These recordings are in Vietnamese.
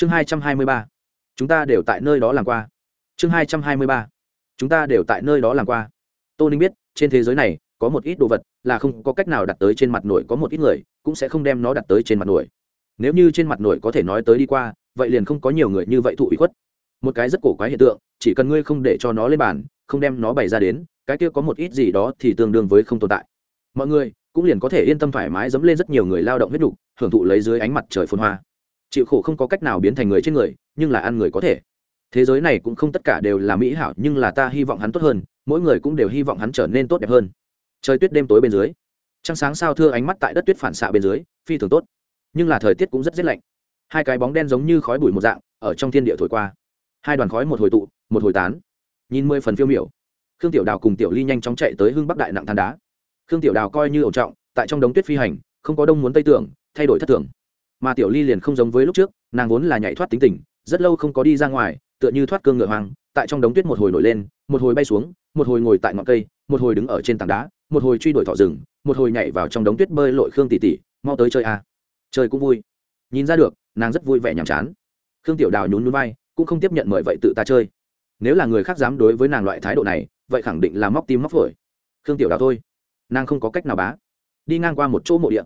chương hai trăm hai mươi ba. Chúng ta đều tại nơi đó làm qua. Chương hai trăm hai mươi ba. Chúng ta đều tại nơi đó làm qua. Tô ninh biết trên thế giới này có một ít đồ vật là không có cách nào đặt tới trên mặt nổi có một ít người cũng sẽ không đem nó đặt tới trên mặt nổi. Nếu như trên mặt nổi có thể nói tới đi qua vậy liền không có nhiều người như vậy thụ ủy khuất. Một cái rất cổ quái hiện tượng chỉ cần ngươi không để cho nó lên bàn không đem nó bày ra đến cái kia có một ít gì đó thì tương đương với không tồn tại. Mọi người cũng liền có thể yên tâm thoải mái dẫm lên rất nhiều người lao động huyết đủ, hưởng thụ lấy dưới ánh mặt trời phun hoa chịu khổ không có cách nào biến thành người trên người, nhưng là ăn người có thể. Thế giới này cũng không tất cả đều là mỹ hảo, nhưng là ta hy vọng hắn tốt hơn, mỗi người cũng đều hy vọng hắn trở nên tốt đẹp hơn. Trời tuyết đêm tối bên dưới, trăng sáng sao thưa ánh mắt tại đất tuyết phản xạ bên dưới, phi thường tốt. Nhưng là thời tiết cũng rất rét lạnh. Hai cái bóng đen giống như khói bụi một dạng, ở trong thiên địa thổi qua. Hai đoàn khói một hồi tụ, một hồi tán. Nhìn mười phần phiêu miểu. Khương tiểu đào cùng tiểu ly nhanh chóng chạy tới hưng bắc đại nặng than đá. Khương tiểu đào coi như ổn trọng, tại trong đống tuyết phi hành, không có đông muốn tây tưởng, thay đổi thất thường mà tiểu ly liền không giống với lúc trước, nàng vốn là nhảy thoát tính tình, rất lâu không có đi ra ngoài, tựa như thoát cương ngựa hoang, tại trong đống tuyết một hồi nổi lên, một hồi bay xuống, một hồi ngồi tại ngọn cây, một hồi đứng ở trên tảng đá, một hồi truy đuổi thỏ rừng, một hồi nhảy vào trong đống tuyết bơi lội khương tỷ tỷ, mau tới chơi à. chơi cũng vui. Nhìn ra được, nàng rất vui vẻ nhàm chán. Khương tiểu đào nhún núi vai, cũng không tiếp nhận mời vậy tự ta chơi. Nếu là người khác dám đối với nàng loại thái độ này, vậy khẳng định là móc tim móc phổi. Khương tiểu đào thôi. Nàng không có cách nào bá. Đi ngang qua một chỗ mộ địa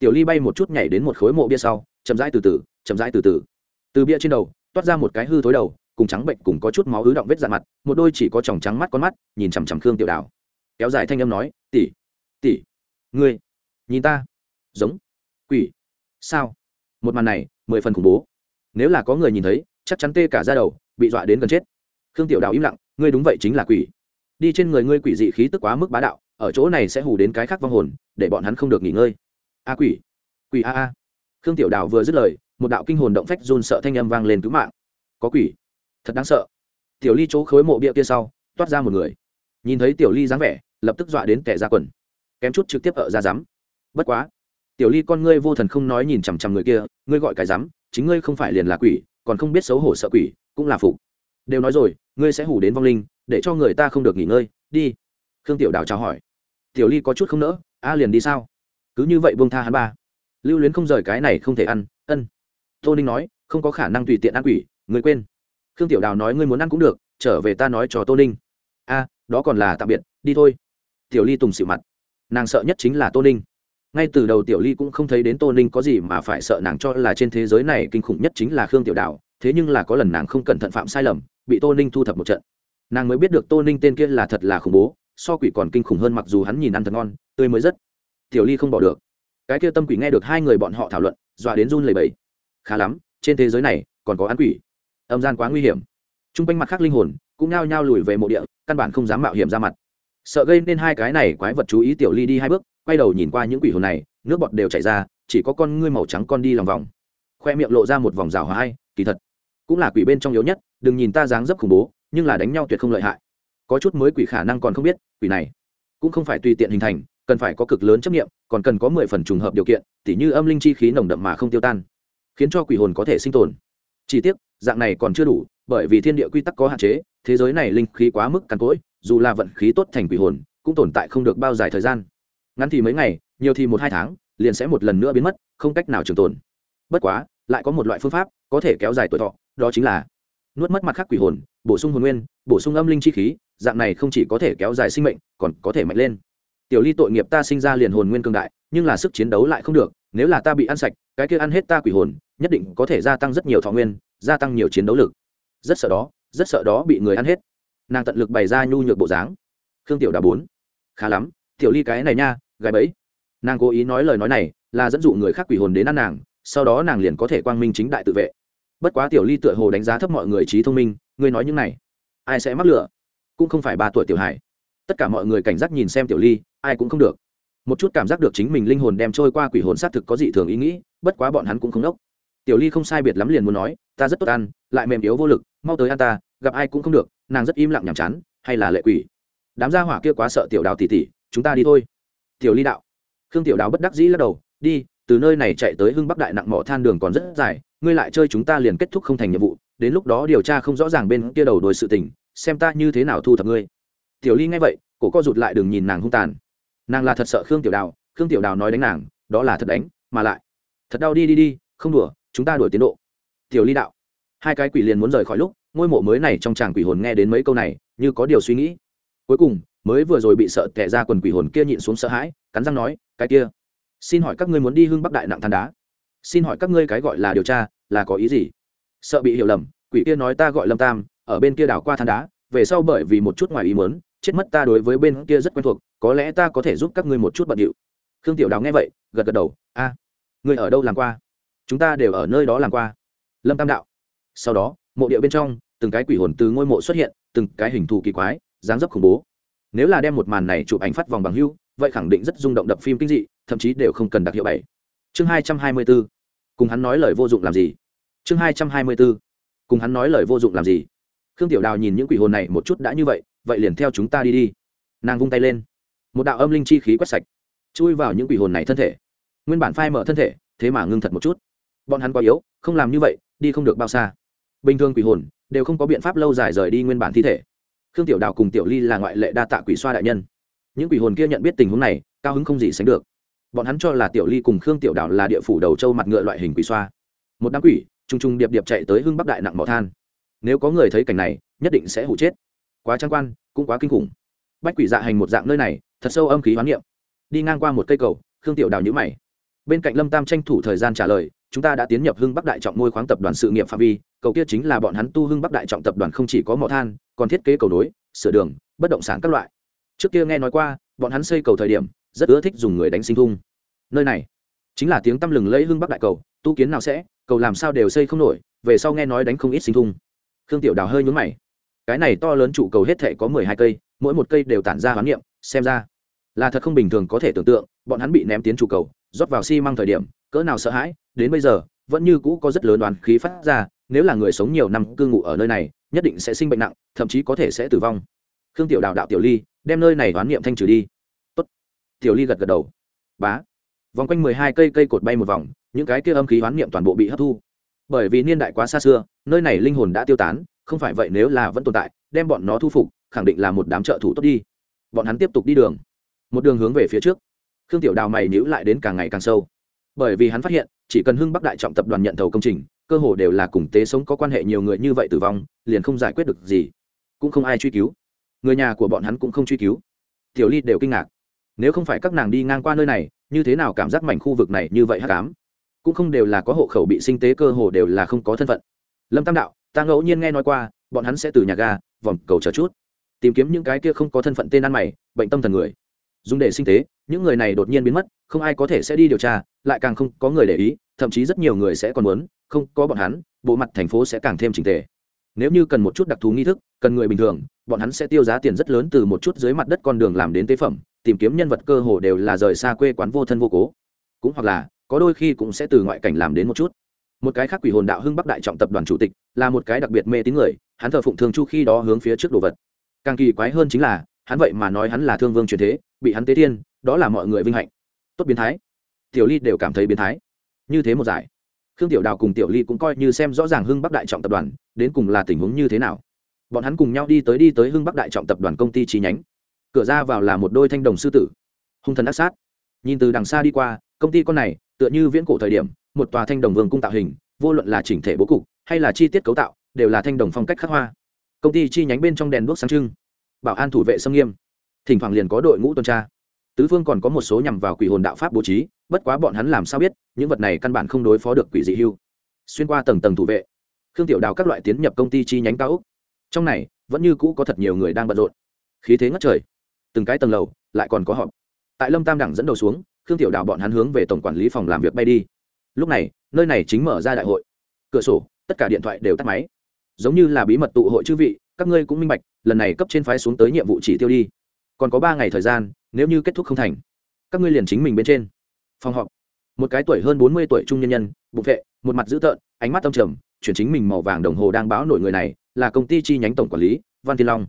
tiểu ly bay một chút nhảy đến một khối mộ bia sau, chậm rãi từ từ, chậm rãi từ từ. Từ bia trên đầu, toát ra một cái hư thối đầu, cùng trắng bệnh cùng có chút máu ứ động vết dạn mặt, một đôi chỉ có tròng trắng mắt con mắt, nhìn chằm chằm khương tiểu đào. Kéo dài thanh âm nói, tỷ tỷ, ngươi, nhìn ta. Giống, quỷ, sao? Một màn này, mười phần khủng bố. Nếu là có người nhìn thấy, chắc chắn tê cả ra đầu, bị dọa đến gần chết. Khương tiểu đào im lặng, ngươi đúng vậy chính là quỷ. Đi trên người ngươi quỷ dị khí tức quá mức bá đạo, ở chỗ này sẽ hù đến cái khác vong hồn, để bọn hắn không được nghỉ ngơi a quỷ. Quỷ a a. Khương tiểu đào vừa dứt lời, một đạo kinh hồn động phách run sợ thanh âm vang lên cứu mạng. Có quỷ. Thật đáng sợ. Tiểu ly chỗ khối mộ bia kia sau, toát ra một người. Nhìn thấy tiểu ly dáng vẻ, lập tức dọa đến kẻ ra quần. Kém chút trực tiếp ở ra rắm bất quá. Tiểu ly con ngươi vô thần không nói nhìn chằm chằm người kia, ngươi gọi cái rắm chính ngươi không phải liền là quỷ, còn không biết xấu hổ sợ quỷ, cũng là phục. Đều nói rồi, ngươi sẽ hủ đến vong linh, để cho người ta không được nghỉ ngơi, đi. Khương tiểu đào chào hỏi. Tiểu ly có chút không nỡ, a liền đi sao? Cứ như vậy buông tha hắn ba. Lưu luyến không rời cái này không thể ăn, ân. Tô ninh nói, không có khả năng tùy tiện ăn quỷ, người quên. Khương tiểu đào nói ngươi muốn ăn cũng được, trở về ta nói cho tô ninh. A, đó còn là tạm biệt, đi thôi. Tiểu ly tùng xịu mặt. Nàng sợ nhất chính là tô ninh. Ngay từ đầu tiểu ly cũng không thấy đến tô ninh có gì mà phải sợ nàng cho là trên thế giới này kinh khủng nhất chính là khương tiểu đào, thế nhưng là có lần nàng không cẩn thận phạm sai lầm, bị tô ninh thu thập một trận. Nàng mới biết được tô ninh tên kia là thật là khủng bố, so quỷ còn kinh khủng hơn mặc dù hắn nhìn ăn thật ngon, tươi mới rất tiểu ly không bỏ được. Cái kia tâm quỷ nghe được hai người bọn họ thảo luận, dọa đến run lầy bầy khá lắm, trên thế giới này, còn có án quỷ. Âm gian quá nguy hiểm. T r u n g quanh mặt khác linh hồn cũng nhao nhao lùi về mộ địa, căn bản không dám mạo hiểm ra mặt. Sợ gây nên hai cái này quái vật chú ý tiểu ly đi hai bước, quay đầu nhìn qua những quỷ hồn này, nước bọt đều chảy ra, chỉ có con ngươi màu trắng con đi lòng vòng. Khoe miệng lộ ra một vòng rào hóa hay kỳ thật, cũng là quỷ bên trong yếu nhất, đừng nhìn ta dáng dấp khủng bố, nhưng là đánh nhau tuyệt không lợi hại. Có chút mới quỷ khả năng còn không biết, quỷ này cũng không phải tùy tiện hình thành cần phải có cực lớn chấp nghiệm, còn cần có mười phần trùng hợp điều kiện, tỉ như âm linh chi khí nồng đậm mà không tiêu tan, khiến cho quỷ hồn có thể sinh tồn. Chỉ tiếc, dạng này còn chưa đủ, bởi vì thiên địa quy tắc có hạn chế, thế giới này linh khí quá mức cằn cỗi, dù là vận khí tốt thành quỷ hồn, cũng tồn tại không được bao dài thời gian. Ngắn thì mấy ngày, nhiều thì một hai tháng, liền sẽ một lần nữa biến mất, không cách nào trường tồn. Bất quá, lại có một loại phương pháp có thể kéo dài tuổi thọ, đó chính là nuốt mất mặt khác quỷ hồn, bổ sung hồn nguyên, bổ sung âm linh chi khí, dạng này không chỉ có thể kéo dài sinh mệnh, còn có thể mạnh lên tiểu ly tội nghiệp ta sinh ra liền hồn nguyên cương đại, nhưng là sức chiến đấu lại không được, nếu là ta bị ăn sạch, cái kia ăn hết ta quỷ hồn, nhất định có thể gia tăng rất nhiều thọ nguyên, gia tăng nhiều chiến đấu lực. Rất sợ đó, rất sợ đó bị người ăn hết. Nàng tận lực bày ra nhu nhược bộ dáng. Khương tiểu đà bốn. Khá lắm, tiểu ly cái này nha, gái bẫy. Nàng cố ý nói lời nói này, là dẫn dụ người khác quỷ hồn đến ăn nàng, sau đó nàng liền có thể quang minh chính đại tự vệ. Bất quá tiểu ly tựa hồ đánh giá thấp mọi người trí thông minh ngươi nói những này, ai sẽ mắc lựa cũng không phải ba tuổi tiểu hải tất cả mọi người cảnh giác nhìn xem tiểu ly ai cũng không được. Một chút cảm giác được chính mình linh hồn đem trôi qua quỷ hồn xác thực có dị thường ý nghĩ, bất quá bọn hắn cũng không đốc. Tiểu ly không sai biệt lắm liền muốn nói, ta rất tốt ăn, lại mềm yếu vô lực, mau tới ăn ta, gặp ai cũng không được, nàng rất im lặng nhàm chán, hay là lệ quỷ? Đám gia hỏa kia quá sợ tiểu đào tỉ tỉ, chúng ta đi thôi. Tiểu ly đạo. Khương tiểu đào bất đắc dĩ lắc đầu, đi, từ nơi này chạy tới hưng bắc đại nặng mỏ than đường còn rất dài, ngươi lại chơi chúng ta liền kết thúc không thành nhiệm vụ, đến lúc đó điều tra không rõ ràng bên kia đầu đuổi sự tình, xem ta như thế nào thu thập ngươi. Tiểu ly nghe vậy, cổ co rụt lại đừng nhìn nàng hung tàn nàng là thật sợ khương tiểu đào, khương tiểu đào nói đánh nàng, đó là thật đánh, mà lại, thật đau đi đi đi, không đùa, chúng ta đuổi tiến độ. Tiểu ly đạo, hai cái quỷ liền muốn rời khỏi lúc, ngôi mộ mới này trong tràng quỷ hồn nghe đến mấy câu này, như có điều suy nghĩ. Cuối cùng, mới vừa rồi bị sợ tệ ra quần quỷ hồn kia nhịn xuống sợ hãi, cắn răng nói, cái kia, xin hỏi các ngươi muốn đi hưng bắc đại nặng than đá? Xin hỏi các ngươi cái gọi là điều tra, là có ý gì? Sợ bị hiểu lầm, quỷ kia nói ta gọi lâm tam, ở bên kia đảo qua than đá, về sau bởi vì một chút ngoài ý muốn chết mất ta đối với bên kia rất quen thuộc có lẽ ta có thể giúp các ngươi một chút bận điệu. Khương tiểu đào nghe vậy gật gật đầu a à, người ở đâu làm qua? Chúng ta đều ở nơi đó làm qua. Lâm tam đạo. Sau đó mộ địa bên trong từng cái quỷ hồn từ ngôi mộ xuất hiện từng cái hình thù kỳ quái dáng dấp khủng bố. Nếu là đem một màn này chụp ảnh phát vòng bằng hưu vậy khẳng định rất rung động đập phim kinh dị thậm chí đều không cần đặc hiệu bảy. Chương hai trăm hai mươi b ố cùng hắn nói lời vô dụng làm gì? Chương hai trăm hai mươi b ố cùng hắn nói lời vô dụng làm gì? Khương tiểu đào nhìn những quỷ hồn này một chút đã như vậy vậy liền theo chúng ta đi đi. Nàng vung tay lên. Một đạo âm linh chi khí quét sạch, chui vào những quỷ hồn này thân thể. Nguyên bản phai mở thân thể, thế mà ngưng thật một chút. Bọn hắn quá yếu, không làm như vậy, đi không được bao xa. Bình thường quỷ hồn, đều không có biện pháp lâu dài rời đi nguyên bản thi thể. Khương tiểu đào cùng tiểu ly là ngoại lệ đa tạ quỷ xoa đại nhân. Những quỷ hồn kia nhận biết tình huống này, cao hứng không gì sánh được. Bọn hắn cho là tiểu ly cùng khương tiểu đào là địa phủ đầu châu mặt ngựa loại hình quỷ xoa. Một đám quỷ t r u n g t r u n g điệp điệp chạy tới hưng bắc đại nặng mỏ than. Nếu có người thấy cảnh này, nhất định sẽ hụ chết quá trang quan, cũng quá kinh khủng. Bách quỷ dạ hành một dạng nơi này, thật sâu âm khí hoán niệm. Đi ngang qua một cây cầu, khương tiểu đào nhữ mày. Bên cạnh lâm tam tranh thủ thời gian trả lời, chúng ta đã tiến nhập hưng bắc đại trọng môi khoáng tập đoàn sự nghiệp phạm vi, cầu kia chính là bọn hắn tu hưng bắc đại trọng tập đoàn không chỉ có mỏ than, còn thiết kế cầu nối, sửa đường, bất động sản các loại. Trước kia nghe nói qua, bọn hắn xây cầu thời điểm, rất ưa thích dùng người đánh sinh thung. Nơi này chính là tiếng tăm lừng lấy hưng bắc đại cầu, tu kiến nào sẽ, cầu làm sao đều xây không nổi, về sau nghe nói đánh không ít sinh thung. Khương tiểu đào hơi nhún mày cái này to lớn trụ cầu hết thể có mười hai cây, mỗi một cây đều tản ra hoán niệm, xem ra là thật không bình thường có thể tưởng tượng, bọn hắn bị ném tiến trụ cầu, rót vào xi、si、măng thời điểm, cỡ nào sợ hãi, đến bây giờ, vẫn như cũ có rất lớn đoàn khí phát ra, nếu là người sống nhiều năm cư ngụ ở nơi này, nhất định sẽ sinh bệnh nặng, thậm chí có thể sẽ tử vong. Khương tiểu đào đạo tiểu ly, đem nơi này đoán niệm thanh trừ đi. Tốt. tiểu ly gật gật đầu. Bá. Vòng quanh mười hai cây cây cột bay một vòng, những cái kia âm khí hoán niệm toàn bộ bị hấp thu. Bởi vì niên đại quá xa xưa, nơi này linh hồn đã tiêu tán không phải vậy nếu là vẫn tồn tại, đem bọn nó thu phục, khẳng định là một đám trợ thủ tốt đi. Bọn hắn tiếp tục đi đường. Một đường hướng về phía trước. Khương tiểu đào mày nhữ lại đến càng ngày càng sâu. Bởi vì hắn phát hiện, chỉ cần hưng bắc đại trọng tập đoàn nhận thầu công trình, cơ hồ đều là cùng tế sống có quan hệ nhiều người như vậy tử vong, liền không giải quyết được gì. Cũng không ai truy cứu. Người nhà của bọn hắn cũng không truy cứu. Tiểu ly đều kinh ngạc. Nếu không phải các nàng đi ngang qua nơi này, như thế nào cảm giác mảnh khu vực này như vậy hắc ám? Cũng không đều là có hộ khẩu bị sinh tế cơ hồ đều là không có thân phận. Lâm tam đạo ta ngẫu nhiên nghe nói qua, bọn hắn sẽ từ nhà ga, vòng cầu chờ chút. Tìm kiếm những cái kia không có thân phận tên ăn mày, bệnh tâm thần người. Dùng để sinh tế, những người này đột nhiên biến mất, không ai có thể sẽ đi điều tra, lại càng không có người để ý, thậm chí rất nhiều người sẽ còn muốn, không có bọn hắn, bộ mặt thành phố sẽ càng thêm trình tề. Nếu như cần một chút đặc thù nghi thức, cần người bình thường, bọn hắn sẽ tiêu giá tiền rất lớn từ một chút dưới mặt đất con đường làm đến tế phẩm, tìm kiếm nhân vật cơ hồ đều là rời xa quê quán vô thân vô cố. Cũng hoặc là, có đôi khi cũng sẽ từ ngoại cảnh làm đến một chút một cái khác quỷ hồn đạo hưng bắc đại trọng tập đoàn chủ tịch, là một cái đặc biệt mê tín người, hắn thờ phụng thường chu khi đó hướng phía trước đồ vật. Càng kỳ quái hơn chính là, hắn vậy mà nói hắn là thương vương truyền thế, bị hắn tế thiên đó là mọi người vinh hạnh. Tốt biến thái. Tiểu ly đều cảm thấy biến thái. Như thế một giải. Khương tiểu đào cùng tiểu ly cũng coi như xem rõ ràng hưng bắc đại trọng tập đoàn, đến cùng là tình huống như thế nào. Bọn hắn cùng nhau đi tới đi tới hưng bắc đại trọng tập đoàn công ty chi nhánh. Cửa ra vào là một đôi thanh đồng sư tử. Hung thần ác sát. Nhìn từ đằng xa đi qua, công ty con này tựa như viễn cổ thời điểm, một tòa thanh đồng vương cung tạo hình, vô luận là chỉnh thể bố cục, hay là chi tiết cấu tạo, đều là thanh đồng phong cách khắc hoa. Công ty chi nhánh bên trong đèn đuốc sáng trưng. Bảo an thủ vệ xâm nghiêm. Thỉnh thoảng liền có đội ngũ tuần tra. Tứ phương còn có một số nhằm vào quỷ hồn đạo pháp bố trí, bất quá bọn hắn làm sao biết, những vật này căn bản không đối phó được quỷ dị hưu. Xuyên qua tầng tầng thủ vệ, khương tiểu đào các loại tiến nhập công ty chi nhánh cao úc trong này, vẫn như cũ có thật nhiều người đang bận rộn. Khí thế ngất trời. Từng cái tầng lầu, lại còn có họp. Tại lâm tam đẳng dẫn đầu xuống khương tiểu đào bọn hắn hướng về tổng quản lý phòng làm việc bay đi. Lúc này, nơi này chính mở ra đại hội. Cửa sổ, tất cả điện thoại đều tắt máy. Giống như là bí mật tụ hội chư vị, các ngươi cũng minh bạch, lần này cấp trên phái xuống tới nhiệm vụ chỉ tiêu đi. Còn có ba ngày thời gian, nếu như kết thúc không thành, các ngươi liền chính mình bên trên. Phòng họp. Một cái tuổi hơn bốn mươi tuổi trung nhân nhân, bụng vệ, một mặt dữ tợn, ánh mắt tâm trầm, chuyển chính mình màu vàng đồng hồ đang báo nổi người này, là công ty chi nhánh tổng quản lý, văn thiên long.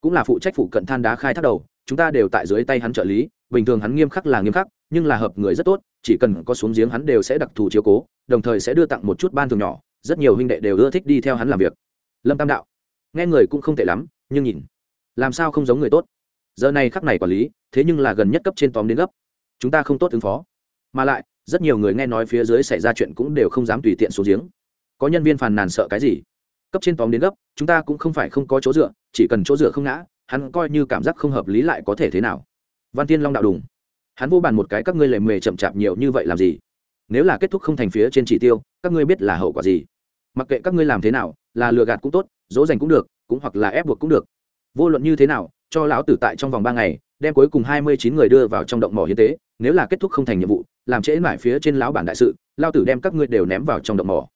Cũng là phụ trách phụ cận than đá khai thác đầu, chúng ta đều tại dưới tay hắn trợ lý, bình thường hắn nghiêm khắc là nghiêm khắc nhưng là hợp người rất tốt, chỉ cần có xuống giếng hắn đều sẽ đặc thù chiếu cố, đồng thời sẽ đưa tặng một chút ban thường nhỏ, rất nhiều huynh đệ đều ưa thích đi theo hắn làm việc. Lâm tam đạo, nghe người cũng không tệ lắm, nhưng nhìn, làm sao không giống người tốt? Giờ này khắc này quản lý, thế nhưng là gần nhất cấp trên tóm đến gấp. Chúng ta không tốt ứng phó. Mà lại, rất nhiều người nghe nói phía dưới xảy ra chuyện cũng đều không dám tùy tiện xuống giếng. Có nhân viên phàn nàn sợ cái gì? Cấp trên tóm đến gấp, chúng ta cũng không phải không có chỗ dựa, chỉ cần chỗ dựa không ngã, hắn coi như cảm giác không hợp lý lại có thể thế nào? Văn tiên long đạo đùng hắn vô bàn một cái, các ngươi lề mề chậm chạp nhiều như vậy làm gì? Nếu là kết thúc không thành phía trên chỉ tiêu, các ngươi biết là hậu quả gì? Mặc kệ các ngươi làm thế nào, là lừa gạt cũng tốt, dỗ dành cũng được, cũng hoặc là ép buộc cũng được. Vô luận như thế nào, cho lão tử tại trong vòng ba ngày, đem cuối cùng hai mươi chín người đưa vào trong động mỏ hiến tế, nếu là kết thúc không thành nhiệm vụ, làm trễ mãi phía trên lão bản đại sự lao tử đem các ngươi đều ném vào trong động mỏ.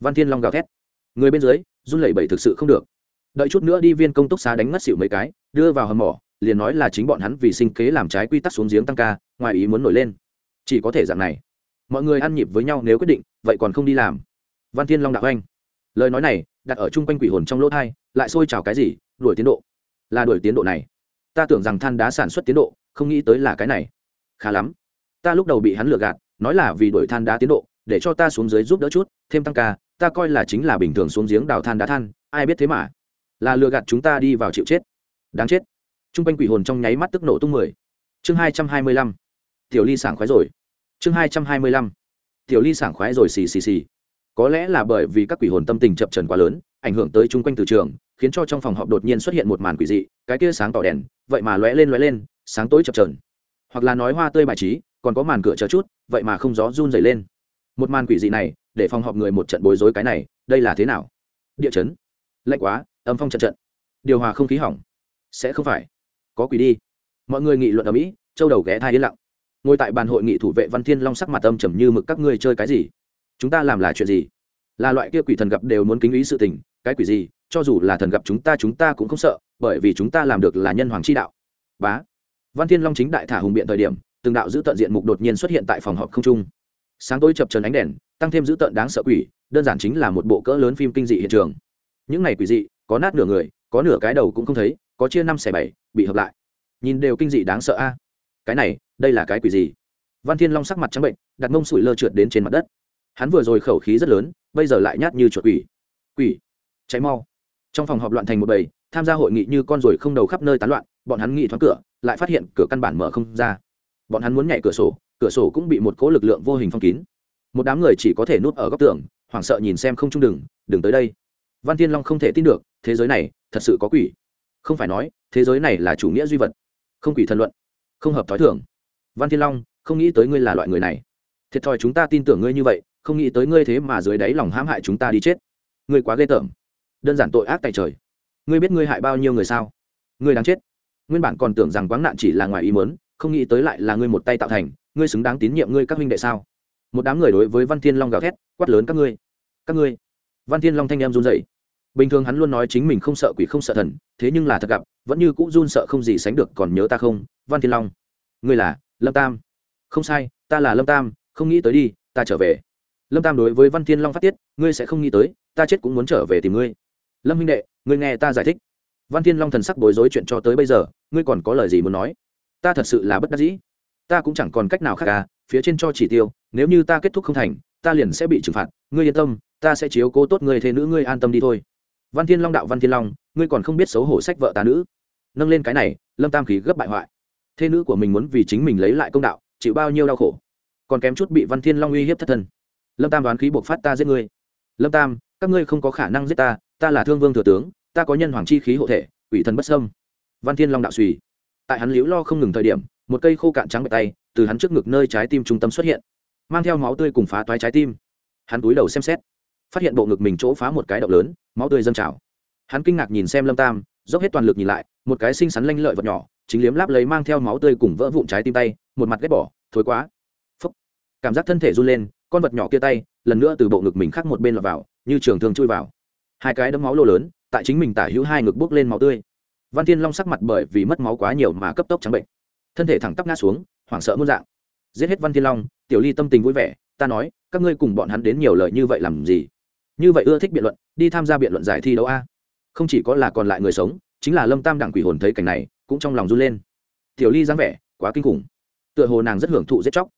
Văn thiên long gào thét. Người bên dưới, run lẩy bẩy thực sự không được. Đợi chút nữa đi viên công túc xá đánh ngất xỉu mấy cái, đưa vào hầm mỏ, liền nói là chính bọn hắn vì sinh kế làm trái quy tắc xuống giếng tăng ca ngoài ý muốn nổi lên. Chỉ có thể dạng này. Mọi người ăn nhịp với nhau nếu quyết định, vậy còn không đi làm. Văn thiên long đạo anh lời nói này, đặt ở chung quanh quỷ hồn trong lỗ thai, lại xôi trào cái gì, đuổi tiến độ. Là đuổi tiến độ này. Ta tưởng rằng than đá sản xuất tiến độ, không nghĩ tới là cái này. Khá lắm. Ta lúc đầu bị hắn lừa gạt, nói là vì đuổi than đá tiến độ, để cho ta xuống dưới giúp đỡ chút, thêm tăng ca, ta coi là chính là bình thường xuống giếng đào than đá than, ai biết thế mà. Là lừa gạt chúng ta đi vào chịu chết. Đáng chết. T r u n g quanh quỷ hồn trong nháy mắt tức nổ tung mười. Chương hai trăm hai mươi lăm tiểu ly sảng khoái rồi. Chương hai trăm hai mươi lăm. Tiểu ly sảng khoái rồi xì xì xì. Có lẽ là bởi vì các quỷ hồn tâm tình chập trần quá lớn, ảnh hưởng tới chung quanh từ trường, khiến cho trong phòng họp đột nhiên xuất hiện một màn quỷ dị, cái kia sáng tỏ đèn, vậy mà lóe lên lóe lên, sáng tối chập trần. Hoặc là nói hoa tươi bài trí, còn có màn cửa chờ chút, vậy mà không gió run dày lên. Một màn quỷ dị này, để phòng họp người một trận bối rối cái này, đây là thế nào? Địa chấn. Lạnh quá, âm phong trận trận. Điều hòa không khí hỏng. Sẽ không phải. Có quỷ đi. Mọi người nghị luận ở mỹ, châu đầu ghé thai yên lặng ngồi tại bàn hội nghị thủ vệ văn thiên long sắc mặt âm trầm như mực, các ngươi chơi cái gì? Chúng ta làm là chuyện gì? Là loại kia quỷ thần gặp đều muốn kính ý sự tình, cái quỷ gì? Cho dù là thần gặp chúng ta chúng ta cũng không sợ, bởi vì chúng ta làm được là nhân hoàng chi đạo. Bá. Văn thiên long chính đại thả hùng biện thời điểm, từng đạo giữ tận diện mục đột nhiên xuất hiện tại phòng họp không trung. Sáng tối chập trần ánh đèn, tăng thêm giữ tận đáng sợ quỷ, đơn giản chính là một bộ cỡ lớn phim kinh dị hiện trường. Những này quỷ dị, có nát nửa người, có nửa cái đầu cũng không thấy, có chia năm xẻ bảy, bị hợp lại. Nhìn đều kinh dị đáng sợ a. Cái này đây là cái quỷ gì? Văn thiên long sắc mặt trắng bệnh, đặt mông sủi lơ trượt đến trên mặt đất. Hắn vừa rồi khẩu khí rất lớn, bây giờ lại nhát như chuột quỷ. Quỷ? Cháy mau. Trong phòng họp loạn thành một bầy, tham gia hội nghị như con ruồi không đầu khắp nơi tán loạn, bọn hắn nghĩ thoáng cửa, lại phát hiện cửa căn bản mở không ra. Bọn hắn muốn nhảy cửa sổ cửa sổ cũng bị một cỗ lực lượng vô hình phong kín. Một đám người chỉ có thể núp ở góc tường, hoảng sợ nhìn xem không trung đừng đừng tới đây. Văn thiên long không thể tin được, thế giới này, thật sự có quỷ. Không phải nói, thế giới này là chủ nghĩa duy vật. Không quỷ thần luận, không hợp t h ó i thường văn thiên long, không nghĩ tới ngươi là loại người này. Thiệt thòi chúng ta tin tưởng ngươi như vậy, không nghĩ tới ngươi thế mà dưới đáy lòng hãm hại chúng ta đi chết. Ngươi quá ghê tởm. Đơn giản tội ác tại trời. Ngươi biết ngươi hại bao nhiêu người sao? Ngươi đáng chết. Nguyên bản còn tưởng rằng quáng nạn chỉ là ngoài ý mớn không nghĩ tới lại là ngươi một tay tạo thành, ngươi xứng đáng tín nhiệm ngươi các huynh đệ sao? Một đám người đối với văn thiên long gào thét, quát lớn các ngươi. Các ngươi. Văn thiên long thanh em run dậy bình thường hắn luôn nói chính mình không sợ quỷ không sợ thần, thế nhưng là thật gặp, vẫn như cũ run sợ không gì sánh được, còn nhớ ta không? Văn thiên long. Ngươi là? Lâm tam. Không sai, ta là lâm tam, không nghĩ tới đi, ta trở về. Lâm tam đối với văn thiên long phát tiết, ngươi sẽ không nghĩ tới, ta chết cũng muốn trở về tìm ngươi. Lâm huynh đệ, ngươi nghe ta giải thích. Văn thiên long thần sắc bối rối chuyện cho tới bây giờ, ngươi còn có lời gì muốn nói? Ta thật sự là bất đắc dĩ. Ta cũng chẳng còn cách nào khác cả phía trên cho chỉ tiêu, nếu như ta kết thúc không thành, ta liền sẽ bị trừng phạt. Ngươi yên tâm, ta sẽ chiếu cố tốt người thế nữ, ngươi an tâm đi thôi. Văn thiên long đạo văn thiên long, ngươi còn không biết xấu hổ sách vợ ta nữ. Nâng lên cái này, lâm tam khí gấp bại hoại thế nữ của mình muốn vì chính mình lấy lại công đạo, chịu bao nhiêu đau khổ. Còn kém chút bị văn thiên long uy hiếp thất thân. Lâm tam đoán khí buộc phát ta giết ngươi. Lâm tam, các ngươi không có khả năng giết ta ta là thương vương thừa tướng, ta có nhân hoàng chi khí hộ thể ủy thần bất sâm văn thiên long đạo suy. Tại hắn liễu lo không ngừng thời điểm, một cây khô cạn trắng bệ tay từ hắn trước ngực nơi trái tim trung tâm xuất hiện, mang theo máu tươi cùng phá toái trái tim. Hắn túi đầu xem xét, phát hiện bộ ngực mình chỗ phá một cái động lớn, máu tươi dâng trào. Hắn kinh ngạc nhìn xem lâm tam, dốc hết toàn lực nhìn lại, một cái xinh xắn lanh lợi vật nhỏ chính liếm láp lấy mang theo máu tươi cùng vỡ vụn trái tim tay, một mặt ghét bỏ, thối quá. Phúc. Cảm giác thân thể run lên, con vật nhỏ kia tay, lần nữa từ bộ ngực mình khắc một bên lọt vào, như trường thương chui vào. Hai cái đấm máu lô lớn, tại chính mình tả hữu hai ngực bước lên máu tươi. Văn thiên long sắc mặt bởi vì mất máu quá nhiều mà cấp tốc trắng bệnh. Thân thể thẳng tắp ngã xuống, hoảng sợ muôn dạng. Giết hết văn thiên long, tiểu ly tâm tình vui vẻ, ta nói, các ngươi cùng bọn hắn đến nhiều lời như vậy làm gì? Như vậy ưa thích biện luận, đi tham gia biện luận giải thi đấu a. Không chỉ có là còn lại người sống, chính là lâm tam đảng quỷ hồn thấy cảnh này cũng trong lòng run lên. Tiểu ly dáng vẻ quá kinh khủng. Tựa hồ nàng rất hưởng thụ giết chóc.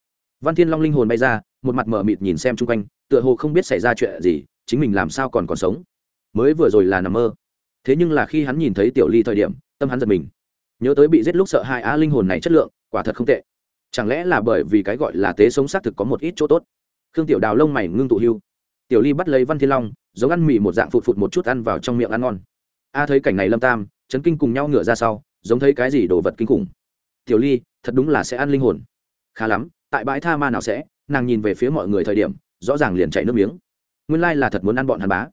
Văn thiên long linh hồn bay ra, một mặt mờ mịt nhìn xem chung quanh, tựa hồ không biết xảy ra chuyện gì, chính mình làm sao còn còn sống. Mới vừa rồi là nằm mơ. Thế nhưng là khi hắn nhìn thấy tiểu ly thời điểm, tâm hắn giật mình. Nhớ tới bị giết lúc sợ hai á linh hồn này chất lượng, quả thật không tệ. Chẳng lẽ là bởi vì cái gọi là tế sống xác thực có một ít chỗ tốt? Khương tiểu đào lông mày ngưng tụ hưu. Tiểu ly bắt lấy văn thiên long, giống ăn mì một dạng phụt phụt một chút ăn vào trong miệng ăn ngon. A thấy cảnh này lâm tam, chấn kinh cùng nhau ngửa ra sau giống thấy cái gì đồ vật kinh khủng. Tiểu ly thật đúng là sẽ ăn linh hồn. Khá lắm tại bãi tha ma nào sẽ nàng nhìn về phía mọi người thời điểm rõ ràng liền chảy nước miếng. Nguyên lai là thật muốn ăn bọn hàn bá.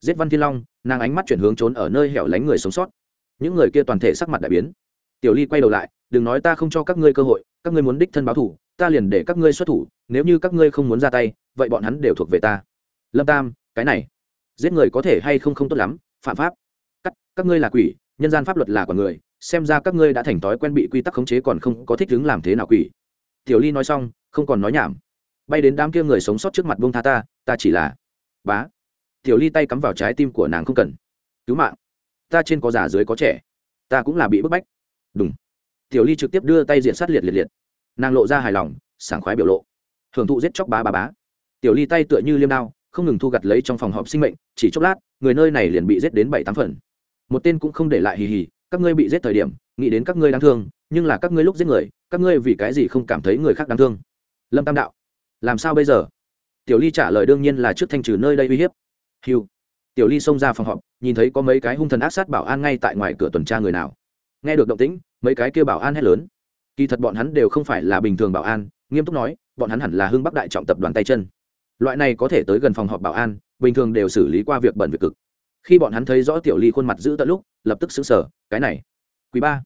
Giết văn thiên long nàng ánh mắt chuyển hướng trốn ở nơi hẻo lánh người sống sót. Những người kia toàn thể sắc mặt đại biến. Tiểu ly quay đầu lại đừng nói ta không cho các ngươi cơ hội các ngươi muốn đích thân báo thủ ta liền để các ngươi xuất thủ nếu như các ngươi không muốn ra tay vậy bọn hắn đều thuộc về ta. Lâm tam cái này giết người có thể hay không không tốt lắm phạm pháp. Các, các ngươi là quỷ nhân gian pháp luật là của người xem ra các ngươi đã thành thói quen bị quy tắc khống chế còn không có thích ứng làm thế nào quỷ. Tiểu ly nói xong, không còn nói nhảm. Bay đến đám kia người sống sót trước mặt bông tha ta ta chỉ là bá. Tiểu ly tay cắm vào trái tim của nàng không cần. Cứu mạng. Ta trên có già dưới có trẻ. Ta cũng là bị bức bách. Đúng tiểu ly trực tiếp đưa tay diện sát liệt liệt liệt. Nàng lộ ra hài lòng, sảng khoái biểu lộ. Hưởng thụ giết chóc bá bá bá. Tiểu ly tay tựa như liêm đao, không ngừng thu gặt lấy trong phòng họp sinh mệnh, chỉ chốc lát, người nơi này liền bị giết đến bảy tám phần. Một tên cũng không để lại hì hì các ngươi bị giết thời điểm, nghĩ đến các ngươi đáng thương, nhưng là các ngươi lúc giết người, các ngươi vì cái gì không cảm thấy người khác đáng thương? Lâm tam đạo, làm sao bây giờ? Tiểu ly trả lời đương nhiên là trước thanh trừ nơi đây uy hiếp. Hiu tiểu ly xông ra phòng họp, nhìn thấy có mấy cái hung thần ác sát bảo an ngay tại ngoài cửa tuần tra người nào. Nghe được động tĩnh, mấy cái kia bảo an hét lớn. Kỳ thật bọn hắn đều không phải là bình thường bảo an, nghiêm túc nói, bọn hắn hẳn là hưng bắc đại trọng tập đoàn tay chân. Loại này có thể tới gần phòng họp bảo an, bình thường đều xử lý qua việc bẩn việc cực khi bọn hắn thấy rõ tiểu ly khuôn mặt giữ tận lúc, lập tức xứng sở cái này, quỷ ba,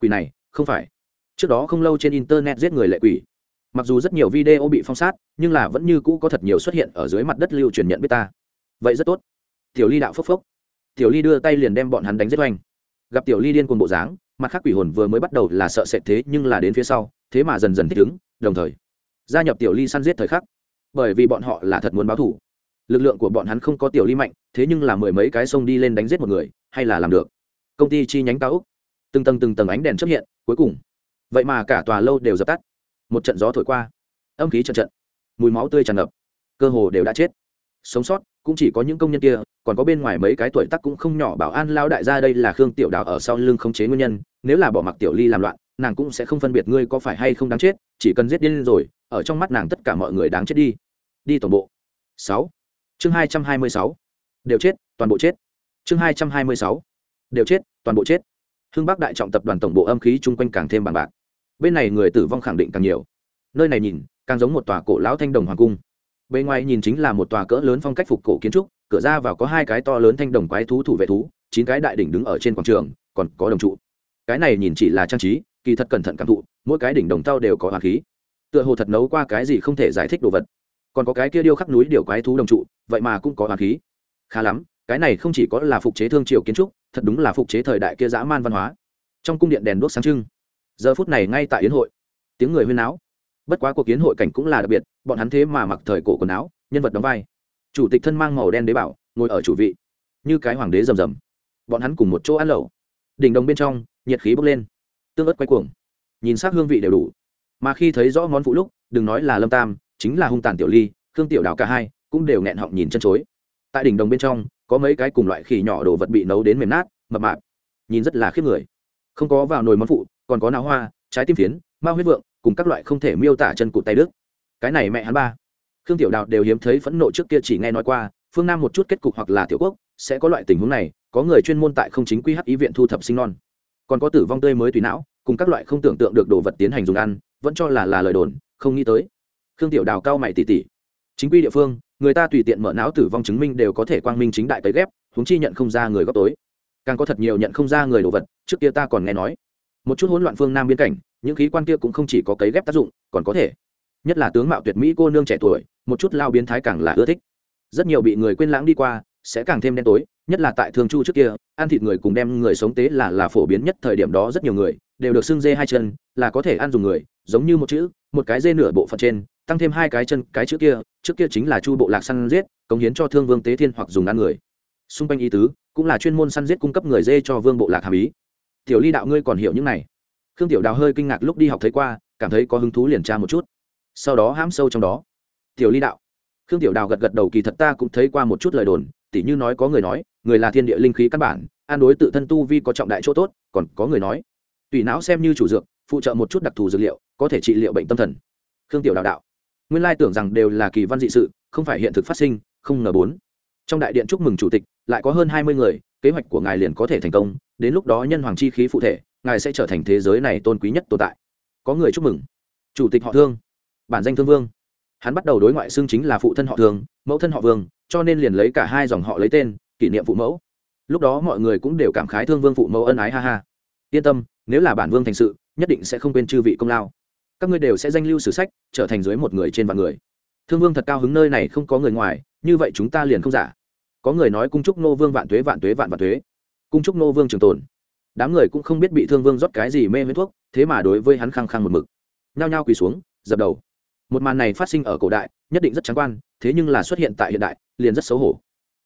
quỷ này, không phải. Trước đó không lâu trên internet giết người lệ quỷ. Mặc dù rất nhiều video bị phong sát, nhưng là vẫn như cũ có thật nhiều xuất hiện ở dưới mặt đất lưu truyền nhận biết ta. Vậy rất tốt. Tiểu ly đạo phốc phốc. Tiểu ly đưa tay liền đem bọn hắn đánh giết oanh. Gặp tiểu ly điên cuồng bộ dáng, mặt khác quỷ hồn vừa mới bắt đầu là sợ sệt thế nhưng là đến phía sau, thế mà dần dần thích ứng, đồng thời, gia nhập tiểu ly săn giết thời khắc. Bởi vì bọn họ là thật muốn báo thủ lực lượng của bọn hắn không có tiểu ly mạnh thế nhưng là mười mấy cái sông đi lên đánh giết một người, hay là làm được? Công ty chi nhánh cao úc. Từng tầng từng tầng ánh đèn xuất hiện, cuối cùng. Vậy mà cả tòa lâu đều dập tắt. Một trận gió thổi qua. Âm khí trận trận. Mùi máu tươi tràn ngập. Cơ hồ đều đã chết. Sống sót, cũng chỉ có những công nhân kia, còn có bên ngoài mấy cái tuổi tắc cũng không nhỏ bảo an lao đại gia đây là khương tiểu đào ở sau lưng khống chế nguyên nhân, nếu là bỏ mặc tiểu ly làm loạn, nàng cũng sẽ không phân biệt ngươi có phải hay không đáng chết, chỉ cần giết điên rồi, ở trong mắt nàng tất cả mọi người đáng chết đi. Đi tổng bộ. Sáu. Chương hai trăm hai mươi sáu đều chết, toàn bộ chết. Chương hai trăm hai mươi sáu. Đều chết, toàn bộ chết. Hưng bắc đại trọng tập đoàn tổng bộ âm khí chung quanh càng thêm bằng bạc. Bên này người tử vong khẳng định càng nhiều. Nơi này nhìn, càng giống một tòa cổ lão thanh đồng hoàng cung. Bên ngoài nhìn chính là một tòa cỡ lớn phong cách phục cổ kiến trúc, cửa ra vào có hai cái to lớn thanh đồng quái thú thủ vệ thú, chín cái đại đỉnh đứng ở trên quảng trường, còn có đồng trụ. Cái này nhìn chỉ là trang trí, kỳ thật cẩn thận cảm thụ, mỗi cái đỉnh đồng tao đều có hoàng khí. Tựa hồ thật nấu qua cái gì không thể giải thích đồ vật. Còn có cái kia điêu khắc núi điều quái thú đồng trụ, vậy mà cũng có hoàng khí khá lắm, cái này không chỉ có là phục chế thương triều kiến trúc, thật đúng là phục chế thời đại kia dã man văn hóa. Trong cung điện đèn đuốc sáng trưng. Giờ phút này ngay tại yến hội. Tiếng người huyên áo bất quá cuộc kiến hội cảnh cũng là đặc biệt, bọn hắn thế mà mặc thời cổ quần áo, nhân vật đóng vai. Chủ tịch thân mang màu đen đế bảo, ngồi ở chủ vị. Như cái hoàng đế rầm rầm. Bọn hắn cùng một chỗ ăn lẩu. Đỉnh đồng bên trong, nhiệt khí bốc lên. Tương ớt quay cuồng. Nhìn s hương vị đều đủ. Mà khi thấy rõ món phụ lúc, đừng nói là lâm tam, chính là hung tàn tiểu ly, khương tiểu đào cả hai cũng đều nghẹn họng nhìn chân chối tại đỉnh đồng bên trong, có mấy cái cùng loại khỉ nhỏ đồ vật bị nấu đến mềm nát, mập mạp. Nhìn rất là khiếp người. Không có vào nồi món phụ, còn có náo hoa, trái tim phiến, ma huyết vượng, cùng các loại không thể miêu tả chân cụt tay đức cái này mẹ hắn ba. Khương tiểu đào đều hiếm thấy phẫn nộ trước kia chỉ nghe nói qua, phương nam một chút kết cục hoặc là tiểu quốc, sẽ có loại tình huống này, có người chuyên môn tại không chính quy hắc ý viện thu thập sinh non. Còn có tử vong tươi mới tùy não, cùng các loại không tưởng tượng được đồ vật tiến hành dùng ăn, vẫn cho là là lời đồn, không nghĩ tới. Khương tiểu đào cao mày tỉ tỉ. Chính quy địa phương người ta tùy tiện mở não tử vong chứng minh đều có thể quang minh chính đại tới ghép, huống chi nhận không ra người góc tối. Càng có thật nhiều nhận không ra người đồ vật, trước kia ta còn nghe nói. Một chút hỗn loạn phương nam biên cảnh, những khí quan kia cũng không chỉ có cấy ghép tác dụng, còn có thể. Nhất là tướng mạo tuyệt mỹ cô nương trẻ tuổi, một chút lao biến thái càng là ưa thích. Rất nhiều bị người quên lãng đi qua, sẽ càng thêm đen tối, nhất là tại thương chu trước kia, ăn thịt người cùng đem người sống tế là là phổ biến nhất thời điểm đó rất nhiều người, đều được xưng dê hai chân, là có thể ăn dùng người, giống như một chữ, một cái dê nửa bộ phận trên tăng thêm hai cái chân, cái chữ kia, trước kia chính là chu bộ lạc săn giết, cống hiến cho thương vương tế thiên hoặc dùng ăn người. Xung quanh ý tứ, cũng là chuyên môn săn giết cung cấp người dê cho vương bộ lạc hàm ý. Tiểu ly đạo ngươi còn hiểu những này. Khương tiểu đào hơi kinh ngạc lúc đi học thấy qua, cảm thấy có hứng thú liền tra một chút. Sau đó hãm sâu trong đó. Tiểu ly đạo. Khương tiểu đào gật gật đầu kỳ thật ta cũng thấy qua một chút lời đồn, tỉ như nói có người nói, người là thiên địa linh khí căn bản, an đối tự thân tu vi có trọng đại chỗ tốt, còn có người nói, tùy não xem như chủ dược, phụ trợ một chút đặc thù dược liệu, có thể trị liệu bệnh tâm thần. Khương tiểu đào đạo nguyên lai tưởng rằng đều là kỳ văn dị sự, không phải hiện thực phát sinh, không ngờ bốn. Trong đại điện chúc mừng chủ tịch, lại có hơn hai mươi người, kế hoạch của ngài liền có thể thành công, đến lúc đó nhân hoàng chi khí phụ thể, ngài sẽ trở thành thế giới này tôn quý nhất tồn tại. Có người chúc mừng. Chủ tịch họ thương. Bản danh thương vương. Hắn bắt đầu đối ngoại xương chính là phụ thân họ thương, mẫu thân họ vương, cho nên liền lấy cả hai dòng họ lấy tên, kỷ niệm phụ mẫu. Lúc đó mọi người cũng đều cảm khái thương vương phụ mẫu ân ái, ha ha. Yên tâm, nếu là bản vương thành sự, nhất định sẽ không quên chư vị công lao các ngươi đều sẽ danh lưu sử sách, trở thành dưới một người trên vạn người. Thương vương thật cao hứng nơi này không có người ngoài, như vậy chúng ta liền không giả. Có người nói cung trúc nô vương vạn tuế vạn tuế, vạn vạn tuế. Cung trúc nô vương trường tồn. Đám người cũng không biết bị thương vương rót cái gì mê huyết thuốc, thế mà đối với hắn khăng khăng một mực. Nhao nhao quỳ xuống, dập đầu. Một màn này phát sinh ở cổ đại, nhất định rất trắng quan, thế nhưng là xuất hiện tại hiện đại, liền rất xấu hổ.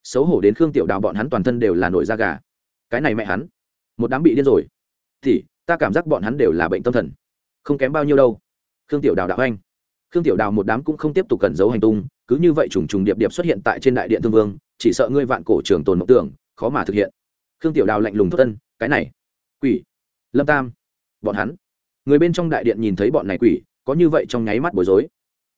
Xấu hổ đến khương tiểu đào bọn hắn toàn thân đều là nổi da gà. Cái này mẹ hắn. Một đám bị điên rồi. Thì ta cảm giác bọn hắn đều là bệnh tâm thần không kém bao nhiêu đâu. Khương tiểu đào đạo anh. Khương tiểu đào một đám cũng không tiếp tục cẩn giấu hành tung, cứ như vậy trùng trùng điệp điệp xuất hiện tại trên đại điện thương vương, chỉ sợ ngươi vạn cổ trường tồn mộng tưởng, khó mà thực hiện. Khương tiểu đào lạnh lùng thốt tân cái này, quỷ, lâm tam, bọn hắn. Người bên trong đại điện nhìn thấy bọn này quỷ, có như vậy trong nháy mắt bối rối.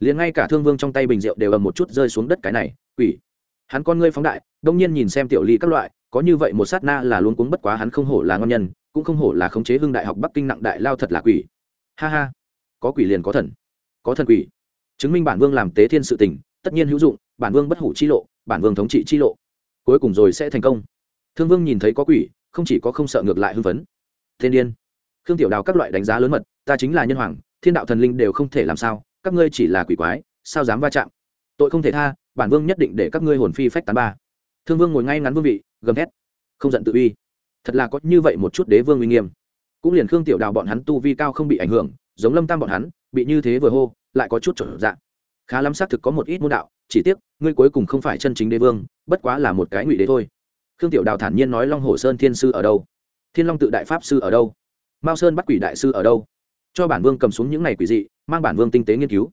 Liền ngay cả thương vương trong tay bình rượu đều ầm một chút rơi xuống đất cái này, quỷ. Hắn con ngươi phóng đại, đông nhiên nhìn xem tiểu ly các loại, có như vậy một sát na là luôn cuống bất quá hắn không hổ là ngon nhân, cũng không hổ là khống chế hưng đại học bắc kinh nặng đại lao thật là quỷ ha ha, có quỷ liền có thần có thần quỷ. Chứng minh bản vương làm tế thiên sự tình, tất nhiên hữu dụng, bản vương bất hủ chi lộ, bản vương thống trị chi lộ. Cuối cùng rồi sẽ thành công. Thương vương nhìn thấy có quỷ, không chỉ có không sợ ngược lại hưng phấn. Thiên điên, khương tiểu đào các loại đánh giá lớn mật, ta chính là nhân hoàng, thiên đạo thần linh đều không thể làm sao, các ngươi chỉ là quỷ quái, sao dám va chạm? Tội không thể tha, bản vương nhất định để các ngươi hồn phi phách tán ba. Thương vương ngồi ngay ngắn vương vị, gầm thét, không giận tự uy. Thật là có như vậy một chút đế vương uy nghiêm cũng liền khương tiểu đào bọn hắn tu vi cao không bị ảnh hưởng, giống lâm tam bọn hắn, bị như thế vừa hô, lại có chút trở dạng. Khá lắm xác thực có một ít môn đạo, chỉ tiếc, ngươi cuối cùng không phải chân chính đế vương, bất quá là một cái ngụy đế thôi. Khương tiểu đào thản nhiên nói long hồ sơn thiên sư ở đâu? Thiên long tự đại pháp sư ở đâu? Mao sơn bắt quỷ đại sư ở đâu? Cho bản vương cầm xuống những này quỷ dị, mang bản vương tinh tế nghiên cứu.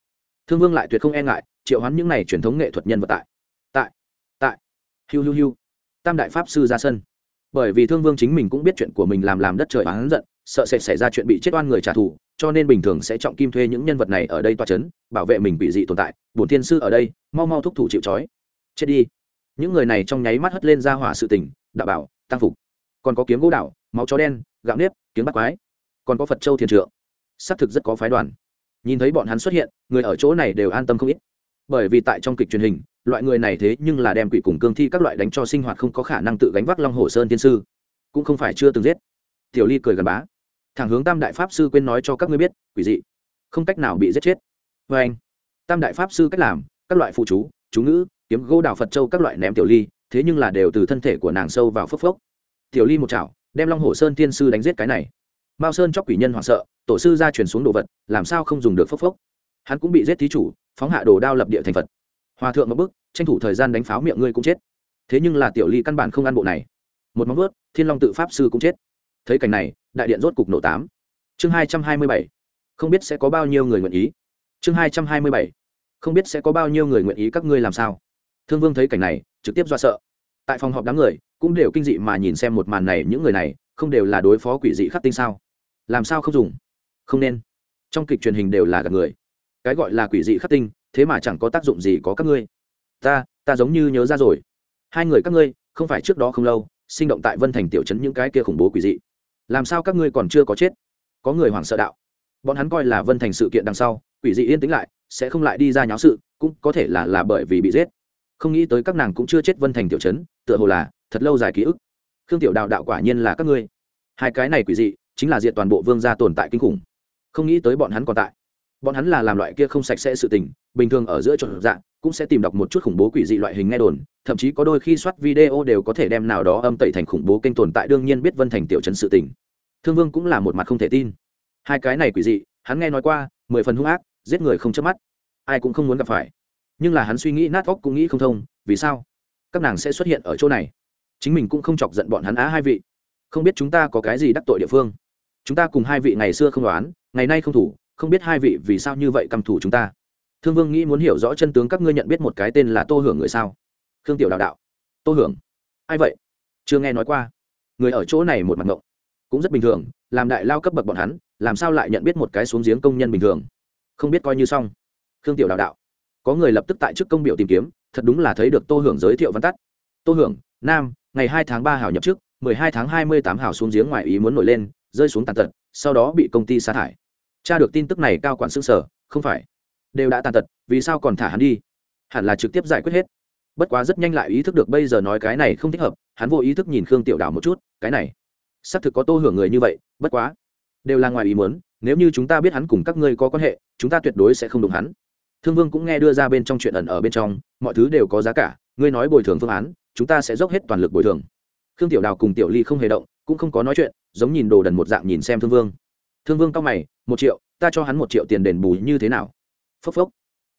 Thương vương lại tuyệt không e ngại, triệu hoán những này truyền thống nghệ thuật nhân vật tại. Tại tại. Hiu hiu hiu. Tam đại pháp sư ra sân. Bởi vì thương vương chính mình cũng biết chuyện của mình làm làm đất trời oán giận sợ sẽ xảy ra chuyện bị chết oan người trả thù, cho nên bình thường sẽ trọng kim thuê những nhân vật này ở đây toa c h ấ n bảo vệ mình bị dị tồn tại. Bổn thiên sư ở đây, mau mau thúc thủ chịu c chết đi. Những người này trong nháy mắt hất lên ra hỏa sự tình, đạo bảo, tăng phục. Còn có kiếm gỗ đạo máu chó đen, gạo nếp, kiếm bắt quái. Còn có phật châu thiền trượng. Xác thực rất có phái đoàn. Nhìn thấy bọn hắn xuất hiện, người ở chỗ này đều an tâm không ít. Bởi vì tại trong kịch truyền hình, loại người này thế nhưng là đem quỷ cùng cương thi các loại đánh cho sinh hoạt không có khả năng tự gánh vác long hồ sơn tiên sư. Cũng không phải chưa từng giết. Tiểu ly cười gần bá thẳng hướng tam đại pháp sư quên nói cho các ngươi biết, quỷ dị. Không cách nào bị giết chết. Vê anh, tam đại pháp sư cách làm, các loại phụ chú chú ngữ, kiếm gỗ đào phật châu các loại ném tiểu ly, thế nhưng là đều từ thân thể của nàng sâu vào phốc phốc. Tiểu ly một chảo, đem long hồ sơn tiên sư đánh giết cái này. Mao sơn chóc quỷ nhân hoảng sợ, tổ sư ra chuyển xuống đồ vật, làm sao không dùng được phốc phốc. Hắn cũng bị giết thí chủ, phóng hạ đồ đao lập địa thành phật. Hòa thượng một bức tranh thủ thời gian đánh pháo miệng ngươi cũng chết. Thế nhưng là tiểu ly căn bản không ăn bộ này. Một móng vớt thiên long tự pháp sư cũng chết. Thấy cảnh này đại điện rốt cục nổ tám. Chương hai trăm hai mươi bảy. Không biết sẽ có bao nhiêu người nguyện ý. Chương hai trăm hai mươi bảy. Không biết sẽ có bao nhiêu người nguyện ý các ngươi làm sao. Thương vương thấy cảnh này, trực tiếp do sợ. Tại phòng họp đám người, cũng đều kinh dị mà nhìn xem một màn này, những người này, không đều là đối phó quỷ dị khắc tinh sao? Làm sao không dùng? Không nên. Trong kịch truyền hình đều là gặp người. Cái gọi là quỷ dị khắc tinh, thế mà chẳng có tác dụng gì có các ngươi. Ta ta giống như nhớ ra rồi. Hai người các ngươi, không phải trước đó không lâu, sinh động tại vân thành tiểu trấn những cái kia khủng bố quỷ dị làm sao các ngươi còn chưa có chết? Có người hoảng sợ đạo. Bọn hắn coi là vân thành sự kiện đằng sau, quỷ dị yên tĩnh lại, sẽ không lại đi ra nháo sự, cũng có thể là là bởi vì bị giết. Không nghĩ tới các nàng cũng chưa chết vân thành tiểu trấn, tựa hồ là thật lâu dài ký ức. Khương tiểu đạo đạo quả nhiên là các ngươi. Hai cái này quỷ dị, chính là diện toàn bộ vương gia tồn tại kinh khủng. Không nghĩ tới bọn hắn còn tại. Bọn hắn là làm loại kia không sạch sẽ sự tình, bình thường ở giữa trộn dạng cũng sẽ tìm đọc một chút khủng bố quỷ dị loại hình nghe đồn, thậm chí có đôi khi soát video đều có thể đem nào đó âm tẩy thành khủng bố kênh tồn tại đương nhiên biết vân thành tiểu chấn sự tình. Thương vương cũng là một mặt không thể tin. Hai cái này quỷ dị, hắn nghe nói qua, mười phần hung ác, giết người không chớp mắt. Ai cũng không muốn gặp phải. Nhưng là hắn suy nghĩ nát óc cũng nghĩ không thông, vì sao? Các nàng sẽ xuất hiện ở chỗ này. Chính mình cũng không chọc giận bọn hắn á hai vị. Không biết chúng ta có cái gì đắc tội địa phương? Chúng ta cùng hai vị ngày xưa không đoán, ngày nay không thủ, không biết hai vị vì sao như vậy cầm thủ chúng ta thương vương nghĩ muốn hiểu rõ chân tướng các ngươi nhận biết một cái tên là tô hưởng người sao? Khương tiểu đạo đạo. Tô hưởng? Ai vậy? Chưa nghe nói qua. Người ở chỗ này một mặt ngộng. Cũng rất bình thường, làm đại lao cấp bậc bọn hắn, làm sao lại nhận biết một cái xuống giếng công nhân bình thường? Không biết coi như xong. Khương tiểu đạo đạo. Có người lập tức tại chức công biểu tìm kiếm, thật đúng là thấy được tô hưởng giới thiệu văn tắt. Tô hưởng, nam, ngày hai tháng ba hào nhập chức mười hai tháng hai mươi tám hào xuống giếng ngoài ý muốn nổi lên, rơi xuống tàn tật, sau đó bị công ty sa thải. Cha được tin tức này cao quản xương sở, không phải đều đã tàn tật, vì sao còn thả hắn đi? Hẳn là trực tiếp giải quyết hết. Bất quá rất nhanh lại ý thức được bây giờ nói cái này không thích hợp, hắn vô ý thức nhìn khương tiểu đào một chút, cái này, xác thực có tô hưởng người như vậy, bất quá, đều là ngoài ý muốn, nếu như chúng ta biết hắn cùng các ngươi có quan hệ, chúng ta tuyệt đối sẽ không đụng hắn. Thương vương cũng nghe đưa ra bên trong chuyện ẩn ở bên trong, mọi thứ đều có giá cả, ngươi nói bồi thường phương án, chúng ta sẽ dốc hết toàn lực bồi thường. Khương tiểu đào cùng tiểu ly không hề động, cũng không có nói chuyện, giống nhìn đồ đần một dạng nhìn xem thương vương. Thương vương cao mày, một triệu, ta cho hắn một triệu tiền đền bù như thế nào? Phốc phốc.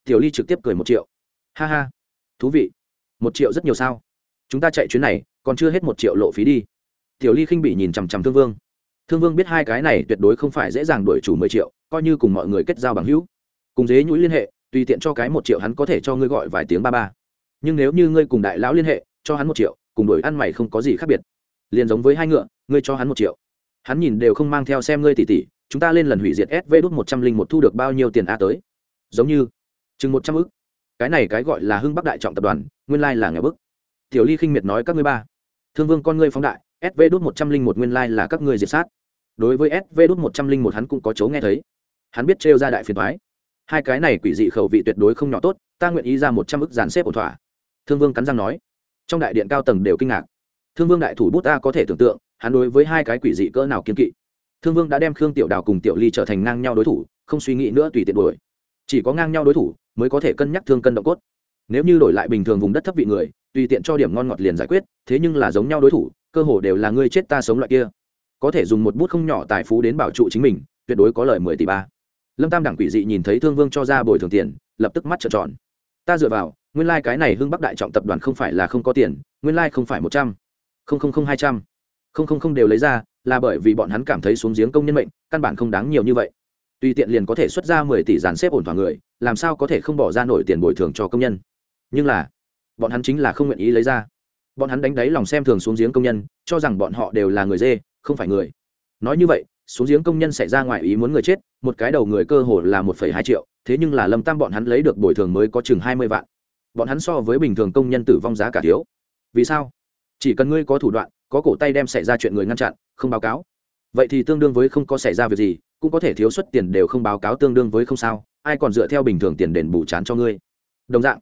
Tiểu ly trực tiếp cười một triệu. Ha ha. Thú vị. Một triệu rất nhiều sao? Chúng ta chạy chuyến này, còn chưa hết một triệu lộ phí đi. Tiểu ly khinh bị nhìn chằm chằm thương vương. Thương vương biết hai cái này tuyệt đối không phải dễ dàng đổi chủ mười triệu, coi như cùng mọi người kết giao bằng hữu. Cùng dế nhũi liên hệ, tùy tiện cho cái một triệu hắn có thể cho ngươi gọi vài tiếng ba ba. Nhưng nếu như ngươi cùng đại lão liên hệ, cho hắn một triệu, cùng đổi ăn mày không có gì khác biệt. Liền giống với hai ngựa, ngươi cho hắn một triệu. Hắn nhìn đều không mang theo xem ngươi tỉ tỉ, chúng ta lên lần hủy diệt sv đút một trăm linh một thu được bao nhiêu tiền a tới giống như chừng một trăm ước. Cái này cái gọi là hưng bắc đại trọng tập đoàn, nguyên lai là nghèo bức. Tiểu ly khinh miệt nói các ngươi ba. Thương vương con ngươi phóng đại sv đốt một trăm linh một nguyên lai là các ngươi diệt sát. Đối với sv đốt một trăm linh một hắn cũng có chấu nghe thấy. Hắn biết trêu ra đại phiền thoái hai cái này quỷ dị khẩu vị tuyệt đối không nhỏ tốt, ta nguyện ý ra một trăm ức dàn xếp ổn thỏa. Thương vương cắn răng nói. Trong đại điện cao tầng đều kinh ngạc. Thương vương đại thủ bút ta có thể tưởng tượng, hắn đối với hai cái quỷ dị cỡ nào kiên kỵ. Thương vương đã đem khương tiểu đào cùng tiểu ly trở thành ngang nhau đối thủ, không suy nghĩ nữa tùy tiện đuổi chỉ có ngang nhau đối thủ mới có thể cân nhắc thương cân động cốt. Nếu như đổi lại bình thường vùng đất thấp vị người, tùy tiện cho điểm ngon ngọt liền giải quyết, thế nhưng là giống nhau đối thủ, cơ hồ đều là ngươi chết ta sống loại kia. Có thể dùng một bút không nhỏ tài phú đến bảo trụ chính mình, tuyệt đối có lời mười tỷ ba. Lâm tam đẳng quỷ dị nhìn thấy thương vương cho ra bồi thường tiền, lập tức mắt trợn tròn. Ta dựa vào, nguyên lai、like、cái này hưng bắc đại trọng tập đoàn không phải là không có tiền, nguyên lai、like、không phải một trăm. Không không không hai trăm. Không không không đều lấy ra, là bởi vì bọn hắn cảm thấy xuống giếng công nhân mệnh, căn bản không đáng nhiều như vậy tùy tiện liền có thể xuất ra mười tỷ dàn xếp ổn thỏa người, làm sao có thể không bỏ ra nổi tiền bồi thường cho công nhân? Nhưng là, bọn hắn chính là không nguyện ý lấy ra. Bọn hắn đánh đáy lòng xem thường xuống giếng công nhân, cho rằng bọn họ đều là người dê, không phải người. Nói như vậy, xuống giếng công nhân xảy ra ngoài ý muốn người chết, một cái đầu người cơ hồ là một phẩy hai triệu, thế nhưng là lâm tam bọn hắn lấy được bồi thường mới có chừng hai mươi vạn. Bọn hắn so với bình thường công nhân tử vong giá cả thiếu. Vì sao? Chỉ cần ngươi có thủ đoạn, có cổ tay đem xảy ra chuyện người ngăn chặn, không báo cáo. Vậy thì tương đương với không có xảy ra việc gì cũng có thể thiếu suất tiền đều không báo cáo tương đương với không sao, ai còn dựa theo bình thường tiền đền bù chán cho ngươi. Đồng dạng,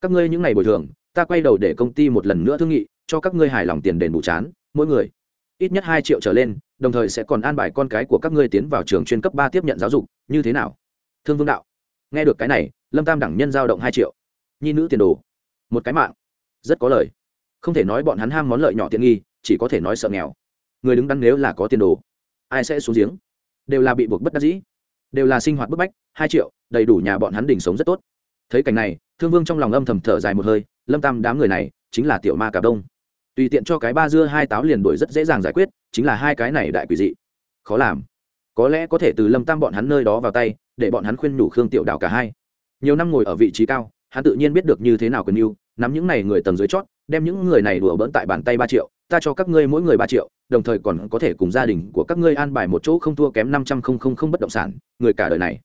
các ngươi những ngày bồi thường, ta quay đầu để công ty một lần nữa thương nghị, cho các ngươi hài lòng tiền đền bù chán, mỗi người, ít nhất hai triệu trở lên, đồng thời sẽ còn an bài con cái của các ngươi tiến vào trường chuyên cấp ba tiếp nhận giáo dục, như thế nào? Thương vương đạo, nghe được cái này, lâm tam đẳng nhân giao động hai triệu. Nhi nữ tiền đồ, một cái mạng, rất có lời. Không thể nói bọn hắn ham món lợi nhỏ tiện nghi, chỉ có thể nói sợ nghèo. Người đứng đắn nếu là có tiền đồ, ai sẽ xuống giếng? Đều là bị buộc bất đắc dĩ. Đều là sinh hoạt bức bách, hai triệu, đầy đủ nhà bọn hắn đỉnh sống rất tốt. Thấy cảnh này, thương vương trong lòng âm thầm thở dài một hơi, lâm tam đám người này, chính là tiểu ma cà đông. Tùy tiện cho cái ba dưa hai táo liền đổi rất dễ dàng giải quyết, chính là hai cái này đại quỷ dị. Khó làm. Có lẽ có thể từ lâm tam bọn hắn nơi đó vào tay, để bọn hắn khuyên nhủ khương tiểu đào cả hai. Nhiều năm ngồi ở vị trí cao, hắn tự nhiên biết được như thế nào cần yêu nắm những này người tầng dưới chót, đem những người này đùa bỡn tại bàn tay ba triệu ta cho các ngươi mỗi người ba triệu, đồng thời còn có thể cùng gia đình của các ngươi an bài một chỗ không thua kém năm trăm không không không bất động sản, người cả đời này.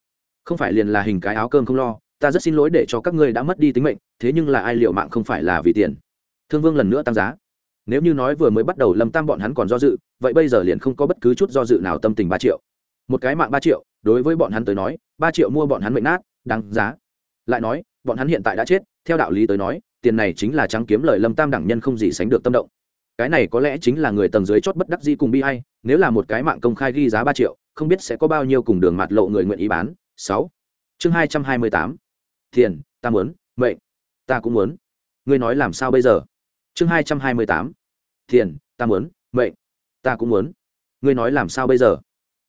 Không phải liền là hình cái áo cơm không lo, ta rất xin lỗi để cho các ngươi đã mất đi tính mệnh, thế nhưng là ai liệu mạng không phải là vì tiền. Thương vương lần nữa tăng giá. Nếu như nói vừa mới bắt đầu lâm tam bọn hắn còn do dự, vậy bây giờ liền không có bất cứ chút do dự nào tâm tình ba triệu. Một cái mạng ba triệu, đối với bọn hắn tới nói, ba triệu mua bọn hắn mệnh nát, đáng giá. Lại nói, bọn hắn hiện tại đã chết, theo đạo lý tới nói, tiền này chính là trắng kiếm lời lâm tam đẳng nhân không gì sánh được tâm động cái này có lẽ chính là người tầng dưới chót bất đắc dĩ cùng bi hay nếu là một cái mạng công khai ghi giá ba triệu, không biết sẽ có bao nhiêu cùng đường mặt lộ người nguyện ý bán. Sáu. Chương hai trăm hai mươi tám. Tiền, ta muốn, mệnh, ta cũng muốn. Ngươi nói làm sao bây giờ? Chương hai trăm hai mươi tám. Tiền, ta muốn, mệnh, ta cũng muốn. Ngươi nói làm sao bây giờ?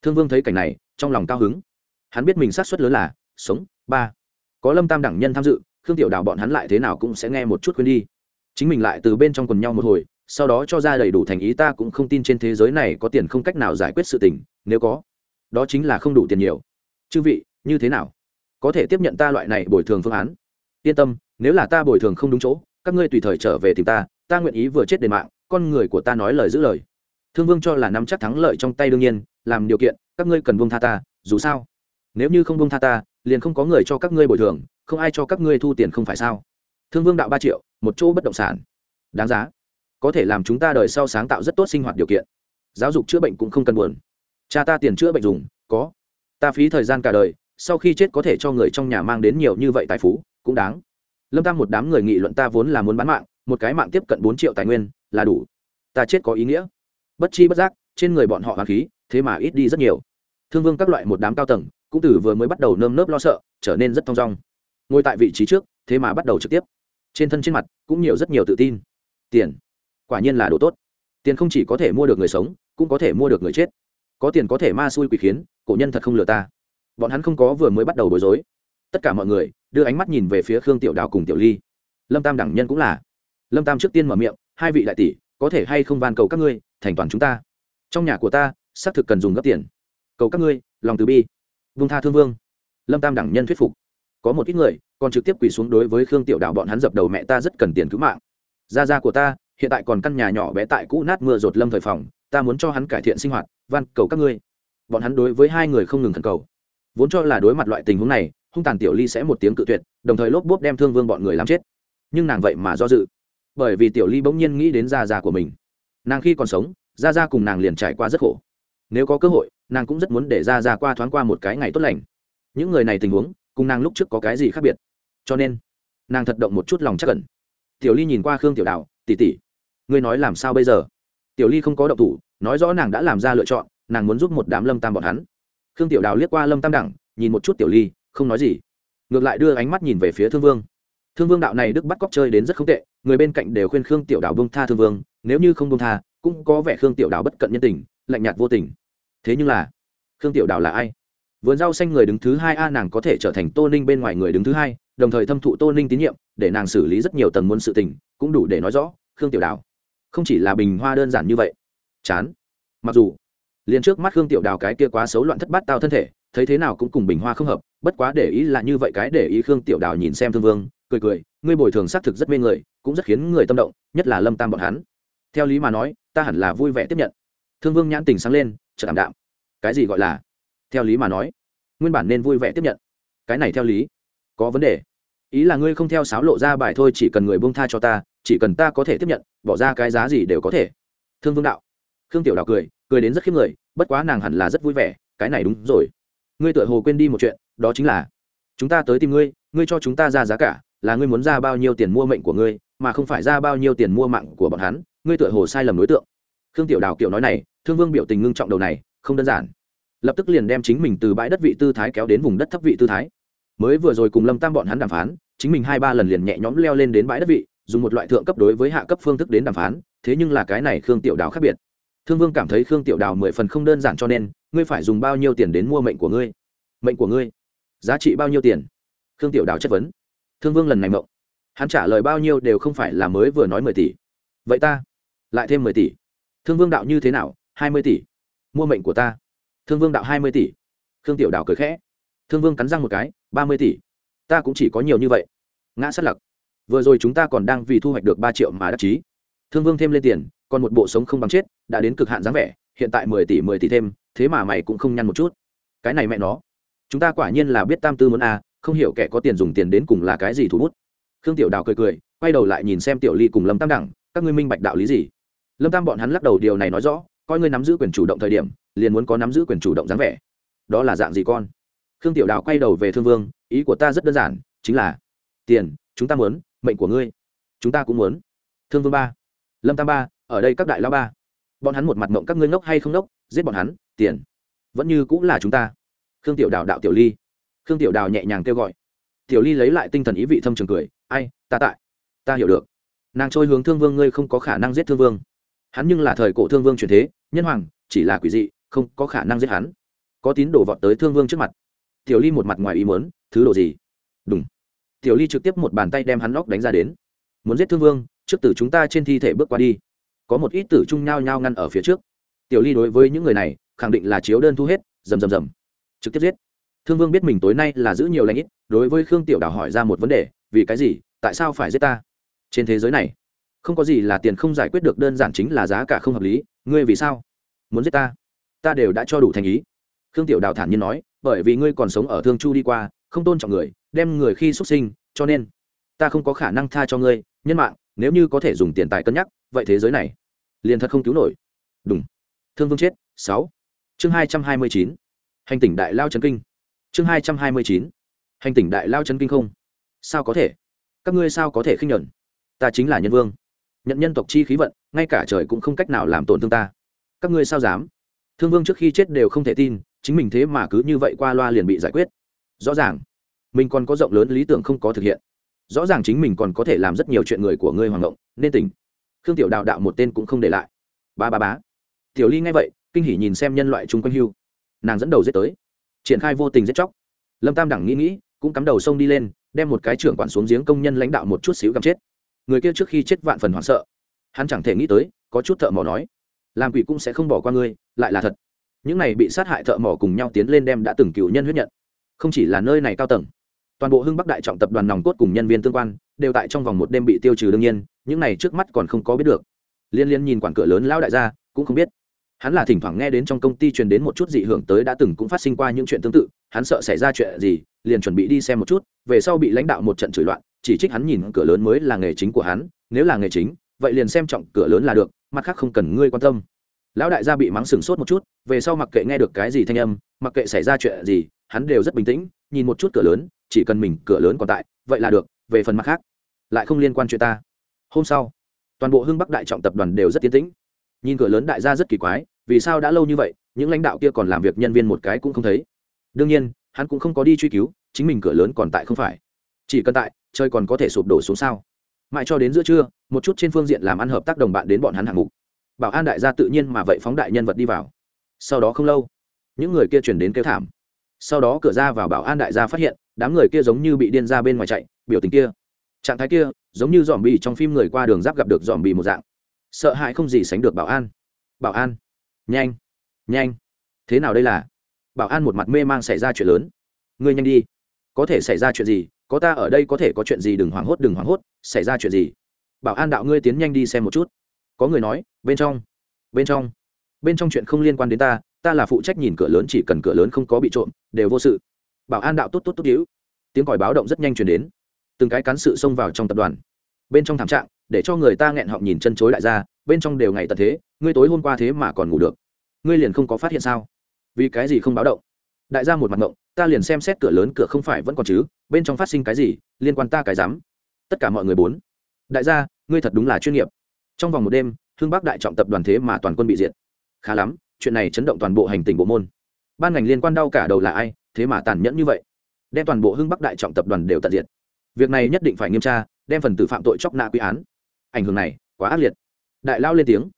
Thương vương thấy cảnh này, trong lòng cao hứng. Hắn biết mình sát suất lớn là, sống, ba. Có lâm tam đẳng nhân tham dự, khương tiểu đào bọn hắn lại thế nào cũng sẽ nghe một chút khuyên đi. Chính mình lại từ bên trong quần nhau một hồi sau đó cho ra đầy đủ thành ý ta cũng không tin trên thế giới này có tiền không cách nào giải quyết sự tình, nếu có, đó chính là không đủ tiền nhiều. Chư vị, như thế nào? Có thể tiếp nhận ta loại này bồi thường phương án? Yên tâm, nếu là ta bồi thường không đúng chỗ, các ngươi tùy thời trở về tìm ta ta nguyện ý vừa chết đền mạng, con người của ta nói lời giữ lời. Thương vương cho là nắm chắc thắng lợi trong tay đương nhiên, làm điều kiện, các ngươi cần buông tha ta, dù sao, nếu như không buông tha ta, liền không có người cho các ngươi bồi thường, không ai cho các ngươi thu tiền không phải sao? Thương vương đạo ba triệu, một chỗ bất động sản. Đáng giá có thể làm chúng ta đời sau sáng tạo rất tốt sinh hoạt điều kiện. Giáo dục chữa bệnh cũng không cần buồn. Cha ta tiền chữa bệnh dùng, có. Ta phí thời gian cả đời, sau khi chết có thể cho người trong nhà mang đến nhiều như vậy tài phú, cũng đáng. Lâm tam một đám người nghị luận ta vốn là muốn bán mạng, một cái mạng tiếp cận bốn triệu tài nguyên, là đủ. Ta chết có ý nghĩa. Bất chi bất giác, trên người bọn họ hoàng khí, thế mà ít đi rất nhiều. Thương vương các loại một đám cao tầng, cũng từ vừa mới bắt đầu nơm nớp lo sợ, trở nên rất thong dong. Ngồi tại vị trí trước, thế mà bắt đầu trực tiếp. Trên thân trên mặt, cũng nhiều rất nhiều tự tin. Tiền quả nhiên là đồ tốt. Tiền không chỉ có thể mua được người sống, cũng có thể mua được người chết. Có tiền có thể ma xui quỷ khiến, cổ nhân thật không lừa ta. Bọn hắn không có vừa mới bắt đầu bối rối. Tất cả mọi người đưa ánh mắt nhìn về phía khương tiểu đào cùng tiểu ly. Lâm tam đẳng nhân cũng là. Lâm tam trước tiên mở miệng, hai vị đại tỷ, có thể hay không van cầu các ngươi, thành toàn chúng ta? Trong nhà của ta, xác thực cần dùng gấp tiền. Cầu các ngươi, lòng từ bi. Vung tha thương vương. Lâm tam đẳng nhân thuyết phục. Có một ít người còn trực tiếp quỳ xuống đối với khương tiểu đạo bọn hắn dập đầu, mẹ ta rất cần tiền cứu mạng. Gia gia của ta hiện tại còn căn nhà nhỏ bé tại cũ nát mưa rột lâm thời phòng, ta muốn cho hắn cải thiện sinh hoạt, van, cầu các ngươi. Bọn hắn đối với hai người không ngừng thần cầu. Vốn cho là đối mặt loại tình huống này, hung tàn tiểu ly sẽ một tiếng cự tuyệt, đồng thời lốp bốp đem thương vương bọn người làm chết. Nhưng nàng vậy mà do dự. Bởi vì tiểu ly bỗng nhiên nghĩ đến gia gia của mình. Nàng khi còn sống, gia gia cùng nàng liền trải qua rất khổ. Nếu có cơ hội, nàng cũng rất muốn để gia gia qua thoáng qua một cái ngày tốt lành. Những người này tình huống, cùng nàng lúc trước có cái gì khác biệt? Cho nên, nàng thật động một chút lòng chắc cẩn tiểu ly nhìn qua khương tiểu đạo tỉ tỉ ngươi nói làm sao bây giờ? Tiểu ly không có động thủ, nói rõ nàng đã làm ra lựa chọn, nàng muốn giúp một đám lâm tam bọn hắn. Khương tiểu đào liếc qua lâm tam đẳng, nhìn một chút tiểu ly, không nói gì. Ngược lại đưa ánh mắt nhìn về phía thương vương. Thương vương đạo này đức bắt cóc chơi đến rất không tệ, người bên cạnh đều khuyên khương tiểu đào bông tha thương vương, nếu như không bông tha, cũng có vẻ khương tiểu đào bất cận nhân tình, lạnh nhạt vô tình. Thế nhưng là, khương tiểu đào là ai? Vườn rau xanh người đứng thứ hai a, nàng có thể trở thành tô ninh bên ngoài người đứng thứ hai, đồng thời thâm thụ tô ninh tín nhiệm, để nàng xử lý rất nhiều tầng muốn sự tình, cũng đủ để nói rõ, khương tiểu đào không chỉ là bình hoa đơn giản như vậy. Chán. Mặc dù, liền trước mắt hương tiểu đào cái kia quá xấu loạn thất bát tao thân thể, thấy thế nào cũng cùng bình hoa không hợp, bất quá để ý là như vậy cái để ý khương tiểu đào nhìn xem thương vương, cười cười, ngươi bồi thường xác thực rất mê người, cũng rất khiến người tâm động, nhất là lâm tam bọn hắn. Theo lý mà nói, ta hẳn là vui vẻ tiếp nhận. Thương vương nhãn tình sáng lên chợt ảm đạm. Cái gì gọi là? Theo lý mà nói, nguyên bản nên vui vẻ tiếp nhận. Cái này theo lý. Có vấn đề. Ý là ngươi không theo sáo lộ ra bài thôi, chỉ cần người buông tha cho ta chỉ cần ta có thể tiếp nhận, bỏ ra cái giá gì đều có thể. Thương vương đạo. Khương tiểu đào cười cười đến rất khiếp người, bất quá nàng hẳn là rất vui vẻ, cái này đúng rồi. Ngươi tựa hồ quên đi một chuyện, đó chính là, chúng ta tới tìm ngươi ngươi cho chúng ta ra giá cả, là ngươi muốn ra bao nhiêu tiền mua mệnh của ngươi, mà không phải ra bao nhiêu tiền mua mạng của bọn hắn, ngươi tựa hồ sai lầm đối tượng. Khương tiểu đào kiểu nói này, thương vương biểu tình ngưng trọng đầu này, không đơn giản. Lập tức liền đem chính mình từ bãi đất vị tư thái kéo đến vùng đất thấp vị tư thái. Mới vừa rồi cùng lâm tam bọn hắn đàm phán, chính mình hai ba lần liền nhẹ nhõm leo lên đến bãi đất vị dùng một loại thượng cấp đối với hạ cấp phương thức đến đàm phán, thế nhưng là cái này khương tiểu đào khác biệt. Thương vương cảm thấy khương tiểu đào mười phần không đơn giản cho nên, ngươi phải dùng bao nhiêu tiền đến mua mệnh của ngươi? Mệnh của ngươi? Giá trị bao nhiêu tiền? Khương tiểu đào chất vấn. Thương vương lần này mộng. Hắn trả lời bao nhiêu đều không phải là mới vừa nói mười tỷ. Vậy ta lại thêm mười tỷ. Thương vương đạo như thế nào? Hai mươi tỷ. Mua mệnh của ta. Thương vương đạo hai mươi tỷ. Khương tiểu đào cười khẽ. Thương vương cắn răng một cái. Ba mươi tỷ. Ta cũng chỉ có nhiều như vậy. Ngã sát lặc vừa rồi chúng ta còn đang vì thu hoạch được ba triệu mà đắc chí. Thương vương thêm lên tiền, còn một bộ sống không bằng chết, đã đến cực hạn dáng vẻ, hiện tại mười tỷ mười tỷ thêm, thế mà mày cũng không nhăn một chút. Cái này mẹ nó. Chúng ta quả nhiên là biết tam tư muốn a, không hiểu kẻ có tiền dùng tiền đến cùng là cái gì thú bút. Khương tiểu đào cười cười, quay đầu lại nhìn xem tiểu ly cùng lâm tam đẳng, các ngươi minh bạch đạo lý gì? Lâm tam bọn hắn lắc đầu điều này nói rõ, coi ngươi nắm giữ quyền chủ động thời điểm, liền muốn có nắm giữ quyền chủ động dáng vẻ. Đó là dạng gì con? Khương tiểu đào quay đầu về thương vương, ý của ta rất đơn giản, chính là, tiền, chúng ta muốn mệnh của ngươi. Chúng ta cũng muốn. Thương vương ba, lâm tam ba, ở đây các đại lao ba. Bọn hắn một mặt mộng các ngươi ngốc hay không ngốc, giết bọn hắn, tiền. Vẫn như cũng là chúng ta. Khương tiểu đào đạo tiểu ly. Khương tiểu đào nhẹ nhàng kêu gọi. Tiểu ly lấy lại tinh thần ý vị thâm trường cười. Ai, ta tại. Ta hiểu được. Nàng trôi hướng thương vương, ngươi không có khả năng giết thương vương. Hắn nhưng là thời cổ thương vương truyền thế, nhân hoàng, chỉ là quỷ dị, không có khả năng giết hắn. Có tín đồ vọt tới thương vương trước mặt. Tiểu ly một mặt ngoài ý muốn, thứ đồ gì? Đúng tiểu ly trực tiếp một bàn tay đem hắn lóc đánh ra đến. Muốn giết thương vương, trước tử chúng ta trên thi thể bước qua đi. Có một ít tử trung nhao nhao ngăn ở phía trước. Tiểu ly đối với những người này, khẳng định là chiếu đơn thu hết, rầm rầm rầm. Trực tiếp giết. Thương vương biết mình tối nay là giữ nhiều lãnh ít, đối với khương tiểu đào hỏi ra một vấn đề, vì cái gì, tại sao phải giết ta? Trên thế giới này, không có gì là tiền không giải quyết được đơn giản chính là giá cả không hợp lý, ngươi vì sao muốn giết ta? Ta đều đã cho đủ thành ý. Khương tiểu đào thản nhiên nói, bởi vì ngươi còn sống ở thương chu đi qua, không tôn trọng người đem người khi xuất sinh, cho nên, ta không có khả năng tha cho ngươi, nhân mạng, nếu như có thể dùng tiền tài cân nhắc, vậy thế giới này, liền thật không cứu nổi. Đúng thương vương chết, sáu. Chương hai trăm hai mươi chín. Hành tỉnh đại lao trấn kinh. Chương hai trăm hai mươi chín. Hành tỉnh đại lao trấn kinh không? Sao có thể? Các ngươi sao có thể khinh nhuận? Ta chính là nhân vương. Nhận nhân tộc chi khí vận, ngay cả trời cũng không cách nào làm tổn thương ta. Các ngươi sao dám? Thương vương trước khi chết đều không thể tin, chính mình thế mà cứ như vậy qua loa liền bị giải quyết. Rõ ràng mình còn có rộng lớn lý tưởng không có thực hiện. Rõ ràng chính mình còn có thể làm rất nhiều chuyện người của ngươi hoàng ngộng, nên tỉnh. Khương tiểu đạo đạo một tên cũng không để lại. Ba ba bá tiểu ly nghe vậy, kinh hỉ nhìn xem nhân loại chung quanh hưu. Nàng dẫn đầu giết tới. Triển khai vô tình giết chóc. Lâm tam đẳng nghĩ nghĩ, cũng cắm đầu sông đi lên, đem một cái trưởng quản xuống giếng công nhân lãnh đạo một chút xíu găm chết. Người kia trước khi chết vạn phần hoảng sợ. Hắn chẳng thể nghĩ tới, có chút thợ mỏ nói, làm quỷ cũng sẽ không bỏ qua ngươi, lại là thật. Những này bị sát hại thợ mỏ cùng nhau tiến lên đem đã từng cựu nhân huyết nhận. Không chỉ là nơi này cao tầng toàn bộ hưng bắc đại trọng tập đoàn nòng cốt cùng nhân viên tương quan đều tại trong vòng một đêm bị tiêu trừ đương nhiên, những này trước mắt còn không có biết được. Liên liên nhìn quản cửa lớn lão đại gia, cũng không biết. Hắn là thỉnh thoảng nghe đến trong công ty truyền đến một chút dị hưởng tới đã từng cũng phát sinh qua những chuyện tương tự, hắn sợ xảy ra chuyện gì, liền chuẩn bị đi xem một chút, về sau bị lãnh đạo một trận chửi loạn, chỉ trích hắn nhìn cửa lớn mới là nghề chính của hắn, nếu là nghề chính, vậy liền xem trọng cửa lớn là được, mặt khác không cần ngươi quan tâm. Lão đại gia bị mắng sừng sốt một chút, về sau mặc kệ nghe được cái gì thanh âm, mặc kệ xảy ra chuyện gì, hắn đều rất bình tĩnh, nhìn một chút cửa lớn chỉ cần mình cửa lớn còn tại, vậy là được, về phần mặt khác, lại không liên quan chuyện ta. Hôm sau, toàn bộ hưng bắc đại trọng tập đoàn đều rất tiến tĩnh. Nhìn cửa lớn đại gia rất kỳ quái, vì sao đã lâu như vậy, những lãnh đạo kia còn làm việc nhân viên một cái cũng không thấy. Đương nhiên, hắn cũng không có đi truy cứu, chính mình cửa lớn còn tại không phải. Chỉ cần tại chơi còn có thể sụp đổ xuống sao? Mãi cho đến giữa trưa, một chút trên phương diện làm ăn hợp tác đồng bạn đến bọn hắn hạng mục. Bảo an đại gia tự nhiên mà vậy phóng đại nhân vật đi vào. Sau đó không lâu, những người kia chuyển đến kêu thảm. Sau đó cửa ra vào bảo an đại gia phát hiện đám người kia giống như bị điên ra bên ngoài chạy, biểu tình kia, trạng thái kia, giống như dòm bì trong phim người qua đường giáp gặp được dòm bì một dạng. Sợ hãi không gì sánh được bảo an. Bảo an. Nhanh. Nhanh. Thế nào đây là? Bảo an một mặt mê mang xảy ra chuyện lớn. Ngươi nhanh đi. Có thể xảy ra chuyện gì? Có ta ở đây có thể có chuyện gì? Đừng hoảng hốt, đừng hoảng hốt. Xảy ra chuyện gì? Bảo an đạo ngươi tiến nhanh đi xem một chút. Có người nói, bên trong. Bên trong. Bên trong chuyện không liên quan đến ta ta là phụ trách nhìn cửa lớn, chỉ cần cửa lớn không có bị trộm, đều vô sự bảo an đạo tốt tốt tốt hữu. Tiếng còi báo động rất nhanh chuyển đến. Từng cái cán sự xông vào trong tập đoàn. Bên trong thảm trạng, để cho người ta nghẹn họng nhìn chân chối đại gia, bên trong đều ngày tận thế, ngươi tối hôm qua thế mà còn ngủ được. Ngươi liền không có phát hiện sao? Vì cái gì không báo động? Đại gia một mặt ngộng, ta liền xem xét cửa lớn, cửa không phải vẫn còn chứ, bên trong phát sinh cái gì, liên quan ta cái dám. Tất cả mọi người bốn. Đại gia, ngươi thật đúng là chuyên nghiệp. Trong vòng một đêm thương bắc đại trọng tập đoàn thế mà toàn quân bị diệt. Khá lắm, chuyện này chấn động toàn bộ hành tình bộ môn. Ban ngành liên quan đau cả đầu là ai thế mà tàn nhẫn như vậy. Đem toàn bộ hưng bắc đại trọng tập đoàn đều tận diệt. Việc này nhất định phải nghiêm tra, đem phần tử phạm tội chóc nạ quy án. Ảnh hưởng này quá ác liệt. Đại lao lên tiếng.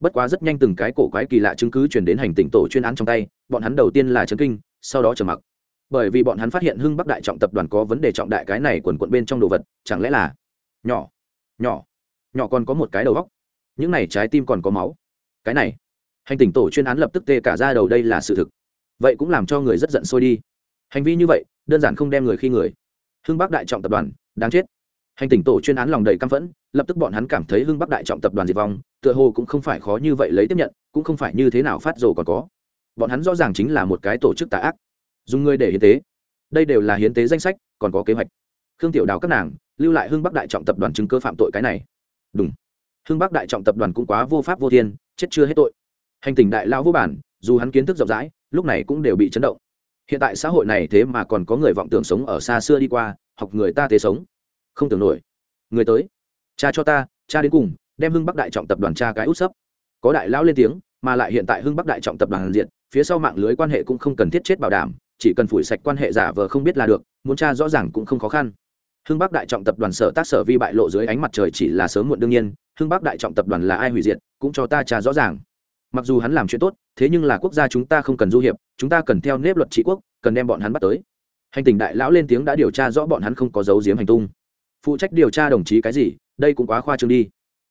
Bất quá rất nhanh từng cái cổ quái kỳ lạ chứng cứ chuyển đến hành tỉnh tổ chuyên án trong tay, bọn hắn đầu tiên là chấn kinh, sau đó trở mặc. Bởi vì bọn hắn phát hiện hưng bắc đại trọng tập đoàn có vấn đề trọng đại cái này quần quận bên trong đồ vật, chẳng lẽ là nhỏ nhỏ nhỏ còn có một cái đầu góc những này trái tim còn có máu. Cái này, hành tỉnh tổ chuyên án lập tức tê cả ra đầu, đây là sự thực vậy cũng làm cho người rất giận sôi đi. Hành vi như vậy, đơn giản không đem người khi người. Hưng bắc đại trọng tập đoàn, đáng chết. Hành tỉnh tổ chuyên án lòng đầy căm phẫn, lập tức bọn hắn cảm thấy hưng bắc đại trọng tập đoàn diệt vong, tựa hồ cũng không phải khó như vậy lấy tiếp nhận, cũng không phải như thế nào phát rồ còn có. Bọn hắn rõ ràng chính là một cái tổ chức tà ác. Dùng người để hiến tế. Đây đều là hiến tế danh sách, còn có kế hoạch. Khương tiểu đào các nàng, lưu lại hưng bắc đại trọng tập đoàn chứng cơ phạm tội cái này. Đúng hưng bắc đại trọng tập đoàn cũng quá vô pháp vô thiên, chết chưa hết tội. Hành tỉnh đại lao vô bản, dù hắn kiến thức rộng rãi lúc này cũng đều bị chấn động. Hiện tại xã hội này thế mà còn có người vọng tưởng sống ở xa xưa đi qua, học người ta thế sống. Không tưởng nổi. Người tới. Cha cho ta, cha đến cùng, đem hưng bắc đại trọng tập đoàn cha cái út sấp. Có đại lão lên tiếng, mà lại hiện tại hưng bắc đại trọng tập đoàn diện phía sau mạng lưới quan hệ cũng không cần thiết chết bảo đảm, chỉ cần phủi sạch quan hệ giả vờ không biết là được, muốn cha rõ ràng cũng không khó khăn. Hưng bắc đại trọng tập đoàn sở tác sở vi bại lộ dưới ánh mặt trời chỉ là sớm muộn đương nhiên, hưng bắc đại trọng tập đoàn là ai hủy diệt, cũng cho ta cha rõ ràng mặc dù hắn làm chuyện tốt, thế nhưng là quốc gia chúng ta không cần du hiệp, chúng ta cần theo nếp luật trị quốc, cần đem bọn hắn bắt tới. Hành tình đại lão lên tiếng đã điều tra rõ bọn hắn không có dấu diếm hành tung. Phụ trách điều tra đồng chí cái gì, đây cũng quá khoa trương đi.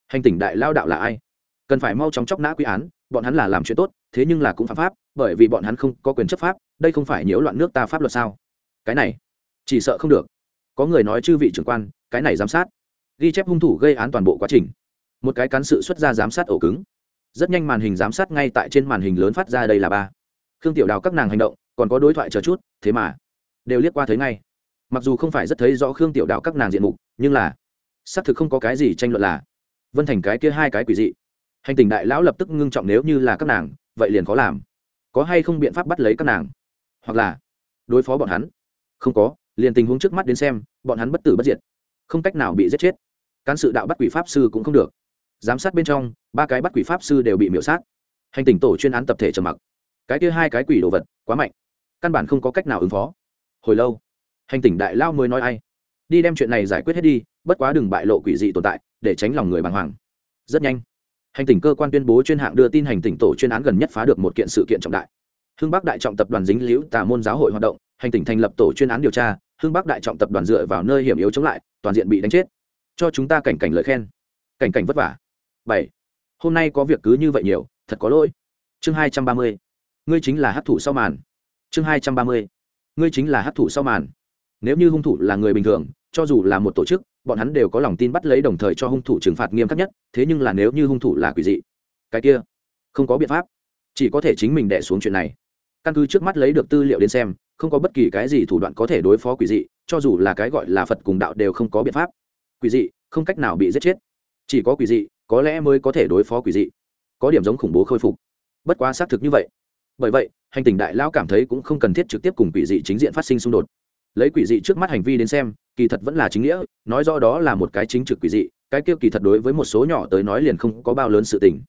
Hành tình đại lao đạo là ai? Cần phải mau chóng chóc nã quy án, bọn hắn là làm chuyện tốt, thế nhưng là cũng phạm pháp, bởi vì bọn hắn không có quyền chấp pháp, đây không phải nhiễu loạn nước ta pháp luật sao? Cái này, chỉ sợ không được. Có người nói chư vị trưởng quan, cái này giám sát. Ghi chép hung thủ gây án toàn bộ quá trình. Một cái cán sự xuất ra giám sát ổ cứng rất nhanh màn hình giám sát ngay tại trên màn hình lớn phát ra đây là ba. Khương tiểu đào các nàng hành động, còn có đối thoại chờ chút, thế mà, đều liếc qua thấy ngay. Mặc dù không phải rất thấy rõ khương tiểu Đào các nàng diện mục, nhưng là, xác thực không có cái gì tranh luận là, vân thành cái kia hai cái quỷ dị. Hành tình đại lão lập tức ngưng trọng nếu như là các nàng, vậy liền khó làm. Có hay không biện pháp bắt lấy các nàng? Hoặc là, đối phó bọn hắn? Không có, liền tình huống trước mắt đến xem, bọn hắn bất tử bất diệt. Không cách nào bị giết chết. Cán sự đạo bắt quỷ pháp sư cũng không được giám sát bên trong, ba cái bắt quỷ pháp sư đều bị miễu sát. Hành tình tổ chuyên án tập thể trầm mặc. Cái kia hai cái quỷ đồ vật, quá mạnh. Căn bản không có cách nào ứng phó. Hồi lâu, hành tỉnh đại lao mới nói ai? Đi đem chuyện này giải quyết hết đi, bất quá đừng bại lộ quỷ dị tồn tại, để tránh lòng người bàng hoàng. Rất nhanh, hành tỉnh cơ quan tuyên bố chuyên hạng đưa tin hành tỉnh tổ chuyên án gần nhất phá được một kiện sự kiện trọng đại. Hưng bắc đại trọng tập đoàn dính liễu tà môn giáo hội hoạt động, hành tỉnh thành lập tổ chuyên án điều tra, hưng bắc đại trọng tập đoàn dựa vào nơi hiểm yếu chống lại, toàn diện bị đánh chết. Cho chúng ta cảnh cảnh lời khen. Cảnh cảnh vất vả bảy. Hôm nay có việc cứ như vậy nhiều, thật có lỗi. Chương hai trăm ba mươi. Ngươi chính là hát thủ sau màn. Chương hai trăm ba mươi. Ngươi chính là hát thủ sau màn. Nếu như hung thủ là người bình thường, cho dù là một tổ chức, bọn hắn đều có lòng tin bắt lấy đồng thời cho hung thủ trừng phạt nghiêm khắc nhất, thế nhưng là nếu như hung thủ là quỷ dị, cái kia, không có biện pháp. Chỉ có thể chính mình đẻ xuống chuyện này. Căn cứ trước mắt lấy được tư liệu đến xem, không có bất kỳ cái gì thủ đoạn có thể đối phó quỷ dị, cho dù là cái gọi là phật cùng đạo đều không có biện pháp. Quỷ dị, không cách nào bị giết chết. Chỉ có quỷ dị có lẽ mới có thể đối phó quỷ dị, có điểm giống khủng bố khôi phục. Bất quá xác thực như vậy. Bởi vậy, hành tình đại lão cảm thấy cũng không cần thiết trực tiếp cùng quỷ dị chính diện phát sinh xung đột. Lấy quỷ dị trước mắt hành vi đến xem, kỳ thật vẫn là chính nghĩa, nói rõ đó là một cái chính trực quỷ dị, cái kia kỳ thật đối với một số nhỏ tới nói liền không có bao lớn sự tình.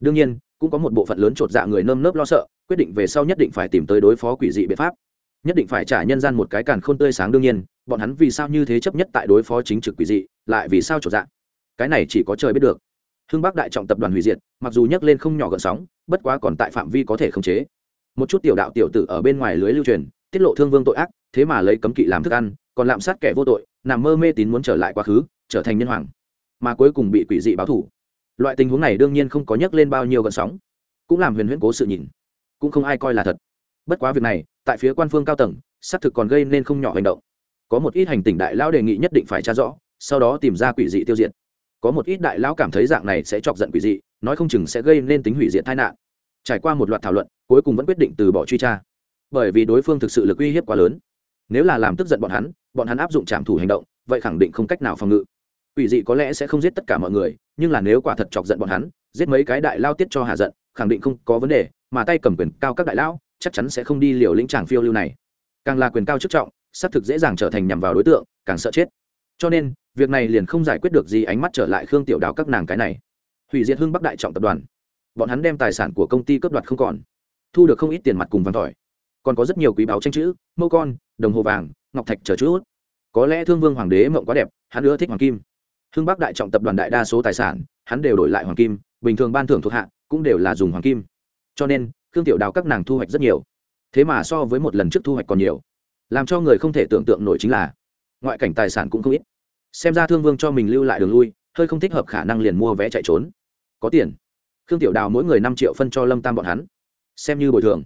Đương nhiên, cũng có một bộ phận lớn chột dạ người nơm nớp lo sợ, quyết định về sau nhất định phải tìm tới đối phó quỷ dị biện pháp. Nhất định phải trả nhân gian một cái càn khôn tươi sáng đương nhiên, bọn hắn vì sao như thế chấp nhất tại đối phó chính trực quỷ dị, lại vì sao chột dạ? Cái này chỉ có trời biết được hưng bắc đại trọng tập đoàn hủy diệt, mặc dù nhấc lên không nhỏ gợn sóng, bất quá còn tại phạm vi có thể khống chế. Một chút tiểu đạo tiểu tử ở bên ngoài lưới lưu truyền, tiết lộ thương vương tội ác, thế mà lấy cấm kỵ làm thức ăn, còn lạm sát kẻ vô tội, nằm mơ mê tín muốn trở lại quá khứ, trở thành nhân hoàng. Mà cuối cùng bị quỷ dị báo thủ. Loại tình huống này đương nhiên không có nhấc lên bao nhiêu gợn sóng. Cũng làm huyền huyễn cố sự nhìn. Cũng không ai coi là thật. Bất quá việc này, tại phía quan phương cao tầng, xác thực còn gây nên không nhỏ hành động. Có một ít hành tỉnh đại lão đề nghị nhất định phải tra rõ, sau đó tìm ra quỷ dị tiêu diệt có một ít đại lão cảm thấy dạng này sẽ chọc giận quỷ dị, nói không chừng sẽ gây nên tính hủy diệt tai nạn. Trải qua một loạt thảo luận, cuối cùng vẫn quyết định từ bỏ truy tra. Bởi vì đối phương thực sự lực uy hiếp quá lớn. Nếu là làm tức giận bọn hắn bọn hắn áp dụng trảm thủ hành động, vậy khẳng định không cách nào phòng ngự. Quỷ dị có lẽ sẽ không giết tất cả mọi người, nhưng là nếu quả thật chọc giận bọn hắn, giết mấy cái đại lao tiết cho hạ giận, khẳng định không có vấn đề, mà tay cầm quyền cao các đại lão, chắc chắn sẽ không đi liều lĩnh tràng phiêu lưu này. Càng là quyền cao chức trọng, xác thực dễ dàng trở thành nhằm vào đối tượng, càng sợ chết. Cho nên việc này liền không giải quyết được gì ánh mắt trở lại khương tiểu đào các nàng cái này. Hủy diệt hưng bắc đại trọng tập đoàn. Bọn hắn đem tài sản của công ty cướp đoạt không còn. Thu được không ít tiền mặt cùng vàng tỏi. Còn có rất nhiều quý báo tranh chữ mẫu con, đồng hồ vàng, ngọc thạch chờ chút có lẽ thương vương hoàng đế mộng quá đẹp, hắn ưa thích hoàng kim. Hưng bắc đại trọng tập đoàn đại đa số tài sản, hắn đều đổi lại hoàng kim, bình thường ban thưởng thuộc hạ cũng đều là dùng hoàng kim. Cho nên, khương tiểu đào các nàng thu hoạch rất nhiều. Thế mà so với một lần trước thu hoạch còn nhiều. Làm cho người không thể tưởng tượng nổi chính là, ngoại cảnh tài sản cũng không ít xem ra thương vương cho mình lưu lại đường lui, hơi không thích hợp khả năng liền mua vé chạy trốn. Có tiền. Khương tiểu đào mỗi người năm triệu phân cho lâm tam bọn hắn. Xem như bồi thường.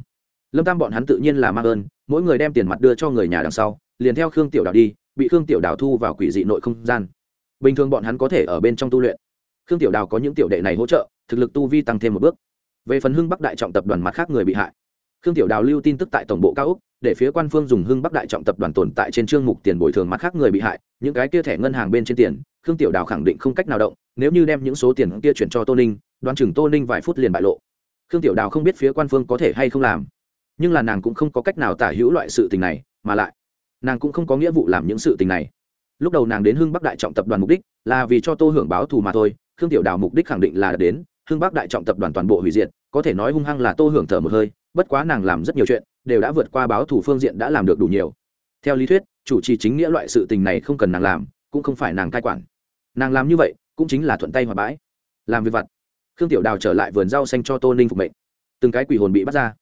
Lâm tam bọn hắn tự nhiên là mang ơn, mỗi người đem tiền mặt đưa cho người nhà đằng sau, liền theo khương tiểu đào đi, bị khương tiểu đào thu vào quỷ dị nội không gian. Bình thường bọn hắn có thể ở bên trong tu luyện. Khương tiểu đào có những tiểu đệ này hỗ trợ, thực lực tu vi tăng thêm một bước. Về phần hưng bắc đại trọng tập đoàn mặt khác người bị hại khương tiểu đào lưu tin tức tại tổng bộ cao úc để phía quan phương dùng hưng bắc đại trọng tập đoàn tồn tại trên chương mục tiền bồi thường mặt khác người bị hại, những cái kia thẻ ngân hàng bên trên tiền, khương tiểu đào khẳng định không cách nào động, nếu như đem những số tiền kia chuyển cho tô ninh, đoán chừng tô ninh vài phút liền bại lộ. Khương tiểu đào không biết phía quan phương có thể hay không làm, nhưng là nàng cũng không có cách nào tả hữu loại sự tình này, mà lại, nàng cũng không có nghĩa vụ làm những sự tình này. Lúc đầu nàng đến hưng bắc đại trọng tập đoàn mục đích là vì cho tô hưởng báo thù mà thôi, khương tiểu đào mục đích khẳng định là đến, hưng bắc đại trọng tập đoàn toàn bộ hủy diệt, có thể nói hung hăng là tô hưởng thở một hơi bất quá nàng làm rất nhiều chuyện, đều đã vượt qua báo thủ phương diện đã làm được đủ nhiều. Theo lý thuyết, chủ trì chính nghĩa loại sự tình này không cần nàng làm, cũng không phải nàng cai quản. Nàng làm như vậy, cũng chính là thuận tay hòa bãi. Làm việc vặt. Khương tiểu đào trở lại vườn rau xanh cho tô ninh phục mệnh. Từng cái quỷ hồn bị bắt ra.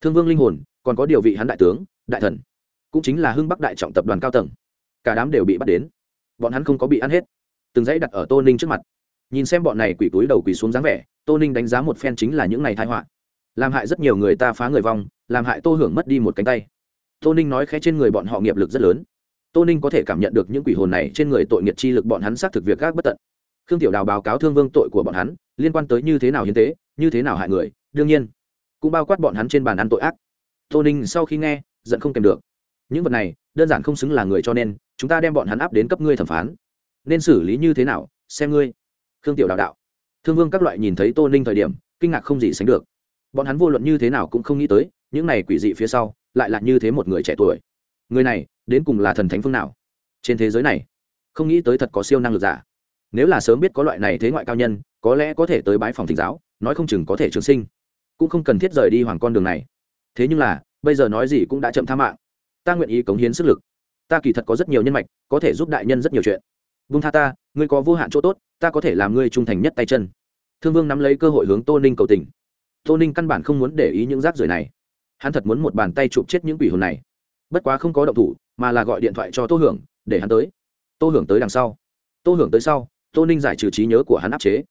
Thương vương linh hồn, còn có điều vị hắn đại tướng, đại thần, cũng chính là hưng bắc đại trọng tập đoàn cao tầng. Cả đám đều bị bắt đến. Bọn hắn không có bị ăn hết. Từng dãy đặt ở tô ninh trước mặt. Nhìn xem bọn này quỷ túi đầu quỷ xuống dáng vẻ, tô ninh đánh giá một phen chính là những này thái họa làm hại rất nhiều người ta phá người vong, làm hại tô hưởng mất đi một cánh tay. Tô ninh nói khẽ trên người bọn họ nghiệp lực rất lớn. Tô ninh có thể cảm nhận được những quỷ hồn này trên người tội nghiệt chi lực bọn hắn xác thực việc gác bất tận. Khương tiểu đào báo cáo thương vương tội của bọn hắn, liên quan tới như thế nào hiến tế, như thế nào hại người, đương nhiên cũng bao quát bọn hắn trên bàn ăn tội ác. Tô ninh sau khi nghe, giận không kèm được. Những vật này, đơn giản không xứng là người cho nên, chúng ta đem bọn hắn áp đến cấp ngươi thẩm phán. Nên xử lý như thế nào, xem ngươi. Khương tiểu Đào đạo. Thương vương các loại nhìn thấy tô ninh thời điểm, kinh ngạc không gì sánh được bọn hắn vô luận như thế nào cũng không nghĩ tới, những này quỷ dị phía sau, lại là như thế một người trẻ tuổi. Người này, đến cùng là thần thánh phương nào? Trên thế giới này, không nghĩ tới thật có siêu năng lực giả. Nếu là sớm biết có loại này thế ngoại cao nhân, có lẽ có thể tới bái phòng thỉnh giáo, nói không chừng có thể trường sinh. Cũng không cần thiết rời đi hoàng con đường này. Thế nhưng là, bây giờ nói gì cũng đã chậm tha mạng. Ta nguyện ý cống hiến sức lực. Ta kỳ thật có rất nhiều nhân mạch, có thể giúp đại nhân rất nhiều chuyện. Vung tha ta, ngươi có vô hạn chỗ tốt, ta có thể làm ngươi trung thành nhất tay chân. Thương vương nắm lấy cơ hội hướng tô ninh cầu tình tô ninh căn bản không muốn để ý những rác rưởi này. Hắn thật muốn một bàn tay chụp chết những quỷ hồn này. Bất quá không có động thủ, mà là gọi điện thoại cho tô hưởng, để hắn tới. Tô hưởng tới đằng sau. Tô hưởng tới sau, tô ninh giải trừ trí nhớ của hắn áp chế.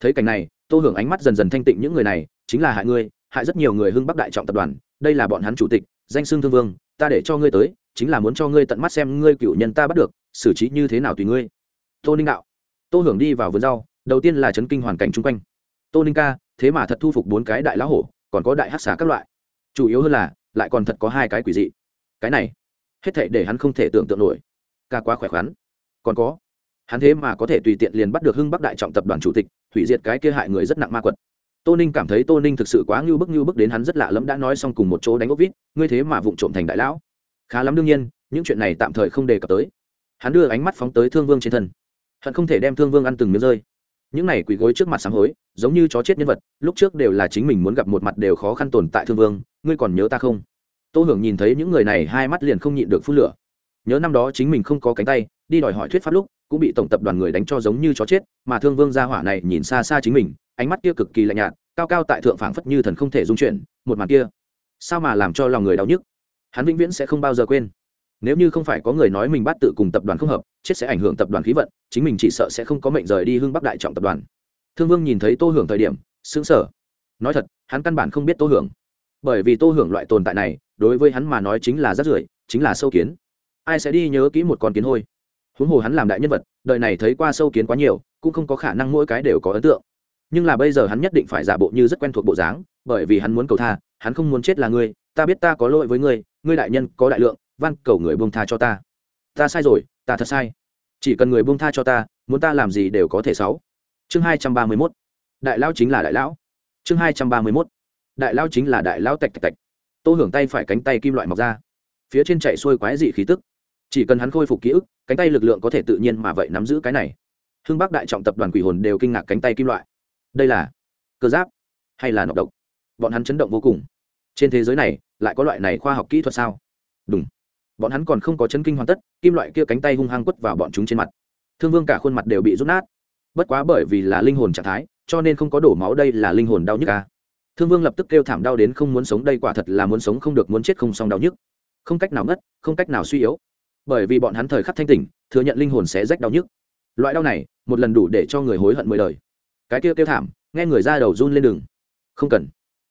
Thấy cảnh này, tô hưởng ánh mắt dần dần thanh tịnh những người này, chính là hại ngươi, hại rất nhiều người hưng bắc đại trọng tập đoàn, đây là bọn hắn chủ tịch, danh xưng thương vương, ta để cho ngươi tới, chính là muốn cho ngươi tận mắt xem ngươi cựu nhân ta bắt được, xử trí như thế nào tùy ngươi. Tô ninh đạo. Tô hưởng đi vào vườn rau, đầu tiên là chấn kinh hoàn cảnh chung quanh. Tô ninh ca thế mà thật thu phục bốn cái đại lão hổ, còn có đại hát xá các loại. Chủ yếu hơn là, lại còn thật có hai cái quỷ dị. Cái này, hết thệ để hắn không thể tưởng tượng nổi. Ca quá khỏe khoắn. Còn có, hắn thế mà có thể tùy tiện liền bắt được hưng bắc đại trọng tập đoàn chủ tịch, hủy diệt cái kia hại người rất nặng ma quật. Tô ninh cảm thấy tô ninh thực sự quá ngưu bức ngưu bức đến hắn rất lạ lẫm đã nói xong cùng một chỗ đánh ốc vít, ngươi thế mà vụng trộm thành đại lão. Khá lắm đương nhiên, những chuyện này tạm thời không đề cập tới. Hắn đưa ánh mắt phóng tới thương vương trên thân. Hận không thể đem thương vương ăn từng miếng rơi những này quỳ gối trước mặt sáng hối, giống như chó chết nhân vật, lúc trước đều là chính mình muốn gặp một mặt đều khó khăn tồn tại thương vương, ngươi còn nhớ ta không? Tô hưởng nhìn thấy những người này, hai mắt liền không nhịn được phun lửa. Nhớ năm đó chính mình không có cánh tay, đi đòi hỏi thuyết pháp lúc, cũng bị tổng tập đoàn người đánh cho giống như chó chết, mà thương vương gia hỏa này nhìn xa xa chính mình, ánh mắt kia cực kỳ lạnh nhạt, cao cao tại thượng phảng phất như thần không thể dung chuyển, một màn kia, sao mà làm cho lòng người đau nhức? Hắn vĩnh viễn sẽ không bao giờ quên. Nếu như không phải có người nói mình bắt tự cùng tập đoàn không hợp chết sẽ ảnh hưởng tập đoàn khí vận, chính mình chỉ sợ sẽ không có mệnh rời đi hưng bắc đại trọng tập đoàn. Thương vương nhìn thấy tô hưởng thời điểm xứng sở nói thật, hắn căn bản không biết tô hưởng. Bởi vì tô hưởng loại tồn tại này, đối với hắn mà nói chính là rất rưởi, chính là sâu kiến. Ai sẽ đi nhớ kỹ một con kiến hôi? Huống hồ hắn làm đại nhân vật, đời này thấy qua sâu kiến quá nhiều, cũng không có khả năng mỗi cái đều có ấn tượng. Nhưng là bây giờ hắn nhất định phải giả bộ như rất quen thuộc bộ dáng, bởi vì hắn muốn cầu tha, hắn không muốn chết là ngươi, ta biết ta có lỗi với ngươi ngươi đại nhân có đại lượng, van cầu người buông tha cho ta. Ta sai rồi ta thật sai. Chỉ cần người buông tha cho ta, muốn ta làm gì đều có thể sáu. Chương hai trăm ba mươi mốt. Đại lão chính là đại lão. Chương hai trăm ba mươi mốt. Đại lão chính là đại lão tạch tạch tạch. Tô hưởng tay phải cánh tay kim loại mọc ra. Phía trên chạy xuôi quái dị khí tức. Chỉ cần hắn khôi phục ký ức, cánh tay lực lượng có thể tự nhiên mà vậy nắm giữ cái này. Hưng bắc đại trọng tập đoàn quỷ hồn đều kinh ngạc cánh tay kim loại. Đây là cơ giáp hay là nọc độc? Bọn hắn chấn động vô cùng. Trên thế giới này, lại có loại này khoa học kỹ thuật sao? Đúng bọn hắn còn không có chấn kinh hoàn tất, kim loại kia cánh tay hung hăng quất vào bọn chúng trên mặt. Thương vương cả khuôn mặt đều bị rút nát. Bất quá bởi vì là linh hồn trạng thái, cho nên không có đổ máu đây là linh hồn đau nhức ca thương vương lập tức kêu thảm đau đến không muốn sống, đây quả thật là muốn sống không được, muốn chết không xong đau nhức. Không cách nào ngất, không cách nào suy yếu. Bởi vì bọn hắn thời khắc thanh tỉnh, thừa nhận linh hồn sẽ rách đau nhức. Loại đau này, một lần đủ để cho người hối hận mười đời. Cái kia kêu thảm, nghe người ra đầu run lên đường không cần.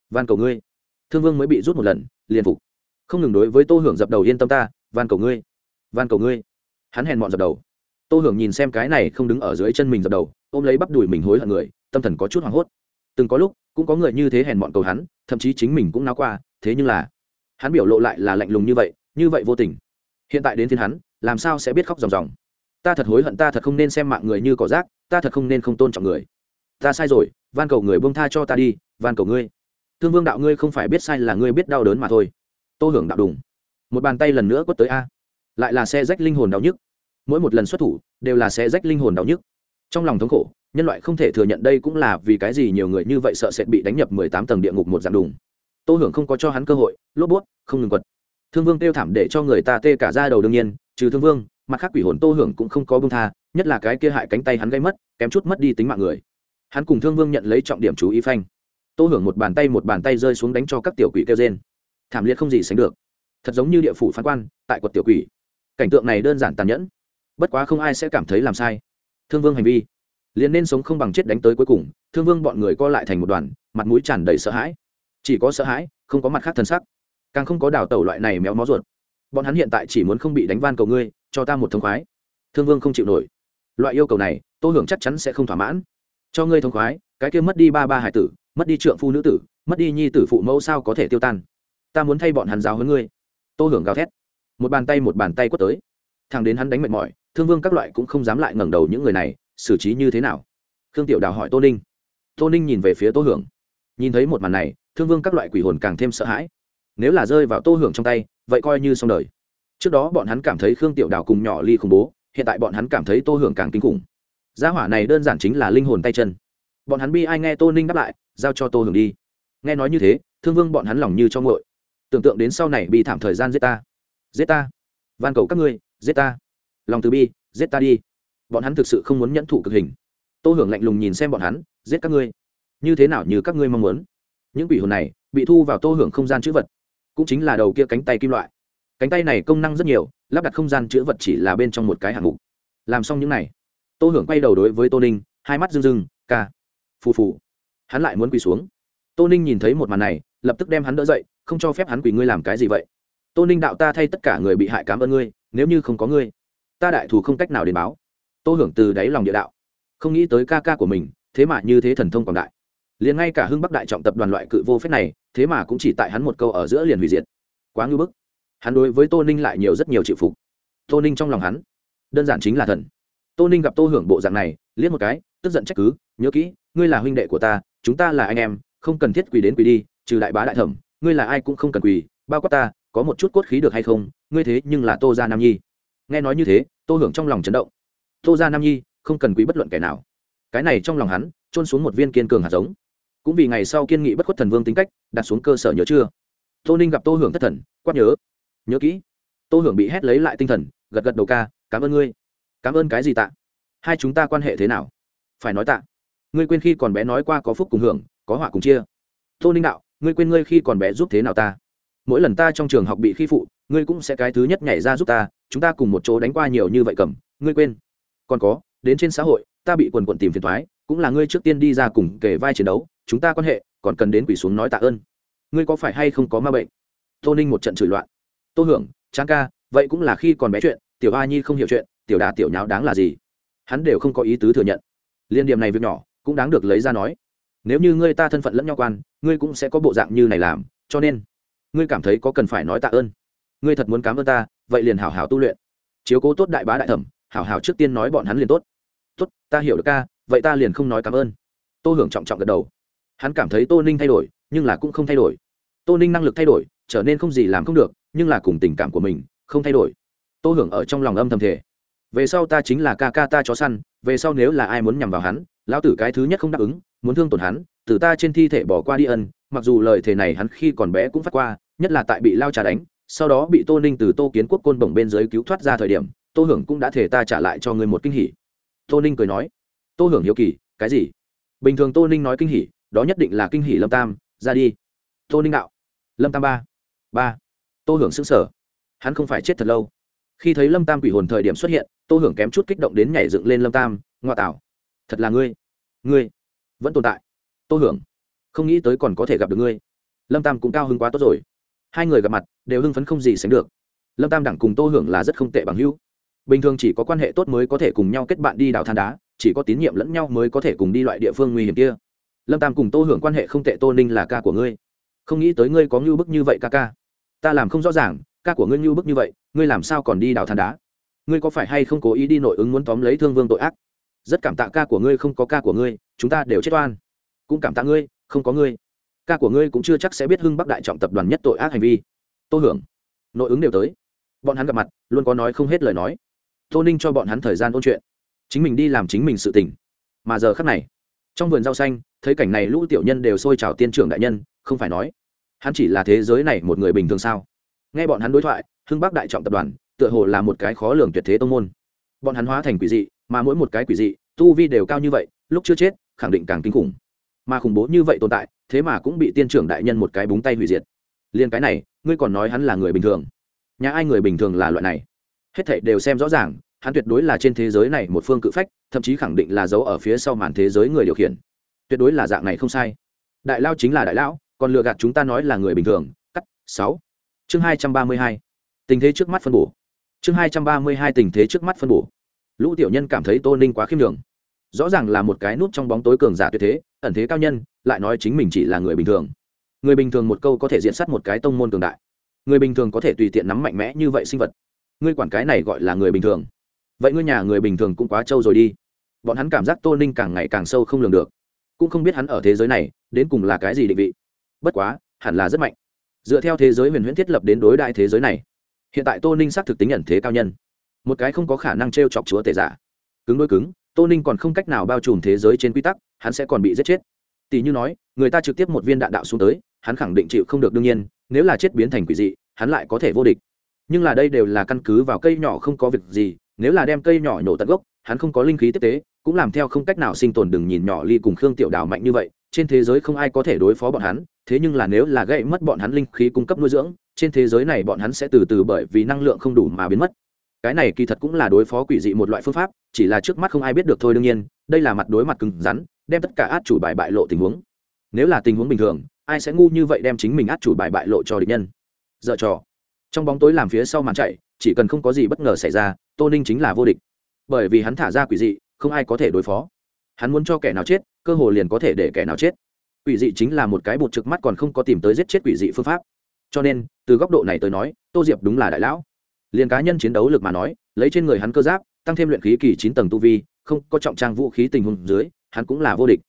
Van cầu ngươi. Thương vương mới bị rút một lần, liền phục. Không ngừng đối với tô hưởng dập đầu yên tâm ta van cầu ngươi, van cầu ngươi. Hắn hèn mọn dập đầu. Tô hưởng nhìn xem cái này không đứng ở dưới chân mình dập đầu, ôm lấy bắp đùi mình hối hận người, tâm thần có chút hoảng hốt. Từng có lúc, cũng có người như thế hèn mọn cầu hắn, thậm chí chính mình cũng náo qua, thế nhưng là, hắn biểu lộ lại là lạnh lùng như vậy như vậy vô tình. Hiện tại đến thiên hắn, làm sao sẽ biết khóc ròng ròng? Ta thật hối hận, ta thật không nên xem mạng người như cỏ rác, ta thật không nên không tôn trọng người. Ta sai rồi, van cầu người buông tha cho ta đi, van cầu ngươi. Thương vương đạo ngươi không phải biết sai là ngươi biết đau đớn mà thôi. Tô hưởng đạo đùng một bàn tay lần nữa quất tới a. Lại là xe rách linh hồn đau nhức. Mỗi một lần xuất thủ, đều là xe rách linh hồn đau nhức. Trong lòng thống khổ, nhân loại không thể thừa nhận đây cũng là vì cái gì nhiều người như vậy sợ sẽ bị đánh nhập mười tám tầng địa ngục một dạng đùng. Tô hưởng không có cho hắn cơ hội, lốp bút, không ngừng quật. Thương vương kêu thảm để cho người ta tê cả ra đầu đương nhiên, trừ thương vương, mặt khác quỷ hồn tô hưởng cũng không có bông tha, nhất là cái kia hại cánh tay hắn gây mất, kém chút mất đi tính mạng người. Hắn cùng thương vương nhận lấy trọng điểm chú ý phanh. Tô hưởng một bàn tay một bàn tay rơi xuống đánh cho các tiểu quỷ kêu trên thảm liệt không gì sánh được thật giống như địa phủ phán quan, tại quật tiểu quỷ. Cảnh tượng này đơn giản tàn nhẫn. Bất quá không ai sẽ cảm thấy làm sai. Thương vương hành vi. Liền nên sống không bằng chết đánh tới cuối cùng, thương vương bọn người co lại thành một đoàn, mặt mũi tràn đầy sợ hãi. Chỉ có sợ hãi, không có mặt khác thân sắc. Càng không có đào tẩu loại này méo mó ruột. Bọn hắn hiện tại chỉ muốn không bị đánh van cầu ngươi, cho ta một thông khoái. Thương vương không chịu nổi. Loại yêu cầu này, tô hưởng chắc chắn sẽ không thỏa mãn. Cho ngươi thông khoái, cái kia mất đi ba ba hải tử, mất đi trượng phu nữ tử, mất đi nhi tử phụ mẫu sao có thể tiêu tan? Ta muốn thay bọn hắn giáo hơn ngươi tô hưởng gào thét. Một bàn tay một bàn tay quất tới. Thằng đến hắn đánh mệt mỏi, thương vương các loại cũng không dám lại ngẩng đầu những người này, xử trí như thế nào? Khương tiểu đào hỏi tô ninh. Tô ninh nhìn về phía tô hưởng. Nhìn thấy một màn này, thương vương các loại quỷ hồn càng thêm sợ hãi. Nếu là rơi vào tô hưởng trong tay, vậy coi như xong đời. Trước đó bọn hắn cảm thấy khương tiểu đào cùng nhỏ ly khủng bố, hiện tại bọn hắn cảm thấy tô hưởng càng kinh khủng. Gia hỏa này đơn giản chính là linh hồn tay chân. Bọn hắn bi ai nghe tô ninh đáp lại, giao cho tô hưởng đi. Nghe nói như thế, thương vương bọn hắn lòng như cho ngội tưởng tượng đến sau này bị thảm thời gian giết ta. Giết ta. Van cầu các ngươi, giết ta. Lòng từ bi, giết ta đi. Bọn hắn thực sự không muốn nhẫn thủ cực hình. Tô hưởng lạnh lùng nhìn xem bọn hắn, giết các ngươi. Như thế nào như các ngươi mong muốn? Những quỷ hồn này bị thu vào tô hưởng không gian chữ vật, cũng chính là đầu kia cánh tay kim loại. Cánh tay này công năng rất nhiều, lắp đặt không gian chữ vật chỉ là bên trong một cái hạng mục. Làm xong những này, tô hưởng quay đầu đối với tô ninh, hai mắt rưng rưng, ca. Phù phù. Hắn lại muốn quỳ xuống. Tô ninh nhìn thấy một màn này, lập tức đem hắn đỡ dậy không cho phép hắn quỳ ngươi làm cái gì vậy? Tô ninh đạo ta thay tất cả người bị hại cảm ơn ngươi, nếu như không có ngươi, ta đại thù không cách nào đến báo. Tô hưởng từ đáy lòng địa đạo. Không nghĩ tới ca ca của mình, thế mà như thế thần thông quảng đại. Liền ngay cả hưng bắc đại trọng tập đoàn loại cự vô phép này, thế mà cũng chỉ tại hắn một câu ở giữa liền hủy diệt. Quá ngưỡng bức. Hắn đối với tô ninh lại nhiều rất nhiều chịu phục. Tô ninh trong lòng hắn, đơn giản chính là thần. Tô ninh gặp tô hưởng bộ dạng này, liếc một cái, tức giận trách cứ, nhớ kỹ, ngươi là huynh đệ của ta, chúng ta là anh em, không cần thiết quỳ đến quỳ đi, trừ đại bá đại thẩm ngươi là ai cũng không cần quỳ, bao quát ta, có một chút cốt khí được hay không? Ngươi thế nhưng là tô gia nam nhi. Nghe nói như thế, tô hưởng trong lòng chấn động. Tô gia nam nhi, không cần quý bất luận kẻ nào. Cái này trong lòng hắn trôn xuống một viên kiên cường hạt giống. Cũng vì ngày sau kiên nghị bất khuất thần vương tính cách, đặt xuống cơ sở nhớ chưa? Tô ninh gặp tô hưởng thất thần, quát nhớ. Nhớ kỹ. Tô hưởng bị hét lấy lại tinh thần, gật gật đầu ca, cảm ơn ngươi. Cảm ơn cái gì tạ? Hai chúng ta quan hệ thế nào? Phải nói tạ. Ngươi quên khi còn bé nói qua có phúc cùng hưởng, có họa cùng chia. Tô ninh đạo ngươi quên ngươi khi còn bé giúp thế nào ta? Mỗi lần ta trong trường học bị khi phụ, ngươi cũng sẽ cái thứ nhất nhảy ra giúp ta, chúng ta cùng một chỗ đánh qua nhiều như vậy cầm, ngươi quên. Còn có, đến trên xã hội, ta bị quần quần tìm phiền thoái cũng là ngươi trước tiên đi ra cùng kể vai chiến đấu, chúng ta quan hệ, còn cần đến quỷ xuống nói tạ ơn. Ngươi có phải hay không có ma bệnh? Tô ninh một trận chửi loạn. Tô hưởng, Tráng ca, vậy cũng là khi còn bé chuyện, tiểu a nhi không hiểu chuyện, tiểu đà tiểu nháo đáng là gì? Hắn đều không có ý tứ thừa nhận. Liên điểm này việc nhỏ, cũng đáng được lấy ra nói. Nếu như ngươi ta thân phận lẫn nhau quan ngươi cũng sẽ có bộ dạng như này làm, cho nên, ngươi cảm thấy có cần phải nói tạ ơn. Ngươi thật muốn cảm ơn ta, vậy liền hảo hảo tu luyện. Chiếu cố tốt đại bá đại thẩm, hảo hảo trước tiên nói bọn hắn liền tốt. Tốt, ta hiểu được ca, vậy ta liền không nói cảm ơn. Tô hưởng trọng trọng gật đầu. Hắn cảm thấy tô ninh thay đổi, nhưng là cũng không thay đổi. Tô ninh năng lực thay đổi, trở nên không gì làm không được, nhưng là cùng tình cảm của mình, không thay đổi. Tô hưởng ở trong lòng âm thầm thể về sau ta chính là ca ca ta chó săn, về sau nếu là ai muốn nhằm vào hắn, lão tử cái thứ nhất không đáp ứng, muốn thương tổn hắn từ ta trên thi thể bỏ qua đi ân, mặc dù lời thề này hắn khi còn bé cũng phát qua, nhất là tại bị lao trà đánh, sau đó bị tô ninh từ tô kiến quốc côn bổng bên dưới cứu thoát ra thời điểm, tô hưởng cũng đã thể ta trả lại cho người một kinh hỉ. Tô ninh cười nói, tô hưởng hiếu kỳ, cái gì? Bình thường tô ninh nói kinh hỉ, đó nhất định là kinh hỉ lâm tam, ra đi. Tô ninh đạo, lâm tam ba ba. Tô hưởng xứng sở hắn không phải chết thật lâu. Khi thấy lâm tam quỷ hồn thời điểm xuất hiện, tô hưởng kém chút kích động đến nhảy dựng lên lâm tam, ngoa tạo, thật là ngươi ngươi vẫn tồn tại tô hưởng, không nghĩ tới còn có thể gặp được ngươi. Lâm tam cũng cao hứng quá tốt rồi. Hai người gặp mặt, đều hưng phấn không gì sánh được. Lâm tam đẳng cùng tô hưởng là rất không tệ bằng hữu. Bình thường chỉ có quan hệ tốt mới có thể cùng nhau kết bạn đi đào than đá, chỉ có tín nhiệm lẫn nhau mới có thể cùng đi loại địa phương nguy hiểm kia. Lâm tam cùng tô hưởng quan hệ không tệ, tô ninh là ca của ngươi. Không nghĩ tới ngươi có ngưu bức như vậy ca ca. Ta làm không rõ ràng, ca của ngươi ngưu bức như vậy, ngươi làm sao còn đi đào than đá? Ngươi có phải hay không cố ý đi nội ứng muốn tóm lấy thương vương tội ác? Rất cảm tạ ca của ngươi không có ca của ngươi, chúng ta đều chết oan cũng cảm tạ ngươi, không có ngươi. Ca của ngươi cũng chưa chắc sẽ biết hưng bắc đại trọng tập đoàn nhất tội ác hành vi. Tô hưởng, nội ứng đều tới. Bọn hắn gặp mặt, luôn có nói không hết lời nói. Tô ninh cho bọn hắn thời gian ôn chuyện. Chính mình đi làm chính mình sự tỉnh mà giờ khắc này, trong vườn rau xanh, thấy cảnh này lũ tiểu nhân đều xôi trào tiên trưởng đại nhân, không phải nói, hắn chỉ là thế giới này một người bình thường sao? Nghe bọn hắn đối thoại, hưng bắc đại trọng tập đoàn, tựa hồ là một cái khó lường tuyệt thế tông môn. Bọn hắn hóa thành quỷ dị, mà mỗi một cái quỷ dị, tu vi đều cao như vậy, lúc chưa chết, khẳng định càng kinh khủng mà khủng bố như vậy tồn tại, thế mà cũng bị tiên trưởng đại nhân một cái búng tay hủy diệt. Liên cái này, ngươi còn nói hắn là người bình thường. Nhà ai người bình thường là loại này? Hết thảy đều xem rõ ràng, hắn tuyệt đối là trên thế giới này một phương cự phách, thậm chí khẳng định là giấu ở phía sau màn thế giới người điều khiển. Tuyệt đối là dạng này không sai. Đại lao chính là đại lão, còn lừa gạt chúng ta nói là người bình thường. Cắt, sáu. Chương hai trăm ba mươi hai. Tình thế trước mắt phân bổ. Chương hai trăm ba mươi hai tình thế trước mắt phân bổ. Lũ tiểu nhân cảm thấy tô ninh quá khiêm đường rõ ràng là một cái nút trong bóng tối cường giả tuyệt thế, ẩn thế cao nhân, lại nói chính mình chỉ là người bình thường. Người bình thường một câu có thể diện sát một cái tông môn cường đại. Người bình thường có thể tùy tiện nắm mạnh mẽ như vậy sinh vật. Ngươi quản cái này gọi là người bình thường. Vậy ngươi nhà người bình thường cũng quá trâu rồi đi. Bọn hắn cảm giác tô ninh càng ngày càng sâu không lường được. Cũng không biết hắn ở thế giới này, đến cùng là cái gì định vị. Bất quá, hẳn là rất mạnh. Dựa theo thế giới huyền huyễn thiết lập đến đối đại thế giới này, hiện tại tô ninh xác thực tính ẩn thế cao nhân. Một cái không có khả năng t r e o chọc chúa tể giả. Cứng đôi cứng tô ninh còn không cách nào bao trùm thế giới trên quy tắc, hắn sẽ còn bị giết chết. Tỷ như nói, người ta trực tiếp một viên đạn đạo xuống tới, hắn khẳng định chịu không được đương nhiên, nếu là chết biến thành quỷ dị, hắn lại có thể vô địch. Nhưng là đây đều là căn cứ vào cây nhỏ không có việc gì, nếu là đem cây nhỏ nổ tận gốc, hắn không có linh khí tiếp tế, cũng làm theo không cách nào sinh tồn đừng nhìn nhỏ ly cùng khương tiểu đào mạnh như vậy, trên thế giới không ai có thể đối phó bọn hắn, thế nhưng là nếu là gãy mất bọn hắn linh khí cung cấp nuôi dưỡng, trên thế giới này bọn hắn sẽ từ từ bởi vì năng lượng không đủ mà biến mất cái này kỳ thật cũng là đối phó quỷ dị một loại phương pháp, chỉ là trước mắt không ai biết được thôi đương nhiên, đây là mặt đối mặt cứng rắn, đem tất cả át chủ bài bại lộ tình huống. Nếu là tình huống bình thường, ai sẽ ngu như vậy đem chính mình át chủ bài bại lộ cho địch nhân? Dợ trò. Trong bóng tối làm phía sau màn chạy, chỉ cần không có gì bất ngờ xảy ra, tô ninh chính là vô địch. Bởi vì hắn thả ra quỷ dị, không ai có thể đối phó. Hắn muốn cho kẻ nào chết, cơ hồ liền có thể để kẻ nào chết. Quỷ dị chính là một cái bột trực mắt còn không có tìm tới giết chết quỷ dị phương pháp. Cho nên, từ góc độ này tới nói, tô diệp đúng là đại lão liền cá nhân chiến đấu lực mà nói, lấy trên người hắn cơ giáp, tăng thêm luyện khí kỳ chín tầng tu vi, không có trọng trang vũ khí tình huống dưới, hắn cũng là vô địch.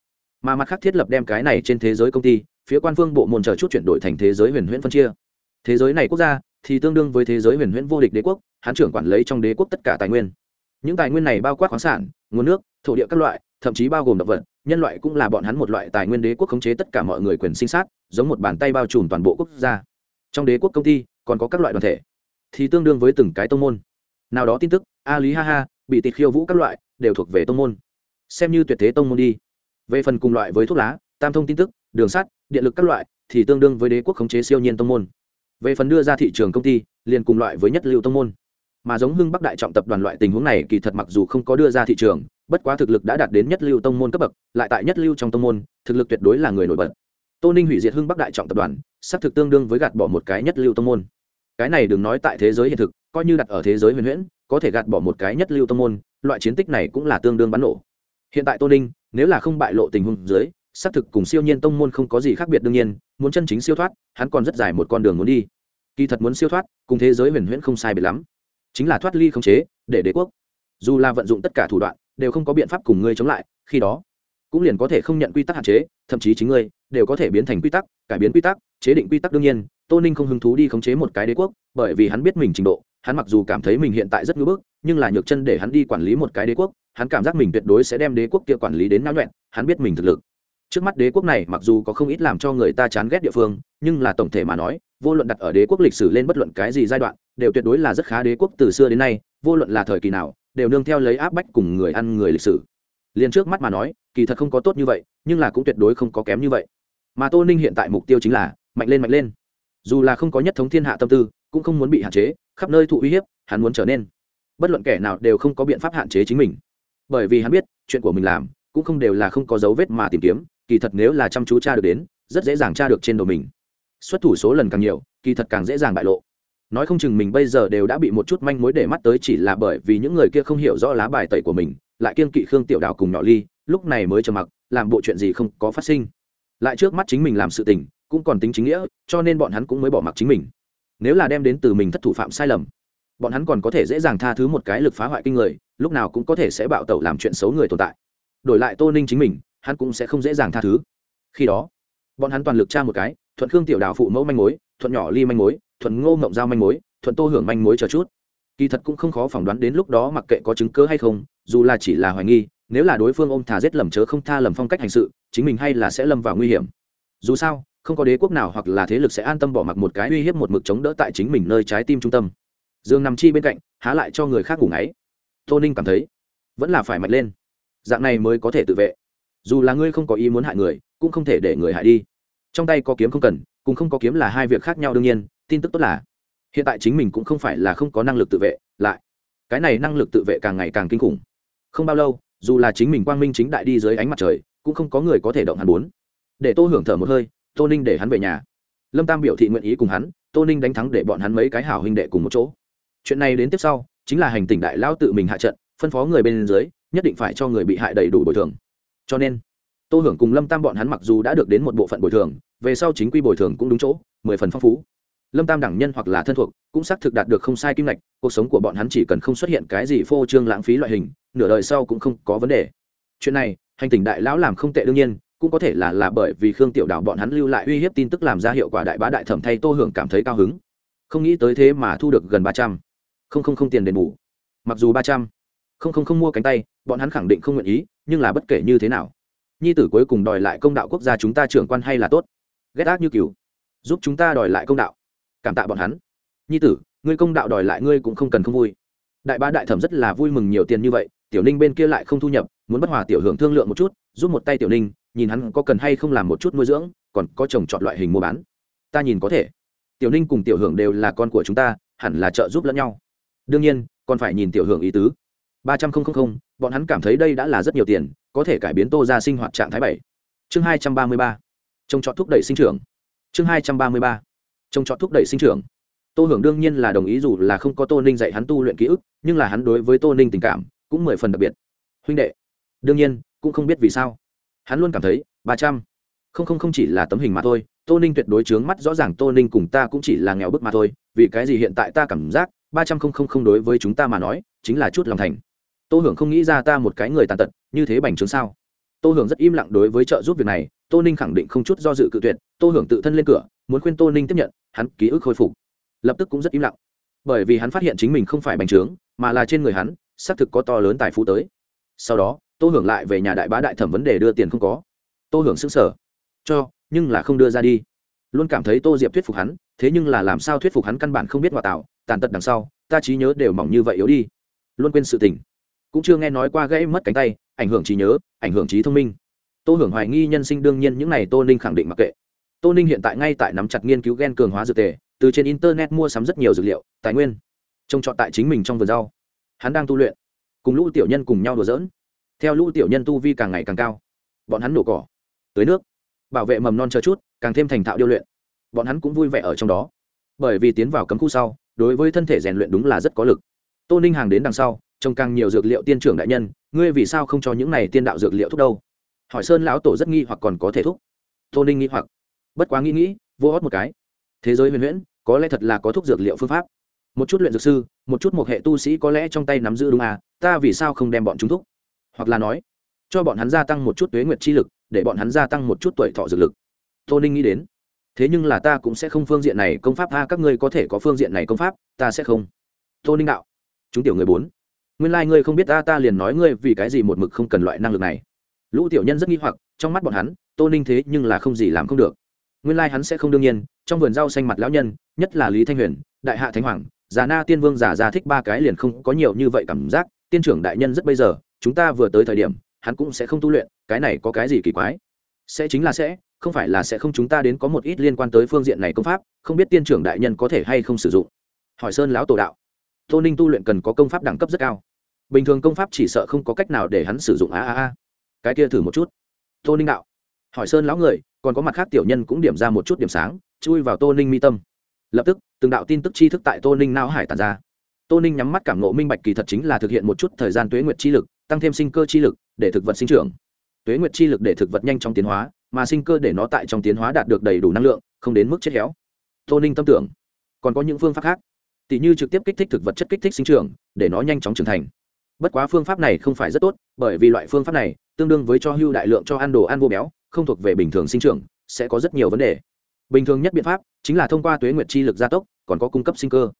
Mà mặt khác thiết lập đem cái này trên thế giới công ty, phía quan phương bộ môn chờ chút chuyển đổi thành thế giới huyền huyễn phân chia. Thế giới này quốc gia thì tương đương với thế giới huyền huyễn vô địch đế quốc, hắn trưởng quản lấy trong đế quốc tất cả tài nguyên. Những tài nguyên này bao quát khoáng sản, nguồn nước, thổ địa các loại, thậm chí bao gồm động vật, nhân loại cũng là bọn hắn một loại tài nguyên đế quốc khống chế tất cả mọi người quyền sinh sát, giống một bàn tay bao trùm toàn bộ quốc gia. Trong đế quốc công ty, còn có các loại đoàn thể thì tương đương với từng cái tông môn. Nào đó tin tức, a lý ha ha, bị tịt khiêu vũ các loại đều thuộc về tông môn. Xem như tuyệt thế tông môn đi. Về phần cùng loại với thuốc lá, tam thông tin tức, đường sắt, điện lực các loại thì tương đương với đế quốc khống chế siêu nhiên tông môn. Về phần đưa ra thị trường công ty, liền cùng loại với nhất lưu tông môn. Mà giống hưng bắc đại trọng tập đoàn loại tình huống này kỳ thật mặc dù không có đưa ra thị trường, bất quá thực lực đã đạt đến nhất lưu tông môn cấp bậc, lại tại nhất lưu trong tông môn, thực lực tuyệt đối là người nổi bật. Tô ninh hủy diệt hưng bắc đại trọng tập đoàn, sắp thực tương đương với gạt bỏ một cái nhất lưu tông môn cái này đừng nói tại thế giới hiện thực, coi như đặt ở thế giới huyền huyễn, có thể gạt bỏ một cái nhất lưu tông môn, loại chiến tích này cũng là tương đương bắn nổ. Hiện tại tô ninh, nếu là không bại lộ tình huống dưới, xác thực cùng siêu nhiên tông môn không có gì khác biệt đương nhiên, muốn chân chính siêu thoát, hắn còn rất dài một con đường muốn đi. Kỳ thật muốn siêu thoát, cùng thế giới huyền huyễn không sai biệt lắm. Chính là thoát ly không chế, để đế quốc. Dù là vận dụng tất cả thủ đoạn, đều không có biện pháp cùng ngươi chống lại, khi đó, cũng liền có thể không nhận quy tắc hạn chế, thậm chí chính ngươi, đều có thể biến thành quy tắc, cải biến quy tắc, chế định quy tắc đương nhiên tô ninh không hứng thú đi khống chế một cái đế quốc, bởi vì hắn biết mình trình độ, hắn mặc dù cảm thấy mình hiện tại rất ngưỡng bức, nhưng là nhược chân để hắn đi quản lý một cái đế quốc, hắn cảm giác mình tuyệt đối sẽ đem đế quốc kia quản lý đến náo nhuẹn hắn biết mình thực lực. Trước mắt đế quốc này mặc dù có không ít làm cho người ta chán ghét địa phương, nhưng là tổng thể mà nói, vô luận đặt ở đế quốc lịch sử lên bất luận cái gì giai đoạn, đều tuyệt đối là rất khá đế quốc từ xưa đến nay, vô luận là thời kỳ nào, đều nương theo lấy áp bách cùng người ăn người lịch sử. Liền trước mắt mà nói, kỳ thật không có tốt như vậy, nhưng là cũng tuyệt đối không có kém như vậy. Mà tô ninh hiện tại mục tiêu chính là mạnh lên mạnh lên dù là không có nhất thống thiên hạ tâm tư, cũng không muốn bị hạn chế, khắp nơi thụ uy hiếp, hắn muốn trở nên. Bất luận kẻ nào đều không có biện pháp hạn chế chính mình. Bởi vì hắn biết, chuyện của mình làm, cũng không đều là không có dấu vết mà tìm kiếm, kỳ thật nếu là chăm chú tra được đến, rất dễ dàng tra được trên đầu mình. Xuất thủ số lần càng nhiều, kỳ thật càng dễ dàng bại lộ. Nói không chừng mình bây giờ đều đã bị một chút manh mối để mắt tới chỉ là bởi vì những người kia không hiểu rõ lá bài tẩy của mình, lại kiên kỵ khương tiểu đào cùng nhỏ ly, lúc này mới trầm mặc, làm bộ chuyện gì không có phát sinh. Lại trước mắt chính mình làm sự tình cũng còn tính chính nghĩa, cho nên bọn hắn cũng mới bỏ mặc chính mình. Nếu là đem đến từ mình thất thủ phạm sai lầm, bọn hắn còn có thể dễ dàng tha thứ một cái lực phá hoại kinh người, lúc nào cũng có thể sẽ bạo tẩu làm chuyện xấu người tồn tại. Đổi lại tô ninh chính mình, hắn cũng sẽ không dễ dàng tha thứ. Khi đó, bọn hắn toàn lực tra một cái, thuận khương tiểu đào phụ mẫu manh mối, thuận nhỏ ly manh mối, thuận ngô mộng giao manh mối, thuận tô hưởng manh mối chờ chút. Kỳ thật cũng không khó phỏng đoán đến lúc đó mặc kệ có chứng cớ hay không, dù là chỉ là hoài nghi, nếu là đối phương ôm thà giết lầm chớ không tha lầm phong cách hành sự, chính mình hay là sẽ lâm vào nguy hiểm. Dù sao không có đế quốc nào hoặc là thế lực sẽ an tâm bỏ mặc một cái uy hiếp một mực chống đỡ tại chính mình nơi trái tim trung tâm. Dương nằm chi bên cạnh, há lại cho người khác ngủ ngáy. Tô ninh cảm thấy, vẫn là phải mạnh lên. Dạng này mới có thể tự vệ. Dù là ngươi không có ý muốn hại người, cũng không thể để người hại đi. Trong tay có kiếm không cần cũng không có kiếm là hai việc khác nhau đương nhiên, tin tức tốt là, hiện tại chính mình cũng không phải là không có năng lực tự vệ, lại, cái này năng lực tự vệ càng ngày càng kinh khủng. Không bao lâu, dù là chính mình quang minh chính đại đi dưới ánh mặt trời, cũng không có người có thể động hàn bốn. Để tô hưởng thở một hơi tô ninh để hắn về nhà. Lâm tam biểu thị nguyện ý cùng hắn, tô ninh đánh thắng để bọn hắn mấy cái hảo huynh đệ cùng một chỗ. Chuyện này đến tiếp sau, chính là hành tỉnh đại lao tự mình hạ trận, phân phó người bên dưới, nhất định phải cho người bị hại đầy đủ bồi thường. Cho nên, tô hưởng cùng lâm tam bọn hắn mặc dù đã được đến một bộ phận bồi thường, về sau chính quy bồi thường cũng đúng chỗ, mười phần phong phú. Lâm tam đẳng nhân hoặc là thân thuộc, cũng xác thực đạt được không sai kim ngạch, cuộc sống của bọn hắn chỉ cần không xuất hiện cái gì phô trương lãng phí loại hình, nửa đời sau cũng không có vấn đề. Chuyện này, hành tỉnh đại lão làm không tệ đương nhiên cũng có thể là là bởi vì khương tiểu đạo bọn hắn lưu lại uy hiếp tin tức làm ra hiệu quả đại bá đại thẩm thay tô hưởng cảm thấy cao hứng. Không nghĩ tới thế mà thu được gần ba trăm. Không không không tiền đền bù. Mặc dù ba trăm. Không không không mua cánh tay, bọn hắn khẳng định không nguyện ý, nhưng là bất kể như thế nào. Nhi tử cuối cùng đòi lại công đạo quốc gia chúng ta trưởng quan hay là tốt? Ghét ác như cừu. Giúp chúng ta đòi lại công đạo. Cảm tạ bọn hắn. Nhi tử, ngươi công đạo đòi lại ngươi cũng không cần không vui. Đại bá đại thẩm rất là vui mừng nhiều tiền như vậy, tiểu ninh bên kia lại không thu nhập, muốn bất hòa tiểu hưởng thương lượng một chút, giúp một tay tiểu ninh nhìn hắn có cần hay không làm một chút nuôi dưỡng, còn có chồng chọn loại hình mua bán. Ta nhìn có thể. Tiểu ninh cùng tiểu hưởng đều là con của chúng ta, hẳn là trợ giúp lẫn nhau. Đương nhiên, còn phải nhìn tiểu hưởng ý tứ. Ba trăm linh bọn hắn cảm thấy đây đã là rất nhiều tiền, có thể cải biến tô ra sinh hoạt trạng thái bảy. Chương hai trăm ba mươi ba. Trồng trọt thúc đẩy sinh trưởng. Chương hai trăm ba mươi ba. Trồng trọt thúc đẩy sinh trưởng. Tô hưởng đương nhiên là đồng ý dù là không có tô ninh dạy hắn tu luyện ký ức, nhưng là hắn đối với tô ninh tình cảm cũng mười phần đặc biệt. Huynh đệ, đương nhiên, cũng không biết vì sao hắn luôn cảm thấy, ba trăm. Không không không chỉ là tấm hình mà thôi, tô ninh tuyệt đối chướng mắt rõ ràng tô ninh cùng ta cũng chỉ là nghèo bức mà thôi, vì cái gì hiện tại ta cảm giác, ba trăm không không không đối với chúng ta mà nói, chính là chút lòng thành. Tô hưởng không nghĩ ra ta một cái người tàn tật, như thế bành trướng sao? Tô hưởng rất im lặng đối với trợ giúp việc này, tô ninh khẳng định không chút do dự cự tuyệt, tô hưởng tự thân lên cửa, muốn khuyên tô ninh tiếp nhận, hắn ký ức khôi phục. Lập tức cũng rất im lặng. Bởi vì hắn phát hiện chính mình không phải bành trướng, mà là trên người hắn, xác thực có to lớn tài phú tới. Sau đó tô hưởng lại về nhà đại bá đại thẩm vấn đề đưa tiền không có. Tô hưởng xứng sở cho, nhưng là không đưa ra đi. Luôn cảm thấy tô diệp thuyết phục hắn, thế nhưng là làm sao thuyết phục hắn căn bản không biết hòa tạo, tàn tật đằng sau, ta trí nhớ đều mỏng như vậy yếu đi. Luôn quên sự tình. Cũng chưa nghe nói qua gãy mất cánh tay, ảnh hưởng trí nhớ, ảnh hưởng trí thông minh. Tô hưởng hoài nghi nhân sinh đương nhiên những n à y tô ninh khẳng định mặc kệ. Tô ninh hiện tại ngay tại nắm chặt nghiên cứu g e n cường hóa dược tề, từ trên internet mua sắm rất nhiều dược liệu, tài nguyên, trông trọt tại chính mình trong vườn rau. Hắn đang tu luyện, cùng lũ tiểu nhân cùng nhau đùa dỡn theo lũ tiểu nhân tu vi càng ngày càng cao, bọn hắn nổ cỏ, tưới nước, bảo vệ mầm non chờ chút, càng thêm thành thạo điêu luyện. Bọn hắn cũng vui vẻ ở trong đó. Bởi vì tiến vào cấm khu sau, đối với thân thể rèn luyện đúng là rất có lực. Tô ninh hàng đến đằng sau, trông càng nhiều dược liệu tiên trưởng đại nhân, ngươi vì sao không cho những này tiên đạo dược liệu thúc đâu? Hỏi sơn lão tổ rất nghi hoặc còn có thể thúc tô ninh nghi hoặc, bất quá nghĩ nghĩ vô hót một cái. Thế giới huyền huyễn, có lẽ thật là có thuốc dược liệu phương pháp. Một chút luyện dược sư, một chút một hệ tu sĩ có lẽ trong tay nắm giữ đúng à ta vì sao không đem bọn chúng thúc hoặc là nói, cho bọn hắn gia tăng một chút tuế nguyệt chi lực, để bọn hắn gia tăng một chút tuổi thọ dược lực. Tô ninh nghĩ đến, thế nhưng là ta cũng sẽ không phương diện này công pháp, a, các ngươi có thể có phương diện này công pháp, ta sẽ không. Tô ninh đạo, chúng tiểu người bốn, nguyên lai、like、ngươi không biết ta ta liền nói ngươi vì cái gì một mực không cần loại năng lực này. Lũ tiểu nhân rất nghi hoặc, trong mắt bọn hắn, tô ninh thế nhưng là không gì làm không được. Nguyên lai、like、hắn sẽ không đương nhiên, trong vườn rau xanh mặt lão nhân, nhất là lý thanh huyền, đại hạ thánh hoàng, già na tiên vương giả ra thích ba cái liền không có nhiều như vậy cảm giác, tiên trưởng đại nhân rất bây giờ chúng ta vừa tới thời điểm, hắn cũng sẽ không tu luyện, cái này có cái gì kỳ quái? Sẽ chính là sẽ, không phải là sẽ không chúng ta đến có một ít liên quan tới phương diện này công pháp, không biết tiên trưởng đại nhân có thể hay không sử dụng. Hỏi sơn lão tổ đạo. Tô ninh tu luyện cần có công pháp đẳng cấp rất cao. Bình thường công pháp chỉ sợ không có cách nào để hắn sử dụng a a a. Cái kia thử một chút. Tô ninh đạo. Hỏi sơn lão người, còn có mặt khác tiểu nhân cũng điểm ra một chút điểm sáng, chui vào tô ninh mi tâm. Lập tức, từng đạo tin tức tri thức tại tô ninh não hải tàn ra. Tô ninh nhắm mắt cảm ngộ minh bạch kỳ thật chính là thực hiện một chút thời gian tuế nguyệt chi lực tăng thêm sinh cơ chi lực để thực vật sinh trưởng. Tuế nguyệt chi lực để thực vật nhanh trong tiến hóa, mà sinh cơ để nó tại trong tiến hóa đạt được đầy đủ năng lượng, không đến mức chết héo. Tô ninh tâm tưởng, còn có những phương pháp khác. Tỷ như trực tiếp kích thích thực vật chất kích thích sinh trưởng, để nó nhanh chóng trưởng thành. Bất quá phương pháp này không phải rất tốt, bởi vì loại phương pháp này tương đương với cho hưu đại lượng cho ăn đồ ăn vô béo, không thuộc về bình thường sinh trưởng, sẽ có rất nhiều vấn đề. Bình thường nhất biện pháp chính là thông qua tuế nguyệt chi lực gia tốc, còn có cung cấp sinh cơ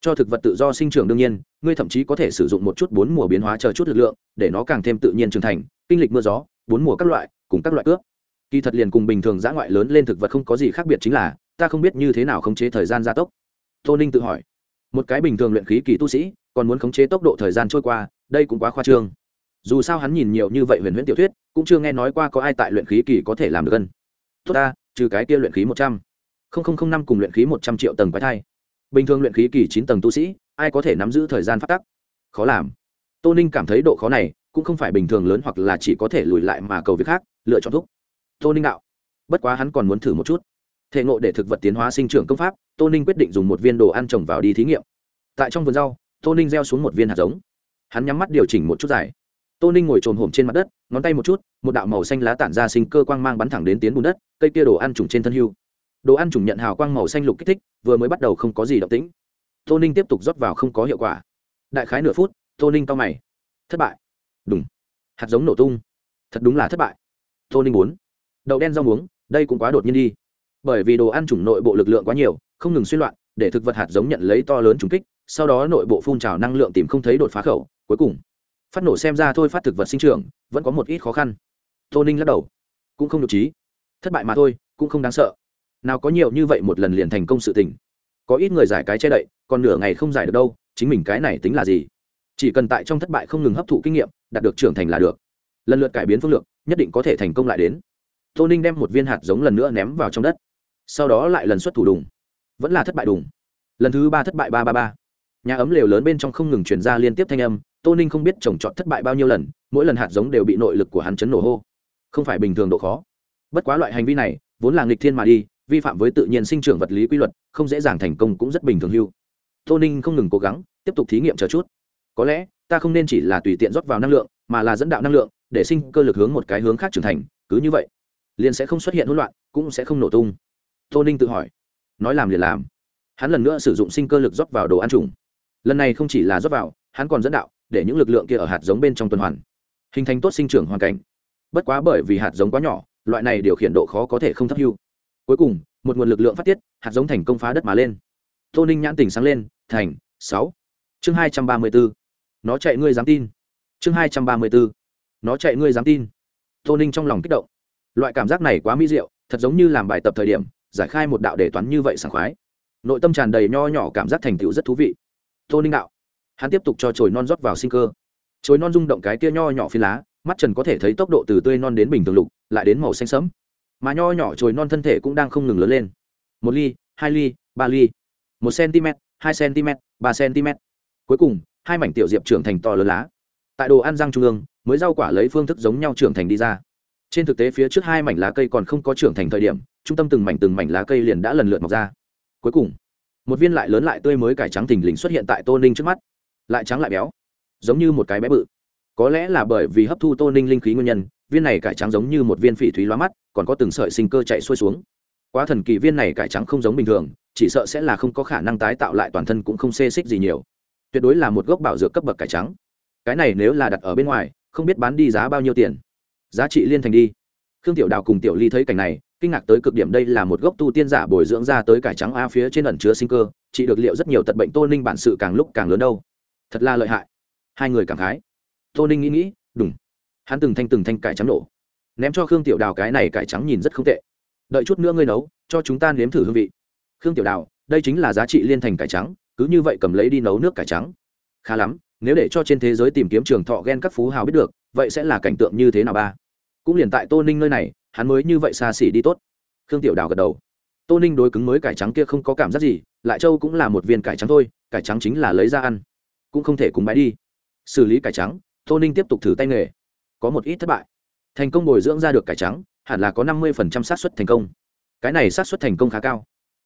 cho thực vật tự do sinh trưởng đương nhiên, ngươi thậm chí có thể sử dụng một chút bốn mùa biến hóa chờ chút lực lượng, để nó càng thêm tự nhiên trưởng thành, kinh lịch mưa gió, bốn mùa các loại, cùng các loại cướp. Kỳ thật liền cùng bình thường giã ngoại lớn lên thực vật không có gì khác biệt chính là, ta không biết như thế nào khống chế thời gian gia tốc. Tô ninh tự hỏi. Một cái bình thường luyện khí kỳ tu sĩ, còn muốn khống chế tốc độ thời gian trôi qua, đây cũng quá khoa trương. Dù sao hắn nhìn nhiều như vậy huyền huyễn tiểu thuyết, cũng chưa nghe nói qua có ai tại luyện khí kỳ có thể làm được gần tốt ta, trừ cái kia luyện khí một trăm. Linh năm cùng luyện khí một trăm triệu tầng quái thai bình thường luyện khí kỳ chín tầng tu sĩ, ai có thể nắm giữ thời gian phát tắc? Khó làm. Tô ninh cảm thấy độ khó này cũng không phải bình thường lớn hoặc là chỉ có thể lùi lại mà cầu việc khác, lựa chọn thúc. Tô ninh đạo. Bất quá hắn còn muốn thử một chút. Thể ngộ để thực vật tiến hóa sinh trưởng công pháp, tô ninh quyết định dùng một viên đồ ăn trồng vào đi thí nghiệm. Tại trong vườn rau, tô ninh gieo xuống một viên hạt giống. Hắn nhắm mắt điều chỉnh một chút dài. Tô ninh ngồi trồn hổm trên mặt đất, ngón tay một chút, một đạo màu xanh lá tản ra sinh cơ quang mang bắn thẳng đến tiến bùn đất, cây kia đồ ăn trùng trên thân hưu đồ ăn chủng nhận hào quang màu xanh lục kích thích, vừa mới bắt đầu không có gì động tĩnh. Tô ninh tiếp tục rót vào không có hiệu quả. Đại khái nửa phút, tô ninh to mày. Thất bại. Đúng hạt giống nổ tung. Thật đúng là thất bại. Tô ninh bốn đậu đen rau muống, đây cũng quá đột nhiên đi. Bởi vì đồ ăn chủng nội bộ lực lượng quá nhiều, không ngừng suy loạn, để thực vật hạt giống nhận lấy to lớn trùng kích, sau đó nội bộ phun trào năng lượng tìm không thấy đột phá khẩu, cuối cùng. Phát nổ xem ra thôi phát thực vật sinh trưởng, vẫn có một ít khó khăn. Tô ninh lắc đầu. Cũng không được trí thất bại mà thôi, cũng không đáng sợ nào có nhiều như vậy một lần liền thành công sự tình. Có ít người giải cái che đậy, còn nửa ngày không giải được đâu, chính mình cái này tính là gì? Chỉ cần tại trong thất bại không ngừng hấp thụ kinh nghiệm, đạt được trưởng thành là được. Lần lượt cải biến phương lược nhất định có thể thành công lại đến. Tô ninh đem một viên hạt giống lần nữa ném vào trong đất. Sau đó lại lần xuất thủ đùng. Vẫn là thất bại đùng. Lần thứ ba thất bại ba ba ba. Nhà ấm lều lớn bên trong không ngừng chuyển ra liên tiếp thanh âm, tô ninh không biết trồng trọt thất bại bao nhiêu lần, mỗi lần hạt giống đều bị nội lực của hắn chấn nổ hô. Không phải bình thường độ khó. Bất quá loại hành vi này, vốn là nghịch thiên mà đi vi phạm với tự nhiên sinh trưởng vật lý quy luật, không dễ dàng thành công cũng rất bình thường hưu. Tô ninh không ngừng cố gắng, tiếp tục thí nghiệm chờ chút. Có lẽ, ta không nên chỉ là tùy tiện rót vào năng lượng, mà là dẫn đạo năng lượng, để sinh cơ lực hướng một cái hướng khác trưởng thành, cứ như vậy, liền sẽ không xuất hiện hỗn loạn, cũng sẽ không nổ tung. Tô ninh tự hỏi, nói làm liền làm. Hắn lần nữa sử dụng sinh cơ lực rót vào đồ ăn trùng. Lần này không chỉ là rót vào, hắn còn dẫn đạo, để những lực lượng kia ở hạt giống bên trong tuần hoàn, hình thành tốt sinh trưởng hoàn cảnh. Bất quá bởi vì hạt giống quá nhỏ, loại này điều khiển độ khó có thể không thấp hưu cuối cùng, một nguồn lực lượng phát tiết, hạt giống thành công phá đất mà lên. Tô ninh nhãn tỉnh sáng lên, thành, sáu. Chương hai trăm ba mươi bốn nó chạy ngươi dám tin. Chương hai trăm ba mươi bốn nó chạy ngươi dám tin. Tô ninh trong lòng kích động. Loại cảm giác này quá mỹ diệu, thật giống như làm bài tập thời điểm, giải khai một đạo đề toán như vậy sảng khoái. Nội tâm tràn đầy nho nhỏ cảm giác thành tựu rất thú vị. Tô ninh đạo. Hắn tiếp tục cho chồi non rót vào sinh cơ. Chồi non rung động cái tia nho nhỏ phi lá, mắt trần có thể thấy tốc độ từ tươi non đến bình thường lục, lại đến màu xanh sẫm mà nho nhỏ chồi non thân thể cũng đang không ngừng lớn lên. Một ly, hai ly, ba ly. Một cm hai cm ba cm cuối cùng, hai mảnh tiểu diệp trưởng thành to lớn lá. Tại đồ ăn răng trung ương, mới rau quả lấy phương thức giống nhau trưởng thành đi ra. Trên thực tế phía trước hai mảnh lá cây còn không có trưởng thành thời điểm, trung tâm từng mảnh từng mảnh lá cây liền đã lần lượt mọc ra. Cuối cùng, một viên lại lớn lại tươi mới cải trắng thình lình xuất hiện tại tô ninh trước mắt. Lại trắng lại béo, giống như một cái bé bự. Có lẽ là bởi vì hấp thu tô ninh linh khí nguyên nhân viên này cải trắng giống như một viên phỉ thúy loa mắt, còn có từng sợi sinh cơ chạy xuôi xuống. Quá thần kỳ viên này cải trắng không giống bình thường, chỉ sợ sẽ là không có khả năng tái tạo lại toàn thân cũng không xê xích gì nhiều. Tuyệt đối là một gốc bảo dược cấp bậc cải trắng. Cái này nếu là đặt ở bên ngoài, không biết bán đi giá bao nhiêu tiền. Giá trị liên thành đi. Khương tiểu đào cùng tiểu ly thấy cảnh này, kinh ngạc tới cực điểm đây là một gốc tu tiên giả bồi dưỡng ra tới cải trắng a phía trên ẩn chứa sinh cơ chị được liệu rất nhiều tật bệnh tô ninh bản sự càng lúc càng lớn đâu. Thật là lợi hại. Hai người cảm khái. Tô ninh nghĩ nghĩ, đúng hắn từng thanh từng thanh cải trắng nổ. Ném cho khương tiểu đào cái này cải trắng nhìn rất không tệ. Đợi chút nữa ngươi nấu, cho chúng ta nếm thử hương vị. Khương tiểu đào, đây chính là giá trị liên thành cải trắng, cứ như vậy cầm lấy đi nấu nước cải trắng. Khá lắm, nếu để cho trên thế giới tìm kiếm trường thọ ghen các phú hào biết được, vậy sẽ là cảnh tượng như thế nào ba? Cũng liền tại tô ninh nơi này, hắn mới như vậy xa xỉ đi tốt. Khương tiểu đào gật đầu. Tô ninh đối cứng mới cải trắng kia không có cảm giác gì, lại châu cũng là một viên cải trắng thôi, cải trắng chính là lấy ra ăn. Cũng không thể cùng bãi đi. Xử lý cải trắng, tô ninh tiếp tục thử tay nghề có một ít thất bại. Thành công bồi dưỡng ra được cải trắng, hẳn là có năm mươi xác suất thành công. Cái này xác suất thành công khá cao.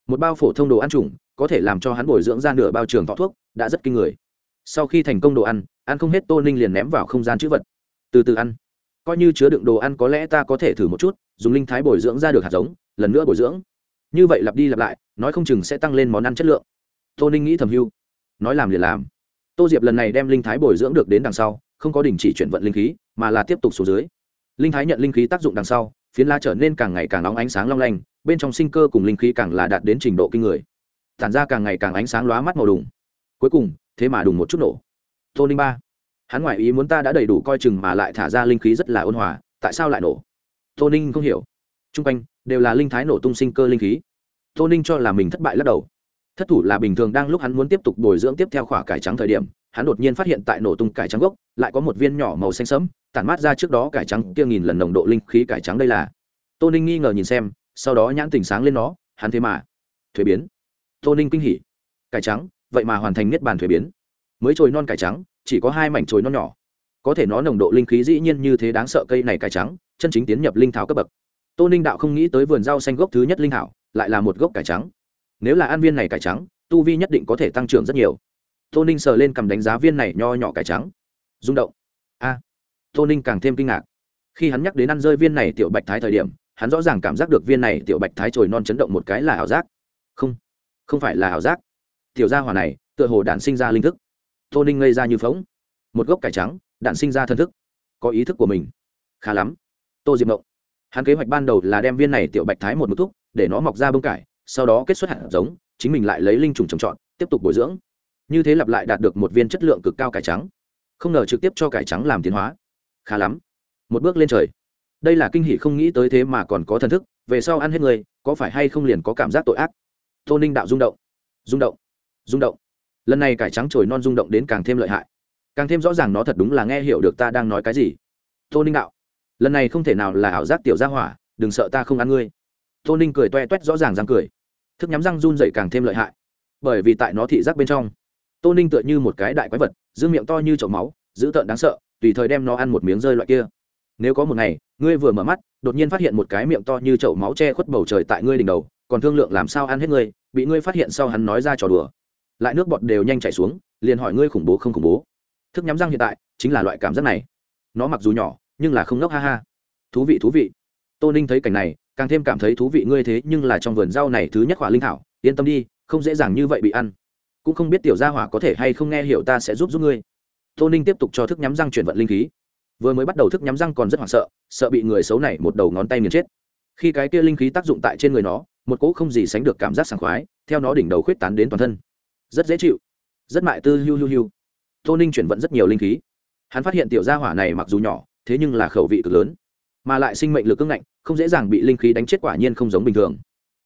Một bao phổ thông đồ ăn trùng, có thể làm cho hắn bồi dưỡng ra nửa bao trường thọ thuốc, đã rất kinh người. Sau khi thành công đồ ăn ăn không hết tô ninh liền ném vào không gian chữ vật. Từ từ ăn. Coi như chứa đựng đồ ăn có lẽ ta có thể thử một chút, dùng linh thái bồi dưỡng ra được hạt giống, lần nữa bồi dưỡng. Như vậy lặp đi lặp lại, nói không chừng sẽ tăng lên món ăn chất lượng. Tô ninh nghĩ thầm hưu. Nói làm liền làm. Tô diệp lần này đem linh thái bồi dưỡng được đến đằng sau không có đình chỉ chuyển vận linh khí, mà là tiếp tục xuống dưới. Linh thái nhận linh khí tác dụng đằng sau, phiến la trở nên càng ngày càng nóng ánh sáng long lanh, bên trong sinh cơ cùng linh khí càng là đạt đến trình độ kinh người. Tản ra càng ngày càng ánh sáng lóa mắt màu đùng. Cuối cùng, thế mà đùng một chút nổ. Tô ninh ba, hắn ngoại ý muốn ta đã đầy đủ coi chừng mà lại thả ra linh khí rất là ôn hòa, tại sao lại nổ? Tô ninh không hiểu. T r u n g quanh, đều là linh thái nổ tung sinh cơ linh khí. Tô ninh cho là mình thất bại lắc đầu. Thất thủ là bình thường đang lúc hắn muốn tiếp tục bồi dưỡng tiếp theo khỏa cải trắng thời điểm hắn đột nhiên phát hiện tại nổ tung cải trắng gốc, lại có một viên nhỏ màu xanh sẫm, tản mát ra trước đó cải trắng kia nghìn lần nồng độ linh khí cải trắng đây là. Tô ninh nghi ngờ nhìn xem, sau đó nhãn tình sáng lên nó, hắn thế mà. Thuế biến. Tô ninh kinh hỉ. Cải trắng, vậy mà hoàn thành niết bàn thuế biến. Mới trồi non cải trắng, chỉ có hai mảnh trồi non nhỏ. Có thể nó nồng độ linh khí dĩ nhiên như thế đáng sợ cây này cải trắng, chân chính tiến nhập linh thảo cấp bậc. Tô ninh đạo không nghĩ tới vườn rau xanh gốc thứ nhất linh thảo, lại là một gốc cải trắng. Nếu là an viên này cải trắng, tu vi nhất định có thể tăng trưởng rất nhiều tô ninh sờ lên cầm đánh giá viên này nho nhỏ cải trắng. Rung động. A. Tô ninh càng thêm kinh ngạc. Khi hắn nhắc đến ăn rơi viên này tiểu bạch thái thời điểm, hắn rõ ràng cảm giác được viên này tiểu bạch thái trồi non chấn động một cái là ảo giác. Không không phải là ảo giác. Tiểu gia hỏa này, tựa hồ đản sinh ra linh thức. Tô ninh ngây ra như phóng một gốc cải trắng, đản sinh ra thân thức. Có ý thức của mình. Khá lắm. Tô diệp mộng. Hắn kế hoạch ban đầu là đem viên này tiểu bạch thái một mức thúc, để nó mọc ra bông cải, sau đó kết xuất hạt giống, chính mình lại lấy linh trùng trồng trọt, tiếp tục bồi dưỡng như thế lặp lại đạt được một viên chất lượng cực cao cải trắng, không ngờ trực tiếp cho cải trắng làm tiến hóa. Khá lắm. Một bước lên trời. Đây là kinh hỷ không nghĩ tới thế mà còn có thần thức, về sau ăn hết người, có phải hay không liền có cảm giác tội ác? Tô ninh đạo rung động. Rung động. Rung động. Lần này cải trắng trồi non rung động đến càng thêm lợi hại. Càng thêm rõ ràng nó thật đúng là nghe hiểu được ta đang nói cái gì. Tô ninh đạo. Lần này không thể nào là ảo giác tiểu gia hỏa, đừng sợ ta không ăn ngươi. Tô ninh cười toe toét rõ ràng răng cười. Thức nhắm răng run dậy càng thêm lợi hại. Bởi vì tại nó thị giác bên trong tô ninh tựa như một cái đại quái vật giữ miệng to như chậu máu, dữ tợn đáng sợ, tùy thời đem nó ăn một miếng rơi loại kia. Nếu có một ngày, ngươi vừa mở mắt, đột nhiên phát hiện một cái miệng to như chậu máu che khuất bầu trời tại ngươi đỉnh đầu, còn thương lượng làm sao ăn hết ngươi, bị ngươi phát hiện sau hắn nói ra trò đùa. Lại nước bọt đều nhanh chảy xuống, liền hỏi ngươi khủng bố không khủng bố. Thức nhắm răng hiện tại, chính là loại cảm giác này. Nó mặc dù nhỏ, nhưng là không ngốc ha ha. Thú vị thú vị. Tô ninh thấy cảnh này, càng thêm cảm thấy thú vị ngươi thế nhưng là trong vườn rau này thứ nhất hỏa linh thảo, yên tâm đi, không dễ dàng như vậy bị ăn cũng không biết tiểu gia hỏa có thể hay không nghe hiểu ta sẽ giúp giúp ngươi. Tô ninh tiếp tục cho thức nhắm răng chuyển vận linh khí. Vừa mới bắt đầu thức nhắm răng còn rất hoảng sợ sợ bị người xấu này một đầu ngón tay nghiền chết. Khi cái kia linh khí tác dụng tại trên người nó, một cỗ không gì sánh được cảm giác sảng khoái, theo nó đỉnh đầu khuyết tán đến toàn thân. Rất dễ chịu, rất mại tư hiu hiu hiu. Tô ninh chuyển vận rất nhiều linh khí. Hắn phát hiện tiểu gia hỏa này mặc dù nhỏ, thế nhưng là khẩu vị cực lớn, mà lại sinh mệnh lực cưng ngạnh, không dễ dàng bị linh khí đánh chết quả nhiên không giống bình thường.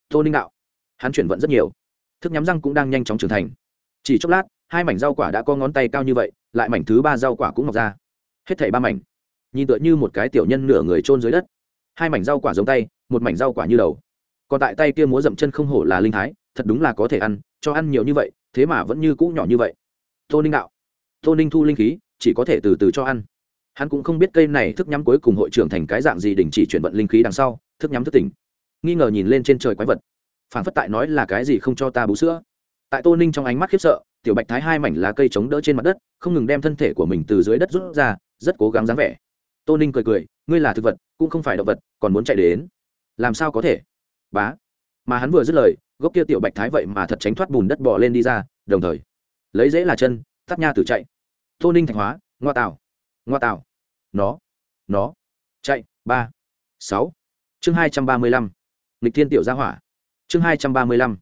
Tô ninh đạo, hắn chuyển vận rất nhiều. Thức nhắm răng cũng đang nhanh chóng trưởng thành chỉ chốc lát, hai mảnh rau quả đã có ngón tay cao như vậy, lại mảnh thứ ba rau quả cũng mọc ra. Hết thảy ba mảnh. Nhìn tựa như một cái tiểu nhân nửa người trôn dưới đất. Hai mảnh rau quả giống tay, một mảnh rau quả như đầu. Còn tại tay kia múa dậm chân không hổ là linh thái, thật đúng là có thể ăn, cho ăn nhiều như vậy, thế mà vẫn như cũ nhỏ như vậy. Tô ninh đạo. Tô ninh thu linh khí, chỉ có thể từ từ cho ăn. Hắn cũng không biết cây này thức nhắm cuối cùng hội trưởng thành cái dạng gì đình chỉ chuyển vận linh khí đằng sau, thức nhắm thức tỉnh. Nghi ngờ nhìn lên trên trời quái vật. Phản phất tại nói là cái gì không cho ta bú sữa tại tô ninh trong ánh mắt khiếp sợ, tiểu bạch thái hai mảnh lá cây chống đỡ trên mặt đất, không ngừng đem thân thể của mình từ dưới đất rút ra, rất cố gắng dáng vẻ. Tô ninh cười cười, ngươi là thực vật, cũng không phải động vật, còn muốn chạy đến. Làm sao có thể? Bá. Mà hắn vừa dứt lời, gốc kia tiểu bạch thái vậy mà thật tránh thoát bùn đất bỏ lên đi ra, đồng thời, lấy dễ là chân, tắt nha từ chạy. Tô ninh thạch hóa, ngoa tạo ngoa tạo nó nó, chạy, ba, sáu. Chương hai trăm ba mươi lăm lịch thiên tiểu gia hỏa. Chương hai trăm ba mươi lăm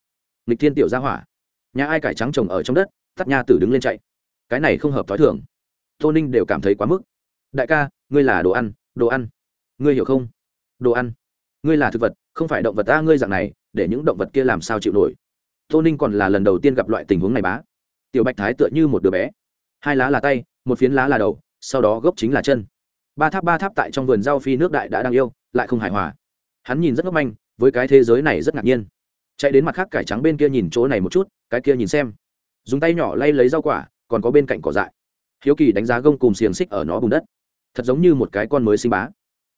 lịch thiên tiểu gia hỏa nhà ai cải trắng trồng ở trong đất, tắt nha tử đứng lên chạy. Cái này không hợp t h ó i thường. Tô ninh đều cảm thấy quá mức. Đại ca, ngươi là đồ ăn đồ ăn. Ngươi hiểu không? Đồ ăn. Ngươi là thực vật, không phải động vật ta ngươi dạng này, để những động vật kia làm sao chịu nổi. Tô ninh còn là lần đầu tiên gặp loại tình huống này bá. Tiểu bạch thái tựa như một đứa bé. Hai lá là tay, một phiến lá là đầu, sau đó gốc chính là chân. Ba tháp ba tháp tại trong vườn rau phi nước đại đã đang yêu, lại không hài hòa. Hắn nhìn rất ngốc manh, với cái thế giới này rất ngạc nhiên. Chạy đến mặt khác cải trắng bên kia nhìn chỗ này một chút cái kia nhìn xem. Dùng tay nhỏ lay lấy rau quả, còn có bên cạnh cỏ dại. Hiếu kỳ đánh giá gông cùng xiềng xích ở nó bùn đất. Thật giống như một cái con mới sinh bá.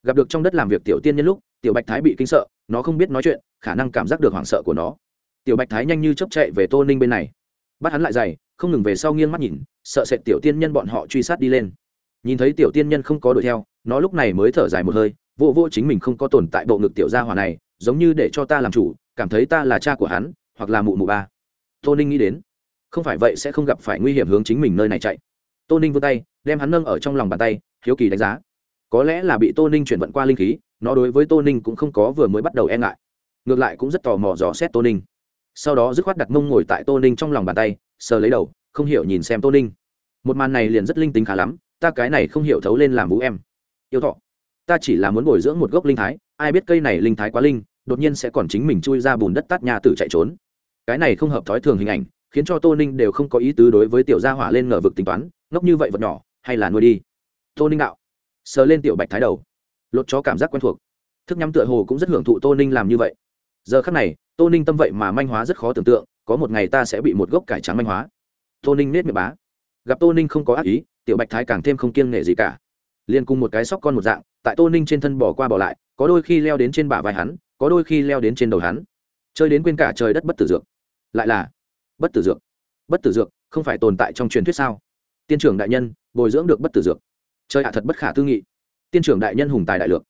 Gặp được trong đất làm việc tiểu tiên nhân lúc, tiểu bạch thái bị kinh sợ, nó không biết nói chuyện, khả năng cảm giác được hoảng sợ của nó. Tiểu bạch thái nhanh như chấp chạy về tô ninh bên này. Bắt hắn lại dày không ngừng về sau nghiêng mắt nhìn, sợ sệt tiểu tiên nhân bọn họ truy sát đi lên. Nhìn thấy tiểu tiên nhân không có đuổi theo, nó lúc này mới thở dài một hơi, vô vô chính mình không có tồn tại bộ ngực tiểu gia hòa này, giống như để cho ta làm chủ, cảm thấy ta là cha của hắn, hoặc là mụ mụ ba tô ninh nghĩ đến. Không phải vậy sẽ không gặp phải nguy hiểm hướng chính mình nơi này chạy. Tô ninh vươn tay, đem hắn nâng ở trong lòng bàn tay, hiếu kỳ đánh giá. Có lẽ là bị tô ninh chuyển vận qua linh khí, nó đối với tô ninh cũng không có vừa mới bắt đầu e ngại. Ngược lại cũng rất tò mò dò xét tô ninh. Sau đó dứt khoát đặt mông ngồi tại tô ninh trong lòng bàn tay, sờ lấy đầu, không hiểu nhìn xem tô ninh. Một màn này liền rất linh tính khá lắm, ta cái này không hiểu thấu lên làm vũ em. Yêu thọ. Ta chỉ là muốn bồi dưỡng một gốc linh thái, ai biết cây này linh thái quá linh, đột nhiên sẽ còn chính mình chui ra bùn đất tát nhà tử chạy trốn cái này không hợp thói thường hình ảnh, khiến cho tô ninh đều không có ý tứ đối với tiểu gia hỏa lên ngờ vực tính toán, ngốc như vậy vật nhỏ, hay là nuôi đi. Tô ninh đạo, sờ lên tiểu bạch thái đầu. Lột cho cảm giác quen thuộc. Thức nhắm tựa hồ cũng rất hưởng thụ tô ninh làm như vậy. Giờ khắc này, tô ninh tâm vậy mà manh hóa rất khó tưởng tượng, có một ngày ta sẽ bị một gốc cải trắng manh hóa. Tô ninh nết miệng bá. Gặp tô ninh không có ác ý, tiểu bạch thái càng thêm không kiêng nể gì cả. Liền cùng một cái sóc con một dạng, tại tô ninh trên thân bỏ qua bỏ lại, có đôi khi leo đến trên bả vai hắn, có đôi khi leo đến trên đầu hắn. Chơi đến quên cả trời đất bất tử dược lại là bất tử dược. Bất tử dược không phải tồn tại trong truyền thuyết sao? Tiên trưởng đại nhân, bồi dưỡng được bất tử dược. Chơi hạ thật bất khả tư nghị. Tiên trưởng đại nhân hùng tài đại lược.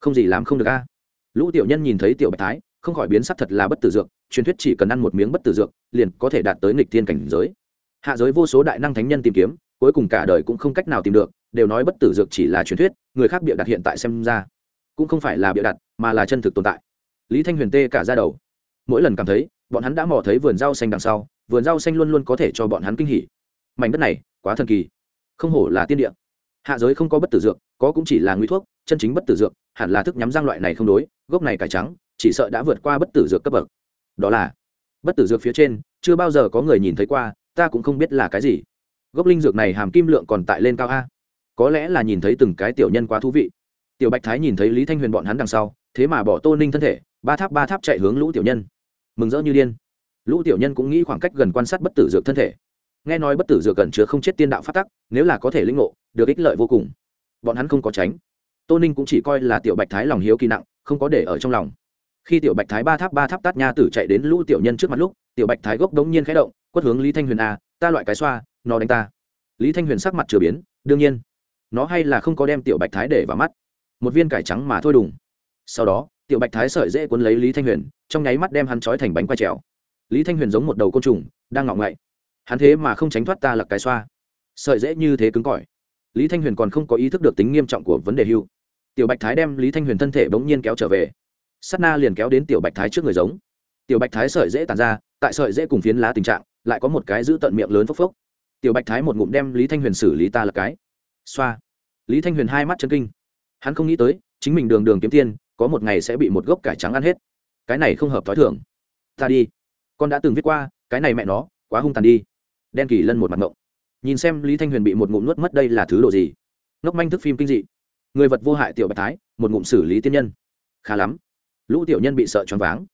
Không gì làm không được a. Lũ tiểu nhân nhìn thấy tiểu bạch thái, không khỏi biến sắc thật là bất tử dược, truyền thuyết chỉ cần ăn một miếng bất tử dược, liền có thể đạt tới nghịch thiên cảnh giới. Hạ giới vô số đại năng thánh nhân tìm kiếm, cuối cùng cả đời cũng không cách nào tìm được, đều nói bất tử dược chỉ là truyền thuyết, người khác bịa đặt hiện tại xem ra, cũng không phải là bịa đặt, mà là chân thực tồn tại. Lý thanh huyền tê cả ra đầu. Mỗi lần cảm thấy bọn hắn đã mò thấy vườn rau xanh đằng sau, vườn rau xanh luôn luôn có thể cho bọn hắn kinh hỉ. Mảnh đất này, quá thần kỳ. Không hổ là tiên địa. Hạ giới không có bất tử dược, có cũng chỉ là nguy thuốc, chân chính bất tử dược, hẳn là thức nhắm răng loại này không đối, gốc này cải trắng, chỉ sợ đã vượt qua bất tử dược cấp bậc. Đó là, bất tử dược phía trên, chưa bao giờ có người nhìn thấy qua, ta cũng không biết là cái gì. Gốc linh dược này hàm kim lượng còn tại lên cao a. Có lẽ là nhìn thấy từng cái tiểu nhân quá thú vị. Tiểu bạch thái nhìn thấy lý thanh huyền bọn hắn đằng sau, thế mà bỏ tô ninh thân thể, ba tháp ba tháp chạy hướng lũ tiểu nhân mừng rỡ như điên. Lũ tiểu nhân cũng nghĩ khoảng cách gần quan sát bất tử dược thân thể. Nghe nói bất tử dược gần chứa không chết tiên đạo phát tắc, nếu là có thể linh ngộ, được ích lợi vô cùng. Bọn hắn không có tránh. Tô ninh cũng chỉ coi là tiểu bạch thái lòng hiếu kỳ nặng, không có để ở trong lòng. Khi tiểu bạch thái ba tháp ba tháp tát nha tử chạy đến lũ tiểu nhân trước mặt lúc, tiểu bạch thái gốc đống nhiên khẽ động, quất hướng lý thanh huyền a ta loại cái xoa, nó đánh ta. Lý thanh huyền sắc mặt chừa biến, đương nhiên, nó hay là không có đem tiểu bạch thái để vào mắt. Một viên cải trắng mà thôi đùng. Sau đó tiểu bạch thái sợi dễ cuốn lấy lý thanh huyền, trong nháy mắt đem hắn trói thành bánh quay trèo. Lý thanh huyền giống một đầu côn trùng, đang ngọng ngậy. Hắn thế mà không tránh thoát ta lặc cái xoa. Sợi dễ như thế cứng cỏi. Lý thanh huyền còn không có ý thức được tính nghiêm trọng của vấn đề hưu. Tiểu bạch thái đem lý thanh huyền thân thể bỗng nhiên kéo trở về. S á t na liền kéo đến tiểu bạch thái trước người giống. Tiểu bạch thái sợi dễ tàn ra, tại sợi dễ cùng phiến lá tình trạng, lại có một cái giữ tận miệng lớn phốc phốc. Tiểu bạch thái một ngụm đem lý thanh huyền xử lý ta là cái. Xoa. Lý thanh huyền hai mắt chân kinh. Hắn không nghĩ tới, chính mình đường đường kiếm tiên có một ngày sẽ bị một gốc cải trắng ăn hết. Cái này không hợp t h ó i thưởng ta đi. Con đã từng viết qua, cái này mẹ nó, quá hung tàn đi. Đen kỳ lân một mặt ngộng. Nhìn xem lý thanh huyền bị một ngụm nuốt mất đây là thứ đồ gì? Ngốc manh thức phim kinh dị. Người vật vô hại tiểu bạch thái, một ngụm xử lý tiên nhân. Khá lắm. Lũ tiểu nhân bị sợ choáng váng.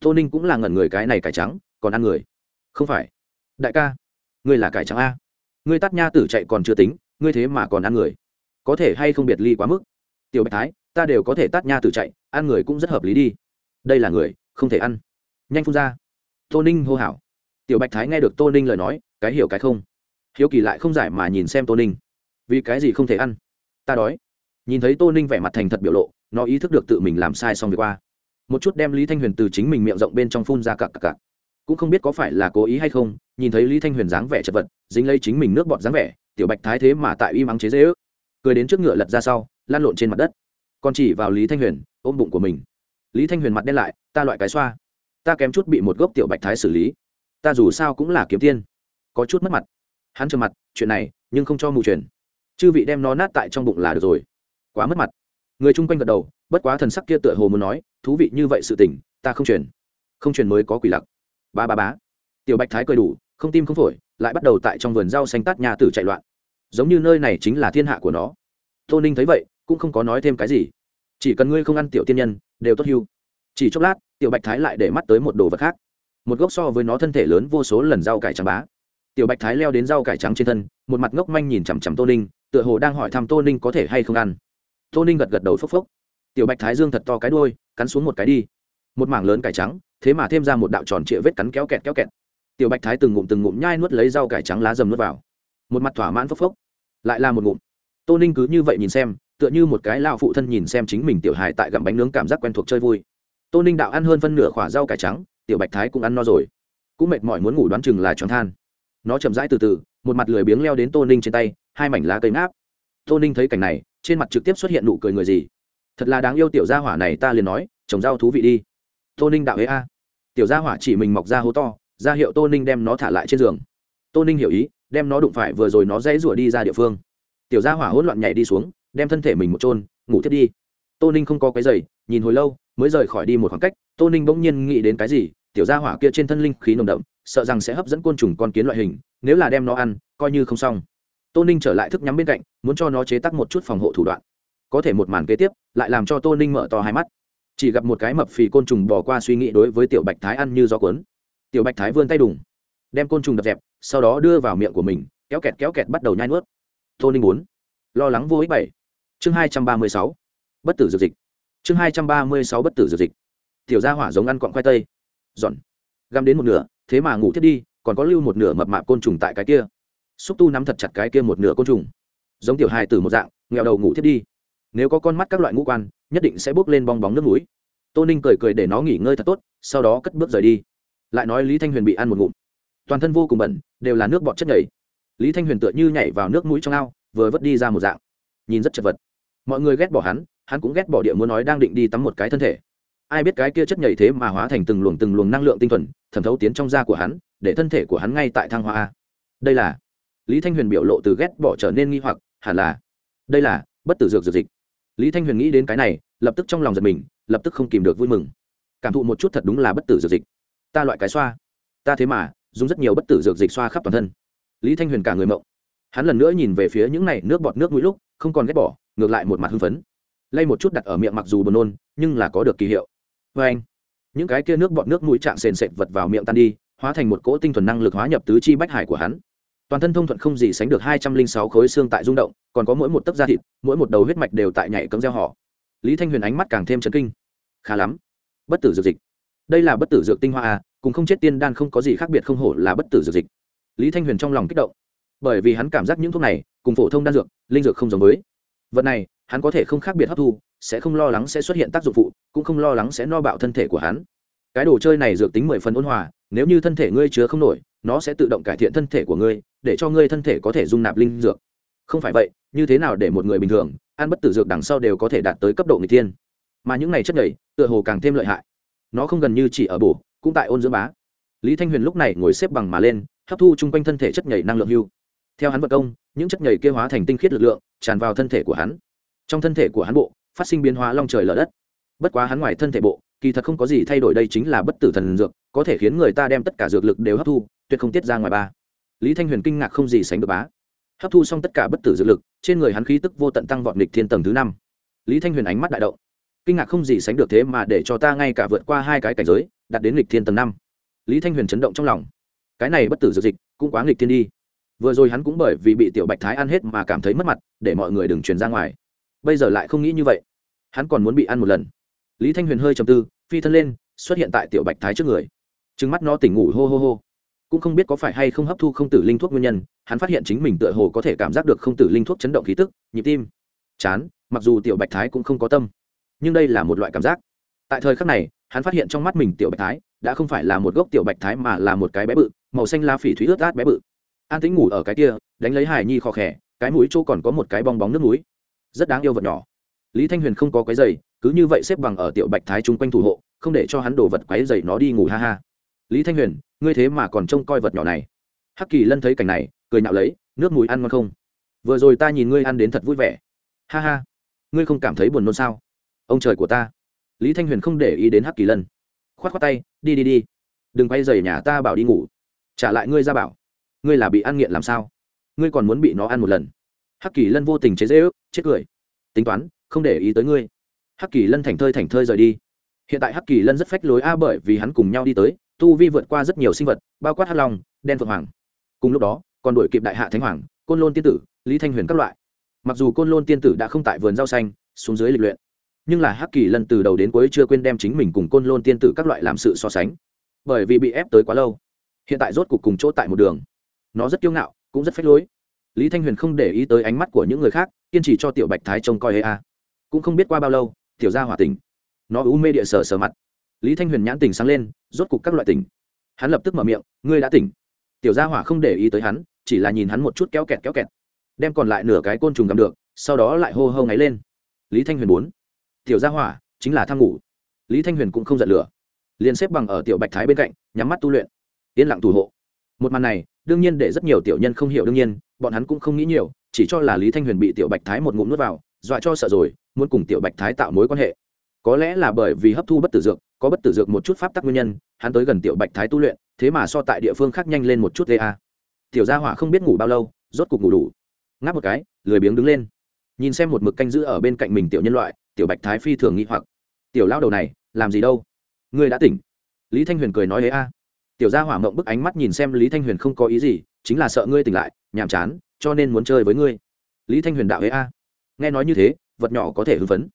Tô ninh cũng là ngẩn người cái này cải trắng, còn ăn người. Không phải. Đại ca, ngươi là cải trắng a. Ngươi tắt nha tử chạy còn chưa tính, ngươi thế mà còn ăn người. Có thể hay không biệt ly quá mức? Tiểu bạch thái ta đều có thể tát nha từ chạy, ăn người cũng rất hợp lý đi. Đây là người, không thể ăn. Nhanh phun ra. Tô ninh hô hào. Tiểu bạch thái nghe được tô ninh lời nói, cái hiểu cái không. Hiếu kỳ lại không giải mà nhìn xem tô ninh. Vì cái gì không thể ăn? Ta đói. Nhìn thấy tô ninh vẻ mặt thành thật biểu lộ, nó ý thức được tự mình làm sai xong việc qua. Một chút đem lý thanh huyền từ chính mình miệng rộng bên trong phun ra cặp cặp cặp cũng không biết có phải là cố ý hay không, nhìn thấy lý thanh huyền dáng vẻ chật vật, dính lấy chính mình nước bọt dáng vẻ, tiểu bạch thái thế mà tại y mắng chế dễ ước. Cười đến trước ngựa lật ra sau lan lộn trên mặt đất còn chỉ vào lý thanh huyền, ôm bụng của mình. Lý thanh huyền mặt đen lại, ta loại cái xoa. Ta kém chút bị một gốc tiểu bạch thái xử lý. Ta dù sao cũng là kiếm tiên. Có chút mất mặt. Hắn trầm mặt, chuyện này, nhưng không cho mù truyền chư vị đem nó nát tại trong bụng là được rồi. Quá mất mặt. Người chung quanh gật đầu, bất quá thần sắc kia tựa hồ muốn nói, thú vị như vậy sự tình, ta không truyền. Không truyền mới có quỷ lặc. Ba ba bá tiểu bạch thái cười đủ, không tim không phổi, lại bắt đầu tại trong vườn rau xanh tát nhà tử chạy loạn. Giống như nơi này chính là thiên hạ của nó. Tô ninh thấy vậy cũng không có nói thêm cái gì. Chỉ cần ngươi không ăn tiểu tiên nhân, đều tốt hưu. Chỉ chốc lát, tiểu bạch thái lại để mắt tới một đồ vật khác. Một gốc so với nó thân thể lớn vô số lần rau cải trắng bá. Tiểu bạch thái leo đến rau cải trắng trên thân, một mặt ngốc manh nhìn chằm chằm tô ninh, tựa hồ đang hỏi thăm tô ninh có thể hay không ăn. Tô ninh gật gật đầu phốc phốc. Tiểu bạch thái dương thật to cái đôi cắn xuống một cái đi. Một mảng lớn cải trắng, thế mà thêm ra một đạo tròn trịa vết cắn kéo kẹt kéo kẹt. Tiểu bạch thái từng ngụm từng ngụm nhai nuốt lấy rau cải trắng lá dầm nuốt vào. Một mặt thỏa mãn phốc phốc. Lại là một ngụm. Tô ninh cứ như vậy nhìn xem tựa như một cái lao phụ thân nhìn xem chính mình tiểu hài tại gặm bánh nướng cảm giác quen thuộc chơi vui. Tô ninh đạo ăn hơn phân nửa khỏa rau cải trắng, tiểu bạch thái cũng ăn no rồi. Cũng mệt mỏi muốn ngủ đoán chừng là tròn than. Nó chậm rãi từ từ, một mặt lười biếng leo đến tô ninh trên tay, hai mảnh lá cây ngáp. Tô ninh thấy cảnh này, trên mặt trực tiếp xuất hiện nụ cười người gì? Thật là đáng yêu tiểu gia hỏa này, ta liền nói, trồng rau thú vị đi. Tô ninh đạo ấy a. Tiểu gia hỏa chỉ mình mọc ra hố to, ra hiệu tô ninh đem nó thả lại trên giường. Tô ninh hiểu ý, đem nó đụng phải vừa rồi nó dãy rủa đi ra địa phương. Tiểu gia hỏa hỗn loạn nhảy đi xuống đem thân thể mình một trôn ngủ tiếp đi. Tô ninh không có cái giày nhìn hồi lâu, mới rời khỏi đi một khoảng cách, tô ninh bỗng nhiên nghĩ đến cái gì, tiểu gia hỏa kia trên thân linh khí nồng đậm, sợ rằng sẽ hấp dẫn côn trùng con kiến loại hình, nếu là đem nó ăn, coi như không xong. Tô ninh trở lại thức nhắm bên cạnh, muốn cho nó chế tắc một chút phòng hộ thủ đoạn. Có thể một màn kế tiếp, lại làm cho tô ninh mở to hai mắt. Chỉ gặp một cái mập phì côn trùng bỏ qua suy nghĩ đối với tiểu bạch thái ăn như gió cuốn. Tiểu bạch thái vươn tay đùng, đem côn trùng đập dẹp, sau đó đưa vào miệng của mình, kéo kẹt kéo kẹt bắt đầu nhai nuốt. Tô ninh bốn, lo lắng vô ích bảy chương hai trăm ba mươi sáu. Bất tử dược dịch. Chương hai trăm ba mươi sáu bất tử dược dịch. Tiểu gia hỏa giống ăn cọn khoai tây. Giòn. Găm đến một nửa, thế mà ngủ thiết đi, còn có lưu một nửa mập mạp côn trùng tại cái kia. Xúc tu nắm thật chặt cái kia một nửa côn trùng. Giống tiểu hài từ một dạng nghèo đầu ngủ thiết đi. Nếu có con mắt các loại ngũ quan, nhất định sẽ bước lên bong bóng nước núi tô ninh cười cười để nó nghỉ ngơi thật tốt, sau đó cất bước rời đi. Lại nói lý thanh huyền bị ăn một ngụm. Toàn thân vô cùng bẩn, đều là nước bọt chất nhảy lý thanh huyền tựa như nhảy vào nước mũi trong ao, vừa vớt đi ra một dạng. Nhìn rất chật vật mọi người ghét bỏ hắn hắn cũng ghét bỏ địa muốn nói đang định đi tắm một cái thân thể. Ai biết cái kia chất nhảy thế mà hóa thành từng luồng từng luồng năng lượng tinh thuần, thẩm thấu tiến trong da của hắn, để thân thể của hắn ngay tại thăng hoa. Đây là lý thanh huyền biểu lộ từ ghét bỏ trở nên nghi hoặc, hẳn là đây là bất tử dược dược dịch. Lý thanh huyền nghĩ đến cái này, lập tức trong lòng giật mình, lập tức không kìm được vui mừng. Cảm thụ một chút thật đúng là bất tử dược dịch. Ta loại cái xoa. Ta thế mà dùng rất nhiều bất tử dược dịch xoa khắp toàn thân. Lý thanh huyền cả người mộng. Hắn lần nữa nhìn về phía những này nước bọt nước mũi lúc, không còn ghét bỏ ngược lại một mặt hưng phấn. Lay một chút đặt ở miệng mặc dù buồn nôn, nhưng là có được kỳ hiệu. Vê anh, những cái kia nước bọt nước mũi chạm sền sệt vật vào miệng tan đi, hóa thành một cỗ tinh thuần năng lực hóa nhập tứ chi bách hải của hắn. Toàn thân thông thuận không gì sánh được hai trăm linh sáu khối xương tại rung động, còn có mỗi một tấc da thịt, mỗi một đầu huyết mạch đều tại nhảy cấm gieo họ. Lý thanh huyền ánh mắt càng thêm chấn kinh. Khá lắm. Bất tử dược dịch. Đây là bất tử dược tinh hoa à cùng không chết tiên đan không có gì khác biệt không hổ là bất tử dược dịch. Lý thanh huyền trong lòng kích động. Bởi vì hắn cảm giác những thuốc này, cùng phổ thông đan dược, linh dược không giống với vật này, hắn có thể không khác biệt hấp thu, sẽ không lo lắng sẽ xuất hiện tác dụng phụ, cũng không lo lắng sẽ no bạo thân thể của hắn. Cái đồ chơi này dược tính mười phần ôn hòa, nếu như thân thể ngươi chứa không nổi, nó sẽ tự động cải thiện thân thể của ngươi, để cho ngươi thân thể có thể dung nạp linh dược. Không phải vậy, như thế nào để một người bình thường, ăn bất tử dược đằng sau đều có thể đạt tới cấp độ người tiên mà những này chất nhảy tựa hồ càng thêm lợi hại. Nó không gần như chỉ ở bổ, cũng tại ôn dưỡng bá. Lý thanh huyền lúc này ngồi xếp bằng mà lên, hấp thu chung quanh thân thể chất nhảy năng lượng hưu. Theo hắn vận công, những chất nhảy kêu hóa thành tinh khiết lực lượng tràn vào thân thể của hắn. Trong thân thể của hắn bộ, phát sinh biến hóa long trời lở đất. Bất quá hắn ngoài thân thể bộ, kỳ thật không có gì thay đổi, đây chính là bất tử thần dược, có thể khiến người ta đem tất cả dược lực đều hấp thu, tuyệt không tiết ra ngoài ba. Lý thanh huyền kinh ngạc không gì sánh được bá. Hấp thu xong tất cả bất tử dược lực, trên người hắn khí tức vô tận tăng vọt nghịch thiên tầng thứ năm. Lý thanh huyền ánh mắt đại động. Kinh ngạc không gì sánh được thế mà để cho ta ngay cả vượt qua hai cái cảnh giới, đạt đến nghịch thiên tầng năm. Lý thanh huyền chấn động trong lòng. Cái này bất tử dược dịch cũng quá nghịch thiên đi vừa rồi hắn cũng bởi vì bị tiểu bạch thái ăn hết mà cảm thấy mất mặt, để mọi người đừng truyền ra ngoài. Bây giờ lại không nghĩ như vậy. Hắn còn muốn bị ăn một lần. Lý thanh huyền hơi trầm tư, phi thân lên, xuất hiện tại tiểu bạch thái trước người. Trứng mắt nó tỉnh ngủ hô hô hô. Cũng không biết có phải hay không hấp thu không tử linh thuốc nguyên nhân, hắn phát hiện chính mình tựa hồ có thể cảm giác được không tử linh thuốc chấn động khí tức, nhịp tim. Chán, mặc dù tiểu bạch thái cũng không có tâm. Nhưng đây là một loại cảm giác. Tại thời khắc này, hắn phát hiện trong mắt mình tiểu bạch thái đã không phải là một gốc tiểu bạch thái mà là một cái bé bự, màu xanh la phỉ thúy ướt át bé bự an tĩnh ngủ ở cái kia, đánh lấy hải nhi khó khẽ cái mũi chỗ còn có một cái bong bóng nước núi. Rất đáng yêu vật nhỏ. Lý thanh huyền không có cái giày cứ như vậy xếp bằng ở tiểu bạch thái chung quanh thủ hộ, không để cho hắn đổ vật quái dày nó đi ngủ ha ha. Lý thanh huyền, ngươi thế mà còn trông coi vật nhỏ này. Hắc kỳ lân thấy cảnh này, cười nhạo lấy, nước mùi ăn ngon không? Vừa rồi ta nhìn ngươi ăn đến thật vui vẻ. Ha ha. Ngươi không cảm thấy buồn nôn sao? Ông trời của ta. Lý thanh huyền không để ý đến hắc kỳ lân. K h o á t k h o á tay, đi đi đi. Đừng quay dày nhà ta bảo đi ngủ. Trả lại ngươi ra bảo ngươi là bị ăn nghiện làm sao? Ngươi còn muốn bị nó ăn một lần? Hắc kỳ lân vô tình chế dễ ước chết cười. Tính toán, không để ý tới ngươi. Hắc kỳ lân thành thơi thành thơi rời đi. Hiện tại hắc kỳ lân rất phách lối a bởi vì hắn cùng nhau đi tới, tu vi vượt qua rất nhiều sinh vật, bao quát hắc long, đen phượng hoàng. Cùng lúc đó, còn đuổi kịp đại hạ thánh hoàng, côn lôn tiên tử, lý thanh huyền các loại. Mặc dù côn lôn tiên tử đã không tại vườn rau xanh, xuống dưới lịch luyện, nhưng là hắc kỳ lân từ đầu đến cuối chưa quên đem chính mình cùng côn lôn tiên tử các loại làm sự so sánh. Bởi vì bị ép tới quá lâu, hiện tại rốt cuộc cùng chỗ tại một đường nó rất kiêu ngạo, cũng rất phách lối. Lý thanh huyền không để ý tới ánh mắt của những người khác, kiên trì cho tiểu bạch thái trông coi ê a. Cũng không biết qua bao lâu, tiểu gia hỏa tỉnh. nó u mê địa sờ sờ mặt. Lý thanh huyền nhãn tình sáng lên, rốt cục các loại tỉnh. Hắn lập tức mở miệng, ngươi đã tỉnh. Tiểu gia hỏa không để ý tới hắn, chỉ là nhìn hắn một chút kéo kẹt kéo kẹt. Đem còn lại nửa cái côn trùng cầm được, sau đó lại hô hô ngáy lên. Lý thanh huyền bốn tiểu gia hỏa, chính là tham ngủ. Lý thanh huyền cũng không giận lửa. Liền xếp bằng ở tiểu bạch thái bên cạnh, nhắm mắt tu luyện. Yên lặng thủ hộ một màn này, đương nhiên để rất nhiều tiểu nhân không hiểu đương nhiên, bọn hắn cũng không nghĩ nhiều, chỉ cho là lý thanh huyền bị tiểu bạch thái một ngụm nuốt vào, dọa cho sợ rồi, muốn cùng tiểu bạch thái tạo mối quan hệ. Có lẽ là bởi vì hấp thu bất tử dược, có bất tử dược một chút pháp tắc nguyên nhân, hắn tới gần tiểu bạch thái tu luyện, thế mà so tại địa phương khác nhanh lên một chút a tiểu gia hỏa không biết ngủ bao lâu, rốt cục ngủ đủ. Ngáp một cái, lười biếng đứng lên. Nhìn xem một mực canh giữ ở bên cạnh mình tiểu nhân loại, tiểu bạch thái phi thường nghĩ hoặc. Tiểu lao đầu này, làm gì đâu? Ngươi đã tỉnh. Lý thanh huyền cười nói thế a tiểu gia hỏa mộng bức ánh mắt nhìn xem lý thanh huyền không có ý gì, chính là sợ ngươi tỉnh lại, nhàm chán, cho nên muốn chơi với ngươi. Lý thanh huyền đạo ấy a, nghe nói như thế, vật nhỏ có thể hưng phấn.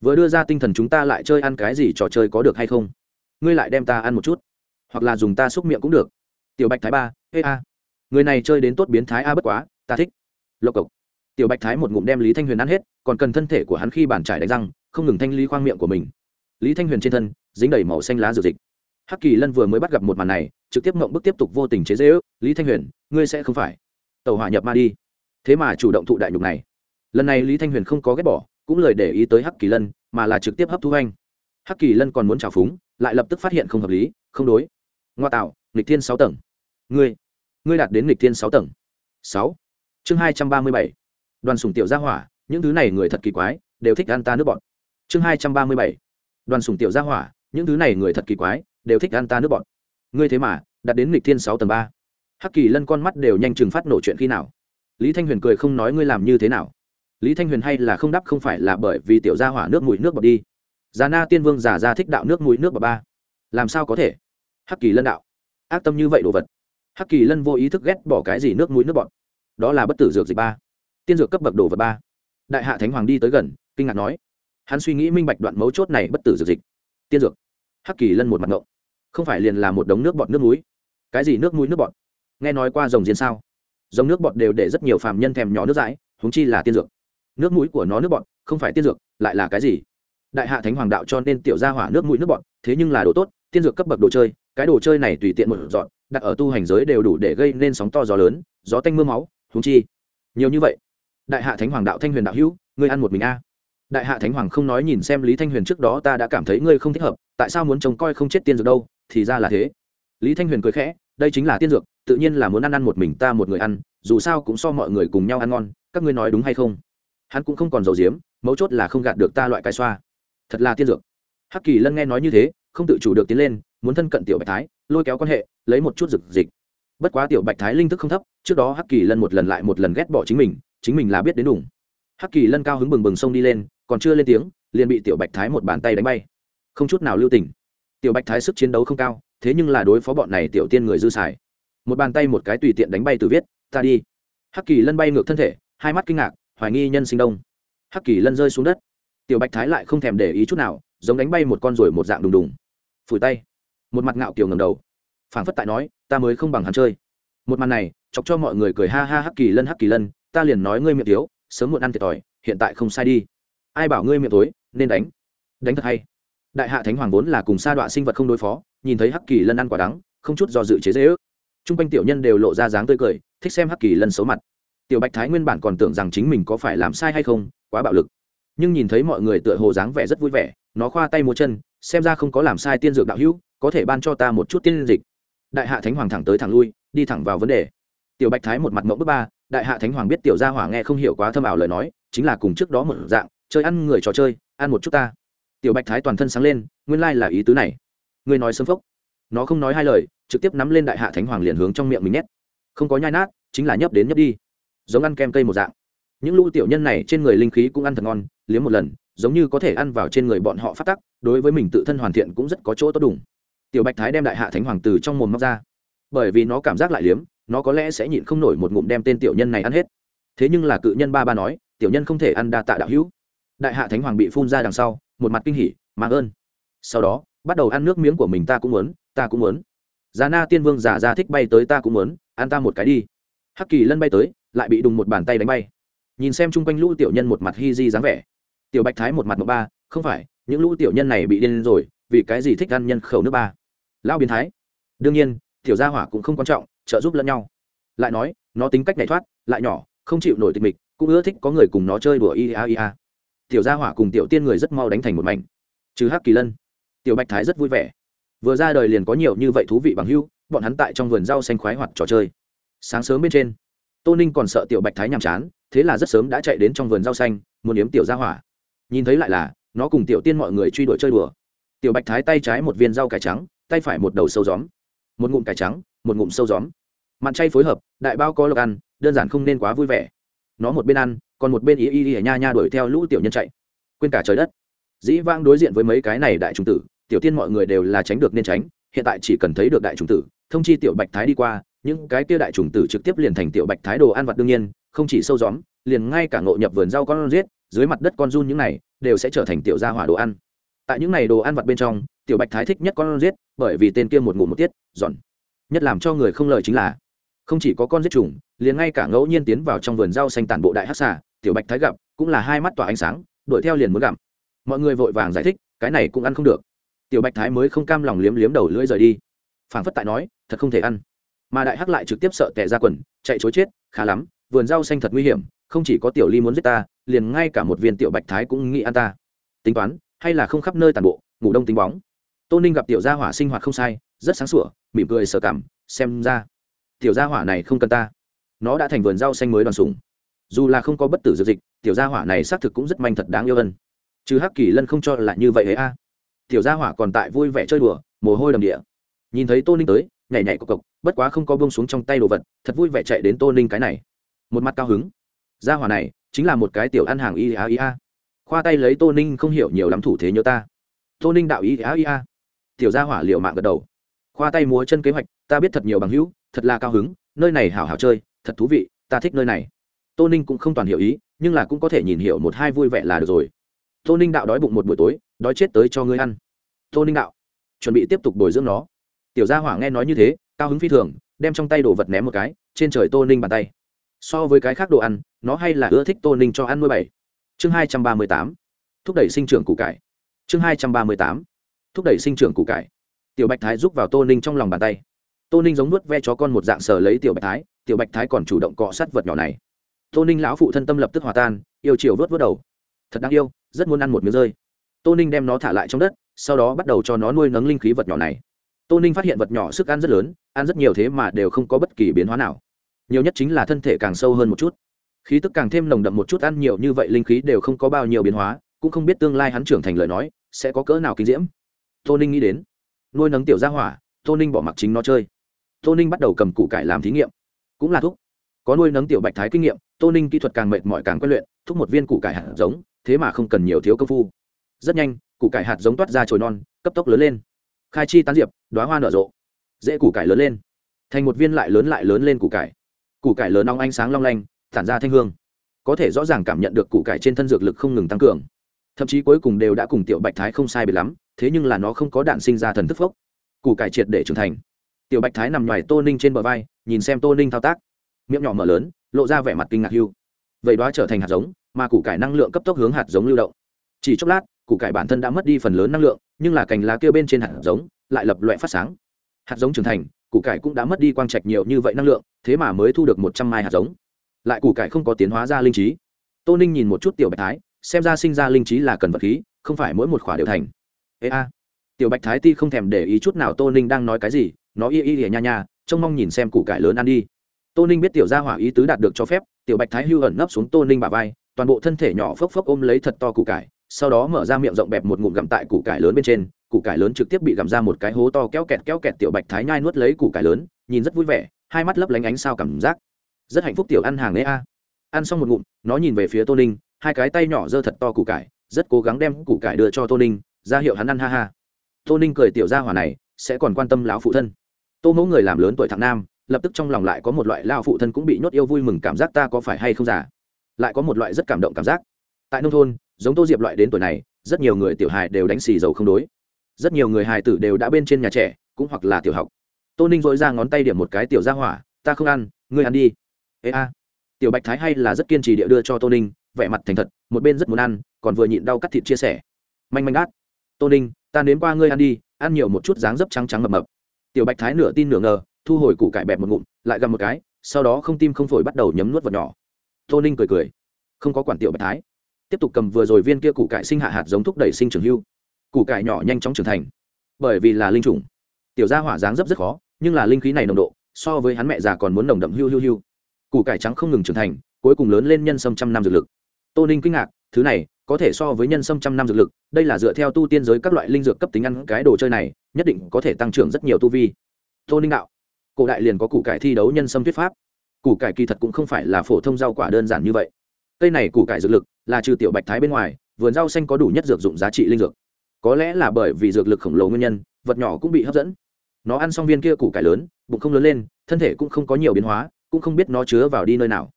Vừa đưa ra tinh thần chúng ta lại chơi ăn cái gì trò chơi có được hay không? Ngươi lại đem ta ăn một chút, hoặc là dùng ta xúc miệng cũng được. Tiểu bạch thái ba, ê a, người này chơi đến tốt biến thái a, bất quá, ta thích. Lộc cộc. Tiểu bạch thái một ngụm đem lý thanh huyền ăn hết, còn cần thân thể của hắn khi bàn trải đánh răng, không ngừng thanh lý khoang miệng của mình. Lý thanh huyền trên thân, dính đầy màu xanh lá dược dịch hắc kỳ lân vừa mới bắt gặp một màn này, trực tiếp mộng bức tiếp tục vô tình chế dễ ước lý thanh huyền, ngươi sẽ không phải. Tàu hỏa nhập ma đi. Thế mà chủ động thụ đại nhục này. Lần này lý thanh huyền không có ghét bỏ, cũng lời để ý tới hắc kỳ lân, mà là trực tiếp hấp thu anh hắc kỳ lân còn muốn trào phúng, lại lập tức phát hiện không hợp lý, không đối. Ngoa tạo, nghịch thiên sáu tầng. Ngươi ngươi đạt đến nghịch thiên sáu tầng. Sáu. Chương hai trăm ba mươi bảy. Đoàn sùng tiểu gia hỏa, những thứ này người thật kỳ quái, đều thích ăn ta nước bọn chương hai trăm ba mươi bảy. Đoàn sùng tiểu gia hỏa, những thứ này người thật kỳ quái đều thích ăn ta nước bọn ngươi thế mà, đạt đến nghịch thiên sáu tầng ba. Hắc kỳ lân con mắt đều nhanh chừng phát nổ chuyện khi nào? Lý thanh huyền cười không nói ngươi làm như thế nào. Lý thanh huyền hay là không đáp không phải là bởi vì tiểu gia hỏa nước mũi nước bọt đi. Già na tiên vương giả ra thích đạo nước mũi nước bọt ba. Làm sao có thể? Hắc kỳ lân đạo. Ác tâm như vậy đồ vật. Hắc kỳ lân vô ý thức ghét bỏ cái gì nước mũi nước bọt. Đó là bất tử dược dịch ba. Tiên dược cấp bậc đồ vật ba. Đại hạ thánh hoàng đi tới gần, kinh ngạc nói. Hắn suy nghĩ minh bạch đoạn mấu chốt này bất tử dược dịch. Tiên dược. Hắc kỳ lân một mặt ngộng không phải liền là một đống nước bọt nước núi. Cái gì nước mũi nước bọt? Nghe nói qua rồng diên sao? Rồng nước bọt đều để rất nhiều phàm nhân thèm nhỏ nước dãi húng chi là tiên dược. Nước mũi của nó nước bọt, không phải tiên dược, lại là cái gì? Đại hạ thánh hoàng đạo cho nên tiểu gia hỏa nước mũi nước bọt, thế nhưng là đồ tốt, tiên dược cấp bậc đồ chơi, cái đồ chơi này tùy tiện một dọn, đặt ở tu hành giới đều đủ để gây nên sóng to gió lớn, gió tanh m ư a máu húng chi. Nhiều như vậy. Đại hạ thánh hoàng đạo thanh huyền đạo hữu, ngươi ăn một mình a. Đại hạ thánh hoàng không nói nhìn xem lý thanh huyền trước đó ta đã cảm thấy ngươi không thích hợp, tại sao muốn trông coi không chết tiên dược đâu? Thì ra là thế. Lý thanh huyền cười khẽ, đây chính là tiên dược, tự nhiên là muốn ăn ăn một mình ta một người ăn, dù sao cũng so mọi người cùng nhau ăn ngon, các ngươi nói đúng hay không? Hắn cũng không còn dầu diếm mấu chốt là không gạt được ta loại cái xoa. Thật là tiên dược. Hắc kỳ lân nghe nói như thế, không tự chủ được tiến lên, muốn thân cận tiểu bạch thái, lôi kéo quan hệ, lấy một chút rực dịch. Bất quá tiểu bạch thái linh thức không thấp, trước đó hắc kỳ lân một lần lại một lần ghét bỏ chính mình chính mình là biết đến đủ hắc kỳ lân cao hứng bừng bừng xông đi lên, còn chưa lên tiếng, liền bị tiểu bạch thái một bàn tay đánh bay. Không chút nào lưu tình tiểu bạch thái sức chiến đấu không cao, thế nhưng là đối phó bọn này tiểu tiên người dư xài. Một bàn tay một cái tùy tiện đánh bay từ viết, ta đi. Hắc kỳ lân bay ngược thân thể, hai mắt kinh ngạc, hoài nghi nhân sinh đông. Hắc kỳ lân rơi xuống đất. Tiểu bạch thái lại không thèm để ý chút nào, giống đánh bay một con ruồi một dạng đùng đùng. Phủi tay. Một mặt ngạo kiều ngầm đầu. Phảng phất tại nói, ta mới không bằng hắn chơi. Một màn này, chọc cho mọi người cười ha ha, hắc kỳ lân, hắc kỳ lân, ta liền nói ngươi miệng thiếu, sớm muộn ăn thiệt thòi, hiện tại không sai đi. Ai bảo ngươi miệng tối nên đánh. Đánh thật hay đại hạ thánh hoàng vốn là cùng sa đọa sinh vật không đối phó, nhìn thấy hắc kỳ lân ăn quả đắng, không chút do dự chế dễ ước. T r u n g quanh tiểu nhân đều lộ ra dáng tươi cười, thích xem hắc kỳ lân xấu mặt. Tiểu bạch thái nguyên bản còn tưởng rằng chính mình có phải làm sai hay không, quá bạo lực. Nhưng nhìn thấy mọi người tựa hồ dáng vẻ rất vui vẻ, nó khoa tay múa chân, xem ra không có làm sai tiên dược đạo hữu, có thể ban cho ta một chút tiên dịch. Đại hạ thánh hoàng thẳng tới thẳng lui, đi thẳng vào vấn đề. Tiểu bạch thái một mặt mẫu bước ba, đại hạ thánh hoàng biết tiểu gia hỏa nghe không hiểu quá thâm ảo lời nói, chính là cùng trước đó một dạng, chơi ăn người trò chơi, ăn một chút ta tiểu bạch thái toàn thân sáng lên, nguyên lai là ý tứ này. Ngươi nói sớm phốc. Nó không nói hai lời, trực tiếp nắm lên đại hạ thánh hoàng liền hướng trong miệng mình nhét. Không có nhai nát, chính là nhấp đến nhấp đi. Giống ăn kem cây một dạng. Những lũ tiểu nhân này trên người linh khí cũng ăn thật ngon, liếm một lần, giống như có thể ăn vào trên người bọn họ phát tắc, đối với mình tự thân hoàn thiện cũng rất có chỗ tốt đủng tiểu bạch thái đem đại hạ thánh hoàng từ trong mồm móc ra. Bởi vì nó cảm giác lại liếm, nó có lẽ sẽ nhịn không nổi một ngụm đem tên tiểu nhân này ăn hết. Thế nhưng là cự nhân ba ba nói, tiểu nhân không thể ăn đa tạ đạo hữu. Đại hạ thánh hoàng bị phun ra đằng sau một mặt kinh hỉ mạng ơn. Sau đó, bắt đầu ăn nước miếng của mình, ta cũng muốn, ta cũng muốn. Già na tiên vương giả ra thích bay tới, ta cũng muốn, ăn ta một cái đi. Hắc kỳ lân bay tới, lại bị đùng một bàn tay đánh bay. Nhìn xem chung quanh lũ tiểu nhân một mặt hi di dáng vẻ. Tiểu bạch thái một mặt một ba, không phải, những lũ tiểu nhân này bị điên rồi, vì cái gì thích ăn nhân khẩu nước ba? Lão biến thái. Đương nhiên, tiểu gia hỏa cũng không quan trọng, trợ giúp lẫn nhau. Lại nói, nó tính cách này thoát, lại nhỏ, không chịu nổi tịch mịch, cũng ưa thích có người cùng nó chơi đùa ia ia tiểu gia hỏa cùng tiểu tiên người rất mau đánh thành một mảnh. Trừ hắc kỳ lân, tiểu bạch thái rất vui vẻ. Vừa ra đời liền có nhiều như vậy thú vị bằng hưu bọn hắn tại trong vườn rau xanh khoái hoạt trò chơi. Sáng sớm bên trên, tô ninh còn sợ tiểu bạch thái nhàm chán, thế là rất sớm đã chạy đến trong vườn rau xanh, muốn yếm tiểu gia hỏa. Nhìn thấy lại là, nó cùng tiểu tiên mọi người truy đuổi chơi đùa. Tiểu bạch thái tay trái một viên rau cải trắng, tay phải một đầu sâu gióm. Một ngụm cải trắng, một ngụm sâu gióm. Mặn chay phối hợp, đại bao có lộc ăn, đơn giản không nên quá vui vẻ. Nó một bên ăn còn một bên ý y y nha nha đuổi theo lũ tiểu nhân chạy. Quên cả trời đất. Dĩ vãng đối diện với mấy cái này đại trung tử, tiểu tiên mọi người đều là tránh được nên tránh, hiện tại chỉ cần thấy được đại trùng tử, thông chi tiểu bạch thái đi qua, những cái kia đại trùng tử trực tiếp liền thành tiểu bạch thái đồ ăn vặt đương nhiên, không chỉ sâu gióm, liền ngay cả ngộ nhập vườn rau con giết, dưới mặt đất con run những này, đều sẽ trở thành tiểu gia hỏa đồ ăn. Tại những này đồ ăn vặt bên trong, tiểu bạch thái thích nhất con giết, bởi vì tên kia một ngủ một tiết, giòn. Nhất làm cho người không lời chính là, không chỉ có con giết trùng liền ngay cả ngẫu nhiên tiến vào trong vườn rau xanh tản bộ đại hắc xà tiểu bạch thái gặp, cũng là hai mắt tỏa ánh sáng, đuổi theo liền muốn gặm mọi người vội vàng giải thích, cái này cũng ăn không được. Tiểu bạch thái mới không cam lòng liếm liếm đầu lưỡi rời đi. Phảng phất tại nói, thật không thể ăn. Mà đại hắc lại trực tiếp sợ tệ ra quần, chạy chối chết, khá lắm, vườn rau xanh thật nguy hiểm, không chỉ có tiểu ly muốn giết ta, liền ngay cả một viên tiểu bạch thái cũng nghĩ ăn ta. Tính toán, hay là không khắp nơi tàn bộ, ngủ đông tính bóng. Tô ninh gặp tiểu gia hỏa sinh hoạt không sai, rất sáng sủa, mỉm cười sợ cảm xem ra tiểu gia hỏa này không cần ta. Nó đã thành vườn rau xanh mới đoàn sùng dù là không có bất tử dược dịch, tiểu gia hỏa này xác thực cũng rất manh thật đáng yêu ân chứ hắc kỳ lân không cho là như vậy ấy a. Tiểu gia hỏa còn tại vui vẻ chơi đùa, mồ hôi đầm địa. Nhìn thấy tô ninh tới, nhảy nhảy cộc cộc, bất quá không có bông xuống trong tay đồ vật, thật vui vẻ chạy đến tô ninh cái này. Một mặt cao hứng. Gia hỏa này, chính là một cái tiểu ăn hàng y a y a. Khoa tay lấy tô ninh không hiểu nhiều lắm thủ thế nhớ ta. Tô ninh đạo y a y a. Tiểu gia hỏa liệu mạng gật đầu. Khoa tay múa chân kế hoạch, ta biết thật nhiều bằng hữu, thật là cao hứng, nơi này hảo hảo chơi, thật thú vị, ta thích nơi này tô ninh cũng không toàn hiểu ý, nhưng là cũng có thể nhìn hiểu một hai vui vẻ là được rồi. Tô ninh đạo đói bụng một buổi tối, đói chết tới cho ngươi ăn. Tô ninh đạo, chuẩn bị tiếp tục bồi dưỡng nó. Tiểu gia hỏa nghe nói như thế, cao hứng phi thường, đem trong tay đồ vật ném một cái, trên trời tô ninh bàn tay. So với cái khác đồ ăn, nó hay là ưa thích tô ninh cho ăn nuôi bảy. Chương hai trăm ba mươi tám, thúc đẩy sinh trưởng củ cải. Chương hai trăm ba mươi tám, thúc đẩy sinh trưởng củ cải. Tiểu bạch thái giúp vào tô ninh trong lòng bàn tay. Tô ninh giống nuốt ve chó con một dạng sờ lấy tiểu bạch thái, tiểu bạch thái còn chủ động cọ sát vật nhỏ này tô ninh lão phụ thân tâm lập tức hòa tan, yêu chiều vớt vớt đầu. Thật đáng yêu, rất muốn ăn một miếng rơi. Tô ninh đem nó thả lại trong đất, sau đó bắt đầu cho nó nuôi nấng linh khí vật nhỏ này. Tô ninh phát hiện vật nhỏ sức ăn rất lớn, ăn rất nhiều thế mà đều không có bất kỳ biến hóa nào. Nhiều nhất chính là thân thể càng sâu hơn một chút. Khí tức càng thêm nồng đậm một chút, ăn nhiều như vậy linh khí đều không có bao nhiêu biến hóa, cũng không biết tương lai hắn trưởng thành lời nói, sẽ có cỡ nào kinh diễm. Tô ninh nghĩ đến, nuôi nấng tiểu gia hỏa, tô ninh bỏ mặc chính nó chơi. Tô ninh bắt đầu cầm củ cải làm thí nghiệm. Cũng là thuốc có nuôi nấng tiểu bạch thái kinh nghiệm tô ninh kỹ thuật càng mệt mỏi càng quen luyện, thúc một viên củ cải hạt giống, thế mà không cần nhiều thiếu công phu. Rất nhanh, củ cải hạt giống toát ra trồi non, cấp tốc lớn lên. Khai chi tán diệp đoá hoa nở rộ. Dễ củ cải lớn lên. Thành một viên lại lớn lại lớn lên củ cải. Củ cải lớn nóng ánh sáng long lanh, tản ra thanh hương. Có thể rõ ràng cảm nhận được củ cải trên thân dược lực không ngừng tăng cường. Thậm chí cuối cùng đều đã cùng tiểu bạch thái không sai biệt lắm, thế nhưng là nó không có đạn sinh ra thần thức phốc. Củ cải triệt để trưởng thành. Tiểu bạch thái nằm ngoài tô ninh trên bờ vai, nhìn xem tô ninh thao tác. Miệng nhỏ mở lớn lộ ra vẻ mặt kinh ngạc hưu. Vậy đó trở thành hạt giống, mà củ cải năng lượng cấp tốc hướng hạt giống lưu động. Chỉ chốc lát, củ cải bản thân đã mất đi phần lớn năng lượng, nhưng là cành lá kia bên trên hạt giống lại lập loại phát sáng. Hạt giống trưởng thành, củ cải cũng đã mất đi quang trạch nhiều như vậy năng lượng, thế mà mới thu được một trăm mai hạt giống. Lại củ cải không có tiến hóa ra linh trí. Tô ninh nhìn một chút tiểu bạch thái, xem ra sinh ra linh trí là cần vật khí, không phải mỗi một khỏa đều thành. Ê a. Tiểu bạch thái ti không thèm để ý chút nào tô ninh đang nói cái gì, nó y y ỉa nha nha, trông mong nhìn xem củ cải lớn ăn đi tô ninh biết tiểu gia hỏa ý tứ đạt được cho phép, tiểu bạch thái hưu ẩn nấp xuống tô ninh bà vai, toàn bộ thân thể nhỏ phốc phốc ôm lấy thật to củ cải, sau đó mở ra miệng rộng bẹp một ngụm gặm tại củ cải lớn bên trên, củ cải lớn trực tiếp bị gặm ra một cái hố to kéo kẹt kéo kẹt tiểu bạch thái nhai nuốt lấy củ cải lớn, nhìn rất vui vẻ, hai mắt lấp lánh ánh sao cảm giác. Rất hạnh phúc tiểu ăn hàng đấy a. Ăn xong một ngụm, nó nhìn về phía tô ninh, hai cái tay nhỏ giơ thật to củ cải, rất cố gắng đem củ cải đưa cho tô ninh, ra hiệu hắn ăn ha ha. Tô ninh cười tiểu gia hỏa này, sẽ còn quan tâm lão phụ thân. Tô mẫu người làm lớn tuổi thằng nam lập tức trong lòng lại có một loại lao phụ thân cũng bị nhốt yêu vui mừng cảm giác ta có phải hay không già? Lại có một loại rất cảm động cảm giác. Tại nông thôn, giống tô diệp loại đến tuổi này, rất nhiều người tiểu hài đều đánh xì dầu không đối. Rất nhiều người hài tử đều đã bên trên nhà trẻ, cũng hoặc là tiểu học. Tô ninh dội ra ngón tay điểm một cái tiểu ra hỏa, ta không ăn, ngươi ăn đi. Ê a. Tiểu bạch thái hay là rất kiên trì địa đưa cho tô ninh, vẻ mặt thành thật, một bên rất muốn ăn, còn vừa nhịn đau cắt thịt chia sẻ. Manh manh đát tô ninh, ta nếm qua ngươi ăn đi, ăn nhiều một chút dáng dấp trắng trắng mập mập. Tiểu bạch thái nửa tin nửa ngờ thu hồi củ cải bẹp một ngụm, lại gặm một cái, sau đó không tim không phổi bắt đầu nhấm nuốt vật nhỏ. Tô ninh cười cười. Không có quản tiểu bạch thái. Tiếp tục cầm vừa rồi viên kia củ cải sinh hạ hạt giống thúc đẩy sinh trưởng hưu. Củ cải nhỏ nhanh chóng trưởng thành. Bởi vì là linh trùng. Tiểu gia hỏa dáng dấp rất khó, nhưng là linh khí này nồng độ, so với hắn mẹ già còn muốn nồng đậm hưu hưu hưu. Củ cải trắng không ngừng trưởng thành, cuối cùng lớn lên nhân sâm trăm năm dược lực. Tô ninh kinh ngạc, thứ này, có thể so với nhân sâm trăm năm dược lực, đây là dựa theo tu tiên giới các loại linh dược cấp tính ăn cái đồ chơi này, nhất định có thể tăng trưởng rất nhiều tu vi. Tô ninh đạo cổ đại liền có củ cải thi đấu nhân sâm thuyết pháp. Củ cải kỳ thật cũng không phải là phổ thông rau quả đơn giản như vậy. Cây này củ cải dược lực là trừ tiểu bạch thái bên ngoài, vườn rau xanh có đủ nhất dược dụng giá trị linh dược. Có lẽ là bởi vì dược lực khổng lồ nguyên nhân, vật nhỏ cũng bị hấp dẫn. Nó ăn xong viên kia củ cải lớn, bụng không lớn lên, thân thể cũng không có nhiều biến hóa, cũng không biết nó chứa vào đi nơi nào.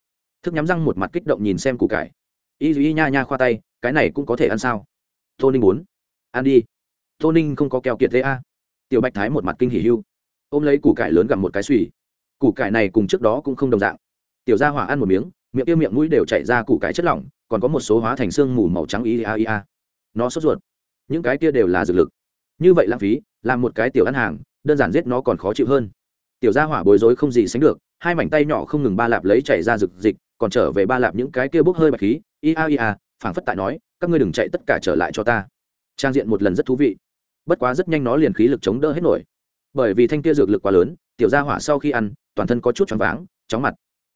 Thức nhắm răng một mặt kích động nhìn xem củ cải. Y y nha nha khoa tay, cái này cũng có thể ăn sao? Tô ninh muốn. Ăn đi. Tô ninh không có keo kiệt thế a. Tiểu bạch thái một mặt kinh hỉ hưu ôm lấy củ cải lớn gặm một cái suy củ cải này cùng trước đó cũng không đồng dạng. Tiểu gia hỏa ăn một miếng, miệng kia miệng mũi đều chảy ra củ cải chất lỏng, còn có một số hóa thành xương mù màu trắng ia ia nó sốt ruột. Những cái kia đều là dược lực. Như vậy lãng phí, làm một cái tiểu ăn hàng, đơn giản giết nó còn khó chịu hơn. Tiểu gia hỏa bối rối không gì sánh được, hai mảnh tay nhỏ không ngừng ba lạp lấy chảy ra rực dịch, còn trở về ba lạp những cái kia bốc hơi bạch khí ia ia phảng phất tại nói, các ngươi đừng chạy tất cả trở lại cho ta. Trang diện một lần rất thú vị. Bất quá rất nhanh nó liền khí lực chống đỡ hết nổi bởi vì thanh kia dược lực quá lớn, tiểu gia hỏa sau khi ăn, toàn thân có chút choáng váng, chóng mặt.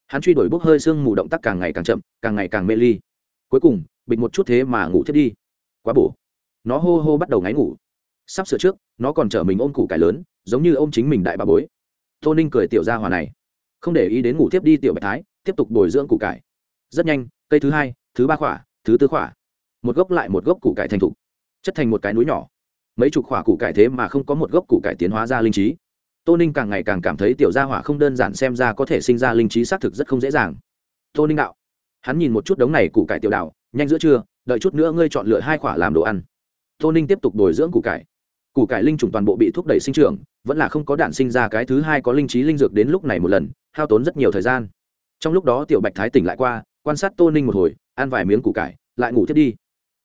Hắn truy đuổi bốc hơi sương mù động tác càng ngày càng chậm, càng ngày càng mê ly. Cuối cùng, bịch một chút thế mà ngủ thiết đi. Quá bổ. Nó hô hô bắt đầu ngáy ngủ. Sắp sửa trước, nó còn chở mình ôm củ cải lớn, giống như ô m chính mình đại bà bối. Tô ninh cười tiểu gia hỏa này. Không để ý đến ngủ tiếp đi tiểu bạch thái, tiếp tục bồi dưỡng củ cải. Rất nhanh, cây thứ hai, thứ ba khỏa, thứ tư khỏa. Một gốc lại một gốc củ cải thành thục. Chất thành một cái núi nhỏ mấy chục khỏa củ cải thế mà không có một gốc củ cải tiến hóa ra linh trí. Tô ninh càng ngày càng cảm thấy tiểu gia hỏa không đơn giản xem ra có thể sinh ra linh trí xác thực rất không dễ dàng. Tô ninh đạo, hắn nhìn một chút đống này củ cải tiểu đạo, nhanh giữa trưa, đợi chút nữa ngươi chọn lựa hai khỏa làm đồ ăn. Tô ninh tiếp tục bồi dưỡng củ cải. Củ cải linh trùng toàn bộ bị thúc đẩy sinh trưởng, vẫn là không có đạn sinh ra cái thứ hai có linh trí linh dược đến lúc này một lần, hao tốn rất nhiều thời gian. Trong lúc đó tiểu bạch thái tỉnh lại qua, quan sát tô ninh một hồi, ăn vài miếng củ cải, lại ngủ thiết đi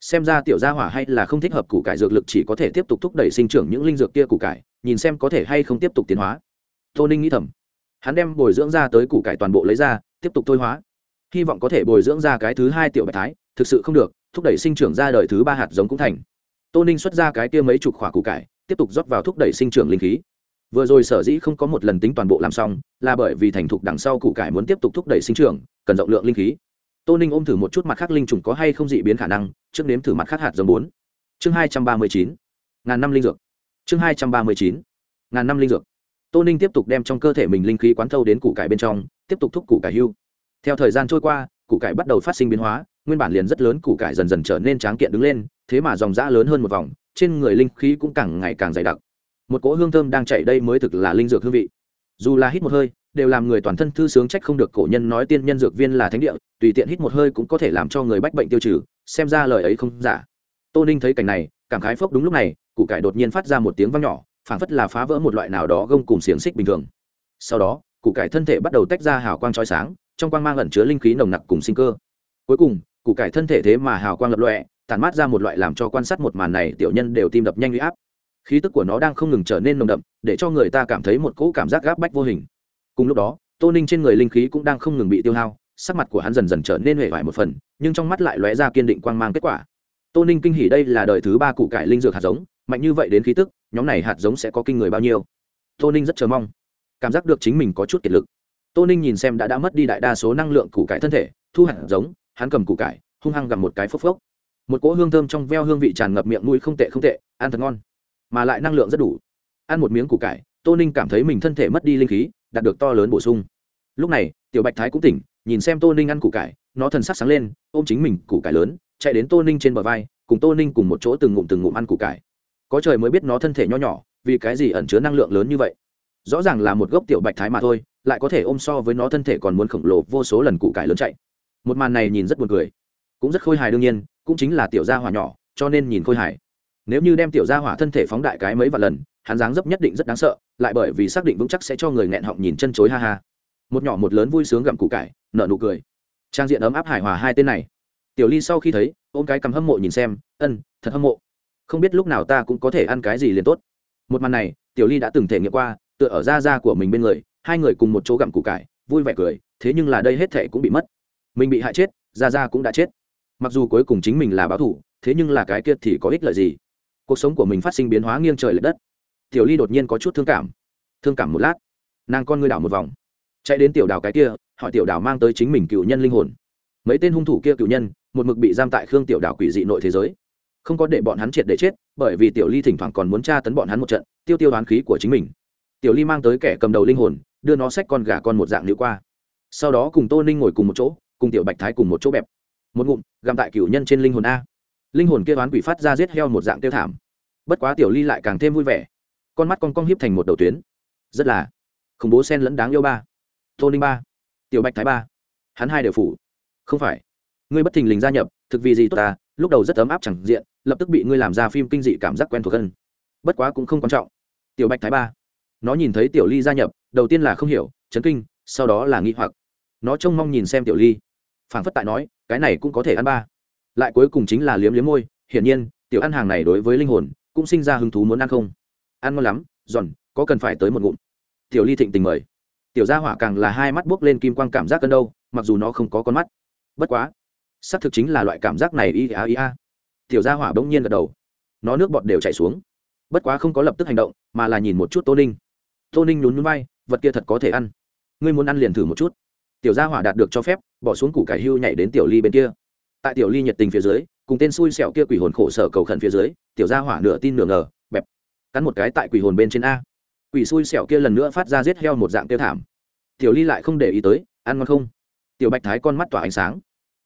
xem ra tiểu gia hỏa hay là không thích hợp củ cải dược lực chỉ có thể tiếp tục thúc đẩy sinh trưởng những linh dược kia củ cải, nhìn xem có thể hay không tiếp tục tiến hóa. Tô ninh nghĩ thầm. Hắn đem bồi dưỡng ra tới củ cải toàn bộ lấy ra, tiếp tục thôi hóa. Hy vọng có thể bồi dưỡng ra cái thứ hai tiểu bạch thái, thực sự không được, thúc đẩy sinh trưởng ra đời thứ ba hạt giống cũng thành. Tô ninh xuất ra cái kia mấy chục khỏa củ cải, tiếp tục rót vào thúc đẩy sinh trưởng linh khí. Vừa rồi sở dĩ không có một lần tính toàn bộ làm xong, là bởi vì thành thục đằng sau củ cải muốn tiếp tục thúc đẩy sinh trưởng, cần rộng lượng linh khí tô ninh ôm thử một chút mặt khác linh trùng có hay không dị biến khả năng, trước nếm thử mặt khác hạt giống bốn. Chương hai trăm ba mươi chín. Ngàn năm linh dược. Chương hai trăm ba mươi chín. Ngàn năm linh dược. Tô ninh tiếp tục đem trong cơ thể mình linh khí quán thâu đến củ cải bên trong, tiếp tục thúc củ cải hưu. Theo thời gian trôi qua, củ cải bắt đầu phát sinh biến hóa, nguyên bản liền rất lớn củ cải dần dần trở nên tráng kiện đứng lên, thế mà dòng dã lớn hơn một vòng, trên người linh khí cũng càng ngày càng dày đặc. Một cỗ hương thơm đang chạy đây mới thực là linh dược hương vị. Dù là hít một hơi đều làm người toàn thân thư sướng trách không được cổ nhân nói tiên nhân dược viên là thánh địa, tùy tiện hít một hơi cũng có thể làm cho người bách bệnh tiêu trừ, xem ra lời ấy không giả. Tô ninh thấy cảnh này, cảm khái phốc đúng lúc này cụ cải đột nhiên phát ra một tiếng vang nhỏ, phảng phất là phá vỡ một loại nào đó gông cùng xiềng xích bình thường. Sau đó cụ cải thân thể bắt đầu tách ra hào quang trói sáng, trong quang mang ẩn chứa linh khí nồng nặc cùng sinh cơ. Cuối cùng cụ cải thân thể thế mà hào quang lập lọe tàn mát ra một loại làm cho quan sát một màn này tiểu nhân đều tim đập nhanh huy áp. Khí tức của nó đang không ngừng trở nên nồng đậm, để cho người ta cảm thấy một cỗ cảm giác gáp bách vô hình cùng lúc đó, tô ninh trên người linh khí cũng đang không ngừng bị tiêu hao, sắc mặt của hắn dần dần trở nên huệ vải một phần, nhưng trong mắt lại lóe ra kiên định quang mang kết quả. Tô ninh kinh hỉ đây là đời thứ ba củ cải linh dược hạt giống, mạnh như vậy đến khí tức, nhóm này hạt giống sẽ có kinh người bao nhiêu? Tô ninh rất chờ mong. Cảm giác được chính mình có chút kiệt lực. Tô ninh nhìn xem đã đã mất đi đại đa số năng lượng củ cải thân thể, thu hạt giống, hắn cầm củ cải, hung hăng gặm một cái phốc phốc. Một cỗ hương thơm trong veo hương vị tràn ngập miệng mũi không tệ không tệ, ăn thật ngon. Mà lại năng lượng rất đủ. Ăn một miếng củ cải, tô ninh cảm thấy mình thân thể mất đi linh khí đạt được to lớn bổ sung. Lúc này, tiểu bạch thái cũng tỉnh, nhìn xem tô ninh ăn củ cải, nó thần sắc sáng lên, ôm chính mình củ cải lớn, chạy đến tô ninh trên bờ vai, cùng tô ninh cùng một chỗ từng ngụm từng ngụm ăn củ cải. Có trời mới biết nó thân thể nho nhỏ, vì cái gì ẩn chứa năng lượng lớn như vậy. Rõ ràng là một gốc tiểu bạch thái mà thôi, lại có thể ôm so với nó thân thể còn muốn khổng lồ vô số lần củ cải lớn chạy. Một màn này nhìn rất buồn cười. Cũng rất khôi hài đương nhiên, cũng chính là tiểu gia hỏa nhỏ, cho nên nhìn khôi hài. Nếu như đem tiểu gia hỏa thân thể phóng đại cái mấy vạn lần hắn dáng dấp nhất định rất đáng sợ, lại bởi vì xác định vững chắc sẽ cho người nghẹn họng nhìn chân chối ha ha. Một nhỏ một lớn vui sướng gặm củ cải, nở nụ cười. Trang diện ấm áp hài hòa hai tên này. Tiểu ly sau khi thấy, ôm cái cầm hâm mộ nhìn xem, ân, thật hâm mộ. Không biết lúc nào ta cũng có thể ăn cái gì liền tốt. Một màn này, tiểu ly đã từng thể nghiệm qua, tựa ở da da của mình bên người, hai người cùng một chỗ gặm củ cải, vui vẻ cười, thế nhưng là đây hết thể cũng bị mất. Mình bị hại chết, da da cũng đã chết. Mặc dù cuối cùng chính mình là báo thủ thế nhưng là cái kia thì có ích lợi gì? Cuộc sống của mình phát sinh biến hóa nghiêng trời l ệ đất tiểu ly đột nhiên có chút thương cảm. Thương cảm một lát, nàng con ngươi đảo một vòng, chạy đến tiểu Đảo cái kia, hỏi tiểu Đảo mang tới chính mình cựu nhân linh hồn. Mấy tên hung thủ kia cựu nhân, một mực bị giam tại khương tiểu Đảo quỷ dị nội thế giới. Không có để bọn hắn triệt để chết, bởi vì tiểu ly thỉnh thoảng còn muốn tra tấn bọn hắn một trận, tiêu tiêu đoán khí của chính mình. Tiểu ly mang tới kẻ cầm đầu linh hồn, đưa nó xách con gà con một dạng nữ qua. Sau đó cùng tô ninh ngồi cùng một chỗ, cùng tiểu bạch thái cùng một chỗ bẹp. Một ngụm, gặm tại cựu nhân trên linh hồn a. Linh hồn kia đoán quỷ phát ra giết heo một dạng tiêu thảm. Bất quá tiểu ly lại càng thêm vui vẻ con mắt con cong hiếp thành một đầu tuyến. Rất là khủng bố sen lẫn đáng yêu ba. Tô ninh ba, tiểu bạch thái ba, hắn hai đều phủ. Không phải. Ngươi bất thình lình gia nhập, thực vì gì tốt ta? Lúc đầu rất ấm áp chẳng diện, lập tức bị ngươi làm ra phim kinh dị cảm giác quen thuộc hơn. Bất quá cũng không quan trọng. Tiểu bạch thái ba, nó nhìn thấy tiểu ly gia nhập, đầu tiên là không hiểu, chấn kinh, sau đó là nghi hoặc. Nó trông mong nhìn xem tiểu ly. Phản phất tại nói, cái này cũng có thể ăn ba. Lại cuối cùng chính là liếm liếm môi, hiển nhiên, tiểu ăn hàng này đối với linh hồn, cũng sinh ra hứng thú muốn ăn không ăn ngon lắm, giòn, có cần phải tới một ngụm. Tiểu ly thịnh tình mời. Tiểu gia hỏa càng là hai mắt buốc lên kim quang cảm giác cân đâu, mặc dù nó không có con mắt. Bất quá, xác thực chính là loại cảm giác này ia ia tiểu gia hỏa bỗng nhiên gật đầu. Nó nước bọt đều chảy xuống. Bất quá không có lập tức hành động, mà là nhìn một chút tô ninh. Tô ninh nhún núi bay vật kia thật có thể ăn. Ngươi muốn ăn liền thử một chút. Tiểu gia hỏa đạt được cho phép, bỏ xuống củ cải hưu nhảy đến tiểu ly bên kia. Tại tiểu ly nhiệt tình phía dưới, cùng tên xui xẹo kia quỷ hồn khổ sở cầu khẩn phía dưới, tiểu gia hỏa nửa tin nửa ngờ cắn một cái tại quỷ hồn bên trên a. Quỷ xui xẻo kia lần nữa phát ra giết heo một dạng tiêu thảm. Tiểu ly lại không để ý tới, ăn ngon không? Tiểu bạch thái con mắt tỏa ánh sáng.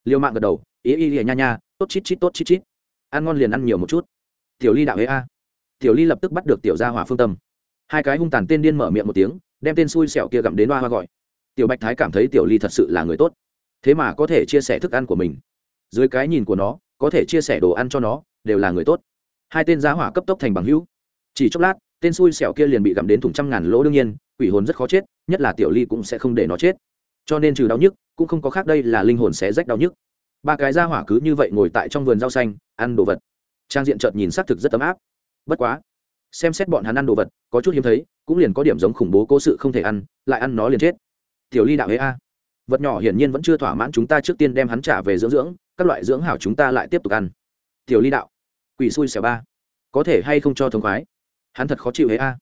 Liêu mạng gật đầu, ý ý ý, nha nha, tốt chít chít, tốt chít chít. Ăn ngon liền ăn nhiều một chút. Tiểu ly đạo ấy a. Tiểu ly lập tức bắt được tiểu gia hỏa phương tâm. Hai cái hung tàn tên điên mở miệng một tiếng, đem tên xui xẻo kia gặm đến hoa hoa gọi. Tiểu bạch thái cảm thấy tiểu ly thật sự là người tốt. Thế mà có thể chia sẻ thức ăn của mình. Dưới cái nhìn của nó, có thể chia sẻ đồ ăn cho nó, đều là người tốt. Hai tên giá hỏa cấp tốc thành bằng hữu chỉ chốc lát, tên xui xẻo kia liền bị gặm đến thùng trăm ngàn lỗ đương nhiên, quỷ hồn rất khó chết, nhất là tiểu ly cũng sẽ không để nó chết. Cho nên trừ đau nhức, cũng không có khác đây là linh hồn sẽ rách đau nhức. Ba cái da hỏa cứ như vậy ngồi tại trong vườn rau xanh, ăn đồ vật. Trang diện chợt nhìn xác thực rất ấm áp. Bất quá, xem xét bọn hắn ăn đồ vật, có chút hiếm thấy, cũng liền có điểm giống khủng bố cố sự không thể ăn, lại ăn nó liền chết. Tiểu ly đạo ấy a. Vật nhỏ hiển nhiên vẫn chưa thỏa mãn chúng ta trước tiên đem hắn trả về dưỡng dưỡng, các loại dưỡng hảo chúng ta lại tiếp tục ăn. Tiểu ly đạo, quỷ xui xẻo ba, có thể hay không cho thống khoái? Hắn thật khó chịu ấy a.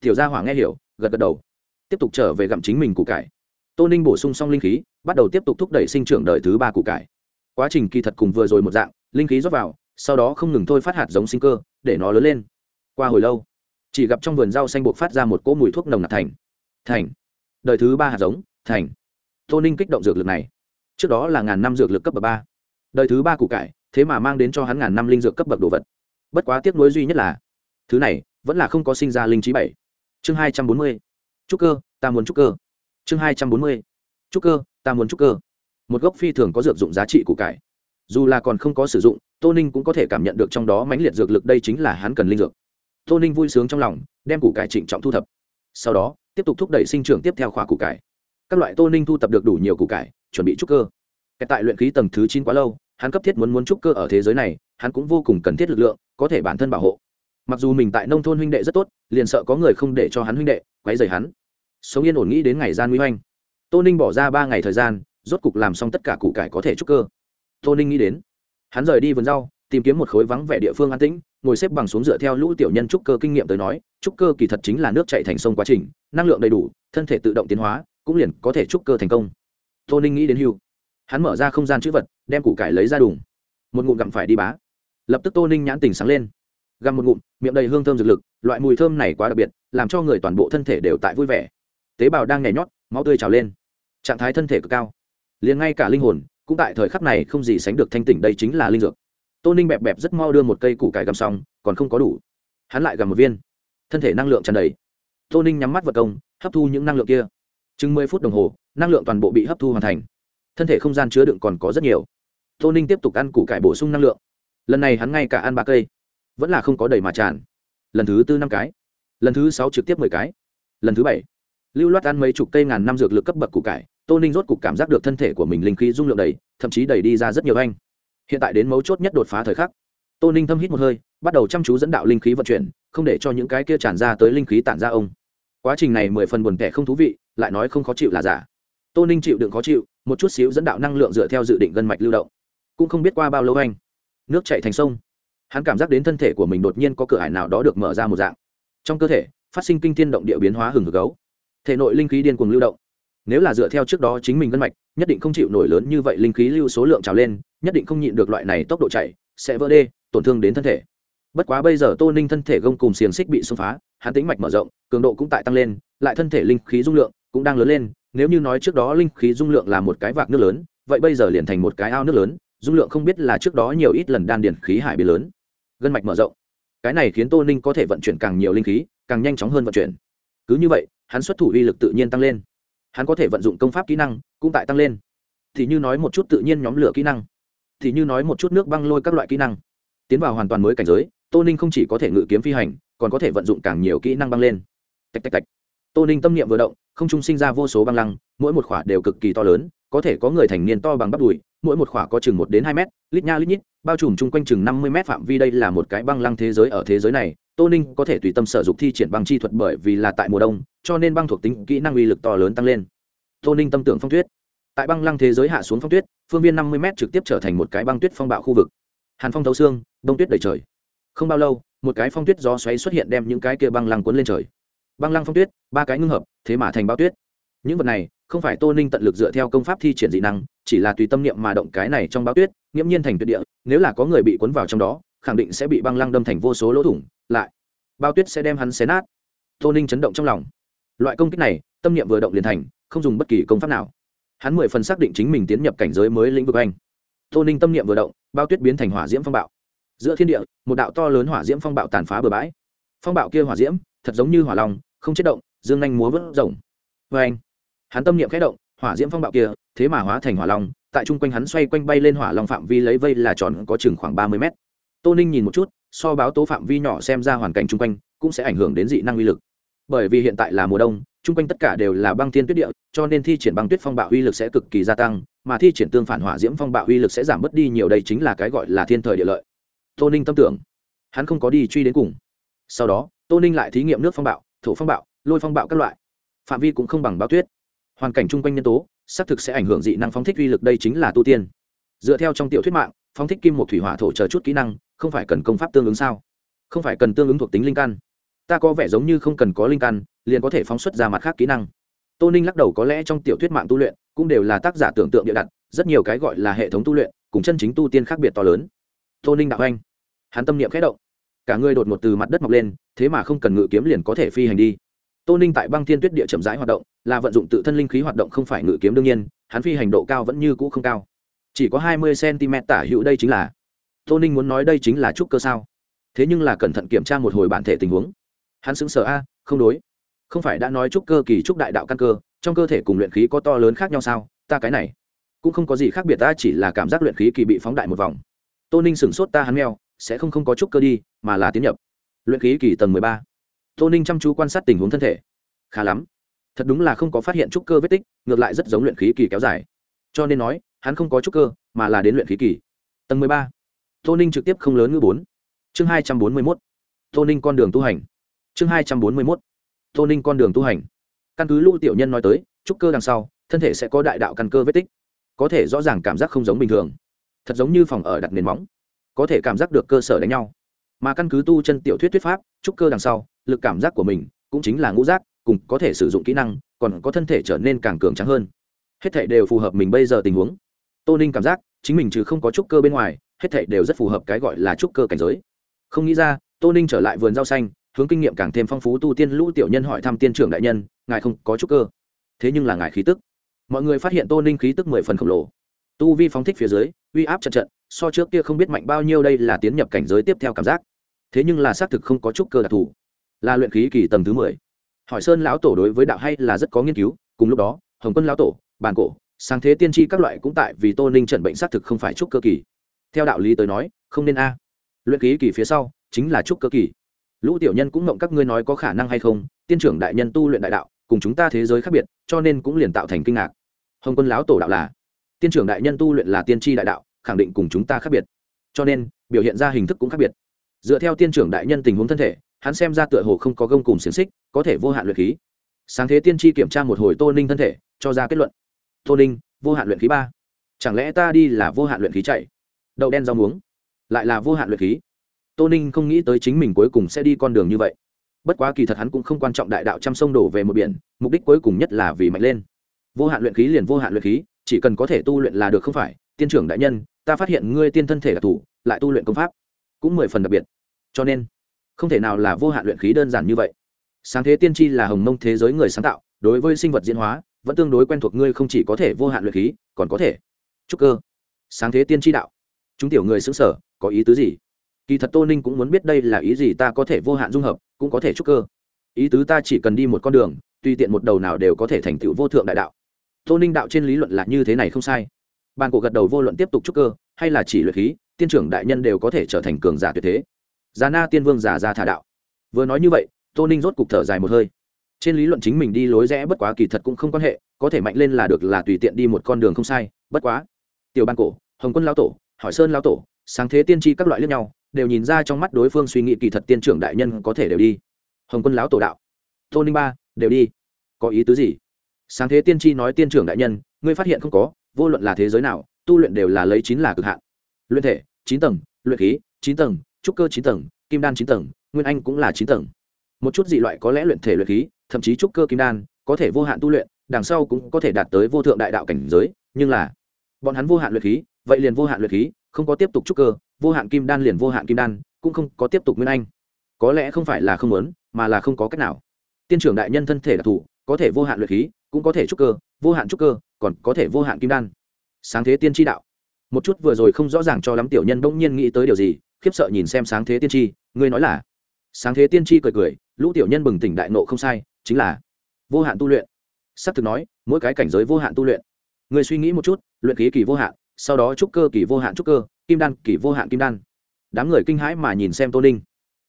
Tiểu gia hỏa nghe hiểu, gật gật đầu. Tiếp tục trở về gặm chính mình củ cải. Tô ninh bổ sung xong linh khí, bắt đầu tiếp tục thúc đẩy sinh trưởng đời thứ ba củ cải. Quá trình kỳ thật cùng vừa rồi một dạng, linh khí rót vào, sau đó không ngừng thôi phát hạt giống sinh cơ, để nó lớn lên. Qua hồi lâu, chỉ gặp trong vườn rau xanh buộc phát ra một cỗ mùi thuốc nồng nặc thành. Thành. Đời thứ ba hạt giống, thành. Tô ninh kích động dược lực này. Trước đó là ngàn năm dược lực cấp bậc ba. Đời thứ ba củ cải, thế mà mang đến cho hắn ngàn năm linh dược cấp bậc đồ vật. Bất quá tiếc nuối duy nhất là, thứ này vẫn là không có sinh ra linh trí bảy. Chương hai trăm bốn mươi. Trúc cơ, ta muốn trúc cơ. Chương hai trăm bốn mươi. Trúc cơ, ta muốn trúc cơ. Một gốc phi thường có dược dụng giá trị củ cải. Dù là còn không có sử dụng, tô ninh cũng có thể cảm nhận được trong đó mãnh liệt dược lực đây chính là hắn cần linh dược. Tô ninh vui sướng trong lòng, đem củ cải trịnh trọng thu thập. Sau đó, tiếp tục thúc đẩy sinh trưởng tiếp theo khóa củ cải. Các loại tô ninh thu thập được đủ nhiều củ cải, chuẩn bị trúc cơ. Tại luyện khí tầng thứ chín quá lâu, hắn cấp thiết muốn muốn trúc cơ ở thế giới này, hắn cũng vô cùng cần thiết lực lượng, có thể bản thân bảo hộ mặc dù mình tại nông thôn huynh đệ rất tốt, liền sợ có người không để cho hắn huynh đệ, quấy rầy hắn. Sống yên ổn nghĩ đến ngày gian nguy hoanh tô ninh bỏ ra ba ngày thời gian, rốt cục làm xong tất cả củ cải có thể trúc cơ. Tô ninh nghĩ đến, hắn rời đi vườn rau, tìm kiếm một khối vắng vẻ địa phương an tĩnh, ngồi xếp bằng xuống dựa theo lũ tiểu nhân trúc cơ kinh nghiệm tới nói, trúc cơ kỳ thật chính là nước chạy thành sông quá trình, năng lượng đầy đủ, thân thể tự động tiến hóa, cũng liền có thể trúc cơ thành công. Tô ninh nghĩ đến hưu. Hắn mở ra không gian chữ vật, đem củ cải lấy ra đùng. Một ngụm gặm phải đi bá. Lập tức tô ninh nhãn tình sáng lên găm một ngụm, miệng đầy hương thơm dược lực, loại mùi thơm này quá đặc biệt, làm cho người toàn bộ thân thể đều tại vui vẻ. Tế bào đang nhảy nhót, máu tươi trào lên. Trạng thái thân thể cực cao. Liền ngay cả linh hồn, cũng tại thời khắc này không gì sánh được thanh tỉnh, đây chính là linh dược. Tô ninh bẹp bẹp rất mau đưa một cây củ cải gầm xong, còn không có đủ. Hắn lại gầm một viên. Thân thể năng lượng tràn đầy. Tô ninh nhắm mắt vật công, hấp thu những năng lượng kia. Chừng mười phút đồng hồ, năng lượng toàn bộ bị hấp thu hoàn thành. Thân thể không gian chứa đựng còn có rất nhiều. Tô ninh tiếp tục ăn củ cải bổ sung năng lượng. Lần này hắn ngay cả ăn ba cây vẫn là không có đầy mà tràn. Lần thứ tư năm cái, lần thứ sáu trực tiếp mười cái, lần thứ bảy. Lưu loát ăn mấy chục cây ngàn năm dược lực cấp bậc củ cải, tô ninh rốt cục cảm giác được thân thể của mình linh khí dung lượng đầy, thậm chí đầy đi ra rất nhiều anh. Hiện tại đến mấu chốt nhất đột phá thời khắc, tô ninh thâm hít một hơi, bắt đầu chăm chú dẫn đạo linh khí vận chuyển, không để cho những cái kia tràn ra tới linh khí tản ra ông. Quá trình này mười phần buồn tẻ không thú vị, lại nói không khó chịu là giả. Tô ninh chịu đựng khó chịu, một chút xíu dẫn đạo năng lượng dựa theo dự định gân mạch lưu động. Cũng không biết qua bao lâu anh. Nước chạy thành sông hắn cảm giác đến thân thể của mình đột nhiên có cửa hải nào đó được mở ra một dạng. Trong cơ thể, phát sinh kinh thiên động địa biến hóa hừng hực gấu. Thể nội linh khí điên cuồng lưu động. Nếu là dựa theo trước đó chính mình gân mạch, nhất định không chịu nổi lớn như vậy linh khí lưu số lượng trào lên, nhất định không nhịn được loại này tốc độ chạy, sẽ vỡ đê, tổn thương đến thân thể. Bất quá bây giờ tô ninh thân thể gông cùng xiềng xích bị xông phá, hắn tính mạch mở rộng, cường độ cũng tại tăng lên, lại thân thể linh khí dung lượng cũng đang lớn lên. Nếu như nói trước đó linh khí dung lượng là một cái vạc nước lớn, vậy bây giờ liền thành một cái ao nước lớn, dung lượng không biết là trước đó nhiều ít lần đan điền khí hải biến lớn gân mạch mở rộng. Cái này khiến tô ninh có thể vận chuyển càng nhiều linh khí, càng nhanh chóng hơn vận chuyển. Cứ như vậy, hắn xuất thủ uy lực tự nhiên tăng lên. Hắn có thể vận dụng công pháp kỹ năng, cũng tại tăng lên. Thì như nói một chút tự nhiên nhóm lửa kỹ năng. Thì như nói một chút nước băng lôi các loại kỹ năng. Tiến vào hoàn toàn mới cảnh giới, tô ninh không chỉ có thể ngự kiếm phi hành, còn có thể vận dụng càng nhiều kỹ năng băng lên. Tạch tạch tạch. Tô ninh tâm niệm vừa động, không trung sinh ra vô số băng lăng, mỗi một khỏa đều cực kỳ to lớn, có thể có người thành niên to bằng bắp đùi, mỗi một khỏa có chừng một đến hai mét, lít nha lít nhít bao trùm chung quanh chừng năm mươi mét phạm vi đây là một cái băng lăng thế giới ở thế giới này. Tô ninh có thể tùy tâm sở dục thi triển băng chi thuật bởi vì là tại mùa đông, cho nên băng thuộc tính kỹ năng uy lực to lớn tăng lên. Tô ninh tâm tưởng phong tuyết. Tại băng lăng thế giới hạ xuống phong tuyết, phương viên năm mươi m trực tiếp trở thành một cái băng tuyết phong bạo khu vực. Hàn phong thấu xương, đông tuyết đầy trời. Không bao lâu, một cái phong tuyết gió xoáy xuất hiện đem những cái kia băng lăng cuốn lên trời. Băng lăng phong tuyết, ba cái ngưng hợp, thế mà thành bao tuyết. Những vật này, không phải tô ninh tận lực dựa theo công pháp thi triển dị năng, chỉ là tùy tâm niệm mà động cái này trong bao tuyết nghiễm nhiên thành tuyệt địa, nếu là có người bị cuốn vào trong đó, khẳng định sẽ bị băng lăng đâm thành vô số lỗ thủng, lại, bao tuyết sẽ đem hắn xé nát. Tô ninh chấn động trong lòng. Loại công kích này, tâm niệm vừa động liền thành, không dùng bất kỳ công pháp nào. Hắn mười phần xác định chính mình tiến nhập cảnh giới mới lĩnh vực anh. Tô ninh tâm niệm vừa động, bao tuyết biến thành hỏa diễm phong bạo. Giữa thiên địa, một đạo to lớn hỏa diễm phong bạo tàn phá bừa bãi. Phong bạo kia hỏa diễm, thật giống như hỏa long, không chết động, dương nhanh múa vớt rồng. Vê anh hắn tâm niệm khẽ động, hỏa diễm phong bạo kia, thế mà hóa thành hỏa long tại chung quanh hắn xoay quanh bay lên hỏa long phạm vi lấy vây là tròn có chừng khoảng ba mươi mét. Tô ninh nhìn một chút, so báo tố phạm vi nhỏ xem ra hoàn cảnh chung quanh cũng sẽ ảnh hưởng đến dị năng uy lực. Bởi vì hiện tại là mùa đông, chung quanh tất cả đều là băng thiên tuyết địa, cho nên thi triển băng tuyết phong bạo uy lực sẽ cực kỳ gia tăng, mà thi triển tương phản hỏa diễm phong bạo uy lực sẽ giảm bớt đi nhiều, đây chính là cái gọi là thiên thời địa lợi. Tô ninh tâm tưởng, hắn không có đi truy đến cùng. Sau đó, tô ninh lại thí nghiệm nước phong bạo, thổ phong bạo, lôi phong bạo các loại. Phạm vi cũng không bằng bao tuyết. Hoàn cảnh chung quanh nhân tố xác thực sẽ ảnh hưởng dị năng phóng thích uy lực đây chính là tu tiên. Dựa theo trong tiểu thuyết mạng, phóng thích kim một thủy hỏa thổ chờ chút kỹ năng, không phải cần công pháp tương ứng sao? Không phải cần tương ứng thuộc tính linh căn. Ta có vẻ giống như không cần có linh căn, liền có thể phóng xuất ra mặt khác kỹ năng. Tô ninh lắc đầu có lẽ trong tiểu thuyết mạng tu luyện cũng đều là tác giả tưởng tượng địa đặt, rất nhiều cái gọi là hệ thống tu luyện, cùng chân chính tu tiên khác biệt to lớn. Tô ninh đạo anh. Hắn tâm niệm khẽ động. Cả người đột một từ mặt đất mọc lên, thế mà không cần ngự kiếm liền có thể phi hành đi tô ninh tại băng thiên tuyết địa chậm rãi hoạt động, là vận dụng tự thân linh khí hoạt động không phải ngự kiếm đương nhiên, hắn phi hành độ cao vẫn như cũ không cao. Chỉ có hai mươi cm tả hữu đây chính là. Tô ninh muốn nói đây chính là trúc cơ sao? Thế nhưng là cẩn thận kiểm tra một hồi bản thể tình huống. Hắn xứng sở a, không đối. Không phải đã nói trúc cơ kỳ trúc đại đạo căn cơ, trong cơ thể cùng luyện khí có to lớn khác nhau sao? Ta cái này cũng không có gì khác biệt, ta chỉ là cảm giác luyện khí kỳ bị phóng đại một vòng. Tô ninh sửng sốt ta hắn meo, sẽ không không có trúc cơ đi, mà là tiến nhập. Luyện khí kỳ tầng mười ba tô ninh chăm chú quan sát tình huống thân thể. Khá lắm. Thật đúng là không có phát hiện trúc cơ vết tích, ngược lại rất giống luyện khí kỳ kéo dài. Cho nên nói, hắn không có trúc cơ, mà là đến luyện khí kỳ. Tầng mười ba. Tô ninh trực tiếp không lớn ngư bốn. Chương hai trăm bốn mươi mốt. Tô ninh con đường tu hành. Chương hai trăm bốn mươi mốt. Tô ninh con đường tu hành. Căn cứ lũ tiểu nhân nói tới, trúc cơ đằng sau, thân thể sẽ có đại đạo căn cơ vết tích. Có thể rõ ràng cảm giác không giống bình thường. Thật giống như phòng ở đặt nền móng. Có thể cảm giác được cơ sở đánh nhau. Mà căn cứ tu chân tiểu thuyết thuyết pháp, trúc cơ đằng sau lực cảm giác của mình cũng chính là ngũ giác, cùng có thể sử dụng kỹ năng, còn có thân thể trở nên càng cường trắng hơn. Hết thể đều phù hợp mình bây giờ tình huống. Tô ninh cảm giác, chính mình trừ không có trúc cơ bên ngoài, hết thể đều rất phù hợp cái gọi là trúc cơ cảnh giới. Không nghĩ ra, tô ninh trở lại vườn rau xanh, hướng kinh nghiệm càng thêm phong phú tu tiên lũ tiểu nhân hỏi thăm tiên trưởng đại nhân, ngài không có trúc cơ? Thế nhưng là ngài khí tức. Mọi người phát hiện tô ninh khí tức mười phần khổng lồ. Tu vi phóng thích phía dưới, uy áp trận trận, so trước kia không biết mạnh bao nhiêu đây là tiến nhập cảnh giới tiếp theo cảm giác. Thế nhưng là xác thực không có trúc cơ đặc thù là luyện khí kỳ tầng thứ mười. Hỏi sơn lão tổ đối với đạo hay là rất có nghiên cứu, cùng lúc đó, hồng quân lão tổ, bàn cổ, sáng thế tiên tri các loại cũng tại vì tô ninh trận bệnh xác thực không phải trúc cơ kỳ. Theo đạo lý tới nói, không nên a. Luyện khí kỳ phía sau, chính là trúc cơ kỳ. Lũ tiểu nhân cũng mộng các ngươi nói có khả năng hay không, tiên trưởng đại nhân tu luyện đại đạo, cùng chúng ta thế giới khác biệt, cho nên cũng liền tạo thành kinh ngạc. Hồng quân lão tổ đạo là, tiên trưởng đại nhân tu luyện là tiên tri đại đạo, khẳng định cùng chúng ta khác biệt. Cho nên, biểu hiện ra hình thức cũng khác biệt. Dựa theo tiên trưởng đại nhân tình huống thân thể hắn xem ra tựa hồ không có gông cùng xiềng xích, có thể vô hạn luyện khí. Sáng thế tiên tri kiểm tra một hồi tô ninh thân thể, cho ra kết luận. Tô ninh, vô hạn luyện khí ba. Chẳng lẽ ta đi là vô hạn luyện khí chạy? Đậu đen rau muống. Lại là vô hạn luyện khí. Tô ninh không nghĩ tới chính mình cuối cùng sẽ đi con đường như vậy. Bất quá kỳ thật hắn cũng không quan trọng đại đạo trăm sông đổ về một biển, mục đích cuối cùng nhất là vì mạnh lên. Vô hạn luyện khí liền vô hạn luyện khí, chỉ cần có thể tu luyện là được không phải? Tiên trưởng đại nhân, ta phát hiện ngươi tiên thân thể đặc thù lại tu luyện công pháp cũng mười phần đặc biệt. Cho nên không thể nào là vô hạn luyện khí đơn giản như vậy. Sáng thế tiên tri là hồng mông thế giới người sáng tạo, đối với sinh vật diễn hóa, vẫn tương đối quen thuộc ngươi không chỉ có thể vô hạn luyện khí, còn có thể. Trúc cơ. Sáng thế tiên tri đạo. Chúng tiểu người xứng sở có ý tứ gì? Kỳ thật tô ninh cũng muốn biết đây là ý gì ta có thể vô hạn dung hợp, cũng có thể trúc cơ. Ý tứ ta chỉ cần đi một con đường, tùy tiện một đầu nào đều có thể thành tựu vô thượng đại đạo. Tô ninh đạo trên lý luận là như thế này không sai. Bàn cổ gật đầu vô luận tiếp tục trúc cơ, hay là chỉ luyện khí, tiên trưởng đại nhân đều có thể trở thành cường giả tuyệt thế già na tiên vương giả ra thả đạo. Vừa nói như vậy, tô ninh rốt cục thở dài một hơi. Trên lý luận chính mình đi lối rẽ bất quá kỳ thật cũng không quan hệ, có thể mạnh lên là được là tùy tiện đi một con đường không sai, bất quá. Tiểu ban cổ, hồng quân lão tổ, hỏi sơn lão tổ, sáng thế tiên tri các loại lẫn nhau, đều nhìn ra trong mắt đối phương suy nghĩ kỳ thật tiên trưởng đại nhân có thể đều đi. Hồng quân lão tổ đạo. Tô ninh ba, đều đi. Có ý tứ gì? Sáng thế tiên tri nói tiên trưởng đại nhân, ngươi phát hiện không có, vô luận là thế giới nào, tu luyện đều là lấy chín là cực hạn. Luyện thể, chín tầng, luyện khí, chín tầng trúc cơ chín tầng, kim đan chín tầng, nguyên anh cũng là chín tầng. Một chút dị loại có lẽ luyện thể luyện khí, thậm chí trúc cơ kim đan, có thể vô hạn tu luyện, đằng sau cũng có thể đạt tới vô thượng đại đạo cảnh giới, nhưng là bọn hắn vô hạn luyện khí, vậy liền vô hạn luyện khí, không có tiếp tục trúc cơ, vô hạn kim đan liền vô hạn kim đan, cũng không có tiếp tục nguyên anh. Có lẽ không phải là không muốn, mà là không có cách nào. Tiên trưởng đại nhân thân thể đặc thù, có thể vô hạn luyện khí, cũng có thể trúc cơ, vô hạn trúc cơ, còn có thể vô hạn kim đan. Sáng thế tiên tri đạo. Một chút vừa rồi không rõ ràng cho lắm tiểu nhân bỗng nhiên nghĩ tới điều gì khiếp sợ nhìn xem sáng thế tiên tri ngươi nói là? Sáng thế tiên tri cười cười, lũ tiểu nhân bừng tỉnh đại nộ không sai, chính là vô hạn tu luyện. S ắ c thực nói, mỗi cái cảnh giới vô hạn tu luyện. Người suy nghĩ một chút, luyện khí kỳ vô hạn, sau đó trúc cơ kỳ vô hạn trúc cơ, kim đan kỳ vô hạn kim đan. Đám người kinh hãi mà nhìn xem tô ninh.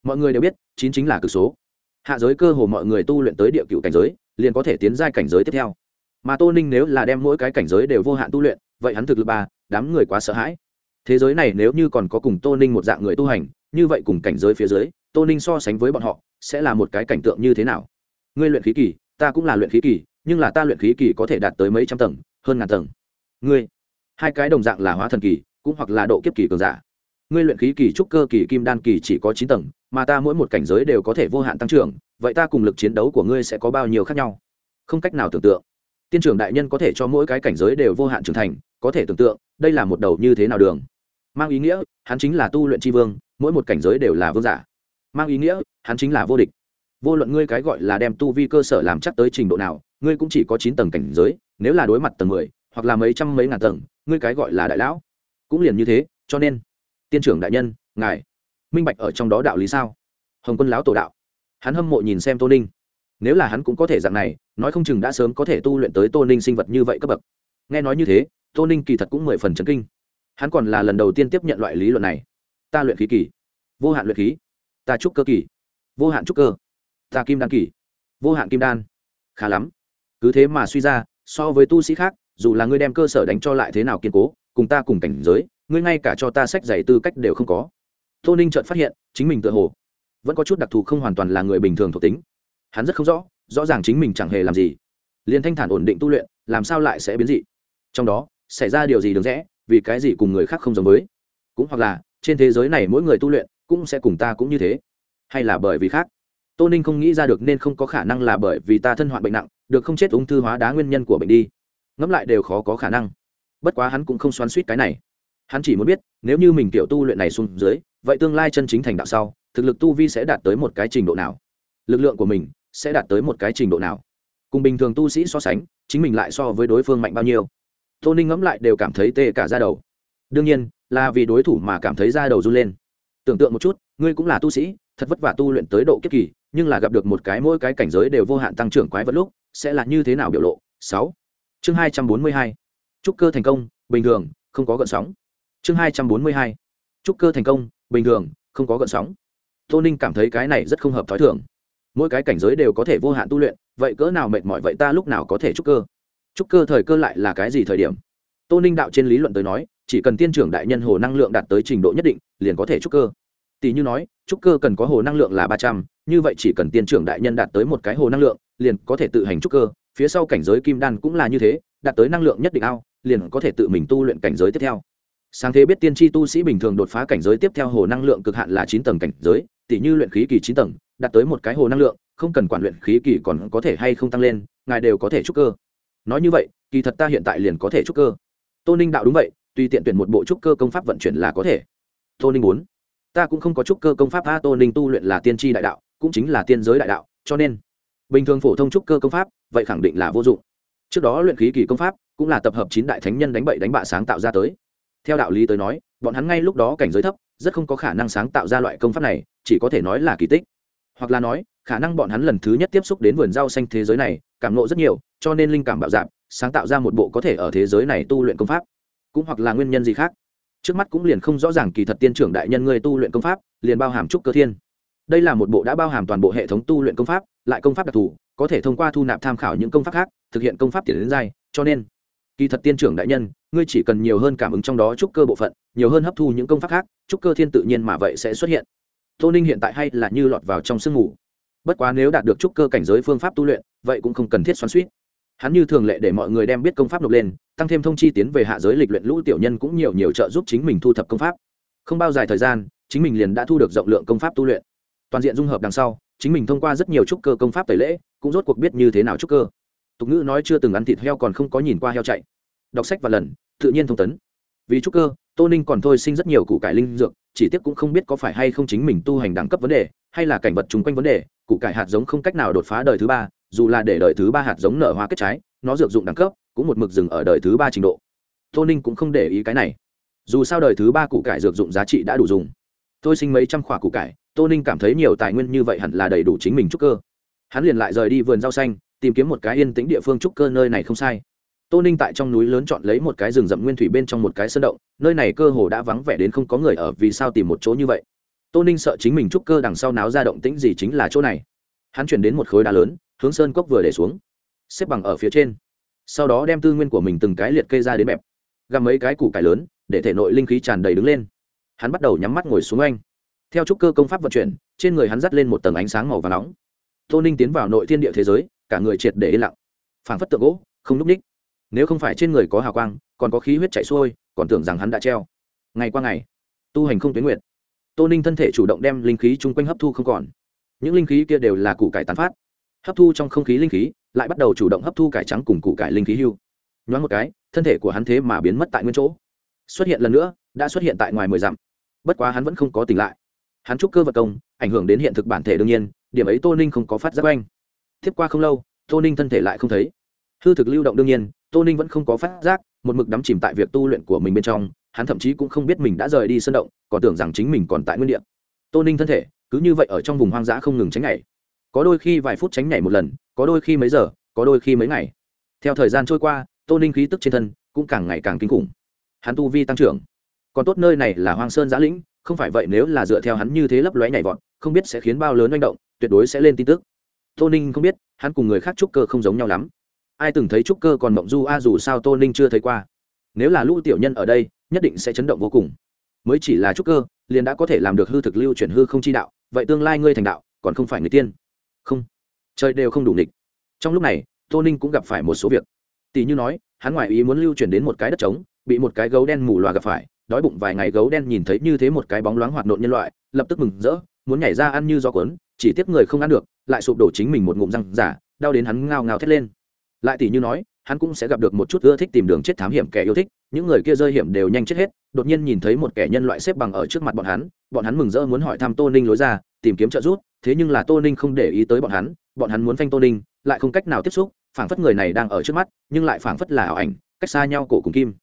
Mọi người đều biết, chín chính là cực số. Hạ giới cơ hồ mọi người tu luyện tới địa cựu cảnh giới, liền có thể tiến giai cảnh giới tiếp theo. Mà tô ninh nếu là đem mỗi cái cảnh giới đều vô hạn tu luyện, vậy hắn thực lực ba, đám người quá sợ hãi thế giới này nếu như còn có cùng tô ninh một dạng người tu hành, như vậy cùng cảnh giới phía dưới, tô ninh so sánh với bọn họ, sẽ là một cái cảnh tượng như thế nào? Ngươi luyện khí kỳ, ta cũng là luyện khí kỳ, nhưng là ta luyện khí kỳ có thể đạt tới mấy trăm tầng, hơn ngàn tầng. Ngươi, hai cái đồng dạng là hóa thần kỳ, cũng hoặc là độ kiếp kỳ cường giả. Ngươi luyện khí kỳ trúc cơ kỳ, kim đan kỳ chỉ có chín tầng, mà ta mỗi một cảnh giới đều có thể vô hạn tăng trưởng, vậy ta cùng lực chiến đấu của ngươi sẽ có bao nhiêu khác nhau? Không cách nào tưởng tượng. Tiên trưởng đại nhân có thể cho mỗi cái cảnh giới đều vô hạn trưởng thành, có thể tưởng tượng, đây là một đầu như thế nào đường mang ý nghĩa, hắn chính là tu luyện tri vương, mỗi một cảnh giới đều là vương giả. Mang ý nghĩa, hắn chính là vô địch. Vô luận ngươi cái gọi là đem tu vi cơ sở làm chắc tới trình độ nào, ngươi cũng chỉ có chín tầng cảnh giới, nếu là đối mặt tầng mười, hoặc là mấy trăm mấy ngàn tầng, ngươi cái gọi là đại lão cũng liền như thế, cho nên, tiên trưởng đại nhân, ngài minh bạch ở trong đó đạo lý sao? Hồng quân lão tổ đạo. Hắn hâm mộ nhìn xem tô ninh. Nếu là hắn cũng có thể dạng này, nói không chừng đã sớm có thể tu luyện tới tô ninh sinh vật như vậy cấp bậc. Nghe nói như thế, tô ninh kỳ thật cũng mười phần chấn kinh hắn còn là lần đầu tiên tiếp nhận loại lý luận này. Ta luyện khí kỳ. Vô hạn luyện khí. Ta trúc cơ kỳ. Vô hạn trúc cơ. Ta kim đan kỳ. Vô hạn kim đan. Khá lắm. Cứ thế mà suy ra, so với tu sĩ khác, dù là ngươi đem cơ sở đánh cho lại thế nào kiên cố, cùng ta cùng cảnh giới, ngươi ngay cả cho ta sách giày tư cách đều không có. Tô ninh chợt phát hiện, chính mình tự hồ vẫn có chút đặc thù không hoàn toàn là người bình thường thuộc tính. Hắn rất không rõ rõ ràng chính mình chẳng hề làm gì. Liền thanh thản ổn định tu luyện, làm sao lại sẽ biến dị? Trong đó, xảy ra điều gì được rẽ vì cái gì cùng người khác không giống với? Cũng hoặc là, trên thế giới này mỗi người tu luyện cũng sẽ cùng ta cũng như thế. Hay là bởi vì khác? Tô ninh không nghĩ ra được nên không có khả năng là bởi vì ta thân hoạn bệnh nặng, được không chết ung thư hóa đá nguyên nhân của bệnh đi. Ngẫm lại đều khó có khả năng. Bất quá hắn cũng không xoắn suýt cái này. Hắn chỉ muốn biết, nếu như mình tiểu tu luyện này xuống dưới, vậy tương lai chân chính thành đạo sau, thực lực tu vi sẽ đạt tới một cái trình độ nào? Lực lượng của mình sẽ đạt tới một cái trình độ nào? Cùng bình thường tu sĩ so sánh, chính mình lại so với đối phương mạnh bao nhiêu? Tô ninh ngẫm lại đều cảm thấy tê cả ra đầu. Đương nhiên, là vì đối thủ mà cảm thấy da đầu run lên. Tưởng tượng một chút, ngươi cũng là tu sĩ, thật vất vả tu luyện tới độ kiếp kỳ, nhưng là gặp được một cái mỗi cái cảnh giới đều vô hạn tăng trưởng quái vật lúc, sẽ là như thế nào biểu lộ? Sáu. Chương hai trăm bốn mươi hai. Trúc cơ thành công, bình thường, không có gợn sóng. Chương hai trăm bốn mươi hai. Trúc cơ thành công, bình thường, không có gợn sóng. Tô ninh cảm thấy cái này rất không hợp t h ó i thường. Mỗi cái cảnh giới đều có thể vô hạn tu luyện, vậy cỡ nào mệt mỏi vậy ta lúc nào có thể trúc cơ? Trúc cơ thời cơ lại là cái gì thời điểm? Tô ninh đạo trên lý luận tới nói, chỉ cần tiên trưởng đại nhân hồ năng lượng đạt tới trình độ nhất định, liền có thể trúc cơ. Tỷ như nói trúc cơ cần có hồ năng lượng là ba trăm, như vậy chỉ cần tiên trưởng đại nhân đạt tới một cái hồ năng lượng, liền có thể tự hành trúc cơ. Phía sau cảnh giới kim đan cũng là như thế, đạt tới năng lượng nhất định ao, liền có thể tự mình tu luyện cảnh giới tiếp theo. Sáng thế biết tiên tri tu sĩ bình thường đột phá cảnh giới tiếp theo hồ năng lượng cực hạn là chín tầng cảnh giới, tỷ như luyện khí kỳ chín tầng, đạt tới một cái hồ năng lượng, không cần quản luyện khí kỳ còn có thể hay không tăng lên, ngài đều có thể trúc cơ nói như vậy, kỳ thật ta hiện tại liền có thể trúc cơ. Tô ninh đạo đúng vậy, tùy tiện tuyển một bộ trúc cơ công pháp vận chuyển là có thể. Tô ninh bốn ta cũng không có trúc cơ công pháp, a, tô ninh tu luyện là tiên tri đại đạo, cũng chính là tiên giới đại đạo, cho nên bình thường phổ thông trúc cơ công pháp, vậy khẳng định là vô dụng. Trước đó luyện khí kỳ công pháp, cũng là tập hợp chín đại thánh nhân đánh bậy đánh bạ sáng tạo ra tới. Theo đạo lý tới nói, bọn hắn ngay lúc đó cảnh giới thấp, rất không có khả năng sáng tạo ra loại công pháp này, chỉ có thể nói là kỳ tích hoặc là nói khả năng bọn hắn lần thứ nhất tiếp xúc đến vườn rau xanh thế giới này cảm nộ rất nhiều cho nên linh cảm bạo dạp sáng tạo ra một bộ có thể ở thế giới này tu luyện công pháp. Cũng hoặc là nguyên nhân gì khác. Trước mắt cũng liền không rõ ràng kỳ thật tiên trưởng đại nhân người tu luyện công pháp liền bao hàm trúc cơ thiên. Đây là một bộ đã bao hàm toàn bộ hệ thống tu luyện công pháp lại công pháp đặc thù có thể thông qua thu nạp tham khảo những công pháp khác thực hiện công pháp tiền đến dài, cho nên kỳ thật tiên trưởng đại nhân ngươi chỉ cần nhiều hơn cảm ứng trong đó trúc cơ bộ phận nhiều hơn hấp thu những công pháp khác trúc cơ thiên tự nhiên mà vậy sẽ xuất hiện tô ninh hiện tại hay là như lọt vào trong sương ngủ. bất quá nếu đạt được trúc cơ cảnh giới phương pháp tu luyện, vậy cũng không cần thiết xoắn suýt. Hắn như thường lệ để mọi người đem biết công pháp nộp lên, tăng thêm thông chi tiến về hạ giới lịch luyện lũ tiểu nhân cũng nhiều nhiều trợ giúp chính mình thu thập công pháp. Không bao dài thời gian, chính mình liền đã thu được rộng lượng công pháp tu luyện. Toàn diện dung hợp đằng sau, chính mình thông qua rất nhiều trúc cơ công pháp tẩy lễ, cũng rốt cuộc biết như thế nào trúc cơ. Tục ngữ nói chưa từng ăn thịt heo còn không có nhìn qua heo chạy. Đọc sách và lần, tự nhiên thông tấn vì trúc cơ, tô ninh còn thôi sinh rất nhiều củ cải linh dược, chỉ tiếc cũng không biết có phải hay không chính mình tu hành đẳng cấp vấn đề, hay là cảnh vật chung quanh vấn đề, củ cải hạt giống không cách nào đột phá đời thứ ba, dù là để đời thứ ba hạt giống nở hoa kết trái, nó dược dụng đẳng cấp cũng một mực dừng ở đời thứ ba trình độ. Tô ninh cũng không để ý cái này. Dù sao đời thứ ba củ cải dược dụng giá trị đã đủ dùng. Tôi sinh mấy trăm khoả củ cải, tô ninh cảm thấy nhiều tài nguyên như vậy hẳn là đầy đủ chính mình trúc cơ. Hắn liền lại rời đi vườn rau xanh, tìm kiếm một cái yên tĩnh địa phương trúc cơ nơi này không sai tô ninh tại trong núi lớn chọn lấy một cái rừng rậm nguyên thủy bên trong một cái sơn động, nơi này cơ hồ đã vắng vẻ đến không có người ở vì sao tìm một chỗ như vậy. Tô ninh sợ chính mình trúc cơ đằng sau náo ra động tĩnh gì chính là chỗ này. Hắn chuyển đến một khối đá lớn, hướng sơn cốc vừa để xuống, xếp bằng ở phía trên. Sau đó đem tư nguyên của mình từng cái liệt kê ra đến bẹp găm mấy cái củ cải lớn, để thể nội linh khí tràn đầy đứng lên. Hắn bắt đầu nhắm mắt ngồi xuống anh. Theo trúc cơ công pháp vận chuyển, trên người hắn dắt lên một tầng ánh sáng màu và nóng. Tô ninh tiến vào nội thiên địa thế giới, cả người triệt để yên lặng. Phảng phất tượng gỗ, không núp ních nếu không phải trên người có hào quang còn có khí huyết chạy xuôi còn tưởng rằng hắn đã treo. Ngày qua ngày tu hành không tuyến nguyện, tô ninh thân thể chủ động đem linh khí chung quanh hấp thu không còn. Những linh khí kia đều là củ cải tán phát. Hấp thu trong không khí linh khí lại bắt đầu chủ động hấp thu cải trắng cùng củ cải linh khí hưu. Nhoáng một cái thân thể của hắn thế mà biến mất tại nguyên chỗ. Xuất hiện lần nữa đã xuất hiện tại ngoài mười dặm. Bất quá hắn vẫn không có tỉnh lại. Hắn trúc cơ vật công ảnh hưởng đến hiện thực bản thể đương nhiên điểm ấy tô ninh không có phát giác oanh tiếp qua không lâu tô ninh thân thể lại không thấy. Hư thực lưu động đương nhiên tô ninh vẫn không có phát giác, một mực đắm chìm tại việc tu luyện của mình bên trong, hắn thậm chí cũng không biết mình đã rời đi sân động, còn tưởng rằng chính mình còn tại nguyên đ ị a tô ninh thân thể, cứ như vậy ở trong vùng hoang dã không ngừng tránh nhảy. Có đôi khi vài phút tránh nhảy một lần, có đôi khi mấy giờ, có đôi khi mấy ngày. Theo thời gian trôi qua, tô ninh khí tức trên thân cũng càng ngày càng kinh khủng. Hắn tu vi tăng trưởng. Còn tốt nơi này là hoang sơn giã lĩnh, không phải vậy nếu là dựa theo hắn như thế lấp lóe nhảy vọt, không biết sẽ khiến bao lớn manh động, tuyệt đối sẽ lên tin tức. Tô ninh không biết, hắn cùng người khác trúc cơ không giống nhau lắm ai từng thấy trúc cơ còn mộng du a dù sao tô ninh chưa thấy qua. Nếu là lũ tiểu nhân ở đây, nhất định sẽ chấn động vô cùng. Mới chỉ là trúc cơ, liền đã có thể làm được hư thực lưu chuyển hư không chi đạo, vậy tương lai ngươi thành đạo, còn không phải người tiên. Không. Trời đều không đủ nghịch. trong lúc này, tô ninh cũng gặp phải một số việc. Tỷ như nói, hắn ngoại ý muốn lưu chuyển đến một cái đất trống, bị một cái gấu đen mù loà gặp phải, đói bụng vài ngày gấu đen nhìn thấy như thế một cái bóng loáng hoạt nộn nhân loại, lập tức mừng rỡ, muốn nhảy ra ăn như gió cuốn, chỉ tiếc người không ăn được, lại sụp đổ chính mình một ngụm răng giả, đau đến hắn ngao ngao thét lên lại tỷ như nói, hắn cũng sẽ gặp được một chút ưa thích tìm đường chết thám hiểm kẻ yêu thích, những người kia rơi hiểm đều nhanh chết hết, đột nhiên nhìn thấy một kẻ nhân loại xếp bằng ở trước mặt bọn hắn bọn hắn mừng rỡ muốn hỏi thăm tô ninh lối ra, tìm kiếm trợ giúp, thế nhưng là tô ninh không để ý tới bọn hắn bọn hắn muốn phanh tô ninh, lại không cách nào tiếp xúc, phảng phất người này đang ở trước mắt, nhưng lại phảng phất là ảo ảnh, cách xa nhau cổ cùng kim.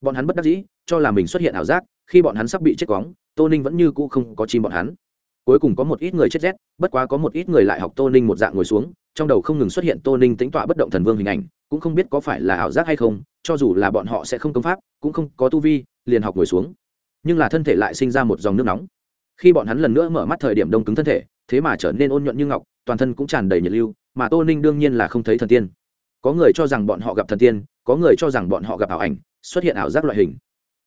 Bọn hắn bất đắc dĩ, cho là mình xuất hiện ảo giác, khi bọn hắn sắp bị chết quóng, tô ninh vẫn như cũ không có chim bọn hắn. Cuối cùng có một ít người chết rét, bất quá có một ít người lại học tô ninh một dạng ngồi xuống trong đầu không ngừng xuất hiện tô ninh tính tọa bất động thần vương hình ảnh, cũng không biết có phải là ảo giác hay không, cho dù là bọn họ sẽ không công pháp, cũng không có tu vi, liền học ngồi xuống. Nhưng là thân thể lại sinh ra một dòng nước nóng. Khi bọn hắn lần nữa mở mắt thời điểm đông cứng thân thể, thế mà trở nên ôn nhuận như ngọc, toàn thân cũng tràn đầy nhiệt lưu, mà tô ninh đương nhiên là không thấy thần tiên. Có người cho rằng bọn họ gặp thần tiên, có người cho rằng bọn họ gặp ảo ảnh, xuất hiện ảo giác loại hình.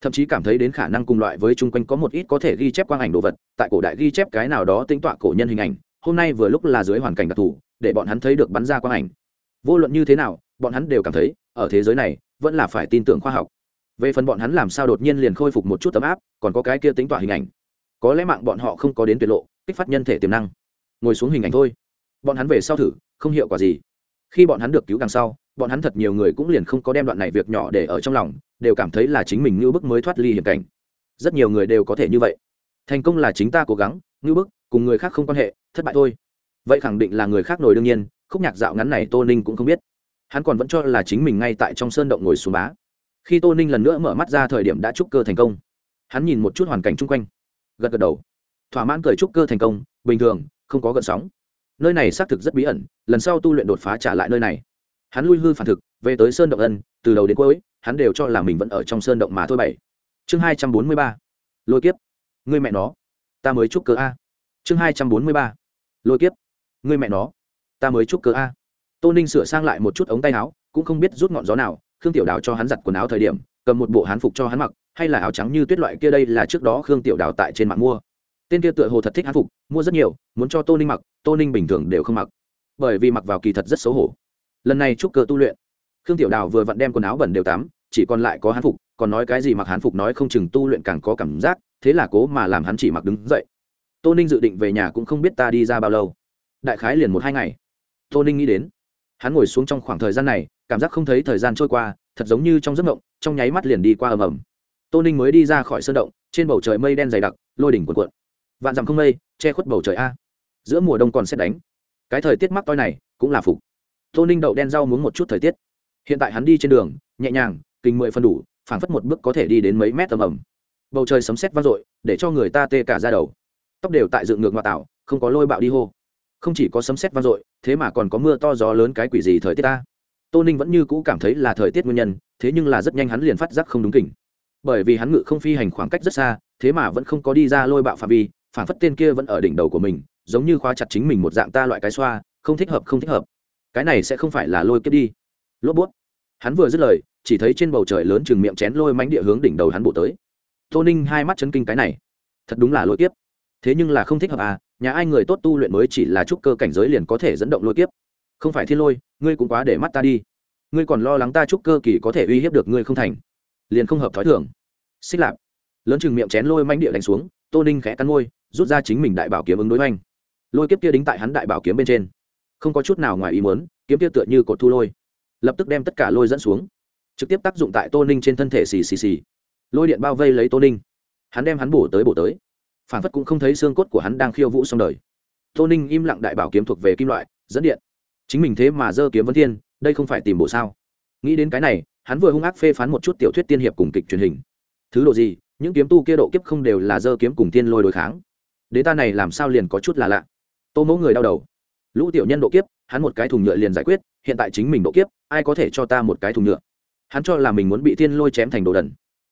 Thậm chí cảm thấy đến khả năng cùng loại với chung quanh có một ít có thể ghi chép quang ảnh đồ vật, tại cổ đại ghi chép cái nào đó tính tọa cổ nhân hình ảnh, hôm nay vừa lúc là dưới hoàn cảnh đặc thù để bọn hắn thấy được bắn ra quang ảnh. Vô luận như thế nào, bọn hắn đều cảm thấy, ở thế giới này, vẫn là phải tin tưởng khoa học. Về phần bọn hắn làm sao đột nhiên liền khôi phục một chút tấm áp, còn có cái kia tính tỏa hình ảnh. Có lẽ mạng bọn họ không có đến tuyệt lộ, kích phát nhân thể tiềm năng. Ngồi xuống hình ảnh thôi. Bọn hắn về sau thử, không hiệu quả gì. Khi bọn hắn được cứu đằng sau, bọn hắn thật nhiều người cũng liền không có đem đoạn này việc nhỏ để ở trong lòng, đều cảm thấy là chính mình ngưu bức mới thoát ly hiểm cảnh. Rất nhiều người đều có thể như vậy. Thành công là chính ta cố gắng, ngưu bức, cùng người khác không quan hệ, thất bại thôi vậy khẳng định là người khác nổi đương nhiên, khúc nhạc dạo ngắn này tô ninh cũng không biết. Hắn còn vẫn cho là chính mình ngay tại trong sơn động ngồi xuống bá. Khi tô ninh lần nữa mở mắt ra thời điểm đã trúc cơ thành công. Hắn nhìn một chút hoàn cảnh chung quanh. Gật gật đầu. Thỏa mãn cười trúc cơ thành công, bình thường, không có gợn sóng. Nơi này xác thực rất bí ẩn, lần sau tu luyện đột phá trả lại nơi này. Hắn lui hư phản thực, về tới sơn động ân, từ đầu đến cuối, hắn đều cho là mình vẫn ở trong sơn động mà thôi bảy. Chương hai trăm bốn mươi ba. Lôi kiếp. Người mẹ nó. Ta mới trúc cơ a. Chương hai trăm bốn mươi ba. Lôi kiếp người mẹ nó, ta mới chúc cơ a. Tô ninh sửa sang lại một chút ống tay áo, cũng không biết rút ngọn gió nào, khương tiểu đào cho hắn giặt quần áo thời điểm, cầm một bộ hán phục cho hắn mặc, hay là áo trắng như tuyết loại kia đây là trước đó khương tiểu đào tại trên mạng mua. Tên kia tựa hồ thật thích hán phục, mua rất nhiều, muốn cho tô ninh mặc, tô ninh bình thường đều không mặc. Bởi vì mặc vào kỳ thật rất xấu hổ. Lần này chúc cơ tu luyện, khương tiểu đào vừa vặn đem quần áo bẩn đều tắm, chỉ còn lại có hán phục, còn nói cái gì mặc hán phục nói không chừng tu luyện càng có cảm giác, thế là cố mà làm hắn chỉ mặc đứng dậy. Tô ninh dự định về nhà cũng không biết ta đi ra bao lâu đại khái liền một hai ngày. Tô ninh nghĩ đến, hắn ngồi xuống trong khoảng thời gian này, cảm giác không thấy thời gian trôi qua, thật giống như trong giấc mộng, trong nháy mắt liền đi qua ầm ầm. Tô ninh mới đi ra khỏi sơn động, trên bầu trời mây đen dày đặc, lôi đỉnh cuộn cuộn. Vạn dặm không mây, che khuất bầu trời a. Giữa mùa đông còn xét đánh. Cái thời tiết mắc toi này, cũng là phục. Tô ninh đậu đen rau muốn một chút thời tiết. Hiện tại hắn đi trên đường, nhẹ nhàng, kinh mười phân đủ, phảng phất một bước có thể đi đến mấy mét tầm ầm. Bầu trời sấm sét vang dội, để cho người ta tê cả ra đầu. Tóc đều tại dựng ngược ngoại tảo không có lôi bạo đi hô không chỉ có sấm sét vang dội, thế mà còn có mưa to gió lớn cái quỷ gì thời tiết ta. Tô ninh vẫn như cũ cảm thấy là thời tiết nguyên nhân, thế nhưng là rất nhanh hắn liền phát giác không đúng kỉnh bởi vì hắn ngự không phi hành khoảng cách rất xa, thế mà vẫn không có đi ra lôi bạo phạm vi, phản phất tên kia vẫn ở đỉnh đầu của mình, giống như khóa chặt chính mình một dạng ta loại cái xoa, không thích hợp, không thích hợp. Cái này sẽ không phải là lôi kiếp đi. Lốp bút. Hắn vừa dứt lời, chỉ thấy trên bầu trời lớn chừng miệng chén lôi mánh địa hướng đỉnh đầu hắn bộ tới. Tô ninh hai mắt chấn kinh cái này. Thật đúng là lôi kiếp. Thế nhưng là không thích hợp à nhà ai người tốt tu luyện mới chỉ là trúc cơ cảnh giới liền có thể dẫn động lôi kiếp. Không phải thiên lôi, ngươi cũng quá để mắt ta đi. Ngươi còn lo lắng ta trúc cơ kỳ có thể uy hiếp được ngươi không thành. Liền không hợp thói thường. Xích lạp. Lớn chừng miệng chén lôi manh địa đánh xuống, tô ninh khẽ cắn môi, rút ra chính mình đại bảo kiếm ứng đối oanh. Lôi kiếp kia đính tại hắn đại bảo kiếm bên trên. Không có chút nào ngoài ý muốn, kiếm kia tựa như cột thu lôi. Lập tức đem tất cả lôi dẫn xuống. Trực tiếp tác dụng tại tô ninh trên thân thể xì xì xì. Lôi điện bao vây lấy tô ninh. Hắn đem hắn bổ tới bổ tới phản phất cũng không thấy xương cốt của hắn đang khiêu vũ xong đời. Tô ninh im lặng đại bảo kiếm thuộc về kim loại, dẫn điện. Chính mình thế mà dơ kiếm vấn thiên, đây không phải tìm bộ sao? Nghĩ đến cái này, hắn vừa hung ác phê phán một chút tiểu thuyết tiên hiệp cùng kịch truyền hình. Thứ độ gì, những kiếm tu kia độ kiếp không đều là dơ kiếm cùng tiên lôi đối kháng. Đế ta này làm sao liền có chút là lạ. Tô mẫu người đau đầu. Lũ tiểu nhân độ kiếp, hắn một cái thùng nhựa liền giải quyết, hiện tại chính mình độ kiếp, ai có thể cho ta một cái thùng nhựa? Hắn cho là mình muốn bị tiên lôi chém thành đồ đần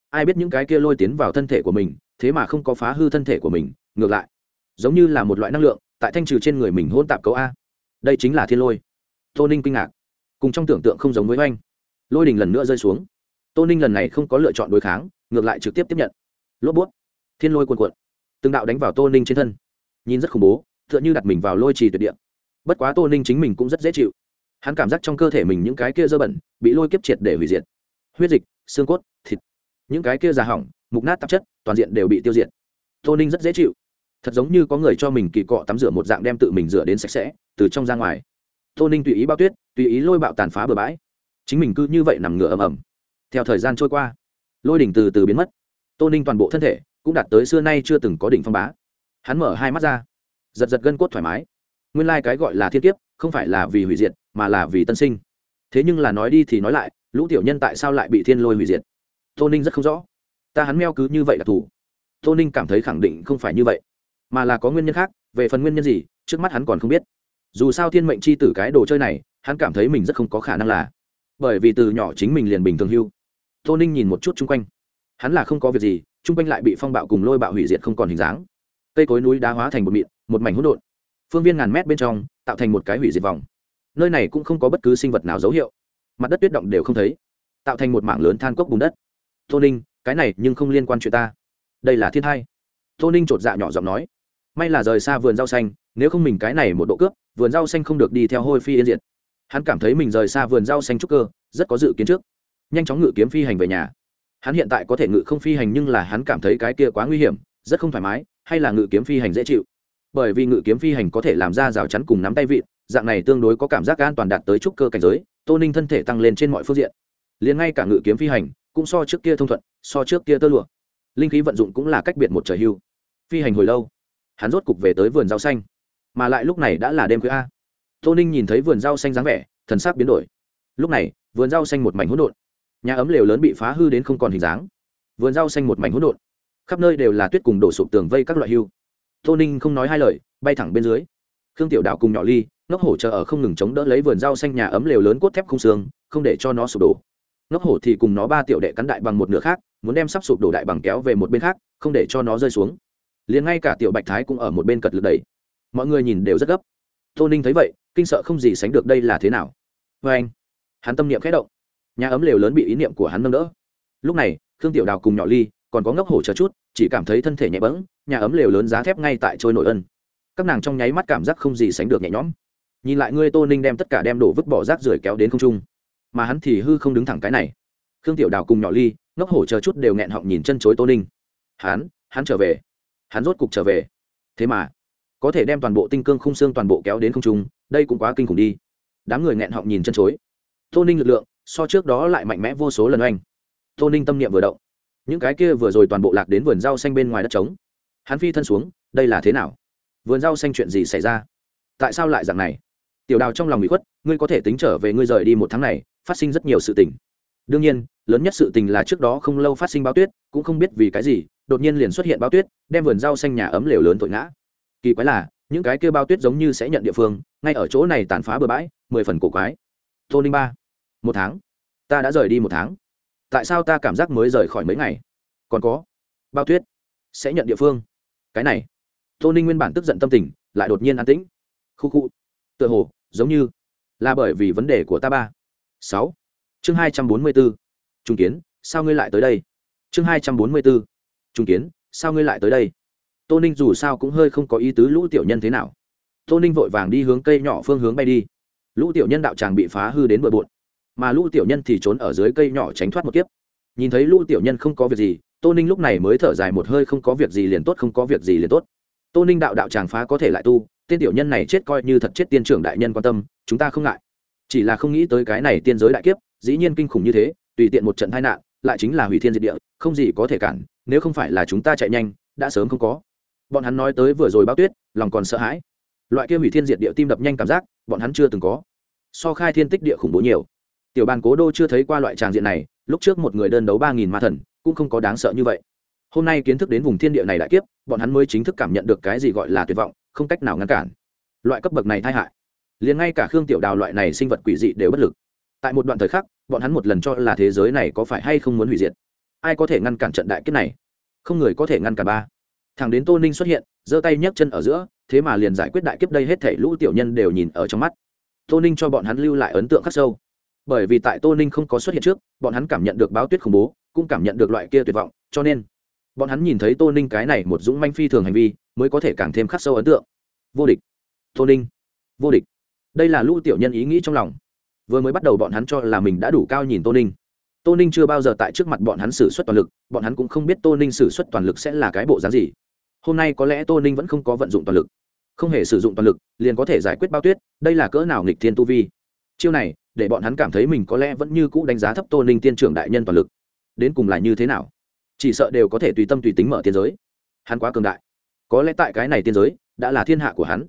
ai biết những cái kia lôi tiến vào thân thể của mình, thế mà không có phá hư thân thể của mình, ngược lại, giống như là một loại năng lượng, tại thanh trừ trên người mình hôn tạp cấu a. Đây chính là thiên lôi. Tô ninh kinh ngạc. Cùng trong tưởng tượng không giống với oanh. Lôi đình lần nữa rơi xuống. Tô ninh lần này không có lựa chọn đối kháng, ngược lại trực tiếp tiếp nhận. Lốp bút. Thiên lôi cuồn cuộn. Từng đạo đánh vào tô ninh trên thân. Nhìn rất khủng bố t h ư ợ n h ư đặt mình vào lôi trì tuyệt địa. Bất quá tô ninh chính mình cũng rất dễ chịu. Hắn cảm giác trong cơ thể mình những cái kia dơ bẩn, bị lôi kiếp triệt để hủy diệt. Huyết dịch, xương cốt, thịt những cái kia già hỏng, mục nát tạp chất, toàn diện đều bị tiêu diệt. Tô ninh rất dễ chịu. Thật giống như có người cho mình kỳ cọ tắm rửa một dạng đem tự mình rửa đến sạch sẽ, từ trong ra ngoài. Tô ninh tùy ý bao tuyết, tùy ý lôi bạo tàn phá bừa bãi. Chính mình cứ như vậy nằm ngửa ầm ầm. Theo thời gian trôi qua, lôi đỉnh từ từ biến mất. Tô ninh toàn bộ thân thể cũng đạt tới xưa nay chưa từng có đỉnh phong bá. Hắn mở hai mắt ra, giật giật gân cốt thoải mái. Nguyên lai、like、cái gọi là thiên kiếp, không phải là vì hủy diệt, mà là vì tân sinh. Thế nhưng là nói đi thì nói lại, lũ tiểu nhân tại sao lại bị thiên lôi hủy diệt? Tô ninh rất không rõ. Ta hắn meo cứ như vậy là thủ. Tô ninh cảm thấy khẳng định không phải như vậy. Mà là có nguyên nhân khác, về phần nguyên nhân gì, trước mắt hắn còn không biết. Dù sao thiên mệnh c h i tử cái đồ chơi này, hắn cảm thấy mình rất không có khả năng là. Bởi vì từ nhỏ chính mình liền bình thường hưu. Tô ninh nhìn một chút chung quanh. Hắn là không có việc gì, chung quanh lại bị phong bạo cùng lôi bạo hủy diệt không còn hình dáng. Cây cối núi đá hóa thành một mịn, một mảnh hỗn độn. Phương viên ngàn mét bên trong, tạo thành một cái hủy diệt vòng. Nơi này cũng không có bất cứ sinh vật nào dấu hiệu. Mặt đất tuyết động đều không thấy. Tạo thành một mảng lớn than cốc bùn đất tô ninh, cái này nhưng không liên quan chuyện ta. Đây là thiên hai tô ninh chột dạ nhỏ giọng nói. May là rời xa vườn rau xanh, nếu không mình cái này một độ cướp, vườn rau xanh không được đi theo hôi phi yên diệt. Hắn cảm thấy mình rời xa vườn rau xanh trúc cơ, rất có dự kiến trước. Nhanh chóng ngự kiếm phi hành về nhà. Hắn hiện tại có thể ngự không phi hành nhưng là hắn cảm thấy cái kia quá nguy hiểm, rất không thoải mái, hay là ngự kiếm phi hành dễ chịu. Bởi vì ngự kiếm phi hành có thể làm ra rào chắn cùng nắm tay vịn, dạng này tương đối có cảm giác an toàn đạt tới trúc cơ cảnh giới, tô ninh thân thể tăng lên trên mọi phương diện. Liền ngay cả ngự kiếm phi hành cũng so trước kia thông thuận, so trước kia tơ lụa. Linh khí vận dụng cũng là cách biệt một trời hưu. Phi hành hồi lâu, hắn rốt cục về tới vườn rau xanh. Mà lại lúc này đã là đêm khuya. Tô ninh nhìn thấy vườn rau xanh dáng vẻ, thần sắc biến đổi. Lúc này, vườn rau xanh một mảnh hỗn độn. Nhà ấm lều lớn bị phá hư đến không còn hình dáng. Vườn rau xanh một mảnh hỗn độn. Khắp nơi đều là tuyết cùng đổ sụp tường vây các loại hưu. Tô ninh không nói hai lời, bay thẳng bên dưới. Khương tiểu đạo cùng nhỏ ly, ngốc hổ chờ ở không ngừng chống đỡ lấy vườn rau xanh nhà ấm lều lớn cốt thép không xương, không để cho nó sụp đổ ngốc hổ thì cùng nó ba tiểu đệ cắn đại bằng một nửa khác, muốn đem sắp sụp đổ đại bằng kéo về một bên khác, không để cho nó rơi xuống. Liền ngay cả tiểu bạch thái cũng ở một bên cật lực đẩy. Mọi người nhìn đều rất gấp. Tô ninh thấy vậy, kinh sợ không gì sánh được đây là thế nào. Vê anh, hắn tâm niệm khẽ động. Nhà ấm lều lớn bị ý niệm của hắn nâng đỡ. Lúc này, khương tiểu đào cùng nhỏ ly, còn có ngốc hổ chờ chút, chỉ cảm thấy thân thể nhẹ bẫng, nhà ấm lều lớn giá thép ngay tại trôi nổi ân. Các nàng trong nháy mắt cảm giác không gì sánh được nhẹ nhõm. Nhìn lại ngươi, tô ninh đem tất cả đem đổ vứt bỏ rác rưởi kéo đến không trung mà hắn thì hư không đứng thẳng cái này. Khương tiểu đào cùng nhỏ ly, ngốc hổ chờ chút đều nghẹn họng nhìn chân chối tô ninh. Hắn hắn trở về. Hắn rốt cục trở về. Thế mà, có thể đem toàn bộ tinh cương khung xương toàn bộ kéo đến không trung, đây cũng quá kinh khủng đi. Đám người nghẹn họng nhìn chân chối. Tô ninh lực lượng, so trước đó lại mạnh mẽ vô số lần oanh. Tô ninh tâm niệm vừa động. Những cái kia vừa rồi toàn bộ lạc đến vườn rau xanh bên ngoài đất trống. Hắn phi thân xuống, đây là thế nào? Vườn rau xanh chuyện gì xảy ra? Tại sao lại dạng này? Tiểu đào trong lòng bị khuất, ngươi có thể tính trở về ngươi rời đi một tháng này phát sinh rất nhiều sự tình. Đương nhiên, lớn nhất sự tình là trước đó không lâu phát sinh báo tuyết, cũng không biết vì cái gì, đột nhiên liền xuất hiện báo tuyết, đem vườn rau xanh nhà ấm lều lớn thổi ngã. Kỳ quái là, những cái kia bao tuyết giống như sẽ nhận địa phương, ngay ở chỗ này tàn phá bừa bãi, mười phần cổ quái. Tô ninh ba, một tháng. Ta đã rời đi một tháng. Tại sao ta cảm giác mới rời khỏi mấy ngày? Còn có bao tuyết sẽ nhận địa phương. Cái này, tô ninh nguyên bản tức giận tâm tình, lại đột nhiên an tĩnh. Khu khu. Tựa hồ, giống như là bởi vì vấn đề của ta ba sáu. Chương hai trăm bốn mươi bốn. Trung kiến, sao ngươi lại tới đây? Chương hai trăm bốn mươi bốn. Trung kiến, sao ngươi lại tới đây? Tô ninh dù sao cũng hơi không có ý tứ lũ tiểu nhân thế nào. Tô ninh vội vàng đi hướng cây nhỏ phương hướng bay đi. Lũ tiểu nhân đạo tràng bị phá hư đến bờ bộn, mà lũ tiểu nhân thì trốn ở dưới cây nhỏ tránh thoát một kiếp. Nhìn thấy lũ tiểu nhân không có việc gì, tô ninh lúc này mới thở dài một hơi không có việc gì liền tốt, không có việc gì liền tốt. Tô ninh đạo đạo tràng phá có thể lại tu, tên tiểu nhân này chết coi như thật chết tiên trưởng đại nhân quan tâm, chúng ta không ngại chỉ là không nghĩ tới cái này tiên giới đại kiếp, dĩ nhiên kinh khủng như thế, tùy tiện một trận tai nạn, lại chính là hủy thiên diệt địa, không gì có thể cản, nếu không phải là chúng ta chạy nhanh, đã sớm không có. Bọn hắn nói tới vừa rồi bao tuyết, lòng còn sợ hãi. Loại kia hủy thiên diệt địa tim đập nhanh cảm giác, bọn hắn chưa từng có. So khai thiên tích địa khủng bố nhiều. Tiểu bàn cố đô chưa thấy qua loại tràng diện này, lúc trước một người đơn đấu ba nghìn ma thần, cũng không có đáng sợ như vậy. Hôm nay kiến thức đến vùng thiên địa này đại kiếp, bọn hắn mới chính thức cảm nhận được cái gì gọi là tuyệt vọng, không cách nào ngăn cản. Loại cấp bậc này tai hại liền ngay cả khương tiểu đào loại này sinh vật quỷ dị đều bất lực. Tại một đoạn thời khắc, bọn hắn một lần cho là thế giới này có phải hay không muốn hủy diệt. Ai có thể ngăn cản trận đại kiếp này? Không người có thể ngăn cản ba. Thằng đến tô ninh xuất hiện, giơ tay nhấc chân ở giữa, thế mà liền giải quyết đại kiếp đây hết thể lũ tiểu nhân đều nhìn ở trong mắt. Tô ninh cho bọn hắn lưu lại ấn tượng khắc sâu. Bởi vì tại tô ninh không có xuất hiện trước, bọn hắn cảm nhận được báo tuyết khủng bố, cũng cảm nhận được loại kia tuyệt vọng, cho nên bọn hắn nhìn thấy tô ninh cái này một dũng manh phi thường hành vi, mới có thể càng thêm khắc sâu ấn tượng. Vô địch. Tô ninh. Vô địch đây là lũ tiểu nhân ý nghĩ trong lòng. Vừa mới bắt đầu bọn hắn cho là mình đã đủ cao nhìn tô ninh. Tô ninh chưa bao giờ tại trước mặt bọn hắn xử suất toàn lực, bọn hắn cũng không biết tô ninh xử suất toàn lực sẽ là cái bộ dáng gì. Hôm nay có lẽ tô ninh vẫn không có vận dụng toàn lực. Không hề sử dụng toàn lực, liền có thể giải quyết bao tuyết, đây là cỡ nào nghịch thiên tu vi. Chiêu này, để bọn hắn cảm thấy mình có lẽ vẫn như cũ đánh giá thấp tô ninh tiên trưởng đại nhân toàn lực. Đến cùng là như thế nào? Chỉ sợ đều có thể tùy tâm tùy tính mở tiên giới. Hắn quá cường đại. Có lẽ tại cái này tiên giới, đã là thiên hạ của hắn.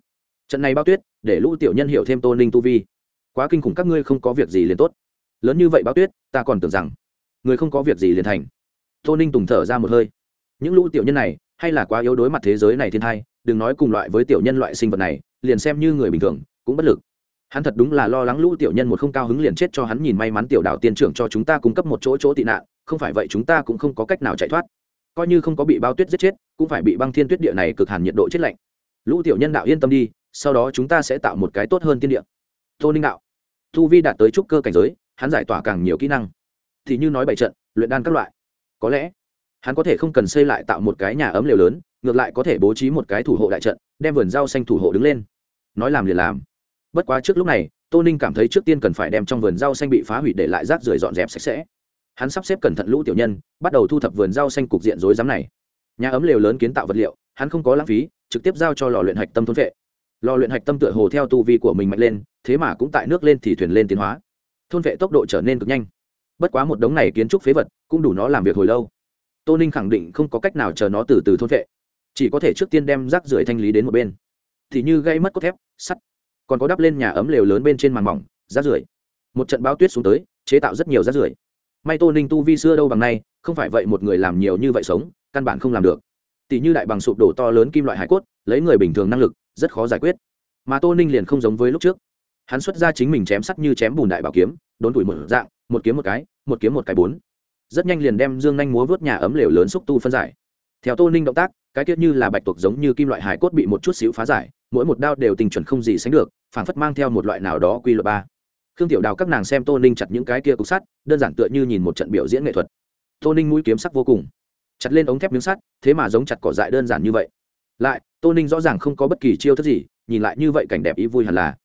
Trận này bao tuyết để lũ tiểu nhân hiểu thêm tô ninh tu vi. Quá kinh khủng các ngươi không có việc gì liền tốt. Lớn như vậy bao tuyết, ta còn tưởng rằng người không có việc gì liền thành. Tô ninh tùng thở ra một hơi. Những lũ tiểu nhân này, hay là quá yếu đối mặt thế giới này thiên thai đừng nói cùng loại với tiểu nhân loại sinh vật này, liền xem như người bình thường, cũng bất lực. Hắn thật đúng là lo lắng lũ tiểu nhân một không cao hứng liền chết cho hắn nhìn may mắn tiểu đạo tiên trưởng cho chúng ta cung cấp một chỗ chỗ tị nạn, không phải vậy chúng ta cũng không có cách nào chạy thoát. Coi như không có bị bao tuyết giết chết, cũng phải bị băng thiên tuyết địa này cực hàn nhiệt độ chết lạnh. Lũ tiểu nhân đạo yên tâm đi sau đó chúng ta sẽ tạo một cái tốt hơn tiên địa. Tô ninh đạo thu vi đạt tới trúc cơ cảnh giới, hắn giải tỏa càng nhiều kỹ năng. Thì như nói bảy trận, luyện đan các loại. Có lẽ, hắn có thể không cần xây lại tạo một cái nhà ấm liều lớn, ngược lại có thể bố trí một cái thủ hộ đại trận, đem vườn rau xanh thủ hộ đứng lên. Nói làm liền làm. Bất quá trước lúc này, tô ninh cảm thấy trước tiên cần phải đem trong vườn rau xanh bị phá hủy để lại rác rưởi dọn dẹp sạch sẽ. Hắn sắp xếp cẩn thận lũ tiểu nhân, bắt đầu thu thập vườn rau xanh cục diện rối rắm này. Nhà ấm lều lớn kiến tạo vật liệu, hắn không có lãng phí, trực tiếp giao cho lò luyện hạch tâm thôn vệ lò luyện hạch tâm tựa hồ theo tu vi của mình mạnh lên, thế mà cũng tại nước lên thì thuyền lên tiến hóa. Thôn vệ tốc độ trở nên cực nhanh. Bất quá một đống này kiến trúc phế vật, cũng đủ nó làm việc hồi lâu. Tô ninh khẳng định không có cách nào chờ nó từ từ thôn vệ. Chỉ có thể trước tiên đem rác rưởi thanh lý đến một bên. Thì như gây mất cốt thép, sắt. Còn có đắp lên nhà ấm lều lớn bên trên màn mỏng, rác rưởi. Một trận bao tuyết xuống tới, chế tạo rất nhiều rác rưởi. May tô ninh tu vi xưa đâu bằng nay, không phải vậy một người làm nhiều như vậy sống, căn bản không làm được. Tỷ như đại bằng sụp đổ to lớn kim loại hải cốt, lấy người bình thường năng lực rất khó giải quyết. Mà tô ninh liền không giống với lúc trước. Hắn xuất ra chính mình chém sắt như chém bùn đại bảo kiếm, đốn tuổi một dạng, một kiếm một cái, một kiếm một cái bốn. Rất nhanh liền đem dương nhanh múa vớt nhà ấm lều lớn xúc tu phân giải. Theo tô ninh động tác, cái tiết như là bạch tuộc giống như kim loại hải cốt bị một chút xíu phá giải, mỗi một đao đều tình chuẩn không gì sánh được phản phất mang theo một loại nào đó quy luật ba. Khương tiểu đào các nàng xem tô ninh chặt những cái kia cục sắt, đơn giản tựa như nhìn một trận biểu diễn nghệ thuật. Tô ninh mũi kiếm sắc vô cùng. Chặt lên ống thép miếng sắt, thế mà giống chặt cỏ dại đơn giản như vậy. Lại tô ninh rõ ràng không có bất kỳ chiêu thức gì, nhìn lại như vậy cảnh đẹp ý vui hẳn là.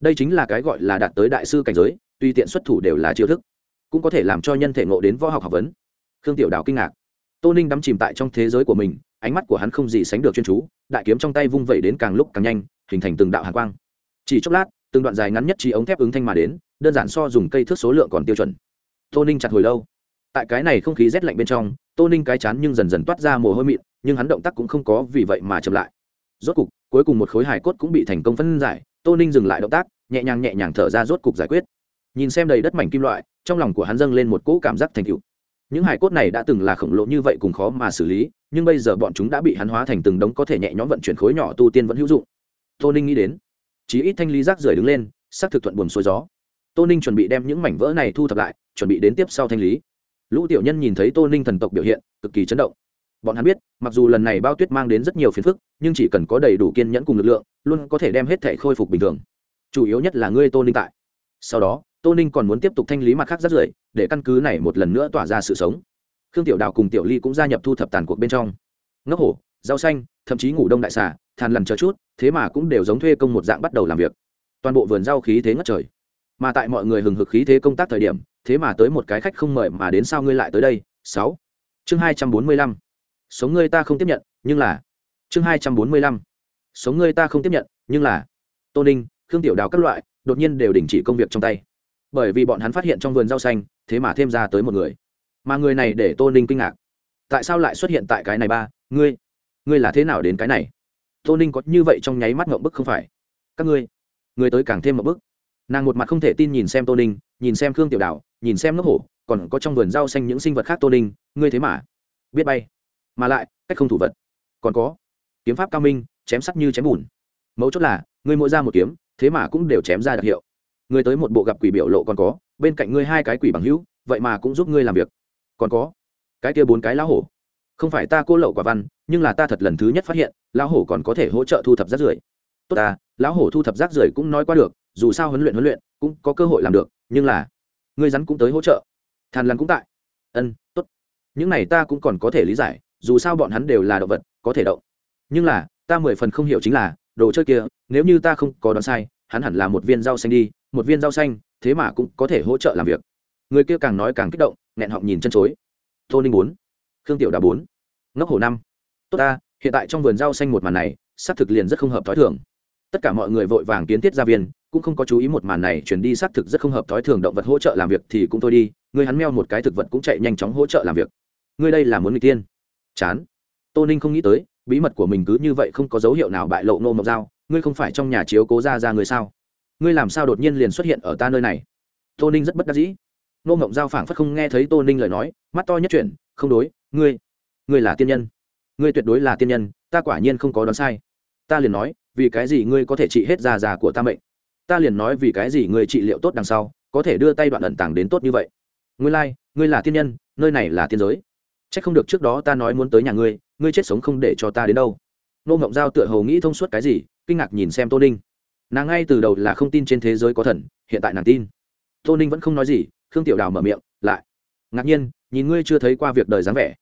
Đây chính là cái gọi là đạt tới đại sư cảnh giới tùy tiện xuất thủ đều là chiêu thức, cũng có thể làm cho nhân thể ngộ đến võ học học vấn. Khương tiểu đào kinh ngạc. Tô ninh đắm chìm tại trong thế giới của mình, ánh mắt của hắn không gì sánh được chuyên chú, đại kiếm trong tay vung vẩy đến càng lúc càng nhanh, hình thành từng đạo hạ quang. Chỉ chốc lát, từng đoạn dài ngắn nhất trí ống thép ứng thanh mà đến, đơn giản so dùng cây thước số lượng còn tiêu chuẩn. Tô ninh chặt hồi lâu. Tại cái này không khí rét lạnh bên trong, tô ninh cái chán nhưng dần dần toát ra mồ hôi mịn, nhưng hắn động tác cũng không có vì vậy mà chậm lại rốt cục, cuối cùng một khối hài cốt cũng bị thành công phân giải, tô ninh dừng lại động tác, nhẹ nhàng nhẹ nhàng thở ra rốt cục giải quyết. Nhìn xem đầy đất mảnh kim loại, trong lòng của hắn dâng lên một cỗ cảm giác thành cựu những hài cốt này đã từng là khổng lồ như vậy cùng khó mà xử lý, nhưng bây giờ bọn chúng đã bị hắn hóa thành từng đống có thể nhẹ nhõm vận chuyển khối nhỏ tu tiên vẫn hữu dụng. Tô ninh nghĩ đến, chí ít thanh lý rác rưởi đứng lên xác thực thuận buồn xuôi gió. Tô ninh chuẩn bị đem những mảnh vỡ này thu thập lại, chuẩn bị đến tiếp sau thanh lý. Lũ tiểu nhân nhìn thấy tô ninh thần tộc biểu hiện, cực kỳ chấn động bọn hắn biết, mặc dù lần này bao tuyết mang đến rất nhiều phiền phức, nhưng chỉ cần có đầy đủ kiên nhẫn cùng lực lượng, luôn có thể đem hết thể khôi phục bình thường. Chủ yếu nhất là ngươi tô ninh tại. Sau đó, tô ninh còn muốn tiếp tục thanh lý mặt khác rất rưởi, để căn cứ này một lần nữa tỏa ra sự sống. Khương tiểu đào cùng tiểu ly cũng gia nhập thu thập tàn cuộc bên trong. Ngốc hổ, rau xanh, thậm chí ngủ đông đại xà thàn lằn chờ chút, thế mà cũng đều giống thuê công một dạng bắt đầu làm việc. Toàn bộ vườn rau khí thế ngất trời. Mà tại mọi người hừng hực khí thế công tác thời điểm, thế mà tới một cái khách không mời mà đến sao ngươi lại tới đây? Sáu. Chương hai trăm bốn mươi lăm sống ngươi ta không tiếp nhận nhưng là. Chương hai trăm bốn mươi lăm. Sống ngươi ta không tiếp nhận nhưng là. Tô ninh khương tiểu đào các loại đột nhiên đều đình chỉ công việc trong tay. Bởi vì bọn hắn phát hiện trong vườn rau xanh thế mà thêm ra tới một người. Mà người này để tô ninh kinh ngạc. Tại sao lại xuất hiện tại cái này ba? Ngươi ngươi là thế nào đến cái này? Tô ninh có như vậy trong nháy mắt ngộng bức không phải. Các ngươi người tới càng thêm một bức. Nàng một mặt không thể tin nhìn xem tô ninh nhìn xem khương tiểu đào, nhìn xem nước hổ còn có trong vườn rau xanh những sinh vật khác tô ninh ngươi thế mà. Biết bay mà lại, cách không thủ vật. Còn có, kiếm pháp cao minh, chém sắc như chém bùn. Mấu chốt là, ngươi mỗi ra một kiếm, thế mà cũng đều chém ra đặc hiệu. Ngươi tới một bộ gặp quỷ biểu lộ còn có, bên cạnh ngươi hai cái quỷ bằng hữu, vậy mà cũng giúp ngươi làm việc. Còn có, cái kia bốn cái lão hổ. Không phải ta cô lậu quả văn, nhưng là ta thật lần thứ nhất phát hiện, lão hổ còn có thể hỗ trợ thu thập rác rưởi. Tốt ta, lão hổ thu thập rác rưởi cũng nói qua được, dù sao huấn luyện huấn luyện, cũng có cơ hội làm được, nhưng là, ngươi rắn cũng tới hỗ trợ. Thàn lằn cũng tại. Ân, tốt. Những này ta cũng còn có thể lý giải dù sao bọn hắn đều là động vật, có thể động. Nhưng là, ta mười phần không hiểu chính là, đồ chơi kia, nếu như ta không có đoán sai, hắn hẳn là một viên rau xanh đi, một viên rau xanh, thế mà cũng có thể hỗ trợ làm việc. Người kia càng nói càng kích động, nghẹn họng nhìn chân chối. Tô ninh bốn, khương tiểu đà bốn, ngốc hồ năm. Tốt ta, hiện tại trong vườn rau xanh một màn này, xác thực liền rất không hợp t h ó i thường. Tất cả mọi người vội vàng kiến thiết gia viên, cũng không có chú ý một màn này, chuyển đi xác thực rất không hợp t h ó i thường động vật hỗ trợ làm việc thì cũng thôi đi, người hắn meo một cái thực vật cũng chạy nhanh chóng hỗ trợ làm việc. Người đây là muốn người tiên chán. Tô ninh không nghĩ tới bí mật của mình cứ như vậy không có dấu hiệu nào bại lộ nô mộc dao ngươi không phải trong nhà chiếu cố ra ra người sao? Ngươi làm sao đột nhiên liền xuất hiện ở ta nơi này? Tô ninh rất bất đắc dĩ. Nô mộng giao phảng phất không nghe thấy tô ninh lời nói mắt to nhất chuyển không đối ngươi ngươi là tiên nhân. Ngươi tuyệt đối là tiên nhân ta quả nhiên không có đoán sai. Ta liền nói vì cái gì ngươi có thể trị hết già già của ta mệnh? Ta liền nói vì cái gì ngươi trị liệu tốt đằng sau có thể đưa tay đoạn ẩn tàng đến tốt như vậy. Ngươi lai、like, ngươi là tiên nhân nơi này là tiên giới c h ắ c không được trước đó ta nói muốn tới nhà ngươi ngươi chết sống không để cho ta đến đâu. Nô ngộng giao tựa hầu nghĩ thông suốt cái gì, kinh ngạc nhìn xem tô ninh. Nàng ngay từ đầu là không tin trên thế giới có thần, hiện tại nàng tin. Tô ninh vẫn không nói gì, khương tiểu đào mở miệng, lại. Ngạc nhiên, nhìn ngươi chưa thấy qua việc đời dáng vẻ.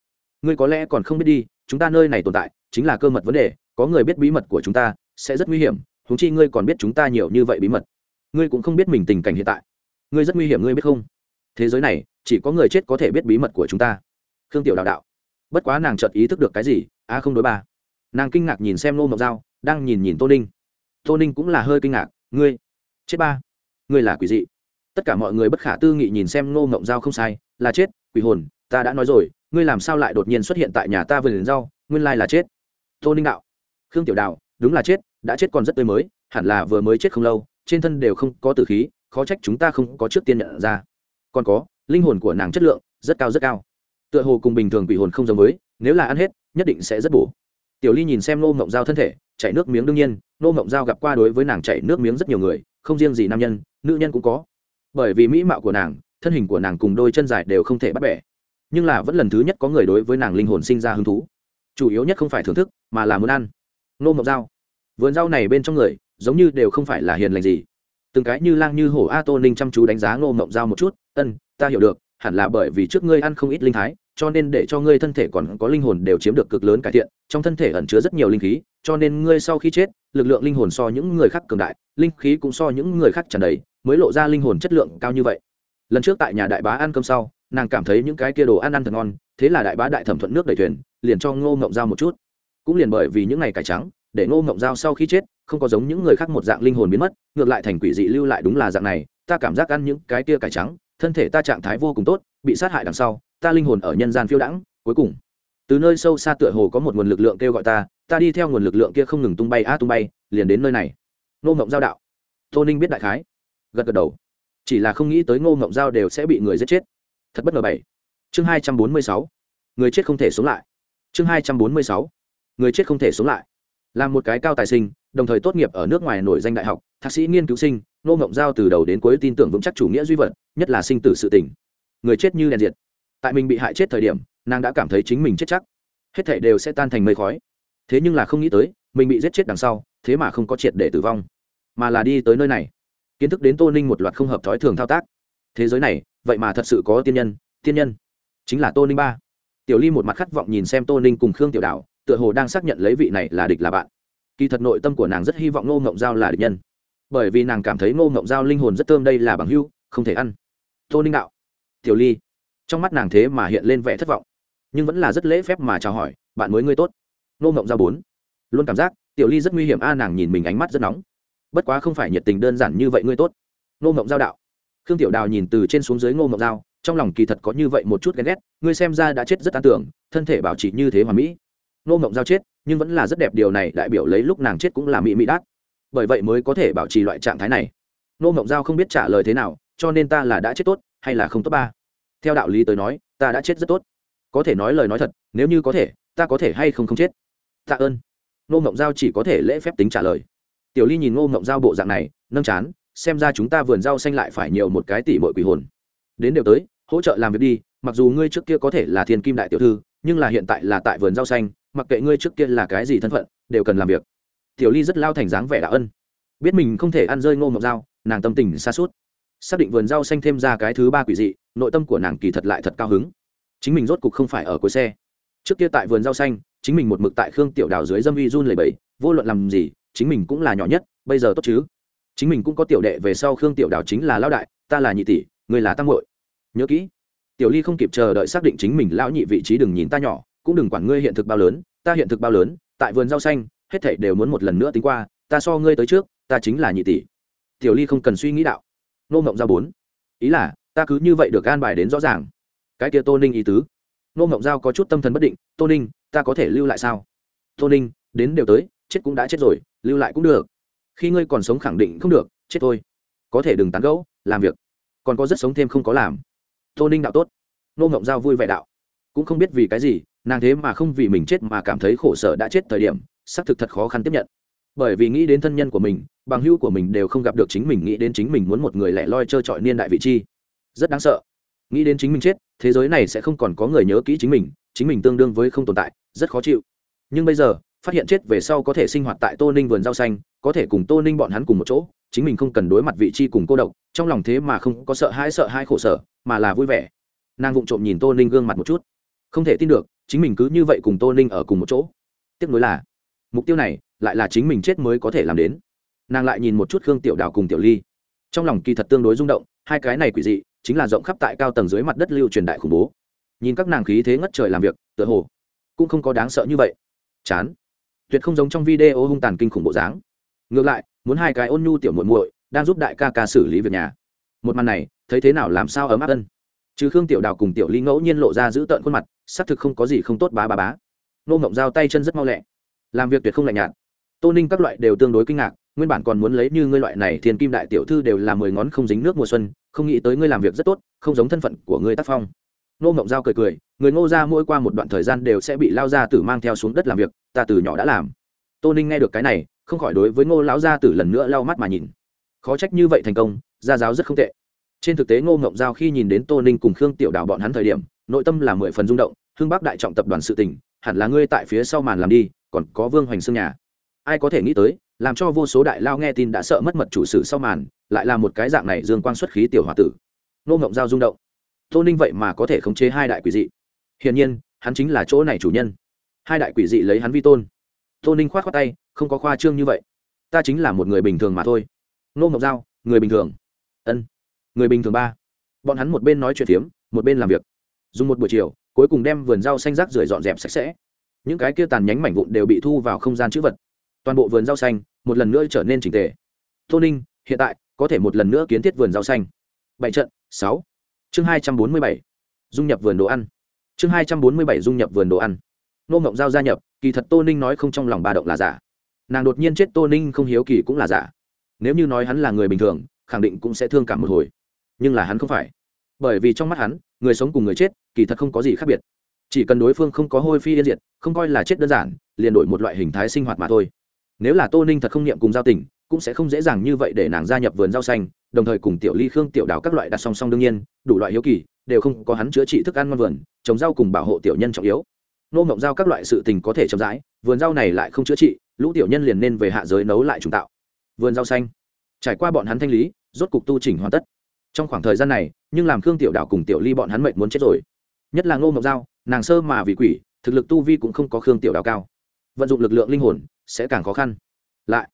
Ngươi có lẽ còn không biết đi, chúng ta nơi này tồn tại, chính là cơ mật vấn đề, có người biết bí mật của chúng ta, sẽ rất nguy hiểm húng chi ngươi còn biết chúng ta nhiều như vậy bí mật. Ngươi cũng không biết mình tình cảnh hiện tại. Ngươi rất nguy hiểm, ngươi biết không? Thế giới này, chỉ có người chết có thể biết bí mật của chúng ta khương tiểu đạo đạo. Bất quá nàng chợt ý thức được cái gì, a không đối ba. Nàng kinh ngạc nhìn xem nô mộc dao đang nhìn nhìn tô ninh. Tô ninh cũng là hơi kinh ngạc, ngươi, chết ba. Ngươi là quỷ dị. Tất cả mọi người bất khả tư nghị nhìn xem nô mộng dao không sai, là chết, quỷ hồn, ta đã nói rồi, ngươi làm sao lại đột nhiên xuất hiện tại nhà ta vườn rau, nguyên lai là chết. Tô ninh đạo. Khương tiểu đạo đúng là chết, đã chết còn rất tươi mới, hẳn là vừa mới chết không lâu, trên thân đều không có tử khí, khó trách chúng ta không có trước tiên nhận ra. Còn có, linh hồn của nàng chất lượng rất cao rất cao tựa hồ cùng bình thường quỷ hồn không giống với, nếu là ăn hết, nhất định sẽ rất bổ. Tiểu ly nhìn xem nô mộng dao thân thể, chảy nước miếng đương nhiên nô mộng dao gặp qua đối với nàng chảy nước miếng rất nhiều người, không riêng gì nam nhân, nữ nhân cũng có. Bởi vì mỹ mạo của nàng, thân hình của nàng cùng đôi chân dài đều không thể bắt bẻ. Nhưng là vẫn lần thứ nhất có người đối với nàng linh hồn sinh ra hứng thú. Chủ yếu nhất không phải thưởng thức, mà là muốn ăn. Nô mộng dao vườn rau này bên trong người, giống như đều không phải là hiền lành gì. Từng cái như lang như hổ a tô ninh chăm chú đánh giá ngô mộng giao một chút, ân, ta hiểu được, hẳn là bởi vì trước ngươi ăn không ít linh thái cho nên để cho ngươi thân thể còn có linh hồn đều chiếm được cực lớn cải thiện, trong thân thể ẩn chứa rất nhiều linh khí, cho nên ngươi sau khi chết, lực lượng linh hồn so những người khác cường đại, linh khí cũng so những người khác tràn đầy, mới lộ ra linh hồn chất lượng cao như vậy. Lần trước tại nhà đại bá ăn cơm sau, nàng cảm thấy những cái kia đồ ăn ăn thật ngon, thế là đại bá đại thẩm thuận nước đầy thuyền, liền cho ngô ngộng dao một chút. Cũng liền bởi vì những ngày cải trắng, để ngô ngộng dao sau khi chết, không có giống những người khác một dạng linh hồn biến mất, ngược lại thành quỷ dị lưu lại đúng là dạng này, ta cảm giác ăn những cái kia cải trắng, thân thể ta trạng thái vô cùng tốt, bị sát hại đằng sau ta linh hồn ở nhân gian phiêu đãng, cuối cùng. Từ nơi sâu xa tựa hồ có một nguồn lực lượng kêu gọi ta ta đi theo nguồn lực lượng kia không ngừng tung bay a tung bay, liền đến nơi này. Ngô ngộng giao đạo. Tô ninh biết đại khái. Gật gật đầu. Chỉ là không nghĩ tới ngô ngộng giao đều sẽ bị người giết chết. Thật bất ngờ bảy. Chương hai trăm bốn mươi sáu. Người chết không thể sống lại. Chương hai trăm bốn mươi sáu. Người chết không thể sống lại. Là một cái cao tài sinh, đồng thời tốt nghiệp ở nước ngoài nổi danh đại học, thạc sĩ nghiên cứu sinh, ngô ngộng giao từ đầu đến cuối tin tưởng vững chắc chủ nghĩa duy vật, nhất là sinh tử sự tỉnh người chết như đèn diệt tại mình bị hại chết thời điểm, nàng đã cảm thấy chính mình chết chắc. Hết thể đều sẽ tan thành mây khói. Thế nhưng là không nghĩ tới, mình bị giết chết đằng sau, thế mà không có triệt để tử vong, mà là đi tới nơi này. Kiến thức đến tô ninh một loạt không hợp thói thường thao tác. Thế giới này, vậy mà thật sự có tiên nhân tiên nhân. Chính là tô ninh ba. Tiểu ly một mặt khát vọng nhìn xem tô ninh cùng khương tiểu đạo tựa hồ đang xác nhận lấy vị này là địch là bạn. Kỳ thật nội tâm của nàng rất hy vọng ngô ngộng giao là địch nhân. Bởi vì nàng cảm thấy ngô ngộng giao linh hồn rất thơm đây là bằng hưu không thể ăn. Tô ninh đạo, tiểu ly trong mắt nàng thế mà hiện lên vẻ thất vọng, nhưng vẫn là rất lễ phép mà chào hỏi, bạn mới ngươi tốt. Ngô ngộng giao bốn. Luôn cảm giác, tiểu ly rất nguy hiểm a, nàng nhìn mình ánh mắt rất nóng. Bất quá không phải nhiệt tình đơn giản như vậy ngươi tốt. Ngô ngộng giao đạo. Khương tiểu đào nhìn từ trên xuống dưới ngô ngộng giao, trong lòng kỳ thật có như vậy một chút ghen ghét, ngươi xem ra đã chết rất an tưởng, thân thể bảo trì như thế hoàn mỹ. Ngô ngộng giao chết, nhưng vẫn là rất đẹp điều này, đại biểu lấy lúc nàng chết cũng là mỹ mỹ đát. Bởi vậy mới có thể bảo trì loại trạng thái này. Ngô ngộng giao không biết trả lời thế nào, cho nên ta là đã chết tốt, hay là không tốt ba? Theo đạo lý tới nói, ta đã chết rất tốt. Có thể nói lời nói thật, nếu như có thể, ta có thể hay không không chết. Tạ ơn. Ngô ngộng giao chỉ có thể lễ phép tính trả lời. Tiểu ly nhìn ngô ngộng giao bộ dạng này, nâng chán, xem ra chúng ta vườn rau xanh lại phải nhiều một cái tỷ mọi quỷ hồn. Đến đều tới, hỗ trợ làm việc đi, mặc dù ngươi trước kia có thể là thiên kim đại tiểu thư, nhưng là hiện tại là tại vườn rau xanh, mặc kệ ngươi trước kia là cái gì thân phận, đều cần làm việc. Tiểu ly rất lao thành dáng vẻ đạo ân. Biết mình không thể ăn rơi ngô ngọc dao nàng tâm tình xa suốt xác định vườn rau xanh thêm ra cái thứ ba quỷ dị nội tâm của nàng kỳ thật lại thật cao hứng. Chính mình rốt cục không phải ở cuối xe. Trước kia tại vườn rau xanh, chính mình một mực tại khương tiểu đào dưới dâm vi run lầy bẫy vô luận làm gì, chính mình cũng là nhỏ nhất, bây giờ tốt chứ? Chính mình cũng có tiểu đệ về sau khương tiểu đào chính là lão đại, ta là nhị tỷ người là tăng hội nhớ kỹ, tiểu ly không kịp chờ đợi xác định chính mình lão nhị vị trí đừng nhìn ta nhỏ, cũng đừng quản ngươi hiện thực bao lớn, ta hiện thực bao lớn, tại vườn rau xanh, hết thảy đều muốn một lần nữa tính qua, ta so ngươi tới trước, ta chính là nhị tỷ. Tiểu ly không cần suy nghĩ đạo. Nô mộng ra bốn. Ý là ta cứ như vậy được an bài đến rõ ràng. Cái kia tô ninh ý tứ. Nô ngộng giao có chút tâm thần bất định, tô ninh, ta có thể lưu lại sao? Tô ninh, đến đều tới, chết cũng đã chết rồi, lưu lại cũng được. Khi ngươi còn sống khẳng định không được, chết thôi. Có thể đừng tán gẫu, làm việc. Còn có rất sống thêm không có làm. Tô ninh đạo tốt. Nô ngộng giao vui vẻ đạo. Cũng không biết vì cái gì, nàng thế mà không vì mình chết mà cảm thấy khổ sở đã chết thời điểm, xác thực thật khó khăn tiếp nhận. Bởi vì nghĩ đến thân nhân của mình, bằng hữu của mình đều không gặp được chính mình, nghĩ đến chính mình muốn một người lẻ loi trơ trọi niên đại vị chi rất đáng sợ. Nghĩ đến chính mình chết, thế giới này sẽ không còn có người nhớ kỹ chính mình chính mình tương đương với không tồn tại, rất khó chịu. Nhưng bây giờ, phát hiện chết về sau có thể sinh hoạt tại tô ninh vườn rau xanh, có thể cùng tô ninh bọn hắn cùng một chỗ, chính mình không cần đối mặt vị chi cùng cô độc, trong lòng thế mà không có sợ hãi sợ hãi khổ sở, mà là vui vẻ. Nàng vụng trộm nhìn tô ninh gương mặt một chút. Không thể tin được, chính mình cứ như vậy cùng tô ninh ở cùng một chỗ. Tiếc nuối là, mục tiêu này lại là chính mình chết mới có thể làm đến. Nàng lại nhìn một chút khương tiểu đào cùng tiểu ly. Trong lòng kỳ thật tương đối rung động, hai cái này quỷ dị chính là rộng khắp tại cao tầng dưới mặt đất lưu truyền đại khủng bố. Nhìn các nàng khí thế ngất trời làm việc, tựa hồ cũng không có đáng sợ như vậy. Chán. Tuyệt không giống trong video hung tàn kinh khủng bộ dáng. Ngược lại, muốn hai cái ôn nhu tiểu muội muội đang giúp đại ca ca xử lý việc nhà. Một màn này, thấy thế nào làm sao ấm áp ân chứ khương tiểu đào cùng tiểu ly ngẫu nhiên lộ ra giữ tợn khuôn mặt, xác thực không có gì không tốt bá bá bá. Nô ngộng giao tay chân rất mau lẹ. Làm việc tuyệt không lạnh nhạt. Tô ninh các loại đều tương đối kinh ngạc nguyên bản còn muốn lấy như ngươi loại này thiên kim đại tiểu thư đều là mười ngón không dính nước mùa xuân, không nghĩ tới ngươi làm việc rất tốt, không giống thân phận của ngươi tác phong. Nô ngộng giao cười cười, người ngô ra mỗi qua một đoạn thời gian đều sẽ bị lao ra tử mang theo xuống đất làm việc, ta từ nhỏ đã làm. Tô ninh nghe được cái này, không khỏi đối với ngô lão gia tử lần nữa lau mắt mà nhìn. Khó trách như vậy thành công, gia giáo rất không tệ. Trên thực tế ngô mộng giao khi nhìn đến tô ninh cùng khương tiểu đào bọn hắn thời điểm, nội tâm là mười phần rung động hương bắc đại trọng tập đoàn sự tỉnh hẳn là ngươi tại phía sau màn làm đi, còn có vương hoành xương nhà. Ai có thể nghĩ tới làm cho vô số đại lao nghe tin đã sợ mất mật chủ sử sau màn, lại là một cái dạng này dương quang xuất khí tiểu h tử. Nô ngộng giao rung động. Tô ninh vậy mà có thể khống chế hai đại quỷ dị. Hiển nhiên, hắn chính là chỗ này chủ nhân. Hai đại quỷ dị lấy hắn vi tôn. Tô ninh k h o á t khoác tay, không có khoa trương như vậy. Ta chính là một người bình thường mà thôi. Nô ngộng giao, người bình thường. Ân, người bình thường ba. Bọn hắn một bên nói chuyện phiếm, một bên làm việc. Dùng một buổi chiều, cuối cùng đem vườn rau xanh rác rưởi dọn dẹp sạch sẽ. Những cái kia tàn nhánh mảnh vụn đều bị thu vào không gian chữ vật toàn bộ vườn rau xanh một lần nữa trở nên trình tề. Tô ninh, hiện tại, có thể một lần nữa kiến thiết vườn rau xanh. Bảy trận, sáu. Chương hai trăm bốn mươi bảy. Dung nhập vườn đồ ăn. Chương hai trăm bốn mươi bảy dung nhập vườn đồ ăn. Nô ngộng giao gia nhập, kỳ thật tô ninh nói không trong lòng ba động là giả. Nàng đột nhiên chết tô ninh không hiếu kỳ cũng là giả. Nếu như nói hắn là người bình thường, khẳng định cũng sẽ thương cảm một hồi. Nhưng là hắn không phải. Bởi vì trong mắt hắn, người sống cùng người chết, kỳ thật không có gì khác biệt. Chỉ cần đối phương không có hôi phi yên diệt, không coi là chết đơn giản, liền đổi một loại hình thái sinh hoạt mà thôi nếu là tô ninh thật không niệm cùng giao tình, cũng sẽ không dễ dàng như vậy để nàng gia nhập vườn rau xanh, đồng thời cùng tiểu ly, khương tiểu đào các loại đặt song song đương nhiên, đủ loại hiếu kỳ, đều không có hắn chữa trị thức ăn ngon vườn, trồng rau cùng bảo hộ tiểu nhân trọng yếu. Nô mộng giao các loại sự tình có thể chậm rãi, vườn rau này lại không chữa trị, lũ tiểu nhân liền nên về hạ giới nấu lại trùng tạo. Vườn rau xanh. Trải qua bọn hắn thanh lý, rốt cục tu chỉnh hoàn tất. Trong khoảng thời gian này, nhưng làm khương tiểu đào cùng tiểu ly bọn hắn mệnh muốn chết rồi. Nhất là ngô mộng giao, nàng sơ mà vì quỷ, thực lực tu vi cũng không có khương tiểu đào cao vận dụng lực lượng linh hồn sẽ càng khó khăn. Lại,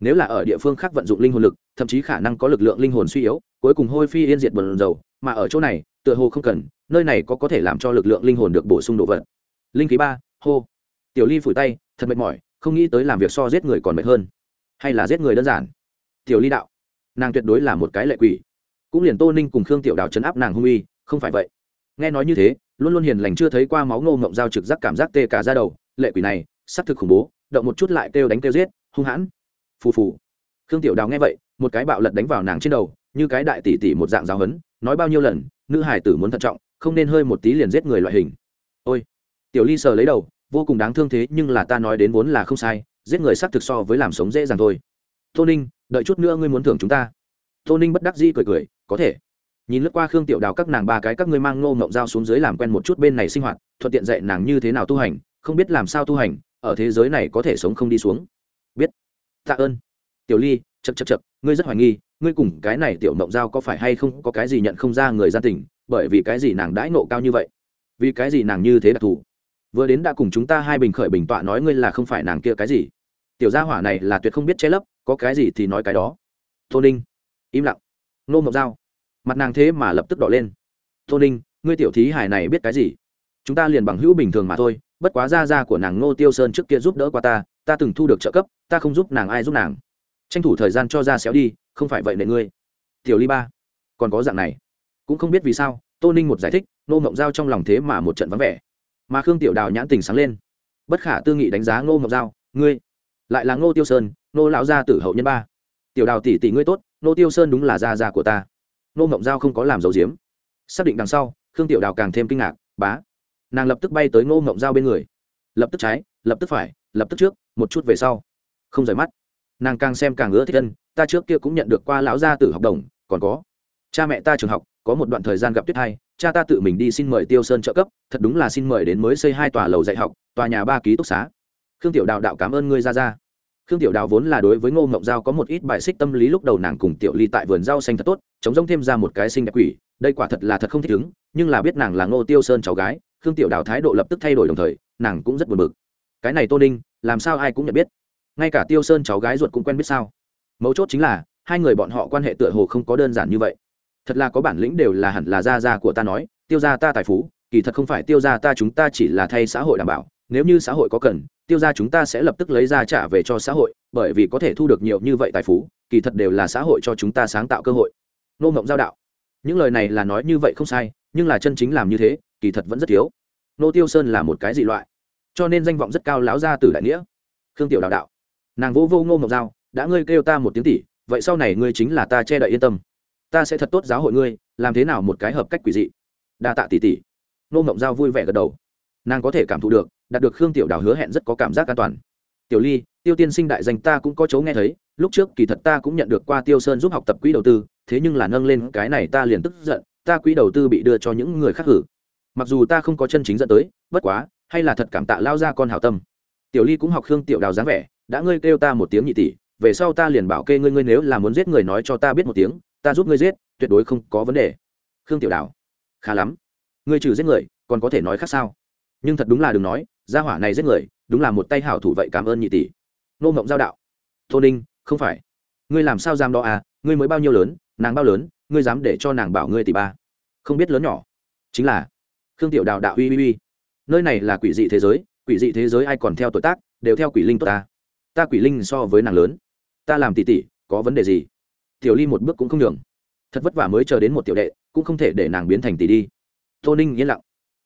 nếu là ở địa phương khác vận dụng linh hồn lực, thậm chí khả năng có lực lượng linh hồn suy yếu, cuối cùng hôi phi yên diệt bần dầu, mà ở chỗ này, tựa hồ không cần, nơi này có có thể làm cho lực lượng linh hồn được bổ sung đồ vật. Linh khí ba, hô. Tiểu ly phủi tay, thật mệt mỏi, không nghĩ tới làm việc so giết người còn mệt hơn. Hay là giết người đơn giản? Tiểu ly đạo. Nàng tuyệt đối là một cái lệ quỷ. Cũng liền tô ninh cùng khương tiểu đào chấn áp nàng hung uy, không phải vậy. Nghe nói như thế, luôn luôn hiền lành chưa thấy qua máu ngô ngộng giao trực giác cảm giác tê cả ra đầu, lệ quỷ này xác thực khủng bố, động một chút lại kêu đánh kêu giết, hung hãn. Phù phù. Khương tiểu đào nghe vậy, một cái bạo lật đánh vào nàng trên đầu, như cái đại tỷ tỷ một dạng giáo hấn, nói bao nhiêu lần, nữ hải tử muốn thận trọng, không nên hơi một tí liền giết người loại hình. Ôi. Tiểu ly sờ lấy đầu, vô cùng đáng thương thế, nhưng là ta nói đến vốn là không sai, giết người xác thực so với làm sống dễ dàng thôi. Tô ninh, đợi chút nữa ngươi muốn thưởng chúng ta. Tô ninh bất đắc dĩ cười cười, có thể. Nhìn lướt qua khương tiểu đào các nàng ba cái các ngươi mang ngô ngộng dao xuống dưới làm quen một chút bên này sinh hoạt, thuận tiện dạy nàng như thế nào tu hành, không biết làm sao tu hành ở thế giới này có thể sống không đi xuống. Biết. Tạ ơn. Tiểu ly chật chật chật ngươi rất hoài nghi, ngươi cùng cái này tiểu mộng giao có phải hay không có cái gì nhận không ra người gia tình, bởi vì cái gì nàng đãi nộ cao như vậy? Vì cái gì nàng như thế đặc thù? Vừa đến đã cùng chúng ta hai bình khởi bình tọa nói ngươi là không phải nàng kia cái gì. Tiểu gia hỏa này là tuyệt không biết che lấp, có cái gì thì nói cái đó. Tô ninh, im lặng. Nô mộng giao. Mặt nàng thế mà lập tức đỏ lên. Tô ninh, ngươi tiểu thí hải này biết cái gì? Chúng ta liền bằng hữu bình thường mà thôi bất quá gia gia của nàng ngô tiêu sơn trước kia giúp đỡ qua ta ta từng thu được trợ cấp, ta không giúp nàng ai giúp nàng. Tranh thủ thời gian cho ra xéo đi, không phải vậy nệ ngươi. Tiểu ly ba, còn có dạng này. Cũng không biết vì sao, tô ninh một giải thích, ngô mộng giao trong lòng thế mà một trận vắng vẻ. Mà khương tiểu đào nhãn tình sáng lên. Bất khả tư nghị đánh giá ngô mộng giao, ngươi, lại là ngô tiêu sơn, ngô lão gia tử hậu nhân ba. Tiểu đào tỷ tỷ ngươi tốt, ngô tiêu sơn đúng là gia gia của ta. Ngô mộng giao không có làm dấu diếm. Xác định đằng sau, khương tiểu đào càng thêm kinh ngạc, bá nàng lập tức bay tới ngô mộng dao bên người lập tức trái lập tức phải lập tức trước một chút về sau không rời mắt nàng càng xem càng ngứa thích thân ta trước kia cũng nhận được qua lão gia tử học đồng còn có cha mẹ ta trường học có một đoạn thời gian gặp tuyết hai cha ta tự mình đi xin mời tiêu sơn trợ cấp thật đúng là xin mời đến mới xây hai tòa lầu dạy học tòa nhà ba ký túc xá khương tiểu đạo đạo cảm ơn ngươi ra ra khương tiểu đào vốn là đối với ngô mộng giao có một ít bài xích tâm lý lúc đầu nàng cùng tiểu ly tại vườn rau xanh thật tốt, chống rông thêm ra một cái sinh đẹp quỷ, đây quả thật là thật không thích ứng, nhưng là biết nàng là ngô tiêu sơn cháu gái, khương tiểu đào thái độ lập tức thay đổi đồng thời, nàng cũng rất buồn bực. Cái này tô ninh, làm sao ai cũng nhận biết? Ngay cả tiêu sơn cháu gái ruột cũng quen biết sao? Mấu chốt chính là, hai người bọn họ quan hệ tựa hồ không có đơn giản như vậy. Thật là có bản lĩnh đều là hẳn là gia gia của ta nói, tiêu gia ta tài phú, kỳ thật không phải tiêu gia ta chúng ta chỉ là thay xã hội đảm bảo nếu như xã hội có cần, tiêu gia chúng ta sẽ lập tức lấy ra trả về cho xã hội, bởi vì có thể thu được nhiều như vậy tài phú, kỳ thật đều là xã hội cho chúng ta sáng tạo cơ hội. Nô mộng giao đạo. Những lời này là nói như vậy không sai, nhưng là chân chính làm như thế, kỳ thật vẫn rất thiếu. Nô tiêu sơn là một cái dị loại, cho nên danh vọng rất cao láo ra từ đại nghĩa. Khương tiểu đạo đạo. Nàng vô vô ngô mộc giao, đã ngươi kêu ta một tiếng tỷ, vậy sau này ngươi chính là ta che đậy yên tâm. Ta sẽ thật tốt giáo hội ngươi, làm thế nào một cái hợp cách quỷ dị. Đa tạ tỷ tỷ. Ngô mộc giao vui vẻ gật đầu nàng có thể cảm thụ được, đạt được khương tiểu đào hứa hẹn rất có cảm giác an toàn. Tiểu ly, tiêu tiên sinh đại danh ta cũng có chỗ nghe thấy, lúc trước kỳ thật ta cũng nhận được qua tiêu sơn giúp học tập quỹ đầu tư, thế nhưng là nâng lên cái này ta liền tức giận, ta quỹ đầu tư bị đưa cho những người khác hử. Mặc dù ta không có chân chính dẫn tới, bất quá, hay là thật cảm tạ lao ra con hảo tâm. Tiểu ly cũng học khương tiểu đào dáng vẻ, đã ngươi kêu ta một tiếng nhị tỷ, về sau ta liền bảo kê ngươi ngươi nếu là muốn giết người nói cho ta biết một tiếng, ta giúp ngươi giết, tuyệt đối không có vấn đề. Khương tiểu đào, khá lắm. Ngươi trừ giết người, còn có thể nói khác sao? Nhưng thật đúng là đừng nói, gia hỏa này giết người, đúng là một tay hảo thủ vậy, cảm ơn nhị tỷ. Nô mộng giao đạo. Tô ninh, không phải. Ngươi làm sao dám đó à ngươi mới bao nhiêu lớn, nàng bao lớn, ngươi dám để cho nàng bảo ngươi tỷ ba. Không biết lớn nhỏ. Chính là khương tiểu đào đạo uy uy uy. Nơi này là quỷ dị thế giới, quỷ dị thế giới ai còn theo tuổi tác, đều theo quỷ linh tốt ta. Ta quỷ linh so với nàng lớn. Ta làm tỷ tỷ, có vấn đề gì? Tiểu ly một bước cũng không đường thật vất vả mới chờ đến một tiểu đệ, cũng không thể để nàng biến thành tỷ đi. Tô ninh yên lặng.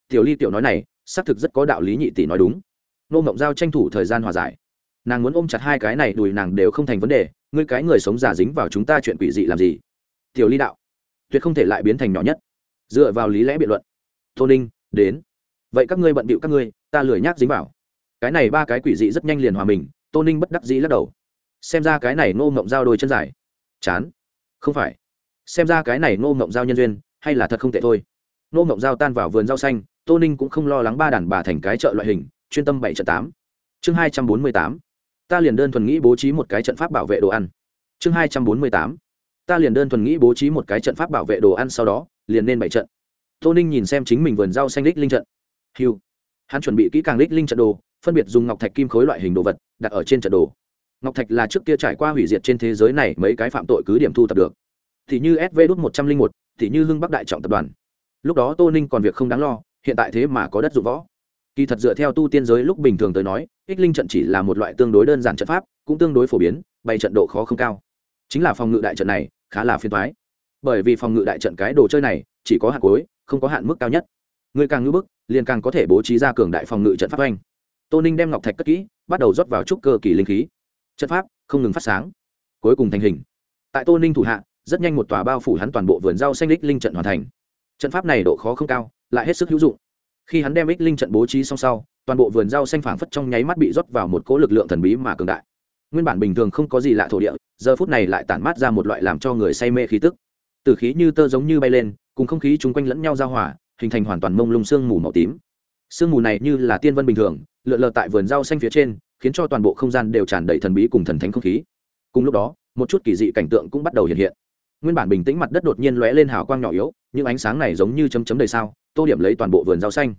Tiểu ly tiểu nói này xác thực rất có đạo lý nhị tỷ nói đúng. Nô mộng giao tranh thủ thời gian hòa giải. Nàng muốn ôm chặt hai cái này đùi nàng đều không thành vấn đề, ngươi cái người sống giả dính vào chúng ta chuyện quỷ dị làm gì? Tiểu ly đạo, tuyệt không thể lại biến thành nhỏ nhất. Dựa vào lý lẽ biện luận. Tô ninh, đến. Vậy các ngươi bận bịu các ngươi, ta lười nhác dính vào. Cái này ba cái quỷ dị rất nhanh liền hòa mình, tô ninh bất đắc dĩ lắc đầu. Xem ra cái này ngô mộng giao đôi chân dài. Chán. Không phải. Xem ra cái này ngô mộng giao nhân duyên, hay là thật không tệ thôi. Ngô mộng giao tan vào vườn rau xanh tô ninh cũng không lo lắng ba đàn bà thành cái chợ loại hình, chuyên tâm bảy trận tám. Chương hai trăm bốn mươi tám. Ta liền đơn thuần nghĩ bố trí một cái trận pháp bảo vệ đồ ăn. Chương hai trăm bốn mươi tám. Ta liền đơn thuần nghĩ bố trí một cái trận pháp bảo vệ đồ ăn sau đó, liền nên bảy trận. Tô ninh nhìn xem chính mình vườn rau xanh đích linh trận. Hiu hắn chuẩn bị kỹ càng đích linh trận đồ, phân biệt dùng ngọc thạch kim khối loại hình đồ vật, đặt ở trên trận đồ. Ngọc thạch là trước kia trải qua hủy diệt trên thế giới này mấy cái phạm tội cứ điểm thu tập được. Thì như sv một trăm linh một, thì như hưng bắc đại trọng tập đoàn. Lúc đó tô ninh còn việc không đáng lo hiện tại thế mà có đất dụng võ. Kỳ thật dựa theo tu tiên giới lúc bình thường tới nói, ích linh trận chỉ là một loại tương đối đơn giản trận pháp, cũng tương đối phổ biến bày trận độ khó không cao. Chính là phòng ngự đại trận này, khá là phiền thoái bởi vì phòng ngự đại trận cái đồ chơi này, chỉ có hạn cuối, không có hạn mức cao nhất. Người càng ngữ bức, liền càng có thể bố trí ra cường đại phòng ngự trận pháp oanh. Tô ninh đem ngọc thạch cất kỹ, bắt đầu rót vào trúc cơ kỳ linh khí. Trận pháp không ngừng phát sáng. Cuối cùng thành hình. Tại tô ninh thủ hạ, rất nhanh một tòa bao phủ hắn toàn bộ vườn rau xanh lích linh trận hoàn thành. Trận pháp này độ khó không cao lại hết sức hữu dụng. Khi hắn đem ích linh trận bố trí xong sau, toàn bộ vườn rau xanh phảng phất trong nháy mắt bị rót vào một cỗ lực lượng thần bí mà cường đại. Nguyên bản bình thường không có gì lạ thổ địa, giờ phút này lại tản mát ra một loại làm cho người say mê khí tức. Từ khí như tơ giống như bay lên, cùng không khí chung quanh lẫn nhau giao hòa, hình thành hoàn toàn mông lung sương mù màu tím. Sương mù này như là tiên vân bình thường, lượn lờ tại vườn rau xanh phía trên, khiến cho toàn bộ không gian đều tràn đầy thần bí cùng thần thánh không khí. Cùng lúc đó, một chút kỳ dị cảnh tượng cũng bắt đầu hiện hiện. Nguyên bản bình tĩnh mặt đất đột nhiên lóe lên hào quang nhỏ yếu, những ánh sáng này giống như chấm chấm đầy sao tô điểm lấy toàn bộ vườn rau xanh.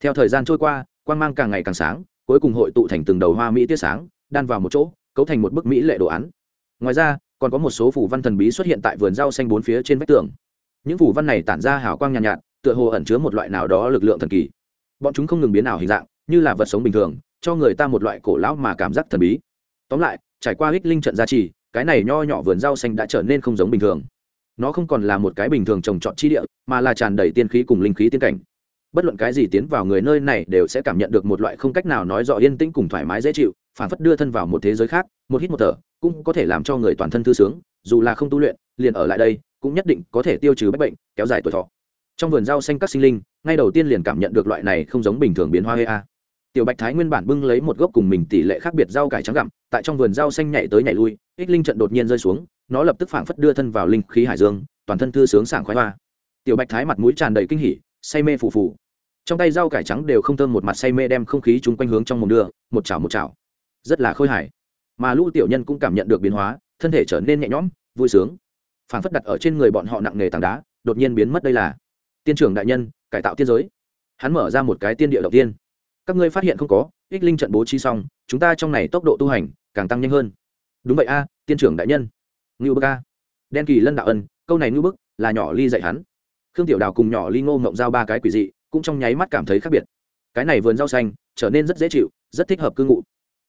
Theo thời gian trôi qua quang mang càng ngày càng sáng cuối cùng hội tụ thành từng đầu hoa mỹ tiết sáng đan vào một chỗ cấu thành một bức mỹ lệ đồ án. Ngoài ra còn có một số phủ văn thần bí xuất hiện tại vườn rau xanh bốn phía trên vách tường. Những phủ văn này tản ra hào quang nhàn nhạt, nhạt tựa hồ ẩn chứa một loại nào đó lực lượng thần kỳ. Bọn chúng không ngừng biến ảo hình dạng như là vật sống bình thường cho người ta một loại cổ lão mà cảm giác thần bí. Tóm lại trải qua hích linh trận gia trì cái này nho nhỏ vườn rau xanh đã trở nên không giống bình thường nó không còn là một cái bình thường trồng trọt chi địa, mà là tràn đầy tiên khí cùng linh khí tiên cảnh. Bất luận cái gì tiến vào người nơi này đều sẽ cảm nhận được một loại không cách nào nói rõ yên tĩnh cùng thoải mái dễ chịu, phản phất đưa thân vào một thế giới khác, một hít một thở, cũng có thể làm cho người toàn thân thư sướng, dù là không tu luyện, liền ở lại đây, cũng nhất định có thể tiêu trừ bách bệnh, kéo dài tuổi thọ. Trong vườn rau xanh các sinh linh, ngay đầu tiên liền cảm nhận được loại này không giống bình thường biến hoa hê a. Tiểu bạch thái nguyên bản bưng lấy một gốc cùng mình tỷ lệ khác biệt rau cải trắng gặm, tại trong vườn rau xanh nhảy tới nhảy lui, ích linh trận đột nhiên rơi xuống nó lập tức phảng phất đưa thân vào linh khí hải dương, toàn thân thư sướng sảng khoái hoa. Tiểu bạch thái mặt mũi tràn đầy kinh hỉ, say mê phù phù. Trong tay rau cải trắng đều không thơm một mặt say mê đem không khí chung quanh hướng trong mồm đưa, một chảo một chảo. Rất là khôi hài. Mà lũ tiểu nhân cũng cảm nhận được biến hóa, thân thể trở nên nhẹ nhõm, vui sướng. Phảng phất đặt ở trên người bọn họ nặng nề tảng đá, đột nhiên biến mất đây là. Tiên trưởng đại nhân, cải tạo tiên giới. Hắn mở ra một cái tiên địa đầu tiên. Các ngươi phát hiện không có, ích linh trận bố trí xong, chúng ta trong này tốc độ tu hành càng tăng nhanh hơn. Đúng vậy a, tiên trưởng đại nhân ngưu bức ca đen kỳ lân đạo ân, câu này ngưu bức là nhỏ ly dạy hắn. Khương tiểu đào cùng nhỏ ly ngô mộng giao ba cái quỷ dị, cũng trong nháy mắt cảm thấy khác biệt. Cái này vườn rau xanh, trở nên rất dễ chịu, rất thích hợp cư ngụ.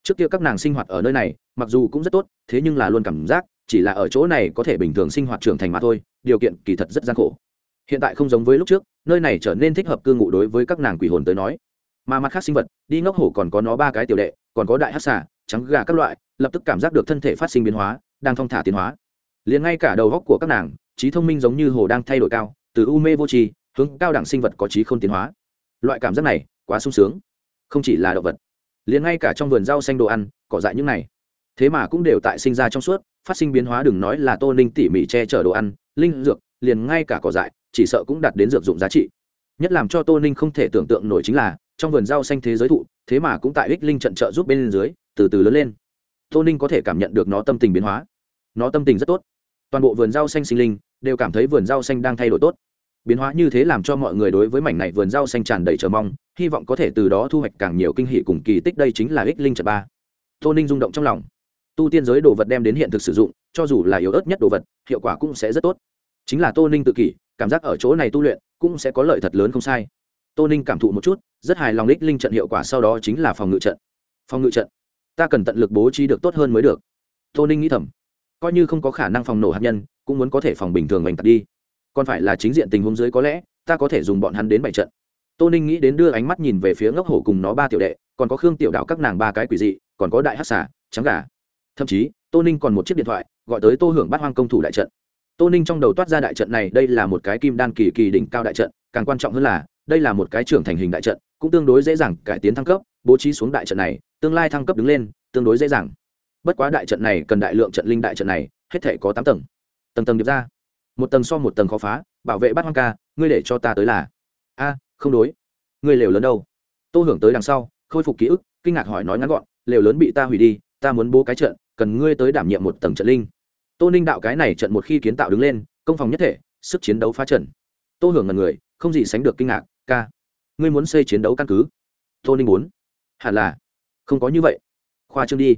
Trước kia các nàng sinh hoạt ở nơi này, mặc dù cũng rất tốt, thế nhưng là luôn cảm giác, chỉ là ở chỗ này có thể bình thường sinh hoạt trưởng thành mà thôi, điều kiện kỳ thật rất gian khổ. Hiện tại không giống với lúc trước, nơi này trở nên thích hợp cư ngụ đối với các nàng quỷ hồn tới nói. Mà mặt khác sinh vật, đi ngốc hổ còn có nó ba cái tiểu đệ, còn có đại hát xà, trắng gà các loại, lập tức cảm giác được thân thể phát sinh biến hóa, đang thong thả tiến hóa liền ngay cả đầu góc của các nàng, trí thông minh giống như hồ đang thay đổi cao, từ u mê vô tri, hướng cao đẳng sinh vật có trí không tiến hóa. Loại cảm giác này, quá sung sướng. Không chỉ là động vật, liền ngay cả trong vườn rau xanh đồ ăn, cỏ dại những này. Thế mà cũng đều tại sinh ra trong suốt, phát sinh biến hóa đừng nói là tô ninh tỉ mỉ che chở đồ ăn, linh dược, liền ngay cả cỏ dại, chỉ sợ cũng đạt đến dược dụng giá trị. Nhất làm cho tô ninh không thể tưởng tượng nổi chính là, trong vườn rau xanh thế giới thụ, thế mà cũng tại ích linh trận trợ giúp bên dưới, từ từ lớn lên. Tô ninh có thể cảm nhận được nó tâm tình biến hóa. Nó tâm tình rất tốt toàn bộ vườn rau xanh sinh linh đều cảm thấy vườn rau xanh đang thay đổi tốt. Biến hóa như thế làm cho mọi người đối với mảnh này vườn rau xanh tràn đầy chờ mong, hy vọng có thể từ đó thu hoạch càng nhiều kinh hỷ cùng kỳ tích đây chính là ích linh trận ba. Tô ninh rung động trong lòng. Tu tiên giới đồ vật đem đến hiện thực sử dụng, cho dù là yếu ớt nhất đồ vật, hiệu quả cũng sẽ rất tốt. Chính là tô ninh tự kỷ, cảm giác ở chỗ này tu luyện cũng sẽ có lợi thật lớn không sai. Tô ninh cảm thụ một chút, rất hài lòng ích linh trận hiệu quả sau đó chính là phòng ngự trận. Phòng ngự trận, ta cần tận lực bố trí được tốt hơn mới được. Tô ninh nghĩ thầm coi như không có khả năng phòng nổ hạt nhân, cũng muốn có thể phòng bình thường oanh tạc đi. Còn phải là chính diện tình huống dưới có lẽ, ta có thể dùng bọn hắn đến bảy trận. Tô ninh nghĩ đến đưa ánh mắt nhìn về phía ngốc hổ cùng nó ba tiểu đệ, còn có khương tiểu đạo các nàng ba cái quỷ dị, còn có đại hát xả trắng gà. Thậm chí, tô ninh còn một chiếc điện thoại, gọi tới tô hưởng bắt hoang công thủ đại trận. Tô ninh trong đầu toát ra đại trận này, đây là một cái kim đan kỳ kỳ đỉnh cao đại trận, càng quan trọng hơn là, đây là một cái trưởng thành hình đại trận, cũng tương đối dễ dàng cải tiến thăng cấp, bố trí xuống đại trận này, tương lai thăng cấp đứng lên, tương đối dễ dàng bất quá đại trận này cần đại lượng trận linh đại trận này, hết thể có tám tầng. Tầng tầng điệp ra. Một tầng so một tầng khó phá, bảo vệ bắt hoang ca, ngươi để cho ta tới là. A, không đối. Ngươi lều lớn đâu? Tô hưởng tới đằng sau, khôi phục ký ức, kinh ngạc hỏi nói ngắn gọn, lều lớn bị ta hủy đi, ta muốn bố cái trận, cần ngươi tới đảm nhiệm một tầng trận linh. Tô ninh đạo cái này trận một khi kiến tạo đứng lên, công phòng nhất thể, sức chiến đấu phá trận. Tô hưởng ngần người, không gì sánh được kinh ngạc, ca, ngươi muốn xây chiến đấu căn cứ? Tô ninh muốn. Hẳn là. Không có như vậy. Khoa trương đi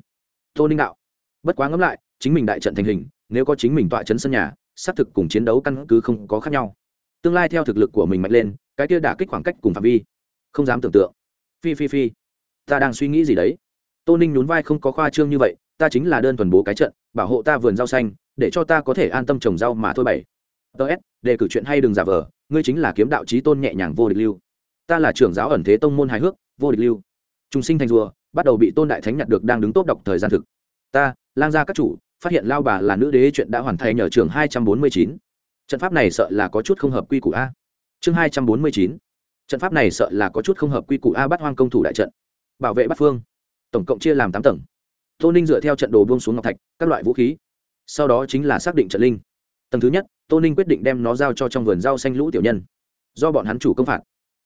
tô ninh đạo. Bất quá ngẫm lại, chính mình đại trận thành hình, nếu có chính mình tọa chấn sân nhà xác thực cùng chiến đấu căn cứ không có khác nhau. Tương lai theo thực lực của mình mạnh lên, cái kia đả kích khoảng cách cùng phạm vi, không dám tưởng tượng. Phi phi phi, ta đang suy nghĩ gì đấy? Tô ninh nhún vai không có khoa trương như vậy, ta chính là đơn thuần bố cái trận, bảo hộ ta vườn rau xanh, để cho ta có thể an tâm trồng rau mà thôi bảy. Ts đề cử chuyện hay đừng giả vờ, ngươi chính là kiếm đạo trí tôn nhẹ nhàng vô địch lưu. Ta là trưởng giáo ẩn thế tông môn hài hước, vô địch lưu. Trung sinh thành rùa bắt đầu bị tôn đại thánh nhặt được đang đứng tốt đọc thời gian thực. Ta, lang gia các chủ, phát hiện lao bà là nữ đế chuyện đã hoàn thành nhờ trường hai trăm bốn mươi chín. Trận pháp này sợ là có chút không hợp quy củ a. Chương hai trăm bốn mươi chín. Trận pháp này sợ là có chút không hợp quy củ a bắt hoang công thủ đại trận. Bảo vệ bắt phương. Tổng cộng chia làm tám tầng. Tô ninh dựa theo trận đồ buông xuống ngọc thạch, các loại vũ khí. Sau đó chính là xác định trận linh. Tầng thứ nhất, tô ninh quyết định đem nó giao cho trong vườn rau xanh lũ tiểu nhân. Do bọn hắn chủ công phạt.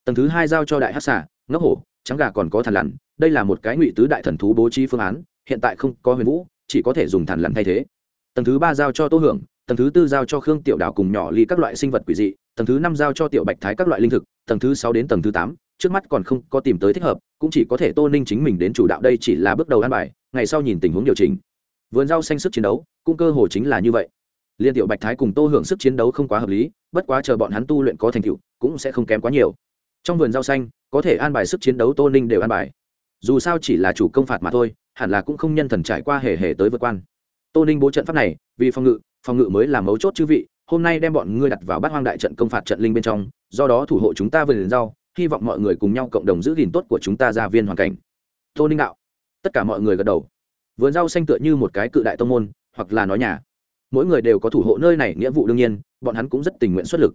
Tầng thứ hai giao cho đại hát xả ngốc hổ, trắng gà còn có thằn lằn đây là một cái ngụy tứ đại thần thú bố trí phương án, hiện tại không có huyền vũ, chỉ có thể dùng thằn lằn thay thế. Tầng thứ ba giao cho tô hưởng, tầng thứ tư giao cho khương tiểu đào cùng nhỏ ly các loại sinh vật quỷ dị, tầng thứ năm giao cho tiểu bạch thái các loại linh thực, tầng thứ sáu đến tầng thứ tám, trước mắt còn không có tìm tới thích hợp, cũng chỉ có thể tô ninh chính mình đến chủ đạo đây chỉ là bước đầu an bài, ngày sau nhìn tình huống điều chỉnh. Vườn rau xanh sức chiến đấu, cũng cơ hồ chính là như vậy. Liên tiểu bạch thái cùng tô hưởng sức chiến đấu không quá hợp lý, bất quá chờ bọn hắn tu luyện có thành tựu, cũng sẽ không kém quá nhiều. Trong vườn rau xanh, có thể an bài sức chiến đấu tô ninh đều an bài dù sao chỉ là chủ công phạt mà thôi, hẳn là cũng không nhân thần trải qua hề hề tới vượt quan. Tô ninh bố trận pháp này, vì phòng ngự phòng ngự mới là mấu chốt chư vị, hôm nay đem bọn ngươi đặt vào bát hoang đại trận công phạt trận linh bên trong, do đó thủ hộ chúng ta vườn rau, hy vọng mọi người cùng nhau cộng đồng giữ gìn tốt của chúng ta ra viên hoàn cảnh. Tô ninh đạo. Tất cả mọi người gật đầu. Vườn rau xanh tựa như một cái cự đại tông môn, hoặc là nói nhà. Mỗi người đều có thủ hộ nơi này nghĩa vụ đương nhiên, bọn hắn cũng rất tình nguyện xuất lực.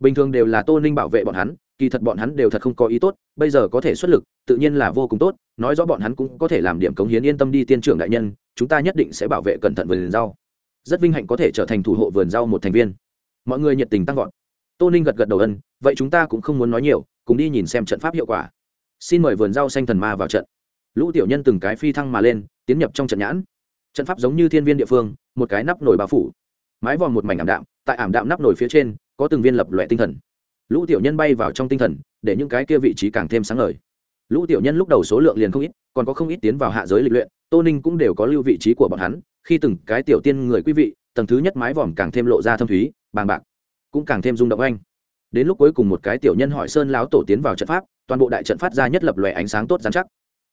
Bình thường đều là tô ninh bảo vệ bọn hắn, kỳ thật bọn hắn đều thật không có ý tốt, bây giờ có thể xuất lực, tự nhiên là vô cùng tốt nói rõ bọn hắn cũng có thể làm điểm cống hiến yên tâm đi tiên trưởng đại nhân, chúng ta nhất định sẽ bảo vệ cẩn thận vườn rau. Rất vinh hạnh có thể trở thành thủ hộ vườn rau một thành viên. Mọi người nhiệt tình tăng vọt. Tô ninh gật gật đầu ân, vậy chúng ta cũng không muốn nói nhiều, cùng đi nhìn xem trận pháp hiệu quả. Xin mời vườn rau xanh thần ma vào trận. Lũ tiểu nhân từng cái phi thăng mà lên, tiến nhập trong trận nhãn. Trận pháp giống như thiên viên địa phương, một cái nắp nổi bao phủ. Mái vòm một mảnh ảm đạm, tại ảm đạm nắp nổi phía trên, có từng viên lập loại tinh thần. Lũ tiểu nhân bay vào trong tinh thần, để những cái kia vị trí càng thêm sáng ngời lũ tiểu nhân lúc đầu số lượng liền không ít, còn có không ít tiến vào hạ giới lịch luyện, tô ninh cũng đều có lưu vị trí của bọn hắn, khi từng cái tiểu tiên người quý vị, tầng thứ nhất mái vòm càng thêm lộ ra thâm thúy, bàng bạc, cũng càng thêm rung động anh. Đến lúc cuối cùng một cái tiểu nhân hỏi sơn láo tổ tiến vào trận pháp, toàn bộ đại trận phát ra nhất lập lòe ánh sáng tốt dán chắc.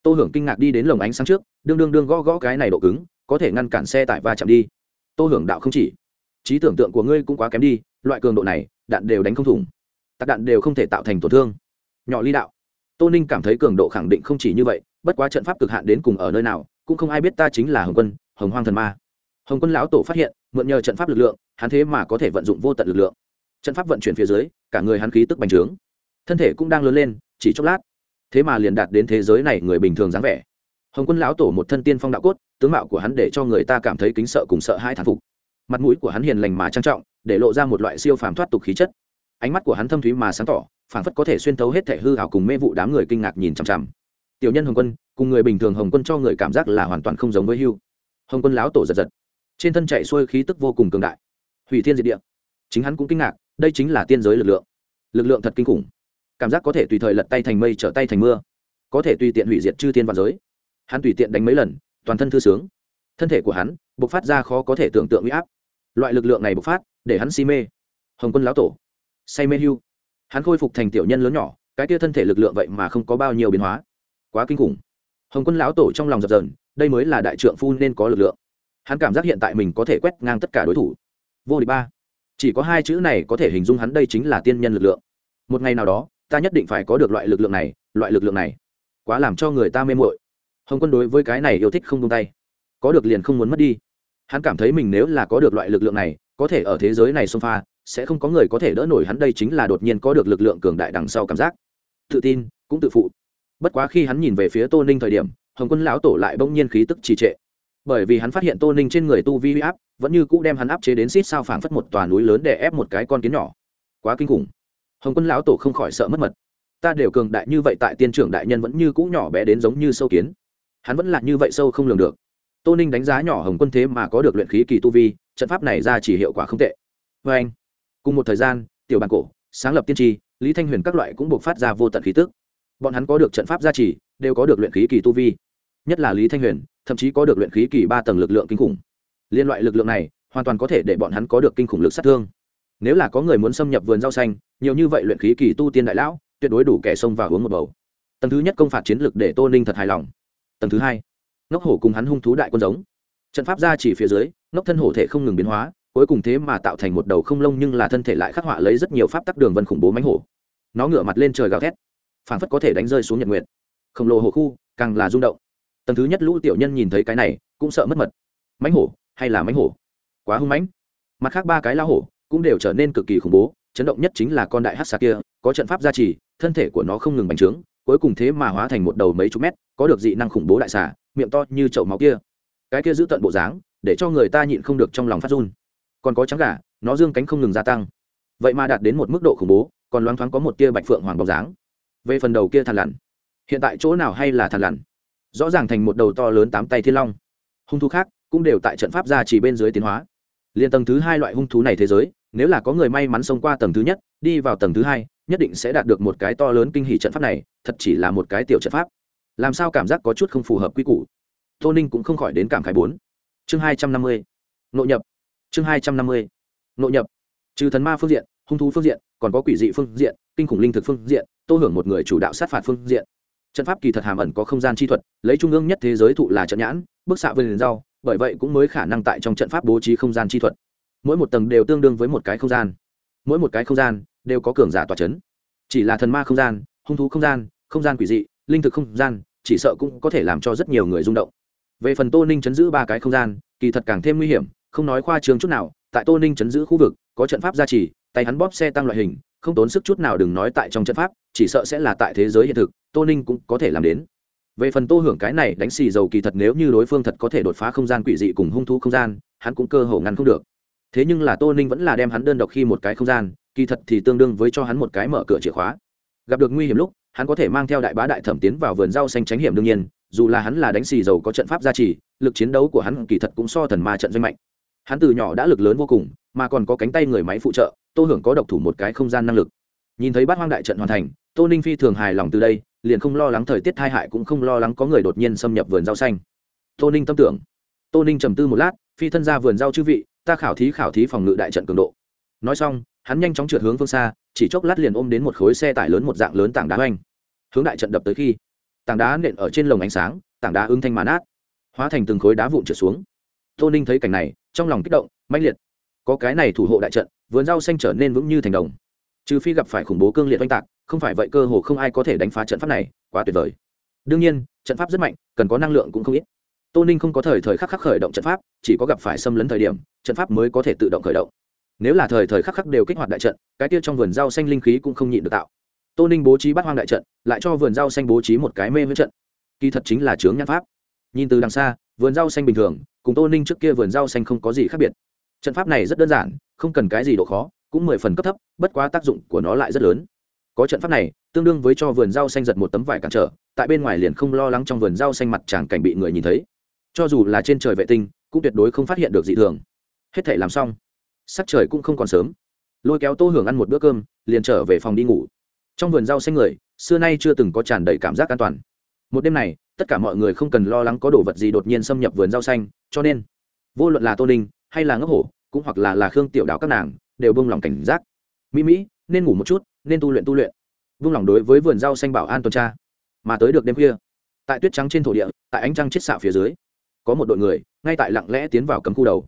Tô hưởng kinh ngạc đi đến lồng ánh sáng trước, đương đương đương gõ gõ cái này độ cứng, có thể ngăn cản xe tải va chạm đi. Tô hưởng đạo không chỉ, trí tưởng tượng của ngươi cũng quá kém đi, loại cường độ này, đạn đều đánh không thủng. Tạc đạn đều không thể tạo thành tổn thương. Nhỏ ly đạo tô ninh cảm thấy cường độ khẳng định không chỉ như vậy, bất quá trận pháp cực hạn đến cùng ở nơi nào, cũng không ai biết ta chính là hồng quân, hồng hoang thần ma. Hồng quân lão tổ phát hiện, mượn nhờ trận pháp lực lượng, hắn thế mà có thể vận dụng vô tận lực lượng. Trận pháp vận chuyển phía dưới, cả người hắn khí tức bành trướng. Thân thể cũng đang lớn lên, chỉ chốc lát, thế mà liền đạt đến thế giới này người bình thường dáng vẻ. Hồng quân lão tổ một thân tiên phong đạo cốt, tướng mạo của hắn để cho người ta cảm thấy kính sợ cùng sợ hai thán phục. Mặt mũi của hắn hiền lành mà trang trọng, để lộ ra một loại siêu phàm thoát tục khí chất ánh mắt của hắn thâm thúy mà sáng tỏ, phảng phất có thể xuyên thấu hết thể hư hảo cùng mê vụ đám người kinh ngạc nhìn chằm chằm. Tiểu nhân hồng quân, cùng người bình thường hồng quân cho người cảm giác là hoàn toàn không giống với hưu. Hồng quân lão tổ giật giật. Trên thân chạy xuôi khí tức vô cùng cường đại. Hủy thiên diệt địa. Chính hắn cũng kinh ngạc, đây chính là tiên giới lực lượng. Lực lượng thật kinh khủng. Cảm giác có thể tùy thời lật tay thành mây trở tay thành mưa. Có thể tùy tiện hủy diệt chư thiên và giới. Hắn tùy tiện đánh mấy lần, toàn thân thư sướng. Thân thể của hắn bộc phát ra khó có thể tưởng tượng huy áp. Loại lực lượng này bộc phát, để hắn si mê. Hồng quân lão tổ say mê hưu. Hắn khôi phục thành tiểu nhân lớn nhỏ, cái kia thân thể lực lượng vậy mà không có bao nhiêu biến hóa. Quá kinh khủng. Hồng quân lão tổ trong lòng dập dờn, đây mới là đại trượng phu nên có lực lượng. Hắn cảm giác hiện tại mình có thể quét ngang tất cả đối thủ. Vô địch ba. Chỉ có hai chữ này có thể hình dung hắn đây chính là tiên nhân lực lượng. Một ngày nào đó, ta nhất định phải có được loại lực lượng này, loại lực lượng này. Quá làm cho người ta mê mội hồng quân đối với cái này yêu thích không tung tay. Có được liền không muốn mất đi. Hắn cảm thấy mình nếu là có được loại lực lượng này, có thể ở thế giới này xông pha sẽ không có người có thể đỡ nổi hắn, đây chính là đột nhiên có được lực lượng cường đại đằng sau cảm giác. Tự tin, cũng tự phụ. Bất quá khi hắn nhìn về phía tô ninh thời điểm, hồng quân lão tổ lại bỗng nhiên khí tức trì trệ. Bởi vì hắn phát hiện tô ninh trên người tu vi huy áp, vẫn như cũ đem hắn áp chế đến xít sao phảng phất một tòa núi lớn để ép một cái con kiến nhỏ. Quá kinh khủng. Hồng quân lão tổ không khỏi sợ mất mật. Ta đều cường đại như vậy tại tiên trưởng đại nhân vẫn như cũ nhỏ bé đến giống như sâu kiến. Hắn vẫn là như vậy sâu không lường được. Tô ninh đánh giá nhỏ hồng quân thế mà có được luyện khí kỳ tu vi, trận pháp này ra chỉ hiệu quả không tệ. Vê anh cùng một thời gian, tiểu bàn cổ, sáng lập tiên tri, lý thanh huyền các loại cũng buộc phát ra vô tận khí tức. Bọn hắn có được trận pháp gia trì, đều có được luyện khí kỳ tu vi. Nhất là lý thanh huyền, thậm chí có được luyện khí kỳ ba tầng lực lượng kinh khủng. Liên loại lực lượng này, hoàn toàn có thể để bọn hắn có được kinh khủng lực sát thương. Nếu là có người muốn xâm nhập vườn rau xanh, nhiều như vậy luyện khí kỳ tu tiên đại lão, tuyệt đối đủ kẻ xông vào uống một bầu. Tầng thứ nhất công phạt chiến lược để tô ninh thật hài lòng. Tầng thứ hai, ngốc hổ cùng hắn hung thú đại quân giống. Trận pháp ra chỉ phía dưới, ngốc thân hổ thể không ngừng biến hóa cuối cùng thế mà tạo thành một đầu không lông nhưng là thân thể lại khắc họa lấy rất nhiều pháp tắc đường vân khủng bố mánh hổ. Nó ngửa mặt lên trời gào thét, phảng phất có thể đánh rơi xuống nhật nguyện khổng lồ hổ khu, càng là rung động. Tầng thứ nhất lũ tiểu nhân nhìn thấy cái này, cũng sợ mất mật. Mánh hổ, hay là mánh hổ? Quá hung mánh mặt khác ba cái lao hổ cũng đều trở nên cực kỳ khủng bố, chấn động nhất chính là con đại hát xà kia, có trận pháp gia trì, thân thể của nó không ngừng bành trướng, cuối cùng thế mà hóa thành một đầu mấy chục mét, có được dị năng khủng bố đại xà, miệng to như chậu máu kia. Cái kia giữ tận bộ dáng, để cho người ta nhịn không được trong lòng phát run còn có trắng gà, nó dương cánh không ngừng gia tăng. Vậy mà đạt đến một mức độ khủng bố, còn loáng thoáng có một tia bạch phượng hoàng bóng dáng. Về phần đầu kia thằn lằn, hiện tại chỗ nào hay là thằn lằn? Rõ ràng thành một đầu to lớn tám tay thiên long. Hung thú khác cũng đều tại trận pháp gia chỉ bên dưới tiến hóa. Liền tầng thứ hai loại hung thú này thế giới, nếu là có người may mắn xông qua tầng thứ nhất, đi vào tầng thứ hai, nhất định sẽ đạt được một cái to lớn kinh hỷ trận pháp này, thật chỉ là một cái tiểu trận pháp. Làm sao cảm giác có chút không phù hợp quy củ? Tô ninh cũng không khỏi đến cảm khái bốn. Chương hai trăm năm mươi, nội nhập chương hai trăm năm mươi. Nội nhập. Trừ thần ma phương diện, hung thú phương diện, còn có quỷ dị phương diện, kinh khủng linh thực phương diện, tô hưởng một người chủ đạo sát phạt phương diện. Trận pháp kỳ thật hàm ẩn có không gian chi thuật, lấy trung ương nhất thế giới thụ là trận nhãn, bức xạ vườn rau, bởi vậy cũng mới khả năng tại trong trận pháp bố trí không gian chi thuật. Mỗi một tầng đều tương đương với một cái không gian. Mỗi một cái không gian đều có cường giả tòa c h ấ n chỉ là thần ma không gian, hung thú không gian không gian quỷ dị, linh thực không gian, chỉ sợ cũng có thể làm cho rất nhiều người rung động. Về phần tô ninh chấn giữ ba cái không gian, kỳ thật càng thêm nguy hiểm không nói khoa trương chút nào, tại tô ninh chấn giữ khu vực, có trận pháp gia trì, tay hắn bóp xe tăng loại hình, không tốn sức chút nào đừng nói tại trong trận pháp, chỉ sợ sẽ là tại thế giới hiện thực, tô ninh cũng có thể làm đến. Về phần tô hưởng cái này đánh xì dầu kỳ thật nếu như đối phương thật có thể đột phá không gian quỷ dị cùng hung thú không gian, hắn cũng cơ hồ ngăn không được. Thế nhưng là tô ninh vẫn là đem hắn đơn độc khi một cái không gian, kỳ thật thì tương đương với cho hắn một cái mở cửa chìa khóa. Gặp được nguy hiểm lúc, hắn có thể mang theo đại bá đại thẩm tiến vào vườn rau xanh tránh hiểm đương nhiên, dù là hắn là đánh xì dầu có trận pháp gia trì, lực chiến đấu của hắn kỳ thật cũng so thần ma trận doanh mạnh hắn từ nhỏ đã lực lớn vô cùng, mà còn có cánh tay người máy phụ trợ, tô hưởng có độc thủ một cái không gian năng lực. Nhìn thấy bát hoang đại trận hoàn thành, tô ninh phi thường hài lòng từ đây, liền không lo lắng thời tiết tai hại cũng không lo lắng có người đột nhiên xâm nhập vườn rau xanh. Tô ninh tâm tưởng. Tô ninh trầm tư một lát, phi thân ra vườn rau chư vị, ta khảo thí khảo thí phòng ngự đại trận cường độ. Nói xong, hắn nhanh chóng trượt hướng phương xa, chỉ chốc lát liền ôm đến một khối xe tải lớn một dạng lớn tảng đá oanh hướng đại trận đập tới khi, tảng đá nện ở trên lồng ánh sáng, tảng đá ứng thanh màn át, hóa thành từng khối đá vụn trượt xuống. Tô ninh thấy cảnh này trong lòng kích động, mãnh liệt. Có cái này thủ hộ đại trận, vườn rau xanh trở nên vững như thành đồng. Trừ phi gặp phải khủng bố cương liệt oanh tạc, không phải vậy cơ hồ không ai có thể đánh phá trận pháp này, quá tuyệt vời. Đương nhiên, trận pháp rất mạnh, cần có năng lượng cũng không ít. Tô ninh không có thời thời khắc khắc khởi động trận pháp, chỉ có gặp phải xâm lấn thời điểm, trận pháp mới có thể tự động khởi động. Nếu là thời thời khắc khắc đều kích hoạt đại trận, cái tiêu trong vườn rau xanh linh khí cũng không nhịn được tạo. Tô ninh bố trí bắt hoang đại trận, lại cho vườn rau xanh bố trí một cái mê với trận. Kỳ thật chính là chướng nhãn pháp. Nhìn từ đằng xa vườn rau xanh bình thường, cùng tô ninh trước kia vườn rau xanh không có gì khác biệt. Trận pháp này rất đơn giản, không cần cái gì độ khó, cũng mười phần cấp thấp, bất quá tác dụng của nó lại rất lớn. Có trận pháp này, tương đương với cho vườn rau xanh giật một tấm vải cản trở, tại bên ngoài liền không lo lắng trong vườn rau xanh mặt tràng cảnh bị người nhìn thấy. Cho dù là trên trời vệ tinh, cũng tuyệt đối không phát hiện được dị thường. Hết thể làm xong, sắc trời cũng không còn sớm. Lôi kéo tô hưởng ăn một bữa cơm, liền trở về phòng đi ngủ. Trong vườn rau xanh người, xưa nay chưa từng có tràn đầy cảm giác an toàn. Một đêm này tất cả mọi người không cần lo lắng có đồ vật gì đột nhiên xâm nhập vườn rau xanh, cho nên, vô luận là tô ninh hay là ngốc hổ, cũng hoặc là là khương tiểu đạo các nàng, đều bông lòng cảnh giác. Mỹ mỹ, nên ngủ một chút, nên tu luyện tu luyện. Vung lòng đối với vườn rau xanh bảo an tuần tra. Mà tới được đêm khuya, tại tuyết trắng trên thổ địa, tại ánh trăng chết xạ phía dưới, có một đội người, ngay tại lặng lẽ tiến vào cấm khu đầu.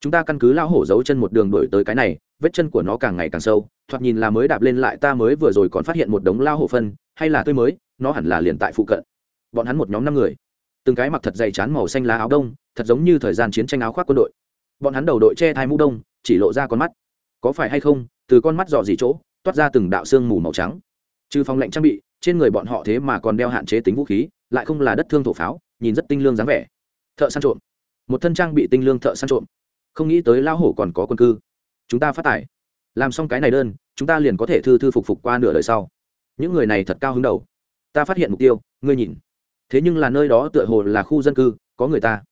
Chúng ta căn cứ lao hổ giấu chân một đường đổi tới cái này, vết chân của nó càng ngày càng sâu, thoạt nhìn là mới đạp lên lại ta mới vừa rồi còn phát hiện một đống lao hổ phân, hay là tươi mới, nó hẳn là liền tại phụ cận bọn hắn một nhóm năm người. Từng cái mặc thật dày chán màu xanh lá áo đông, thật giống như thời gian chiến tranh áo khoác quân đội. Bọn hắn đầu đội che thai mũ đông, chỉ lộ ra con mắt. Có phải hay không, từ con mắt dò dỉ chỗ, toát ra từng đạo xương mù màu trắng. Trừ phòng lệnh trang bị, trên người bọn họ thế mà còn đeo hạn chế tính vũ khí, lại không là đất thương thổ pháo, nhìn rất tinh lương dáng vẻ. Thợ săn trộm. Một thân trang bị tinh lương thợ săn trộm. Không nghĩ tới lao hổ còn có quân cư. Chúng ta phát tải làm xong cái này đơn, chúng ta liền có thể thư thư phục phục qua nửa đời sau. Những người này thật cao hứng đầu. Ta phát hiện mục tiêu, ngươi nhìn thế nhưng là nơi đó tựa hồ là khu dân cư, có người ta.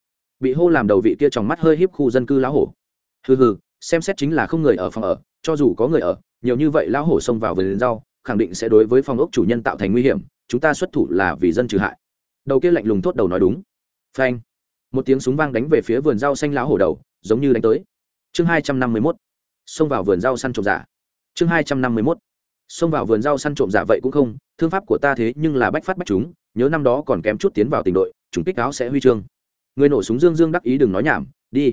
Bị hô làm đầu vị kia trong mắt hơi híp khu dân cư lão hổ. Hừ hừ, xem xét chính là không người ở phòng ở, cho dù có người ở, nhiều như vậy lão hổ xông vào vườn rau, khẳng định sẽ đối với phòng ốc chủ nhân tạo thành nguy hiểm, chúng ta xuất thủ là vì dân trừ hại. Đầu kia lạnh lùng thốt đầu nói đúng. Phanh. Một tiếng súng vang đánh về phía vườn rau xanh lão hổ đầu, giống như đánh tới. Chương hai trăm năm mươi mốt. Xông vào vườn rau săn trộm giả. Chương hai trăm năm mươi mốt. Xông vào vườn rau săn trộm giả vậy cũng không, thương pháp của ta thế nhưng là bách phát bách chúng nhớ năm đó còn kém chút tiến vào tình đội chúng kích áo sẽ huy chương. Người nổ súng dương dương đắc ý đừng nói nhảm, đi.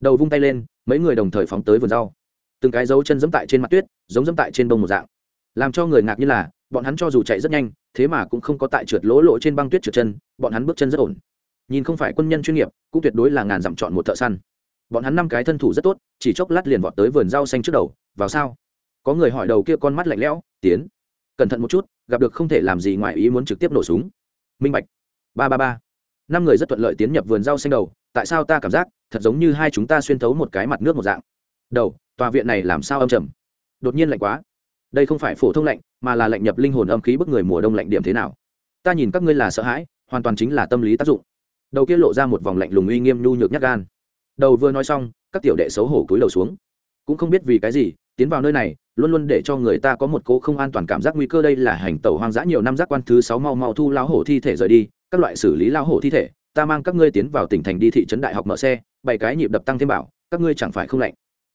Đầu vung tay lên, mấy người đồng thời phóng tới vườn rau. Từng cái dấu chân dẫm tại trên mặt tuyết, giống dẫm tại trên bông một dạng. Làm cho người ngạc như là, bọn hắn cho dù chạy rất nhanh, thế mà cũng không có tại trượt lỗ lỗ trên băng tuyết trượt chân, bọn hắn bước chân rất ổn. Nhìn không phải quân nhân chuyên nghiệp, cũng tuyệt đối là ngàn dặm chọn một thợ săn. Bọn hắn năm cái thân thủ rất tốt, chỉ chốc lát liền vọt tới vườn rau xanh trước đầu, vào sao? Có người hỏi đầu kia con mắt lạnh lẽo, tiến, cẩn thận một chút, gặp được không thể làm gì ngoài ý muốn trực tiếp nổ súng minh bạch. Ba ba ba. Năm người rất thuận lợi tiến nhập vườn rau xanh đầu. Tại sao ta cảm giác thật giống như hai chúng ta xuyên thấu một cái mặt nước một dạng? Đầu, tòa viện này làm sao âm trầm? Đột nhiên lạnh quá. Đây không phải phổ thông lạnh, mà là lạnh nhập linh hồn âm khí bức người mùa đông lạnh điểm thế nào? Ta nhìn các ngươi là sợ hãi, hoàn toàn chính là tâm lý tác dụng. Đầu kia lộ ra một vòng lạnh lùng uy nghiêm nhu nhược nhắc gan. Đầu vừa nói xong, các tiểu đệ xấu hổ cúi đầu xuống. Cũng không biết vì cái gì tiến vào nơi này, luôn luôn để cho người ta có một cố không an toàn cảm giác nguy cơ. Đây là hành tẩu hoang dã nhiều năm giác quan thứ sáu mau mau thu lao hổ thi thể rời đi. Các loại xử lý lao hổ thi thể, ta mang các ngươi tiến vào tỉnh thành đi thị trấn đại học mở xe, bảy cái nhịp đập tăng thêm bảo, các ngươi chẳng phải không lạnh.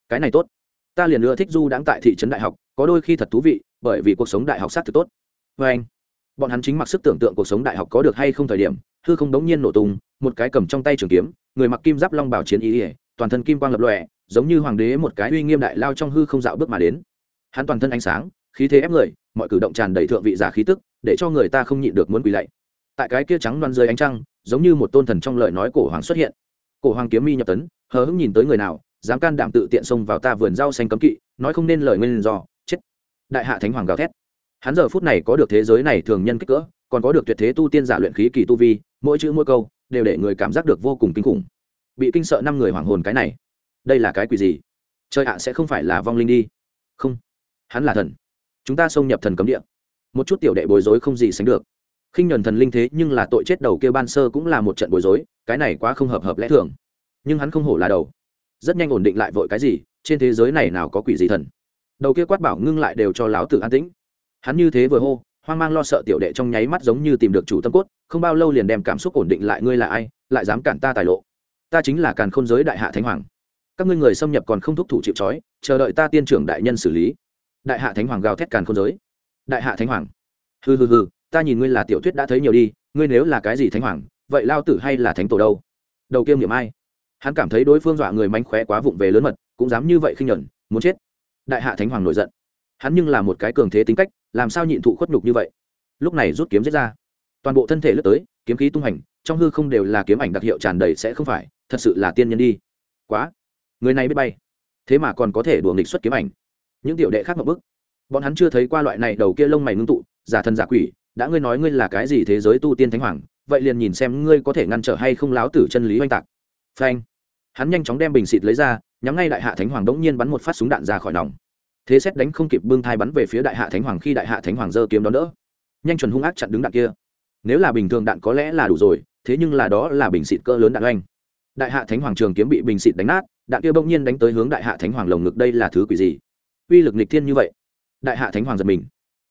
Cái này tốt. Ta liền nữa thích du đãng tại thị trấn đại học, có đôi khi thật thú vị, bởi vì cuộc sống đại học sát thực tốt. Vê anh, bọn hắn chính mặc sức tưởng tượng cuộc sống đại học có được hay không thời điểm, hư không đống nhiên nổ tung, một cái cầm trong tay trường kiếm, người mặc kim giáp long bảo chiến ý ỉa toàn thân kim quang lập lòe giống như hoàng đế một cái uy nghiêm đại lao trong hư không dạo bước mà đến. Hắn toàn thân ánh sáng, khí thế ép người, mọi cử động tràn đầy thượng vị giả khí tức, để cho người ta không nhịn được muốn quỳ lạy. Tại cái kia trắng loan dưới ánh trăng, giống như một tôn thần trong lời nói cổ hoàng xuất hiện. Cổ hoàng kiếm mi nhập tấn, hờ hững nhìn tới người nào, dám can đảm tự tiện xông vào ta vườn rau xanh cấm kỵ, nói không nên lời nguyên do, chết. Đại hạ thánh hoàng gào thét. Hắn giờ phút này có được thế giới này thường nhân kích cỡ, còn có được tuyệt thế tu tiên giả luyện khí kỳ tu vi, mỗi chữ mỗi câu, đều để người cảm giác được vô cùng kinh khủng. Bị kinh sợ năm người hoàng hồn cái này đây là cái quỷ gì? Trời ạ, sẽ không phải là vong linh đi. Không, hắn là thần. Chúng ta xông nhập thần cấm địa. Một chút tiểu đệ bối rối không gì sánh được. Khinh nhuần thần linh thế nhưng là tội chết đầu kia ban sơ cũng là một trận bối rối, cái này quá không hợp hợp lẽ thường. Nhưng hắn không hổ là đầu. Rất nhanh ổn định lại vội cái gì, trên thế giới này nào có quỷ gì thần. Đầu kia quát bảo ngưng lại đều cho láo tử an tĩnh. Hắn như thế vừa hô, hoang mang lo sợ tiểu đệ trong nháy mắt giống như tìm được chủ tâm cốt, không bao lâu liền đem cảm xúc ổn định lại, ngươi là ai, lại dám cản ta tài lộ? Ta chính là càn khôn giới đại hạ thánh hoàng các ngươi người xâm nhập còn không thúc thủ chịu trói, chờ đợi ta tiên trưởng đại nhân xử lý. Đại hạ thánh hoàng gào thét càn khôn giới. Đại hạ thánh hoàng. Hừ hừ hừ, ta nhìn ngươi là tiểu thuyết đã thấy nhiều đi, ngươi nếu là cái gì thánh hoàng, vậy lao tử hay là thánh tổ đâu? Đầu kiêm niệm ai? Hắn cảm thấy đối phương dọa người mánh khóe quá vụng về lớn mật, cũng dám như vậy khinh nhuận muốn chết. Đại hạ thánh hoàng nổi giận. Hắn nhưng là một cái cường thế tính cách, làm sao nhịn thụ khuất nhục như vậy? Lúc này rút kiếm giết ra. Toàn bộ thân thể lướt tới, kiếm khí tung hành, trong hư không đều là kiếm ảnh đặc hiệu tràn đầy sẽ không phải, thật sự là tiên nhân đi. Quá người này biết bay. Thế mà còn có thể đùa nghịch xuất kiếm ảnh. Những tiểu đệ khác một bức. Bọn hắn chưa thấy qua loại này đầu kia lông mày ngưng tụ, giả thân giả quỷ, đã ngươi nói ngươi là cái gì thế giới tu tiên thánh hoàng, vậy liền nhìn xem ngươi có thể ngăn trở hay không láo tử chân lý oanh tạc. Phanh. Hắn nhanh chóng đem bình xịt lấy ra, nhắm ngay đại hạ thánh hoàng đống nhiên bắn một phát súng đạn ra khỏi nòng. Thế xét đánh không kịp bưng thai bắn về phía đại hạ thánh hoàng khi đại hạ thánh hoàng giơ kiếm đón đỡ. Nhanh chuẩn hung ác chặn đứng đạn kia. Nếu là bình thường đạn có lẽ là đủ rồi, thế nhưng là đó là bình xịt cỡ lớn đạn oanh đại hạ thánh hoàng trường kiếm bị bình xịt đánh nát, đạn kia bỗng nhiên đánh tới hướng đại hạ thánh hoàng lồng ngực đây là thứ quỷ gì? Uy lực nịch thiên như vậy. Đại hạ thánh hoàng giật mình.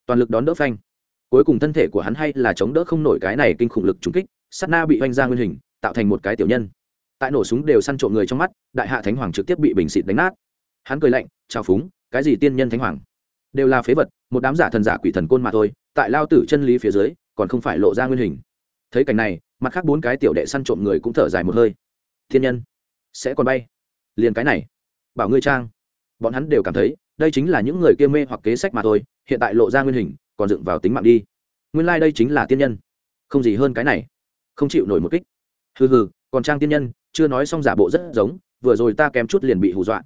Toàn lực đón đỡ phanh. Cuối cùng thân thể của hắn hay là chống đỡ không nổi cái này kinh khủng lực trúng kích sắt na bị oanh ra nguyên hình, tạo thành một cái tiểu nhân. Tại nổ súng đều săn trộm người trong mắt, đại hạ thánh hoàng trực tiếp bị bình xịt đánh nát. Hắn cười lạnh trào phúng, cái gì tiên nhân thánh hoàng? Đều là phế vật, một đám giả thần giả quỷ thần côn mà thôi, tại lao tử chân lý phía dưới, còn không phải lộ ra nguyên hình. Thấy cảnh này, mặt khác bốn cái tiểu đệ săn trộm người cũng thở dài một hơi thiên nhân sẽ còn bay. Liền cái này, bảo ngươi trang. Bọn hắn đều cảm thấy, đây chính là những người kia mê hoặc kế sách mà thôi, hiện tại lộ ra nguyên hình, còn dựng vào tính mạng đi. Nguyên lai、like、đây chính là tiên nhân. Không gì hơn cái này. Không chịu nổi một kích. Hừ hừ, còn trang tiên nhân, chưa nói xong giả bộ rất giống, vừa rồi ta kém chút liền bị hù dọa.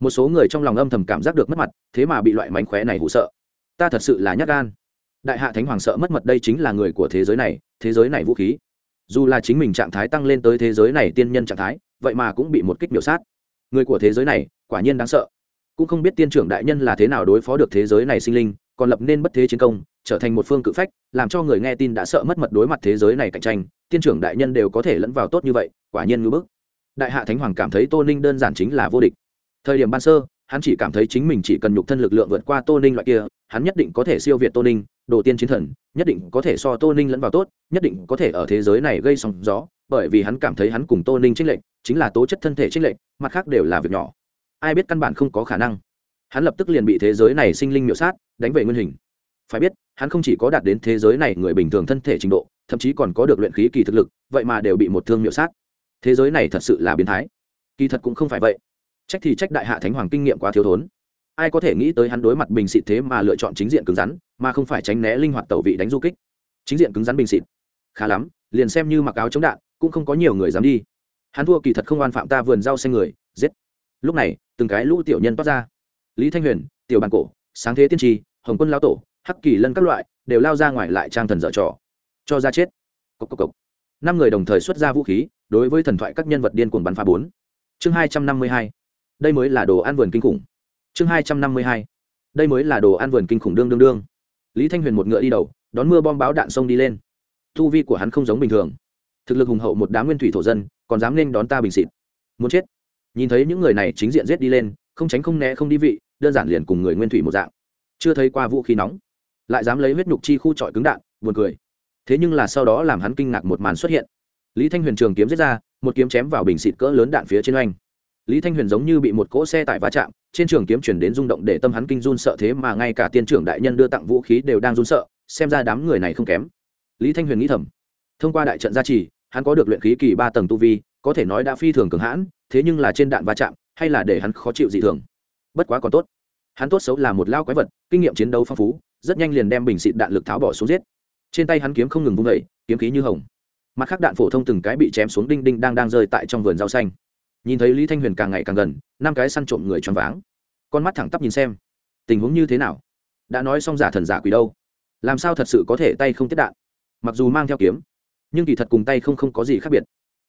Một số người trong lòng âm thầm cảm giác được mất mặt, thế mà bị loại mánh khóe này hụ sợ. Ta thật sự là nhát gan. Đại hạ thánh hoàng sợ mất mật đây chính là người của thế giới này, thế giới này vũ khí dù là chính mình trạng thái tăng lên tới thế giới này tiên nhân trạng thái, vậy mà cũng bị một kích biểu sát. Người của thế giới này, quả nhiên đáng sợ. Cũng không biết tiên trưởng đại nhân là thế nào đối phó được thế giới này sinh linh, còn lập nên bất thế chiến công, trở thành một phương cự phách, làm cho người nghe tin đã sợ mất mật đối mặt thế giới này cạnh tranh, tiên trưởng đại nhân đều có thể lẫn vào tốt như vậy, quả nhiên ngưỡng bức. Đại hạ thánh hoàng cảm thấy tô ninh đơn giản chính là vô địch. Thời điểm ban sơ, hắn chỉ cảm thấy chính mình chỉ cần nhục thân lực lượng vượt qua tô ninh loại kia, hắn nhất định có thể siêu việt tô ninh đồ tiên chiến thần, nhất định có thể so tô ninh lẫn vào tốt, nhất định có thể ở thế giới này gây sóng gió, bởi vì hắn cảm thấy hắn cùng tô ninh trích lệnh chính là tố chất thân thể trích lệnh mặt khác đều là việc nhỏ. Ai biết căn bản không có khả năng. Hắn lập tức liền bị thế giới này sinh linh miểu sát, đánh về nguyên hình. Phải biết, hắn không chỉ có đạt đến thế giới này người bình thường thân thể trình độ, thậm chí còn có được luyện khí kỳ thực lực, vậy mà đều bị một thương miểu sát. Thế giới này thật sự là biến thái. Kỳ thật cũng không phải vậy. Trách thì trách đại hạ thánh hoàng kinh nghiệm quá thiếu thốn ai có thể nghĩ tới hắn đối mặt bình xịt thế mà lựa chọn chính diện cứng rắn, mà không phải tránh né linh hoạt tẩu vị đánh du kích. Chính diện cứng rắn bình xịt. Khá lắm, liền xem như mặc áo chống đạn, cũng không có nhiều người dám đi. Hắn thua kỳ thật không oan phạm ta vườn rau xanh người, giết. Lúc này, từng cái lũ tiểu nhân toát ra. Lý thanh huyền, tiểu bàn cổ, sáng thế tiên tri, hồng quân lao tổ, hắc kỳ lân các loại, đều lao ra ngoài lại trang thần dở trò. Cho ra chết. Cốc cốc cốc. năm người đồng thời xuất ra vũ khí, đối với thần thoại các nhân vật điên cuồng bắn phá bốn. Chương hai trăm năm mươi hai. Đây mới là đồ ăn vườn kinh khủng chương hai trăm năm mươi hai. Đây mới là đồ ăn vườn kinh khủng đương đương đương. Lý thanh huyền một ngựa đi đầu, đón mưa bom báo đạn sông đi lên. Thu vi của hắn không giống bình thường. Thực lực hùng hậu một đám nguyên thủy thổ dân, còn dám nên đón ta bình xịt. Muốn chết. Nhìn thấy những người này chính diện giết đi lên, không tránh không né không đi vị, đơn giản liền cùng người nguyên thủy một dạng. Chưa thấy qua vũ khí nóng. Lại dám lấy huyết nhục chi khu trọi cứng đạn, buồn cười. Thế nhưng là sau đó làm hắn kinh ngạc một màn xuất hiện. Lý thanh huyền trường kiếm giết ra, một kiếm chém vào bình xịt cỡ lớn đạn phía trên oanh lý thanh huyền giống như bị một cỗ xe tải va chạm, trên trường kiếm chuyển đến rung động để tâm hắn kinh run sợ thế mà ngay cả tiên trưởng đại nhân đưa tặng vũ khí đều đang run sợ, xem ra đám người này không kém. Lý thanh huyền nghĩ thầm, thông qua đại trận gia trì, hắn có được luyện khí kỳ ba tầng tu vi, có thể nói đã phi thường cường hãn, thế nhưng là trên đạn va chạm, hay là để hắn khó chịu dị thường. Bất quá còn tốt, hắn tốt xấu là một lao quái vật, kinh nghiệm chiến đấu phong phú, rất nhanh liền đem bình xịt đạn lực tháo bỏ xuống giết. Trên tay hắn kiếm không ngừng vung vẩy kiếm khí như hồng. Mặt khác đạn phổ thông từng cái bị chém xuống đinh đinh đang đang rơi tại trong vườn rau xanh nhìn thấy lý thanh huyền càng ngày càng gần, năm cái săn trộm người choáng váng. Con mắt thẳng tắp nhìn xem. Tình huống như thế nào? Đã nói xong giả thần giả quỷ đâu? Làm sao thật sự có thể tay không tiết đạn? Mặc dù mang theo kiếm, nhưng kỳ thật cùng tay không không có gì khác biệt.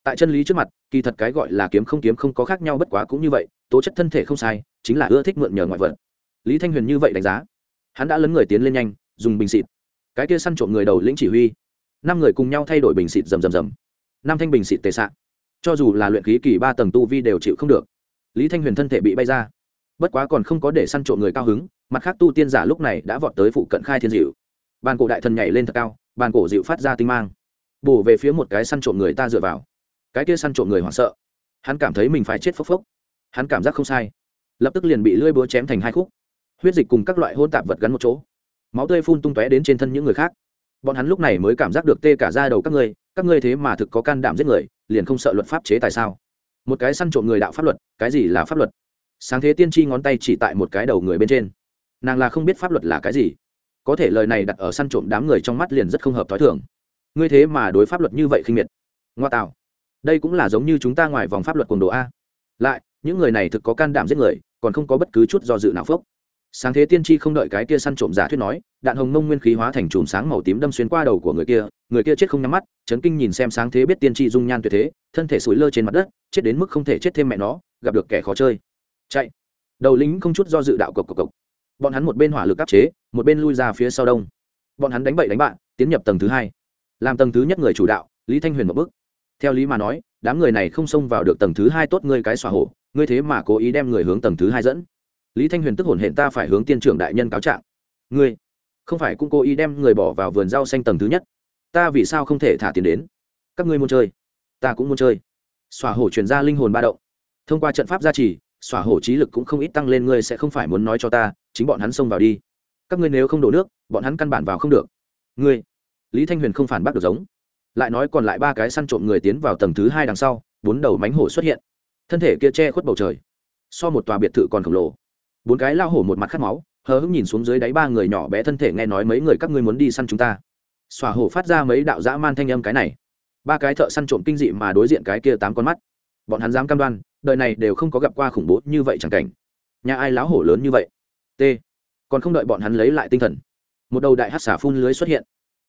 Tại chân lý trước mặt, kỳ thật cái gọi là kiếm không kiếm không có khác nhau bất quá cũng như vậy, tố chất thân thể không sai, chính là ưa thích mượn nhờ ngoại vật. Lý thanh huyền như vậy đánh giá. Hắn đã lấn người tiến lên nhanh, dùng bình xịt. Cái kia săn trộm người đầu lĩnh chỉ huy. Năm người cùng nhau thay đổi bình xịt rầm rầm rầm. Năm thanh bình xịt tề xạ cho dù là luyện khí kỳ ba tầng tu vi đều chịu không được. Lý thanh huyền thân thể bị bay ra. Bất quá còn không có để săn trộm người cao hứng, mặt khác tu tiên giả lúc này đã vọt tới phụ cận khai thiên dịu. Bàn cổ đại thần nhảy lên thật cao, bàn cổ dịu phát ra tinh mang. Bổ về phía một cái săn trộm người ta dựa vào. Cái kia săn trộm người hoảng sợ. Hắn cảm thấy mình phải chết phốc phốc. Hắn cảm giác không sai. Lập tức liền bị lưỡi búa chém thành hai khúc. Huyết dịch cùng các loại hôn tạp vật gắn một chỗ. Máu tươi phun tung tóe đến trên thân những người khác bọn hắn lúc này mới cảm giác được tê cả ra đầu các ngươi các ngươi thế mà thực có can đảm giết người, liền không sợ luật pháp chế tại sao? Một cái săn trộm người đạo pháp luật, cái gì là pháp luật? Sáng thế tiên tri ngón tay chỉ tại một cái đầu người bên trên. Nàng là không biết pháp luật là cái gì. Có thể lời này đặt ở săn trộm đám người trong mắt liền rất không hợp t h ó i thường. Ngươi thế mà đối pháp luật như vậy khinh miệt. Ngoa tạo. Đây cũng là giống như chúng ta ngoài vòng pháp luật quần đồ a. Lại, những người này thực có can đảm giết người, còn không có bất cứ chút do dự nào phốc sáng thế tiên tri không đợi cái kia săn trộm giả thuyết nói, đạn hồng mông nguyên khí hóa thành chùm sáng màu tím đâm xuyên qua đầu của người kia người kia chết không nhắm mắt, chấn kinh nhìn xem sáng thế biết tiên tri dung nhan tuyệt thế, thân thể sủi lơ trên mặt đất, chết đến mức không thể chết thêm mẹ nó, gặp được kẻ khó chơi. Chạy. Đầu lính không chút do dự đạo cộc cộc cộc. Bọn hắn một bên hỏa lực áp chế, một bên lui ra phía sau đông. Bọn hắn đánh bậy đánh bạn tiến nhập tầng thứ hai. Làm tầng thứ nhất người chủ đạo, lý thanh huyền một bước. Theo lý mà nói, đám người này không xông vào được tầng thứ hai tốt ngươi cái xòa hổ, ngươi thế mà cố ý đem người hướng tầng thứ hai dẫn lý thanh huyền tức hồn hển ta phải hướng tiên trưởng đại nhân cáo trạng. Ngươi, không phải cũng cố ý đem người bỏ vào vườn rau xanh tầng thứ nhất? Ta vì sao không thể thả tiền đến? Các ngươi muốn chơi, ta cũng muốn chơi. Xòa hổ chuyển ra linh hồn ba động. Thông qua trận pháp gia trì, xòa hổ trí lực cũng không ít tăng lên, ngươi sẽ không phải muốn nói cho ta, chính bọn hắn xông vào đi. Các ngươi nếu không đổ nước, bọn hắn căn bản vào không được. Ngươi, lý thanh huyền không phản bác được giống. Lại nói còn lại ba cái săn trộm người tiến vào tầng thứ hai đằng sau, bốn đầu mánh hổ xuất hiện. Thân thể kia che khuất bầu trời. So một tòa biệt thự còn khổng lồ bốn cái lao hổ một mặt khát máu, hờ hững nhìn xuống dưới đáy ba người nhỏ bé thân thể nghe nói mấy người các ngươi muốn đi săn chúng ta. Xòa hổ phát ra mấy đạo dã man thanh âm cái này. Ba cái thợ săn trộm kinh dị mà đối diện cái kia tám con mắt. Bọn hắn dám cam đoan, đời này đều không có gặp qua khủng bố như vậy chẳng cảnh. Nhà ai láo hổ lớn như vậy? T. Còn không đợi bọn hắn lấy lại tinh thần. Một đầu đại hát xả phun lưới xuất hiện.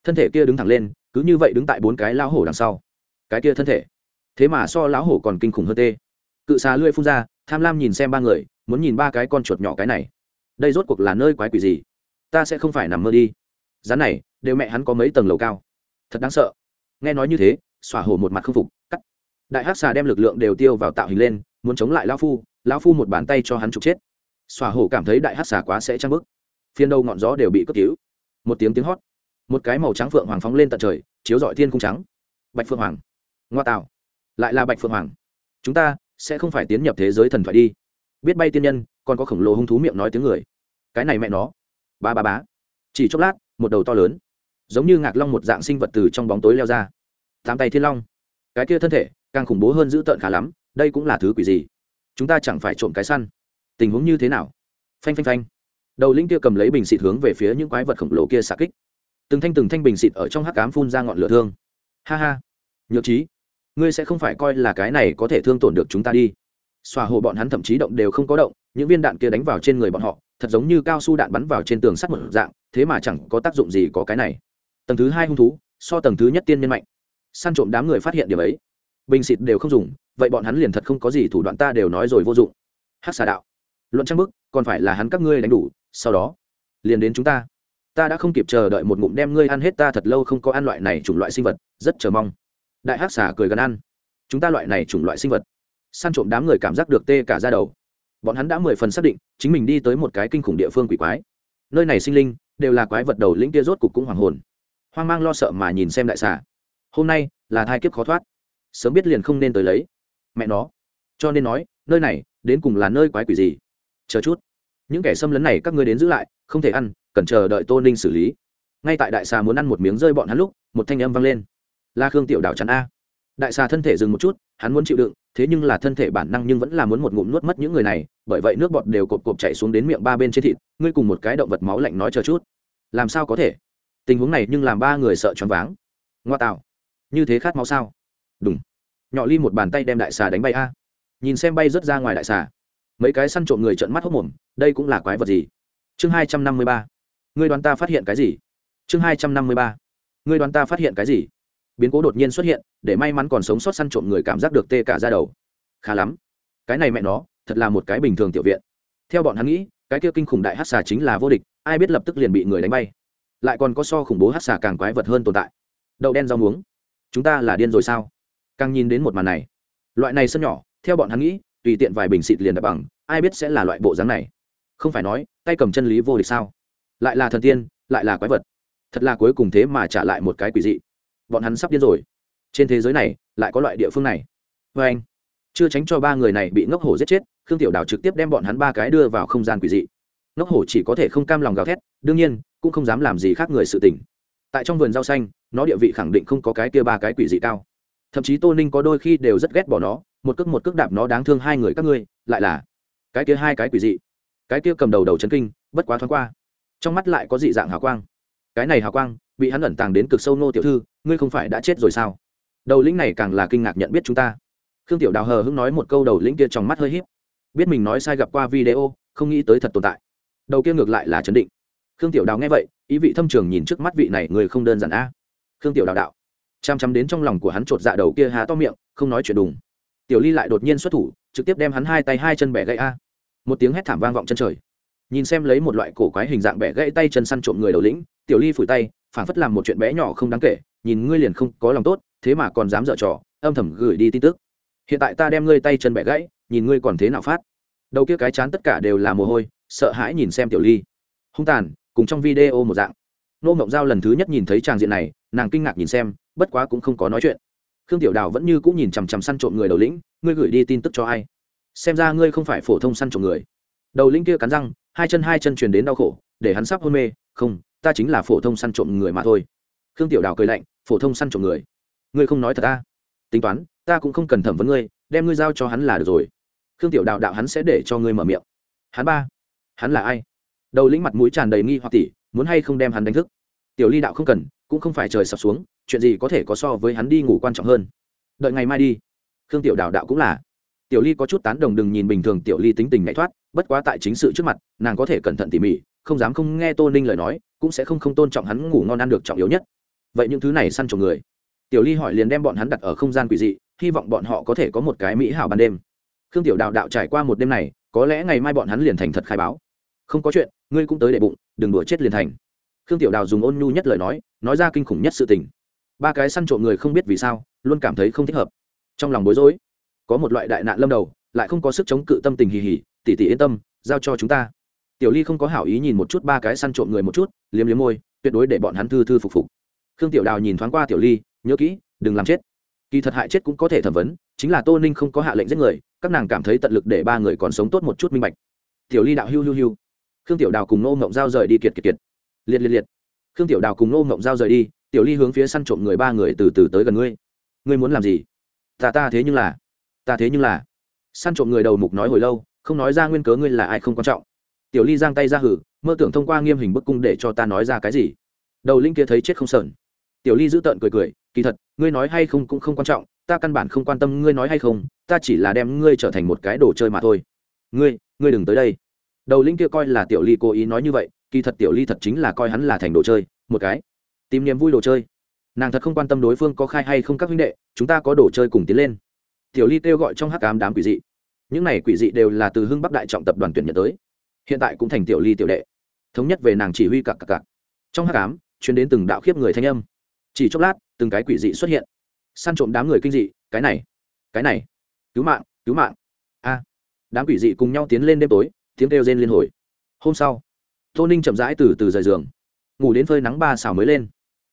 Thân thể kia đứng thẳng lên, cứ như vậy đứng tại bốn cái lão hổ đằng sau. Cái kia thân thể. Thế mà so lão hổ còn kinh khủng hơn tê. Cự xà lưỡi phun ra, tham lam nhìn xem ba người muốn nhìn ba cái con chuột nhỏ cái này. Đây rốt cuộc là nơi quái quỷ gì? Ta sẽ không phải nằm mơ đi. Rắn này, đều mẹ hắn có mấy tầng lầu cao. Thật đáng sợ. Nghe nói như thế xỏa hổ một mặt không phục, cắt. Đại hắc xà đem lực lượng đều tiêu vào tạo hình lên, muốn chống lại lão phu lão phu một bàn tay cho hắn trục chết. Xỏa hổ cảm thấy đại hắc xà quá sẽ trăng bức phiên đầu ngọn gió đều bị cất cứu. Một tiếng tiếng hót. Một cái màu trắng phượng hoàng phóng lên tận trời, chiếu rọi thiên cung trắng. Bạch phượng hoàng. Ngoa tạo. Lại là bạch phượng hoàng. Chúng ta sẽ không phải tiến nhập thế giới thần thoại đi biết bay tiên nhân, còn có khổng lồ hung thú miệng nói tiếng người. Cái này mẹ nó. Ba ba bá chỉ chốc lát, một đầu to lớn, giống như ngạc long một dạng sinh vật từ trong bóng tối leo ra. Tám tay thiên long. Cái kia thân thể, càng khủng bố hơn dữ tợn khá lắm, đây cũng là thứ quỷ gì? Chúng ta chẳng phải trộm cái săn. Tình huống như thế nào? Phanh phanh phanh. Đầu linh kia cầm lấy bình xịt hướng về phía những quái vật khổng lồ kia xạ kích. Từng thanh từng thanh bình xịt ở trong hắc cám phun ra ngọn lửa thương. Ha ha. Nhược trí ngươi sẽ không phải coi là cái này có thể thương tổn được chúng ta đi xòa hồ bọn hắn thậm chí động đều không có động, những viên đạn kia đánh vào trên người bọn họ, thật giống như cao su đạn bắn vào trên tường sắt một dạng, thế mà chẳng có tác dụng gì có cái này. Tầng thứ hai hung thú, so tầng thứ nhất tiên nhân mạnh. Săn trộm đám người phát hiện điểm ấy. Bình xịt đều không dùng, vậy bọn hắn liền thật không có gì thủ đoạn ta đều nói rồi vô dụng. Hắc xà đạo. Luận trang bức, còn phải là hắn các ngươi đánh đủ, sau đó, liền đến chúng ta. Ta đã không kịp chờ đợi một ngụm đem ngươi ăn hết ta thật lâu không có ăn loại này chủng loại sinh vật, rất chờ mong. Đại hắc xà cười gần ăn. Chúng ta loại này chủng loại sinh vật săn trộm đám người cảm giác được tê cả ra đầu. Bọn hắn đã mười phần xác định, chính mình đi tới một cái kinh khủng địa phương quỷ quái. Nơi này sinh linh, đều là quái vật đầu lĩnh kia rốt cục cũng hoàng hồn. Hoang mang lo sợ mà nhìn xem đại xà. Hôm nay, là thai kiếp khó thoát. Sớm biết liền không nên tới lấy. Mẹ nó. Cho nên nói, nơi này, đến cùng là nơi quái quỷ gì? Chờ chút. Những kẻ xâm lấn này các ngươi đến giữ lại, không thể ăn, cần chờ đợi tô ninh xử lý. Ngay tại đại xà muốn ăn một miếng rơi bọn hắn lúc, một thanh âm vang lên. La khương tiểu đảo chắn a. Đại xà thân thể dừng một chút, hắn muốn chịu đựng thế nhưng là thân thể bản năng nhưng vẫn là muốn một ngụm nuốt mất những người này, bởi vậy nước bọt đều cộp cộp chạy xuống đến miệng ba bên trên thịt, ngươi cùng một cái động vật máu lạnh nói chờ chút. Làm sao có thể? Tình huống này nhưng làm ba người sợ choáng váng. Ngoa tạo. Như thế khát máu sao? Đúng nhỏ ly một bàn tay đem đại xà đánh bay a. Nhìn xem bay rớt ra ngoài đại xà. Mấy cái săn trộm người trợn mắt hốc mồm, đây cũng là quái vật gì? Chương hai trăm năm mươi ba. Người đoàn ta phát hiện cái gì? Chương hai trăm năm mươi ba. Người đoàn ta phát hiện cái gì? Biến cố đột nhiên xuất hiện, để may mắn còn sống sót săn trộm người cảm giác được tê cả ra đầu. Khá lắm. Cái này mẹ nó, thật là một cái bình thường tiểu viện. Theo bọn hắn nghĩ, cái kia kinh khủng đại hát xà chính là vô địch, ai biết lập tức liền bị người đánh bay. Lại còn có so khủng bố hát xà càng quái vật hơn tồn tại. Đậu đen rau muống. Chúng ta là điên rồi sao? Càng nhìn đến một màn này, loại này sân nhỏ, theo bọn hắn nghĩ, tùy tiện vài bình xịt liền đập bằng, ai biết sẽ là loại bộ dáng này. Không phải nói, tay cầm chân lý vô địch sao? Lại là thần tiên, lại là quái vật. Thật là cuối cùng thế mà trả lại một cái quỷ dị bọn hắn sắp điên rồi. Trên thế giới này, lại có loại địa phương này. Vê anh, chưa tránh cho ba người này bị ngốc hổ giết chết, khương tiểu đào trực tiếp đem bọn hắn ba cái đưa vào không gian quỷ dị. Ngốc hổ chỉ có thể không cam lòng gào thét, đương nhiên, cũng không dám làm gì khác người sự tình. Tại trong vườn rau xanh, nó địa vị khẳng định không có cái kia ba cái quỷ dị cao. Thậm chí tô ninh có đôi khi đều rất ghét bỏ nó, một cước một cước đạp nó đáng thương hai người các ngươi, lại là cái kia hai cái quỷ dị. Cái kia cầm đầu đầu chấn kinh, bất quá thoáng qua, trong mắt lại có dị dạng hào quang. Cái này hào quang bị hắn ẩn tàng đến cực sâu nô tiểu thư ngươi không phải đã chết rồi sao? Đầu lĩnh này càng là kinh ngạc nhận biết chúng ta. Khương tiểu đào hờ hưng nói một câu đầu lĩnh kia trong mắt hơi híp, biết mình nói sai gặp qua video không nghĩ tới thật tồn tại. Đầu kia ngược lại là chấn định. Khương tiểu đào nghe vậy ý vị thâm trường nhìn trước mắt vị này người không đơn giản a. Khương tiểu đào đạo. Chăm chăm đến trong lòng của hắn chột dạ đầu kia há to miệng không nói chuyện đùng. Tiểu ly lại đột nhiên xuất thủ trực tiếp đem hắn hai tay hai chân bẻ gãy a. Một tiếng hét thảm vang vọng chân trời. Nhìn xem lấy một loại cổ quái hình dạng bẻ gãy tay chân săn trộm người đầu lĩnh tiểu ly phủi tay Phản phất làm một chuyện bé nhỏ không đáng kể, nhìn ngươi liền không có lòng tốt, thế mà còn dám dở trò, âm thầm gửi đi tin tức. Hiện tại ta đem ngươi tay chân bẻ gãy, nhìn ngươi còn thế nào phát. Đầu kia cái chán tất cả đều là mồ hôi, sợ hãi nhìn xem tiểu ly. Hung tàn, cùng trong video một dạng. Nô mộng giao lần thứ nhất nhìn thấy tràng diện này, nàng kinh ngạc nhìn xem, bất quá cũng không có nói chuyện. Khương tiểu đào vẫn như cũng nhìn chằm chằm săn trộm người đầu lĩnh, ngươi gửi đi tin tức cho ai? Xem ra ngươi không phải phổ thông săn trộm người. Đầu lĩnh kia cắn răng, hai chân hai chân truyền đến đau khổ, để hắn sắp hôn mê, không ta chính là phổ thông săn trộm người mà thôi. Khương tiểu đào cười lạnh, phổ thông săn trộm người? Ngươi không nói thật ta. Tính toán, ta cũng không cần thẩm vấn ngươi, đem ngươi giao cho hắn là được rồi. Khương tiểu đào đạo hắn sẽ để cho ngươi mở miệng. Hắn ba? Hắn là ai? Đầu lĩnh mặt mũi tràn đầy nghi hoặc tỷ muốn hay không đem hắn đánh thức? Tiểu ly đạo không cần, cũng không phải trời sập xuống, chuyện gì có thể có so với hắn đi ngủ quan trọng hơn? Đợi ngày mai đi. Khương tiểu đào đạo cũng là. Tiểu ly có chút tán đồng đừng nhìn bình thường tiểu ly tính tình nhảy thoát, bất quá tại chính sự trước mặt, nàng có thể cẩn thận tỉ mỉ, không dám không nghe tô ninh lời nói cũng sẽ không không tôn trọng hắn ngủ ngon ăn được trọng yếu nhất. Vậy những thứ này săn trộm người. Tiểu ly hỏi liền đem bọn hắn đặt ở không gian quỷ dị, hy vọng bọn họ có thể có một cái mỹ hảo ban đêm. Khương tiểu đạo đạo trải qua một đêm này, có lẽ ngày mai bọn hắn liền thành thật khai báo. Không có chuyện, ngươi cũng tới đệ bụng, đừng đùa chết liền thành. Khương tiểu đào dùng ôn nhu nhất lời nói nói ra kinh khủng nhất sự tình. Ba cái săn trộm người không biết vì sao, luôn cảm thấy không thích hợp. Trong lòng bối rối. Có một loại đại nạn lâm đầu, lại không có sức chống cự tâm tình hì hì tỉ tỉ yên tâm, giao cho chúng ta tiểu ly không có hảo ý nhìn một chút ba cái săn trộm người một chút, liếm liếm môi, tuyệt đối để bọn hắn thư thư phục phục. Khương tiểu đào nhìn thoáng qua tiểu ly, nhớ kỹ, đừng làm chết. Kỳ thật hại chết cũng có thể thẩm vấn, chính là tô ninh không có hạ lệnh giết người, các nàng cảm thấy tận lực để ba người còn sống tốt một chút minh bạch. Tiểu ly đạo hiu hiu hiu. Khương tiểu đào cùng nô mộng giao rời đi kiệt kiệt kiệt. Liệt liệt liệt. Khương tiểu đào cùng nô mộng giao rời đi, tiểu ly hướng phía săn trộm người ba người từ từ tới gần ngươi. Ngươi muốn làm gì? Ta ta thế nhưng là, ta thế nhưng là. Săn trộm người đầu mục nói hồi lâu, không nói ra nguyên cớ ngươi là ai không quan trọng tiểu ly giang tay ra hử, mơ tưởng thông qua nghiêm hình bức cung để cho ta nói ra cái gì. Đầu linh kia thấy chết không sờn. Tiểu ly giữ tợn cười cười, kỳ thật, ngươi nói hay không cũng không quan trọng, ta căn bản không quan tâm ngươi nói hay không, ta chỉ là đem ngươi trở thành một cái đồ chơi mà thôi. Ngươi ngươi đừng tới đây. Đầu linh kia coi là tiểu ly cố ý nói như vậy, kỳ thật tiểu ly thật chính là coi hắn là thành đồ chơi, một cái. Tìm niềm vui đồ chơi. Nàng thật không quan tâm đối phương có khai hay không các huynh đệ, chúng ta có đồ chơi cùng tiến lên. Tiểu ly kêu gọi trong hắc ám đám quỷ dị. Những này quỷ dị đều là từ hưng bắc đại trọng tập đoàn tuyển nhận tới hiện tại cũng thành tiểu ly tiểu đệ, thống nhất về nàng chỉ huy cặp cặp cặp trong hắc ám chuyến đến từng đạo khiếp người thanh âm. Chỉ chốc lát, từng cái quỷ dị xuất hiện. Săn trộm đám người kinh dị, cái này cái này, cứu mạng cứu mạng. A, đám quỷ dị cùng nhau tiến lên đêm tối, tiếng kêu rên liên hồi. Hôm sau, tô ninh chậm rãi từ từ rời giường, ngủ đến phơi nắng ba xào mới lên.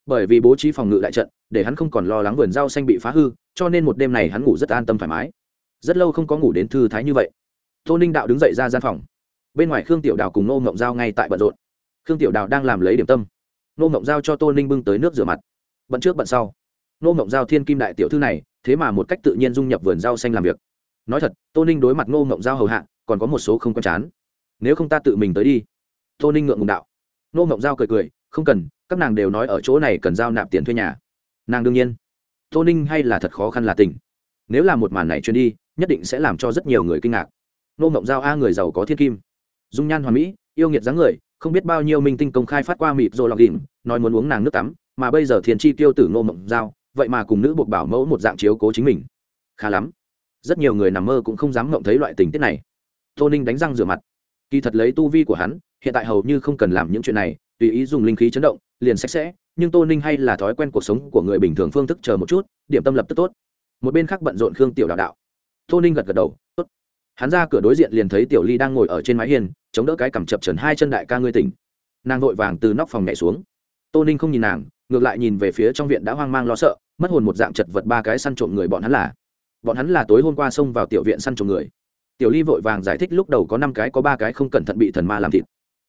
Bởi vì bố trí phòng ngự đại trận, để hắn không còn lo lắng vườn rau xanh bị phá hư, cho nên một đêm này hắn ngủ rất an tâm thoải mái. Rất lâu không có ngủ đến thư thái như vậy. Tô ninh đạo đứng dậy ra gian phòng bên ngoài khương tiểu đào cùng nô mộng giao ngay tại bận rộn khương tiểu đào đang làm lấy điểm tâm nô mộng giao cho tô ninh bưng tới nước rửa mặt bận trước bận sau nô mộng giao thiên kim đại tiểu thư này thế mà một cách tự nhiên dung nhập vườn rau xanh làm việc nói thật tô ninh đối mặt nô mộng giao hầu hạ còn có một số không con chán nếu không ta tự mình tới đi tô ninh ngượng ngùng đạo nô mộng giao cười cười không cần các nàng đều nói ở chỗ này cần giao nạp tiền thuê nhà nàng đương nhiên tô ninh hay là thật khó khăn là tình nếu là một màn này truyền đi nhất định sẽ làm cho rất nhiều người kinh ngạc nô mộng giao a người giàu có thiên kim dung nhan hoàn mỹ, yêu nghiệt dáng người, không biết bao nhiêu minh tinh công khai phát qua mịp rồi lọc đỉnh, nói muốn uống nàng nước tắm, mà bây giờ thiên chi tiêu tử ngô mộng giao, vậy mà cùng nữ buộc bảo mẫu một dạng chiếu cố chính mình. Khá lắm. Rất nhiều người nằm mơ cũng không dám ngậm thấy loại tình tiết này. Tô ninh đánh răng rửa mặt. Kỳ thật lấy tu vi của hắn, hiện tại hầu như không cần làm những chuyện này, tùy ý dùng linh khí chấn động, liền sạch sẽ, nhưng tô ninh hay là thói quen cuộc sống của người bình thường phương thức chờ một chút, điểm tâm lập tức tốt. Một bên khác bận rộn khương tiểu đạo đạo. Tô ninh gật gật đầu, tốt hắn ra cửa đối diện liền thấy tiểu ly đang ngồi ở trên mái hiên, chống đỡ cái cằm chập trần hai chân đại ca ngươi tỉnh. Nàng vội vàng từ nóc phòng nhảy xuống. Tô ninh không nhìn nàng, ngược lại nhìn về phía trong viện đã hoang mang lo sợ, mất hồn một dạng chật vật ba cái săn trộm người bọn hắn là. Bọn hắn là tối hôm qua xông vào tiểu viện săn trộm người. Tiểu ly vội vàng giải thích lúc đầu có năm cái có ba cái không cẩn thận bị thần ma làm thịt.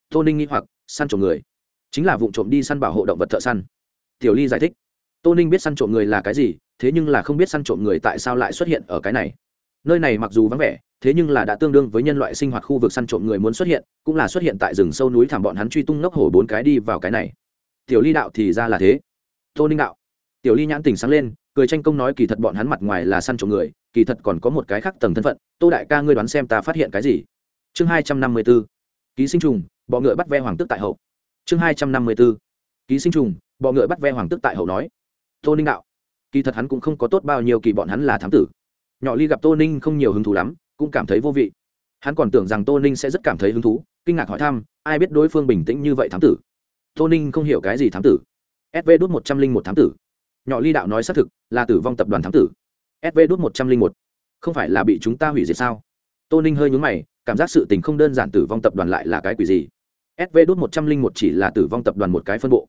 Tô ninh nghĩ hoặc, săn trộm người. Chính là vụ trộm đi săn bảo hộ động vật thợ săn. Tiểu ly giải thích. Tô ninh biết săn trộm người là cái gì, thế nhưng là không biết săn trộm người tại sao lại xuất hiện ở cái này. Nơi này mặc dù vắng vẻ thế nhưng là đã tương đương với nhân loại sinh hoạt khu vực săn trộm người muốn xuất hiện, cũng là xuất hiện tại rừng sâu núi thảm bọn hắn truy tung ngốc hổ bốn cái đi vào cái này. Tiểu ly đạo thì ra là thế. Tô ninh đạo. Tiểu ly nhãn tình sáng lên, cười tranh công nói kỳ thật bọn hắn mặt ngoài là săn trộm người, kỳ thật còn có một cái khác tầng thân phận, tô đại ca ngươi đoán xem ta phát hiện cái gì? Chương hai trăm năm mươi b ố ký sinh trùng, bọ ngựa bắt ve hoàng tức tại hậu. Chương hai trăm năm mươi b ố ký sinh trùng, bọ ngựa bắt ve hoàng tức tại hậu nói. Tô ninh đạo. Kỳ thật hắn cũng không có tốt bao nhiêu kỳ bọn hắn là thám tử. Nhỏ ly gặp tô ninh không nhiều hứng thú lắm cũng cảm thấy vô vị. Hắn còn tưởng rằng tô ninh sẽ rất cảm thấy hứng thú, kinh ngạc hỏi thăm, ai biết đối phương bình tĩnh như vậy thám tử. Tô ninh không hiểu cái gì thám tử. Sv đốt một trăm linh một thám tử. Nhỏ ly đạo nói xác thực, là tử vong tập đoàn thám tử. Sv đốt một trăm linh một. Không phải là bị chúng ta hủy diệt sao? Tô ninh hơi nhúng mày, cảm giác sự tình không đơn giản tử vong tập đoàn lại là cái quỷ gì? Sv đốt một trăm linh một chỉ là tử vong tập đoàn một cái phân bộ.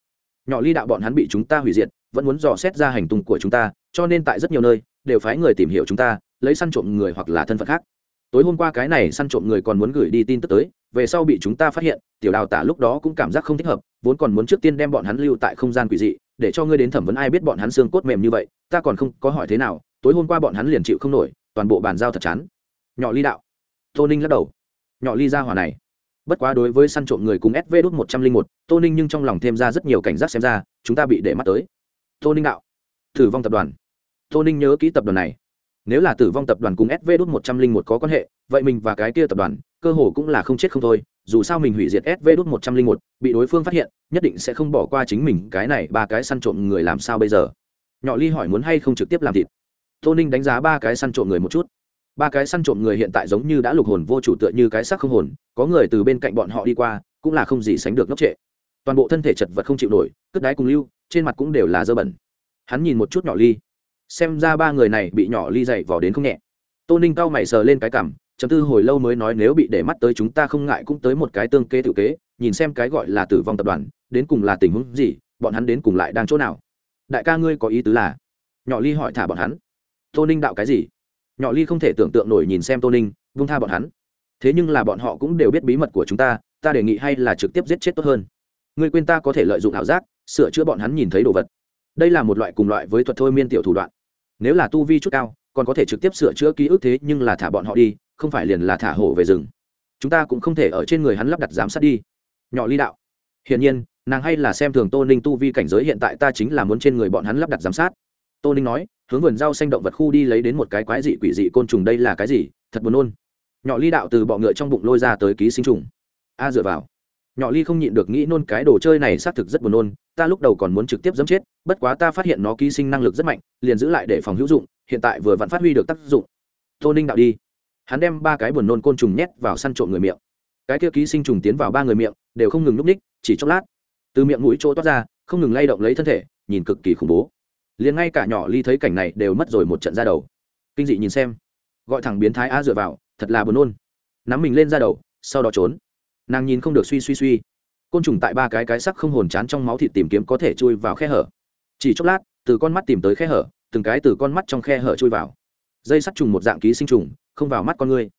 Nhỏ ly đạo bọn hắn bị chúng ta hủy diệt, vẫn muốn dò xét ra hành tung của chúng ta, cho nên tại rất nhiều nơi, đều phái người tìm hiểu chúng ta, lấy săn trộm người hoặc là thân phận khác tối hôm qua cái này săn trộm người còn muốn gửi đi tin tức tới, về sau bị chúng ta phát hiện, tiểu đào tả lúc đó cũng cảm giác không thích hợp, vốn còn muốn trước tiên đem bọn hắn lưu tại không gian quỷ dị, để cho ngươi đến thẩm vấn ai biết bọn hắn xương cốt mềm như vậy, ta còn không có hỏi thế nào, tối hôm qua bọn hắn liền chịu không nổi, toàn bộ bàn giao thật chán. Nhỏ ly đạo. Tô ninh lắc đầu. Nhỏ ly ra hỏa này. Bất quá đối với săn trộm người cùng sv đốt một trăm linh một, tô ninh nhưng trong lòng thêm ra rất nhiều cảnh giác xem ra, chúng ta bị để mắt tới. Tô ninh đạo. Thử vong tập đoàn. Tô ninh nhớ kỹ tập đoàn này nếu là tử vong tập đoàn cùng sv đốt một trăm linh một có quan hệ, vậy mình và cái kia tập đoàn, cơ hồ cũng là không chết không thôi. Dù sao mình hủy diệt sv đốt một trăm linh một, bị đối phương phát hiện, nhất định sẽ không bỏ qua chính mình cái này ba cái săn trộm người làm sao bây giờ? Nhỏ ly hỏi muốn hay không trực tiếp làm thịt. Tô ninh đánh giá ba cái săn trộm người một chút. Ba cái săn trộm người hiện tại giống như đã lục hồn vô chủ tựa như cái xác không hồn, có người từ bên cạnh bọn họ đi qua, cũng là không gì sánh được ngốc trệ. Toàn bộ thân thể chật vật không chịu nổi, cất đáy cùng lưu, trên mặt cũng đều là dơ bẩn. Hắn nhìn một chút nhỏ ly xem ra ba người này bị nhỏ ly dậy vò đến không nhẹ. Tô ninh cau mày sờ lên cái cảm chấm tư hồi lâu mới nói nếu bị để mắt tới chúng ta không ngại cũng tới một cái tương kê tự kế, nhìn xem cái gọi là tử vong tập đoàn, đến cùng là tình huống gì, bọn hắn đến cùng lại đang chỗ nào. Đại ca ngươi có ý tứ là? Nhỏ ly hỏi thả bọn hắn. Tô ninh đạo cái gì? Nhỏ ly không thể tưởng tượng nổi nhìn xem tô ninh vung tha bọn hắn. Thế nhưng là bọn họ cũng đều biết bí mật của chúng ta ta đề nghị hay là trực tiếp giết chết tốt hơn. Ngươi quên ta có thể lợi dụng ảo giác, sửa chữa bọn hắn nhìn thấy đồ vật. Đây là một loại cùng loại với thuật thôi miên tiểu thủ đoạn nếu là tu vi chút cao, còn có thể trực tiếp sửa chữa ký ức thế nhưng là thả bọn họ đi, không phải liền là thả hổ về rừng. Chúng ta cũng không thể ở trên người hắn lắp đặt giám sát đi. Nhỏ ly đạo. Hiển nhiên, nàng hay là xem thường tô ninh tu vi cảnh giới hiện tại ta chính là muốn trên người bọn hắn lắp đặt giám sát. Tô ninh nói, hướng vườn rau xanh động vật khu đi lấy đến một cái quái dị quỷ dị côn trùng đây là cái gì? Thật buồn nôn. Nhỏ ly đạo từ bọ ngựa trong bụng lôi ra tới ký sinh trùng. A dựa vào nhỏ ly không nhịn được nghĩ nôn cái đồ chơi này xác thực rất buồn nôn, ta lúc đầu còn muốn trực tiếp dẫm chết, bất quá ta phát hiện nó ký sinh năng lực rất mạnh, liền giữ lại để phòng hữu dụng, hiện tại vừa vẫn phát huy được tác dụng. Tô ninh đạo đi. Hắn đem ba cái buồn nôn côn trùng nhét vào săn trộm người miệng. Cái kia ký sinh trùng tiến vào ba người miệng, đều không ngừng núp ních chỉ chốc lát, từ miệng mũi chỗ toát ra, không ngừng lay động lấy thân thể, nhìn cực kỳ khủng bố. Liền ngay cả nhỏ ly thấy cảnh này đều mất rồi một trận ra đầu. Kinh dị nhìn xem. Gọi thẳng biến thái a dựa vào, thật là buồn nôn. Nắm mình lên ra đầu, sau đó trốn nàng nhìn không được suy suy suy. Côn trùng tại ba cái cái sắc không hồn chán trong máu thịt tìm kiếm có thể chui vào khe hở. Chỉ chốc lát, từ con mắt tìm tới khe hở, từng cái từ con mắt trong khe hở chui vào. Dây sắt trùng một dạng ký sinh trùng, không vào mắt con người.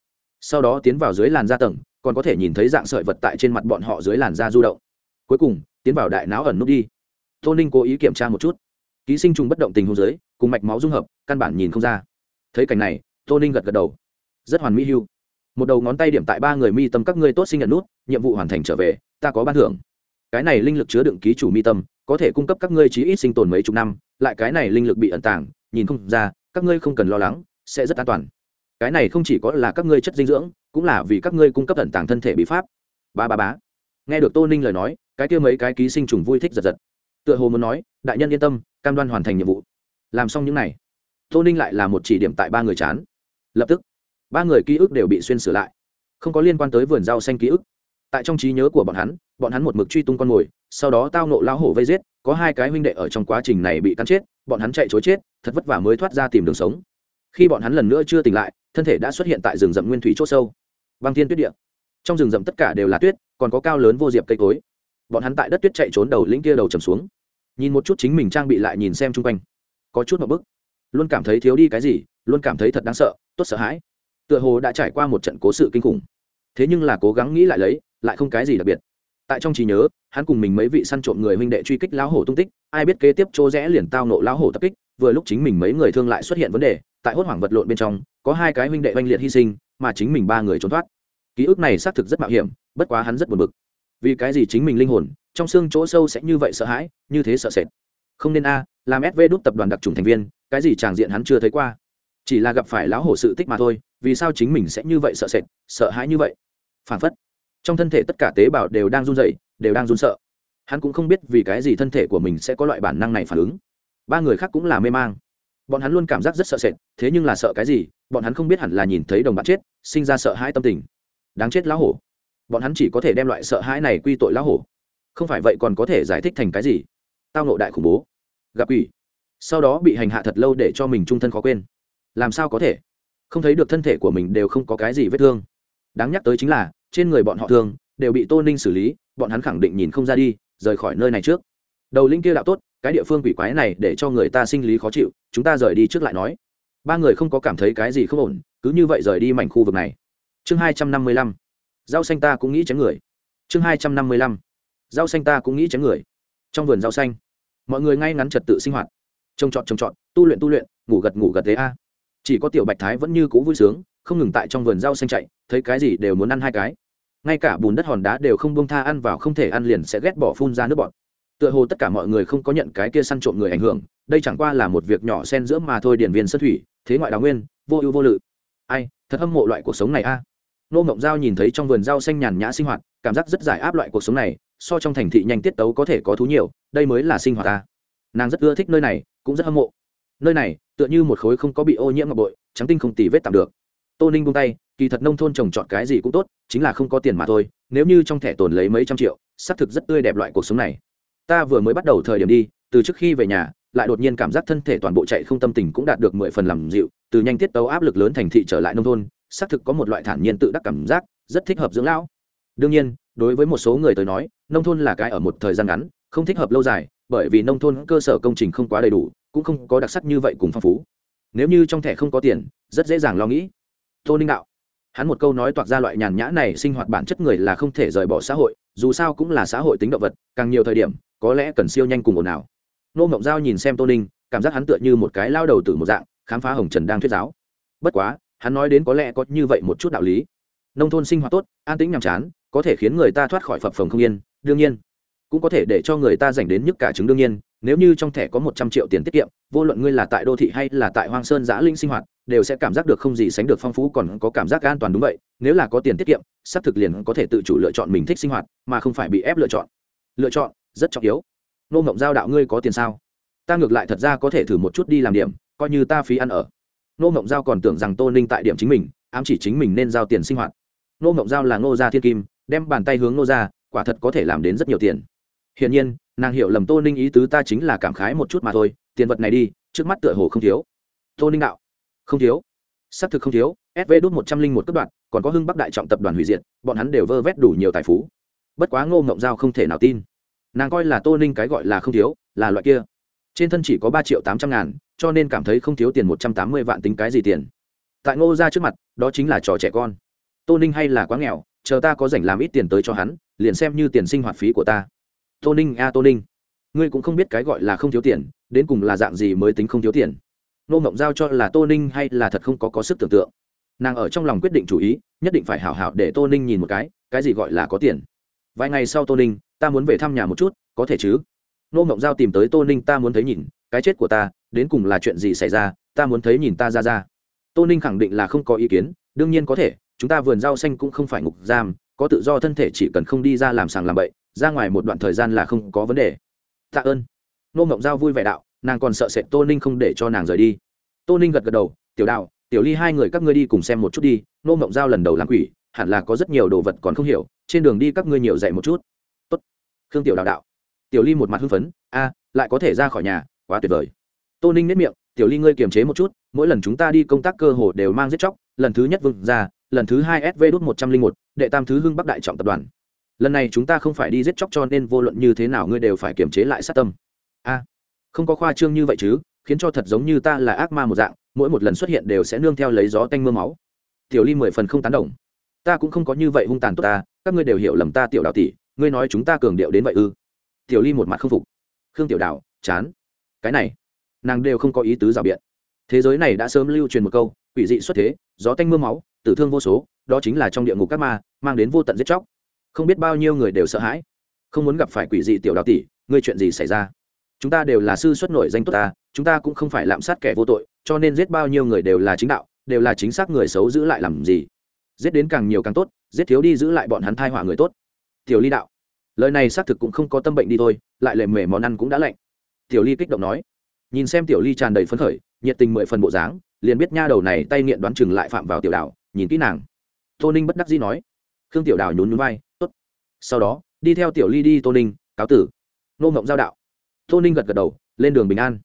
Sau đó tiến vào dưới làn da tầng, còn có thể nhìn thấy dạng sợi vật tại trên mặt bọn họ dưới làn da du động. Cuối cùng, tiến vào đại não ẩn nút đi. Tô ninh cố ý kiểm tra một chút. Ký sinh trùng bất động tình hôn dưới, cùng mạch máu dung hợp, căn bản nhìn không ra. Thấy cảnh này, tô ninh gật gật đầu. Rất hoàn mỹ hưu một đầu ngón tay điểm tại ba người mi tâm các ngươi tốt sinh nhận nút, nhiệm vụ hoàn thành trở về, ta có ban thưởng. Cái này linh lực chứa đựng ký chủ mi tâm, có thể cung cấp các ngươi chí ít sinh tồn mấy chục năm, lại cái này linh lực bị ẩn tàng, nhìn không ra, các ngươi không cần lo lắng, sẽ rất an toàn. Cái này không chỉ có là các ngươi chất dinh dưỡng, cũng là vì các ngươi cung cấp ẩn tàng thân thể bị pháp. Ba ba bá nghe được tô ninh lời nói, cái kia mấy cái ký sinh trùng vui thích giật giật. Tựa hồ muốn nói, đại nhân yên tâm, cam đoan hoàn thành nhiệm vụ. Làm xong những này, tô ninh lại là một chỉ điểm tại ba người chán. Lập tức ba người ký ức đều bị xuyên sửa lại. Không có liên quan tới vườn rau xanh ký ức. Tại trong trí nhớ của bọn hắn bọn hắn một mực truy tung con mồi, sau đó tao nộ lao hổ vây giết, có hai cái huynh đệ ở trong quá trình này bị cắn chết, bọn hắn chạy chối chết, thật vất vả mới thoát ra tìm đường sống. Khi bọn hắn lần nữa chưa tỉnh lại, thân thể đã xuất hiện tại rừng rậm nguyên thủy c h ỗ sâu. Băng thiên tuyết địa. Trong rừng rậm tất cả đều là tuyết, còn có cao lớn vô diệp cây cối. Bọn hắn tại đất tuyết chạy trốn đầu lĩnh kia đầu trầm xuống. Nhìn một chút chính mình trang bị lại nhìn xem chung quanh. Có chút một bức. Luôn cảm thấy thiếu đi cái gì, luôn cảm thấy thật đáng sợ, tốt sợ hãi tựa hồ đã trải qua một trận cố sự kinh khủng. Thế nhưng là cố gắng nghĩ lại lấy, lại không cái gì đặc biệt. Tại trong trí nhớ, hắn cùng mình mấy vị săn trộm người huynh đệ truy kích lão hổ tung tích, ai biết kế tiếp chỗ rẽ liền tao nộ lão hổ tập kích, vừa lúc chính mình mấy người thương lại xuất hiện vấn đề, tại hốt hoảng vật lộn bên trong, có hai cái huynh đệ oanh liệt hy sinh, mà chính mình ba người trốn thoát. Ký ức này xác thực rất mạo hiểm, bất quá hắn rất buồn bực. Vì cái gì chính mình linh hồn, trong xương chỗ sâu sẽ như vậy sợ hãi, như thế sợ sệt? Không nên a, làm sv đút tập đoàn đặc trùng thành viên, cái gì tràng diện hắn chưa thấy qua. Chỉ là gặp phải lão hổ sự tích mà thôi vì sao chính mình sẽ như vậy sợ sệt, sợ hãi như vậy? Phản phất, trong thân thể tất cả tế bào đều đang run dậy đều đang run sợ. Hắn cũng không biết vì cái gì thân thể của mình sẽ có loại bản năng này phản ứng. Ba người khác cũng là mê mang. Bọn hắn luôn cảm giác rất sợ sệt, thế nhưng là sợ cái gì, bọn hắn không biết hẳn là nhìn thấy đồng bạn chết, sinh ra sợ hãi tâm tình. Đáng chết lão hổ. Bọn hắn chỉ có thể đem loại sợ hãi này quy tội lão hổ. Không phải vậy còn có thể giải thích thành cái gì? Tao nộ đại khủng bố. Gặp ủy sau đó bị hành hạ thật lâu để cho mình trung thân khó quên. Làm sao có thể? Không thấy được thân thể của mình đều không có cái gì vết thương. Đáng nhắc tới chính là, trên người bọn họ thương đều bị tô ninh xử lý, bọn hắn khẳng định nhìn không ra đi, rời khỏi nơi này trước. Đầu linh kia đạo tốt, cái địa phương quỷ quái này để cho người ta sinh lý khó chịu, chúng ta rời đi trước lại nói. Ba người không có cảm thấy cái gì không ổn, cứ như vậy rời đi mảnh khu vực này. Chương hai trăm năm mươi lăm. Rau xanh ta cũng nghĩ chém người. Chương hai trăm năm mươi lăm. Rau xanh ta cũng nghĩ chém người. Trong vườn rau xanh, mọi người ngay ngắn trật tự sinh hoạt. Trồng trọt trồng trọt, tu luyện tu luyện, ngủ gật ngủ gật thế a chỉ có tiểu bạch thái vẫn như cũ vui sướng, không ngừng tại trong vườn rau xanh chạy, thấy cái gì đều muốn ăn hai cái. Ngay cả bùn đất hòn đá đều không bông tha ăn vào không thể ăn liền sẽ ghét bỏ phun ra nước bọt. Tựa hồ tất cả mọi người không có nhận cái kia săn trộm người ảnh hưởng, đây chẳng qua là một việc nhỏ xen giữa mà thôi điển viên xuất thủy, thế ngoại đào nguyên, vô ưu vô lự. Ai, thật hâm mộ loại cuộc sống này a. Nô mộng giao nhìn thấy trong vườn rau xanh nhàn nhã sinh hoạt, cảm giác rất giải áp loại cuộc sống này, so trong thành thị nhanh tiết tấu có thể có thú nhiều, đây mới là sinh hoạt ta nàng rất ưa thích nơi này, cũng rất hâm mộ nơi này, tựa như một khối không có bị ô nhiễm ngọc bội, trắng tinh không tì vết tạm được. Tô ninh buông tay, kỳ thật nông thôn trồng trọt cái gì cũng tốt, chính là không có tiền mà thôi, nếu như trong thẻ tồn lấy mấy trăm triệu, xác thực rất tươi đẹp loại cuộc sống này. Ta vừa mới bắt đầu thời điểm đi, từ trước khi về nhà, lại đột nhiên cảm giác thân thể toàn bộ chạy không tâm tình cũng đạt được mười phần làm dịu, từ nhanh tiết tấu áp lực lớn thành thị trở lại nông thôn, xác thực có một loại thản nhiên tự đắc cảm giác, rất thích hợp dưỡng lão. Đương nhiên, đối với một số người tới nói, nông thôn là cái ở một thời gian ngắn, không thích hợp lâu dài, bởi vì nông thôn cơ sở công trình không quá đầy đủ cũng không có đặc sắc như vậy cùng phong phú. Nếu như trong thẻ không có tiền, rất dễ dàng lo nghĩ. Tô ninh đạo, hắn một câu nói toạc ra loại nhàn nhã này sinh hoạt bản chất người là không thể rời bỏ xã hội, dù sao cũng là xã hội tính động vật, càng nhiều thời điểm, có lẽ cần siêu nhanh cùng ồn ào. Nô mộng giao nhìn xem tô ninh, cảm giác hắn tựa như một cái lao đầu từ một dạng, khám phá hồng trần đang thuyết giáo. Bất quá, hắn nói đến có lẽ có như vậy một chút đạo lý. Nông thôn sinh hoạt tốt, an tĩnh nhàm chán, có thể khiến người ta thoát khỏi phập phồng không yên, đương nhiên, cũng có thể để cho người ta dành đến nhức cả chứng đương nhiên nếu như trong thẻ có một trăm triệu tiền tiết kiệm, vô luận ngươi là tại đô thị hay là tại hoang sơn giã linh sinh hoạt, đều sẽ cảm giác được không gì sánh được phong phú còn có cảm giác an toàn đúng vậy, nếu là có tiền tiết kiệm, xác thực liền có thể tự chủ lựa chọn mình thích sinh hoạt, mà không phải bị ép lựa chọn. Lựa chọn, rất trọng yếu. Nô ngộng giao đạo ngươi có tiền sao? Ta ngược lại thật ra có thể thử một chút đi làm điểm, coi như ta phí ăn ở. Nô ngộng giao còn tưởng rằng tô ninh tại điểm chính mình, ám chỉ chính mình nên giao tiền sinh hoạt. Nô ngộng giao là ngô gia thiên kim, đem bàn tay hướng nô gia, quả thật có thể làm đến rất nhiều tiền. Hiển nhiên nàng hiểu lầm tô ninh ý tứ ta chính là cảm khái một chút mà thôi, tiền vật này đi, trước mắt tựa hồ không thiếu. Tô ninh đạo, không thiếu. Xác thực không thiếu sv đốt một trăm linh một cấp đoạn, còn có hưng bắc đại trọng tập đoàn hủy diệt, bọn hắn đều vơ vét đủ nhiều tài phú. Bất quá ngô ngộng giao không thể nào tin. Nàng coi là tô ninh cái gọi là không thiếu, là loại kia. Trên thân chỉ có ba triệu tám trăm ngàn, cho nên cảm thấy không thiếu tiền một trăm tám mươi vạn tính cái gì tiền. Tại ngô ra trước mặt, đó chính là trò trẻ con. Tô ninh hay là quá nghèo, chờ ta có rảnh làm ít tiền tới cho hắn, liền xem như tiền sinh hoạt phí của ta tô ninh, a tô ninh. Ngươi cũng không biết cái gọi là không thiếu tiền, đến cùng là dạng gì mới tính không thiếu tiền. Nô mộng giao cho là tô ninh hay là thật không có có sức tưởng tượng. Nàng ở trong lòng quyết định chủ ý, nhất định phải hảo hảo để tô ninh nhìn một cái cái gì gọi là có tiền. Vài ngày sau tô ninh, ta muốn về thăm nhà một chút, có thể chứ? Nô mộng giao tìm tới tô ninh, ta muốn thấy nhìn, cái chết của ta, đến cùng là chuyện gì xảy ra, ta muốn thấy nhìn ta ra ra. Tô ninh khẳng định là không có ý kiến, đương nhiên có thể, chúng ta vườn rau xanh cũng không phải ngục giam, có tự do thân thể chỉ cần không đi ra làm sàng làm bậy ra ngoài một đoạn thời gian là không có vấn đề. Tạ ơn. Nô ngộng giao vui vẻ đạo, nàng còn sợ sệt tô ninh không để cho nàng rời đi. Tô ninh gật gật đầu, tiểu đạo, tiểu ly hai người các ngươi đi cùng xem một chút đi, nô ngộng giao lần đầu làm quỷ, hẳn là có rất nhiều đồ vật còn không hiểu, trên đường đi các ngươi nhiều dạy một chút. Tốt. Khương tiểu đạo đạo. Tiểu ly một mặt hưng phấn, a, lại có thể ra khỏi nhà, quá tuyệt vời. Tô ninh nếp miệng, tiểu ly ngươi kiềm chế một chút, mỗi lần chúng ta đi công tác cơ hồ đều mang giết chóc, lần thứ nhất vương ra lần thứ hai sv đốt một trăm linh một, đệ tam thứ hưng bắc đại trọng tập đoàn lần này chúng ta không phải đi giết chóc cho nên vô luận như thế nào ngươi đều phải kiềm chế lại sát tâm. A không có khoa trương như vậy chứ khiến cho thật giống như ta là ác ma một dạng mỗi một lần xuất hiện đều sẽ nương theo lấy gió tanh m ư a máu. Tiểu ly mười phần không tán đồng. Ta cũng không có như vậy hung tàn tốt ta các ngươi đều hiểu lầm ta tiểu Đào tỷ ngươi nói chúng ta cường điệu đến vậy ư? Tiểu ly một mặt không phục. Khương tiểu Đào, chán. Cái này nàng đều không có ý tứ rào biện. Thế giới này đã sớm lưu truyền một câu quỷ dị xuất thế gió tanh m ư a máu tử thương vô số đó chính là trong địa ngục các ma mang đến vô tận giết chóc không biết bao nhiêu người đều sợ hãi. Không muốn gặp phải quỷ dị tiểu đào tỷ, ngươi chuyện gì xảy ra? Chúng ta đều là sư xuất nổi danh tốt ta, chúng ta cũng không phải lạm sát kẻ vô tội, cho nên giết bao nhiêu người đều là chính đạo, đều là chính xác người xấu giữ lại làm gì? Giết đến càng nhiều càng tốt, giết thiếu đi giữ lại bọn hắn thai họa người tốt. Tiểu ly đạo, lời này xác thực cũng không có tâm bệnh đi thôi, lại lệ mề món ăn cũng đã lạnh. Tiểu ly kích động nói. Nhìn xem tiểu ly tràn đầy phấn khởi, nhiệt tình mười phần bộ dáng, liền biết nha đầu này tay nghiện đoán chừng lại phạm vào tiểu đảo nhìn kỹ nàng. Tô ninh bất đắc dĩ nói. Khương tiểu đào nhún nhún vai sau đó, đi theo tiểu ly đi tô ninh, cáo tử. Nô mộng giao đạo. Tô ninh gật gật đầu, lên đường bình an.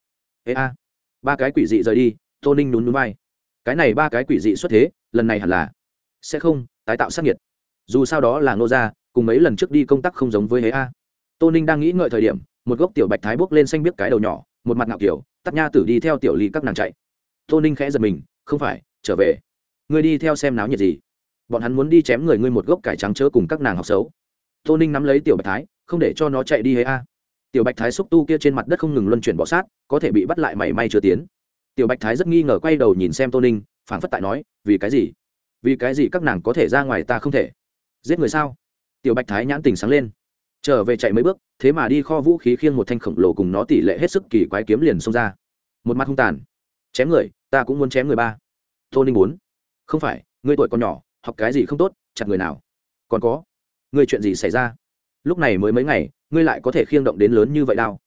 Ê a, ba cái quỷ dị rời đi, tô ninh nhún núi vai. Cái này ba cái quỷ dị xuất thế, lần này hẳn là sẽ không tái tạo sát nhiệt dù sao đó là ngô gia, cùng mấy lần trước đi công tác không giống với hế a. Tô ninh đang nghĩ ngợi thời điểm, một gốc tiểu bạch thái bốc lên xanh biết cái đầu nhỏ, một mặt ngạo kiểu, tắt nha tử đi theo tiểu ly các nàng chạy. Tô ninh khẽ giật mình, không phải, trở về. Ngươi đi theo xem náo nhiệt gì. Bọn hắn muốn đi chém người ngươi một gốc cải trắng chớ cùng các nàng học xấu tô ninh nắm lấy tiểu bạch thái, không để cho nó chạy đi hay a. Tiểu bạch thái xúc tu kia trên mặt đất không ngừng luân chuyển bỏ sát, có thể bị bắt lại mảy may chưa tiến. Tiểu bạch thái rất nghi ngờ quay đầu nhìn xem tô ninh, phảng phất tại nói, vì cái gì? Vì cái gì các nàng có thể ra ngoài ta không thể? Giết người sao? Tiểu bạch thái nhãn tình sáng lên. Trở về chạy mấy bước, thế mà đi kho vũ khí khiêng một thanh khổng lồ cùng nó tỷ lệ hết sức kỳ quái kiếm liền xông ra. Một mặt hung tàn. Chém người, ta cũng muốn chém người ba. Tô ninh bốn không phải, ngươi tuổi còn nhỏ, học cái gì không tốt, chặt người nào? Còn có ngươi chuyện gì xảy ra? Lúc này mới mấy ngày ngươi lại có thể khiêng động đến lớn như vậy đao.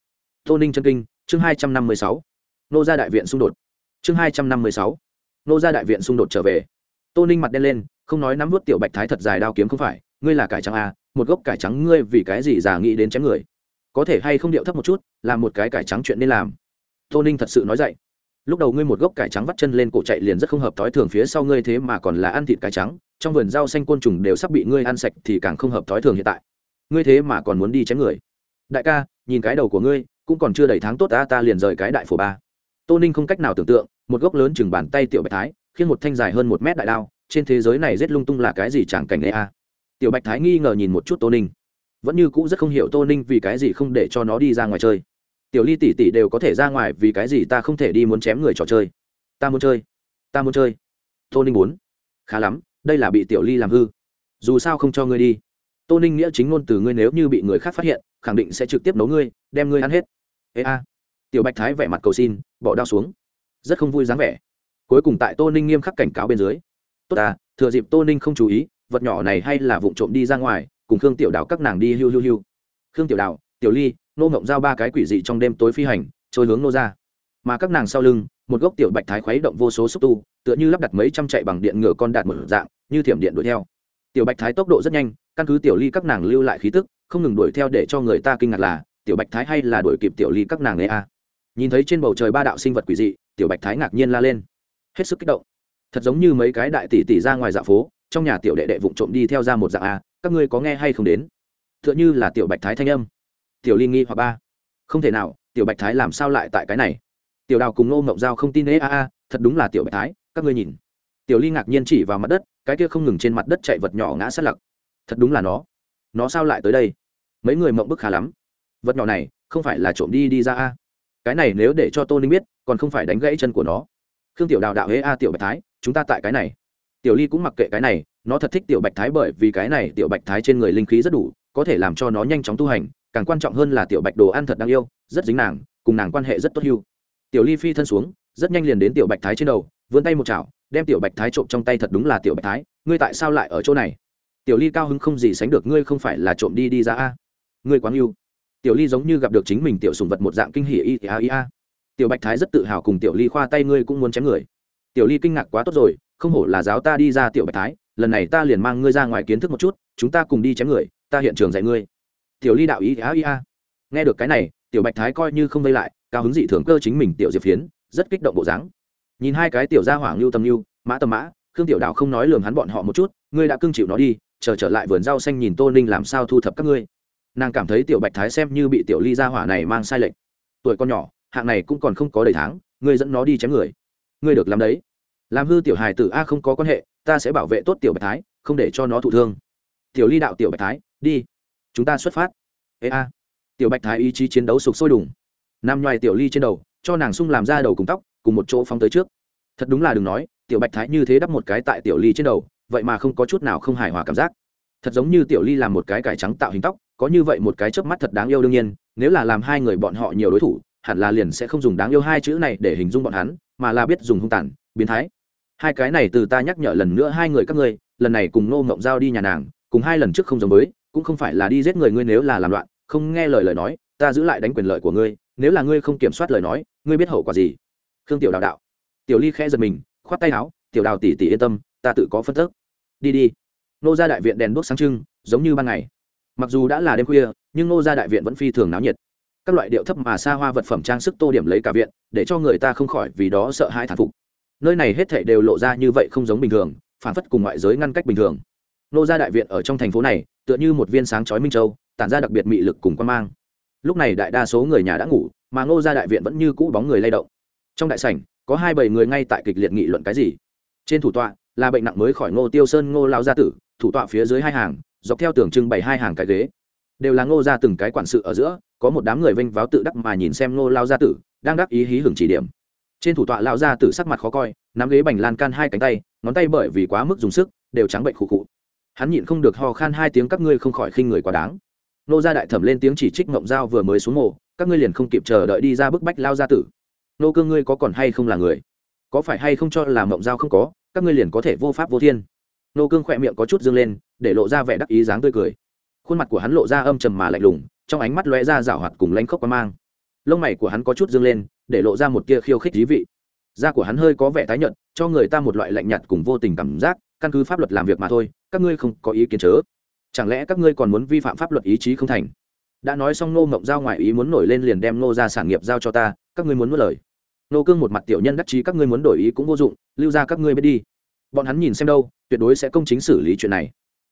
Tô ninh chân kinh chương hai trăm năm mươi sáu. Nô ra đại viện xung đột. Chương hai trăm năm mươi sáu. Nô ra đại viện xung đột trở về. Tô ninh mặt đen lên không nói nắm vút tiểu bạch thái thật dài đao kiếm không phải ngươi là cải trắng à, một gốc cải trắng ngươi vì cái gì già nghĩ đến chém người? Có thể hay không điệu thấp một chút làm một cái cải trắng chuyện nên làm. Tô ninh thật sự nói dậy lúc đầu ngươi một gốc cải trắng vắt chân lên cổ chạy liền rất không hợp thói thường, phía sau ngươi thế mà còn là ăn thịt cải trắng, trong vườn rau xanh côn trùng đều sắp bị ngươi ăn sạch thì càng không hợp thói thường hiện tại. Ngươi thế mà còn muốn đi chém người. Đại ca, nhìn cái đầu của ngươi, cũng còn chưa đầy tháng tốt, ta ta liền rời cái đại phổ ba. Tô ninh không cách nào tưởng tượng, một gốc lớn chừng bàn tay tiểu bạch thái khiến một thanh dài hơn một mét đại đao, trên thế giới này rét lung tung là cái gì chẳng cảnh lệ a à? tiểu bạch thái nghi ngờ nhìn một chút tô ninh. Vẫn như cũ rất không hiểu tô ninh vì cái gì không để cho nó đi ra ngoài chơi tiểu ly tỷ tỷ đều có thể ra ngoài vì cái gì ta không thể đi muốn chém người trò chơi? Ta muốn chơi, ta muốn chơi. Tô ninh muốn. Khá lắm, đây là bị tiểu ly làm hư. Dù sao không cho ngươi đi. Tô ninh nghĩa chính ngôn từ ngươi nếu như bị người khác phát hiện, khẳng định sẽ trực tiếp nấu ngươi, đem ngươi ăn hết. Ê a. Tiểu bạch thái vẻ mặt cầu xin, bỏ đao xuống. Rất không vui dáng vẻ. Cuối cùng tại tô ninh nghiêm khắc cảnh cáo bên dưới. Tốt à thừa dịp tô ninh không chú ý, vật nhỏ này hay là vụ trộm đi ra ngoài, cùng khương tiểu đào các nàng đi hiu hiu hiu. Khương tiểu đào tiểu ly, nô ngộng giao ba cái quỷ dị trong đêm tối phi hành, trôi hướng nô ra. Mà các nàng sau lưng, một gốc tiểu bạch thái khuấy động vô số xúc tu, tựa như lắp đặt mấy trăm chạy bằng điện ngựa con đạt một dạng, như thiểm điện đuổi theo. Tiểu bạch thái tốc độ rất nhanh, căn cứ tiểu ly các nàng lưu lại khí tức, không ngừng đuổi theo để cho người ta kinh ngạc là, tiểu bạch thái hay là đuổi kịp tiểu ly các nàng ấy a à. nhìn thấy trên bầu trời ba đạo sinh vật quỷ dị, tiểu bạch thái ngạc nhiên la lên. Hết sức kích động. Thật giống như mấy cái đại tỷ tỷ ra ngoài dạ phố, trong nhà tiểu đệ đệ vụng trộm đi theo ra một dạng a các ngươi có nghe hay không đến? Tựa như là tiểu bạch thái thanh âm tiểu ly nghi hoặc ba. Không thể nào, tiểu bạch thái làm sao lại tại cái này? Tiểu đào cùng ngô mộng giao không tin ế a a, thật đúng là tiểu bạch thái, các ngươi nhìn. Tiểu ly ngạc nhiên chỉ vào mặt đất, cái kia không ngừng trên mặt đất chạy vật nhỏ ngã sát lặc. Thật đúng là nó. Nó sao lại tới đây? Mấy người mộng bức khá lắm. Vật nhỏ này, không phải là trộm đi đi ra, a. Cái này nếu để cho tô ninh biết, còn không phải đánh gãy chân của nó. Khương tiểu đào đạo hế a, tiểu bạch thái, chúng ta tại cái này. Tiểu ly cũng mặc kệ cái này, nó thật thích tiểu bạch thái bởi vì cái này tiểu bạch thái trên người linh khí rất đủ, có thể làm cho nó nhanh chóng tu hành càng quan trọng hơn là tiểu bạch đồ ăn thật đáng yêu, rất dính nàng, cùng nàng quan hệ rất tốt hưu. Tiểu ly phi thân xuống, rất nhanh liền đến tiểu bạch thái trên đầu, vươn tay một chảo, đem tiểu bạch thái trộm trong tay thật đúng là tiểu bạch thái, ngươi tại sao lại ở chỗ này? Tiểu ly cao hứng không gì sánh được, ngươi không phải là trộm đi đi ra a? Ngươi quáng yêu tiểu ly giống như gặp được chính mình tiểu sùng vật một dạng kinh hỉ y a y a. Tiểu bạch thái rất tự hào cùng tiểu ly khoa tay ngươi cũng muốn chém người. Tiểu ly kinh ngạc quá tốt rồi, không hổ là giáo ta đi ra tiểu bạch thái, lần này ta liền mang ngươi ra ngoài kiến thức một chút, chúng ta cùng đi chém người, ta hiện trường dạy ngươi tiểu ly đạo ý, á, ý a nghe được cái này, tiểu bạch thái coi như không vây lại, cao hứng dị thường cơ chính mình tiểu diệp phiến, rất kích động bộ dáng. Nhìn hai cái tiểu gia hỏa lưu tâm lưu mã tâm mã, khương tiểu đạo không nói lường hắn bọn họ một chút, ngươi đã cưng chịu nó đi, chờ trở lại vườn rau xanh nhìn tô ninh làm sao thu thập các ngươi. Nàng cảm thấy tiểu bạch thái xem như bị tiểu ly gia hỏa này mang sai lệch. Tuổi con nhỏ, hạng này cũng còn không có đầy tháng, ngươi dẫn nó đi chém người. Ngươi được làm đấy. Làm hư tiểu hài tử a không có quan hệ, ta sẽ bảo vệ tốt tiểu bạch thái, không để cho nó thụ thương. Tiểu ly đạo tiểu bạch thái, đi chúng ta xuất phát. Ê a. Tiểu bạch thái ý chí chiến đấu sục sôi đùng. Nằm ngoài tiểu ly trên đầu, cho nàng sung làm ra đầu cùng tóc, cùng một chỗ phóng tới trước. Thật đúng là đừng nói, tiểu bạch thái như thế đắp một cái tại tiểu ly trên đầu, vậy mà không có chút nào không hài hòa cảm giác. Thật giống như tiểu ly làm một cái cải trắng tạo hình tóc, có như vậy một cái chớp mắt thật đáng yêu đương nhiên, nếu là làm hai người bọn họ nhiều đối thủ, hẳn là liền sẽ không dùng đáng yêu hai chữ này để hình dung bọn hắn, mà là biết dùng hung tàn, biến thái. Hai cái này từ ta nhắc nhở lần nữa hai người các ngươi, lần này cùng nô ngộng giao đi nhà nàng, cùng hai lần trước không giống với cũng không phải là đi giết người ngươi nếu là làm loạn, không nghe lời lời nói, ta giữ lại đánh quyền lợi của ngươi, nếu là ngươi không kiểm soát lời nói, ngươi biết hậu quả gì? Khương tiểu đào đạo. Tiểu ly khẽ giật mình, khoát tay áo, tiểu đào tỉ tỉ yên tâm, ta tự có phân tức. Đi đi. Nô ra đại viện đèn đuốc sáng trưng, giống như ban ngày. Mặc dù đã là đêm khuya, nhưng nô ra đại viện vẫn phi thường náo nhiệt. Các loại điệu thấp mà xa hoa vật phẩm trang sức tô điểm lấy cả viện, để cho người ta không khỏi vì đó sợ hãi thản phục. Nơi này hết thảy đều lộ ra như vậy không giống bình thường, phản phất cùng ngoại giới ngăn cách bình thường. Nô gia đại viện ở trong thành phố này tựa như một viên sáng chói minh châu, tản ra đặc biệt mị lực cùng quan mang. Lúc này đại đa số người nhà đã ngủ, mà ngô gia đại viện vẫn như cũ bóng người lay động. Trong đại sảnh, có hai bảy người ngay tại kịch liệt nghị luận cái gì? Trên thủ tọa là bệnh nặng mới khỏi ngô tiêu sơn ngô lao gia tử, thủ tọa phía dưới hai hàng, dọc theo tường trưng bày hai hàng cái ghế. Đều là ngô gia từng cái quản sự ở giữa, có một đám người vênh váo tự đắc mà nhìn xem ngô lao gia tử, đang đắc ý hí hưởng chỉ điểm. Trên thủ tọa lao gia tử sắc mặt khó coi, nắm ghế bành lan can hai cánh tay, ngón tay bởi vì quá mức dùng sức, đều trắng bệnh khụ khụ hắn nhịn không được ho khan hai tiếng, các ngươi không khỏi khinh người quá đáng. Nô gia đại thẩm lên tiếng chỉ trích ngộng dao vừa mới xuống mộ các ngươi liền không kịp chờ đợi đi ra bức bách lao gia tử. Nô cương ngươi có còn hay không là người? Có phải hay không cho là ngộng dao không có, các ngươi liền có thể vô pháp vô thiên. Nô cương khỏe miệng có chút dương lên, để lộ ra vẻ đắc ý dáng tươi cười. Khuôn mặt của hắn lộ ra âm trầm mà lạnh lùng, trong ánh mắt lóe ra rảo hoạt cùng lanh khốc qua mang. Lông mày của hắn có chút dương lên, để lộ ra một tia khiêu khích dí vị. Da của hắn hơi có vẻ tái nhợt, cho người ta một loại lạnh nhạt cùng vô tình cảm giác, căn cứ pháp luật làm việc mà thôi các ngươi không có ý kiến chớ? Chẳng lẽ các ngươi còn muốn vi phạm pháp luật ý chí không thành? Đã nói xong nô mộng giao ngoại ý muốn nổi lên liền đem nô ra sản nghiệp giao cho ta, các ngươi muốn mất lời. Nô cương một mặt tiểu nhân đắc chí các ngươi muốn đổi ý cũng vô dụng, lưu ra các ngươi biết đi. Bọn hắn nhìn xem đâu, tuyệt đối sẽ công chính xử lý chuyện này.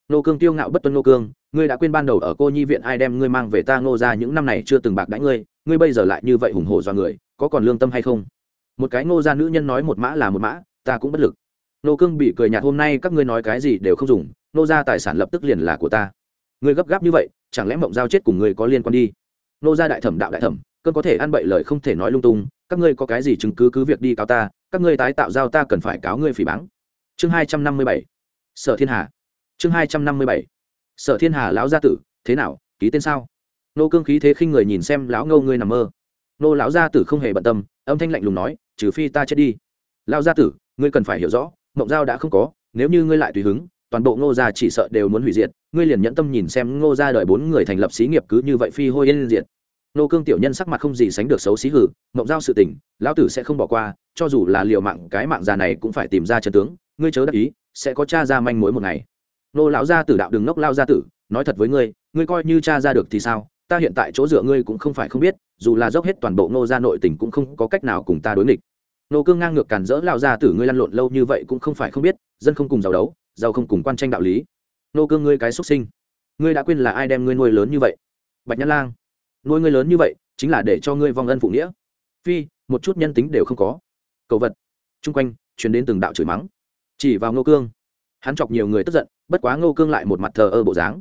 Nô cương tiêu ngạo bất tuân nô cương, ngươi đã quên ban đầu ở cô nhi viện ai đem ngươi mang về ta nô ra những năm này chưa từng bạc đãi ngươi ngươi bây giờ lại như vậy hùng hổ do người, có còn lương tâm hay không? Một cái nô gia nữ nhân nói một mã là một mã, ta cũng bất lực nô cương bị cười nhạt, hôm nay các ngươi nói cái gì đều không dùng, nô gia tài sản lập tức liền là của ta. Ngươi gấp gáp như vậy, chẳng lẽ mộng giao chết cùng ngươi có liên quan đi? Nô gia đại thẩm đạo đại thẩm, cơn có thể ăn bậy lời không thể nói lung tung, các ngươi có cái gì chứng cứ cứ việc đi cáo ta, các ngươi tái tạo giao ta cần phải cáo ngươi phỉ báng. Chương hai trăm năm mươi bảy. Sở thiên hà. Chương hai trăm năm mươi bảy. Sở thiên hà lão gia tử, thế nào, ký tên sao? Nô cương khí thế khinh người nhìn xem lão ngâu ngươi nằm mơ. Nô lão gia tử không hề bận tâm, âm thanh lạnh lùng nói, trừ phi ta chết đi. Lão gia tử, ngươi cần phải hiểu rõ mộng giao đã không có, nếu như ngươi lại tùy hứng, toàn bộ ngô gia chỉ sợ đều muốn hủy diệt, ngươi liền nhẫn tâm nhìn xem ngô gia đợi bốn người thành lập xí nghiệp cứ như vậy phi hôi yên diệt. Nô cương tiểu nhân sắc mặt không gì sánh được xấu xí hử, mộng giao sự tình, lão tử sẽ không bỏ qua, cho dù là liều mạng, cái mạng già này cũng phải tìm ra chân tướng, ngươi chớ đắc ý, sẽ có cha ra manh mối một ngày. Nô lão gia tử đạo đừng ngốc lao gia tử, nói thật với ngươi ngươi coi như cha ra được thì sao, ta hiện tại chỗ dựa ngươi cũng không phải không biết, dù là dốc hết toàn bộ Ngô gia nội tình cũng không có cách nào cùng ta đối nghịch nô cương ngang ngược cản rỡ lao gia tử ngươi lăn lộn lâu như vậy cũng không phải không biết, dân không cùng giàu đấu, giàu không cùng quan tranh đạo lý. Nô cương ngươi cái xuất sinh, ngươi đã quên là ai đem ngươi nuôi lớn như vậy? Bạch nhã lang, nuôi ngươi lớn như vậy, chính là để cho ngươi vong ân phụ nghĩa. Phi, một chút nhân tính đều không có. Cầu vật, chung quanh chuyển đến từng đạo chửi mắng. Chỉ vào ngô cương, hắn chọc nhiều người tức giận, bất quá ngô cương lại một mặt thờ ơ bộ dáng.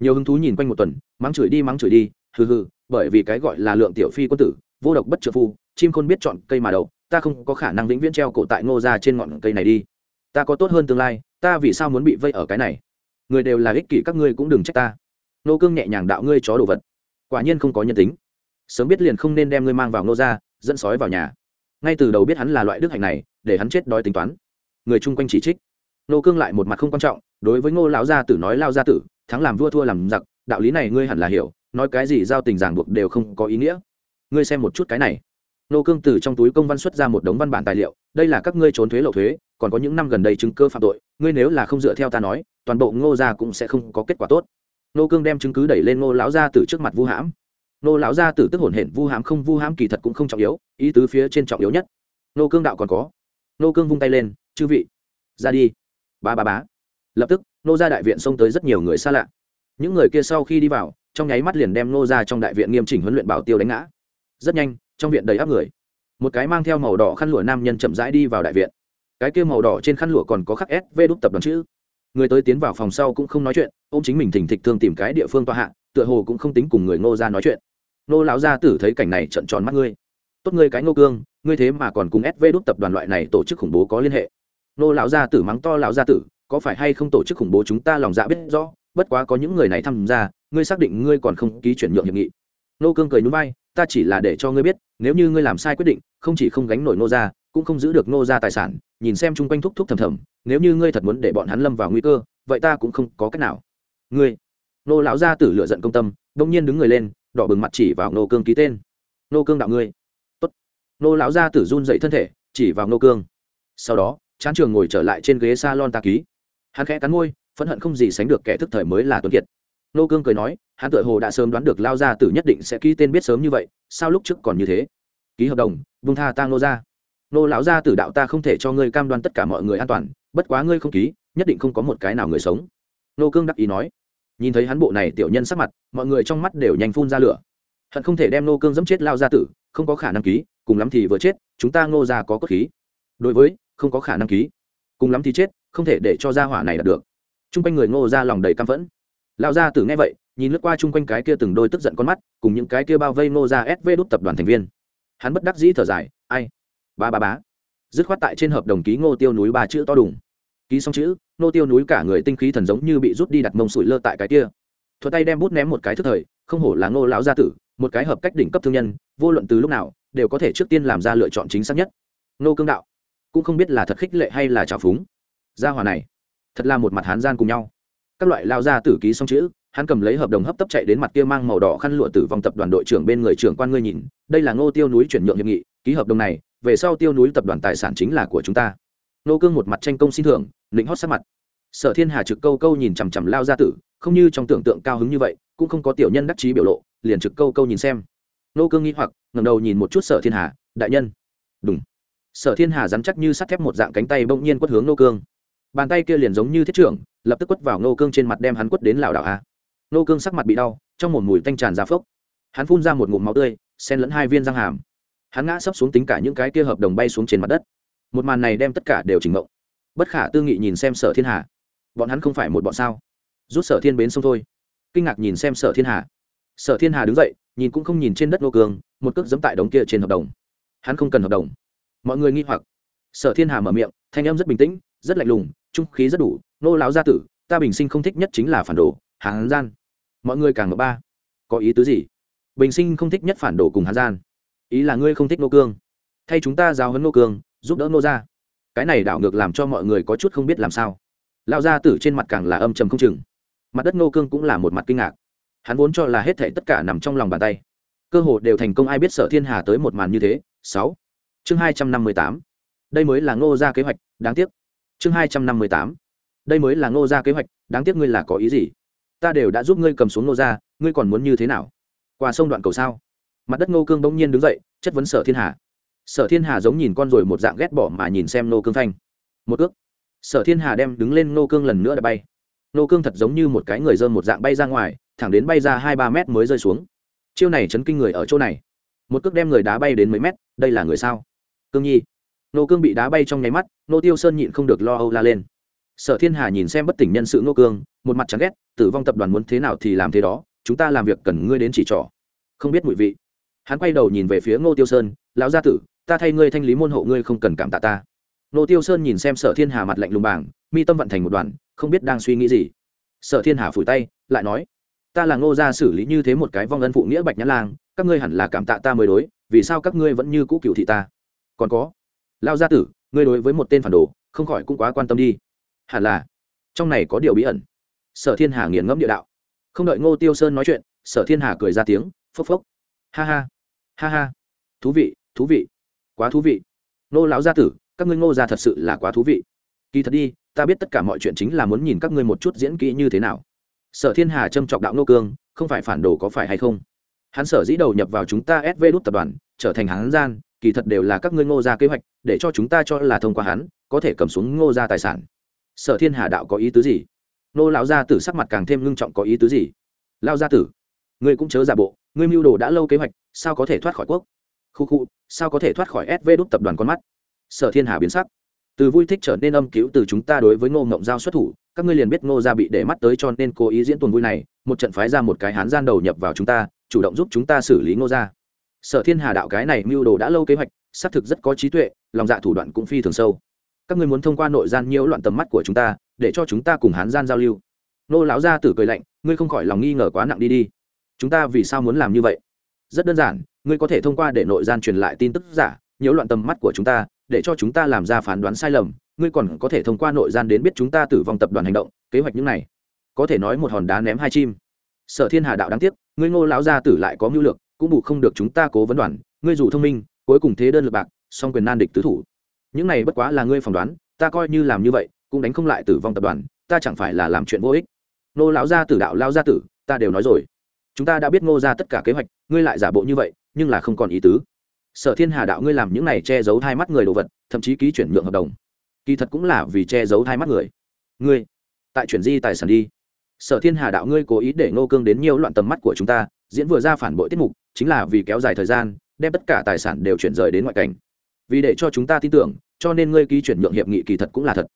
Nhiều hứng thú nhìn quanh một tuần, mắng chửi đi, mắng chửi đi, hừ hừ, bởi vì cái gọi là lượng tiểu phi quân tử, vô độc bất trợ phu, chim khôn biết chọn cây mà đậu ta không có khả năng vĩnh viễn treo cổ tại ngô ra trên ngọn cây này đi. Ta có tốt hơn tương lai, ta vì sao muốn bị vây ở cái này? Người đều là ích kỷ, các ngươi cũng đừng trách ta. Nô cương nhẹ nhàng đạo ngươi chó đồ vật. Quả nhiên không có nhân tính. Sớm biết liền không nên đem ngươi mang vào Ngô ra dẫn sói vào nhà. Ngay từ đầu biết hắn là loại đức hạnh này, để hắn chết đói tính toán. Người chung quanh chỉ trích. Nô cương lại một mặt không quan trọng, đối với ngô lão gia tử nói lao gia tử, thắng làm vua thua làm giặc, đạo lý này ngươi hẳn là hiểu, nói cái gì giao tình ràng buộc đều không có ý nghĩa. Ngươi xem một chút cái này nô cương từ trong túi công văn xuất ra một đống văn bản tài liệu, đây là các ngươi trốn thuế lậu thuế, còn có những năm gần đây chứng cơ phạm tội, ngươi nếu là không dựa theo ta nói, toàn bộ ngô gia cũng sẽ không có kết quả tốt. Nô cương đem chứng cứ đẩy lên ngô lão gia tử trước mặt vu hãm. Nô lão gia tử tức hổn hển, vu hãm không, vu hãm kỳ thật cũng không trọng yếu, ý tứ phía trên trọng yếu nhất. Nô cương đạo còn có. Nô cương vung tay lên, chư vị, ra đi. Ba ba bá lập tức nô gia đại viện xông tới rất nhiều người xa lạ. Những người kia sau khi đi vào, trong nháy mắt liền đem nô ra trong đại viện nghiêm chỉnh huấn luyện bảo tiêu đánh ngã. Rất nhanh trong viện đầy áp người. Một cái mang theo màu đỏ khăn lụa nam nhân chậm rãi đi vào đại viện. Cái kia màu đỏ trên khăn lụa còn có khắc s v đúc tập đoàn chữ. Người tới tiến vào phòng sau cũng không nói chuyện ô m chính mình thỉnh thịch thương tìm cái địa phương tòa hạ, tựa hồ cũng không tính cùng người ngô ra nói chuyện. Nô lão gia tử thấy cảnh này trận tròn mắt ngươi. Tốt ngươi cái ngô cương, ngươi thế mà còn cùng s v đúc tập đoàn loại này tổ chức khủng bố có liên hệ. Nô lão gia tử mắng to lão gia tử, có phải hay không tổ chức khủng bố chúng ta lòng dạ biết rõ, bất quá có những người này tham gia, ngươi xác định ngươi còn không ký chuyển nhượng hiệp nghị. Nô cương cười núi bay ta chỉ là để cho ngươi biết nếu như ngươi làm sai quyết định, không chỉ không gánh nổi nô ra cũng không giữ được nô ra tài sản, nhìn xem chung quanh thúc thúc thầm thầm, nếu như ngươi thật muốn để bọn hắn lâm vào nguy cơ, vậy ta cũng không có cách nào. Ngươi, nô lão gia tử lựa giận công tâm, đông nhiên đứng người lên, đỏ bừng mặt chỉ vào nô cương ký tên. Nô cương đạo ngươi. Tốt. Nô lão gia tử run dậy thân thể, chỉ vào nô cương. Sau đó, chán trường ngồi trở lại trên ghế s a lon ta ký. Hắn khẽ cắn môi, phẫn hận không gì sánh được kẻ thức thời mới là tuấn kiệt nô cương cười nói, hắn tựa hồ đã sớm đoán được lao gia tử nhất định sẽ ký tên biết sớm như vậy, sao lúc trước còn như thế? Ký hợp đồng vung tha tang nô ra nô lão gia tử đạo ta không thể cho ngươi cam đoan tất cả mọi người an toàn, bất quá ngươi không ký, nhất định không có một cái nào người sống. Nô cương đắc ý nói. Nhìn thấy hắn bộ này tiểu nhân sắc mặt, mọi người trong mắt đều nhanh phun ra lửa. Hận không thể đem nô cương dẫm chết lao gia tử, không có khả năng ký, cùng lắm thì vừa chết, chúng ta ngô ra có cốt khí. Đối với, không có khả năng ký. Cùng lắm thì chết, không thể để cho gia hỏa này đạt được. T r u n g quanh người ngô ra lòng đầy căm phẫn lão gia tử nghe vậy, nhìn lướt qua chung quanh cái kia từng đôi tức giận con mắt, cùng những cái kia bao vây ngô ra sv đút tập đoàn thành viên. Hắn bất đắc dĩ thở dài, ai? Ba ba bá dứt khoát tại trên hợp đồng ký ngô tiêu núi ba chữ to đùng. Ký xong chữ, ngô tiêu núi cả người tinh khí thần giống như bị rút đi đặt mông sụi lơ tại cái kia. Thuật tay đem bút ném một cái thức thời, không hổ là ngô lão gia tử, một cái hợp cách đỉnh cấp thương nhân, vô luận từ lúc nào, đều có thể trước tiên làm ra lựa chọn chính xác nhất. Nô cương đạo, cũng không biết là thật khích lệ hay là trào phúng. Gia hòa này, thật là một mặt hán gian cùng nhau các loại lao ra tử ký xong chữ, hắn cầm lấy hợp đồng hấp tấp chạy đến mặt kia mang màu đỏ khăn lụa tử vong tập đoàn đội trưởng bên người trưởng quan ngươi nhìn, đây là ngô tiêu núi chuyển nhượng hiệp nghị, ký hợp đồng này, về sau tiêu núi tập đoàn tài sản chính là của chúng ta. Nô cương một mặt tranh công xin thưởng, lĩnh hót sát mặt. Sở thiên hà trực câu câu nhìn chằm chằm lao ra tử, không như trong tưởng tượng cao hứng như vậy, cũng không có tiểu nhân đắc chí biểu lộ, liền trực câu câu nhìn xem. Nô cương nghĩ hoặc, ngẩng đầu nhìn một chút sở thiên hà, đại nhân. Đúng sở thiên hà dám chắc như sắt thép một dạng cánh tay bỗng nhiên quất hướng nô cương. Bàn tay kia liền giống như thiết trưởng lập tức quất vào nô cương trên mặt đem hắn quất đến lảo đảo à. a nô cương sắc mặt bị đau, trong một mùi tanh tràn ra phốc. Hắn phun ra một ngụm máu tươi, xen lẫn hai viên răng hàm. Hắn ngã sấp xuống tính cả những cái kia hợp đồng bay xuống trên mặt đất. Một màn này đem tất cả đều chỉnh mộng bất khả tư nghị nhìn xem sở thiên hà. Bọn hắn không phải một bọn sao? Rút sở thiên bến sông thôi. Kinh ngạc nhìn xem sở thiên hà. Sở thiên hà đứng dậy, nhìn cũng không nhìn trên đất nô cương, một cước dẫm tại đống kia trên hợp đồng. Hắn không cần hợp đồng. Mọi người nghi hoặc. Sở thiên hà mở miệng, thanh em rất bình tĩnh rất lạnh lùng, trung khí rất đủ, nô láo gia tử, ta bình sinh không thích nhất chính là phản đồ, hán gian. Mọi người càng mở ba. Có ý tứ gì? Bình sinh không thích nhất phản đồ cùng hán gian. Ý là ngươi không thích nô cương. Thay chúng ta giáo hấn nô cương, giúp đỡ nô ra cái này đảo ngược làm cho mọi người có chút không biết làm sao. Lao gia tử trên mặt càng là âm trầm không chừng. Mặt đất nô cương cũng là một mặt kinh ngạc. Hắn vốn cho là hết thể tất cả nằm trong lòng bàn tay. Cơ hồ đều thành công ai biết sở thiên hà tới một màn như thế. Sáu. Chương hai trăm năm mươi tám. Đây mới là ngô ra kế hoạch, đáng tiếc chương hai trăm năm mươi tám. Đây mới là ngô gia kế hoạch đáng tiếc ngươi là có ý gì? Ta đều đã giúp ngươi cầm xuống ngô gia, ngươi còn muốn như thế nào? Qua sông đoạn cầu sao? Mặt đất ngô cương bỗng nhiên đứng dậy chất vấn sở thiên hà. Sở thiên hà giống nhìn con rồi một dạng ghét bỏ mà nhìn xem Ngô cương thanh một ước. Sở thiên hà đem đứng lên Ngô cương lần nữa đã bay. Ngô cương thật giống như một cái người dơm một dạng bay ra ngoài thẳng đến bay ra hai ba mét mới rơi xuống. Chiêu này chấn kinh người ở chỗ này. Một cước đem người đá bay đến mấy mét đây là người sao? Cương nhi nô cương bị đá bay trong nháy mắt, nô tiêu sơn nhịn không được lo âu la lên. Sở thiên hà nhìn xem bất tỉnh nhân sự nô cương, một mặt chán ghét, tử vong tập đoàn muốn thế nào thì làm thế đó, chúng ta làm việc cần ngươi đến chỉ trỏ. Không biết mùi vị. Hắn quay đầu nhìn về phía ngô tiêu sơn, lão gia tử, ta thay ngươi thanh lý môn hộ ngươi không cần cảm tạ ta. Nô tiêu sơn nhìn xem sở thiên hà mặt lạnh lùng bảng mi tâm vận thành một đoàn, không biết đang suy nghĩ gì. Sở thiên hà phủi tay, lại nói, ta là ngô gia xử lý như thế một cái vong ân phụ nghĩa bạch nhã lang, các ngươi hẳn là cảm tạ ta mới đối, vì sao các ngươi vẫn như cũ cựu thị ta? Còn có lao gia tử, ngươi đối với một tên phản đồ, không khỏi cũng quá quan tâm đi. Hẳn là, trong này có điều bí ẩn. Sở thiên hà nghiền ngẫm địa đạo. Không đợi ngô tiêu sơn nói chuyện, sở thiên hà cười ra tiếng, phốc phốc. Ha ha ha ha. Thú vị thú vị. Quá thú vị. Nô lão gia tử, các ngươi ngô gia thật sự là quá thú vị. Kỳ thật đi, ta biết tất cả mọi chuyện chính là muốn nhìn các ngươi một chút diễn kỹ như thế nào. Sở thiên hà trâm trọng đạo nô cương, không phải phản đồ có phải hay không? Hắn sở dĩ đầu nhập vào chúng ta sv đút tập đoàn, trở thành hắn gian kỳ thật đều là các ngươi ngô gia kế hoạch, để cho chúng ta cho là thông qua hắn, có thể cầm xuống ngô gia tài sản. Sở thiên hà đạo có ý tứ gì? Nô lão gia tử sắc mặt càng thêm ngưng trọng có ý tứ gì? Lao gia tử, ngươi cũng chớ giả bộ, ngươi mưu đồ đã lâu kế hoạch, sao có thể thoát khỏi quốc? Khu khu, sao có thể thoát khỏi sv đút tập đoàn con mắt? Sở thiên hà biến sắc. Từ vui thích trở nên âm cứu từ chúng ta đối với ngô ngộng giao xuất thủ, các ngươi liền biết ngô gia bị để mắt tới cho nên cố ý diễn tuần vui này, một trận phái ra một cái hán gian đầu nhập vào chúng ta, chủ động giúp chúng ta xử lý ngô gia sở thiên hà đạo cái này mưu đồ đã lâu kế hoạch, xác thực rất có trí tuệ, lòng dạ thủ đoạn cũng phi thường sâu. Các ngươi muốn thông qua nội gian nhiễu loạn tầm mắt của chúng ta, để cho chúng ta cùng hán gian giao lưu. Nô lão gia tử cười lạnh, ngươi không khỏi lòng nghi ngờ quá nặng đi đi. Chúng ta vì sao muốn làm như vậy? Rất đơn giản, ngươi có thể thông qua để nội gian truyền lại tin tức giả, nhiễu loạn tầm mắt của chúng ta, để cho chúng ta làm ra phán đoán sai lầm. Ngươi còn có thể thông qua nội gian đến biết chúng ta tử vong tập đoàn hành động, kế hoạch những này. Có thể nói một hòn đá ném hai chim. Sở thiên hà đạo đáng tiếc, ngươi ngô lão gia tử lại có mưu lược cũng bù không được chúng ta cố vấn đoàn, ngươi dù thông minh, cuối cùng thế đơn lực bạc, song quyền nan địch tứ thủ. Những này bất quá là ngươi phỏng đoán, ta coi như làm như vậy, cũng đánh không lại tử vong tập đoàn, ta chẳng phải là làm chuyện vô ích. Nô lão gia tử đạo lao gia tử, ta đều nói rồi. Chúng ta đã biết ngô ra tất cả kế hoạch, ngươi lại giả bộ như vậy, nhưng là không còn ý tứ. Sở thiên hà đạo ngươi làm những này che giấu hai mắt người đồ vật, thậm chí ký chuyển nhượng hợp đồng. Kỳ thật cũng là vì che giấu hai mắt người. Ngươi, tại chuyển di tài sản đi. Sở thiên hà đạo ngươi cố ý để ngô cương đến nhiều loạn tầm mắt của chúng ta, diễn vừa ra phản bội tiết mục chính là vì kéo dài thời gian, đem tất cả tài sản đều chuyển rời đến ngoại cảnh. Vì để cho chúng ta tin tưởng, cho nên ngươi ký chuyển nhượng hiệp nghị kỳ thật cũng là thật.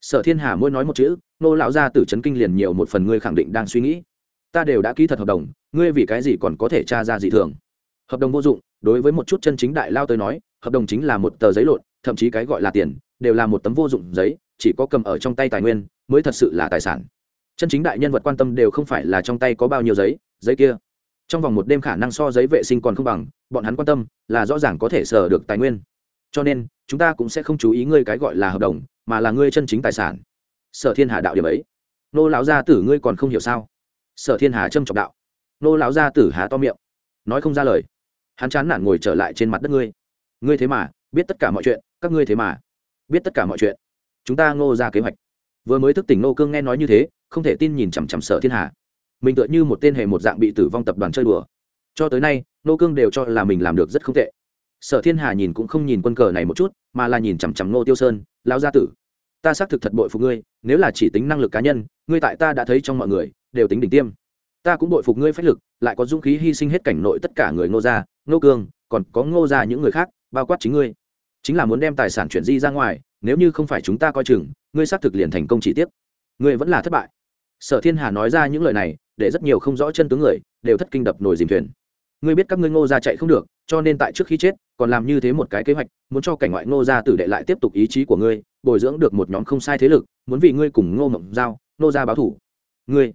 Sở thiên hà mỗi nói một chữ, nô lão gia tử trấn kinh liền nhiều một phần ngươi khẳng định đang suy nghĩ. Ta đều đã ký thật hợp đồng, ngươi vì cái gì còn có thể tra ra gì thường? Hợp đồng vô dụng, đối với một chút chân chính đại lao tới nói, hợp đồng chính là một tờ giấy lộn, thậm chí cái gọi là tiền, đều là một tấm vô dụng giấy, chỉ có cầm ở trong tay tài nguyên mới thật sự là tài sản. Chân chính đại nhân vật quan tâm đều không phải là trong tay có bao nhiêu giấy giấy kia trong vòng một đêm khả năng so giấy vệ sinh còn không bằng, bọn hắn quan tâm là rõ ràng có thể sở được tài nguyên. Cho nên, chúng ta cũng sẽ không chú ý ngươi cái gọi là hợp đồng, mà là ngươi chân chính tài sản. Sở thiên hà đạo điểm ấy. Nô lão gia tử ngươi còn không hiểu sao? Sở thiên hà trâm trọng đạo. Nô lão gia tử há to miệng. Nói không ra lời. Hắn chán nản ngồi trở lại trên mặt đất ngươi. Ngươi thế mà, biết tất cả mọi chuyện, các ngươi thế mà, biết tất cả mọi chuyện. Chúng ta ngô ra kế hoạch. Vừa mới thức tỉnh nô cương nghe nói như thế, không thể tin nhìn chằm chằm sở thiên hà mình tựa như một tên hề một dạng bị tử vong tập đoàn chơi đùa. Cho tới nay, nô cương đều cho là mình làm được rất không tệ. Sở thiên hà nhìn cũng không nhìn quân cờ này một chút, mà là nhìn chằm chằm nô tiêu sơn lao gia tử, ta xác thực thật bội phục ngươi, nếu là chỉ tính năng lực cá nhân, ngươi tại ta đã thấy trong mọi người, đều tính đỉnh tiêm. Ta cũng bội phục ngươi phách lực, lại có dũng khí hy sinh hết cảnh nội tất cả người ngô gia, ngô cương, còn có ngô gia những người khác, bao quát chính ngươi. Chính là muốn đem tài sản chuyển di ra ngoài, nếu như không phải chúng ta coi chừng, ngươi xác thực liền thành công chỉ tiếp ngươi vẫn là thất bại. Sở thiên hà nói ra những lời này để rất nhiều không rõ chân tướng người đều thất kinh đập nổi dìm thuyền. Ngươi biết các ngươi ngô gia chạy không được, cho nên tại trước khi chết, còn làm như thế một cái kế hoạch, muốn cho cảnh ngoại ngô gia tử đệ lại tiếp tục ý chí của ngươi, bồi dưỡng được một nhóm không sai thế lực, muốn vì ngươi cùng ngô mộng giao, ngô gia báo thủ. Ngươi,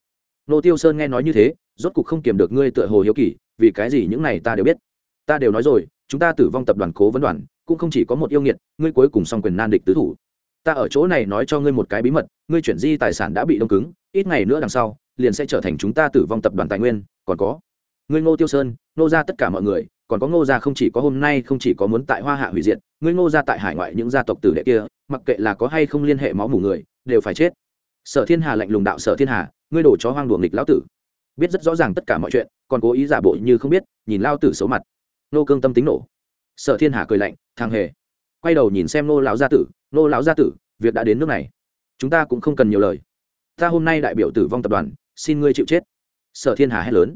ngô tiêu sơn nghe nói như thế, rốt cục không kiềm được ngươi tựa hồ hiếu kỳ, vì cái gì những này ta đều biết. Ta đều nói rồi, chúng ta tử vong tập đoàn cố vấn đoàn, cũng không chỉ có một yêu nghiệt, ngươi cuối cùng song quyền nan địch tứ thủ. Ta ở chỗ này nói cho ngươi một cái bí mật, ngươi chuyển di tài sản đã bị đông cứng, ít ngày nữa đằng sau liền sẽ trở thành chúng ta tử vong tập đoàn tài nguyên, còn có. Ngươi ngô tiêu sơn, ngô ra tất cả mọi người, còn có ngô gia không chỉ có hôm nay không chỉ có muốn tại hoa hạ hủy diệt, ngươi ngô gia tại hải ngoại những gia tộc tử đệ kia, mặc kệ là có hay không liên hệ máu mủ người, đều phải chết. Sở thiên hà lạnh lùng đạo sở thiên hà, ngươi đổ chó hoang đùa nghịch lão tử. Biết rất rõ ràng tất cả mọi chuyện, còn cố ý giả bộ như không biết, nhìn lao tử xấu mặt. Nô cương tâm tính nổ. Sở thiên hà cười lạnh, thằng hề. Quay đầu nhìn xem nô lão gia tử nô lão gia tử, việc đã đến nước này. Chúng ta cũng không cần nhiều lời. Ta hôm nay đại biểu tử vong tập đoàn xin ngươi chịu chết. Sở thiên hà hét lớn.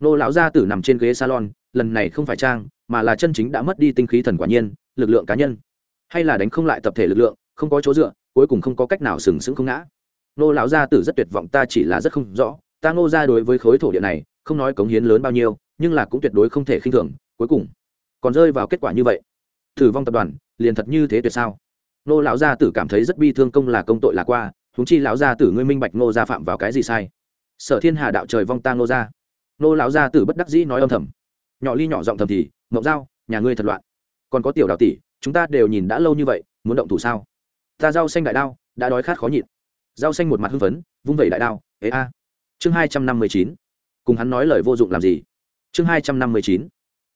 Nô lão gia tử nằm trên ghế salon, lần này không phải trang, mà là chân chính đã mất đi tinh khí thần quả nhiên, lực lượng cá nhân. Hay là đánh không lại tập thể lực lượng, không có chỗ dựa, cuối cùng không có cách nào sừng sững không ngã. Nô lão gia tử rất tuyệt vọng, ta chỉ là rất không rõ, ta ngô ra đối với khối thổ địa này, không nói cống hiến lớn bao nhiêu, nhưng là cũng tuyệt đối không thể khinh thường, cuối cùng còn rơi vào kết quả như vậy. Thử vong tập đoàn, liền thật như thế tuyệt sao? Nô lão gia tử cảm thấy rất bi thương công là công tội là qua húng chi lão gia tử ngươi minh bạch nô gia phạm vào cái gì sai sở thiên hà đạo trời vong ta nô gia nô lão gia tử bất đắc dĩ nói âm thầm. Nhỏ ly nhỏ giọng thầm thì, mộng dao nhà ngươi thật loạn. Còn có tiểu đạo tỷ, chúng ta đều nhìn đã lâu như vậy, muốn động thủ sao? Ta rau xanh đại đao, đã đói khát khó nhịn. Rau xanh một mặt hưng phấn, vung vẩy đại đao, ế a. Chương hai trăm năm mươi chín. Cùng hắn nói lời vô dụng làm gì? Chương hai trăm năm mươi chín.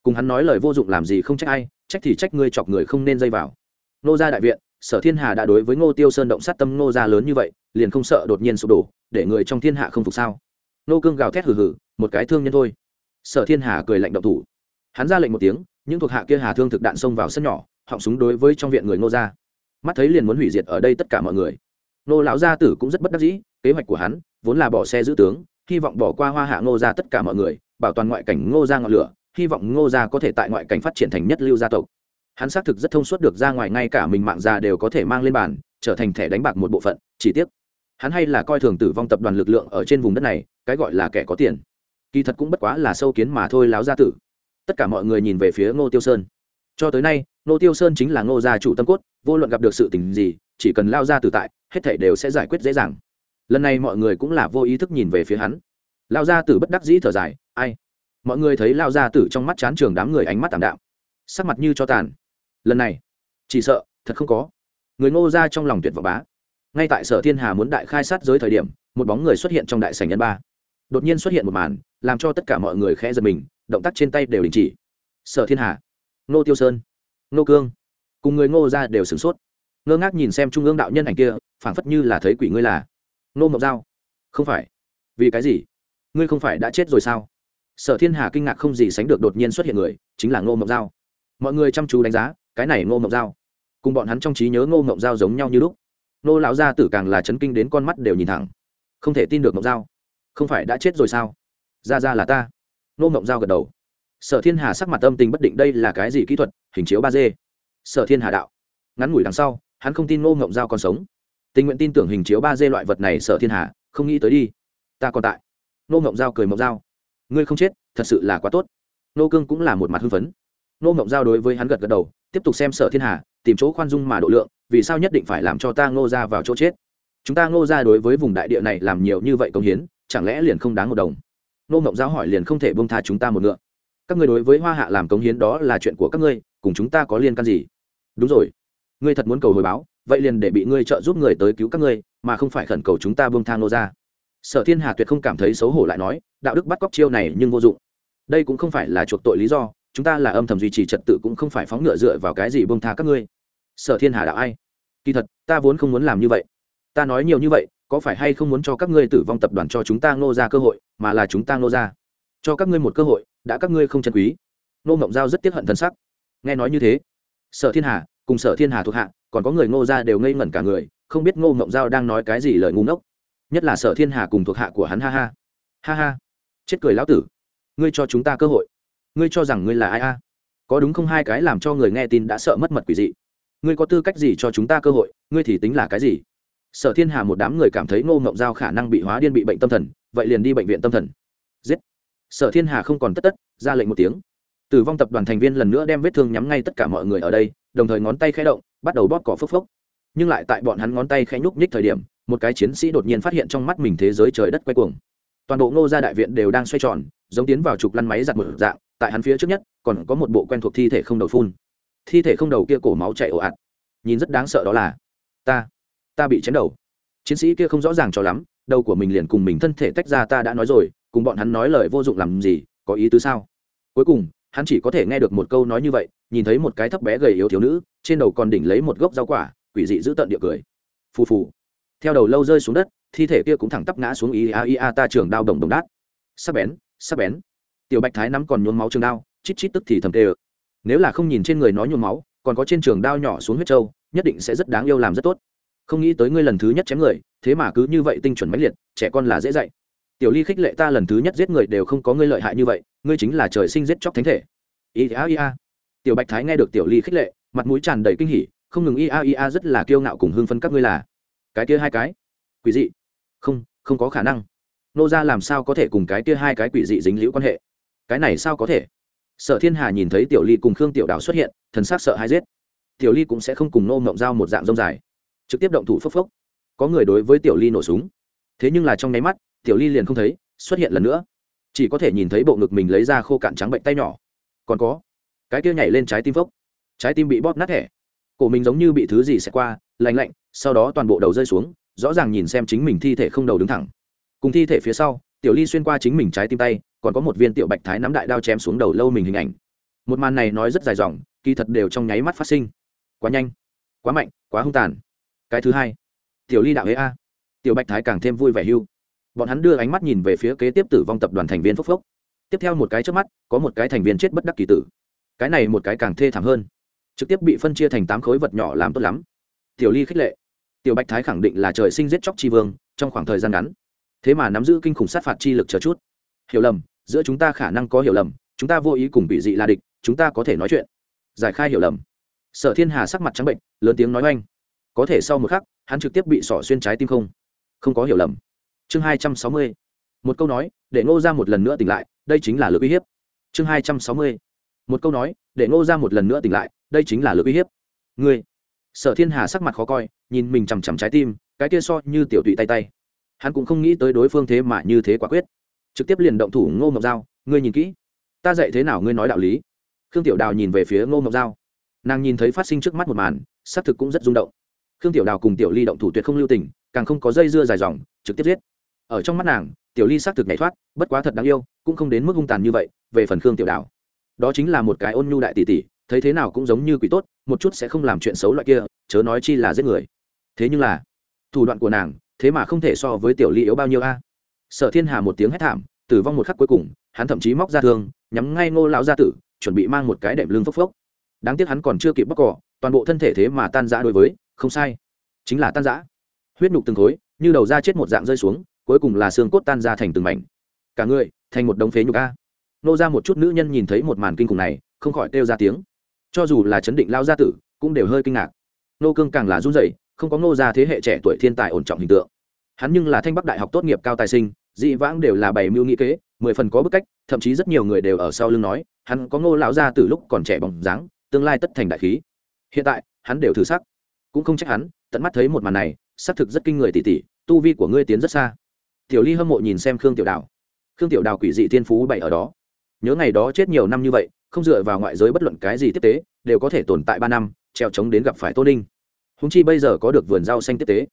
Cùng hắn nói lời vô dụng làm gì không trách ai, trách thì trách ngươi chọc người không nên dây vào. Nô gia đại viện, sở thiên hà đã đối với ngô tiêu sơn động sát tâm Ngô gia lớn như vậy, liền không sợ đột nhiên sụp đổ để người trong thiên hạ không phục sao? Nô cương gào thét hừ hừ, một cái thương nhân thôi. Sở thiên hà cười lạnh động thủ. Hắn ra lệnh một tiếng, những thuộc hạ kia hà thương thực đạn xông vào sân nhỏ, họng súng đối với trong viện người ngô gia mắt thấy liền muốn hủy diệt ở đây tất cả mọi người. Nô lão gia tử cũng rất bất đắc dĩ, kế hoạch của hắn vốn là bỏ xe giữ tướng, hy vọng bỏ qua hoa hạ ngô gia tất cả mọi người, bảo toàn ngoại cảnh ngô ra ngọn lửa, hy vọng ngô gia có thể tại ngoại cảnh phát triển thành nhất lưu gia tộc. Hắn xác thực rất thông suốt được ra ngoài ngay cả mình mạng già đều có thể mang lên bàn, trở thành thẻ đánh bạc một bộ phận, chỉ tiếc hắn hay là coi thường tử vong tập đoàn lực lượng ở trên vùng đất này, cái gọi là kẻ có tiền. Kỳ thật cũng bất quá là sâu kiến mà thôi láo gia tử. Tất cả mọi người nhìn về phía ngô tiêu sơn. Cho tới nay, ngô tiêu sơn chính là ngô gia chủ tâm cốt, vô luận gặp được sự tình gì, chỉ cần lao ra tử tại, hết thảy đều sẽ giải quyết dễ dàng. Lần này mọi người cũng là vô ý thức nhìn về phía hắn. Lao gia tử bất đắc dĩ thở dài, ai? Mọi người thấy lao gia tử trong mắt chán trường đám người ánh mắt tảm đạm. Sắc mặt như cho tàn. Lần này, chỉ sợ, thật không có. Người ngô ra trong lòng tuyệt vọng bá ngay tại sở thiên hà muốn đại khai sát giới thời điểm, một bóng người xuất hiện trong đại sảnh nhân ba. Đột nhiên xuất hiện một màn, làm cho tất cả mọi người khẽ giật mình, động tác trên tay đều đình chỉ. Sở thiên hà nô tiêu sơn nô cương, cùng người ngô ra đều sửng sốt. Ngơ ngác nhìn xem trung ương đạo nhân ảnh kia, phảng phất như là thấy quỷ ngươi là nô mộc dao không phải. Vì cái gì? Ngươi không phải đã chết rồi sao? Sở thiên hà kinh ngạc không gì sánh được đột nhiên xuất hiện người, chính là ngô mộc dao mọi người chăm chú đánh giá, cái này ngô mộc giao. Cùng bọn hắn trong trí nhớ ngô mộc giao giống nhau như lúc nô lão gia tử càng là chấn kinh đến con mắt đều nhìn thẳng. Không thể tin được mộng dao, không phải đã chết rồi sao? Ra ra là ta. Nô mộng dao gật đầu. Sở thiên hà sắc mặt âm tình bất định đây là cái gì kỹ thuật hình chiếu ba d. Sở thiên hà đạo. Ngắn ngủi đằng sau hắn không tin nô mộng dao còn sống. Tình nguyện tin tưởng hình chiếu ba d loại vật này sở thiên hà không nghĩ tới đi. Ta còn tại. Nô mộng dao cười mộng dao, ngươi không chết thật sự là quá tốt. Nô cương cũng là một mặt hưng phấn. Nô mộng giao đối với hắn gật gật đầu tiếp tục xem sở thiên hà tìm chỗ khoan dung mà độ lượng vì sao nhất định phải làm cho ta ngô ra vào chỗ chết? Chúng ta ngô ra đối với vùng đại địa này làm nhiều như vậy công hiến, chẳng lẽ liền không đáng một đồng? Nô mộng giao hỏi liền không thể bông tha chúng ta một ngựa. Các ngươi đối với hoa hạ làm công hiến đó là chuyện của các ngươi, cùng chúng ta có liên can gì? Đúng rồi. Ngươi thật muốn cầu hồi báo, vậy liền để bị ngươi trợ giúp người tới cứu các ngươi, mà không phải khẩn cầu chúng ta buông tha nô ra. Sở thiên hà tuyệt không cảm thấy xấu hổ lại nói, đạo đức bắt cóc chiêu này nhưng vô dụng. Đây cũng không phải là chuộc tội lý do, chúng ta là âm thầm duy trì trật tự cũng không phải phóng ngựa dựa vào cái gì buông tha các ngươi sở thiên hà đạo ai? Kỳ thật, ta vốn không muốn làm như vậy. Ta nói nhiều như vậy, có phải hay không muốn cho các ngươi tử vong tập đoàn cho chúng ta ngô ra cơ hội, mà là chúng ta ngô ra? Cho các ngươi một cơ hội, đã các ngươi không trân quý. Nô ngộng giao rất tiếc hận thân sắc. Nghe nói như thế, sở thiên hà, cùng sở thiên hà thuộc hạ, còn có người ngô ra đều ngây ngẩn cả người, không biết ngô ngộng giao đang nói cái gì lời ngu ngốc. Nhất là sở thiên hà cùng thuộc hạ của hắn, ha ha. Ha ha. Chết cười lão tử. Ngươi cho chúng ta cơ hội. Ngươi cho rằng ngươi là ai a? Có đúng không? Hai cái làm cho người nghe tin đã sợ mất mật quỷ dị ngươi có tư cách gì cho chúng ta cơ hội, ngươi thì tính là cái gì? Sở thiên hà một đám người cảm thấy ngô ngộng giao khả năng bị hóa điên bị bệnh tâm thần, vậy liền đi bệnh viện tâm thần. Giết! Sở thiên hà không còn tất tất, ra lệnh một tiếng. Tử vong tập đoàn thành viên lần nữa đem vết thương nhắm ngay tất cả mọi người ở đây, đồng thời ngón tay khẽ động, bắt đầu bóp cỏ phốc phốc. Nhưng lại tại bọn hắn ngón tay khẽ nhúc nhích thời điểm, một cái chiến sĩ đột nhiên phát hiện trong mắt mình thế giới trời đất quay cuồng. Toàn bộ ngô gia đại viện đều đang xoay tròn, giống tiến vào trục lăn máy giặt một dạng, tại hắn phía trước nhất, còn có một bộ quen thuộc thi thể không đầu phun thi thể không đầu kia cổ máu chảy ồ ạt. Nhìn rất đáng sợ đó là, ta ta bị chém đầu. Chiến sĩ kia không rõ ràng cho lắm, đầu của mình liền cùng mình thân thể tách ra ta đã nói rồi, cùng bọn hắn nói lời vô dụng làm gì, có ý tứ sao? Cuối cùng, hắn chỉ có thể nghe được một câu nói như vậy, nhìn thấy một cái thấp bé gầy yếu thiếu nữ, trên đầu còn đỉnh lấy một gốc rau quả, quỷ dị giữ tận địa cười. Phù phù. Theo đầu lâu rơi xuống đất, thi thể kia cũng thẳng tắp ngã xuống ý a ý a ta trường đao đồng đồng đát. Sắp bén sắp bén. Tiểu bạch thái nắm còn nhuốm máu trường đao, chít chít tức thì thầm tê ực nếu là không nhìn trên người nó nhuộm máu, còn có trên trường đao nhỏ xuống huyết trâu, nhất định sẽ rất đáng yêu làm rất tốt. Không nghĩ tới ngươi lần thứ nhất chém người, thế mà cứ như vậy tinh chuẩn mãnh liệt, trẻ con là dễ dạy. Tiểu ly khích lệ ta lần thứ nhất giết người đều không có ngươi lợi hại như vậy, ngươi chính là trời sinh giết chóc thánh thể. Ia ia tiểu bạch thái nghe được tiểu ly khích lệ, mặt mũi tràn đầy kinh hỉ, không ngừng ia ia rất là kiêu ngạo cùng hưng phấn các ngươi là. Cái kia hai cái. Quỷ dị. Không không có khả năng. Nô ra làm sao có thể cùng cái kia hai cái quỷ dị dính liễu quan hệ? Cái này sao có thể? Sở thiên hà nhìn thấy tiểu ly cùng khương tiểu đào xuất hiện, thần s á c sợ hai giết. Tiểu ly cũng sẽ không cùng nô mộng dao một dạng rông dài. Trực tiếp động thủ phốc phốc. Có người đối với tiểu ly nổ súng. Thế nhưng là trong nháy mắt, tiểu ly liền không thấy, xuất hiện lần nữa. Chỉ có thể nhìn thấy bộ ngực mình lấy ra khô cạn trắng bệnh tay nhỏ. Còn có, cái kia nhảy lên trái tim phốc. Trái tim bị bóp nát thẻ. Cổ mình giống như bị thứ gì xẹt qua, lạnh lạnh, sau đó toàn bộ đầu rơi xuống, rõ ràng nhìn xem chính mình thi thể không đầu đứng thẳng. Cùng thi thể phía sau, tiểu ly xuyên qua chính mình trái tim tay còn có một viên tiểu bạch thái nắm đại đao chém xuống đầu lâu mình hình ảnh. Một màn này nói rất dài dòng, kỳ thật đều trong nháy mắt phát sinh. Quá nhanh, quá mạnh, quá hung tàn. Cái thứ hai, tiểu ly đạo ấy a. Tiểu bạch thái càng thêm vui vẻ hưu. Bọn hắn đưa ánh mắt nhìn về phía kế tiếp tử vong tập đoàn thành viên phốc phốc. Tiếp theo một cái trước mắt, có một cái thành viên chết bất đắc kỳ tử. Cái này một cái càng thê thảm hơn. Trực tiếp bị phân chia thành tám khối vật nhỏ làm tốt lắm. Tiểu ly khích lệ. Tiểu bạch thái khẳng định là trời sinh giết chóc tri vương, trong khoảng thời gian ngắn. Thế mà nắm giữ kinh khủng sát phạt chi lực chờ chút. Hiểu lầm giữa chúng ta khả năng có hiểu lầm, chúng ta vô ý cùng bị dị là địch, chúng ta có thể nói chuyện. Giải khai hiểu lầm. Sở thiên hà sắc mặt trắng bệnh, lớn tiếng nói oanh. Có thể sau một khắc, hắn trực tiếp bị sỏ xuyên trái tim không. Không có hiểu lầm. Chương hai trăm sáu mươi. Một câu nói, để ngô ra một lần nữa tỉnh lại, đây chính là lực uy hiếp. Chương hai trăm sáu mươi. Một câu nói, để ngô ra một lần nữa tỉnh lại, đây chính là lực uy hiếp. Ngươi. Sở thiên hà sắc mặt khó coi, nhìn mình chằm chằm trái tim, cái kia so như tiểu tụy tay tay. Hắn cũng không nghĩ tới đối phương thế mà như thế quả quyết trực tiếp liền động thủ ngô ngọc giao, ngươi nhìn kỹ. Ta dạy thế nào ngươi nói đạo lý. Khương tiểu đào nhìn về phía ngô ngọc giao. Nàng nhìn thấy phát sinh trước mắt một màn xác thực cũng rất rung động. Khương tiểu đào cùng tiểu ly động thủ tuyệt không lưu tình, càng không có dây dưa dài dòng, trực tiếp giết. Ở trong mắt nàng, tiểu ly xác thực nhảy thoát, bất quá thật đáng yêu, cũng không đến mức hung tàn như vậy, về phần khương tiểu đào. Đó chính là một cái ôn nhu đại tỷ tỷ, thấy thế nào cũng giống như quỷ tốt, một chút sẽ không làm chuyện xấu loại kia, chớ nói chi là giết người. Thế nhưng là, thủ đoạn của nàng, thế mà không thể so với tiểu ly yếu bao nhiêu a sở thiên hà một tiếng hét thảm, tử vong một khắc cuối cùng, hắn thậm chí móc ra thương, nhắm ngay ngô lão gia tử, chuẩn bị mang một cái đệm lưng phốc phốc. Đáng tiếc hắn còn chưa kịp bóc cỏ, toàn bộ thân thể thế mà tan giã đối với, không sai. Chính là tan rã. Huyết nhục từng khối, như đầu da chết một dạng rơi xuống, cuối cùng là xương cốt tan ra thành từng mảnh. Cả người, thành một đống phế nhục a. Nô ra một chút nữ nhân nhìn thấy một màn kinh khủng này, không khỏi kêu ra tiếng. Cho dù là chấn định lao gia tử, cũng đều hơi kinh ngạc. Nô cương càng là run rẩy, không có nô ra thế hệ trẻ tuổi thiên tài ổn trọng hình tượng hắn nhưng là thanh bắc đại học tốt nghiệp cao tài sinh, dị vãng đều là bảy mưu nghĩ kế, mười phần có bức cách, thậm chí rất nhiều người đều ở sau lưng nói, hắn có ngô lão gia từ lúc còn trẻ bỏng dáng, tương lai tất thành đại khí. Hiện tại, hắn đều thử sắc. Cũng không trách hắn, tận mắt thấy một màn này, xác thực rất kinh người tỉ tỉ, tu vi của ngươi tiến rất xa. Tiểu ly hâm mộ nhìn xem khương tiểu đào. Khương tiểu đào quỷ dị thiên phú bảy ở đó. Nhớ ngày đó chết nhiều năm như vậy, không dựa vào ngoại giới bất luận cái gì tiếp tế, đều có thể tồn tại ba năm treo chống đến gặp phải tô ninh. Húng chi bây giờ có được vườn rau xanh tiếp tế.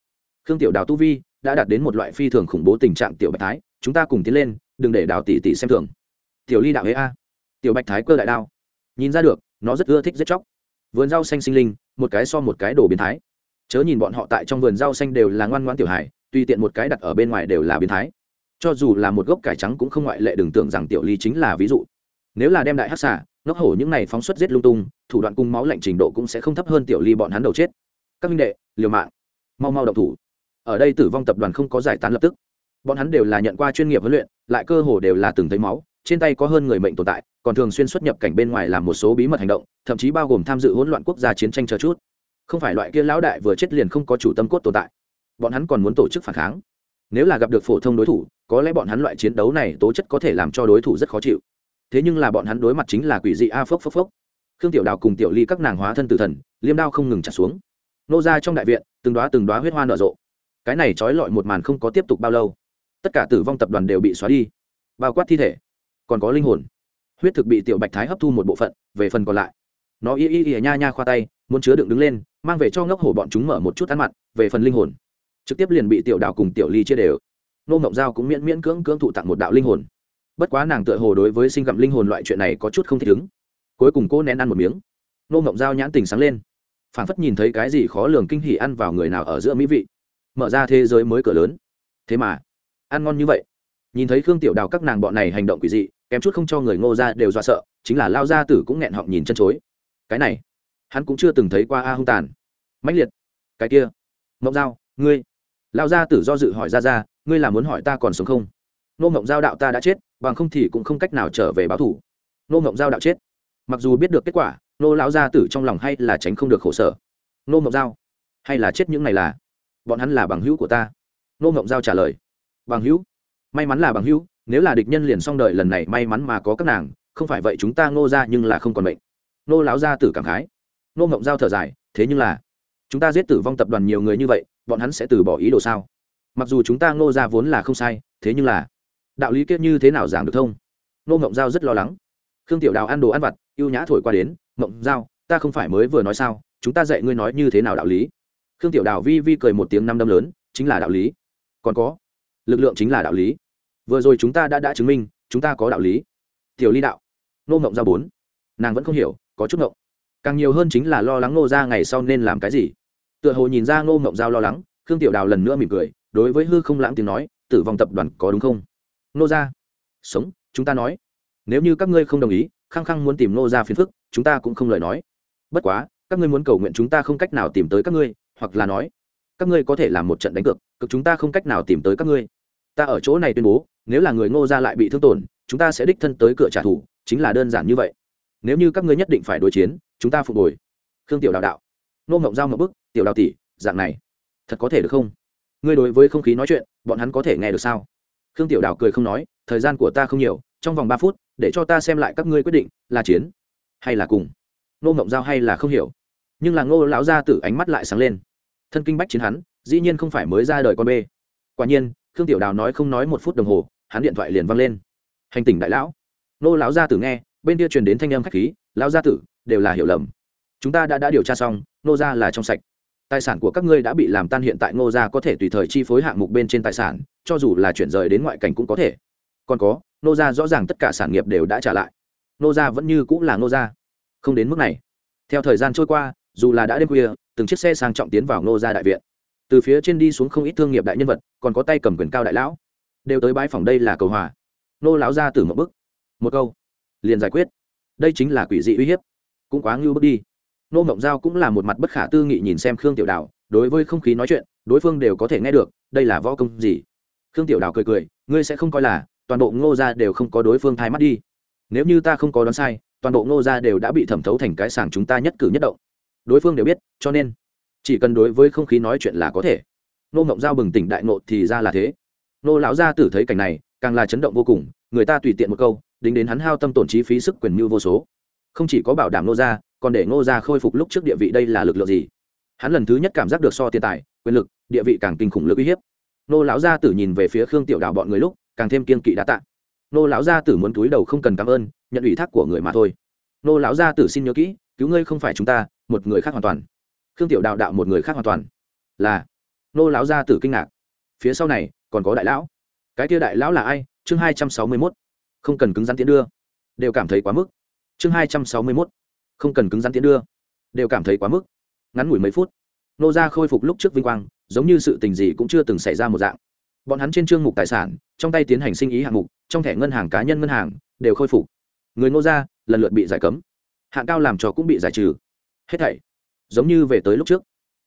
Khương tiểu đào tu vi đã đạt đến một loại phi thường khủng bố tình trạng tiểu bạch thái, chúng ta cùng tiến lên, đừng để đào tỷ tỷ xem thường. Tiểu ly đạo hế a. Tiểu bạch thái cơ đại đao. Nhìn ra được, nó rất ưa thích giết chóc. Vườn rau xanh sinh linh, một cái so một cái đồ biến thái. Chớ nhìn bọn họ tại trong vườn rau xanh đều là ngoan ngoan tiểu hải tùy tiện một cái đặt ở bên ngoài đều là biến thái. Cho dù là một gốc cải trắng cũng không ngoại lệ đừng tưởng rằng tiểu ly chính là ví dụ. Nếu là đem đại hắc xả ngốc hổ những này phóng xuất giết lung tung, thủ đoạn cung máu lạnh trình độ cũng sẽ không thấp hơn tiểu ly bọn hắn đầu chết. Các minh đệ, liều mạng. Mau mau động thủ ở đây tử vong tập đoàn không có giải tán lập tức. Bọn hắn đều là nhận qua chuyên nghiệp huấn luyện, lại cơ hồ đều là từng thấy máu, trên tay có hơn người mệnh tồn tại, còn thường xuyên xuất nhập cảnh bên ngoài làm một số bí mật hành động, thậm chí bao gồm tham dự hỗn loạn quốc gia chiến tranh chờ chút. Không phải loại kia lão đại vừa chết liền không có chủ tâm cốt tồn tại. Bọn hắn còn muốn tổ chức phản kháng. Nếu là gặp được phổ thông đối thủ, có lẽ bọn hắn loại chiến đấu này tố chất có thể làm cho đối thủ rất khó chịu. Thế nhưng là bọn hắn đối mặt chính là quỷ dị a phốc phốc phốc. Khương tiểu đào cùng tiểu ly các nàng hóa thân tử thần, liêm đao không ngừng trả xuống. Nô ra trong đại viện, từng đoá từng đoá huyết hoa nở rộ cái này trói lọi một màn không có tiếp tục bao lâu. Tất cả tử vong tập đoàn đều bị xóa đi, bao quát thi thể, còn có linh hồn. Huyết thực bị tiểu bạch thái hấp thu một bộ phận, về phần còn lại. Nó y y y nha nha khoa tay, muốn chứa đựng đứng lên, mang về cho ngốc hổ bọn chúng mở một chút ăn mặn, về phần linh hồn. Trực tiếp liền bị tiểu đạo cùng tiểu ly chia đều. Nô mộng giao cũng miễn miễn cưỡng cưỡng thụ tặng một đạo linh hồn. Bất quá nàng tựa hồ đối với sinh gặm linh hồn loại chuyện này có chút không thể ứng. Cuối cùng cô nén ăn một miếng. Nô mộng giao nhãn tình sáng lên. Phảng phất nhìn thấy cái gì khó lường kinh hỉ ăn vào người nào ở giữa mỹ vị mở ra thế giới mới cửa lớn. Thế mà, ăn ngon như vậy. Nhìn thấy khương tiểu đào các nàng bọn này hành động quỷ dị, kém chút không cho người ngô ra đều dọa sợ, chính là lao gia tử cũng nghẹn họng nhìn chân chối. Cái này, hắn cũng chưa từng thấy qua a hung tàn. Mãnh liệt. Cái kia, mộng giao, ngươi. Lao gia tử do dự hỏi ra ra, ngươi là muốn hỏi ta còn sống không? Nô mộng giao đạo ta đã chết, bằng không thì cũng không cách nào trở về báo thủ. Nô mộng giao đạo chết. Mặc dù biết được kết quả, nô lão gia tử trong lòng hay là tránh không được khổ sở. Nô mộng giao, hay là chết những này là? Bọn hắn là bằng hữu của ta. Nô ngộng giao trả lời, bằng hữu? May mắn là bằng hữu, nếu là địch nhân liền xong đời lần này may mắn mà có các nàng, không phải vậy chúng ta ngô ra nhưng là không còn bệnh nô láo gia tử cảm khái. Nô ngộng giao thở dài, thế nhưng là, chúng ta giết tử vong tập đoàn nhiều người như vậy, bọn hắn sẽ từ bỏ ý đồ sao? Mặc dù chúng ta ngô ra vốn là không sai, thế nhưng là, đạo lý kết như thế nào giảng được thông? Nô ngộng giao rất lo lắng. Khương tiểu đào ăn đồ ăn vặt, ưu nhã thổi qua đến, ngộng giao, ta không phải mới vừa nói sao? Chúng ta dạy ngươi nói như thế nào đạo lý? Khương tiểu đào vi vi cười một tiếng năm đâm lớn, chính là đạo lý. Còn có, lực lượng chính là đạo lý. Vừa rồi chúng ta đã đã chứng minh, chúng ta có đạo lý. Tiểu ly đạo nô mộng ra bốn. Nàng vẫn không hiểu, có chút ngộng. Càng nhiều hơn chính là lo lắng nô ra ngày sau nên làm cái gì. Tựa hồ nhìn ra ngô mộng giao lo lắng, khương tiểu đào lần nữa mỉm cười, đối với hư không lãng tiếng nói, tử vong tập đoàn có đúng không? Nô ra sống, chúng ta nói. Nếu như các ngươi không đồng ý, khăng khăng muốn tìm nô ra phiền phức, chúng ta cũng không lời nói. Bất quá, các ngươi muốn cầu nguyện chúng ta không cách nào tìm tới các ngươi hoặc là nói, các ngươi có thể làm một trận đánh cược cực chúng ta không cách nào tìm tới các ngươi. Ta ở chỗ này tuyên bố, nếu là người ngô ra lại bị thương tổn, chúng ta sẽ đích thân tới cửa trả thù, chính là đơn giản như vậy. Nếu như các ngươi nhất định phải đối chiến, chúng ta phục hồi. Khương tiểu đạo đạo. Nô mộng giao một bức, tiểu đào tỷ, dạng này. Thật có thể được không? Ngươi đối với không khí nói chuyện, bọn hắn có thể nghe được sao? Khương tiểu đào cười không nói, thời gian của ta không nhiều, trong vòng ba phút, để cho ta xem lại các ngươi quyết định, là chiến hay là cùng. Nô mộng giao hay là không hiểu nhưng là ngô lão gia tử ánh mắt lại sáng lên. Thân kinh bách chiến hắn, dĩ nhiên không phải mới ra đời con bê. Quả nhiên, khương tiểu đào nói không nói một phút đồng hồ, hắn điện thoại liền văng lên. Hành tỉnh đại lão. Nô lão gia tử nghe, bên kia truyền đến thanh âm khách khí, lão gia tử, đều là hiểu lầm. Chúng ta đã đã điều tra xong nô gia là trong sạch. Tài sản của các ngươi đã bị làm tan hiện tại ngô gia có thể tùy thời chi phối hạng mục bên trên tài sản, cho dù là chuyển rời đến ngoại cảnh cũng có thể. Còn có nô gia rõ ràng tất cả sản nghiệp đều đã trả lại. Nô gia vẫn như cũng là nô gia. Không đến mức này. Theo thời gian trôi qua dù là đã đêm khuya, từng chiếc xe sang trọng tiến vào nô gia đại viện. Từ phía trên đi xuống không ít thương nghiệp đại nhân vật, còn có tay cầm quyền cao đại lão, đều tới bãi phòng đây là cầu hòa. Nô lão gia từ một bức một câu, liền giải quyết. Đây chính là quỷ dị uy hiếp. Cũng quá ngưu bước đi. Nô mộng giao cũng là một mặt bất khả tư nghị nhìn xem khương tiểu đào, đối với không khí nói chuyện, đối phương đều có thể nghe được, đây là võ công gì. Khương tiểu đào cười cười, ngươi sẽ không coi là, toàn bộ ngô gia đều không có đối phương thai mắt đi. Nếu như ta không có đoán sai, toàn bộ ngô gia đều đã bị thẩm thấu thành cái sàng chúng ta nhất cử nhất động đối phương đều biết, cho nên chỉ cần đối với không khí nói chuyện là có thể. Nô mộng giao bừng tỉnh đại ngộ thì ra là thế. Nô lão gia tử thấy cảnh này, càng là chấn động vô cùng, người ta tùy tiện một câu, đính đến hắn hao tâm tổn chi phí sức quyền mưu vô số. Không chỉ có bảo đảm nô gia, còn để nô gia khôi phục lúc trước địa vị đây là lực lượng gì? Hắn lần thứ nhất cảm giác được so tiền tài, quyền lực, địa vị càng kinh khủng lực uy hiếp. Nô lão gia tử nhìn về phía khương tiểu đào bọn người lúc, càng thêm kiên kỵ đã tạ. Nô lão gia tử muốn túi đầu không cần cảm ơn, nhận ủy thác của người mà thôi. Nô lão gia tử xin nhớ kỹ, cứu ngươi không phải chúng ta một người khác hoàn toàn. Khương tiểu Đạo đạo một người khác hoàn toàn. Là. Nô lão gia tử kinh ngạc. Phía sau này, còn có đại lão. Cái kia đại lão là ai? Chương hai trăm sáu mươi mốt. Không cần cứng rắn tiến đưa. Đều cảm thấy quá mức. Chương hai trăm sáu mươi mốt. Không cần cứng rắn tiến đưa. Đều cảm thấy quá mức. Ngắn ngủi mấy phút, nô gia khôi phục lúc trước vinh quang, giống như sự tình gì cũng chưa từng xảy ra một dạng. Bọn hắn trên chương mục tài sản, trong tay tiến hành sinh ý hạng mục, trong thẻ ngân hàng cá nhân ngân hàng, đều khôi phục. Người nô gia, lần lượt bị giải cấm. Hạng cao làm trò cũng bị giải trừ hết thảy giống như về tới lúc trước.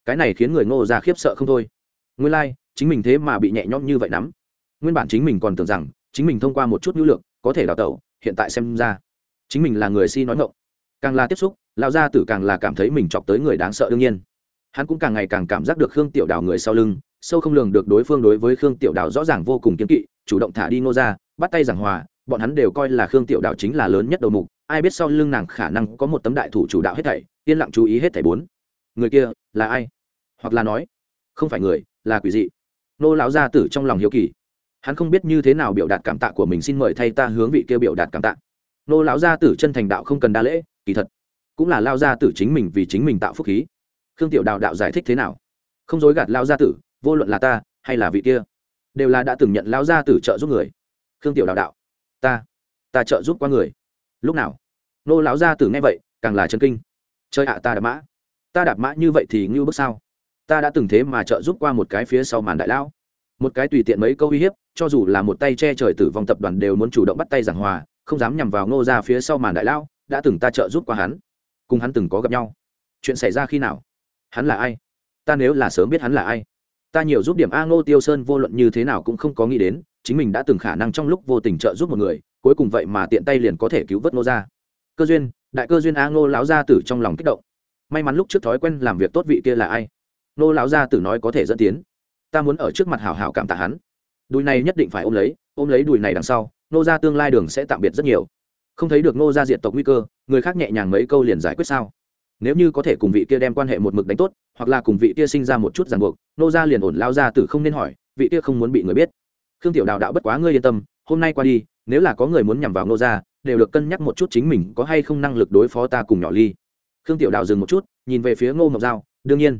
Cái này khiến người ngô gia khiếp sợ không thôi. Nguyên lai、like, chính mình thế mà bị nhẹ nhõm như vậy nắm. Nguyên bản chính mình còn tưởng rằng chính mình thông qua một chút nhu lượng có thể đào tẩu hiện tại xem ra chính mình là người si nói ngộng càng là tiếp xúc lão gia tử càng là cảm thấy mình chọc tới người đáng sợ đương nhiên. Hắn cũng càng ngày càng cảm giác được khương tiểu đào người sau lưng sâu không lường được đối phương đối với khương tiểu đào rõ ràng vô cùng kiên kỵ chủ động thả đi ngô ra bắt tay giảng hòa bọn hắn đều coi là khương tiểu đào chính là lớn nhất đầu mục ai biết sau lưng nàng khả năng có một tấm đại thủ chủ đạo hết thảy, yên lặng chú ý hết thảy bốn. Người kia là ai? Hoặc là nói, không phải người, là quỷ dị. Nô lão gia tử trong lòng hiếu kỳ. Hắn không biết như thế nào biểu đạt cảm tạ của mình xin mời thay ta hướng vị kia biểu đạt cảm tạ. Nô lão gia tử chân thành đạo không cần đa lễ, kỳ thật, cũng là lao gia tử chính mình vì chính mình tạo phúc khí. Khương tiểu đạo đạo giải thích thế nào? Không dối gạt lao gia tử, vô luận là ta hay là vị kia, đều là đã từng nhận lao gia tử trợ giúp người. Khương tiểu đạo đạo, ta ta trợ giúp qua người lúc nào? Nô lão gia tử nghe vậy, càng là chân kinh. Chơi ạ, ta đạp mã. Ta đạp mã như vậy thì ngưu bước sao? Ta đã từng thế mà trợ giúp qua một cái phía sau màn đại lão. Một cái tùy tiện mấy câu uy hiếp, cho dù là một tay che trời tử vong tập đoàn đều muốn chủ động bắt tay giảng hòa, không dám nhằm vào ngô ra phía sau màn đại lão, đã từng ta trợ giúp qua hắn. Cùng hắn từng có gặp nhau. Chuyện xảy ra khi nào? Hắn là ai? Ta nếu là sớm biết hắn là ai? Ta nhiều giúp điểm a ngô tiêu sơn vô luận như thế nào cũng không có nghĩ đến, chính mình đã từng khả năng trong lúc vô tình trợ giúp một người cuối cùng vậy mà tiện tay liền có thể cứu vớt nô ra cơ duyên, đại cơ duyên a ngô lão gia tử trong lòng kích động. May mắn lúc trước thói quen làm việc tốt vị kia là ai? Ngô lão gia tử nói có thể dẫn tiến. Ta muốn ở trước mặt hảo hảo cảm tạ hắn. Đùi này nhất định phải ôm lấy ôm lấy đùi này đằng sau nô ra tương lai đường sẽ tạm biệt rất nhiều. Không thấy được nô ra diện tộc nguy cơ, người khác nhẹ nhàng mấy câu liền giải quyết sao? Nếu như có thể cùng vị kia đem quan hệ một mực đánh tốt, hoặc là cùng vị kia sinh ra một chút ràng buộc nô ra liền ổn lao ra từ không nên hỏi, vị kia không muốn bị người biết. Khương tiểu đạo đạo bất quá ngươi yên tâm, hôm nay qua đi nếu là có người muốn nhằm vào nô ra đều được cân nhắc một chút chính mình có hay không năng lực đối phó ta cùng nhỏ ly. Khương tiểu Đào dừng một chút, nhìn về phía ngô Mộng giao, đương nhiên.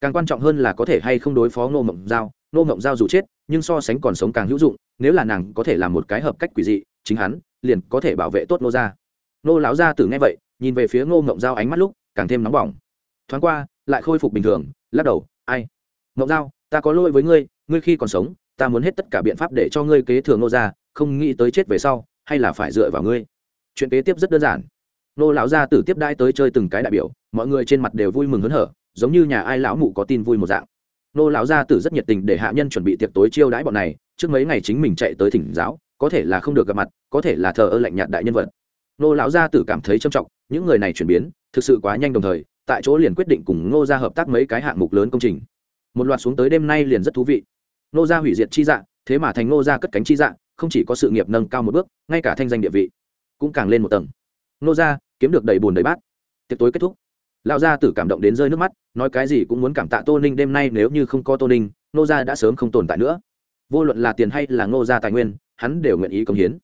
Càng quan trọng hơn là có thể hay không đối phó ngô Mộng giao. Ngô Mộng giao dù chết, nhưng so sánh còn sống càng hữu dụng, nếu là nàng có thể làm một cái hợp cách quỷ dị, chính hắn liền có thể bảo vệ tốt Ngô gia. Ngô lão gia tử nghe vậy, nhìn về phía ngô mộng giao ánh mắt lúc, càng thêm nóng bỏng. Thoáng qua, lại khôi phục bình thường, lắc đầu, ai? Mộng giao, ta có lỗi với ngươi ngươi khi còn sống ta muốn hết tất cả biện pháp để cho ngươi kế thừa nô gia, không nghĩ tới chết về sau, hay là phải dựa vào ngươi. Chuyện kế tiếp rất đơn giản. Nô lão gia tử tiếp đãi tới chơi từng cái đại biểu, mọi người trên mặt đều vui mừng hớn hở, giống như nhà ai lão mụ có tin vui một dạng. Nô lão gia tử rất nhiệt tình để hạ nhân chuẩn bị tiệc tối chiêu đãi bọn này, trước mấy ngày chính mình chạy tới thỉnh giáo, có thể là không được gặp mặt, có thể là thờ ơ lạnh nhạt đại nhân vật. Nô lão gia tử cảm thấy trầm trọng, những người này chuyển biến, thực sự quá nhanh đồng thời, tại chỗ liền quyết định cùng ngô gia hợp tác mấy cái hạng mục lớn công trình. Một loạt xuống tới đêm nay liền rất thú vị nô gia hủy diệt chi dạ, thế mà thành nô gia cất cánh chi dạ, không chỉ có sự nghiệp nâng cao một bước ngay cả thanh danh địa vị cũng càng lên một tầng. Nô gia kiếm được đầy bùn đầy bát. Tiệc tối kết thúc. Lão gia tử cảm động đến rơi nước mắt nói cái gì cũng muốn cảm tạ tô ninh đêm nay nếu như không có tô ninh nô gia đã sớm không tồn tại nữa. Vô luận là tiền hay là nô gia tài nguyên hắn đều nguyện ý công hiến.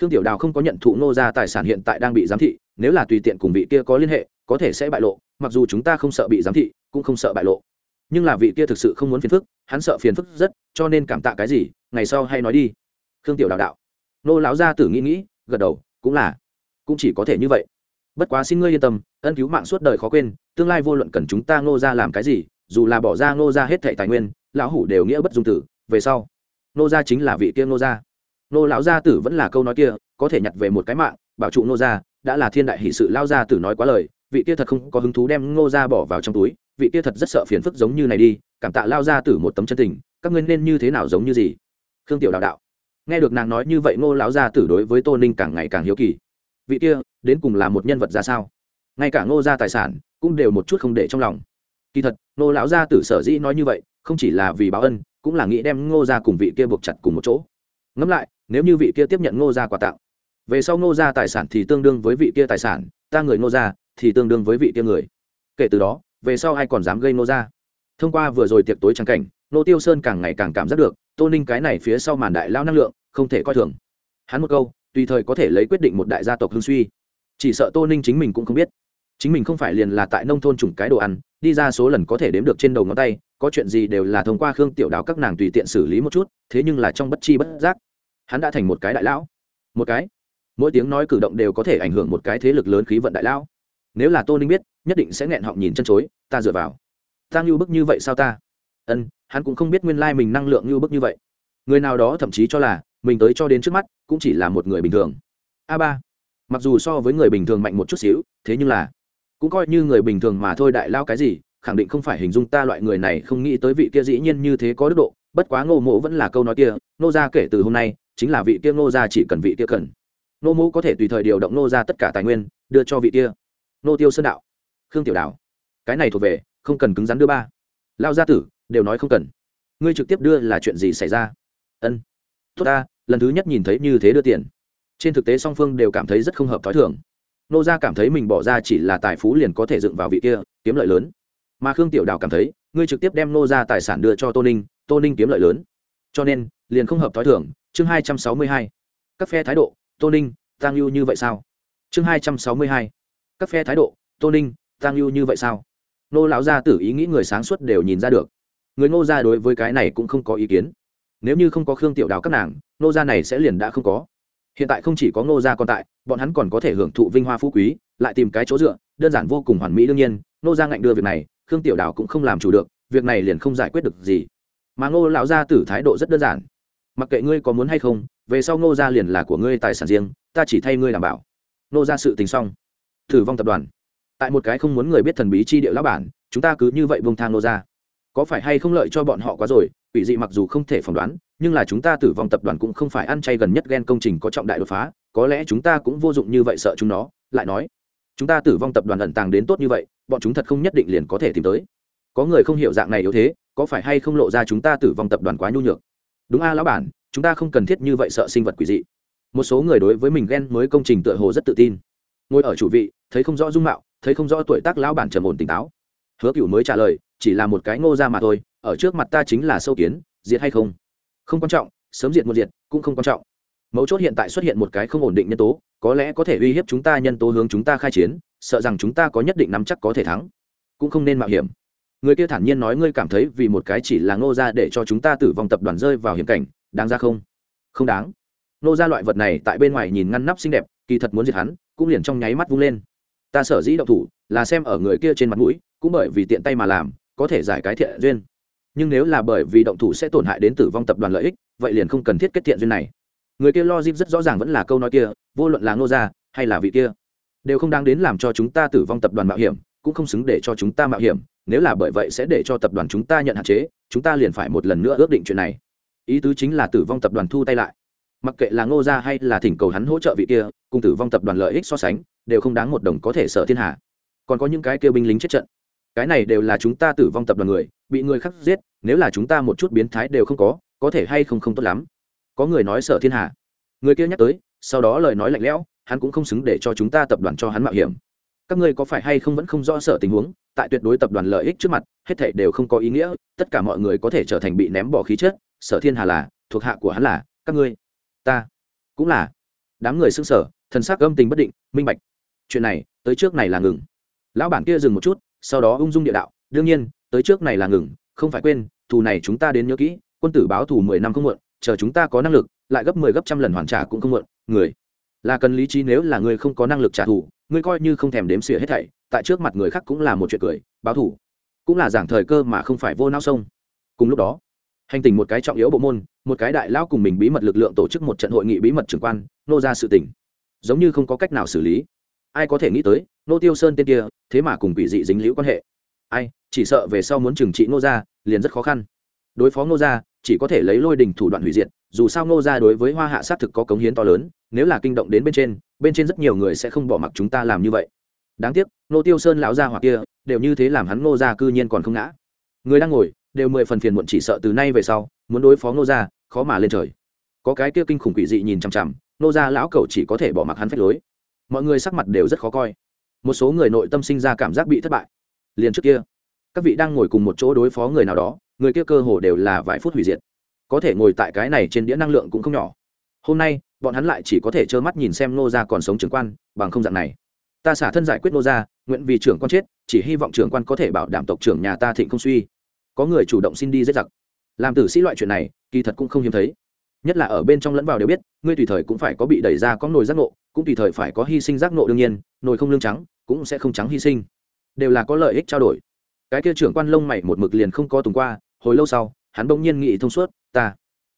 Khương tiểu đào không có nhận thụ nô gia tài sản hiện tại đang bị giám thị nếu là tùy tiện cùng vị kia có liên hệ có thể sẽ bại lộ mặc dù chúng ta không sợ bị giám thị cũng không sợ bại lộ nhưng là vị kia thực sự không muốn phiền phức, hắn sợ phiền phức rất, cho nên cảm tạ cái gì, ngày sau hay nói đi. Khương tiểu đào đạo. Nô lão gia tử nghĩ nghĩ, gật đầu, cũng là, cũng chỉ có thể như vậy. Bất quá xin ngươi yên tâm, ân cứu mạng suốt đời khó quên, tương lai vô luận cần chúng ta ngô ra làm cái gì, dù là bỏ ra ngô ra hết thệ tài nguyên, lão hủ đều nghĩa bất dung tử, về sau, ngô gia chính là vị kia ngô gia. Nô lão gia tử vẫn là câu nói kia, có thể nhặt về một cái mạng, bảo trụ nô gia, đã là thiên đại hỷ sự lao gia tử nói quá lời vị kia thật không có hứng thú đem ngô ra bỏ vào trong túi, vị kia thật rất sợ phiền phức giống như này đi, cảm tạ lao ra từ một tấm chân tình, các ngươi nên như thế nào giống như gì? Khương tiểu đạo đạo. Nghe được nàng nói như vậy ngô lão gia tử đối với tô ninh càng ngày càng hiếu kỳ. Vị kia, đến cùng là một nhân vật ra sao? Ngay cả ngô gia tài sản, cũng đều một chút không để trong lòng. Kỳ thật, ngô lão gia tử sở dĩ nói như vậy, không chỉ là vì báo ân, cũng là nghĩ đem ngô gia cùng vị kia buộc chặt cùng một chỗ. Ngẫm lại, nếu như vị kia tiếp nhận ngô gia quà tặng, về sau ngô gia tài sản thì tương đương với vị kia tài sản, ta người ngô gia thì tương đương với vị kia người. Kể từ đó, về sau ai còn dám gây nô ra? thông qua vừa rồi tiệc tối trắng cảnh, nô tiêu sơn càng ngày càng cảm giác được, tô ninh cái này phía sau màn đại lao năng lượng, không thể coi thường. Hắn một câu, tùy thời có thể lấy quyết định một đại gia tộc hương suy. Chỉ sợ tô ninh chính mình cũng không biết. Chính mình không phải liền là tại nông thôn chủng cái đồ ăn, đi ra số lần có thể đếm được trên đầu ngón tay, có chuyện gì đều là thông qua khương tiểu đào các nàng tùy tiện xử lý một chút, thế nhưng là trong bất chi bất giác, hắn đã thành một cái đại lão. Một cái, mỗi tiếng nói cử động đều có thể ảnh hưởng một cái thế lực lớn khí vận đại lão nếu là tô ninh biết, nhất định sẽ nghẹn họng nhìn chân chối, ta dựa vào. Ta ngưu bức như vậy sao ta? Ân, hắn cũng không biết nguyên lai mình năng lượng ngưu bức như vậy. Người nào đó thậm chí cho là, mình tới cho đến trước mắt, cũng chỉ là một người bình thường. A ba, mặc dù so với người bình thường mạnh một chút xíu, thế nhưng là, cũng coi như người bình thường mà thôi đại lao cái gì, khẳng định không phải hình dung ta loại người này không nghĩ tới vị kia dĩ nhiên như thế có đức độ. Bất quá ngô mộ vẫn là câu nói kia nô ra kể từ hôm nay, chính là vị kia ngô ra chỉ cần vị kia cần. Nô mộ có thể tùy thời điều động nô ra tất cả tài nguyên, đưa cho vị kia nô tiêu sơn đạo. Khương tiểu đạo cái này thuộc về, không cần cứng rắn đưa ba. Lao gia tử, đều nói không cần. Ngươi trực tiếp đưa là chuyện gì xảy ra? Ân. Tốt ta, lần thứ nhất nhìn thấy như thế đưa tiền. Trên thực tế song phương đều cảm thấy rất không hợp t h ó i thường. Nô gia cảm thấy mình bỏ ra chỉ là tài phú liền có thể dựng vào vị kia, kiếm lợi lớn. Mà khương tiểu đào cảm thấy, ngươi trực tiếp đem nô gia tài sản đưa cho tô ninh tô ninh kiếm lợi lớn. Cho nên, liền không hợp t h ó i thường. Chương hai trăm sáu mươi hai. Các phe thái độ, tô ninh tăng lưu như vậy sao? Chương hai trăm sáu mươi hai các phe thái độ, tô ninh tăng lưu như vậy sao? Nô lão gia tử ý nghĩ người sáng suốt đều nhìn ra được. Người ngô gia đối với cái này cũng không có ý kiến. Nếu như không có khương tiểu đào các nàng nô gia này sẽ liền đã không có. Hiện tại không chỉ có ngô gia còn tại, bọn hắn còn có thể hưởng thụ vinh hoa phú quý, lại tìm cái chỗ dựa, đơn giản vô cùng hoàn mỹ đương nhiên nô gia ngạnh đưa việc này, khương tiểu đào cũng không làm chủ được, việc này liền không giải quyết được gì. Mà ngô lão gia tử thái độ rất đơn giản. Mặc kệ ngươi có muốn hay không, về sau ngô gia liền là của ngươi tài sản riêng, ta chỉ thay ngươi đảm bảo. Ngô gia sự tình xong thử vong tập đoàn. Tại một cái không muốn người biết thần bí chi địa lão bản, chúng ta cứ như vậy bông thang nô ra. Có phải hay không lợi cho bọn họ quá rồi ủy dị mặc dù không thể phỏng đoán, nhưng là chúng ta tử vong tập đoàn cũng không phải ăn chay gần nhất ghen công trình có trọng đại đột phá, có lẽ chúng ta cũng vô dụng như vậy sợ chúng nó, lại nói, chúng ta tử vong tập đoàn ẩn tàng đến tốt như vậy, bọn chúng thật không nhất định liền có thể tìm tới. Có người không hiểu dạng này yếu thế, có phải hay không lộ ra chúng ta tử vong tập đoàn quá nhu nhược? Đúng a, lão bản, chúng ta không cần thiết như vậy sợ sinh vật quỷ dị. Một số người đối với mình ghen mới công trình tựa hồ rất tự tin. Ngồi ở chủ vị thấy không rõ dung mạo, thấy không rõ tuổi tác lão bản trầm ổn tỉnh táo. Hứa cựu mới trả lời, chỉ là một cái ngô ra mà thôi, ở trước mặt ta chính là sâu kiến, diệt hay không? Không quan trọng, sớm diệt một diệt, cũng không quan trọng. Mấu chốt hiện tại xuất hiện một cái không ổn định nhân tố, có lẽ có thể uy hiếp chúng ta nhân tố hướng chúng ta khai chiến, sợ rằng chúng ta có nhất định nắm chắc có thể thắng. Cũng không nên mạo hiểm. Người kia thản nhiên nói ngươi cảm thấy vì một cái chỉ là ngô ra để cho chúng ta tử vong tập đoàn rơi vào hiểm cảnh, đáng ra không? Không đáng. Ngô ra loại vật này tại bên ngoài nhìn ngăn nắp xinh đẹp, kỳ thật muốn diệt hắn, cũng liền trong nháy mắt vung lên ta sở dĩ động thủ là xem ở người kia trên mặt mũi, cũng bởi vì tiện tay mà làm, có thể giải cái thiện duyên. Nhưng nếu là bởi vì động thủ sẽ tổn hại đến tử vong tập đoàn lợi ích, vậy liền không cần thiết kết thiện duyên này. Người kia lo dip rất rõ ràng vẫn là câu nói kia, vô luận là ngô gia hay là vị kia, đều không đáng đến làm cho chúng ta tử vong tập đoàn mạo hiểm, cũng không xứng để cho chúng ta mạo hiểm. Nếu là bởi vậy sẽ để cho tập đoàn chúng ta nhận hạn chế, chúng ta liền phải một lần nữa ước định chuyện này. Ý tứ chính là tử vong tập đoàn thu tay lại mặc kệ là ngô gia hay là thỉnh cầu hắn hỗ trợ vị kia, cùng tử vong tập đoàn lợi ích so sánh, đều không đáng một đồng có thể sợ thiên hạ. Còn có những cái kêu binh lính chết trận, cái này đều là chúng ta tử vong tập đoàn người, bị người khác giết, nếu là chúng ta một chút biến thái đều không có có thể hay không không tốt lắm. Có người nói sợ thiên hạ. Người kia nhắc tới, sau đó lời nói lạnh lẽo, hắn cũng không xứng để cho chúng ta tập đoàn cho hắn mạo hiểm. Các ngươi có phải hay không vẫn không rõ sợ tình huống, tại tuyệt đối tập đoàn lợi ích trước mặt, hết thảy đều không có ý nghĩa, tất cả mọi người có thể trở thành bị ném bỏ khí chết sở thiên hà là, thuộc hạ của hắn là, các ngươi ta cũng là. Đám người xưng sở thần sắc âm tình bất định, minh bạch. Chuyện này, tới trước này là ngừng. Lão bản kia dừng một chút, sau đó ung dung địa đạo, đương nhiên, tới trước này là ngừng, không phải quên, thù này chúng ta đến nhớ kỹ, quân tử báo thù mười năm không muộn, chờ chúng ta có năng lực, lại gấp mười 10 gấp trăm lần hoàn trả cũng không muộn, người. Là cần lý trí nếu là người không có năng lực trả thù ngươi coi như không thèm đếm xỉa hết thảy, tại trước mặt người khác cũng là một chuyện cười, báo thù. Cũng là giảng thời cơ mà không phải vô não sông. Cùng lúc đó, hành tình một cái trọng yếu bộ môn một cái đại lao cùng mình bí mật lực lượng tổ chức một trận hội nghị bí mật trưởng quan, nô ra sự tỉnh giống như không có cách nào xử lý. Ai có thể nghĩ tới, nô tiêu sơn tên kia, thế mà cùng quỷ dị dính liễu quan hệ. Ai, chỉ sợ về sau muốn trừng trị nô gia liền rất khó khăn. Đối phó nô gia chỉ có thể lấy lôi đình thủ đoạn hủy diệt, dù sao nô gia đối với hoa hạ xác thực có cống hiến to lớn, nếu là kinh động đến bên trên bên trên rất nhiều người sẽ không bỏ mặc chúng ta làm như vậy. Đáng tiếc, nô tiêu sơn lão gia hoặc kia, đều như thế làm hắn nô gia cư nhiên còn không ngã. Người đang ngồi đều mười phần phiền muộn chỉ sợ từ nay về sau, muốn đối phó nô gia, khó mà lên trời. Có cái kia kinh khủng quỷ dị nhìn chằm chằm nô gia lão cẩu chỉ có thể bỏ mặc hắn phép lối. Mọi người sắc mặt đều rất khó coi. Một số người nội tâm sinh ra cảm giác bị thất bại. Liền trước kia, các vị đang ngồi cùng một chỗ đối phó người nào đó, người kia cơ hồ đều là vài phút hủy diệt. Có thể ngồi tại cái này trên đĩa năng lượng cũng không nhỏ. Hôm nay, bọn hắn lại chỉ có thể trơ mắt nhìn xem nô gia còn sống trưởng quan, bằng không dạng này. Ta xả thân giải quyết nô gia, nguyện vì trưởng quan chết, chỉ hy vọng trưởng quan có thể bảo đảm tộc trưởng nhà ta thịnh không suy có người chủ động xin đi giết giặc. Làm tử sĩ loại chuyện này, kỳ thật cũng không hiếm thấy. Nhất là ở bên trong lẫn vào đều biết, ngươi tùy thời cũng phải có bị đẩy ra có nồi giác nộ cũng tùy thời phải có hy sinh giác nộ đương nhiên, nồi không lương trắng, cũng sẽ không trắng hy sinh. Đều là có lợi ích trao đổi. Cái kia trưởng quan lông mày một mực liền không có tùng qua, hồi lâu sau, hắn bỗng nhiên nghĩ thông suốt, ta,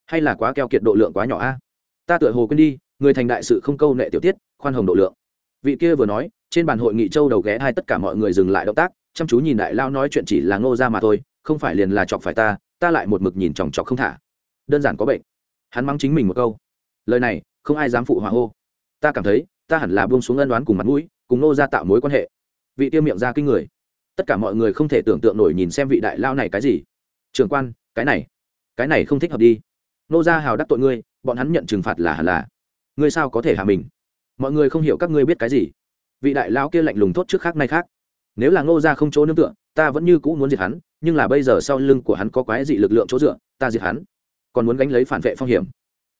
hay là quá keo kiệt độ lượng quá nhỏ a? Ta tựa hồ quên đi, người thành đại sự không câu nệ tiểu tiết, khoan hồng độ lượng. Vị kia vừa nói, trên bàn hội nghị châu đầu ghé hai tất cả mọi người dừng lại động tác, chăm chú nhìn đại lao nói chuyện chỉ là ngô ra mà thôi không phải liền là chọc phải ta ta lại một mực nhìn chòng chọc không thả. Đơn giản có bệnh. Hắn mắng chính mình một câu. Lời này, không ai dám phụ hỏa hô. Ta cảm thấy, ta hẳn là buông xuống ân đoán cùng mặt mũi, cùng nô ra tạo mối quan hệ. Vị tiêu miệng ra kinh người. Tất cả mọi người không thể tưởng tượng nổi nhìn xem vị đại lao này cái gì. Trường quan, cái này. Cái này không thích hợp đi. Nô ra hào đắc tội ngươi, bọn hắn nhận trừng phạt là hẳn là. Ngươi sao có thể hạ mình? Mọi người không hiểu các ngươi biết cái gì. Vị đại lao kia lạnh lùng thốt trước khác nay khác. Nếu là ngô ra không chỗ nương tựa, ta vẫn như cũ muốn diệt hắn nhưng là bây giờ sau lưng của hắn có quái dị lực lượng chỗ dựa ta diệt hắn. Còn muốn gánh lấy phản vệ phong hiểm.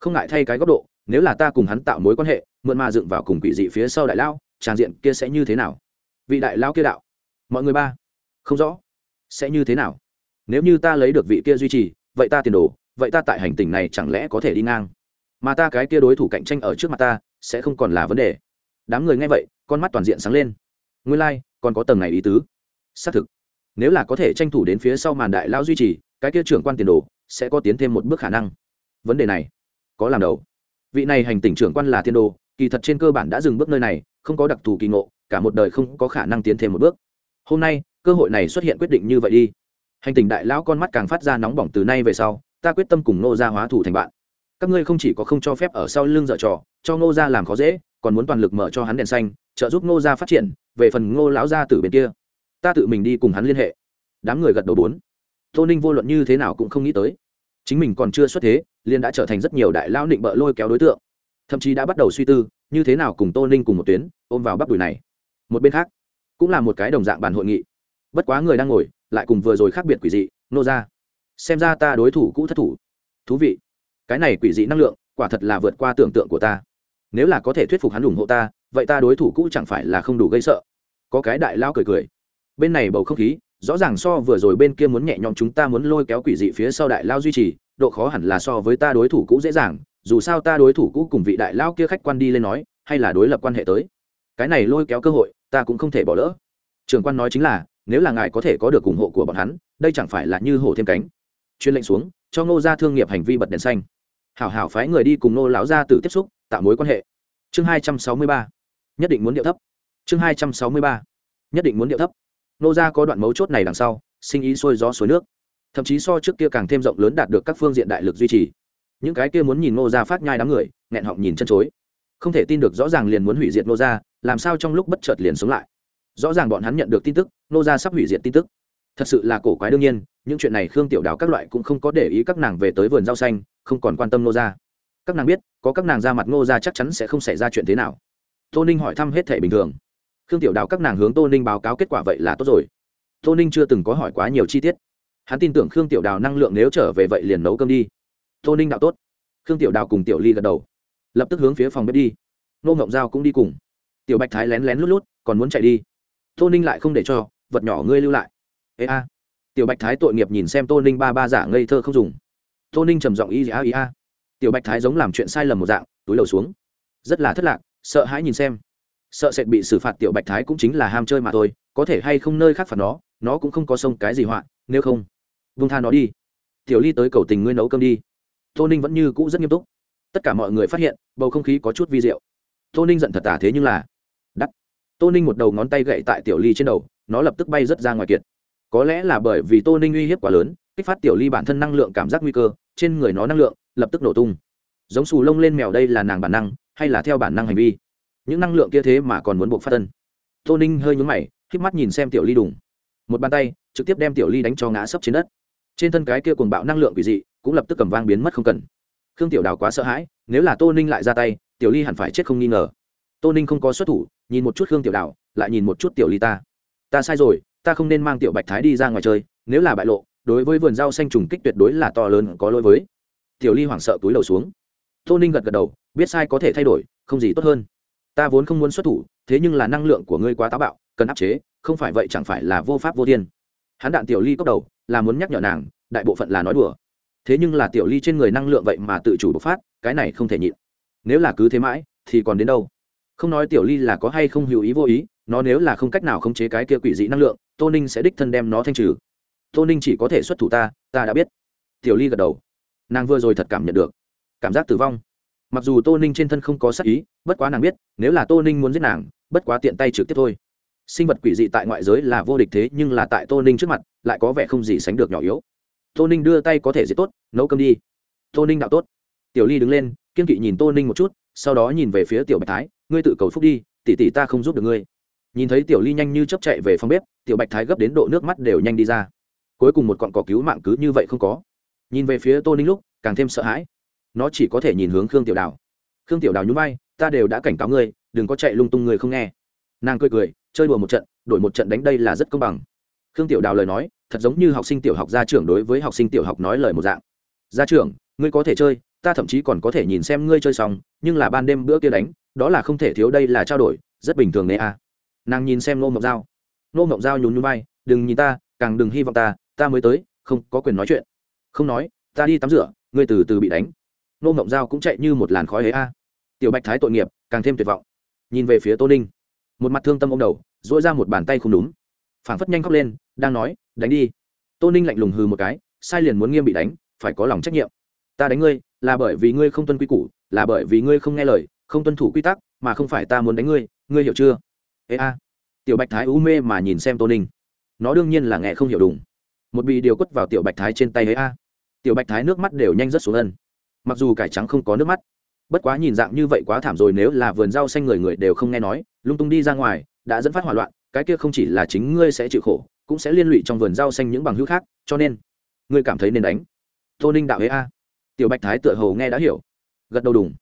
Không ngại thay cái góc độ nếu là ta cùng hắn tạo mối quan hệ mượn mà dựng vào cùng quỷ dị phía sau đại lao tràng diện kia sẽ như thế nào? Vị đại lao kia đạo. Mọi người ba không rõ. Sẽ như thế nào? Nếu như ta lấy được vị kia duy trì vậy ta tiền đồ vậy ta tại hành tình này chẳng lẽ có thể đi ngang? Mà ta cái kia đối thủ cạnh tranh ở trước mặt ta sẽ không còn là vấn đề. Đám người nghe vậy con mắt toàn diện sáng lên. Nguyên lai、like, còn có tầng này ý tứ. Xác thực nếu là có thể tranh thủ đến phía sau màn đại lao duy trì, cái kia trưởng quan tiền đồ sẽ có tiến thêm một bước khả năng. Vấn đề này có làm đầu. Vị này hành tỉnh trưởng quan là thiên đồ, kỳ thật trên cơ bản đã dừng bước nơi này, không có đặc thù kỳ ngộ, cả một đời không có khả năng tiến thêm một bước. Hôm nay, cơ hội này xuất hiện quyết định như vậy đi. Hành tỉnh đại lão con mắt càng phát ra nóng bỏng từ nay về sau, ta quyết tâm cùng nô gia hóa thủ thành bạn. Các ngươi không chỉ có không cho phép ở sau lưng dở trò, cho nô gia làm khó dễ, còn muốn toàn lực mở cho hắn đèn xanh, trợ giúp nô gia phát triển, về phần ngô lão gia từ bên kia ta tự mình đi cùng hắn liên hệ. Đám người gật đầu bốn. Tô ninh vô luận như thế nào cũng không nghĩ tới. Chính mình còn chưa xuất thế liên đã trở thành rất nhiều đại lao định bợ lôi kéo đối tượng. Thậm chí đã bắt đầu suy tư, như thế nào cùng tô ninh cùng một tuyến, ôm vào bắp đùi này. Một bên khác, cũng là một cái đồng dạng bàn hội nghị. Bất quá người đang ngồi, lại cùng vừa rồi khác biệt quỷ dị, nô ra. Xem ra ta đối thủ cũ thất thủ. Thú vị. Cái này quỷ dị năng lượng, quả thật là vượt qua tưởng tượng của ta. Nếu là có thể thuyết phục hắn ủng hộ ta, vậy ta đối thủ cũ chẳng phải là không đủ gây sợ. Có cái đại lao cười cười bên này bầu không khí, rõ ràng so vừa rồi bên kia muốn nhẹ nhõm chúng ta muốn lôi kéo quỷ dị phía sau đại lao duy trì, độ khó hẳn là so với ta đối thủ cũ dễ dàng, dù sao ta đối thủ cũ cùng vị đại lao kia khách quan đi lên nói, hay là đối lập quan hệ tới. Cái này lôi kéo cơ hội, ta cũng không thể bỏ lỡ. Trường quan nói chính là, nếu là ngài có thể có được ủng hộ của bọn hắn, đây chẳng phải là như hổ thêm cánh. Chuyên lệnh xuống, cho ngô gia thương nghiệp hành vi bật đèn xanh. Hảo hảo phái người đi cùng ngô lão gia tử tiếp xúc, tạo mối quan hệ. Chương hai trăm sáu mươi ba. Nhất định muốn điệu thấp. Chương hai trăm sáu mươi ba. Nhất định muốn điệu thấp nô gia có đoạn mấu chốt này đằng sau, sinh ý sôi gió suối nước. Thậm chí so trước kia càng thêm rộng lớn đạt được các phương diện đại lực duy trì. Những cái kia muốn nhìn nô gia phát nhai đám người, nghẹn họng nhìn chân chối. Không thể tin được rõ ràng liền muốn hủy diệt nô gia, làm sao trong lúc bất chợt liền sống lại. Rõ ràng bọn hắn nhận được tin tức, nô gia sắp hủy diệt tin tức. Thật sự là cổ quái đương nhiên, những chuyện này khương tiểu đào các loại cũng không có để ý các nàng về tới vườn rau xanh, không còn quan tâm nô gia. Các nàng biết, có các nàng ra mặt nô gia chắc chắn sẽ không xảy ra chuyện thế nào. Tô ninh hỏi thăm hết thể bình thường khương tiểu đào các nàng hướng tô ninh báo cáo kết quả vậy là tốt rồi. Tô ninh chưa từng có hỏi quá nhiều chi tiết. Hắn tin tưởng khương tiểu đào năng lượng nếu trở về vậy liền nấu cơm đi. Tô ninh đạo tốt. Khương tiểu đào cùng tiểu ly gật đầu. Lập tức hướng phía phòng bếp đi. Nô ngộng giao cũng đi cùng. Tiểu bạch thái lén lén lút lút, còn muốn chạy đi. Tô ninh lại không để cho, vật nhỏ ngươi lưu lại. Ê a. Tiểu bạch thái tội nghiệp nhìn xem tô ninh ba ba giả ngây thơ không dùng. Tô ninh trầm giọng y a y a. Tiểu bạch thái giống làm chuyện sai lầm một dạng, túi đầu xuống. Rất là thất lạc, sợ hãi nhìn xem sợ sệt bị xử phạt tiểu bạch thái cũng chính là ham chơi mà thôi, có thể hay không nơi khác phạt nó nó cũng không có sông cái gì họa, nếu không vung tha nó đi. Tiểu ly tới cầu tình ngươi nấu cơm đi. Tô ninh vẫn như cũ rất nghiêm túc. Tất cả mọi người phát hiện, bầu không khí có chút vi d i ệ u tô ninh giận thật tả thế nhưng là, đắt. Tô ninh một đầu ngón tay gậy tại tiểu ly trên đầu, nó lập tức bay rớt ra ngoài kiệt. Có lẽ là bởi vì tô ninh uy hiếp quá lớn, kích phát tiểu ly bản thân năng lượng cảm giác nguy cơ, trên người nó năng lượng lập tức nổ tung. Giống xù lông lên mèo đây là nàng bản năng, hay là theo bản năng hành vi? Những năng lượng kia thế mà còn muốn buộc phát tân tô ninh hơi nhúng mày k mắt nhìn xem tiểu ly đùng. Một bàn tay, trực tiếp đem tiểu ly đánh cho ngã sấp trên đất. Trên thân cái kia cuồng bạo năng lượng quỷ dị, cũng lập tức cầm vang biến mất không cần. Khương tiểu đào quá sợ hãi, nếu là tô ninh lại ra tay, tiểu ly hẳn phải chết không nghi ngờ. Tô ninh không có xuất thủ, nhìn một chút khương tiểu đào, lại nhìn một chút tiểu ly ta. Ta sai rồi, ta không nên mang tiểu bạch thái đi ra ngoài chơi, nếu là bại lộ, đối với vườn rau xanh trùng kích tuyệt đối là to lớn có lỗi với. Tiểu ly hoảng sợ túi đầu xuống. Tô ninh gật gật đầu, biết sai có thể thay đổi, không gì tốt hơn ta vốn không muốn xuất thủ, thế nhưng là năng lượng của ngươi quá táo bạo, cần áp chế, không phải vậy chẳng phải là vô pháp vô thiên. Hắn đạn tiểu ly cốc đầu, là muốn nhắc nhở nàng, đại bộ phận là nói đùa. Thế nhưng là tiểu ly trên người năng lượng vậy mà tự chủ bộc phát, cái này không thể nhịn. Nếu là cứ thế mãi, thì còn đến đâu? Không nói tiểu ly là có hay không hữu ý vô ý, nó nếu là không cách nào khống chế cái kia quỷ dị năng lượng, tô ninh sẽ đích thân đem nó thanh trừ. Tô ninh chỉ có thể xuất thủ ta ta đã biết. Tiểu ly gật đầu. Nàng vừa rồi thật cảm nhận được. Cảm giác tử vong mặc dù tô ninh trên thân không có sắc ý, bất quá nàng biết, nếu là tô ninh muốn giết nàng, bất quá tiện tay trực tiếp thôi. Sinh vật quỷ dị tại ngoại giới là vô địch thế, nhưng là tại tô ninh trước mặt, lại có vẻ không gì sánh được nhỏ yếu. Tô ninh đưa tay có thể giết tốt, nấu cơm đi. Tô ninh đạo tốt. Tiểu ly đứng lên, kiên kỵ nhìn tô ninh một chút, sau đó nhìn về phía tiểu bạch thái, ngươi tự cầu phúc đi tỉ tỉ ta không giúp được ngươi. Nhìn thấy tiểu ly nhanh như chấp chạy về phòng bếp, tiểu bạch thái gấp đến độ nước mắt đều nhanh đi ra. Cuối cùng một cọn cỏ cứu mạng cứ như vậy không có. Nhìn về phía tô ninh lúc, càng thêm sợ hãi nó chỉ có thể nhìn hướng khương tiểu đào. Khương tiểu đào nhún vai, ta đều đã cảnh cáo ngươi, đừng có chạy lung tung người không nghe. Nàng cười cười, chơi đùa một trận, đổi một trận đánh đây là rất công bằng. Khương tiểu đào lời nói, thật giống như học sinh tiểu học gia trưởng đối với học sinh tiểu học nói lời một dạng. Gia trưởng, ngươi có thể chơi, ta thậm chí còn có thể nhìn xem ngươi chơi xong, nhưng là ban đêm bữa kia đánh, đó là không thể thiếu đây là trao đổi, rất bình thường nè a. Nàng nhìn xem nô mộng dao nô mộng dao nhún nhún bay đừng nhìn ta, càng đừng hy vọng ta ta mới tới, không có quyền nói chuyện. Không nói, ta đi tắm rửa, ngươi từ từ bị đánh nô mộng dao cũng chạy như một làn khói ấy a. Tiểu bạch thái tội nghiệp, càng thêm tuyệt vọng. Nhìn về phía tô ninh, một mặt thương tâm ô m đầu dỗi ra một bàn tay không đúng. Phảng phất nhanh khóc lên, đang nói, đánh đi. Tô ninh lạnh lùng hừ một cái, sai liền muốn nghiêm bị đánh, phải có lòng trách nhiệm. Ta đánh ngươi, là bởi vì ngươi không tuân quy củ, là bởi vì ngươi không nghe lời, không tuân thủ quy tắc, mà không phải ta muốn đánh ngươi ngươi hiểu chưa? Ê a. Tiểu bạch thái u mê mà nhìn xem tô ninh. Nó đương nhiên là nghe không hiểu đùng. Một bị điều quất vào tiểu bạch thái trên tay ấy a. Tiểu bạch thái nước mắt đều nhanh rất xuống ân mặc dù cải trắng không có nước mắt. Bất quá nhìn dạng như vậy quá thảm rồi nếu là vườn rau xanh người người đều không nghe nói, lung tung đi ra ngoài, đã dẫn phát hỏa loạn, cái kia không chỉ là chính ngươi sẽ chịu khổ, cũng sẽ liên lụy trong vườn rau xanh những bằng hữu khác, cho nên, ngươi cảm thấy nên đánh. Tô ninh đạo ấy a. Tiểu bạch thái tựa hồ nghe đã hiểu. Gật đầu đùng.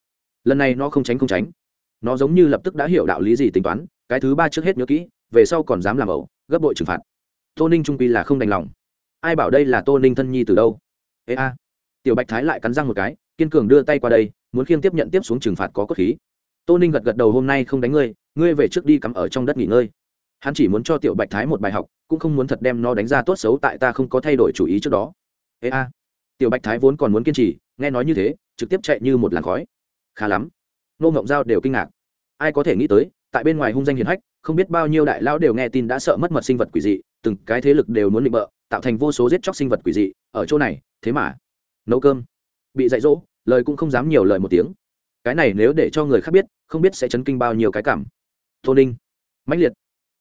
Lần này nó không tránh không tránh. Nó giống như lập tức đã hiểu đạo lý gì tính toán, cái thứ ba trước hết nhớ kỹ, về sau còn dám làm ẩu, gấp bội trừng phạt. Tô ninh trung quy là không đành lòng. Ai bảo đây là tô ninh thân nhi từ đâu? Ê a. Tiểu bạch thái lại cắn răng một cái kiên cường đưa tay qua đây, muốn khiêng tiếp nhận tiếp xuống trừng phạt có cốt khí. Tô ninh gật gật đầu, hôm nay không đánh ngươi ngươi về trước đi cắm ở trong đất nghỉ ngơi. Hắn chỉ muốn cho tiểu bạch thái một bài học, cũng không muốn thật đem nó đánh ra tốt xấu tại ta không có thay đổi chủ ý trước đó. Ê a. Tiểu bạch thái vốn còn muốn kiên trì, nghe nói như thế, trực tiếp chạy như một làn khói. Khá lắm. Nô ngộng giao đều kinh ngạc. Ai có thể nghĩ tới, tại bên ngoài hung danh hiền hách, không biết bao nhiêu đại lão đều nghe tin đã sợ mất mật sinh vật quỷ dị, từng cái thế lực đều muốn định bợ, tạo thành vô số giết chóc sinh vật quỷ dị, ở chỗ này, thế mà. Nấu cơm bị dạy dỗ, lời cũng không dám nhiều lời một tiếng. Cái này nếu để cho người khác biết, không biết sẽ chấn kinh bao nhiêu cái cảm. Tô ninh, mãnh liệt.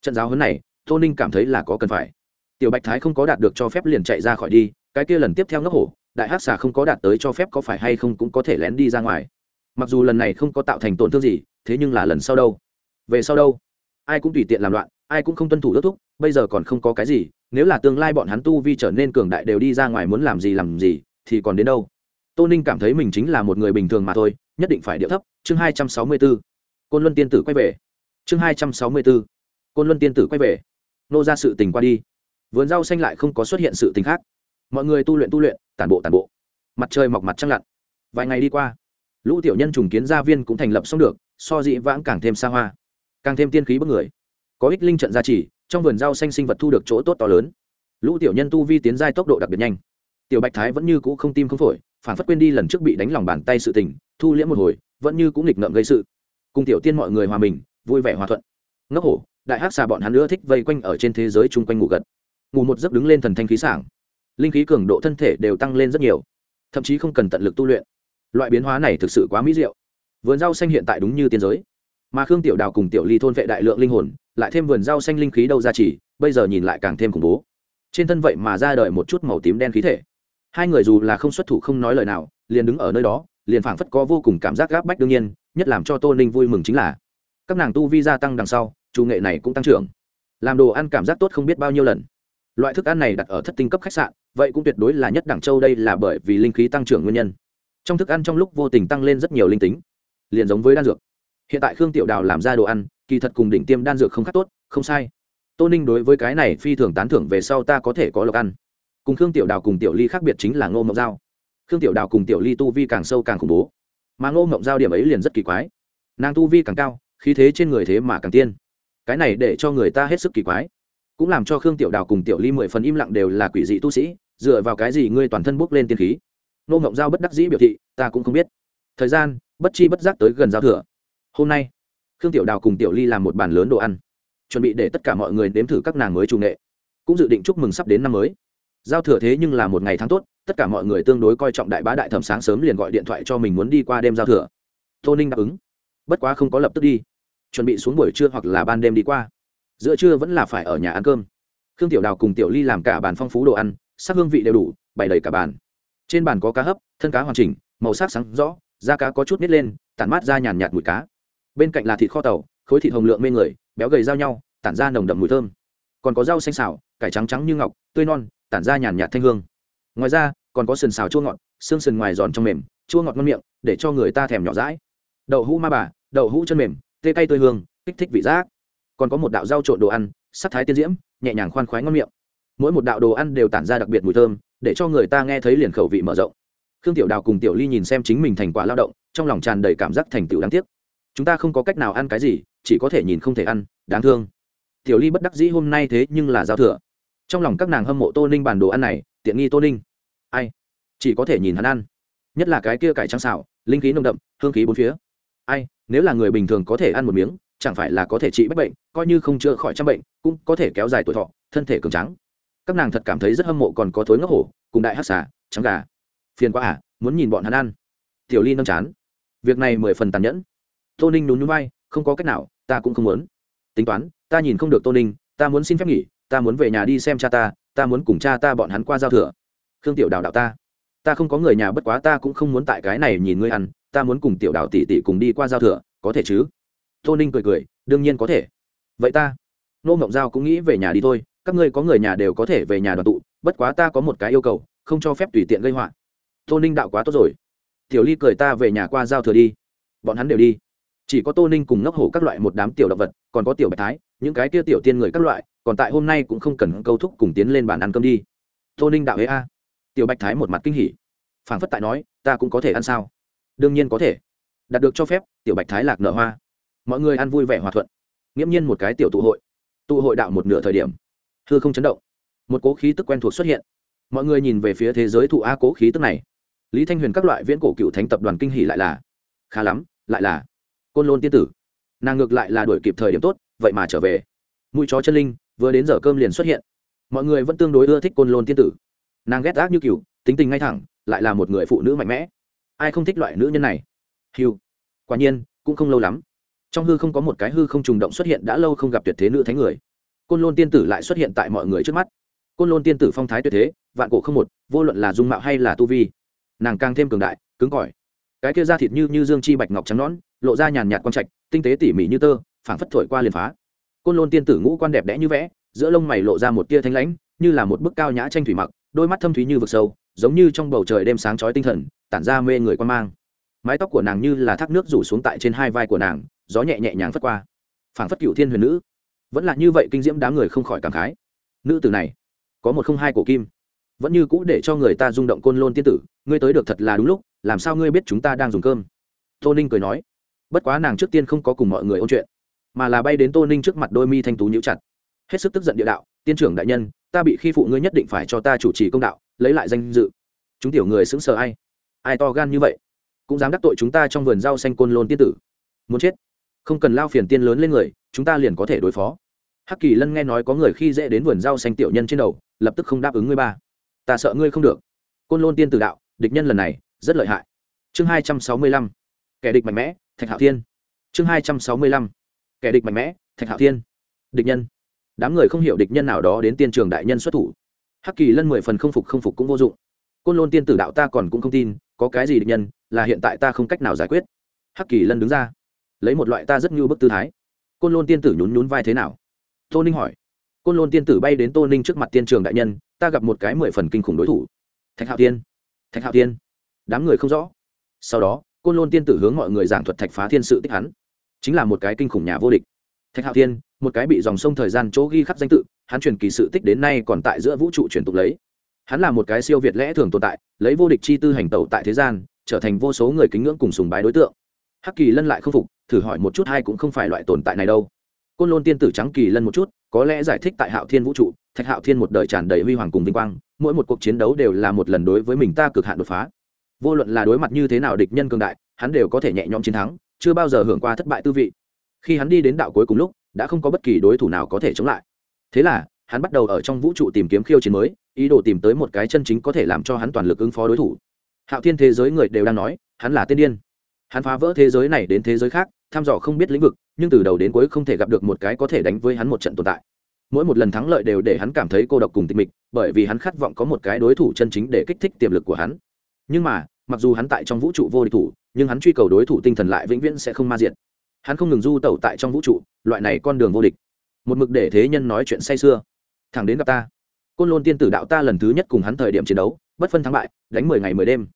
Trận giáo huấn này, tô ninh cảm thấy là có cần phải. Tiểu bạch thái không có đạt được cho phép liền chạy ra khỏi đi, cái kia lần tiếp theo ngốc hổ, đại hát xà không có đạt tới cho phép có phải hay không cũng có thể lén đi ra ngoài. Mặc dù lần này không có tạo thành tổn thương gì, thế nhưng là lần sau đâu? Về sau đâu? Ai cũng tùy tiện làm loạn, ai cũng không tuân thủ ước thúc, bây giờ còn không có cái gì, nếu là tương lai bọn hắn tu vi trở nên cường đại đều đi ra ngoài muốn làm gì làm gì, thì còn đến đâu? Tô ninh cảm thấy mình chính là một người bình thường mà thôi, nhất định phải điệu thấp. Chương hai trăm sáu mươi b ố côn luân tiên tử quay về. Chương hai trăm sáu mươi b ố côn luân tiên tử quay về. Nô ra sự tình qua đi. Vườn rau xanh lại không có xuất hiện sự tình khác. Mọi người tu luyện tu luyện, tản bộ tản bộ. Mặt trời mọc mặt trăng lặn. Vài ngày đi qua, lũ tiểu nhân trùng kiến gia viên cũng thành lập xong được, so dị vãng càng thêm xa hoa, càng thêm tiên khí bất người. Có ích linh trận gia trì, trong vườn rau xanh sinh vật thu được chỗ tốt to lớn. Lũ tiểu nhân tu vi tiến giai tốc độ đặc biệt nhanh. Tiểu bạch thái vẫn như cũ không tim không phổi phản phất quên đi lần trước bị đánh lòng bàn tay sự tình, thu liễm một hồi, vẫn như cũng nghịch ngợm gây sự. Cùng tiểu tiên mọi người hòa mình, vui vẻ hòa thuận. Ngốc hổ, đại hắc xà bọn hắn nữa thích vây quanh ở trên thế giới chung quanh ngủ gật. Ngủ một giấc đứng lên thần thanh khí sảng. Linh khí cường độ thân thể đều tăng lên rất nhiều, thậm chí không cần tận lực tu luyện. Loại biến hóa này thực sự quá mỹ diệu. Vườn rau xanh hiện tại đúng như tiên giới. Mà khương tiểu đào cùng tiểu ly thôn vệ đại lượng linh hồn, lại thêm vườn rau xanh linh khí đâu ra chỉ, bây giờ nhìn lại càng thêm khủng bố. Trên thân vậy mà ra đời một chút màu tím đen khí thể hai người dù là không xuất thủ không nói lời nào, liền đứng ở nơi đó, liền phảng phất có vô cùng cảm giác gáp bách đương nhiên, nhất làm cho tô ninh vui mừng chính là, các nàng tu vi gia tăng đằng sau, chủ nghệ này cũng tăng trưởng. Làm đồ ăn cảm giác tốt không biết bao nhiêu lần. Loại thức ăn này đặt ở thất tinh cấp khách sạn, vậy cũng tuyệt đối là nhất đẳng châu đây là bởi vì linh khí tăng trưởng nguyên nhân. Trong thức ăn trong lúc vô tình tăng lên rất nhiều linh tính, liền giống với đan dược. Hiện tại khương tiểu đào làm ra đồ ăn, kỳ thật cùng đỉnh tiêm đan dược không khác tốt, không sai. Tô ninh đối với cái này phi thường tán thưởng về sau ta có thể có lộc ăn cùng khương tiểu đào cùng tiểu ly khác biệt chính là ngô mộng giao. Khương tiểu đào cùng tiểu ly tu vi càng sâu càng khủng bố, mà ngô mộng giao điểm ấy liền rất kỳ quái. Nàng tu vi càng cao, khí thế trên người thế mà càng tiên. Cái này để cho người ta hết sức kỳ quái. Cũng làm cho khương tiểu đào cùng tiểu ly mười phần im lặng đều là quỷ dị tu sĩ, dựa vào cái gì ngươi toàn thân bốc lên tiên khí? Ngô mộng giao bất đắc dĩ biểu thị, ta cũng không biết. Thời gian, bất chi bất giác tới gần giao thừa. Hôm nay, khương tiểu đào cùng tiểu ly làm một bàn lớn đồ ăn, chuẩn bị để tất cả mọi người nếm thử các nàng mới chủ nghệ. Cũng dự định chúc mừng sắp đến năm mới giao thừa thế nhưng là một ngày tháng tốt, tất cả mọi người tương đối coi trọng đại bá đại thẩm sáng sớm liền gọi điện thoại cho mình muốn đi qua đêm giao thừa. Tô ninh đáp ứng. Bất quá không có lập tức đi. Chuẩn bị xuống buổi trưa hoặc là ban đêm đi qua. Giữa trưa vẫn là phải ở nhà ăn cơm. Khương tiểu đào cùng tiểu ly làm cả bàn phong phú đồ ăn, sắc hương vị đều đủ, bày đầy cả bàn. Trên bàn có cá hấp, thân cá hoàn chỉnh, màu sắc sáng rõ, da cá có chút nít lên, tản mát ra nhàn nhạt mùi cá. Bên cạnh là thịt kho tàu, khối thịt hồng lượng mê người, béo gầy giao nhau, tản ra nồng đậm mùi thơm. Còn có rau xanh xào, cải trắng trắng như ngọc, tươi non tản ra nhàn nhạt thanh hương. Ngoài ra, còn có sườn xào chua ngọt, xương sườn ngoài giòn trong mềm, chua ngọt ngon miệng, để cho người ta thèm nhỏ rãi đậu hũ ma bà, đậu hũ chân mềm, tê cay tươi hương, kích thích vị giác. Còn có một đạo rau trộn đồ ăn, sắc thái tiên diễm, nhẹ nhàng khoan khoái ngon miệng. Mỗi một đạo đồ ăn đều tản ra đặc biệt mùi thơm, để cho người ta nghe thấy liền khẩu vị mở rộng. Khương tiểu đào cùng tiểu ly nhìn xem chính mình thành quả lao động, trong lòng tràn đầy cảm giác thành tựu đáng tiếc. Chúng ta không có cách nào ăn cái gì, chỉ có thể nhìn không thể ăn, đáng thương. Tiểu ly bất đắc dĩ hôm nay thế nhưng là giao thừa trong lòng các nàng hâm mộ tô ninh bản đồ ăn này, tiện nghi tô ninh. Ai? Chỉ có thể nhìn hắn ăn. Nhất là cái kia cải trắng xào, linh khí nồng đậm, hương khí bốn phía. Ai, nếu là người bình thường có thể ăn một miếng, chẳng phải là có thể trị bách bệnh, coi như không chữa khỏi trăm bệnh, cũng có thể kéo dài tuổi thọ, thân thể cường trắng các nàng thật cảm thấy rất hâm mộ còn có thối ngốc hổ, cùng đại hát xà, trắng gà. Phiền quá à muốn nhìn bọn hắn ăn. Tiểu ly nâng chán. Việc này mười phần tàn nhẫn. Tô ninh nhún núi bay không có cách nào, ta cũng không muốn. Tính toán, ta nhìn không được tô ninh, ta muốn xin phép nghỉ ta muốn về nhà đi xem cha ta ta muốn cùng cha ta bọn hắn qua giao thừa. Khương tiểu đào đạo ta ta không có người nhà bất quá ta cũng không muốn tại cái này nhìn ngươi ăn, ta muốn cùng tiểu đào tỷ tỷ cùng đi qua giao thừa, có thể chứ? Tô ninh cười cười, đương nhiên có thể. Vậy ta, nô mộng giao cũng nghĩ về nhà đi thôi, các ngươi có người nhà đều có thể về nhà đoàn tụ, bất quá ta có một cái yêu cầu, không cho phép tùy tiện gây họa. Tô ninh đạo quá tốt rồi. Tiểu ly cười ta về nhà qua giao thừa đi. Bọn hắn đều đi. Chỉ có tô ninh cùng ngốc hổ các loại một đám tiểu động vật, còn có tiểu bạch thái, những cái kia tiểu tiên người các loại còn tại hôm nay cũng không cần câu thúc cùng tiến lên bàn ăn cơm đi. Tô ninh đạo ấy a. Tiểu bạch thái một mặt kinh hỉ. Phảng phất tại nói, ta cũng có thể ăn sao? Đương nhiên có thể. Đạt được cho phép, tiểu bạch thái lạc nợ hoa. Mọi người ăn vui vẻ hòa thuận. Nghiễm nhiên một cái tiểu tụ hội. Tụ hội đạo một nửa thời điểm. Hư không chấn động. Một cố khí tức quen thuộc xuất hiện. Mọi người nhìn về phía thế giới thụ a cố khí tức này. Lý thanh huyền các loại viễn cổ cựu thánh tập đoàn kinh hỷ lại là. Khá lắm, lại là. Côn lôn tiên tử. Nàng ngược lại là đuổi kịp thời điểm tốt, vậy mà trở về. Mũi chó chân linh vừa đến giờ cơm liền xuất hiện. Mọi người vẫn tương đối ưa thích côn lôn tiên tử. Nàng ghét ác như cựu tính tình ngay thẳng, lại là một người phụ nữ mạnh mẽ. Ai không thích loại nữ nhân này? Hiu. Quả nhiên, cũng không lâu lắm. Trong hư không có một cái hư không trùng động xuất hiện đã lâu không gặp tuyệt thế nữ thánh người. Côn lôn tiên tử lại xuất hiện tại mọi người trước mắt. Côn lôn tiên tử phong thái tuyệt thế, vạn cổ không một, vô luận là dung mạo hay là tu vi, nàng càng thêm cường đại, cứng cỏi. Cái kia da thịt như như dương chi bạch ngọc trắng nõn, lộ ra nhàn nhạt quang trạch, tinh tế tỉ mỉ như tơ, phảng phất thổi qua liền phá côn lôn tiên tử ngũ quan đẹp đẽ như vẽ, giữa lông mày lộ ra một tia thanh lãnh, như là một bức cao nhã tranh thủy mặc, đôi mắt thâm thúy như vực sâu, giống như trong bầu trời đêm sáng chói tinh thần, tản ra mê người quan mang. Mái tóc của nàng như là thác nước rủ xuống tại trên hai vai của nàng, gió nhẹ nhẹ nhàng phất qua. Phảng phất cựu thiên huyền nữ. Vẫn là như vậy kinh diễm đám người không khỏi cảm khái. Nữ tử này, có một không hai cổ kim. Vẫn như cũ để cho người ta rung động côn lôn tiên tử, ngươi tới được thật là đúng lúc, làm sao ngươi biết chúng ta đang dùng cơm? Tô ninh cười nói, bất quá nàng trước tiên không có cùng mọi người ôn chuyện mà là bay đến tô ninh trước mặt đôi mi thanh tú nhíu chặt. Hết sức tức giận địa đạo, tiên trưởng đại nhân, ta bị khi phụ ngươi nhất định phải cho ta chủ trì công đạo, lấy lại danh dự. Chúng tiểu người xứng sờ ai? Ai to gan như vậy? Cũng dám đắc tội chúng ta trong vườn rau xanh côn lôn tiên tử. Muốn chết? Không cần lao phiền tiên lớn lên người, chúng ta liền có thể đối phó. Hắc kỳ lân nghe nói có người khi dễ đến vườn rau xanh tiểu nhân trên đầu, lập tức không đáp ứng ngươi ba. Ta sợ ngươi không được. Côn lôn tiên tử đạo, địch nhân lần này, rất lợi hại. Chương hai trăm sáu mươi lăm. Kẻ địch mạnh mẽ, thạch hạo thiên. Chương hai trăm sáu mươi lăm kẻ địch mạnh mẽ, thạch hạo thiên. Địch nhân. Đám người không hiểu địch nhân nào đó đến tiên trường đại nhân xuất thủ. Hắc kỳ lân mười phần không phục không phục cũng vô dụng. Côn lôn tiên tử đạo ta còn cũng không tin, có cái gì địch nhân, là hiện tại ta không cách nào giải quyết. Hắc kỳ lân đứng ra, lấy một loại ta rất như bức tư thái. Côn lôn tiên tử nhún nhún vai thế nào? Tô ninh hỏi. Côn lôn tiên tử bay đến tô ninh trước mặt tiên trường đại nhân, ta gặp một cái mười phần kinh khủng đối thủ. Thạch hạo tiên thạch hạo tiên đám người không rõ. Sau đó, côn lôn tiên tử hướng mọi người giảng thuật thạch phá thiên sự tích hắn chính là một cái kinh khủng nhà vô địch. Thạch hạo thiên, một cái bị dòng sông thời gian chỗ ghi khắc danh tự, hắn truyền kỳ sự tích đến nay còn tại giữa vũ trụ truyền tục lấy. Hắn là một cái siêu việt lẽ thường tồn tại, lấy vô địch chi tư hành tẩu tại thế gian, trở thành vô số người kính ngưỡng cùng sùng bái đối tượng. Hắc kỳ lân lại không phục, thử hỏi một chút hay cũng không phải loại tồn tại này đâu. Côn lôn tiên tử trắng kỳ lân một chút, có lẽ giải thích tại hạo thiên vũ trụ, thạch hạo thiên một đời tràn đầy huy hoàng cùng vinh quang, mỗi một cuộc chiến đấu đều là một lần đối với mình ta cực hạn đột phá. Vô luận là đối mặt như thế nào địch nhân cường đại, hắn đều có thể nhẹ nhõm chiến thắng chưa bao giờ hưởng qua thất bại tư vị. Khi hắn đi đến đạo cuối cùng lúc, đã không có bất kỳ đối thủ nào có thể chống lại. Thế là, hắn bắt đầu ở trong vũ trụ tìm kiếm khiêu chiến mới, ý đồ tìm tới một cái chân chính có thể làm cho hắn toàn lực ứng phó đối thủ. Hạo thiên thế giới người đều đang nói, hắn là tên điên. Hắn phá vỡ thế giới này đến thế giới khác, thăm dò không biết lĩnh vực, nhưng từ đầu đến cuối không thể gặp được một cái có thể đánh với hắn một trận tồn tại. Mỗi một lần thắng lợi đều để hắn cảm thấy cô độc cùng tịch mịch, bởi vì hắn khát vọng có một cái đối thủ chân chính để kích thích tiềm lực của hắn. Nhưng mà mặc dù hắn tại trong vũ trụ vô địch thủ, nhưng hắn truy cầu đối thủ tinh thần lại vĩnh viễn sẽ không ma diện hắn không ngừng du tẩu tại trong vũ trụ, loại này con đường vô địch. Một mực để thế nhân nói chuyện say sưa. Thẳng đến gặp ta. Côn lôn tiên tử đạo ta lần thứ nhất cùng hắn thời điểm chiến đấu, bất phân thắng bại, đánh mười ngày mười đêm.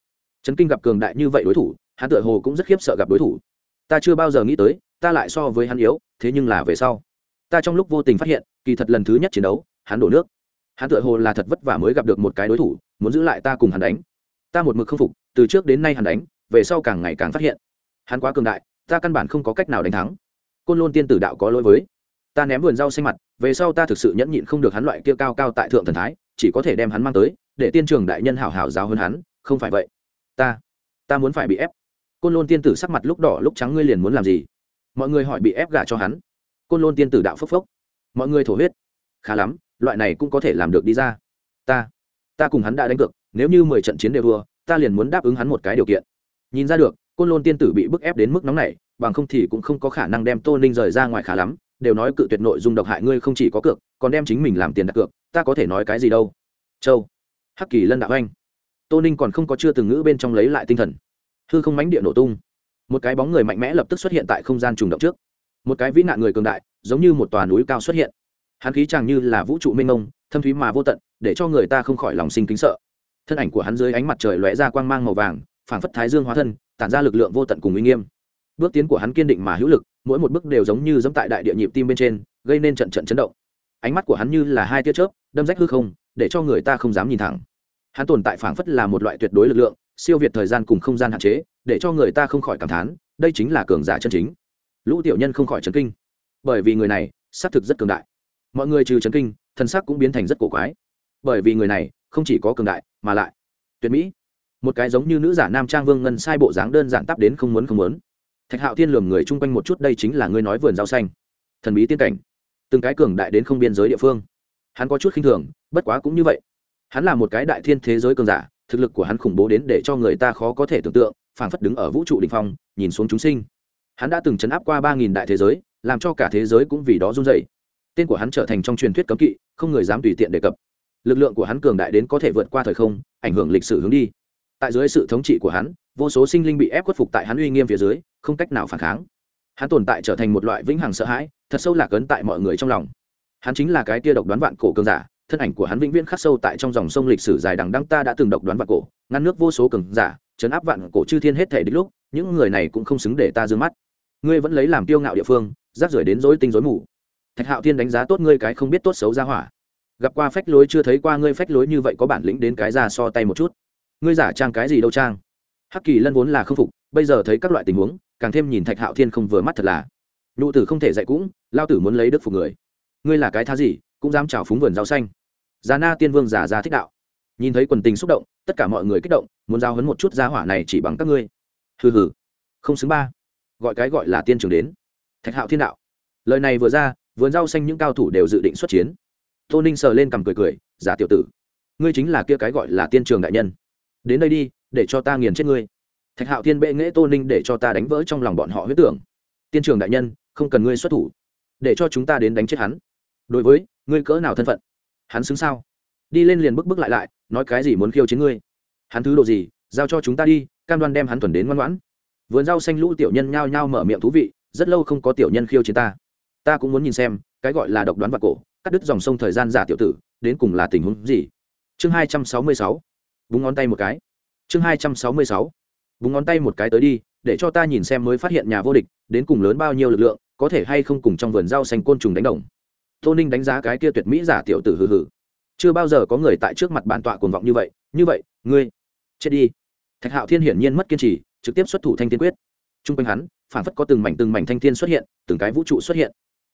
Trấn kinh gặp cường đại như vậy đối thủ, hắn tựa hồ cũng rất khiếp sợ gặp đối thủ. Ta chưa bao giờ nghĩ tới, ta lại so với hắn yếu, thế nhưng là về sau. Ta trong lúc vô tình phát hiện, kỳ thật lần thứ nhất chiến đấu, hắn đổ nước. Hắn tựa hồ là thật vất vả mới gặp được một cái đối thủ, muốn giữ lại ta cùng hắn đánh ta một mực không phục, từ trước đến nay hắn đánh, về sau càng ngày càng phát hiện. Hắn quá cường đại, ta căn bản không có cách nào đánh thắng. Côn lôn tiên tử đạo có lỗi với. Ta ném vườn rau xanh mặt, về sau ta thực sự nhẫn nhịn không được hắn loại kia cao cao tại thượng thần thái, chỉ có thể đem hắn mang tới, để tiên trường đại nhân hảo hảo giáo hơn hắn, không phải vậy. Ta ta muốn phải bị ép. Côn lôn tiên tử sắc mặt lúc đỏ lúc trắng, ngươi liền muốn làm gì? Mọi người hỏi bị ép gả cho hắn. Côn lôn tiên tử đạo phốc phốc. Mọi người thổ huyết. Khá lắm, loại này cũng có thể làm được đi ra. Ta ta cùng hắn đã đánh cược nếu như mười trận chiến đều thua, ta liền muốn đáp ứng hắn một cái điều kiện. Nhìn ra được, côn lôn tiên tử bị bức ép đến mức nóng này bằng không thì cũng không có khả năng đem tô ninh rời ra ngoài khá lắm, đều nói cự tuyệt nội dung độc hại ngươi không chỉ có cược, còn đem chính mình làm tiền đặt cược, ta có thể nói cái gì đâu. Châu, hắc kỳ lân đạo anh tô ninh còn không có chưa từng ngữ bên trong lấy lại tinh thần. Hư không mánh địa nổ tung. Một cái bóng người mạnh mẽ lập tức xuất hiện tại không gian trùng động trước. Một cái vĩ nạn người cường đại, giống như một tòa núi cao xuất hiện. Hắn khí chàng như là vũ trụ mênh mông, thâm thúy mà vô tận, để cho người ta không khỏi lòng sinh kính sợ thân ảnh của hắn dưới ánh mặt trời lóe ra quang mang màu vàng, phảng phất thái dương hóa thân, tản ra lực lượng vô tận cùng uy nghiêm. Bước tiến của hắn kiên định mà hữu lực, mỗi một bước đều giống như dẫm tại đại địa nhịp tim bên trên, gây nên trận trận chấn động. Ánh mắt của hắn như là hai tia chớp, đâm rách hư không, để cho người ta không dám nhìn thẳng. Hắn tồn tại phảng phất là một loại tuyệt đối lực lượng, siêu việt thời gian cùng không gian hạn chế, để cho người ta không khỏi cảm thán, đây chính là cường giả chân chính. Lũ tiểu nhân không khỏi chấn kinh. Bởi vì người này, xác thực rất cường đại. Mọi người trừ chấn kinh, thân xác cũng biến thành rất cổ quái. Bởi vì người này không chỉ có cường đại, mà lại tuyệt mỹ. Một cái giống như nữ giả nam trang vương ngân sai bộ dáng đơn giản tắp đến không muốn không muốn. Thạch hạo thiên lường người chung quanh một chút, đây chính là ngươi nói vườn rau xanh. Thần bí tiên cảnh. Từng cái cường đại đến không biên giới địa phương. Hắn có chút khinh thường, bất quá cũng như vậy. Hắn là một cái đại thiên thế giới cường giả, thực lực của hắn khủng bố đến để cho người ta khó có thể tưởng tượng, phảng phất đứng ở vũ trụ đ ỉ n h phong, nhìn xuống chúng sinh. Hắn đã từng chấn áp qua ba nghìn đại thế giới, làm cho cả thế giới cũng vì đó run dày tên của hắn trở thành trong truyền thuyết cấm kỵ, không người dám tùy tiện đề cập lực lượng của hắn cường đại đến có thể vượt qua thời không, ảnh hưởng lịch sử hướng đi. Tại dưới sự thống trị của hắn, vô số sinh linh bị ép khuất phục tại hắn uy nghiêm phía dưới, không cách nào phản kháng. Hắn tồn tại trở thành một loại vĩnh hằng sợ hãi, thật sâu lạc ấn tại mọi người trong lòng. Hắn chính là cái tia độc đoán vạn cổ cường giả, thân ảnh của hắn vĩnh viễn khắc sâu tại trong dòng sông lịch sử dài đằng đăng ta đã từng độc đoán vạn cổ, ngăn nước vô số cường giả, chấn áp vạn cổ chư thiên hết thể đích lúc, những người này cũng không xứng để ta d mắt. Ngươi vẫn lấy làm tiêu ngạo địa phương, rác rưởi đến dối tinh dối mù. Thạch hạo thiên đánh giá tốt ngươi cái không biết tốt xấu ra hỏa gặp qua phách lối chưa thấy qua ngươi phách lối như vậy có bản lĩnh đến cái ra so tay một chút. Ngươi giả trang cái gì đâu trang? Hắc kỳ lân vốn là không phục, bây giờ thấy các loại tình huống, càng thêm nhìn thạch hạo thiên không vừa mắt thật là. Nụ tử không thể dạy cũng, lao tử muốn lấy đức phục người. Ngươi là cái thá gì, cũng dám trào phúng vườn rau xanh. Già na tiên vương giả ra thích đạo. Nhìn thấy quần tình xúc động, tất cả mọi người kích động, muốn giao hấn một chút gia hỏa này chỉ bằng các ngươi. Hừ hừ. Không xứng ba. Gọi cái gọi là tiên trường đến. Thạch hạo thiên đạo. Lời này vừa ra, vườn rau xanh những cao thủ đều dự định xuất chiến tô ninh sờ lên cằm cười cười, giả tiểu tử, ngươi chính là kia cái gọi là tiên trường đại nhân. Đến đây đi, để cho ta nghiền chết ngươi. Thạch hạo thiên bệ nghễ tô ninh để cho ta đánh vỡ trong lòng bọn họ huyết tưởng. Tiên trường đại nhân, không cần ngươi xuất thủ, để cho chúng ta đến đánh chết hắn. Đối với, ngươi cỡ nào thân phận? Hắn xứng sao? Đi lên liền bức bức lại lại, nói cái gì muốn khiêu chiến ngươi? Hắn thứ độ gì, giao cho chúng ta đi, cam đoan đem hắn thuần đến ngoan ngoãn. Vườn rau xanh lũ tiểu nhân nhao nhao mở miệng thú vị, rất lâu không có tiểu nhân khiêu chiến ta. Ta cũng muốn nhìn xem, cái gọi là độc đoán và cổ cắt đứt dòng sông thời gian giả tiểu tử, đến cùng là tình huống gì? Chương hai trăm sáu mươi sáu. Búng ngón tay một cái. Chương hai trăm sáu mươi sáu. Búng ngón tay một cái tới đi, để cho ta nhìn xem mới phát hiện nhà vô địch, đến cùng lớn bao nhiêu lực lượng, có thể hay không cùng trong vườn rau xanh côn trùng đánh đồng. Tô ninh đánh giá cái kia tuyệt mỹ giả tiểu tử hừ hừ. Chưa bao giờ có người tại trước mặt bản tọa cuồng vọng như vậy như vậy, ngươi, chết đi. Thạch hạo thiên hiển nhiên mất kiên trì, trực tiếp xuất thủ thanh tiên quyết. T r u n g quanh hắn phản phất có từng mảnh từng mảnh thanh thiên xuất hiện, từng cái vũ trụ xuất hiện.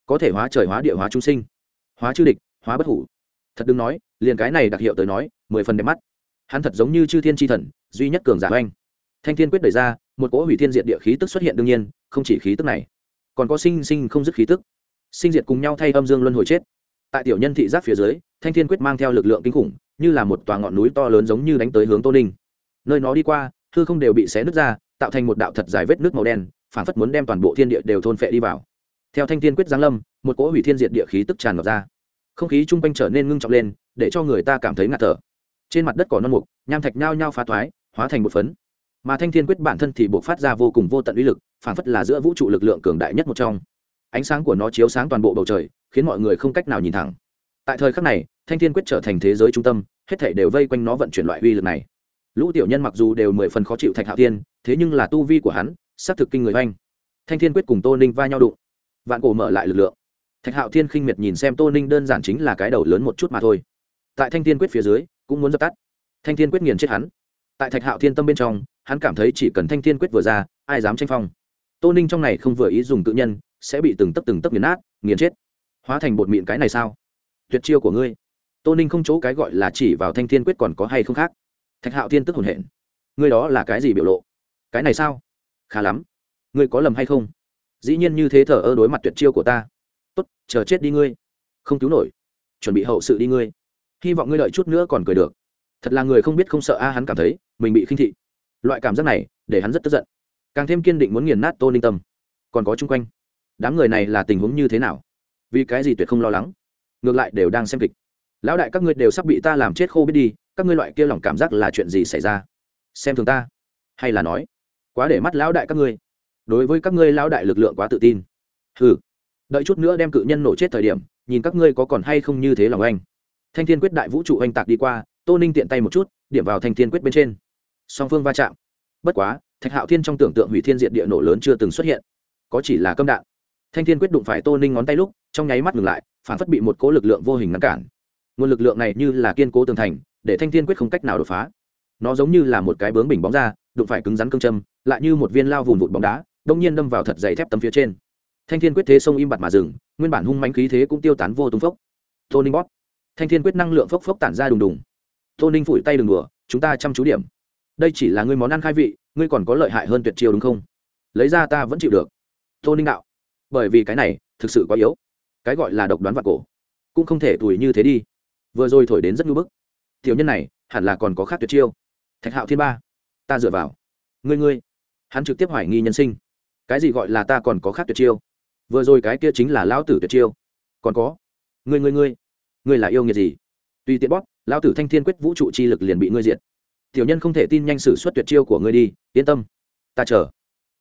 Có thể hóa trời hóa địa hóa trung sinh hóa chư địch, hóa bất hủ. Thật đừng nói, liền cái này đặc hiệu tới nói, mười phần đẹp mắt. Hắn thật giống như chư thiên tri thần, duy nhất cường giả oanh. Thanh thiên quyết đẩy ra, một cỗ hủy thiên diệt địa khí tức xuất hiện đương nhiên, không chỉ khí tức này, còn có sinh sinh không dứt khí tức. Sinh diệt cùng nhau thay âm dương luân hồi chết. Tại tiểu nhân thị giác phía dưới, thanh thiên quyết mang theo lực lượng kinh khủng, như là một tòa ngọn núi to lớn giống như đánh tới hướng tô ninh. Nơi nó đi qua thư không đều bị xé nứt ra, tạo thành một đạo thật dài vết nước màu đen, phản phất muốn đem toàn bộ thiên địa đều thôn phệ đi vào. Theo thanh thiên quyết giáng lâm một cỗ hủy thiên diệt địa khí tức tràn ngập ra. Không khí chung quanh trở nên ngưng trọng lên, để cho người ta cảm thấy ngạt thở. Trên mặt đất cỏ non mục, nham thạch nhao nhao phá toái hóa thành một phấn. Mà thanh thiên quyết bản thân thì buộc phát ra vô cùng vô tận uy lực, phản phất là giữa vũ trụ lực lượng cường đại nhất một trong. Ánh sáng của nó chiếu sáng toàn bộ bầu trời, khiến mọi người không cách nào nhìn thẳng. Tại thời khắc này, thanh thiên quyết trở thành thế giới trung tâm, hết thể đều vây quanh nó vận chuyển loại uy lực này. Lũ tiểu nhân mặc dù đều mười phần khó chịu thạch hạo thiên, thế nhưng là tu vi của hắn, xác thực kinh người oanh. Thanh thiên quyết cùng tô ninh va nhau đụng. Vạn cổ mở lại lực lượng thạch hạo thiên khinh miệt nhìn xem tô ninh đơn giản chính là cái đầu lớn một chút mà thôi. Tại thanh thiên quyết phía dưới, cũng muốn dập tắt. Thanh thiên quyết nghiền chết hắn. Tại thạch hạo thiên tâm bên trong, hắn cảm thấy chỉ cần thanh thiên quyết vừa ra, ai dám tranh phong? Tô ninh trong này không vừa ý dùng tự nhân, sẽ bị từng tấc từng tấc nghiền nát, nghiền chết. Hóa thành bột mịn cái này sao? Tuyệt chiêu của ngươi. Tô ninh không chỗ cái gọi là chỉ vào thanh thiên quyết còn có hay không khác. Thạch hạo thiên tức hồn hển. Ngươi đó là cái gì biểu lộ? Cái này sao? Khá lắm. Ngươi có lầm hay không? Dĩ nhiên như thế thờ ơ đối mặt tuyệt chiêu của ta tốt, chờ chết đi ngươi. Không cứu nổi. Chuẩn bị hậu sự đi ngươi. Hy vọng ngươi đợi chút nữa còn cười được. Thật là người không biết không sợ a, hắn cảm thấy, mình bị khinh thị. Loại cảm giác này, để hắn rất tức giận. Càng thêm kiên định muốn nghiền nát tô ninh tâm. Còn có chung quanh. Đám người này là tình huống như thế nào? Vì cái gì tuyệt không lo lắng? Ngược lại đều đang xem kịch. Lão đại các ngươi đều sắp bị ta làm chết khô biết đi, các ngươi loại kia lòng cảm giác là chuyện gì xảy ra? Xem thường ta. Hay là nói, quá để mắt lão đại các ngươi. Đối với các ngươi lão đại lực lượng quá tự tin. Ừ đợi chút nữa đem cự nhân nổ chết thời điểm, nhìn các ngươi có còn hay không như thế lòng anh. Thanh thiên quyết đại vũ trụ anh tạc đi qua, tô ninh tiện tay một chút, điểm vào thanh thiên quyết bên trên. Song phương va chạm. Bất quá, thạch hạo thiên trong tưởng tượng hủy thiên diện địa nổ lớn chưa từng xuất hiện. Có chỉ là câm đạn. Thanh thiên quyết đụng phải tô ninh ngón tay lúc, trong nháy mắt ngừng lại, phản phất bị một cố lực lượng vô hình ngăn cản. Nguồn lực lượng này như là kiên cố tường thành, để thanh thiên quyết không cách nào đột phá. Nó giống như là một cái bướng bình bóng ra, đụng phải cứng rắn cương châm, lại như một viên lao vùng vụt bóng đá, đông nhiên đâm vào thật dày thép tấm phía trên thanh thiên quyết thế sông im bặt mà dừng, nguyên bản hung mánh khí thế cũng tiêu tán vô tung phốc. Tô ninh bóp. Thanh thiên quyết năng lượng phốc phốc tản ra đùng đùng. Tô ninh phủi tay đừng đùa, chúng ta chăm chú điểm. Đây chỉ là ngươi món ăn khai vị, ngươi còn có lợi hại hơn tuyệt chiêu đúng không? Lấy ra ta vẫn chịu được. Tô ninh đạo. Bởi vì cái này, thực sự quá yếu. Cái gọi là độc đoán vặt cổ, cũng không thể tùy như thế đi. Vừa rồi thổi đến rất ngưỡng bức. Tiểu nhân này, hẳn là còn có khác tuyệt chiêu. Thạch hạo thiên ba, ta dựa vào. Ngươi ngươi. Hắn trực tiếp hoài nghi nhân sinh. Cái gì gọi là ta còn có khác tuyệt chiêu? Vừa rồi cái kia chính là lão tử tuyệt chiêu. Còn có, ngươi ngươi ngươi ngươi là yêu nghiệt gì? Tùy tiện bóp, lão tử thanh thiên quyết vũ trụ chi lực liền bị ngươi diệt. Tiểu nhân không thể tin nhanh sử xuất tuyệt chiêu của ngươi đi, yên tâm. Ta chờ.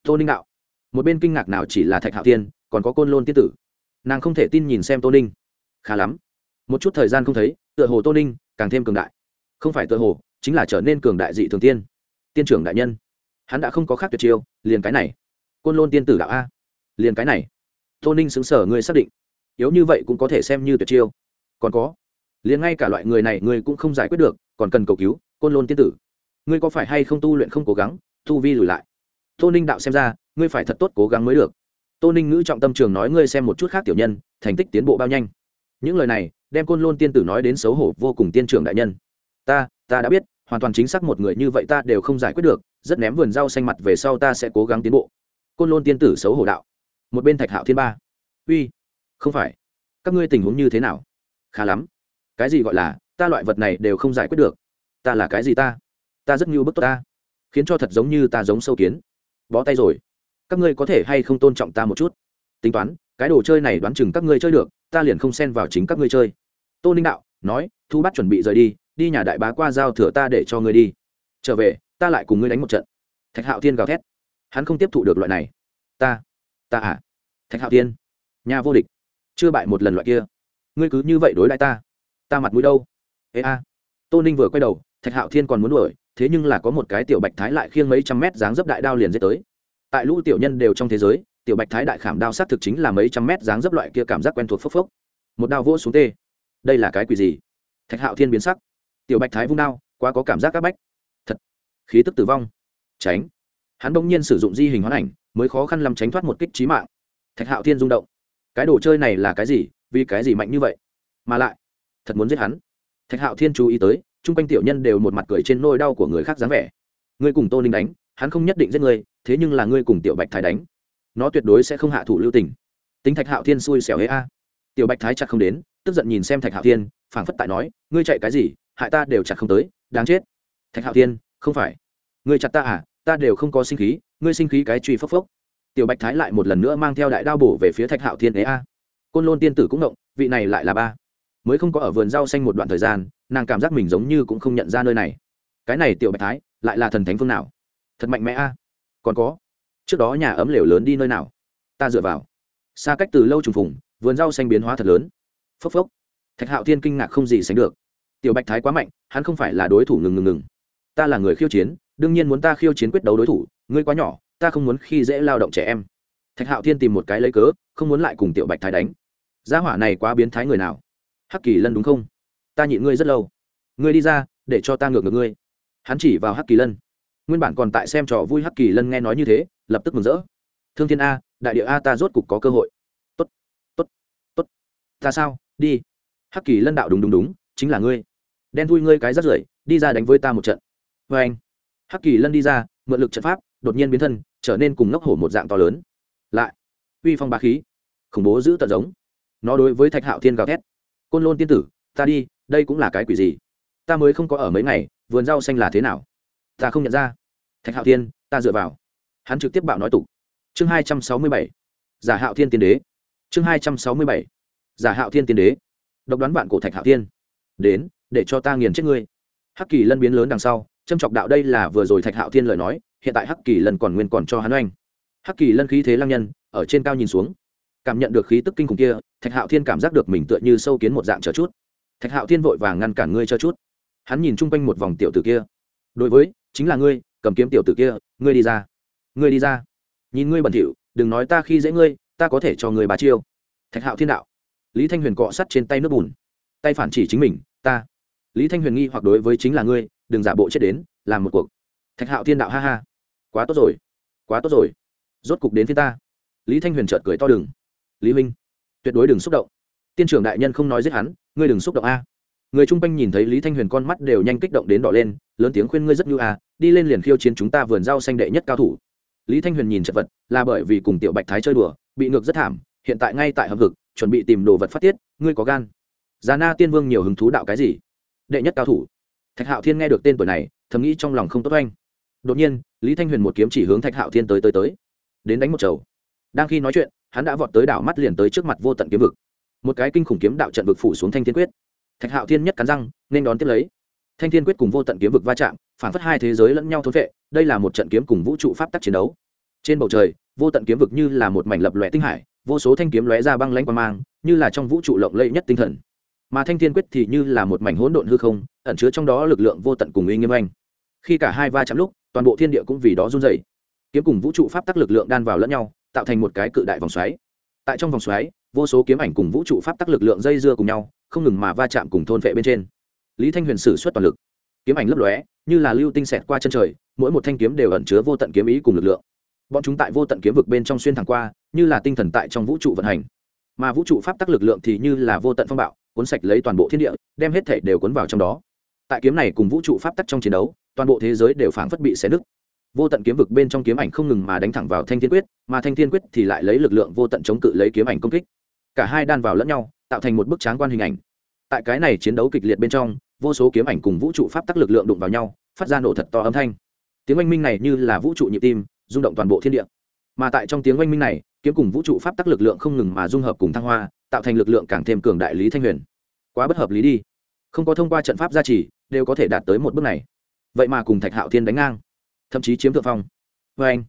Tô ninh đạo. Một bên kinh ngạc nào chỉ là thạch hạo thiên, còn có côn lôn tiên tử. Nàng không thể tin nhìn xem tô ninh. Khá lắm. Một chút thời gian không thấy, tựa hồ tô ninh càng thêm cường đại. Không phải tựa hồ, chính là trở nên cường đại dị thường tiên. Tiên trưởng đại nhân. Hắn đã không có khác tuyệt chiêu, liền cái này. Côn lôn tiên tử đạo a. Liền cái này tô ninh xứng sở ngươi xác định. Yếu như vậy cũng có thể xem như tuyệt chiêu. Còn có, liền ngay cả loại người này ngươi cũng không giải quyết được, còn cần cầu cứu, côn lôn tiên tử. Ngươi có phải hay không tu luyện không cố gắng, tu vi lùi lại? Tô ninh đạo xem ra, ngươi phải thật tốt cố gắng mới được. Tô ninh ngữ trọng tâm trường nói ngươi xem một chút khác tiểu nhân, thành tích tiến bộ bao nhanh. Những lời này, đem côn lôn tiên tử nói đến xấu hổ vô cùng tiên trưởng đại nhân. Ta ta đã biết, hoàn toàn chính xác một người như vậy ta đều không giải quyết được, rất ném vườn rau xanh mặt về sau ta sẽ cố gắng tiến bộ. Côn lôn tiên tử xấu hổ đạo một bên thạch hạo thiên ba. Uy, không phải. Các ngươi tình huống như thế nào? Khá lắm. Cái gì gọi là, ta loại vật này đều không giải quyết được. Ta là cái gì ta? Ta rất như bức tốt ta. Khiến cho thật giống như ta giống sâu kiến. Bó tay rồi. Các ngươi có thể hay không tôn trọng ta một chút? Tính toán, cái đồ chơi này đoán chừng các ngươi chơi được, ta liền không xen vào chính các ngươi chơi. Tô ninh đạo, nói, thu bắt chuẩn bị rời đi đi nhà đại bá qua giao thừa ta để cho ngươi đi. Trở về, ta lại cùng ngươi đánh một trận. Thạch hạo thiên gào thét. Hắn không tiếp thụ được loại này. Ta ta à? Thạch hạo thiên. Nhà vô địch. Chưa bại một lần loại kia. Ngươi cứ như vậy đối lại ta. Ta mặt mũi đâu? Ê a. Tô ninh vừa quay đầu, thạch hạo thiên còn muốn đuổi, thế nhưng là có một cái tiểu bạch thái lại khiêng mấy trăm mét dáng dấp đại đao liền dết tới. Tại lũ tiểu nhân đều trong thế giới, tiểu bạch thái đại khảm đao xác thực chính là mấy trăm mét dáng dấp loại kia cảm giác quen thuộc phốc phốc. Một đao vỗ xuống tê. Đây là cái quỷ gì? Thạch hạo thiên biến sắc. Tiểu bạch thái vung đao, quá có cảm giác áp bách. Thật. Khí tức tử vong. Tránh. Hắn bỗng nhiên sử dụng di hình hoán ảnh mới khó khăn làm tránh thoát một kích trí mạng. Thạch hạo thiên rung động. Cái đồ chơi này là cái gì? Vì cái gì mạnh như vậy? Mà lại, thật muốn giết hắn. Thạch hạo thiên chú ý tới, chung quanh tiểu nhân đều một mặt cười trên nôi đau của người khác dáng vẻ. Ngươi cùng tô ninh đánh, hắn không nhất định giết ngươi, thế nhưng là ngươi cùng tiểu bạch thái đánh. Nó tuyệt đối sẽ không hạ thủ lưu tình. Tính thạch hạo thiên xui xẻo hế a. Tiểu bạch thái chặt không đến, tức giận nhìn xem thạch hạo thiên, phảng phất tại nói, ngươi chạy cái gì? Hại ta đều chặt không tới, đáng chết. Thạch hạo thiên, không phải. Ngươi chặt ta à? Ta đều không có sinh khí ngươi sinh khí cái truy phốc phốc. Tiểu bạch thái lại một lần nữa mang theo đại đao bổ về phía thạch hạo thiên ế a. Côn lôn tiên tử cũng động, vị này lại là ba. Mới không có ở vườn rau xanh một đoạn thời gian, nàng cảm giác mình giống như cũng không nhận ra nơi này. Cái này tiểu bạch thái, lại là thần thánh phương nào? Thật mạnh mẽ a. Còn có, trước đó nhà ấm lều lớn đi nơi nào? Ta dựa vào. Xa cách từ lâu trùng phùng, vườn rau xanh biến hóa thật lớn. Phốc phốc. Thạch hạo thiên kinh ngạc không gì sánh được. Tiểu bạch thái quá mạnh, hắn không phải là đối thủ ngừng ngừng ngừng. Ta là người khiêu chiến đương nhiên muốn ta khiêu chiến quyết đấu đối thủ, ngươi quá nhỏ, ta không muốn khi dễ lao động trẻ em. Thạch hạo thiên tìm một cái lấy cớ, không muốn lại cùng tiểu bạch thái đánh. Gia hỏa này quá biến thái người nào? Hắc kỳ lân đúng không? Ta nhịn ngươi rất lâu. Ngươi đi ra, để cho ta ngược ngược ngươi. Hắn chỉ vào hắc kỳ lân. Nguyên bản còn tại xem trò vui hắc kỳ lân nghe nói như thế, lập tức mừng rỡ. Thương thiên a, đại địa a ta rốt cục có cơ hội. Tốt tốt tốt. Ta sao? Đi. Hắc kỳ lân đạo đúng đúng đúng, chính là ngươi. Đen thui ngươi cái rắt rưởi, đi ra đánh với ta một trận. Vê anh hắc kỳ lân đi ra, mượn lực trận pháp, đột nhiên biến thân, trở nên cùng ngốc hổ một dạng to lớn. Lại, uy phong bá khí, khủng bố giữ tận giống. Nó đối với thạch hạo thiên gào thét. Côn lôn tiên tử, ta đi, đây cũng là cái quỷ gì? Ta mới không có ở mấy ngày, vườn rau xanh là thế nào? Ta không nhận ra. Thạch hạo thiên, ta dựa vào. Hắn trực tiếp bạo nói tục chương hai trăm sáu mươi bảy. Giả hạo thiên tiên đế. Chương hai trăm sáu mươi bảy. Giả hạo thiên tiên đế. Độc đoán bạn cổ thạch hạo thiên. Đến, để cho ta nghiền chết ngươi. Hắc kỳ lân biến lớn đằng sau châm chọc đạo đây là vừa rồi thạch hạo thiên lời nói, hiện tại hắc kỳ lân còn nguyên còn cho hắn oanh. Hắc kỳ lân khí thế lang nhân, ở trên cao nhìn xuống, cảm nhận được khí tức kinh khủng kia, thạch hạo thiên cảm giác được mình tựa như sâu kiến một dạng chờ chút. Thạch hạo thiên vội vàng ngăn cản ngươi cho chút. Hắn nhìn chung quanh một vòng tiểu tử kia. Đối với, chính là ngươi, cầm kiếm tiểu tử kia, ngươi đi ra. Ngươi đi ra. Nhìn ngươi bẩn thỉu, đừng nói ta khi dễ ngươi, ta có thể cho ngươi bà chiêu. Thạch hạo thiên đạo. Lý thanh huyền cọ sắt trên tay nước bùn. Tay phản chỉ chính mình, ta lý thanh huyền nghi hoặc đối với chính là ngươi, đừng giả bộ chết đến, làm một cuộc. Thạch hạo thiên đạo ha ha. Quá tốt rồi. Quá tốt rồi. Rốt cục đến phía ta. Lý thanh huyền chợt cười to đừng. Lý huynh, tuyệt đối đừng xúc động. Tiên trưởng đại nhân không nói giết hắn, ngươi đừng xúc động a. Người chung quanh nhìn thấy lý thanh huyền con mắt đều nhanh kích động đến đỏ lên, lớn tiếng khuyên ngươi rất như a, đi lên liền khiêu chiến chúng ta vườn rau xanh đệ nhất cao thủ. Lý thanh huyền nhìn chật vật, là bởi vì cùng tiểu bạch thái chơi đùa, bị ngược rất thảm, hiện tại ngay tại hầm vực chuẩn bị tìm đồ vật phát tiết, ngươi có gan. Già na tiên vương nhiều hứng thú đạo cái gì? Đệ nhất cao thủ. Thạch hạo thiên nghe được tên tuổi này, thầm nghĩ trong lòng không tốt oanh. Đột nhiên, lý thanh huyền một kiếm chỉ hướng thạch hạo thiên tới tới tới. Đến đánh một chầu. Đang khi nói chuyện, hắn đã vọt tới đảo mắt liền tới trước mặt vô tận kiếm vực. Một cái kinh khủng kiếm đạo trận vực phủ xuống thanh thiên quyết. Thạch hạo thiên nhất cắn răng, nên đón tiếp lấy. Thanh thiên quyết cùng vô tận kiếm vực va chạm, phản phất hai thế giới lẫn nhau thốn vệ đây là một trận kiếm cùng vũ trụ pháp tắc chiến đấu. Trên bầu trời, vô tận kiếm vực như là một mảnh lập lòe tinh hải, vô số thanh kiếm lóe ra băng lãnh qua mang, như là trong vũ trụ lộng lẫy nhất tinh thần mà thanh thiên quyết thì như là một mảnh hỗn độn hư không, ẩn chứa trong đó lực lượng vô tận cùng uy nghiêm anh. Khi cả hai va chạm lúc, toàn bộ thiên địa cũng vì đó run dày kiếm cùng vũ trụ pháp tắc lực lượng đan vào lẫn nhau, tạo thành một cái cự đại vòng xoáy. Tại trong vòng xoáy, vô số kiếm ảnh cùng vũ trụ pháp tắc lực lượng dây dưa cùng nhau, không ngừng mà va chạm cùng thôn vệ bên trên. Lý thanh huyền sử xuất toàn lực. Kiếm ảnh lấp lóe, như là lưu tinh xẹt qua chân trời, mỗi một thanh kiếm đều ẩn chứa vô tận kiếm ý cùng lực lượng. Bọn chúng tại vô tận kiếm vực bên trong xuyên thẳng qua, như là tinh thần tại trong vũ trụ vận hành. Mà vũ trụ pháp tắc lực lượng thì như là vô tận phong bạo cuốn sạch lấy toàn bộ thiên địa, đem hết thể đều cuốn vào trong đó. Tại kiếm này cùng vũ trụ pháp tắc trong chiến đấu, toàn bộ thế giới đều phảng phất bị xé nứt. Vô tận kiếm vực bên trong kiếm ảnh không ngừng mà đánh thẳng vào thanh thiên quyết, mà thanh thiên quyết thì lại lấy lực lượng vô tận chống cự lấy kiếm ảnh công kích. Cả hai đan vào lẫn nhau, tạo thành một bức tráng quan hình ảnh. Tại cái này chiến đấu kịch liệt bên trong, vô số kiếm ảnh cùng vũ trụ pháp tắc lực lượng đụng vào nhau, phát ra nổ thật to âm thanh. Tiếng oanh minh này như là vũ trụ nhịp tim, rung động toàn bộ thiên địa. Mà tại trong tiếng oanh minh này kiếm cùng vũ trụ pháp tắc lực lượng không ngừng mà dung hợp cùng thăng hoa, tạo thành lực lượng càng thêm cường đại lý thanh huyền. Quá bất hợp lý đi. Không có thông qua trận pháp gia trì, đều có thể đạt tới một bước này. Vậy mà cùng thạch hạo thiên đánh ngang, thậm chí chiếm thượng phong. Vê anh,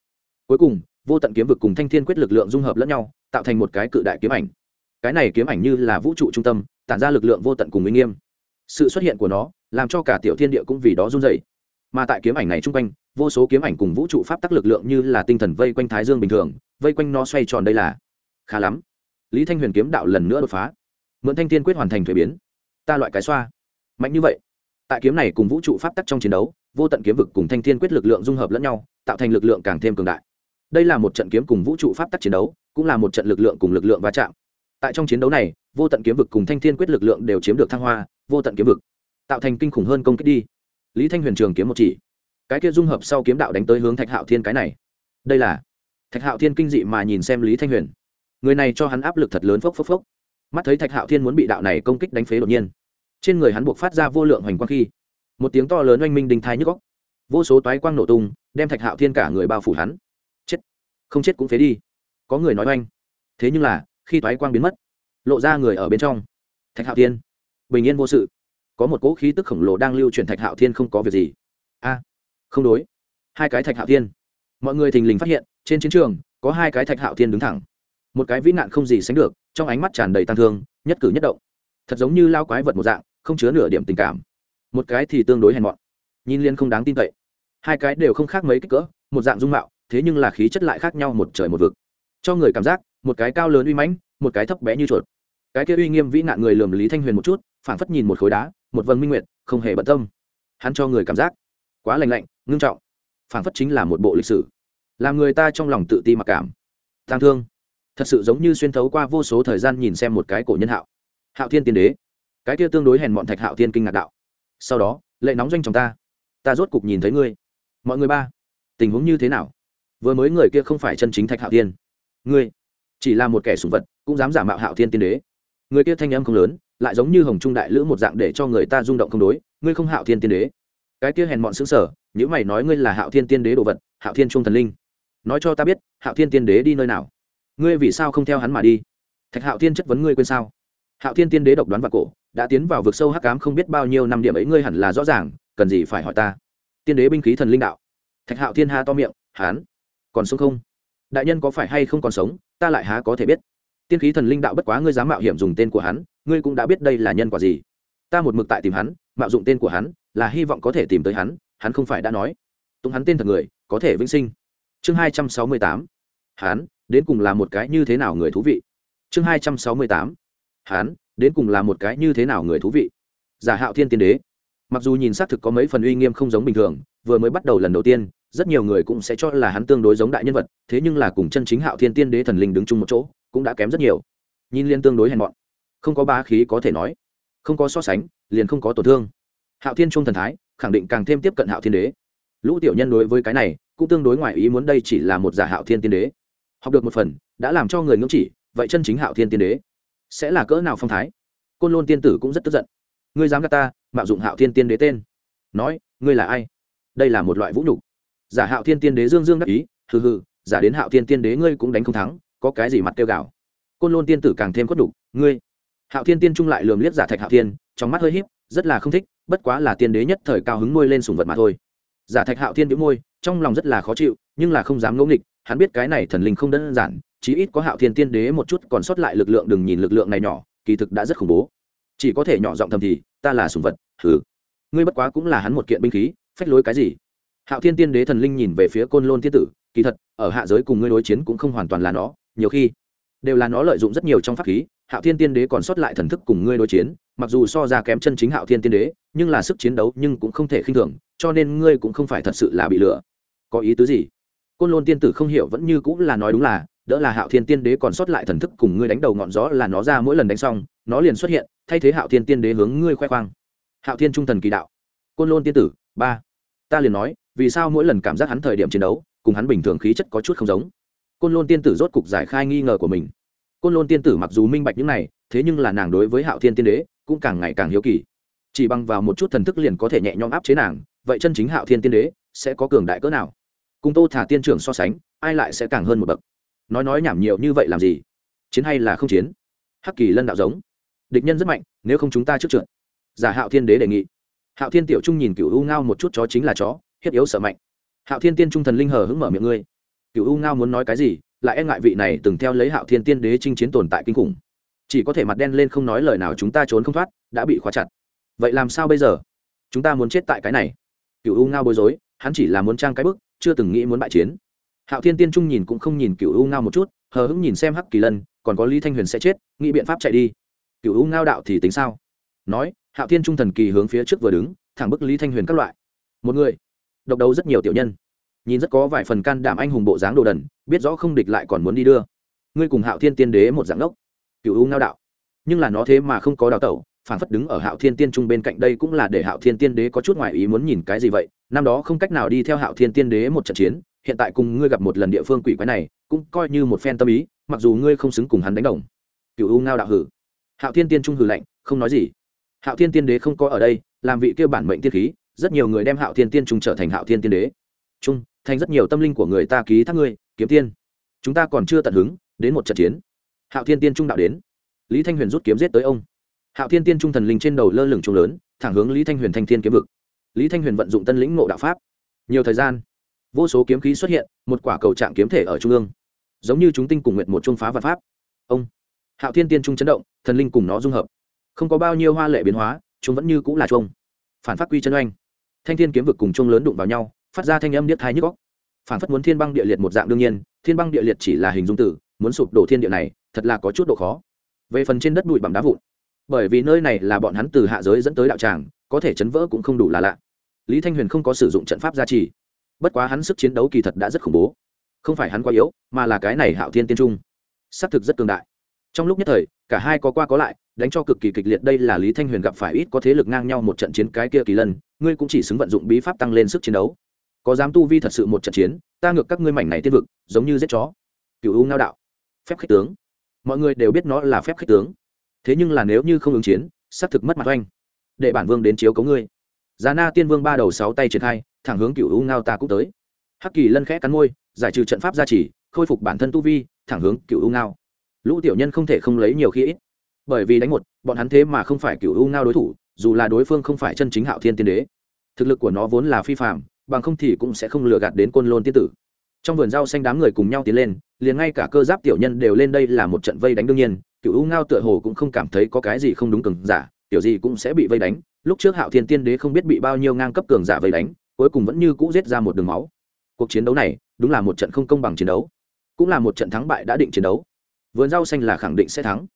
cuối cùng, vô tận kiếm vực cùng thanh thiên quyết lực lượng dung hợp lẫn nhau, tạo thành một cái cự đại kiếm ảnh. Cái này kiếm ảnh như là vũ trụ trung tâm, tản ra lực lượng vô tận cùng uy nghiêm. Sự xuất hiện của nó, làm cho cả tiểu thiên địa cũng vì đó run dày mà tại kiếm ảnh này chung quanh, vô số kiếm ảnh cùng vũ trụ pháp tắc lực lượng như là tinh thần vây quanh thái dương bình thường vây quanh nó xoay tròn đây là. Khá lắm. Lý thanh huyền kiếm đạo lần nữa đột phá. Mượn thanh thiên quyết hoàn thành thuế biến. Ta loại cái xoa. Mạnh như vậy. Tại kiếm này cùng vũ trụ pháp tắc trong chiến đấu, vô tận kiếm vực cùng thanh thiên quyết lực lượng dung hợp lẫn nhau, tạo thành lực lượng càng thêm cường đại. Đây là một trận kiếm cùng vũ trụ pháp tắc chiến đấu, cũng là một trận lực lượng cùng lực lượng va chạm. Tại trong chiến đấu này, vô tận kiếm vực cùng thanh thiên quyết lực lượng đều chiếm được thăng hoa, vô tận kiếm vực tạo thành kinh khủng hơn công kích đi. Lý thanh huyền trường kiếm một chỉ. Cái kia dung hợp sau kiếm đạo đánh tới hướng thạch hạo thiên cái này. Đây là thạch hạo thiên kinh dị mà nhìn xem lý thanh huyền. Người này cho hắn áp lực thật lớn phốc phốc phốc. Mắt thấy thạch hạo thiên muốn bị đạo này công kích đánh phế đột nhiên, trên người hắn buộc phát ra vô lượng hoành quang khi, một tiếng to lớn oanh minh đình thai nhức góc vô số toái quang nổ tung, đem thạch hạo thiên cả người bao phủ hắn. Chết, không chết cũng phế đi. Có người nói oanh. Thế nhưng là, khi toái quang biến mất, lộ ra người ở bên trong. Thạch hạo thiên, bình yên vô sự. Có một cỗ khí tức khổng lồ đang lưu truyền thạch hạo thiên không có việc gì. A, không đối. Hai cái thạch hạo thiên mọi người thình lình phát hiện, trên chiến trường, có hai cái thạch hạo thiên đứng thẳng. Một cái vĩ nạn không gì sánh được, trong ánh mắt tràn đầy tăng thương, nhất cử nhất động. Thật giống như lao quái vật một dạng, không chứa nửa điểm tình cảm. Một cái thì tương đối hèn mọn. Nhìn liên không đáng tin cậy. Hai cái đều không khác mấy kích cỡ, một dạng dung mạo, thế nhưng là khí chất lại khác nhau một trời một vực. Cho người cảm giác, một cái cao lớn uy mãnh, một cái thấp bé như chuột. Cái kia uy nghiêm vĩ nạn người lườm lý thanh huyền một chút, phảng phất nhìn một khối đá, một vầng minh nguyệt, không hề bận tâm. Hắn cho người cảm giác, quá lành lạnh, ngưng trọng phảng phất chính là một bộ lịch sử. Làm người ta trong lòng tự ti mặc cảm. Tang thương. Thật sự giống như xuyên thấu qua vô số thời gian nhìn xem một cái cổ nhân hạo. Hạo thiên tiên đế. Cái kia tương đối hèn mọn thạch hạo thiên kinh ngạc đạo. Sau đó, lệ nóng doanh chồng ta. Ta rốt cục nhìn thấy ngươi. Mọi người ba, tình huống như thế nào? Vừa mới người kia không phải chân chính thạch hạo thiên. Ngươi, chỉ là một kẻ sùng vật, cũng dám giả mạo hạo thiên tiên đế. Người kia thanh âm không lớn, lại giống như hồng trung đại lữ một dạng để cho người ta rung động không đối. Ngươi không hạo thiên tiên đế cái kia hèn mọn xứng sở nếu mày nói ngươi là hạo thiên tiên đế đồ vật, hạo thiên trung thần linh. Nói cho ta biết, hạo thiên tiên đế đi nơi nào? Ngươi vì sao không theo hắn mà đi? Thạch hạo thiên chất vấn ngươi quên sao? Hạo thiên tiên đế độc đoán và cổ, đã tiến vào vực sâu hắc cám không biết bao nhiêu năm điểm ấy ngươi hẳn là rõ ràng, cần gì phải hỏi ta? Tiên đế binh khí thần linh đạo. Thạch hạo thiên ha to miệng hán còn sống không? Đại nhân có phải hay không còn sống, ta lại há có thể biết. Tiên khí thần linh đạo bất quá ngươi dám mạo hiểm dùng tên của hắn, ngươi cũng đã biết đây là nhân quả gì. Ta một mực tại tìm hắn, mạo dụng tên của hắn là hy vọng có thể tìm tới hắn hắn không phải đã nói. Tung hắn tên thật người, có thể vĩnh sinh. Chương hai trăm sáu mươi tám. Hắn, đến cùng là một cái như thế nào người thú vị? Chương hai trăm sáu mươi tám. Hắn, đến cùng là một cái như thế nào người thú vị? Giả hạo thiên tiên đế. Mặc dù nhìn xác thực có mấy phần uy nghiêm không giống bình thường, vừa mới bắt đầu lần đầu tiên, rất nhiều người cũng sẽ cho là hắn tương đối giống đại nhân vật, thế nhưng là cùng chân chính hạo thiên tiên đế thần linh đứng chung một chỗ, cũng đã kém rất nhiều. Nhìn liên tương đối hèn mọn. Không có bá khí có thể nói. Không có so sánh, liền không có tổn thương hạo thiên trung thần thái, khẳng định càng thêm tiếp cận hạo thiên đế. Lũ tiểu nhân đối với cái này, cũng tương đối ngoài ý muốn đây chỉ là một giả hạo thiên tiên đế. Học được một phần, đã làm cho người ngưỡng chỉ, vậy chân chính hạo thiên tiên đế sẽ là cỡ nào phong thái? Côn lôn tiên tử cũng rất tức giận. Ngươi dám gạt ta, mạo dụng hạo thiên tiên đế tên. Nói, ngươi là ai? Đây là một loại vũ nhục. Giả hạo thiên tiên đế dương dương đắc ý, hừ hừ, giả đến hạo thiên tiên đế ngươi cũng đánh không thắng, có cái gì mặt tiêu gạo côn lôn tiên tử càng thêm khuất đục ngươi. Hạo thiên tiên trung lại lườm liếc giả thạch hạo thiên, trong mắt hơi híp rất là không thích, bất quá là tiên đế nhất thời cao hứng môi lên sùng vật mà thôi. Giả thạch hạo thiên đĩu môi, trong lòng rất là khó chịu, nhưng là không dám ngẫu nghịch, hắn biết cái này thần linh không đơn giản, chí ít có hạo thiên tiên đế một chút còn sót lại lực lượng đừng nhìn lực lượng này nhỏ, kỳ thực đã rất khủng bố. Chỉ có thể nhỏ giọng thầm thì, ta là sùng vật thử ngươi bất quá cũng là hắn một kiện binh khí, phách lối cái gì? Hạo thiên tiên đế thần linh nhìn về phía côn lôn tiên tử, kỳ thật, ở hạ giới cùng ngươi đối chiến cũng không hoàn toàn là nó, nhiều khi đều là nó lợi dụng rất nhiều trong pháp khí hạo thiên tiên đế còn sót lại thần thức cùng ngươi đối chiến, mặc dù so ra kém chân chính hạo thiên tiên đế, nhưng là sức chiến đấu nhưng cũng không thể khinh thường, cho nên ngươi cũng không phải thật sự là bị lừa. Có ý tứ gì? Côn lôn tiên tử không hiểu vẫn như cũng là nói đúng là, đỡ là hạo thiên tiên đế còn sót lại thần thức cùng ngươi đánh đầu ngọn gió là nó ra mỗi lần đánh xong, nó liền xuất hiện, thay thế hạo thiên tiên đế hướng ngươi khoe khoang. Hạo thiên trung thần kỳ đạo. Côn lôn tiên tử, ba. Ta liền nói, vì sao mỗi lần cảm giác hắn thời điểm chiến đấu, cùng hắn bình thường khí chất có chút không giống? Côn lôn tiên tử rốt cục giải khai nghi ngờ của mình côn lôn tiên tử mặc dù minh bạch những này, thế nhưng là nàng đối với hạo thiên tiên đế cũng càng ngày càng hiếu kỳ. Chỉ bằng vào một chút thần thức liền có thể nhẹ nhõm áp chế nàng, vậy chân chính hạo thiên tiên đế sẽ có cường đại cỡ nào? Cùng tô thả tiên trưởng so sánh, ai lại sẽ càng hơn một bậc? Nói nói nhảm nhiều như vậy làm gì? Chiến hay là không chiến? Hắc kỳ lân đạo giống. Địch nhân rất mạnh, nếu không chúng ta trước trượt. Giả hạo thiên đế đề nghị. Hạo thiên tiểu trung nhìn cựu u ngao một chút chó chính là chó, hiếp yếu sợ mạnh. Hạo thiên tiên trung thần linh hờ hững mở miệng ngươi. Cựu u ngao muốn nói cái gì lại e ngại vị này từng theo lấy hạo thiên tiên đế chinh chiến tồn tại kinh khủng. Chỉ có thể mặt đen lên không nói lời nào chúng ta trốn không thoát, đã bị khóa chặt. Vậy làm sao bây giờ? Chúng ta muốn chết tại cái này. Cựu u ngao bối rối, hắn chỉ là muốn trang cái bức, chưa từng nghĩ muốn bại chiến. Hạo thiên tiên trung nhìn cũng không nhìn cựu u ngao một chút, hờ hững nhìn xem hắc kỳ lân, còn có lý thanh huyền sẽ chết, nghĩ biện pháp chạy đi. Cựu u ngao đạo thì tính sao? Nói, hạo thiên trung thần kỳ hướng phía trước vừa đứng, thẳng bức lý thanh huyền các loại. Một người. Độc đấu rất nhiều tiểu nhân nhìn rất có vài phần can đảm anh hùng bộ dáng đồ đần, biết rõ không địch lại còn muốn đi đưa. Ngươi cùng hạo thiên tiên đế một dạng đốc. Cựu u ngao đạo. Nhưng là nó thế mà không có đào tẩu, phản phất đứng ở hạo thiên tiên trung bên cạnh đây cũng là để hạo thiên tiên đế có chút ngoại ý muốn nhìn cái gì vậy. Năm đó không cách nào đi theo hạo thiên tiên đế một trận chiến, hiện tại cùng ngươi gặp một lần địa phương quỷ quái này, cũng coi như một phen tâm ý, mặc dù ngươi không xứng cùng hắn đánh đồng. Cựu u ngao đạo hử. Hạo thiên tiên trung hử lạnh, không nói gì. Hạo thiên tiên đế không có ở đây, làm vị kêu bản mệnh tiên khí, rất nhiều người đem hạo thiên tiên trung trở thành hạo thiên tiên đế. Trung thành rất nhiều tâm linh của người ta ký thác ngươi, kiếm tiên. Chúng ta còn chưa tận hứng đến một trận chiến. Hạo thiên tiên trung đạo đến. Lý thanh huyền rút kiếm giết tới ông. Hạo thiên tiên trung thần linh trên đầu lơ lửng trung lớn, thẳng hướng lý thanh huyền thanh thiên kiếm vực. Lý thanh huyền vận dụng tân lĩnh ngộ đạo pháp. Nhiều thời gian, vô số kiếm khí xuất hiện, một quả cầu trạng kiếm thể ở trung ương. Giống như chúng tinh cùng nguyện một trung phá vật pháp. Ông. Hạo thiên tiên trung chấn động, thần linh cùng nó dung hợp. Không có bao nhiêu hoa lệ biến hóa, chúng vẫn như cũng là chuông. Phản phát quy chân oanh. Thanh thiên kiếm vực cùng chuông lớn đụng vào nhau phát ra thanh âm điếc thái nhức góc. Phản phất muốn thiên băng địa liệt một dạng đương nhiên, thiên băng địa liệt chỉ là hình dung tử muốn sụp đổ thiên địa này, thật là có chút độ khó. Về phần trên đất bụi bằng đá vụn, bởi vì nơi này là bọn hắn từ hạ giới dẫn tới đạo tràng, có thể chấn vỡ cũng không đủ là lạ. Lý thanh huyền không có sử dụng trận pháp gia trì. Bất quá hắn sức chiến đấu kỳ thật đã rất khủng bố. Không phải hắn quá yếu, mà là cái này hạo thiên tiên trung. Xác thực rất cường đại. Trong lúc nhất thời, cả hai có qua có lại, đánh cho cực kỳ kịch liệt đây là lý thanh huyền gặp phải ít có thế lực ngang nhau một trận chiến cái kia kỳ lân ngươi cũng chỉ xứng vận dụng bí pháp tăng lên sức chiến đấu có dám tu vi thật sự một trận chiến, ta ngược các ngươi mảnh này tiên vực, giống như giết chó. Cựu u ngao đạo. Phép khích tướng. Mọi người đều biết nó là phép khích tướng. Thế nhưng là nếu như không ứng chiến, xác thực mất mặt oanh. Để bản vương đến chiếu cấu ngươi. Giá na tiên vương ba đầu sáu tay triển khai, thẳng hướng cựu u ngao ta cũng tới. Hắc kỳ lân khẽ cắn môi, giải trừ trận pháp gia trì, khôi phục bản thân tu vi, thẳng hướng cựu u ngao. Lũ tiểu nhân không thể không lấy nhiều khi ít. Bởi vì đánh một, bọn hắn thế mà không phải cựu u ngao đối thủ, dù là đối phương không phải chân chính hạo thiên tiên đế. Thực lực của nó vốn là phi phạm bằng không thì cũng sẽ không lừa gạt đến côn lôn tiên tử. Trong vườn rau xanh đám người cùng nhau tiến lên, liền ngay cả cơ giáp tiểu nhân đều lên đây là một trận vây đánh đương nhiên, cựu u ngao tựa hồ cũng không cảm thấy có cái gì không đúng cường giả, tiểu gì cũng sẽ bị vây đánh. Lúc trước hạo thiên tiên đế không biết bị bao nhiêu ngang cấp cường giả vây đánh, cuối cùng vẫn như cũ giết ra một đường máu. Cuộc chiến đấu này, đúng là một trận không công bằng chiến đấu, cũng là một trận thắng bại đã định chiến đấu. Vườn rau xanh là khẳng định sẽ thắng.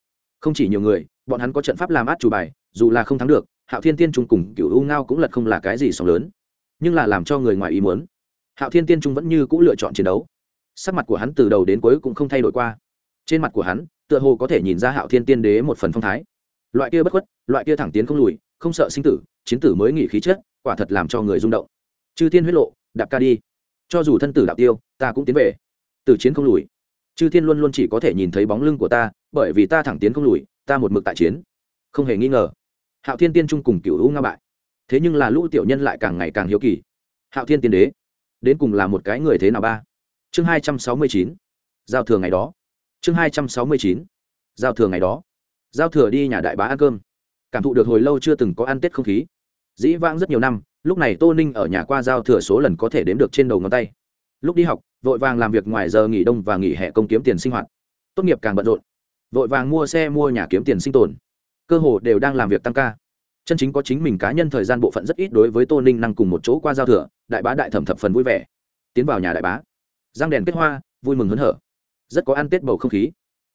Không chỉ nhiều người, bọn hắn có trận pháp làm át chủ bài, dù là không thắng được, hạo thiên tiên trung cùng cựu u ngao cũng lật không là cái gì sóng lớn nhưng là làm cho người ngoài ý muốn. Hạo thiên tiên trung vẫn như c ũ lựa chọn chiến đấu. Sắc mặt của hắn từ đầu đến cuối cũng không thay đổi qua. Trên mặt của hắn, tựa hồ có thể nhìn ra hạo thiên tiên đế một phần phong thái. Loại kia bất khuất, loại kia thẳng tiến không lùi, không sợ sinh tử, chiến tử mới nghỉ khí chết quả thật làm cho người rung động. Chư thiên huyết lộ, đạp ca đi. Cho dù thân tử đạo tiêu, ta cũng tiến về. Từ chiến không lùi. Chư thiên luôn luôn chỉ có thể nhìn thấy bóng lưng của ta, bởi vì ta thẳng tiến không lùi, ta một mực tại chiến. Không hề nghi ngờ. Hạo thiên tiên trung cùng cựu hữu nga bại thế nhưng là lũ tiểu nhân lại càng ngày càng hiếu kỳ. Hạo thiên tiên đế, đến cùng là một cái người thế nào ba? Chương hai trăm sáu mươi chín, giao thừa ngày đó. Chương hai trăm sáu mươi chín, giao thừa ngày đó. Giao thừa đi nhà đại bá ăn cơm. Cảm thụ được hồi lâu chưa từng có ăn tết không khí. Dĩ vãng rất nhiều năm, lúc này tô ninh ở nhà qua giao thừa số lần có thể đếm được trên đầu ngón tay. Lúc đi học, vội vàng làm việc ngoài giờ nghỉ đông và nghỉ hè công kiếm tiền sinh hoạt. Tốt nghiệp càng bận rộn, vội vàng mua xe mua nhà kiếm tiền sinh tồn. Cơ hồ đều đang làm việc tăng ca chân chính có chính mình cá nhân thời gian bộ phận rất ít đối với tô ninh năng cùng một chỗ qua giao thừa, đại bá đại thẩm thập phần vui vẻ. Tiến vào nhà đại bá. Răng đèn kết hoa, vui mừng hớn hở. Rất có ăn tết bầu không khí.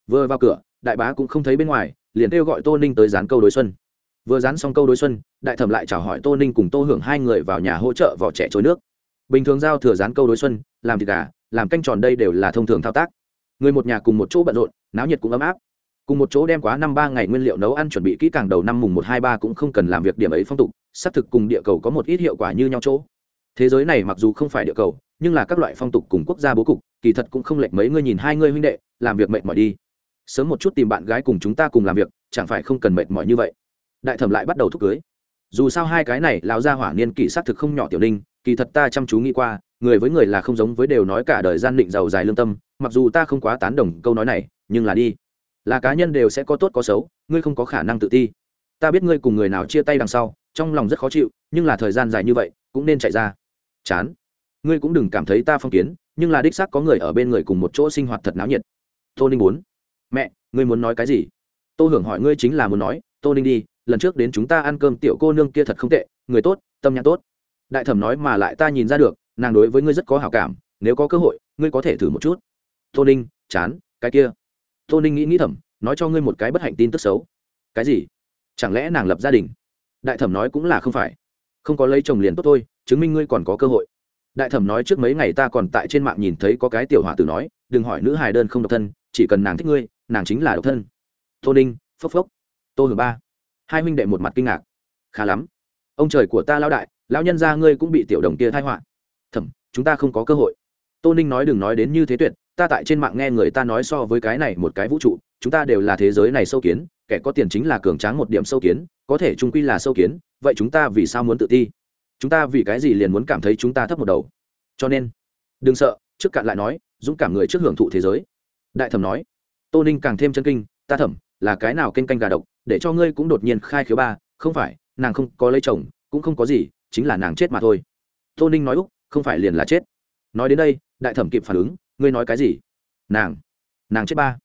Vừa vào cửa, đại bá cũng không thấy bên ngoài, liền kêu gọi tô ninh tới dán câu đối xuân. Vừa dán xong câu đối xuân, đại thẩm lại chào hỏi tô ninh cùng tô hưởng hai người vào nhà hỗ trợ vỏ trẻ trôi nước. Bình thường giao thừa dán câu đối xuân, làm thịt gà, làm canh tròn đây đều là thông thường thao tác. Người một nhà cùng một chỗ bận rộn, náo nhiệt cũng ấm áp cùng một chỗ đem quá năm ba ngày nguyên liệu nấu ăn chuẩn bị kỹ càng đầu năm mùng một hai ba cũng không cần làm việc điểm ấy phong tục, xác thực cùng địa cầu có một ít hiệu quả như nhau chỗ. Thế giới này mặc dù không phải địa cầu, nhưng là các loại phong tục cùng quốc gia bố cục, kỳ thật cũng không lệch mấy ngươi nhìn hai ngươi huynh đệ, làm việc mệt mỏi đi. Sớm một chút tìm bạn gái cùng chúng ta cùng làm việc, chẳng phải không cần mệt mỏi như vậy. Đại thẩm lại bắt đầu thúc cưới. Dù sao hai cái này, lão gia hỏa niên kỷ xác thực không nhỏ tiểu ninh, kỳ thật ta chăm chú nghĩ qua, người với người là không giống với đều nói cả đời gian định giàu dài lương tâm, mặc dù ta không quá tán đồng câu nói này, nhưng là đi là cá nhân đều sẽ có tốt có xấu, ngươi không có khả năng tự ti. Ta biết ngươi cùng người nào chia tay đằng sau, trong lòng rất khó chịu, nhưng là thời gian dài như vậy, cũng nên chạy ra. Chán. Ngươi cũng đừng cảm thấy ta phong kiến, nhưng là đích xác có người ở bên người cùng một chỗ sinh hoạt thật náo nhiệt. Tô ninh muốn. Mẹ, ngươi muốn nói cái gì? Tô hưởng hỏi ngươi chính là muốn nói, tô ninh đi, lần trước đến chúng ta ăn cơm tiểu cô nương kia thật không tệ, người tốt, tâm nhãn tốt. Đại thẩm nói mà lại ta nhìn ra được, nàng đối với ngươi rất có hảo cảm, nếu có cơ hội, ngươi có thể thử một chút. Tô ninh, chán, cái kia tô ninh nghĩ nghĩ thẩm nói cho ngươi một cái bất hạnh tin tức xấu. Cái gì? Chẳng lẽ nàng lập gia đình? Đại thẩm nói cũng là không phải. Không có lấy chồng liền tốt thôi, chứng minh ngươi còn có cơ hội. Đại thẩm nói trước mấy ngày ta còn tại trên mạng nhìn thấy có cái tiểu hòa tử nói, đừng hỏi nữ hài đơn không độc thân, chỉ cần nàng thích ngươi, nàng chính là độc thân. Tô ninh, phốc phốc. Tô hưởng ba. Hai huynh đệ một mặt kinh ngạc. Khá lắm. Ông trời của ta lao đại, lão nhân ra ngươi cũng bị tiểu đồng kia thai họa. Thẩm, chúng ta không có cơ hội. Tô ninh nói đừng nói đến như thế tuyệt ta tại trên mạng nghe người ta nói so với cái này một cái vũ trụ, chúng ta đều là thế giới này sâu kiến, kẻ có tiền chính là cường tráng một điểm sâu kiến, có thể trung quy là sâu kiến, vậy chúng ta vì sao muốn tự ti? Chúng ta vì cái gì liền muốn cảm thấy chúng ta thấp một đầu? Cho nên, đừng sợ, trước cạn lại nói, dũng cảm người trước hưởng thụ thế giới. Đại thẩm nói, tô ninh càng thêm chân kinh, ta thẩm, là cái nào kênh canh gà độc, để cho ngươi cũng đột nhiên khai khiếu ba, không phải, nàng không có lấy chồng, cũng không có gì, chính là nàng chết mà thôi. Tô ninh nói úc, không phải liền là chết. Nói đến đây, đại thẩm kịp phản ứng ngươi nói cái gì? Nàng nàng chết ba.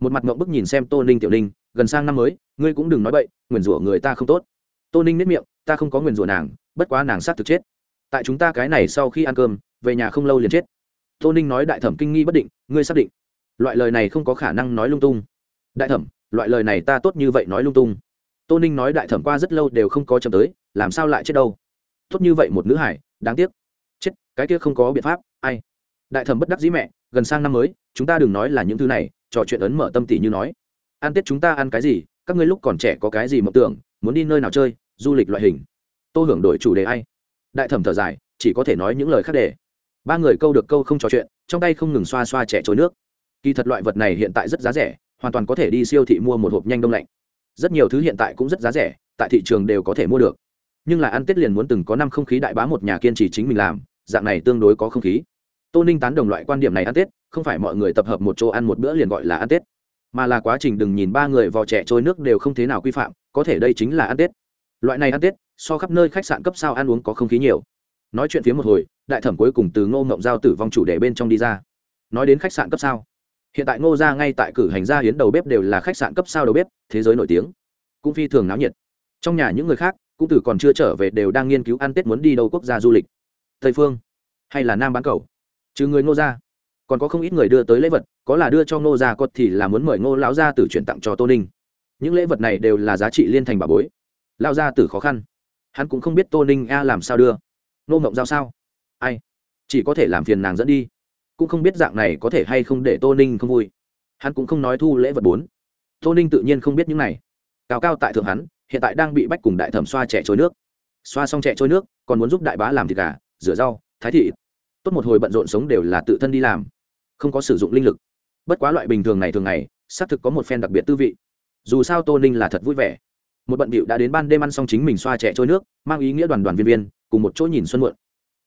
Một mặt ngộng bức nhìn xem tô ninh tiểu ninh, gần sang năm mới, ngươi cũng đừng nói bậy, nguyền rủa người ta không tốt. Tô ninh nếp miệng, ta không có nguyền rủa nàng, bất quá nàng sát thực chết. Tại chúng ta cái này sau khi ăn cơm, về nhà không lâu liền chết. Tô ninh nói đại thẩm kinh nghi bất định, ngươi xác định. Loại lời này không có khả năng nói lung tung. Đại thẩm, loại lời này ta tốt như vậy nói lung tung. Tô ninh nói đại thẩm qua rất lâu đều không có chậm tới, làm sao lại chết đâu? Tốt như vậy một nữ hải, đáng tiếc. Chết, cái kia không có biện pháp, ai? Đại thẩm bất đắc dĩ mẹ gần sang năm mới, chúng ta đừng nói là những thứ này, trò chuyện ấn mở tâm tỷ như nói. Ăn tết chúng ta ăn cái gì, các ngươi lúc còn trẻ có cái gì mộng tưởng, muốn đi nơi nào chơi, du lịch loại hình. Tô hưởng đổi chủ đề ai? Đại thẩm thở dài, chỉ có thể nói những lời khác đề. ba người câu được câu không trò chuyện, trong tay không ngừng xoa xoa trẻ trôi nước. Kỳ thật loại vật này hiện tại rất giá rẻ, hoàn toàn có thể đi siêu thị mua một hộp nhanh đông lạnh. Rất nhiều thứ hiện tại cũng rất giá rẻ, tại thị trường đều có thể mua được. Nhưng là ăn tết liền muốn từng có năm không khí đại bá một nhà kiên trì chính mình làm, dạng này tương đối có không khí tô ninh tán đồng loại quan điểm này ăn tết, không phải mọi người tập hợp một chỗ ăn một bữa liền gọi là ăn tết. Mà là quá trình đừng nhìn ba người vò trẻ trôi nước đều không thế nào quy phạm, có thể đây chính là ăn tết. Loại này ăn tết, so khắp nơi khách sạn cấp sao ăn uống có không khí nhiều. Nói chuyện phía một hồi, đại thẩm cuối cùng từ ngô ngộng giao tử vong chủ đề bên trong đi ra. Nói đến khách sạn cấp sao. Hiện tại ngô ra ngay tại cử hành gia hiến đầu bếp đều là khách sạn cấp sao đầu bếp, thế giới nổi tiếng. Cũng phi thường náo nhiệt. Trong nhà những người khác, cũng từ còn chưa trở về đều đang nghiên cứu ăn tết muốn đi đâu quốc gia du lịch. Tây phương, hay là nam bán cầu? Trừ người ngô gia, còn có không ít người đưa tới lễ vật, có là đưa cho ngô gia có thì là muốn mời ngô lão gia tử chuyển tặng cho tô ninh. Những lễ vật này đều là giá trị liên thành bà bối. Lao gia tử khó khăn. Hắn cũng không biết tô ninh a làm sao đưa. Nô mộng giao sao? Ai? Chỉ có thể làm phiền nàng dẫn đi. Cũng không biết dạng này có thể hay không để tô ninh không vui. Hắn cũng không nói thu lễ vật bốn. Tô ninh tự nhiên không biết những này. Cao cao tại thượng hắn, hiện tại đang bị bách cùng đại thẩm xoa trẻ trôi nước. Xoa xong trẻ trôi nước, còn muốn giúp đại bá làm thịt gà, rửa rau, thái thị tốt một hồi bận rộn sống đều là tự thân đi làm, không có sử dụng linh lực. Bất quá loại bình thường này thường ngày, xác thực có một phen đặc biệt tư vị. Dù sao tô ninh là thật vui vẻ. Một bận bịu đã đến ban đêm ăn xong chính mình xoa trẻ trôi nước, mang ý nghĩa đoàn đoàn viên viên, cùng một chỗ nhìn xuân muộn.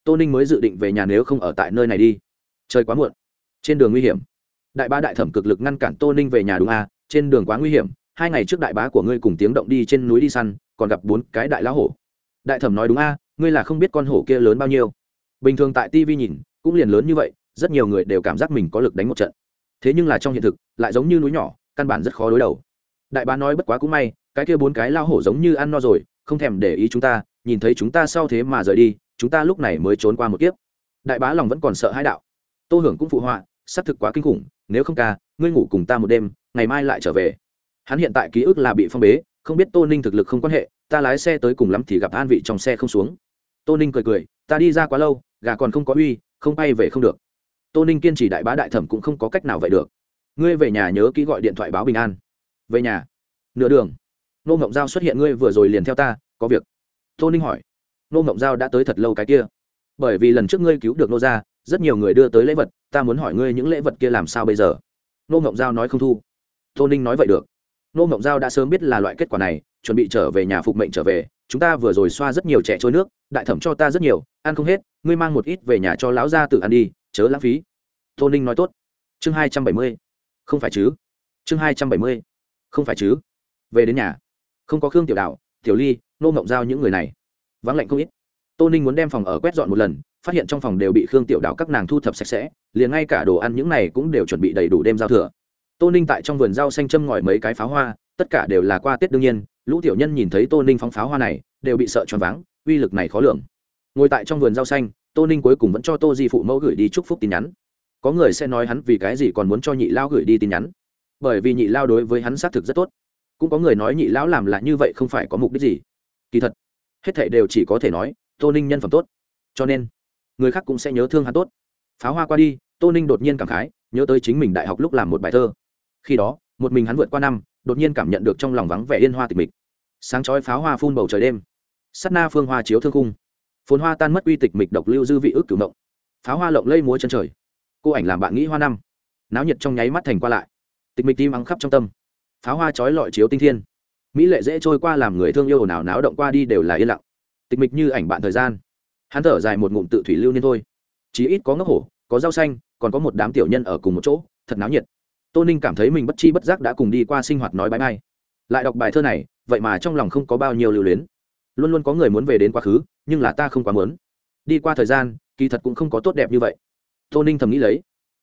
Tô ninh mới dự định về nhà nếu không ở tại nơi này đi. Trời quá muộn. Trên đường nguy hiểm. Đại bá đại thẩm cực lực ngăn cản tô ninh về nhà đúng à? Trên đường quá nguy hiểm. Hai ngày trước đại bá của ngươi cùng tiếng động đi trên núi đi săn, còn gặp bốn cái đại lá hổ. Đại thẩm nói đúng a ngươi là không biết con hổ kia lớn bao nhiêu bình thường tại tv nhìn, cũng liền lớn như vậy, rất nhiều người đều cảm giác mình có lực đánh một trận. Thế nhưng là trong hiện thực, lại giống như núi nhỏ, căn bản rất khó đối đầu. Đại bá nói bất quá cũng may, cái kia bốn cái lao hổ giống như ăn no rồi, không thèm để ý chúng ta, nhìn thấy chúng ta sau thế mà rời đi, chúng ta lúc này mới trốn qua một kiếp. Đại bá lòng vẫn còn sợ hãi đạo. Tô hưởng cũng phụ họa, xác thực quá kinh khủng, nếu không ca, ngươi ngủ cùng ta một đêm, ngày mai lại trở về. Hắn hiện tại ký ức là bị phong bế, không biết tô ninh thực lực không quan hệ, ta lái xe tới cùng lắm thì gặp an vị trong xe không xuống. Tô ninh cười cười, ta đi ra quá lâu gà còn không có uy, không bay về không được. Tô ninh kiên trì đại bá đại thẩm cũng không có cách nào vậy được. Ngươi về nhà nhớ kỹ gọi điện thoại báo bình an. Về nhà. Nửa đường. Nô ngộng giao xuất hiện ngươi vừa rồi liền theo ta, có việc. Tô ninh hỏi. Nô ngộng giao đã tới thật lâu cái kia. Bởi vì lần trước ngươi cứu được nô ra rất nhiều người đưa tới lễ vật, ta muốn hỏi ngươi những lễ vật kia làm sao bây giờ? Nô ngộng giao nói không thu. Tô ninh nói vậy được nô mộng giao đã sớm biết là loại kết quả này, chuẩn bị trở về nhà phục mệnh trở về. Chúng ta vừa rồi xoa rất nhiều trẻ trôi nước, đại thẩm cho ta rất nhiều, ăn không hết, ngươi mang một ít về nhà cho lão gia tự ăn đi, chớ lãng phí. Tô ninh nói tốt. Chương hai trăm bảy mươi. Không phải chứ? Chương hai trăm bảy mươi. Không phải chứ? Về đến nhà. Không có khương tiểu đạo, tiểu ly, nô mộng giao những người này. Vắng lạnh không ít. Tô ninh muốn đem phòng ở quét dọn một lần, phát hiện trong phòng đều bị khương tiểu đạo các nàng thu thập sạch sẽ, liền ngay cả đồ ăn những này cũng đều chuẩn bị đầy đủ đêm giao thừa tô ninh tại trong vườn rau xanh châm ngòi mấy cái pháo hoa, tất cả đều là qua tết đương nhiên, lũ tiểu nhân nhìn thấy tô ninh phóng pháo hoa này, đều bị sợ choáng váng, uy lực này khó lường. Ngồi tại trong vườn rau xanh, tô ninh cuối cùng vẫn cho tô di phụ mẫu gửi đi chúc phúc tin nhắn. Có người sẽ nói hắn vì cái gì còn muốn cho nhị lao gửi đi tin nhắn. Bởi vì nhị lao đối với hắn xác thực rất tốt. Cũng có người nói nhị lão làm là như vậy không phải có mục đích gì. Kỳ thật, hết thảy đều chỉ có thể nói, tô ninh nhân phẩm tốt. Cho nên, người khác cũng sẽ nhớ thương hắn tốt. Pháo hoa qua đi, tô ninh đột nhiên cảm khái, nhớ tới chính mình đại học lúc làm một bài thơ khi đó một mình hắn vượt qua năm đột nhiên cảm nhận được trong lòng vắng vẻ yên hoa tịch mịch. Sáng chói pháo hoa phun bầu trời đêm. Sắt na phương hoa chiếu thương cung, phồn hoa tan mất uy tịch mịch độc lưu dư vị ước cửu mộng. Pháo hoa lộng lây múa chân trời. Cô ảnh làm bạn nghĩ hoa năm. Náo nhiệt trong nháy mắt thành qua lại. Tịch mịch tim ắng khắp trong tâm. Pháo hoa chói lọi chiếu tinh thiên. Mỹ lệ dễ trôi qua làm người thương yêu nào náo động qua đi đều là yên lặng. Tịch mịch như ảnh bạn thời gian. Hắn thở dài một ngụm tự thủy lưu niên thôi. Chí ít có ngốc hổ có rau xanh còn có một đám tiểu nhân ở cùng một chỗ thật náo nhiệt tô ninh cảm thấy mình bất chi bất giác đã cùng đi qua sinh hoạt nói bãi bay lại đọc bài thơ này, vậy mà trong lòng không có bao nhiêu lưu luyến. Luôn luôn có người muốn về đến quá khứ, nhưng là ta không quá muốn. Đi qua thời gian, kỳ thật cũng không có tốt đẹp như vậy. Tô ninh thầm nghĩ lấy.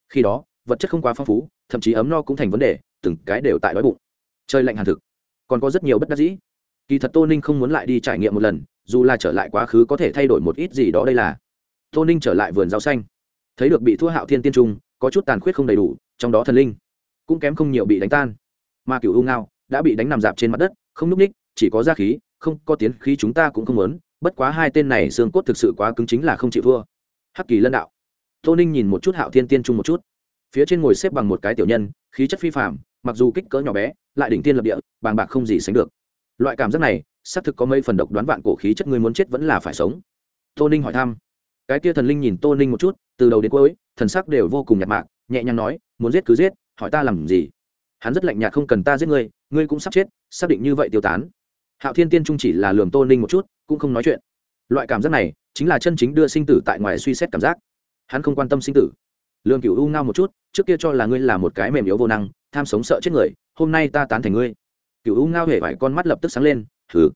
Khi đó, vật chất không quá phong phú, thậm chí ấm no cũng thành vấn đề, từng cái đều tại đói bụng. Chơi lạnh hàn thực. Còn có rất nhiều bất đắc dĩ. Kỳ thật tô ninh không muốn lại đi trải nghiệm một lần, dù là trở lại quá khứ có thể thay đổi một ít gì đó đây là. Tô ninh trở lại vườn rau xanh. Thấy được bị thua hạo thiên tiên trung, có chút tàn khuyết không đầy đủ, trong đó thần linh cũng kém không nhiều bị đánh tan. Mà cựu u ngao đã bị đánh nằm dạp trên mặt đất, không núp ních, chỉ có da khí, không có tiến khí chúng ta cũng không muốn, bất quá hai tên này xương cốt thực sự quá cứng chính là không chịu thua. Hắc kỳ lân đạo. Tô ninh nhìn một chút hạo thiên tiên trung một chút. Phía trên ngồi xếp bằng một cái tiểu nhân, khí chất phi phạm mặc dù kích cỡ nhỏ bé, lại đỉnh tiên lập địa, bàng bạc không gì sánh được. Loại cảm giác này, xác thực có mấy phần độc đoán vạn cổ khí chất người muốn chết vẫn là phải sống. Tô ninh hỏi thăm. Cái tia thần linh nhìn tô ninh một chút, từ đầu đến cuối, thần sắc đều vô cùng nhạt mạc, nhẹ nhàng nói, muốn giết cứ giết hỏi ta làm gì? Hắn rất lạnh nhạt không cần ta giết ngươi ngươi cũng sắp chết, xác định như vậy tiêu tán. Hạo thiên tiên trung chỉ là lường tô ninh một chút, cũng không nói chuyện. Loại cảm giác này, chính là chân chính đưa sinh tử tại ngoài suy xét cảm giác. Hắn không quan tâm sinh tử. Lường cựu u ngao một chút, trước kia cho là ngươi là một cái mềm yếu vô năng, tham sống sợ chết người, hôm nay ta tán thành ngươi. Cựu u ngao hề vải con mắt lập tức sáng lên thử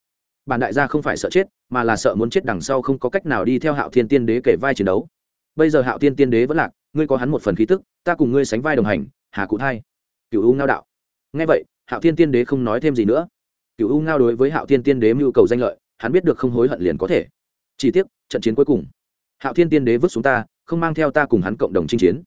bản đại gia không phải sợ chết, mà là sợ muốn chết đằng sau không có cách nào đi theo hạo thiên tiên đế kể vai chiến đấu. Bây giờ hạo thiên tiên đế vẫn lạc, ngươi có hắn một phần khí tức, ta cùng ngươi sánh vai đồng hành hà cụ thai. Cựu u ngao đạo. Ngay vậy, hạo thiên tiên đế không nói thêm gì nữa. Cựu u ngao đối với hạo thiên tiên đế mưu cầu danh lợi, hắn biết được không hối hận liền có thể. Chỉ tiếc, trận chiến cuối cùng, hạo thiên tiên đế vứt xuống ta, không mang theo ta cùng hắn cộng đồng chinh chiến.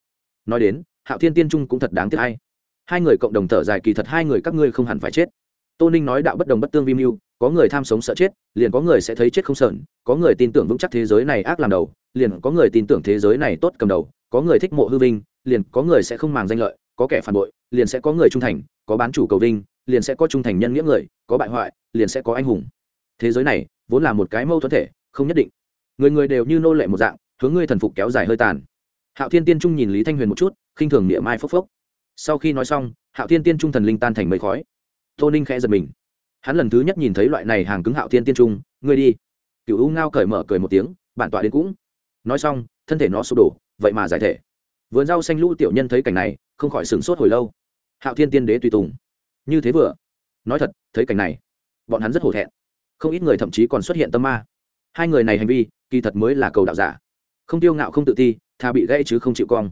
Nói đến, hạo thiên tiên trung cũng thật đáng tiếc hay. Hai người cộng đồng thở dài kỳ thật hai người các ngươi không hẳn phải chết. Tô ninh nói đạo bất đồng bất tương vi mưu, có người tham sống sợ chết, liền có người sẽ thấy chết không sợn có người tin tưởng vững chắc thế giới này ác làm đầu, liền có người tin tưởng thế giới này tốt cầm đầu, có người thích mộ hư vinh, liền có người sẽ không màng danh lợi có kẻ phản bội, liền sẽ có người trung thành, có bán chủ cầu vinh, liền sẽ có trung thành nhân nghĩa người, có bại hoại, liền sẽ có anh hùng. Thế giới này, vốn là một cái mâu thuẫn thể, không nhất định. Người người đều như nô lệ một dạng, hướng ngươi thần phục kéo dài hơi tàn. Hạo thiên tiên trung nhìn lý thanh huyền một chút, khinh thường niệm mai phốc phốc. Sau khi nói xong, hạo thiên tiên trung thần linh tan thành mây khói. Tô ninh khẽ giật mình. Hắn lần thứ nhất nhìn thấy loại này hàng cứng hạo thiên tiên trung, ngươi đi. Cựu u ngao cởi mở cười một tiếng, bản tọa đến cũng. Nói xong, thân thể nó sụp đổ, vậy mà giải thể vườn rau xanh lũ tiểu nhân thấy cảnh này, không khỏi sửng sốt hồi lâu. Hạo thiên tiên đế tùy tùng. Như thế vừa. Nói thật, thấy cảnh này, bọn hắn rất hổ thẹn. Không ít người thậm chí còn xuất hiện tâm ma. Hai người này hành vi, kỳ thật mới là cầu đạo giả. Không tiêu ngạo không tự ti thà bị gãy chứ không chịu cong.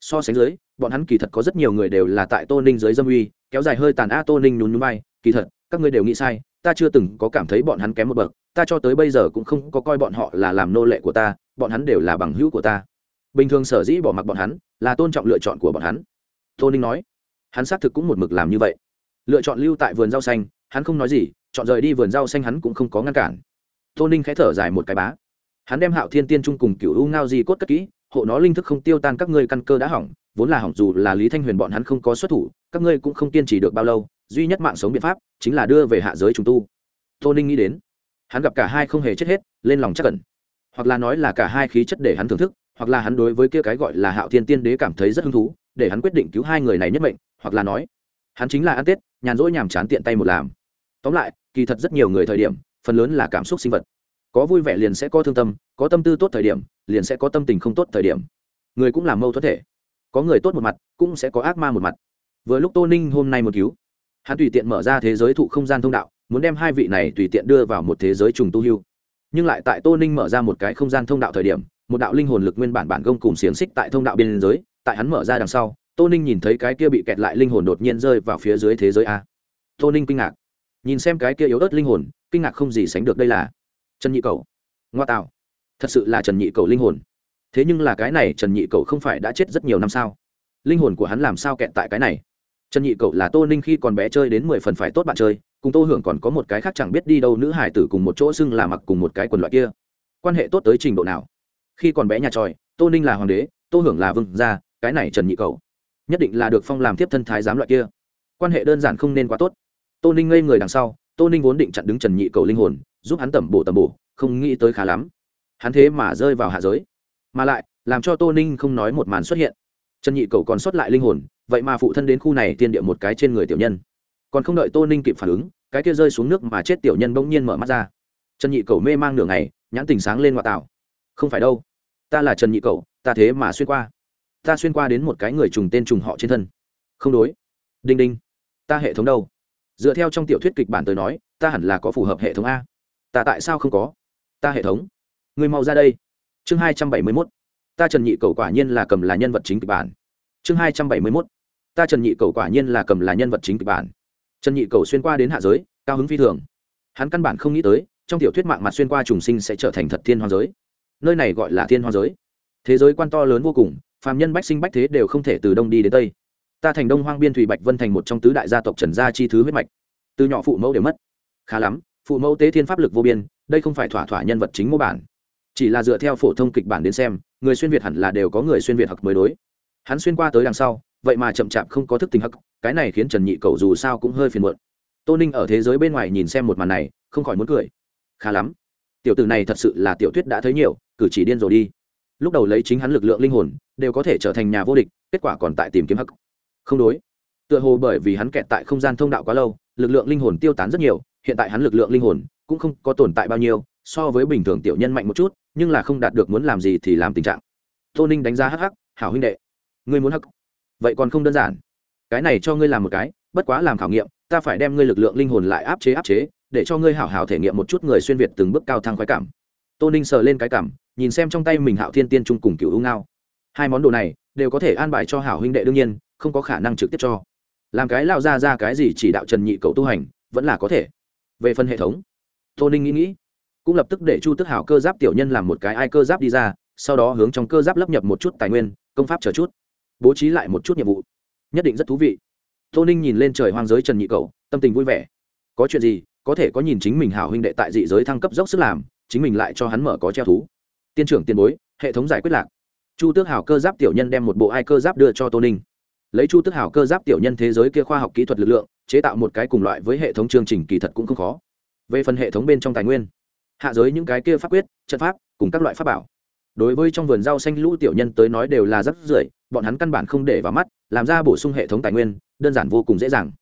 So sánh dưới, bọn hắn kỳ thật có rất nhiều người đều là tại tô ninh dưới dâm uy, kéo dài hơi tàn a tô ninh nhún nhún bay kỳ thật, các ngươi đều nghĩ sai, ta chưa từng có cảm thấy bọn hắn kém một bậc. Ta cho tới bây giờ cũng không có coi bọn họ là làm nô lệ của ta, bọn hắn đều là bằng hữu của ta bình thường sở dĩ bỏ mặc bọn hắn là tôn trọng lựa chọn của bọn hắn. Tô ninh nói, hắn xác thực cũng một mực làm như vậy. Lựa chọn lưu tại vườn rau xanh, hắn không nói gì, chọn rời đi vườn rau xanh hắn cũng không có ngăn cản. Tô ninh khẽ thở dài một cái bá. Hắn đem hạo thiên tiên trung cùng cựu u ngao di cốt cất kỹ, hộ nó linh thức không tiêu tan các ngươi căn cơ đã hỏng, vốn là hỏng dù là lý thanh huyền bọn hắn không có xuất thủ, các ngươi cũng không kiên trì được bao lâu, duy nhất mạng sống biện pháp chính là đưa về hạ giới trùng tu. Tô ninh nghĩ đến, hắn gặp cả hai không hề chết hết, lên lòng chắc cẩn hoặc là nói là cả hai khí chất để hắn thưởng thức hoặc là hắn đối với kia cái gọi là hạo thiên tiên đế cảm thấy rất hứng thú, để hắn quyết định cứu hai người này nhất mệnh, hoặc là nói, hắn chính là ăn tết, nhàn rỗi nhàm chán tiện tay một làm. Tóm lại, kỳ thật rất nhiều người thời điểm, phần lớn là cảm xúc sinh vật. Có vui vẻ liền sẽ có thương tâm, có tâm tư tốt thời điểm, liền sẽ có tâm tình không tốt thời điểm. Người cũng làm mâu thuẫn thể. Có người tốt một mặt, cũng sẽ có ác ma một mặt. Vừa lúc tô ninh hôm nay một cứu, hắn tùy tiện mở ra thế giới thụ không gian thông đạo, muốn đem hai vị này tùy tiện đưa vào một thế giới trùng tu hưu. Nhưng lại tại tô ninh mở ra một cái không gian thông đạo thời điểm một đạo linh hồn lực nguyên bản bản gông cùng xiềng xích tại thông đạo biên giới, tại hắn mở ra đằng sau, tô ninh nhìn thấy cái kia bị kẹt lại linh hồn đột nhiên rơi vào phía dưới thế giới a. Tô ninh kinh ngạc. Nhìn xem cái kia yếu ớt linh hồn, kinh ngạc không gì sánh được đây là trần nhị cầu. Ngoa tạo. Thật sự là trần nhị cầu linh hồn. Thế nhưng là cái này trần nhị cầu không phải đã chết rất nhiều năm sao? Linh hồn của hắn làm sao kẹt tại cái này? Trần nhị Cẩu là tô ninh khi còn bé chơi đến mười phần phải tốt bạn chơi, cùng tô hưởng còn có một cái khác chẳng biết đi đâu nữ hải tử cùng một chỗ xưng là mặc cùng một cái quần loại kia. Quan hệ tốt tới trình độ nào? Khi còn bé nhà tròi, tô ninh là hoàng đế, tô hưởng là vương gia, cái này trần nhị cầu. Nhất định là được phong làm tiếp thân thái giám loại kia. Quan hệ đơn giản không nên quá tốt. Tô ninh ngây người đằng sau, tô ninh vốn định chặn đứng trần nhị cầu linh hồn, giúp hắn tẩm bổ tẩm bổ, không nghĩ tới khá lắm. Hắn thế mà rơi vào hạ giới. Mà lại, làm cho tô ninh không nói một màn xuất hiện. Trần nhị cầu còn sót lại linh hồn, vậy mà phụ thân đến khu này tiên địa một cái trên người tiểu nhân. Còn không đợi tô ninh kịp phản ứng, cái kia rơi xuống nước mà chết tiểu nhân bỗng nhiên mở mắt ra. Trần nhị cầu mê mang nửa ngày, nhãn tình sáng lên ngoại tạo. Không phải đâu ta là trần nhị cầu ta thế mà xuyên qua. Ta xuyên qua đến một cái người trùng tên trùng họ trên thân. Không đối. Đinh đinh. Ta hệ thống đâu? Dựa theo trong tiểu thuyết kịch bản tới nói, ta hẳn là có phù hợp hệ thống a. Ta tại sao không có? Ta hệ thống. Người mau ra đây. Chương hai trăm bảy mươi mốt. Ta trần nhị cầu quả nhiên là cầm là nhân vật chính kịch bản. Chương hai trăm bảy mươi mốt. Ta trần nhị cầu quả nhiên là cầm là nhân vật chính kịch bản. Trần nhị cầu xuyên qua đến hạ giới, cao hứng phi thường. Hắn căn bản không nghĩ tới, trong tiểu thuyết mạng mặt xuyên qua trùng sinh sẽ trở thành thật thiên hoàng giới nơi này gọi là thiên hoa giới. Thế giới quan to lớn vô cùng, phàm nhân bách sinh bách thế đều không thể từ đông đi đến tây. Ta thành đông hoang biên thủy bạch vân thành một trong tứ đại gia tộc trần gia chi thứ huyết mạch. Từ nhỏ phụ mẫu đều mất. Khá lắm, phụ mẫu tế thiên pháp lực vô biên, đây không phải thỏa thỏa nhân vật chính mô bản. Chỉ là dựa theo phổ thông kịch bản đến xem, người xuyên việt hẳn là đều có người xuyên việt hặc mới đối. Hắn xuyên qua tới đằng sau, vậy mà chậm chạp không có thức tình hắc, cái này khiến trần nhị cầu dù sao cũng hơi phiền muộn. Tô ninh ở thế giới bên ngoài nhìn xem một màn này, không khỏi muốn cười. Khá lắm. Tiểu tử này thật sự là tiểu thuyết đã thấy nhiều cử chỉ điên rồi đi. Lúc đầu lấy chính hắn lực lượng linh hồn, đều có thể trở thành nhà vô địch, kết quả còn tại tìm kiếm hắc. Không đối. Tựa hồ bởi vì hắn kẹt tại không gian thông đạo quá lâu, lực lượng linh hồn tiêu tán rất nhiều, hiện tại hắn lực lượng linh hồn cũng không có tồn tại bao nhiêu, so với bình thường tiểu nhân mạnh một chút, nhưng là không đạt được muốn làm gì thì làm tình trạng. Tô ninh đánh giá hắc hắc, hảo huynh đệ, ngươi muốn hắc. Vậy còn không đơn giản. Cái này cho ngươi làm một cái, bất quá làm khảo nghiệm, ta phải đem ngươi lực lượng linh hồn lại áp chế áp chế, để cho ngươi hảo hảo thể nghiệm một chút người xuyên việt từng bước cao thăng khoái cảm. Tô ninh sờ lên cái cảm nhìn xem trong tay mình hạo thiên tiên trung cùng cựu ưu ngao. Hai món đồ này đều có thể an bài cho hảo huynh đệ đương nhiên, không có khả năng trực tiếp cho. Làm cái lao ra ra cái gì chỉ đạo trần nhị cậu tu hành, vẫn là có thể. Về phần hệ thống, tô ninh nghĩ nghĩ, cũng lập tức để chu tức hảo cơ giáp tiểu nhân làm một cái ai cơ giáp đi ra, sau đó hướng trong cơ giáp lấp nhập một chút tài nguyên, công pháp chờ chút, bố trí lại một chút nhiệm vụ. Nhất định rất thú vị. Tô ninh nhìn lên trời hoang giới trần nhị cậu tâm tình vui vẻ. Có chuyện gì, có thể có nhìn chính mình hảo huynh đệ tại dị giới thăng cấp dốc sức làm, chính mình lại cho hắn mở có treo thú tiên trưởng tiền bối, hệ thống giải quyết lạc. Chu tước hảo cơ giáp tiểu nhân đem một bộ ai cơ giáp đưa cho tô ninh. Lấy chu tước hảo cơ giáp tiểu nhân thế giới kia khoa học kỹ thuật lực lượng, chế tạo một cái cùng loại với hệ thống chương trình kỳ thật cũng không khó. Về phần hệ thống bên trong tài nguyên, hạ giới những cái kia pháp quyết, trận pháp, cùng các loại pháp bảo. Đối với trong vườn rau xanh lũ tiểu nhân tới nói đều là rất rưởi, bọn hắn căn bản không để vào mắt, làm ra bổ sung hệ thống tài nguyên, đơn giản vô cùng dễ dàng.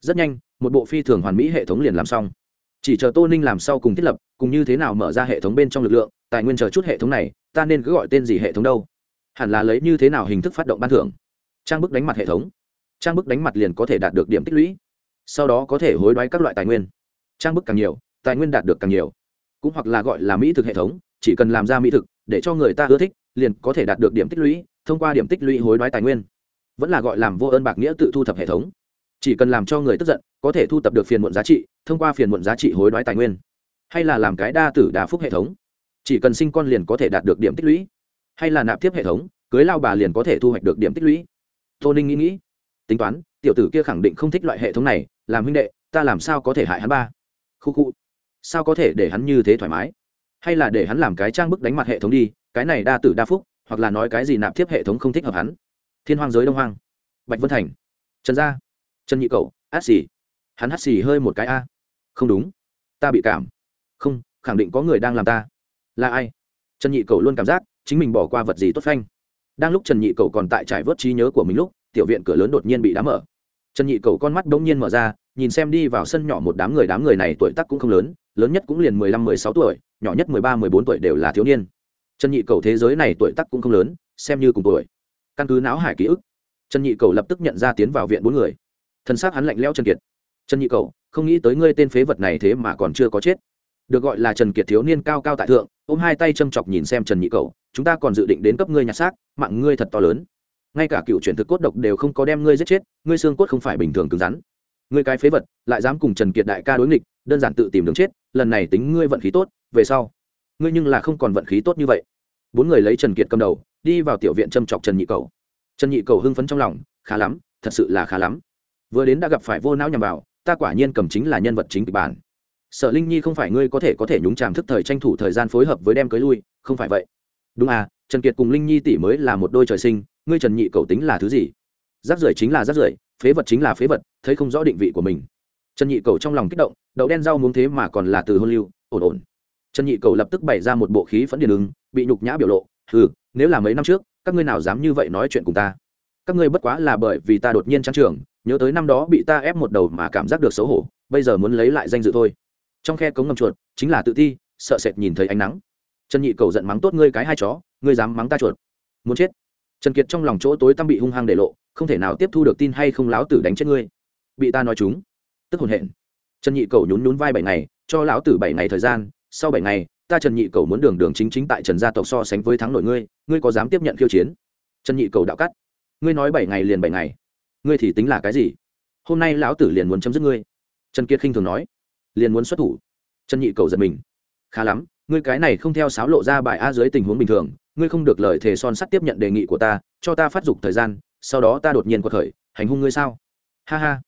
Rất nhanh, một bộ phi thường hoàn mỹ hệ thống liền làm xong. Chỉ chờ tô ninh làm sau cùng thiết lập, cùng như thế nào mở ra hệ thống bên trong lực lượng tài nguyên chờ chút hệ thống này, ta nên cứ gọi tên gì hệ thống đâu? Hẳn là lấy như thế nào hình thức phát động ban thưởng? Trang bức đánh mặt hệ thống. Trang bức đánh mặt liền có thể đạt được điểm tích lũy. Sau đó có thể hối đoái các loại tài nguyên. Trang bức càng nhiều, tài nguyên đạt được càng nhiều. Cũng hoặc là gọi là mỹ thực hệ thống, chỉ cần làm ra mỹ thực, để cho người ta ưa thích, liền có thể đạt được điểm tích lũy, thông qua điểm tích lũy hối đoái tài nguyên. Vẫn là gọi làm vô ơn bạc nghĩa tự thu thập hệ thống. Chỉ cần làm cho người tức giận, có thể thu thập được phiền muộn giá trị, thông qua phiền muộn giá trị hối đoái tài nguyên. Hay là làm cái đa tử đa phúc hệ thống chỉ cần sinh con liền có thể đạt được điểm tích lũy. Hay là nạp tiếp hệ thống, cưới lao bà liền có thể thu hoạch được điểm tích lũy. Tô ninh nghĩ nghĩ. Tính toán, tiểu tử kia khẳng định không thích loại hệ thống này, làm huynh đệ, ta làm sao có thể hại hắn ba? Khu khu. Sao có thể để hắn như thế thoải mái? Hay là để hắn làm cái trang bức đánh mặt hệ thống đi, cái này đa tử đa phúc, hoặc là nói cái gì nạp tiếp hệ thống không thích hợp hắn. Thiên hoang giới đông hoang. Bạch vân thành. Trần gia. Trần nhị cậu át xì. Hắn hắt xì hơi một cái a. Không đúng. Ta bị cảm. Không, khẳng định có người đang làm ta là ai? Trần nhị cầu luôn cảm giác chính mình bỏ qua vật gì tốt phanh. Đang lúc trần nhị cầu còn tại trải vớt trí nhớ của mình lúc, tiểu viện cửa lớn đột nhiên bị đá mở. Trần nhị cầu con mắt bỗng nhiên mở ra, nhìn xem đi vào sân nhỏ một đám người đám người này tuổi tác cũng không lớn lớn nhất cũng liền mười lăm, mười sáu tuổi, nhỏ nhất mười ba, mười bốn tuổi đều là thiếu niên. Trần nhị cầu thế giới này tuổi tác cũng không lớn, xem như cùng tuổi. Căn cứ não hải ký ức, trần nhị cầu lập tức nhận ra tiến vào viện bốn người. Thân xác hắn lạnh lẽo trần kiệt. Trần nhị cầu, không nghĩ tới ngươi tên phế vật này thế mà còn chưa có chết được gọi là trần kiệt thiếu niên cao cao tại thượng, ôm hai tay châm chọc nhìn xem trần nhị cầu chúng ta còn dự định đến cấp ngươi nhặt xác, mạng ngươi thật to lớn. Ngay cả cựu chuyển thực cốt độc đều không có đem ngươi giết chết, ngươi xương cốt không phải bình thường cứng rắn. Ngươi cái phế vật, lại dám cùng trần kiệt đại ca đối nghịch, đơn giản tự tìm đường chết, lần này tính ngươi vận khí tốt, về sau, ngươi nhưng là không còn vận khí tốt như vậy. Bốn người lấy trần kiệt cầm đầu, đi vào tiểu viện châm chọc trần nhị cầu trần nhị cầu hưng phấn trong lòng, khá lắm, thật sự là khá lắm. Vừa đến đã gặp phải vô não nhằm vào, ta quả nhiên cầm chính là nhân vật chính kịch bản sở linh nhi không phải ngươi có thể có thể nhúng chàm thức thời tranh thủ thời gian phối hợp với đem cưới lui, không phải vậy. Đúng à trần kiệt cùng linh nhi tỷ mới là một đôi trời sinh, ngươi trần nhị cầu tính là thứ gì? Rác rưởi chính là rác rưởi, phế vật chính là phế vật, thấy không rõ định vị của mình. Trần nhị cầu trong lòng kích động, đậu đen rau muống thế mà còn là từ hôn lưu, ổn ổn. Trần nhị cầu lập tức bày ra một bộ khí phẫn điền ứng, bị nhục nhã biểu lộ ừ nếu là mấy năm trước, các ngươi nào dám như vậy nói chuyện cùng ta? Các ngươi bất quá là bởi vì ta đột nhiên trang trường, nhớ tới năm đó bị ta ép một đầu mà cảm giác được xấu hổ, bây giờ muốn lấy lại danh dự thôi trong khe cống ngầm chuột, chính là tự thi sợ sệt nhìn thấy ánh nắng. Trần nhị cầu giận mắng tốt ngươi cái hai chó, ngươi dám mắng ta chuột. Muốn chết. Trần kiệt trong lòng chỗ tối tăm bị hung hăng để lộ, không thể nào tiếp thu được tin hay không láo tử đánh chết ngươi. Bị ta nói chúng. Tức hồn hện trần nhị cầu nhún nhún vai bảy ngày, cho lão tử bảy ngày thời gian, sau bảy ngày, ta trần nhị cầu muốn đường đường chính chính tại trần gia tộc so sánh với thắng nội ngươi ngươi có dám tiếp nhận khiêu chiến? Trần nhị cầu đạo cắt. Ngươi nói bảy ngày liền bảy ngày. Ngươi thì tính là cái gì? Hôm nay lão tử liền muốn chấm dứt ngươi. Trần kiệt khinh thường nói liền muốn xuất thủ. Trần nhị cầu giật mình. Khá lắm, ngươi cái này không theo sáo lộ ra bài a dưới tình huống bình thường, ngươi không được lời thề son sắt tiếp nhận đề nghị của ta, cho ta phát dục thời gian, sau đó ta đột nhiên quật khởi, hành hung ngươi sao? Ha ha.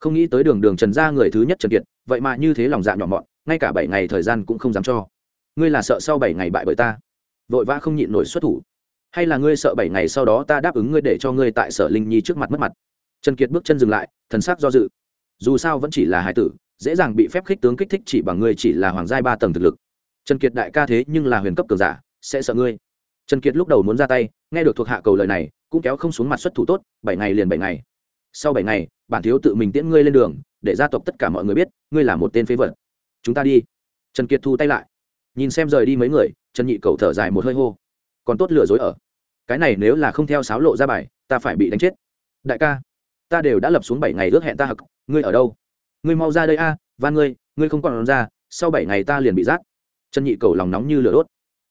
Không nghĩ tới đường đường trần gia người thứ nhất trần kiệt, vậy mà như thế lòng dạ nhỏ mọn, ngay cả bảy ngày thời gian cũng không dám cho. Ngươi là sợ sau bảy ngày bại bởi ta. Vội vã không nhịn nổi xuất thủ. Hay là ngươi sợ bảy ngày sau đó ta đáp ứng ngươi để cho ngươi tại sở linh nhi trước mặt mất mặt? Trần kiệt bước chân dừng lại, thần sắc do dự. Dù sao vẫn chỉ là hải tử dễ dàng bị phép khích tướng kích thích chỉ bằng ngươi chỉ là hoàng giai ba tầng thực lực. Trần kiệt đại ca thế nhưng là huyền cấp cường giả, sẽ sợ ngươi. Trần kiệt lúc đầu muốn ra tay, nghe được thuộc hạ cầu lời này, cũng kéo không xuống mặt xuất thủ tốt, bảy ngày liền bảy ngày. Sau bảy ngày, bản thiếu tự mình tiễn ngươi lên đường, để gia tộc tất cả mọi người biết, ngươi là một tên phế vật. Chúng ta đi. Trần kiệt thu tay lại. Nhìn xem rời đi mấy người, trần nhị cầu thở dài một hơi hô. Còn tốt lừa dối ở. Cái này nếu là không theo sáo lộ ra bài, ta phải bị đánh chết. Đại ca, ta đều đã lập xuống bảy ngày ước hẹn ta hực ngươi ở đâu? Ngươi mau ra đây a, van ngươi ngươi không còn ra, sau bảy ngày ta liền bị rác. Trần nhị cầu lòng nóng như lửa đốt.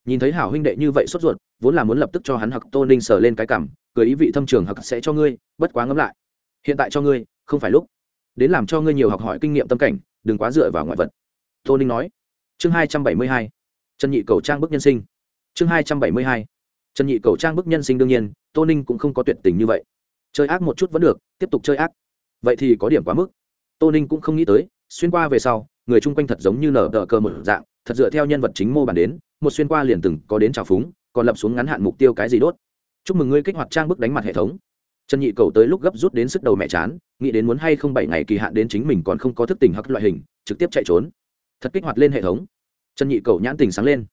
Nhìn thấy hảo huynh đệ như vậy sốt ruột, vốn là muốn lập tức cho hắn hặc tô ninh sờ lên cái cảm cười ý vị thâm trường hặc sẽ cho ngươi, bất quá ngẫm lại. Hiện tại cho ngươi, không phải lúc. Đến làm cho ngươi nhiều học hỏi kinh nghiệm tâm cảnh, đừng quá dựa vào ngoại vật. Tô ninh nói. Chương hai trăm bảy mươi hai. Trần nhị cầu trang bức nhân sinh. Chương hai trăm bảy mươi hai. Trần nhị cầu trang bức nhân sinh đương nhiên, tô ninh cũng không có tuyệt tình như vậy. Chơi ác một chút vẫn được, tiếp tục chơi ác. Vậy thì có điểm quá mức tô ninh cũng không nghĩ tới, xuyên qua về sau, người chung quanh thật giống như nở đỡ cơ một dạng, thật dựa theo nhân vật chính mô bản đến, một xuyên qua liền từng có đến trào phúng, còn lập xuống ngắn hạn mục tiêu cái gì đốt. Chúc mừng ngươi kích hoạt trang bức đánh mặt hệ thống. Trần nhị cầu tới lúc gấp rút đến sức đầu mẹ chán, nghĩ đến muốn hay không bảy ngày kỳ hạn đến chính mình còn không có thức tình hắc loại hình, trực tiếp chạy trốn. Thật kích hoạt lên hệ thống. Trần nhị cầu nhãn tình sáng lên.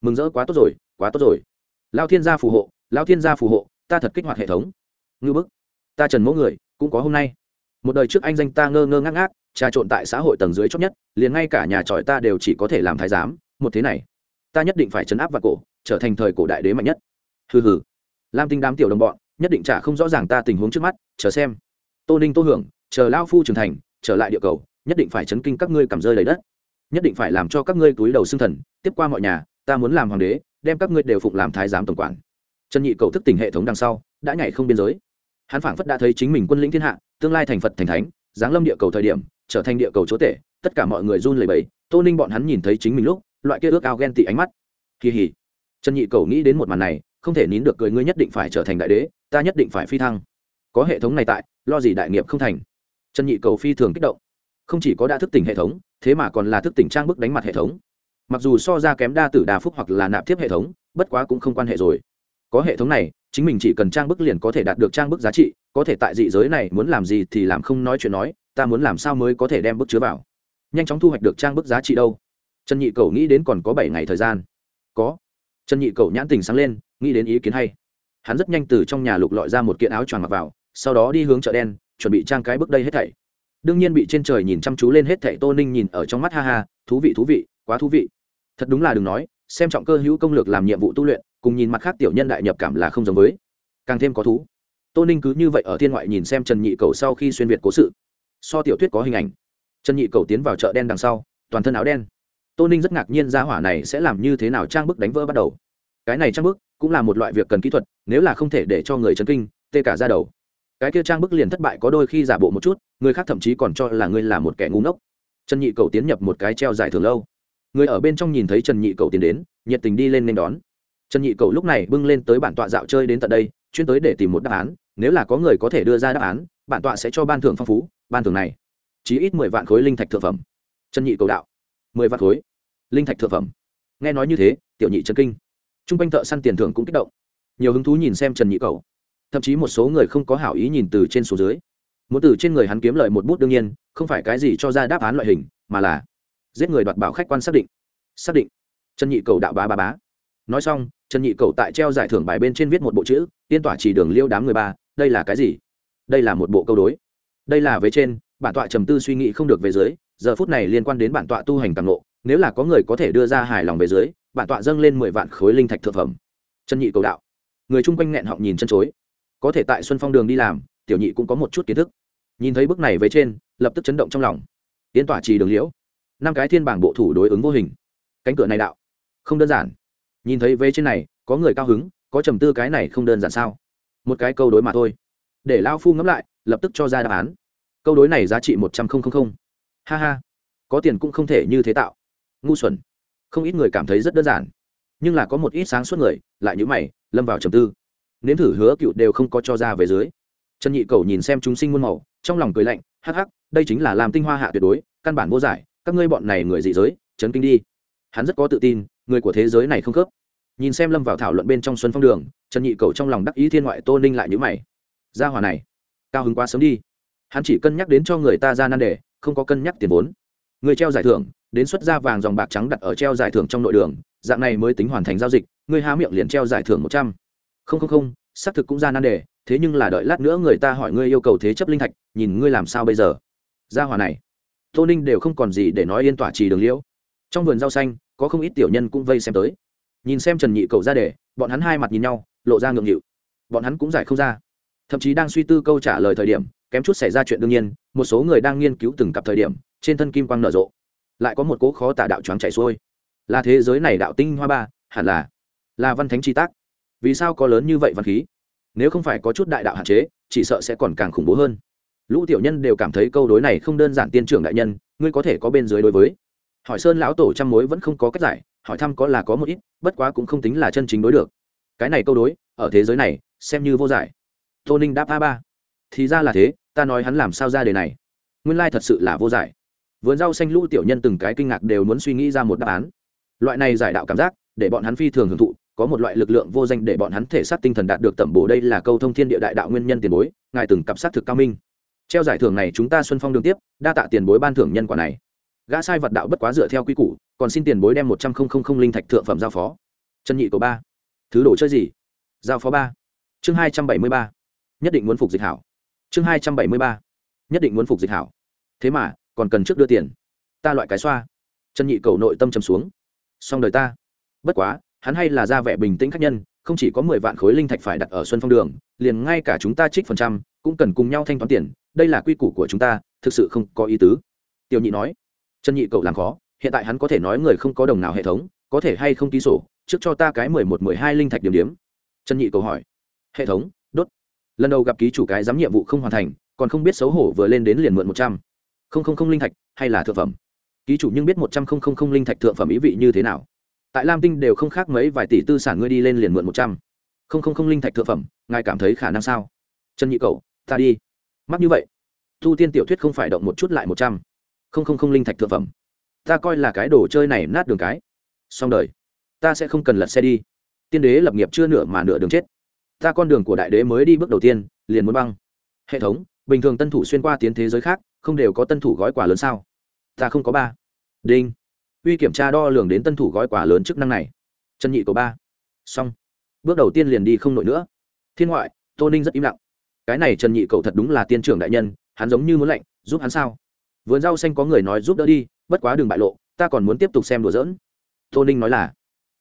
Mừng rỡ quá tốt rồi, quá tốt rồi. Lao thiên gia phù hộ, lao thiên gia phù hộ, ta thật kích hoạt hệ thống. Ngư bức. Ta trần mẫu người, cũng có hôm nay một đời trước anh danh ta ngơ ngơ ngác ngác, trà trộn tại xã hội tầng dưới chót nhất, liền ngay cả nhà tròi ta đều chỉ có thể làm thái giám, một thế này. Ta nhất định phải chấn áp và cổ, trở thành thời cổ đại đế mạnh nhất. Hừ hừ. Lam tinh đám tiểu đồng bọn, nhất định trả không rõ ràng ta tình huống trước mắt, chờ xem. Tô ninh tô hưởng, chờ lao phu trưởng thành, trở lại địa cầu, nhất định phải chấn kinh các ngươi cầm rơi lấy đất. Nhất định phải làm cho các ngươi túi đầu xương thần, tiếp qua mọi nhà, ta muốn làm hoàng đế, đem các ngươi đều phụng làm thái giám tổng quản. Trần nhị cầu thức tỉnh hệ thống đằng sau, đã nhảy không biên giới. Hắn phảng phất đã thấy chính mình quân lĩnh thiên hạ tương lai thành phật thành thánh, giáng lâm địa cầu thời điểm, trở thành địa cầu chúa tể, tất cả mọi người run lẩy bẩy, tô ninh bọn hắn nhìn thấy chính mình lúc, loại kia ước ao ghen tị ánh mắt. Kỳ hỉ. Trần nhị cầu nghĩ đến một màn này, không thể nín được cười, ngươi nhất định phải trở thành đại đế, ta nhất định phải phi thăng. Có hệ thống này tại, lo gì đại nghiệp không thành. Trần nhị cầu phi thường kích động. Không chỉ có đã thức tỉnh hệ thống, thế mà còn là thức tỉnh trang bức đánh mặt hệ thống. Mặc dù so ra kém đa tử đa phúc hoặc là nạp tiếp hệ thống, bất quá cũng không quan hệ rồi. Có hệ thống này chính mình chỉ cần trang bức liền có thể đạt được trang bức giá trị, có thể tại dị giới này muốn làm gì thì làm, không nói chuyện nói, ta muốn làm sao mới có thể đem bức chứa vào. Nhanh chóng thu hoạch được trang bức giá trị đâu? Trần nhị cầu nghĩ đến còn có bảy ngày thời gian. Có. Trần nhị cầu nhãn tình sáng lên, nghĩ đến ý kiến hay. Hắn rất nhanh từ trong nhà lục lọi ra một kiện áo choàng mặc vào, sau đó đi hướng chợ đen, chuẩn bị trang cái bước đây hết thảy. Đương nhiên bị trên trời nhìn chăm chú lên hết thảy tô ninh nhìn ở trong mắt ha ha, thú vị thú vị, quá thú vị. Thật đúng là đừng nói, xem trọng cơ hữu công lược làm nhiệm vụ tu luyện cùng nhìn mặt khác tiểu nhân đại nhập cảm là không giống với. Càng thêm có thú. Tô ninh cứ như vậy ở thiên ngoại nhìn xem trần nhị cầu sau khi xuyên việt cố sự. So tiểu thuyết có hình ảnh. Trần nhị cầu tiến vào chợ đen đằng sau, toàn thân áo đen. Tô ninh rất ngạc nhiên ra hỏa này sẽ làm như thế nào trang bức đánh vỡ bắt đầu. Cái này trang bức cũng là một loại việc cần kỹ thuật, nếu là không thể để cho người chấn kinh, tê cả ra đầu. Cái kia trang bức liền thất bại có đôi khi giả bộ một chút, người khác thậm chí còn cho là ngươi là một kẻ ngu ngốc. Trần nhị cầu tiến nhập một cái treo dài thường lâu. Người ở bên trong nhìn thấy trần nhị cầu tiến đến, nhiệt tình đi lên nên đón trần nhị cầu lúc này bưng lên tới bản tọa dạo chơi đến tận đây, chuyên tới để tìm một đáp án, nếu là có người có thể đưa ra đáp án, bản tọa sẽ cho ban thưởng phong phú, ban thưởng này. Chỉ ít mười vạn khối linh thạch thượng phẩm. Trần nhị cầu đạo. Mười vạn khối linh thạch thượng phẩm. Nghe nói như thế, tiểu nhị trần kinh. T r u n g quanh thợ săn tiền thưởng cũng kích động. Nhiều hứng thú nhìn xem trần nhị cầu. Thậm chí một số người không có hảo ý nhìn từ trên xuống dưới. Muốn từ trên người hắn kiếm lợi một bút đương nhiên, không phải cái gì cho ra đáp án loại hình, mà là giết người đoạt bảo khách quan xác định. Xác định. Trần nhị cầu đạo bá bá bá nói xong, trần nhị cầu tại treo giải thưởng bài bên trên viết một bộ chữ, tiên tỏa chỉ đường liêu đám người ba, đây là cái gì? Đây là một bộ câu đối. Đây là về trên, bản tọa trầm tư suy nghĩ không được về dưới, giờ phút này liên quan đến bản tọa tu hành càng lộ nếu là có người có thể đưa ra hài lòng về dưới, bản tọa dâng lên mười vạn khối linh thạch thực phẩm. Trần nhị cầu đạo. Người chung quanh nghẹn họng nhìn chân chối. Có thể tại xuân phong đường đi làm, tiểu nhị cũng có một chút kiến thức. Nhìn thấy bức này về trên, lập tức chấn động trong lòng. Tiến tỏa trì đường liễu. Năm cái thiên bảng bộ thủ đối ứng vô hình. Cánh cửa này đạo. Không đơn giản nhìn thấy vế trên này, có người cao hứng, có trầm tư cái này không đơn giản sao? Một cái câu đối mà thôi. Để lao phu ngẫm lại, lập tức cho ra đáp án. Câu đối này giá trị một trăm linh ha ha. Có tiền cũng không thể như thế tạo. Ngu xuẩn. Không ít người cảm thấy rất đơn giản. Nhưng là có một ít sáng suốt người, lại nhữ mày, lâm vào trầm tư. Nếm thử hứa cựu đều không có cho ra về dưới. Trần nhị cầu nhìn xem chúng sinh muôn màu, trong lòng cười lạnh, hắc hắc, đây chính là làm tinh hoa hạ tuyệt đối, căn bản vô giải, các ngươi bọn này người dị giới, chấn kinh đi. Hắn rất có tự tin, người của thế giới này không khớp nhìn xem lâm vào thảo luận bên trong xuân phong đường, trần nhị cầu trong lòng đắc ý thiên ngoại tô ninh lại nhữ mày. Ra hòa này, cao hứng quá sớm đi. Hắn chỉ cân nhắc đến cho người ta ra nan đề, không có cân nhắc tiền vốn. Người treo giải thưởng, đến xuất ra vàng dòng bạc trắng đặt ở treo giải thưởng trong nội đường, dạng này mới tính hoàn thành giao dịch, người há miệng liền treo giải thưởng một trăm. Không không không, xác thực cũng ra nan đề, thế nhưng là đợi lát nữa người ta hỏi ngươi yêu cầu thế chấp linh thạch, nhìn ngươi làm sao bây giờ. Ra hòa này, tô ninh đều không còn gì để nói yên tỏa trì đường liễu. Trong vườn rau xanh, có không ít tiểu nhân cũng vây xem tới nhìn xem trần nhị cầu ra để bọn hắn hai mặt nhìn nhau, lộ ra ngượng nghịu. Bọn hắn cũng giải không ra. Thậm chí đang suy tư câu trả lời thời điểm, kém chút xảy ra chuyện đương nhiên, một số người đang nghiên cứu từng cặp thời điểm, trên thân kim quang nở rộ. Lại có một cố khó tả đạo choáng chạy xuôi. Là thế giới này đạo tinh hoa ba, hẳn là là văn thánh chi tác. Vì sao có lớn như vậy văn khí? Nếu không phải có chút đại đạo hạn chế, chỉ sợ sẽ còn càng khủng bố hơn. Lũ tiểu nhân đều cảm thấy câu đối này không đơn giản tiên trưởng đại nhân, ngươi có thể có bên dưới đối với. Hỏi sơn lão tổ trăm mối vẫn không có cách giải hỏi thăm có là có một ít, bất quá cũng không tính là chân chính đối được. Cái này câu đối, ở thế giới này, xem như vô giải. Tô ninh đáp a ba. Thì ra là thế, ta nói hắn làm sao ra đề này. Nguyên lai thật sự là vô giải. Vườn rau xanh lũ tiểu nhân từng cái kinh ngạc đều muốn suy nghĩ ra một đáp án. Loại này giải đạo cảm giác, để bọn hắn phi thường hưởng thụ, có một loại lực lượng vô danh để bọn hắn thể xác tinh thần đạt được tẩm bổ đây là câu thông thiên địa đại đạo nguyên nhân tiền bối, ngài từng cặp xác thực cao minh. Treo giải thưởng này chúng ta xuân phong đường tiếp, đa tạ tiền bối ban thưởng nhân quả này gã sai vật đạo bất quá dựa theo quy củ, còn xin tiền bối đem một trăm linh linh thạch thượng phẩm giao phó. Chân nhị cầu ba. Thứ đồ chơi gì? Giao phó ba. Chương hai trăm bảy mươi ba. Nhất định muốn phục dịch hảo. Chương hai trăm bảy mươi ba. Nhất định muốn phục dịch hảo. Thế mà, còn cần trước đưa tiền. Ta loại cái xoa. Chân nhị cầu nội tâm trầm xuống. Xong đời ta. Bất quá, hắn hay là ra vẻ bình tĩnh khách nhân, không chỉ có mười vạn khối linh thạch phải đặt ở xuân phong đường, liền ngay cả chúng ta trích phần trăm cũng cần cùng nhau thanh toán tiền. Đây là quy củ của chúng ta, thực sự không có ý tứ. Tiểu nhị nói trần nhị cậu làm khó, hiện tại hắn có thể nói người không có đồng nào hệ thống, có thể hay không ký sổ, trước cho ta cái mười một, mười hai linh thạch điểm điểm. Trần nhị cầu hỏi. Hệ thống, đốt. Lần đầu gặp ký chủ cái giám nhiệm vụ không hoàn thành, còn không biết xấu hổ vừa lên đến liền mượn một trăm. Không không không linh thạch, hay là thượng phẩm? Ký chủ nhưng biết một trăm không không không linh thạch thượng phẩm ý vị như thế nào? Tại lam tinh đều không khác mấy vài tỷ tư sản ngươi đi lên liền mượn một trăm. Không không không linh thạch thượng phẩm, ngài cảm thấy khả năng sao? Trần nhị cầu ta đi. Mắc như vậy. Thu tiên tiểu thuyết không phải động một chút lại một trăm không không không linh thạch thượng phẩm. Ta coi là cái đồ chơi này nát đường cái. Xong đời. Ta sẽ không cần lật xe đi. Tiên đế lập nghiệp chưa nửa mà nửa đường chết. Ta con đường của đại đế mới đi bước đầu tiên, liền muốn băng. Hệ thống, bình thường tân thủ xuyên qua tiến thế giới khác, không đều có tân thủ gói quà lớn sao? Ta không có ba. Đinh. Uy kiểm tra đo lường đến tân thủ gói quà lớn chức năng này. Chân nhị cầu ba. Xong. Bước đầu tiên liền đi không nổi nữa. Thiên ngoại, tô ninh rất im lặng. Cái này trần nhị cầu thật đúng là tiên trưởng đại nhân, hắn giống như muốn lệnh giúp hắn sao? Vườn rau xanh có người nói giúp đỡ đi, bất quá đừng bại lộ, ta còn muốn tiếp tục xem đùa dỡn tô ninh nói là,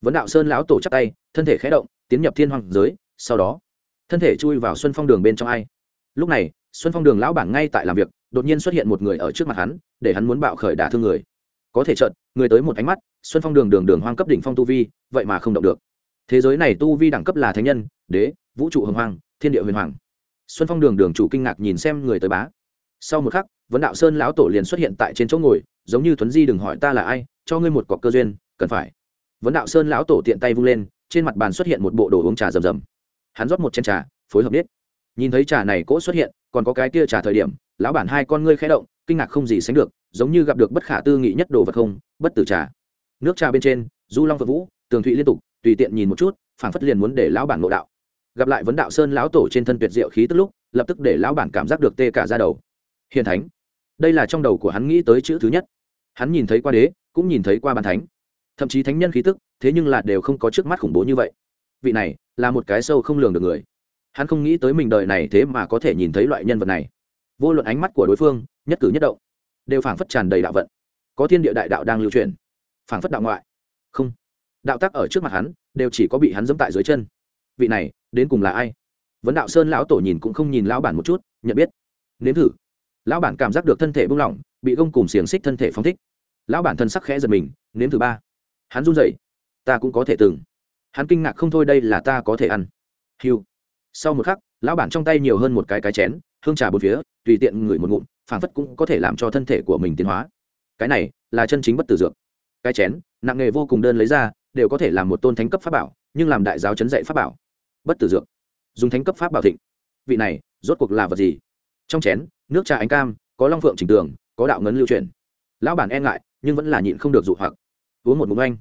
vấn đạo sơn lão tổ chắc tay, thân thể khé động, tiến nhập thiên hoàng giới, sau đó, thân thể chui vào xuân phong đường bên trong ai. Lúc này, xuân phong đường lão bảng ngay tại làm việc, đột nhiên xuất hiện một người ở trước mặt hắn, để hắn muốn bạo khởi đả thương người. Có thể trận người tới một ánh mắt, xuân phong đường đường đường hoang cấp đỉnh phong tu vi, vậy mà không động được. Thế giới này tu vi đẳng cấp là thánh nhân, đế, vũ trụ hồng hoàng thiên địa huyền hoàng. Xuân phong đường đường chủ kinh ngạc nhìn xem người tới bá. Sau một khắc vấn đạo sơn lão tổ liền xuất hiện tại trên chỗ ngồi, giống như thuấn di đừng hỏi ta là ai, cho ngươi một cọc cơ duyên, cần phải. Vấn đạo sơn lão tổ tiện tay vung lên, trên mặt bàn xuất hiện một bộ đồ uống trà rầm rầm. Hắn rót một chén trà, phối hợp biết. Nhìn thấy trà này cỗ xuất hiện, còn có cái kia trà thời điểm, lão bản hai con ngươi khẽ động, kinh ngạc không gì sánh được, giống như gặp được bất khả tư nghị nhất đồ vật không, bất tử trà. Nước trà bên trên, du long phật vũ, tường thụy liên tục, tùy tiện nhìn một chút, phảng phất liền muốn để lão bản ngộ đạo. Gặp lại vấn đạo sơn lão tổ trên thân tuyệt diệu khí tức lúc, lập tức để lão bản cảm giác được tê cả ra đầu. Hiền thánh đây là trong đầu của hắn nghĩ tới chữ thứ nhất. Hắn nhìn thấy qua đế, cũng nhìn thấy qua bàn thánh. Thậm chí thánh nhân khí tức, thế nhưng là đều không có trước mắt khủng bố như vậy. Vị này, là một cái sâu không lường được người. Hắn không nghĩ tới mình đời này thế mà có thể nhìn thấy loại nhân vật này. Vô luận ánh mắt của đối phương, nhất cử nhất động, đều phảng phất tràn đầy đạo vận. Có thiên địa đại đạo đang lưu truyền, phảng phất đạo ngoại. Không. Đạo tác ở trước mặt hắn, đều chỉ có bị hắn dẫm tại dưới chân. Vị này, đến cùng là ai? Vấn đạo sơn lão tổ nhìn cũng không nhìn lão bản một chút, nhận biết. Nếm thử lão bản cảm giác được thân thể buông lỏng, bị gông cùng xiềng xích thân thể phóng thích. Lão bản thân sắc khẽ giật mình, nếm thử ba. Hắn run rẩy. Ta cũng có thể từng hắn kinh ngạc không thôi đây là ta có thể ăn. Hiu. Sau một khắc, lão bản trong tay nhiều hơn một cái cái chén, hương trà bốn phía, tùy tiện ngửi một ngụm, phảng phất cũng có thể làm cho thân thể của mình tiến hóa. Cái này là chân chính bất tử dược. Cái chén, nặng nghề vô cùng đơn lấy ra, đều có thể làm một tôn thánh cấp pháp bảo, nhưng làm đại giáo chấn dạy pháp bảo. Bất tử dược. Dùng thánh cấp pháp bảo thịnh. Vị này, rốt cuộc là vật gì? Trong chén nước trà ánh cam, có long phượng trình tường, có đạo ngấn lưu truyền lão bản e ngại, nhưng vẫn là nhịn không được dụ hoặc. Uống một mục anh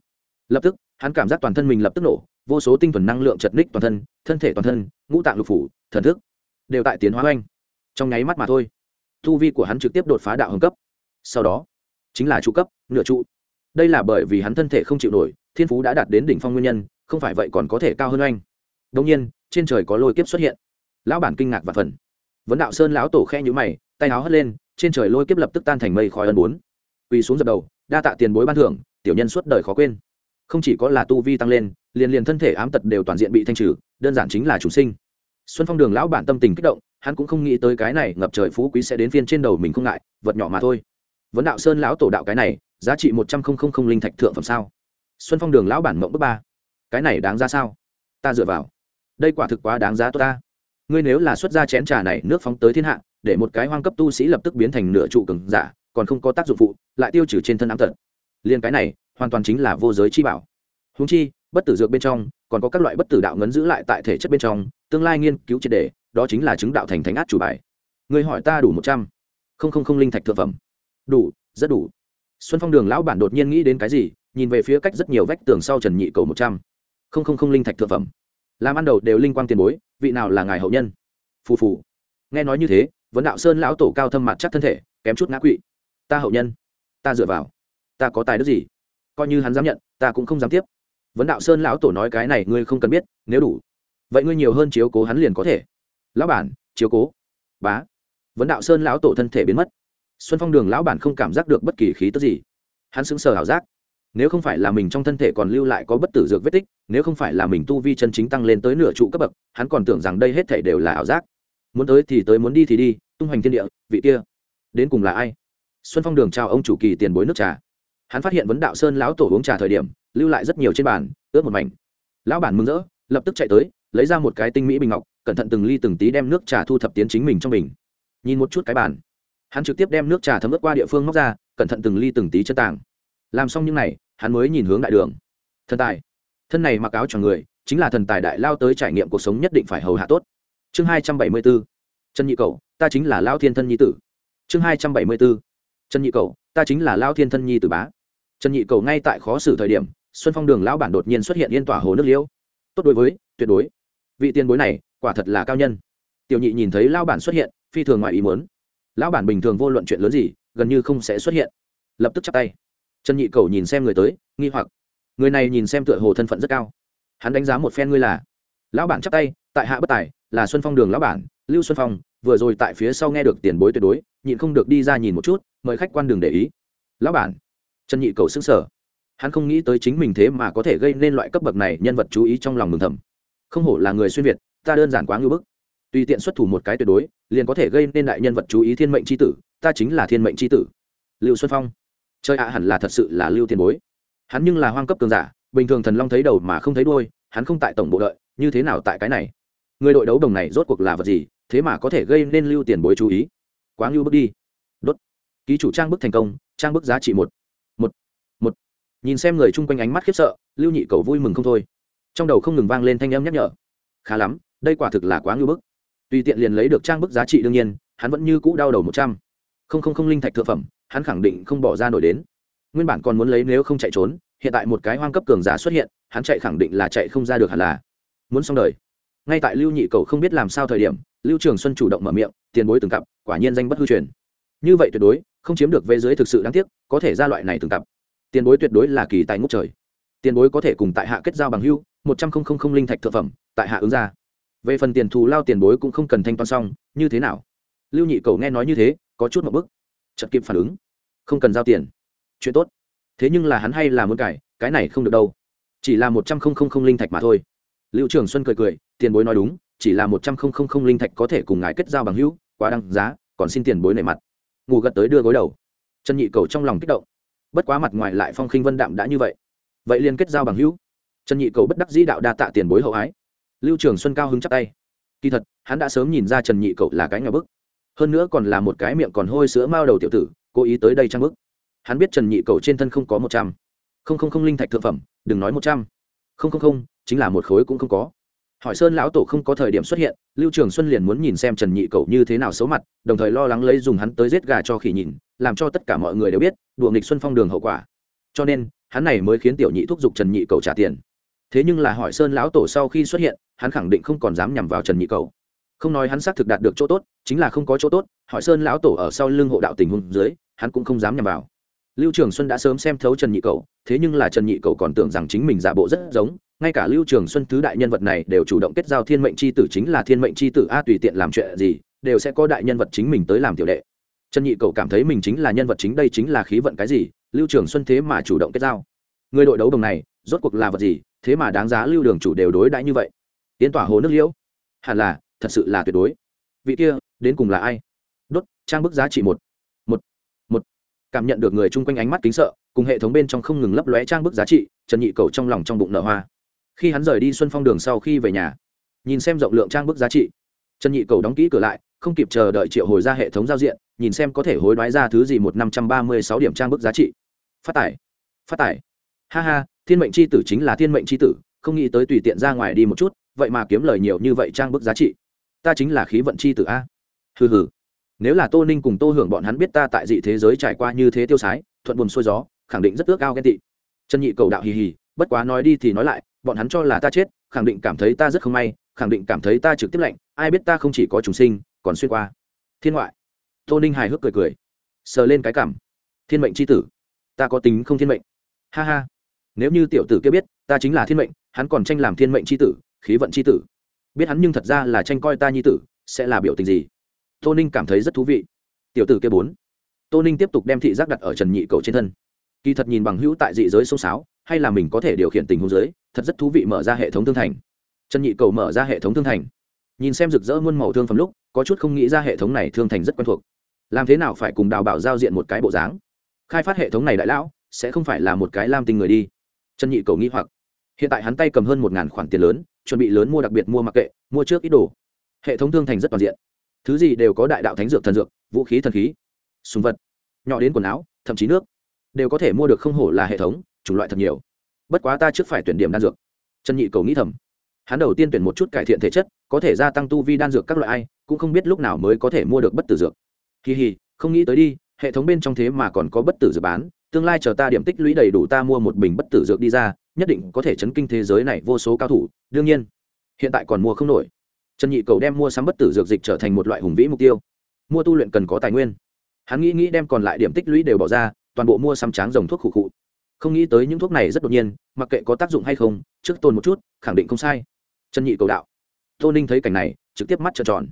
lập tức, hắn cảm giác toàn thân mình lập tức nổ, vô số tinh thuần năng lượng chật ních toàn thân thân thể toàn thân, ngũ tạng lục phủ, thần thức đều tại tiến hóa oanh. Trong nháy mắt mà thôi thu vi của hắn trực tiếp đột phá đạo hồng cấp. Sau đó, chính là trụ cấp, nửa trụ. Đây là bởi vì hắn thân thể không chịu nổi, thiên phú đã đạt đến đỉnh phong nguyên nhân, không phải vậy còn có thể cao hơn anh đông nhiên, trên trời có lôi kiếp xuất hiện. Lão bản kinh ngạc và phần vấn đạo sơn lão tổ khe nhũ mày, tay áo hất lên, trên trời lôi kiếp lập tức tan thành mây khói ân bốn. Quỳ xuống dập đầu, đa tạ tiền bối ban thưởng, tiểu nhân suốt đời khó quên. Không chỉ có là tu vi tăng lên, liền liền thân thể ám tật đều toàn diện bị thanh trừ, đơn giản chính là chủ sinh. Xuân phong đường lão bản tâm tình kích động, hắn cũng không nghĩ tới cái này ngập trời phú quý sẽ đến phiên trên đầu mình không ngại, vật nhỏ mà thôi. Vấn đạo sơn lão tổ đạo cái này, giá trị một trăm linh linh thạch thượng phẩm sao? Xuân phong đường lão bản mộng bước ba. Cái này đáng ra sao? Ta dựa vào. Đây quả thực quá đáng giá tốt ta ngươi nếu là xuất ra chén trà này nước phóng tới thiên hạ, để một cái hoang cấp tu sĩ lập tức biến thành nửa trụ cường giả, còn không có tác dụng phụ, lại tiêu trừ trên thân ám tật. Liên cái này, hoàn toàn chính là vô giới chi bảo. Húng chi, bất tử dược bên trong, còn có các loại bất tử đạo ngấn giữ lại tại thể chất bên trong, tương lai nghiên cứu triệt đề đó chính là chứng đạo thành thánh át chủ bài. Người hỏi ta đủ một trăm. Không không không linh thạch thượng phẩm. Đủ, rất đủ. Xuân phong đường lão bản đột nhiên nghĩ đến cái gì, nhìn về phía cách rất nhiều vách tường sau trần nhị cầu một trăm. Không không không linh thạch thượng phẩm. Làm ăn đầu đều linh quang tiền bối vị nào là ngài hậu nhân? Phù phù. Nghe nói như thế, vấn đạo sơn lão tổ cao thâm mặt chắc thân thể, kém chút ngã quỵ. Ta hậu nhân. Ta dựa vào. Ta có tài đức gì? Coi như hắn dám nhận, ta cũng không dám tiếp. Vấn đạo sơn lão tổ nói cái này ngươi không cần biết, nếu đủ. Vậy ngươi nhiều hơn chiếu cố hắn liền có thể. Lão bản, chiếu cố. Bá. Vấn đạo sơn lão tổ thân thể biến mất. Xuân phong đường lão bản không cảm giác được bất kỳ khí tức gì. Hắn sững sờ ảo giác nếu không phải là mình trong thân thể còn lưu lại có bất tử dược vết tích, nếu không phải là mình tu vi chân chính tăng lên tới nửa trụ cấp bậc, hắn còn tưởng rằng đây hết thể đều là ảo giác. Muốn tới thì tới, muốn đi thì đi, tung hoành thiên địa, vị kia. Đến cùng là ai? Xuân phong đường chào ông chủ kỳ tiền bối nước trà. Hắn phát hiện vấn đạo sơn lão tổ uống trà thời điểm, lưu lại rất nhiều trên bàn, ướt một mảnh. Lão bản mừng rỡ, lập tức chạy tới, lấy ra một cái tinh mỹ bình ngọc, cẩn thận từng ly từng tí đem nước trà thu thập tiến chính mình trong mình. nhìn một chút cái bàn. Hắn trực tiếp đem nước trà thấm ướt qua địa phương móc ra, cẩn thận từng ly từng tí chân tàng. Làm xong những n à y hắn mới nhìn hướng đại đường. Thần tài. Thân này mặc áo cho người, chính là thần tài đại lao tới trải nghiệm cuộc sống nhất định phải hầu hạ tốt. Chương hai trăm bảy mươi b ố trần nhị cầu ta chính là lao thiên thân nhi tử. Chương hai trăm bảy mươi b ố trần nhị cầu ta chính là lao thiên thân nhi tử bá. Trần nhị cầu ngay tại khó xử thời điểm, xuân phong đường lão bản đột nhiên xuất hiện yên tỏa hồ nước liễu. Tốt đối với, tuyệt đối. Vị tiền bối này, quả thật là cao nhân. Tiểu nhị nhìn thấy lao bản xuất hiện, phi thường ngoài ý muốn. Lão bản bình thường vô luận chuyện lớn gì, gần như không sẽ xuất hiện. Lập tức chắp tay trần nhị cầu nhìn xem người tới, nghi hoặc. Người này nhìn xem tựa hồ thân phận rất cao. Hắn đánh giá một phen ngươi là. Lão bản chắp tay, tại hạ bất tài, là xuân phong đường lão bản, lưu xuân phong, vừa rồi tại phía sau nghe được tiền bối tuyệt đối, nhịn không được đi ra nhìn một chút, mời khách quan đường để ý. Lão bản. Trần nhị cầu xứng sở hắn không nghĩ tới chính mình thế mà có thể gây nên loại cấp bậc này, nhân vật chú ý trong lòng mừng thầm. Không hổ là người xuyên việt, ta đơn giản quá ngưỡng bức. Tùy tiện xuất thủ một cái tuyệt đối, liền có thể gây nên đại nhân vật chú ý thiên mệnh c h i tử, ta chính là thiên mệnh c h i tử. Lưu xuân phong chơi ạ, hẳn là thật sự là lưu tiền bối. Hắn nhưng là hoang cấp cường giả, bình thường thần long thấy đầu mà không thấy đôi hắn không tại tổng bộ đợi, như thế nào tại cái này? Người đội đấu đồng này rốt cuộc là vật gì, thế mà có thể gây nên lưu tiền bối chú ý? Quá ngưu bước đi. Đốt. Ký chủ trang bức thành công, trang bức giá trị một. Một. Một. Nhìn xem người chung quanh ánh mắt khiếp sợ, lưu nhị cầu vui mừng không thôi. Trong đầu không ngừng vang lên thanh âm nhắc nhở. Khá lắm, đây quả thực là quá ngưu bức. Tùy tiện liền lấy được trang bức giá trị đương nhiên, hắn vẫn như cũ đau đầu một trăm. Không không không linh thạch thượng phẩm hắn khẳng định không bỏ ra nổi đến. Nguyên bản còn muốn lấy nếu không chạy trốn, hiện tại một cái hoang cấp cường giả xuất hiện, hắn chạy khẳng định là chạy không ra được hẳn là. Muốn xong đời. Ngay tại lưu nhị cầu không biết làm sao thời điểm, lưu trường xuân chủ động mở miệng, tiền bối từng cặp quả nhiên danh bất hư truyền. Như vậy tuyệt đối, không chiếm được về dưới thực sự đáng tiếc, có thể ra loại này từng cặp tiền bối tuyệt đối là kỳ tài ngốc trời. Tiền bối có thể cùng tại hạ kết giao bằng hưu một trăm linh linh thạch thực phẩm, tại hạ ứng ra. Về phần tiền thù lao tiền bối cũng không cần thanh toán xong, như thế nào? Lưu nhị cầu nghe nói như thế, có chút một bức chật kịp phản ứng. Không cần giao tiền. Chuyện tốt. Thế nhưng là hắn hay là muốn cải, cái này không được đâu. Chỉ là một trăm linh linh thạch mà thôi. Lưu trường xuân cười cười, tiền bối nói đúng, chỉ là một trăm linh linh thạch có thể cùng ngài kết giao bằng hữu, quá đăng giá, còn xin tiền bối nể mặt. Ngủ gật tới đưa gối đầu. Trần nhị cầu trong lòng kích động. Bất quá mặt ngoài lại phong khinh vân đạm đã như vậy. Vậy liền kết giao bằng hữu. Trần nhị cầu bất đắc dĩ đạo đa tạ tiền bối hậu ái. Lưu trường xuân cao hứng chắc tay. Kỳ thật, hắn đã sớm nhìn ra trần nhị cậu là cái nhà bức hơn nữa còn là một cái miệng còn hôi sữa mao đầu tiểu tử, cố ý tới đây trang bức. Hắn biết trần nhị cầu trên thân không có một trăm. Không không không linh thạch thượng phẩm, đừng nói một trăm. Không không không, chính là một khối cũng không có. Hỏi sơn lão tổ không có thời điểm xuất hiện, lưu trường xuân liền muốn nhìn xem trần nhị cầu như thế nào xấu mặt, đồng thời lo lắng lấy dùng hắn tới giết gà cho khỉ nhìn, làm cho tất cả mọi người đều biết, đùa nghịch xuân phong đường hậu quả. Cho nên, hắn này mới khiến tiểu nhị thúc giục trần nhị cầu trả tiền. Thế nhưng là hỏi sơn lão tổ sau khi xuất hiện, hắn khẳng định không còn dám nhằm vào trần nhị cầu không nói hắn xác thực đạt được chỗ tốt, chính là không có chỗ tốt, hỏi sơn lão tổ ở sau lưng hộ đạo tình hùng dưới, hắn cũng không dám nhằm vào. Lưu trường xuân đã sớm xem thấu trần nhị cầu thế nhưng là trần nhị cầu còn tưởng rằng chính mình giả bộ rất giống, ngay cả lưu trường xuân thứ đại nhân vật này đều chủ động kết giao thiên mệnh c h i tử chính là thiên mệnh c h i tử a, tùy tiện làm chuyện gì, đều sẽ có đại nhân vật chính mình tới làm tiểu đệ. Trần nhị cầu cảm thấy mình chính là nhân vật chính đây chính là khí vận cái gì, lưu trường xuân thế mà chủ động kết giao. Người đội đấu đồng này, rốt cuộc là vật gì, thế mà đáng giá lưu đường chủ đều đối đãi như vậy. Tiến tỏa hồ nước liễu. Hẳn là thật sự là tuyệt đối. Vị kia, đến cùng là ai? Đốt, trang bức giá trị một. Một. Một. Cảm nhận được người chung quanh ánh mắt kính sợ, cùng hệ thống bên trong không ngừng lấp lóe trang bức giá trị, trần nhị cầu trong lòng trong bụng nở hoa. Khi hắn rời đi xuân phong đường sau khi về nhà, nhìn xem rộng lượng trang bức giá trị, trần nhị cầu đóng kỹ cửa lại, không kịp chờ đợi triệu hồi ra hệ thống giao diện, nhìn xem có thể hối đoái ra thứ gì một năm trăm ba mươi sáu điểm trang bức giá trị. Phát tải. Phát tải. Ha ha, thiên mệnh c h i tử chính là thiên mệnh c h i tử, không nghĩ tới tùy tiện ra ngoài đi một chút, vậy mà kiếm lời nhiều như vậy trang bức giá trị ta chính là khí vận chi tử a. Hừ hừ. Nếu là tô ninh cùng tô hưởng bọn hắn biết ta tại dị thế giới trải qua như thế tiêu sái, thuận buồn xuôi gió, khẳng định rất ước ao ghen tị. Trần nhị cầu đạo hì hì, bất quá nói đi thì nói lại, bọn hắn cho là ta chết, khẳng định cảm thấy ta rất không may, khẳng định cảm thấy ta trực tiếp lạnh, ai biết ta không chỉ có trùng sinh, còn xuyên qua. Thiên ngoại. Tô ninh hài hước cười cười, sờ lên cái cảm thiên mệnh c h i tử. Ta có tính không thiên mệnh. Ha ha. Nếu như tiểu tử kia biết, ta chính là thiên mệnh, hắn còn tranh làm thiên mệnh c h i tử, khí vận c h i tử biết hắn nhưng thật ra là tranh coi ta nhi tử, sẽ là biểu tình gì? Tô ninh cảm thấy rất thú vị. Tiểu tử kia bốn. Tô ninh tiếp tục đem thị giác đặt ở trần nhị cầu trên thân. Kỳ thật nhìn bằng hữu tại dị giới sông sáo, hay là mình có thể điều khiển tình huống giới, thật rất thú vị mở ra hệ thống thương thành. Trần nhị cầu mở ra hệ thống thương thành. Nhìn xem rực rỡ muôn màu thương phẩm lúc, có chút không nghĩ ra hệ thống này thương thành rất quen thuộc. Làm thế nào phải cùng đào bảo giao diện một cái bộ dáng? Khai phát hệ thống này đại lão, sẽ không phải là một cái lam tinh người đi. Trần nhị cầu nghĩ hoặc hiện tại hắn tay cầm hơn một ngàn khoản tiền lớn, chuẩn bị lớn mua đặc biệt mua mặc kệ, mua trước ít đồ. Hệ thống thương thành rất toàn diện. Thứ gì đều có đại đạo thánh dược thần dược, vũ khí thần khí, súng vật, nhỏ đến quần áo, thậm chí nước, đều có thể mua được không hổ là hệ thống, chủng loại thật nhiều. Bất quá ta trước phải tuyển điểm đan dược. Trần nhị cầu nghĩ thầm. Hắn đầu tiên tuyển một chút cải thiện thể chất, có thể gia tăng tu vi đan dược các loại ai, cũng không biết lúc nào mới có thể mua được bất tử dược. Kỳ hì, không nghĩ tới đi, hệ thống bên trong thế mà còn có bất tử dược bán tương lai chờ ta điểm tích lũy đầy đủ ta mua một bình bất tử dược đi ra, nhất định có thể chấn kinh thế giới này vô số cao thủ, đương nhiên, hiện tại còn mua không nổi. Trần nhị cầu đem mua sắm bất tử dược dịch trở thành một loại hùng vĩ mục tiêu. Mua tu luyện cần có tài nguyên. Hắn nghĩ nghĩ đem còn lại điểm tích lũy đều bỏ ra, toàn bộ mua xăm tráng dòng thuốc khủ khụ. Không nghĩ tới những thuốc này rất đột nhiên, mặc kệ có tác dụng hay không, trước tồn một chút, khẳng định không sai. Trần nhị cầu đạo. Tô ninh thấy cảnh này, trực tiếp mắt trợn tròn.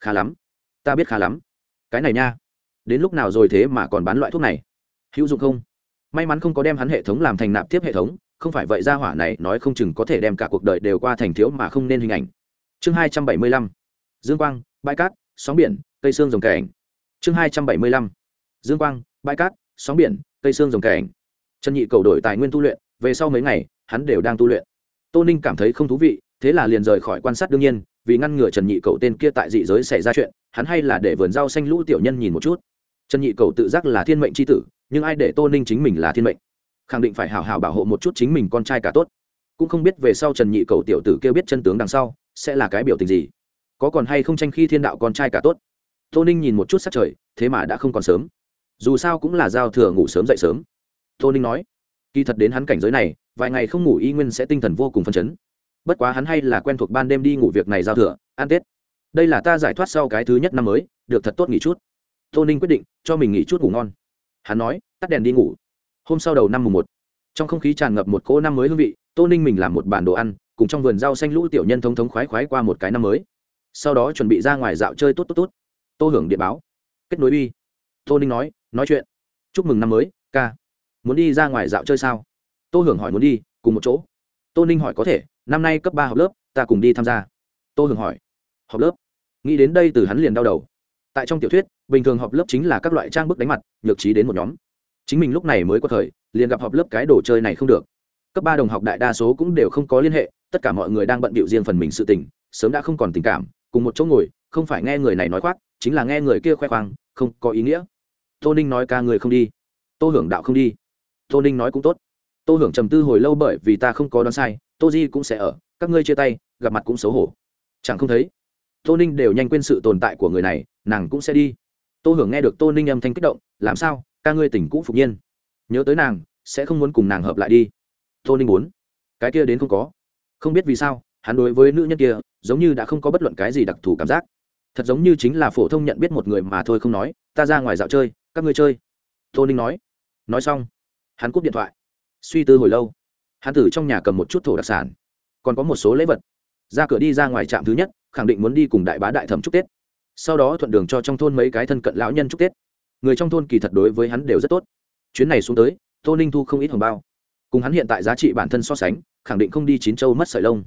Khá lắm. Ta biết khá lắm. Cái này nha. Đến lúc nào rồi thế mà còn bán loại thuốc này? Hữu dụng không? May mắn không có đem hắn hệ thống làm thành nạp tiếp hệ thống, không phải vậy ra hỏa này nói không chừng có thể đem cả cuộc đời đều qua thành thiếu mà không nên hình ảnh. Chương hai trăm bảy mươi lăm, dương quang, bãi cát, sóng biển, cây xương rồng cảnh. Chương hai trăm bảy mươi lăm, dương quang, bãi cát, sóng biển, cây xương rồng cảnh. Trần nhị cầu đổi tài nguyên tu luyện, về sau mấy ngày, hắn đều đang tu luyện. Tô ninh cảm thấy không thú vị, thế là liền rời khỏi quan sát đương nhiên, vì ngăn ngừa trần nhị cầu tên kia tại dị giới xảy ra chuyện, hắn hay là để vườn rau xanh lũ tiểu nhân nhìn một chút trần nhị cầu tự giác là thiên mệnh c h i tử, nhưng ai để tô ninh chính mình là thiên mệnh? Khẳng định phải hào hào bảo hộ một chút chính mình con trai cả tốt. Cũng không biết về sau trần nhị cầu tiểu tử kêu biết chân tướng đằng sau, sẽ là cái biểu tình gì? Có còn hay không tranh khi thiên đạo con trai cả tốt? Tô ninh nhìn một chút sắc trời, thế mà đã không còn sớm. Dù sao cũng là giao thừa ngủ sớm dậy sớm. Tô ninh nói, kỳ thật đến hắn cảnh giới này, vài ngày không ngủ y nguyên sẽ tinh thần vô cùng phân chấn. Bất quá hắn hay là quen thuộc ban đêm đi ngủ việc này giao thừa, ăn tết. Đây là ta giải thoát sau cái thứ nhất năm mới, được thật tốt nghỉ chút tô ninh quyết định cho mình nghỉ chút ngủ ngon. Hắn nói, tắt đèn đi ngủ. Hôm sau đầu năm mùng một, trong không khí tràn ngập một cỗ năm mới hương vị, tô ninh mình làm một bản đồ ăn, cùng trong vườn rau xanh lũ tiểu nhân thống thống khoái khoái qua một cái năm mới. Sau đó chuẩn bị ra ngoài dạo chơi tốt tốt tốt. Tô hưởng điện báo. Kết nối uy. Tô ninh nói nói chuyện. Chúc mừng năm mới, ca. Muốn đi ra ngoài dạo chơi sao? Tô hưởng hỏi muốn đi, cùng một chỗ. Tô ninh hỏi có thể, năm nay cấp ba học lớp, ta cùng đi tham gia. Tô hưởng hỏi. Học lớp? Nghĩ đến đây từ hắn liền đau đầu. Tại trong tiểu thuyết bình thường họp lớp chính là các loại trang bức đánh mặt, nhược trí đến một nhóm. Chính mình lúc này mới có thời, liền gặp họp lớp cái đồ chơi này không được. Cấp ba đồng học đại đa số cũng đều không có liên hệ, tất cả mọi người đang bận bịu riêng phần mình sự tình, sớm đã không còn tình cảm, cùng một chỗ ngồi, không phải nghe người này nói khoác, chính là nghe người kia khoe khoang, không có ý nghĩa. Tô ninh nói ca người không đi. Tô hưởng đạo không đi. Tô ninh nói cũng tốt. Tô hưởng trầm tư hồi lâu bởi vì ta không có đoán sai, tô di cũng sẽ ở, các ngươi chia tay, gặp mặt cũng xấu hổ. Chẳng không thấy. Tô ninh đều nhanh quên sự tồn tại của người này, nàng cũng sẽ đi tô hưởng nghe được tô ninh âm thanh kích động, làm sao? Ca ngươi tỉnh cũ phục nhiên. Nhớ tới nàng, sẽ không muốn cùng nàng hợp lại đi. Tô ninh muốn. Cái kia đến không có. Không biết vì sao, hắn đối với nữ nhân kia, giống như đã không có bất luận cái gì đặc thù cảm giác. Thật giống như chính là phổ thông nhận biết một người mà thôi không nói, ta ra ngoài dạo chơi, các ngươi chơi. Tô ninh nói. Nói xong, hắn cúp điện thoại. Suy tư hồi lâu, hắn tử trong nhà cầm một chút thổ đặc sản, còn có một số lễ vật. Ra cửa đi ra ngoài trạm thứ nhất, khẳng định muốn đi cùng đại bá đại thẩm chúc tết sau đó thuận đường cho trong thôn mấy cái thân cận lão nhân chúc tết. Người trong thôn kỳ thật đối với hắn đều rất tốt. Chuyến này xuống tới, tô ninh thu không ít hồng bao. Cùng hắn hiện tại giá trị bản thân so sánh, khẳng định không đi chín châu mất sợi lông.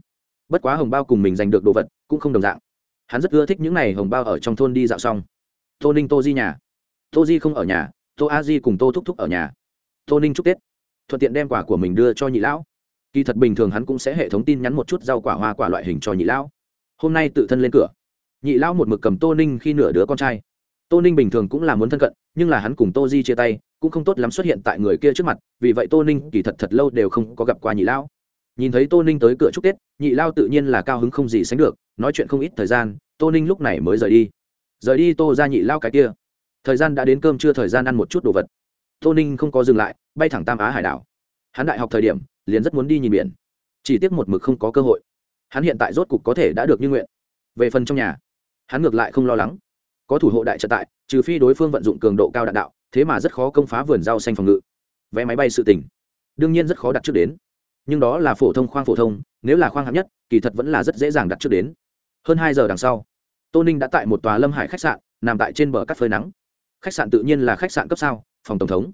Bất quá hồng bao cùng mình giành được đồ vật cũng không đồng dạng. Hắn rất ưa thích những n à y hồng bao ở trong thôn đi dạo xong. Tô ninh, tô di nhà. Tô di không ở nhà, tô a di cùng tô thúc thúc ở nhà. Tô ninh chúc tết, thuận tiện đem quả của mình đưa cho nhị lão. Kỳ thật bình thường hắn cũng sẽ hệ thống tin nhắn một chút rau quả hoa quả loại hình cho nhị lão. Hôm nay tự thân lên cửa nhị lão một mực cầm tô ninh khi nửa đứa con trai. Tô ninh bình thường cũng là muốn thân cận, nhưng là hắn cùng tô di chia tay, cũng không tốt lắm xuất hiện tại người kia trước mặt, vì vậy tô ninh kỳ thật thật lâu đều không có gặp qua nhị lão. Nhìn thấy tô ninh tới cửa chúc tết, nhị lao tự nhiên là cao hứng không gì sánh được, nói chuyện không ít thời gian, tô ninh lúc này mới rời đi. Rời đi tô ra nhị lao cái kia. Thời gian đã đến cơm chưa thời gian ăn một chút đồ vật. Tô ninh không có dừng lại, bay thẳng tam á hải đảo. Hắn đại học thời điểm, liền rất muốn đi nhìn biển. Chỉ tiếc một mực không có cơ hội. Hắn hiện tại rốt cục có thể đã được như nguyện. Về phần trong nhà hắn ngược lại không lo lắng. Có thủ hộ đại trận tại, trừ phi đối phương vận dụng cường độ cao đạn đạo, thế mà rất khó công phá vườn rau xanh phòng ngự. Vé máy bay sự tỉnh đương nhiên rất khó đặt trước đến. Nhưng đó là phổ thông khoang phổ thông, nếu là khoang hạng nhất, kỳ thật vẫn là rất dễ dàng đặt trước đến. Hơn hai giờ đằng sau, tô ninh đã tại một tòa lâm hải khách sạn, nằm tại trên bờ cắt phơi nắng. Khách sạn tự nhiên là khách sạn cấp sao, phòng tổng thống.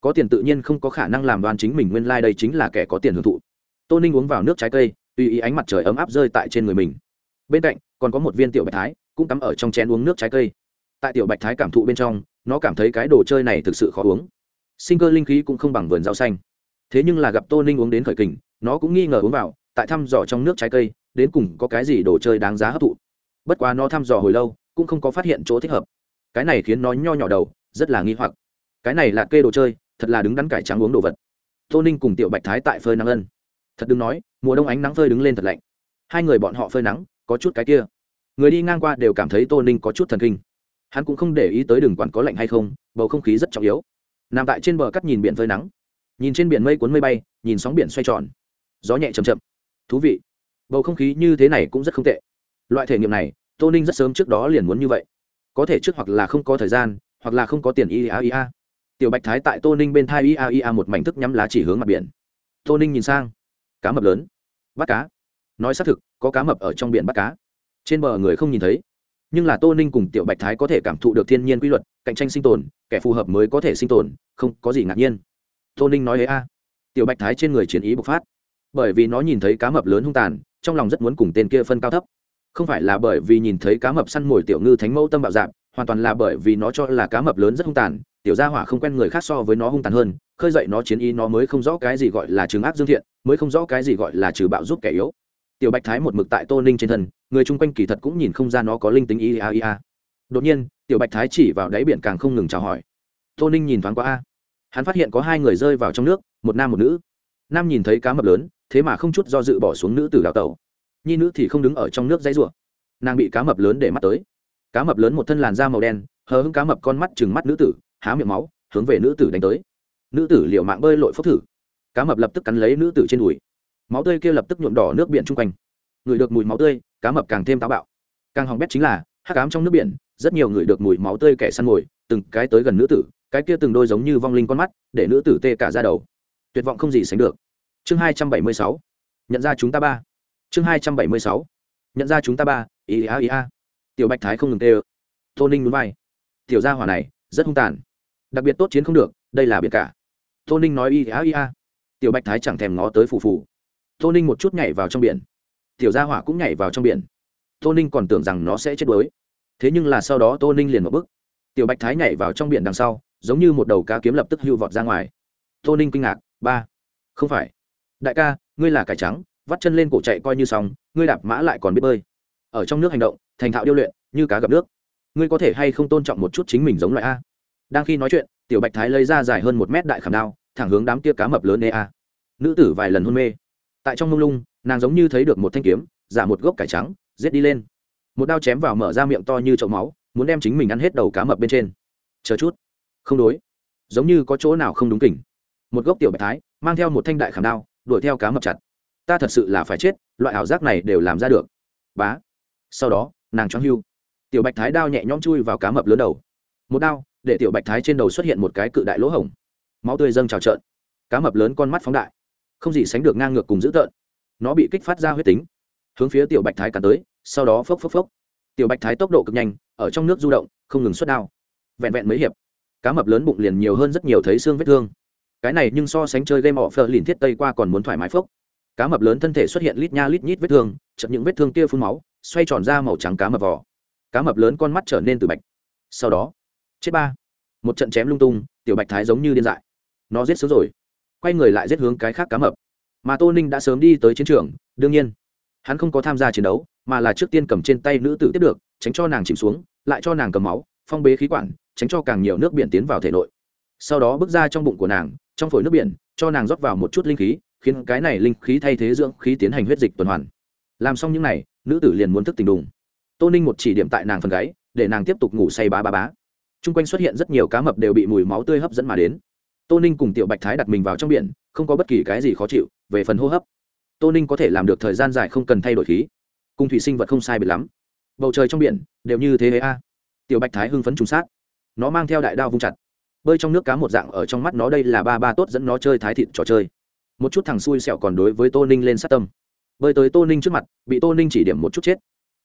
Có tiền tự nhiên không có khả năng làm đoan chính mình nguyên lai、like、đây chính là kẻ có tiền hưởng thụ. Tô ninh uống vào nước trái cây, tùy ý ánh mặt trời ấm áp rơi tại trên người mình. Bên cạnh, còn có một viên tiểu bạch thái cũng cắm ở trong chén uống nước trái cây. Tại tiểu bạch thái cảm thụ bên trong, nó cảm thấy cái đồ chơi này thực sự khó uống. Sinh cơ linh khí cũng không bằng vườn rau xanh. Thế nhưng là gặp tô ninh uống đến khởi kình, nó cũng nghi ngờ uống vào, tại thăm dò trong nước trái cây, đến cùng có cái gì đồ chơi đáng giá hấp thụ. Bất quá nó thăm dò hồi lâu, cũng không có phát hiện chỗ thích hợp. Cái này khiến nó nho nhỏ đầu, rất là nghi hoặc. Cái này là kê đồ chơi, thật là đứng đắn cải trắng uống đồ vật. Tô ninh cùng tiểu bạch thái tại phơi nắng ân. Thật đừng nói, mùa đông ánh nắng phơi đứng lên thật lạnh. Hai người bọn họ phơi nắng, có chút cái kia người đi ngang qua đều cảm thấy tô ninh có chút thần kinh. Hắn cũng không để ý tới đường quản có lạnh hay không, bầu không khí rất trọng yếu. Nằm tại trên bờ cắt nhìn biển phơi nắng. Nhìn trên biển mây cuốn mây bay, nhìn sóng biển xoay tròn. Gió nhẹ chầm chậm. Thú vị. Bầu không khí như thế này cũng rất không tệ. Loại thể nghiệm này, tô ninh rất sớm trước đó liền muốn như vậy. Có thể trước hoặc là không có thời gian, hoặc là không có tiền ia ia tiểu bạch thái tại tô ninh bên thai ia ia một mảnh thức nhắm lá chỉ hướng mặt biển. Tô ninh nhìn sang. Cá mập lớn. Bắt cá. Nói xác thực, có cá mập ở trong biển bắt cá trên bờ người không nhìn thấy. Nhưng là tô ninh cùng tiểu bạch thái có thể cảm thụ được thiên nhiên quy luật, cạnh tranh sinh tồn, kẻ phù hợp mới có thể sinh tồn, không có gì ngạc nhiên. Tô ninh nói ấy a. Tiểu bạch thái trên người chiến ý bộc phát. Bởi vì nó nhìn thấy cá mập lớn hung tàn, trong lòng rất muốn cùng tên kia phân cao thấp. Không phải là bởi vì nhìn thấy cá mập săn mồi tiểu ngư thánh mẫu tâm bạo dạp hoàn toàn là bởi vì nó cho là cá mập lớn rất hung tàn, tiểu gia hỏa không quen người khác so với nó hung tàn hơn, khơi dậy nó chiến ý nó mới không rõ cái gì gọi là trừng ác dương thiện, mới không rõ cái gì gọi là trừ bạo giúp kẻ yếu tiểu bạch thái một mực tại tô ninh trên thân, người chung quanh kỳ thật cũng nhìn không ra nó có linh tính ia ia đột nhiên, tiểu bạch thái chỉ vào đáy biển càng không ngừng chào hỏi. Tô ninh nhìn thoáng qua a. Hắn phát hiện có hai người rơi vào trong nước, một nam một nữ. Nam nhìn thấy cá mập lớn, thế mà không chút do dự bỏ xuống nữ tử đào tàu nhi nữ thì không đứng ở trong nước dãy rủa. Nàng bị cá mập lớn để mắt tới. Cá mập lớn một thân làn da màu đen, hờ hững cá mập con mắt chừng mắt nữ tử, há miệng máu, hướng về nữ tử đánh tới. Nữ tử liệu mạng bơi lội phốc thử. Cá mập lập tức cắn lấy nữ tử trên đùi máu tươi kia lập tức nhuộm đỏ nước biển chung quanh. Người được mùi máu tươi, cá mập càng thêm táo bạo. Càng hỏng bét chính là hát cám trong nước biển, rất nhiều người được mùi máu tươi kẻ săn mồi, từng cái tới gần nữ tử, cái kia từng đôi giống như vong linh con mắt, để nữ tử tê cả ra đầu. Tuyệt vọng không gì sánh được. Chương hai trăm bảy mươi sáu. Nhận ra chúng ta ba. Chương hai trăm bảy mươi sáu. Nhận ra chúng ta ba. Ý a ý a tiểu bạch thái không ngừng tê ơ. Tô ninh núi vai. Tiểu gia hỏa này, rất hung tàn. Đặc biệt tốt chiến không được, đây là biệt cả. Tô ninh nói ý a ý a tiểu bạch thái chẳng thèm ngó tới phù phù tô ninh một chút nhảy vào trong biển. Tiểu gia hỏa cũng nhảy vào trong biển. Tô ninh còn tưởng rằng nó sẽ chết đuối. Thế nhưng là sau đó tô ninh liền một bức tiểu bạch thái nhảy vào trong biển đằng sau, giống như một đầu cá kiếm lập tức hưu vọt ra ngoài. Tô ninh kinh ngạc, ba, không phải. Đại ca, ngươi là cải trắng, vắt chân lên cổ chạy coi như xong, ngươi đạp mã lại còn biết bơi. Ở trong nước hành động, thành thạo điêu luyện, như cá gặp nước. Ngươi có thể hay không tôn trọng một chút chính mình giống loại a? Đang khi nói chuyện, tiểu bạch thái lấy ra dài hơn một mét đại khảm đao, thẳng hướng đám tia cá mập lớn ê a. Nữ tử vài lần hôn mê tại trong mông lung, nàng giống như thấy được một thanh kiếm, giả một gốc cải trắng, giết đi lên. Một đao chém vào mở ra miệng to như chậu máu, muốn đem chính mình ăn hết đầu cá mập bên trên. Chờ chút. Không đối. Giống như có chỗ nào không đúng kỉnh. Một gốc tiểu bạch thái, mang theo một thanh đại khảm đao, đuổi theo cá mập chặt. Ta thật sự là phải chết, loại ảo giác này đều làm ra được. Bá. Sau đó, nàng choáng hưu. Tiểu bạch thái đao nhẹ nhõm chui vào cá mập lớn đầu. Một đao, để tiểu bạch thái trên đầu xuất hiện một cái cự đại lỗ hổng. Máu tươi dâng trào trợn. Cá mập lớn con mắt phóng đại không gì sánh được ngang ngược cùng dữ tợn. Nó bị kích phát ra huyết tính. Hướng phía tiểu bạch thái cắn tới, sau đó phốc phốc phốc. Tiểu bạch thái tốc độ cực nhanh, ở trong nước du động, không ngừng xuất đao. Vẹn vẹn mấy hiệp, cá mập lớn bụng liền nhiều hơn rất nhiều thấy xương vết thương. Cái này nhưng so sánh chơi game họ phờ liền thiết tây qua còn muốn thoải mái phốc. Cá mập lớn thân thể xuất hiện lít nha lít nhít vết thương chậm những vết thương kia phun máu, xoay tròn ra màu trắng cá mập vỏ cá mập lớn con mắt trở nên từ bạch. Sau đó, chết ba. Một trận chém lung tung, tiểu bạch thái giống như điên dại. Nó giết sướng rồi quay người lại giết hướng cái khác cá mập. Mà tô ninh đã sớm đi tới chiến trường, đương nhiên, hắn không có tham gia chiến đấu, mà là trước tiên cầm trên tay nữ tử tiếp được, tránh cho nàng chìm xuống, lại cho nàng cầm máu, phong bế khí quản, tránh cho càng nhiều nước biển tiến vào thể nội. Sau đó bước ra trong bụng của nàng, trong phổi nước biển, cho nàng rót vào một chút linh khí, khiến cái này linh khí thay thế dưỡng khí tiến hành huyết dịch tuần hoàn. Làm xong những n à y nữ tử liền muốn thức tình đùng. Tô ninh một chỉ điểm tại nàng phần gáy, để nàng tiếp tục ngủ say bá bá bá. T r u n g quanh xuất hiện rất nhiều cá mập đều bị mùi máu tươi hấp dẫn mà đến tô ninh cùng tiểu bạch thái đặt mình vào trong biển, không có bất kỳ cái gì khó chịu, về phần hô hấp. Tô ninh có thể làm được thời gian dài không cần thay đổi khí. Cùng thủy sinh vật không sai biệt lắm. Bầu trời trong biển, đều như thế a. Tiểu bạch thái hưng phấn trùng sát. Nó mang theo đại đao vung chặt. Bơi trong nước cá một dạng, ở trong mắt nó đây là ba ba tốt dẫn nó chơi thái thịt trò chơi. Một chút thằng xui xẹo còn đối với tô ninh lên sát tâm. Bơi tới tô ninh trước mặt, bị tô ninh chỉ điểm một chút chết.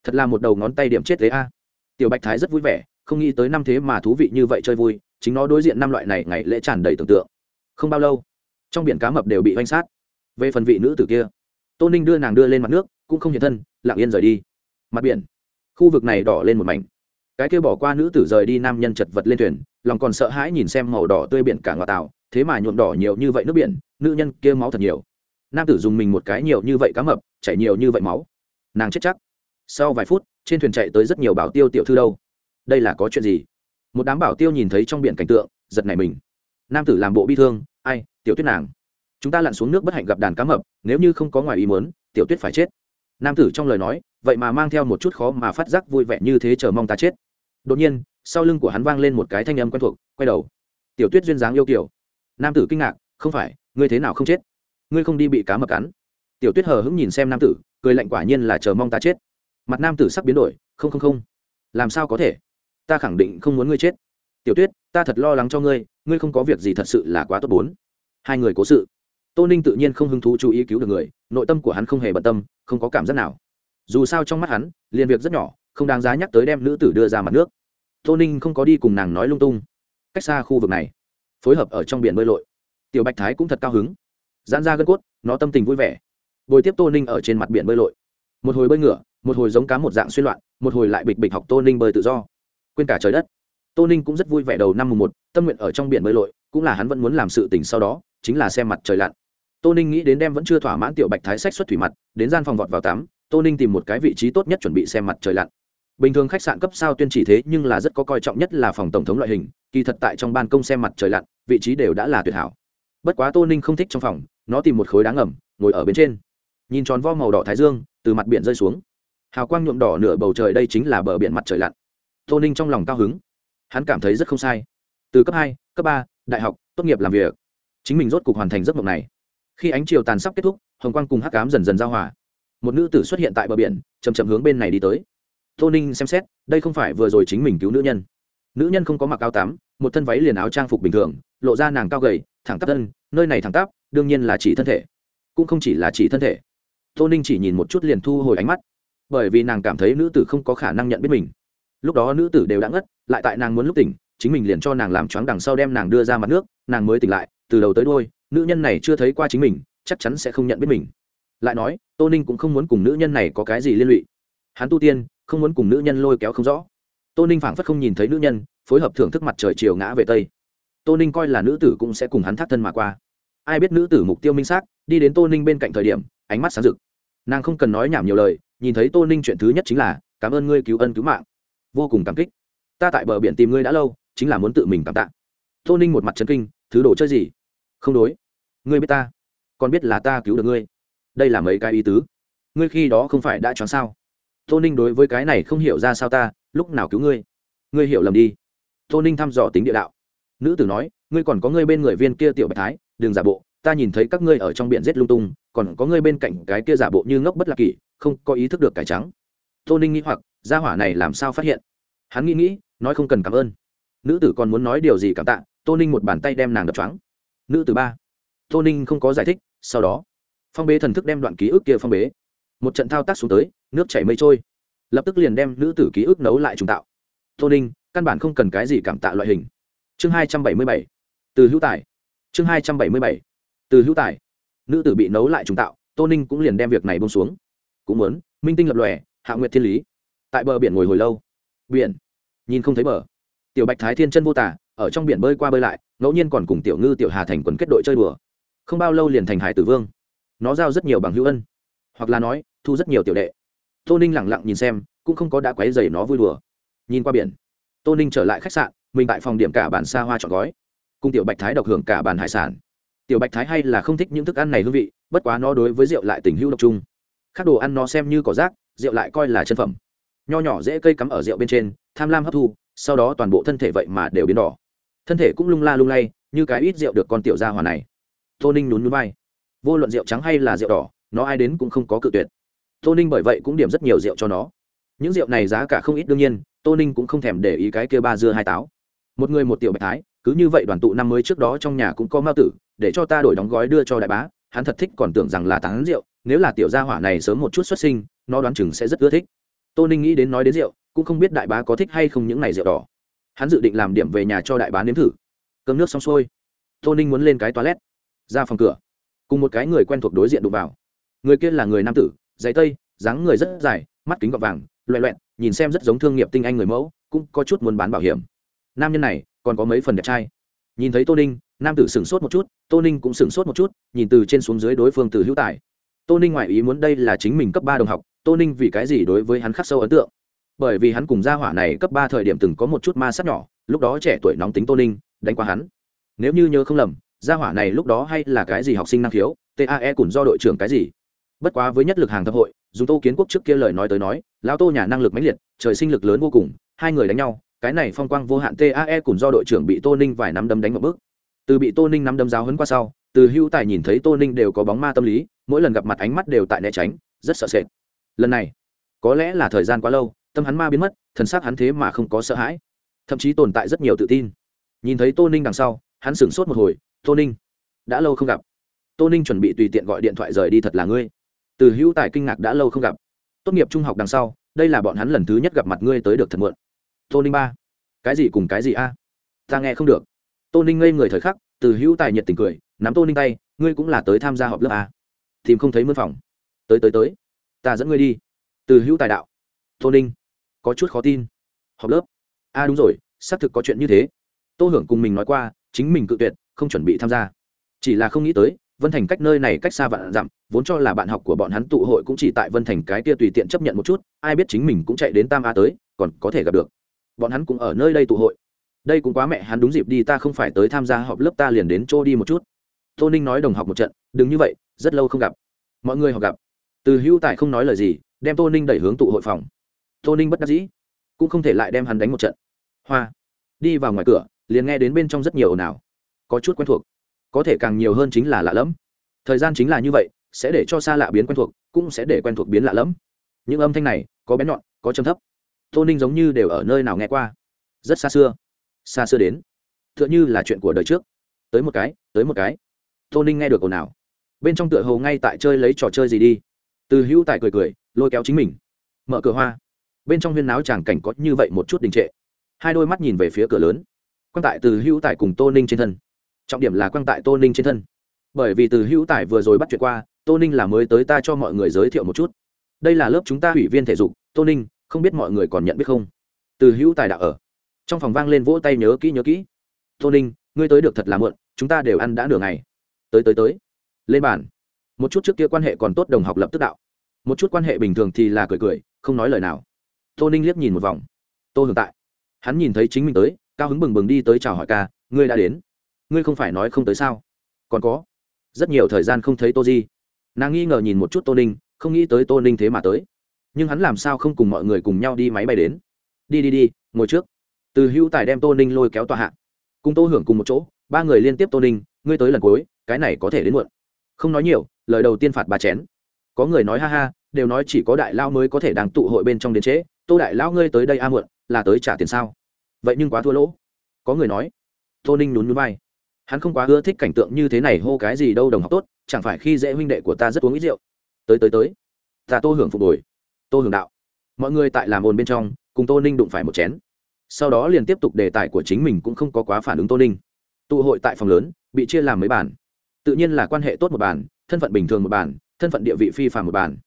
Thật là một đầu ngón tay điểm chết thế a. Tiểu bạch thái rất vui vẻ, không nghĩ tới năm thế mà thú vị như vậy chơi vui chính nó đối diện năm loại này ngày lễ tràn đầy tưởng tượng. Không bao lâu, trong biển cá mập đều bị oanh sát. Về phần vị nữ tử kia, tô ninh đưa nàng đưa lên mặt nước, cũng không hiện thân, lặng yên rời đi. Mặt biển, khu vực này đỏ lên một mảnh. Cái kia bỏ qua nữ tử rời đi nam nhân chật vật lên thuyền, lòng còn sợ hãi nhìn xem màu đỏ tươi biển cả ngọt tàu thế mà nhuộm đỏ nhiều như vậy nước biển, nữ nhân kia máu thật nhiều. Nam tử dùng mình một cái nhiều như vậy cá mập, chảy nhiều như vậy máu. Nàng chết chắc. Sau vài phút, trên thuyền chạy tới rất nhiều bảo tiêu tiểu thư đâu. Đây là có chuyện gì? Một đám bảo tiêu nhìn thấy trong biển cảnh tượng, giật nảy mình. Nam tử làm bộ bi thương, ai, tiểu tuyết nàng, chúng ta lặn xuống nước bất hạnh gặp đàn cá mập, nếu như không có ngoài ý muốn, tiểu tuyết phải chết. Nam tử trong lời nói, vậy mà mang theo một chút khó mà phát giác vui vẻ như thế chờ mong ta chết. Đột nhiên, sau lưng của hắn vang lên một cái thanh âm quen thuộc, quay đầu. Tiểu tuyết duyên dáng yêu kiểu nam tử kinh ngạc, không phải, ngươi thế nào không chết? Ngươi không đi bị cá mập cắn. Tiểu tuyết hờ hững nhìn xem nam tử, cười lạnh quả nhiên là chờ mong ta chết. Mặt nam tử sắp biến đổi, không không không. Làm sao có thể? Ta khẳng định không muốn ngươi chết. Tiểu tuyết, ta thật lo lắng cho ngươi ngươi không có việc gì thật sự là quá tốt bốn. Hai người cố sự. Tô ninh tự nhiên không hứng thú chú ý cứu được người, nội tâm của hắn không hề bận tâm, không có cảm giác nào. Dù sao trong mắt hắn, liền việc rất nhỏ, không đáng giá nhắc tới đem nữ tử đưa ra mặt nước. Tô ninh không có đi cùng nàng nói lung tung. Cách xa khu vực này, phối hợp ở trong biển bơi lội. Tiểu bạch thái cũng thật cao hứng. Giãn ra gân cốt, nó tâm tình vui vẻ. Bồi tiếp tô ninh ở trên mặt biển bơi lội. Một hồi bơi ngửa một hồi giống cá một dạng xuyên loạn, một hồi lại bịch bịch học tô ninh bơi tự do quên cả trời đất. Tô ninh cũng rất vui vẻ đầu năm mùng một, tâm nguyện ở trong biển bơi lội, cũng là hắn vẫn muốn làm sự tỉnh sau đó, chính là xem mặt trời lặn. Tô ninh nghĩ đến đem vẫn chưa thỏa mãn tiểu bạch thái sách xuất thủy mặt, đến gian phòng vọt vào tắm, tô ninh tìm một cái vị trí tốt nhất chuẩn bị xem mặt trời lặn. Bình thường khách sạn cấp sao tuyên chỉ thế, nhưng là rất có coi trọng nhất là phòng tổng thống loại hình, kỳ thật tại trong ban công xem mặt trời lặn, vị trí đều đã là tuyệt hảo. Bất quá tô ninh không thích trong phòng, nó tìm một khối đá ngầm, ngồi ở bên trên. Nhìn tròn vo màu đỏ thái dương, từ mặt biển rơi xuống. Hào quang nhuộm đỏ nửa bầu trời đây chính là bờ biển mặt trời lặn tô ninh trong lòng cao hứng. Hắn cảm thấy rất không sai. Từ cấp hai, cấp ba, đại học, tốt nghiệp làm việc. Chính mình rốt cuộc hoàn thành giấc mộng này. Khi ánh chiều tàn sắp kết thúc, hồng quang cùng hắc cám dần dần giao hòa. Một nữ tử xuất hiện tại bờ biển chầm chậm hướng bên này đi tới. Tô ninh xem xét, đây không phải vừa rồi chính mình cứu nữ nhân. Nữ nhân không có mặc áo tắm, một thân váy liền áo trang phục bình thường, lộ ra nàng cao gầy, thẳng tắp thân, nơi này thẳng tắp, đương nhiên là chỉ thân thể. Cũng không chỉ là chỉ thân thể. Tô ninh chỉ nhìn một chút liền thu hồi ánh mắt, bởi vì nàng cảm thấy nữ tử không có khả năng nhận biết mình lúc đó nữ tử đều đã ngất, lại tại nàng muốn lúc tỉnh, chính mình liền cho nàng làm choáng đằng sau đem nàng đưa ra mặt nước, nàng mới tỉnh lại, từ đầu tới đôi nữ nhân này chưa thấy qua chính mình, chắc chắn sẽ không nhận biết mình. Lại nói, tô ninh cũng không muốn cùng nữ nhân này có cái gì liên lụy. Hắn tu tiên, không muốn cùng nữ nhân lôi kéo không rõ. Tô ninh phảng phất không nhìn thấy nữ nhân, phối hợp thưởng thức mặt trời chiều ngã về tây. Tô ninh coi là nữ tử cũng sẽ cùng hắn thác thân mà qua. Ai biết nữ tử mục tiêu minh xác, đi đến tô ninh bên cạnh thời điểm, ánh mắt sáng rực. Nàng không cần nói nhảm nhiều lời, nhìn thấy tô ninh chuyện thứ nhất chính là, cảm ơn ngươi cứu ân cứu mạng vô cùng cảm kích. Ta tại bờ biển tìm ngươi đã lâu, chính là muốn tự mình cảm tạ. Tô ninh một mặt trấn kinh, thứ đồ chơi gì? Không đối. Ngươi biết ta, còn biết là ta cứu được ngươi. Đây là mấy cái ý tứ. Ngươi khi đó không phải đã choáng sao? Tô ninh đối với cái này không hiểu ra sao ta, lúc nào cứu ngươi? Ngươi hiểu lầm đi. Tô ninh thăm dò tính địa đạo. Nữ tử nói, ngươi còn có ngươi bên người viên kia tiểu bạch thái, đừng giả bộ, ta nhìn thấy các ngươi ở trong biển rét lung tung, còn có ngươi bên cạnh cái kia giả bộ như ngốc bất lạc kỷ, không có ý thức được cải trắng. Tô ninh nghĩ hoặc gia hỏa này làm sao phát hiện? Hắn nghĩ nghĩ, nói không cần cảm ơn. Nữ tử còn muốn nói điều gì cảm tạ, tô ninh một bàn tay đem nàng đập trắng nữ tử ba. Tô ninh không có giải thích, sau đó, phong bế thần thức đem đoạn ký ức kia phong bế. Một trận thao tác xuống tới, nước chảy mây trôi. Lập tức liền đem nữ tử ký ức nấu lại trùng tạo. Tô ninh, căn bản không cần cái gì cảm tạ loại hình. Chương hai trăm bảy mươi bảy. Từ hữu tài. Chương hai trăm bảy mươi bảy. Từ hữu tài. Nữ tử bị nấu lại trùng tạo, tô ninh cũng liền đem việc này bông xuống. Cũng muốn, minh tinh lập lòe, hạ nguyệt thiên lý tại bờ biển ngồi hồi lâu. Biển. Nhìn không thấy bờ. Tiểu bạch thái thiên chân vô tả, ở trong biển bơi qua bơi lại, ngẫu nhiên còn cùng tiểu ngư, tiểu hà thành quần kết đội chơi đùa. Không bao lâu liền thành hải tử vương. Nó giao rất nhiều bằng hữu ân. Hoặc là nói, thu rất nhiều tiểu đệ. Tô ninh lẳng lặng nhìn xem, cũng không có đã quấy dày nó vui đùa. Nhìn qua biển, tô ninh trở lại khách sạn, mình tại phòng điểm cả bàn xa hoa chọn gói. Cùng tiểu bạch thái độc hưởng cả bàn hải sản. Tiểu bạch thái hay là không thích những thức ăn này hương vị, bất quá nó đối với rượu lại tình hữu độc chung. Khác đồ ăn nó xem như cỏ rác, rượu lại coi là chân phẩm nho nhỏ dễ cây cắm ở rượu bên trên, tham lam hấp thu, sau đó toàn bộ thân thể vậy mà đều biến đỏ. Thân thể cũng lung la lung lay, như cái ít rượu được con tiểu gia hòa này. Tô ninh nhún núi vai. Vô luận rượu trắng hay là rượu đỏ, nó ai đến cũng không có cự tuyệt. Tô ninh bởi vậy cũng điểm rất nhiều rượu cho nó. Những rượu này giá cả không ít đương nhiên, tô ninh cũng không thèm để ý cái kia ba dưa hai táo. Một người một tiểu bạch thái, cứ như vậy đoàn tụ năm mới trước đó trong nhà cũng có mao tử, để cho ta đổi đóng gói đưa cho đại bá, hắn thật thích còn tưởng rằng là tán rượu, nếu là tiểu gia hỏa này sớm một chút xuất sinh, nó đoán chừng sẽ rất ưa thích tô ninh nghĩ đến nói đến rượu, cũng không biết đại bá có thích hay không những này rượu đỏ. Hắn dự định làm điểm về nhà cho đại bá nếm thử. Cơm nước xong xuôi, tô ninh muốn lên cái toilet, ra phòng cửa, cùng một cái người quen thuộc đối diện đụng vào. Người kia là người nam tử giấy tây, dáng người rất dài, mắt kính gọt vàng, loẹ loẹn nhìn xem rất giống thương nghiệp tinh anh người mẫu, cũng có chút muốn bán bảo hiểm. Nam nhân này, còn có mấy phần đẹp trai. Nhìn thấy tô ninh, nam tử sửng sốt một chút, tô ninh cũng sửng sốt một chút, nhìn từ trên xuống dưới đối phương từ hữu tài. Tô ninh ngoại ý muốn đây là chính mình cấp ba đồng học tô ninh vì cái gì đối với hắn khắc sâu ấn tượng? Bởi vì hắn cùng gia hỏa này cấp ba thời điểm từng có một chút ma sát nhỏ, lúc đó trẻ tuổi nóng tính tô ninh, đánh qua hắn. Nếu như nhớ không lầm, gia hỏa này lúc đó hay là cái gì học sinh năng khiếu tae cùng do đội trưởng cái gì? Bất quá với nhất lực hàng thập hội, dùng tô kiến quốc trước kia lời nói tới nói lao tô nhà năng lực mãnh liệt, trời sinh lực lớn vô cùng, hai người đánh nhau, cái này phong quang vô hạn tae cùng do đội trưởng bị tô ninh vài năm đấm đánh một bước. Từ bị tô ninh năm đấm giáo hấn qua sau, từ hữu tài nhìn thấy tô ninh đều có bóng ma tâm lý, mỗi lần gặp mặt ánh mắt đều tại né tránh, rất sợ sệt lần này, có lẽ là thời gian quá lâu, tâm hắn ma biến mất, thần xác hắn thế mà không có sợ hãi, thậm chí tồn tại rất nhiều tự tin. Nhìn thấy tô ninh đằng sau, hắn sửng sốt một hồi, tô ninh, đã lâu không gặp. Tô ninh chuẩn bị tùy tiện gọi điện thoại rời đi thật là ngươi. Từ hữu tài kinh ngạc, đã lâu không gặp. Tốt nghiệp trung học đằng sau, đây là bọn hắn lần thứ nhất gặp mặt ngươi tới được thật muộn. Tô ninh ba, cái gì cùng cái gì a? Ta nghe không được. Tô ninh ngây người thời khắc, từ hữu tài nhiệt tình cười, nắm tô ninh tay, ngươi cũng là tới tham gia họp lớp a. Tìm không thấy mân phòng. Tới tới tới ta dẫn ngươi đi. Từ hữu tài đạo. Tô ninh, có chút khó tin. Họp lớp. A, đúng rồi, xác thực có chuyện như thế. Tô hưởng cùng mình nói qua, chính mình cự tuyệt, không chuẩn bị tham gia. Chỉ là không nghĩ tới, vân thành cách nơi này cách xa vạn dặm, vốn cho là bạn học của bọn hắn tụ hội cũng chỉ tại vân thành cái kia tùy tiện chấp nhận một chút, ai biết chính mình cũng chạy đến tam a tới, còn có thể gặp được. Bọn hắn cũng ở nơi đây tụ hội. Đây cũng quá mẹ hắn đúng dịp đi, ta không phải tới tham gia họp lớp, ta liền đến chỗ đi một chút. Tô ninh nói đồng học một trận, đừng như vậy, rất lâu không gặp. Mọi người họ gặp từ hữu tài không nói lời gì, đem tô ninh đẩy hướng tụ hội phòng. Tô ninh bất đắc dĩ, cũng không thể lại đem hắn đánh một trận. Hoa, đi vào ngoài cửa, liền nghe đến bên trong rất nhiều ồn ào. Có chút quen thuộc, có thể càng nhiều hơn chính là lạ lẫm. Thời gian chính là như vậy, sẽ để cho xa lạ biến quen thuộc, cũng sẽ để quen thuộc biến lạ lẫm. Những âm thanh này, có bén nhọn, có trầm thấp. Tô ninh giống như đều ở nơi nào nghe qua. Rất xa xưa xa xưa đến. T h ư ợ n h ư là chuyện của đời trước. Tới một cái, tới một cái. Tô ninh nghe được ồn ào. Bên trong tựa hồ ngay tại chơi lấy trò chơi gì đi từ hữu Tài cười cười, lôi kéo chính mình. Mở cửa hoa. Bên trong huyên náo chàng cảnh có như vậy một chút đình trệ. Hai đôi mắt nhìn về phía cửa lớn. Quan tại từ hữu Tài cùng tô ninh trên thân. Trọng điểm là quan tại tô ninh trên thân. Bởi vì từ hữu Tài vừa rồi bắt chuyện qua, tô ninh là mới tới ta cho mọi người giới thiệu một chút. Đây là lớp chúng ta ủy viên thể dục, tô ninh, không biết mọi người còn nhận biết không? Từ hữu tài đạo ở. Trong phòng vang lên vỗ tay nhớ kỹ nhớ kỹ. Tô ninh, ngươi tới được thật là muộn, chúng ta đều ăn đã nửa ngày. Tới tới tới. Lên bàn. Một chút trước kia quan hệ còn tốt, đồng học lập tức đạo một chút quan hệ bình thường thì là cười cười, không nói lời nào. Tô ninh liếc nhìn một vòng. Tô hưởng tại. Hắn nhìn thấy chính mình tới, cao hứng bừng bừng đi tới chào hỏi ca, ngươi đã đến. Ngươi không phải nói không tới sao? Còn có. Rất nhiều thời gian không thấy tô di. Nàng nghi ngờ nhìn một chút tô ninh, không nghĩ tới tô ninh thế mà tới. Nhưng hắn làm sao không cùng mọi người cùng nhau đi máy bay đến? Đi đi đi, ngồi trước. Từ hữu tài đem tô ninh lôi kéo tòa hạ. Cùng tô hưởng cùng một chỗ, ba người liên tiếp tô ninh, ngươi tới lần cuối, cái này có thể đến muộn. Không nói nhiều, lời đầu tiên phạt bà chén có người nói ha ha, đều nói chỉ có đại lao mới có thể đang tụ hội bên trong đến trễ tô đại lao ngươi tới đây a muộn, là tới trả tiền sao? Vậy nhưng quá thua lỗ. Có người nói. Tô ninh nhún nhún vai. Hắn không quá ưa thích cảnh tượng như thế này hô cái gì đâu đồng học tốt, chẳng phải khi dễ huynh đệ của ta rất uống ít rượu. Tới tới tới. Ta tô hưởng phục hồi tô hưởng đạo. Mọi người tại làm ồn bên trong, cùng tô ninh đụng phải một chén. Sau đó liền tiếp tục đề tài của chính mình cũng không có quá phản ứng tô ninh. Tụ hội tại phòng lớn, bị chia làm mấy bản tự nhiên là quan hệ tốt một bản thân phận bình thường một bản thân phận địa vị phi phàm một bàn,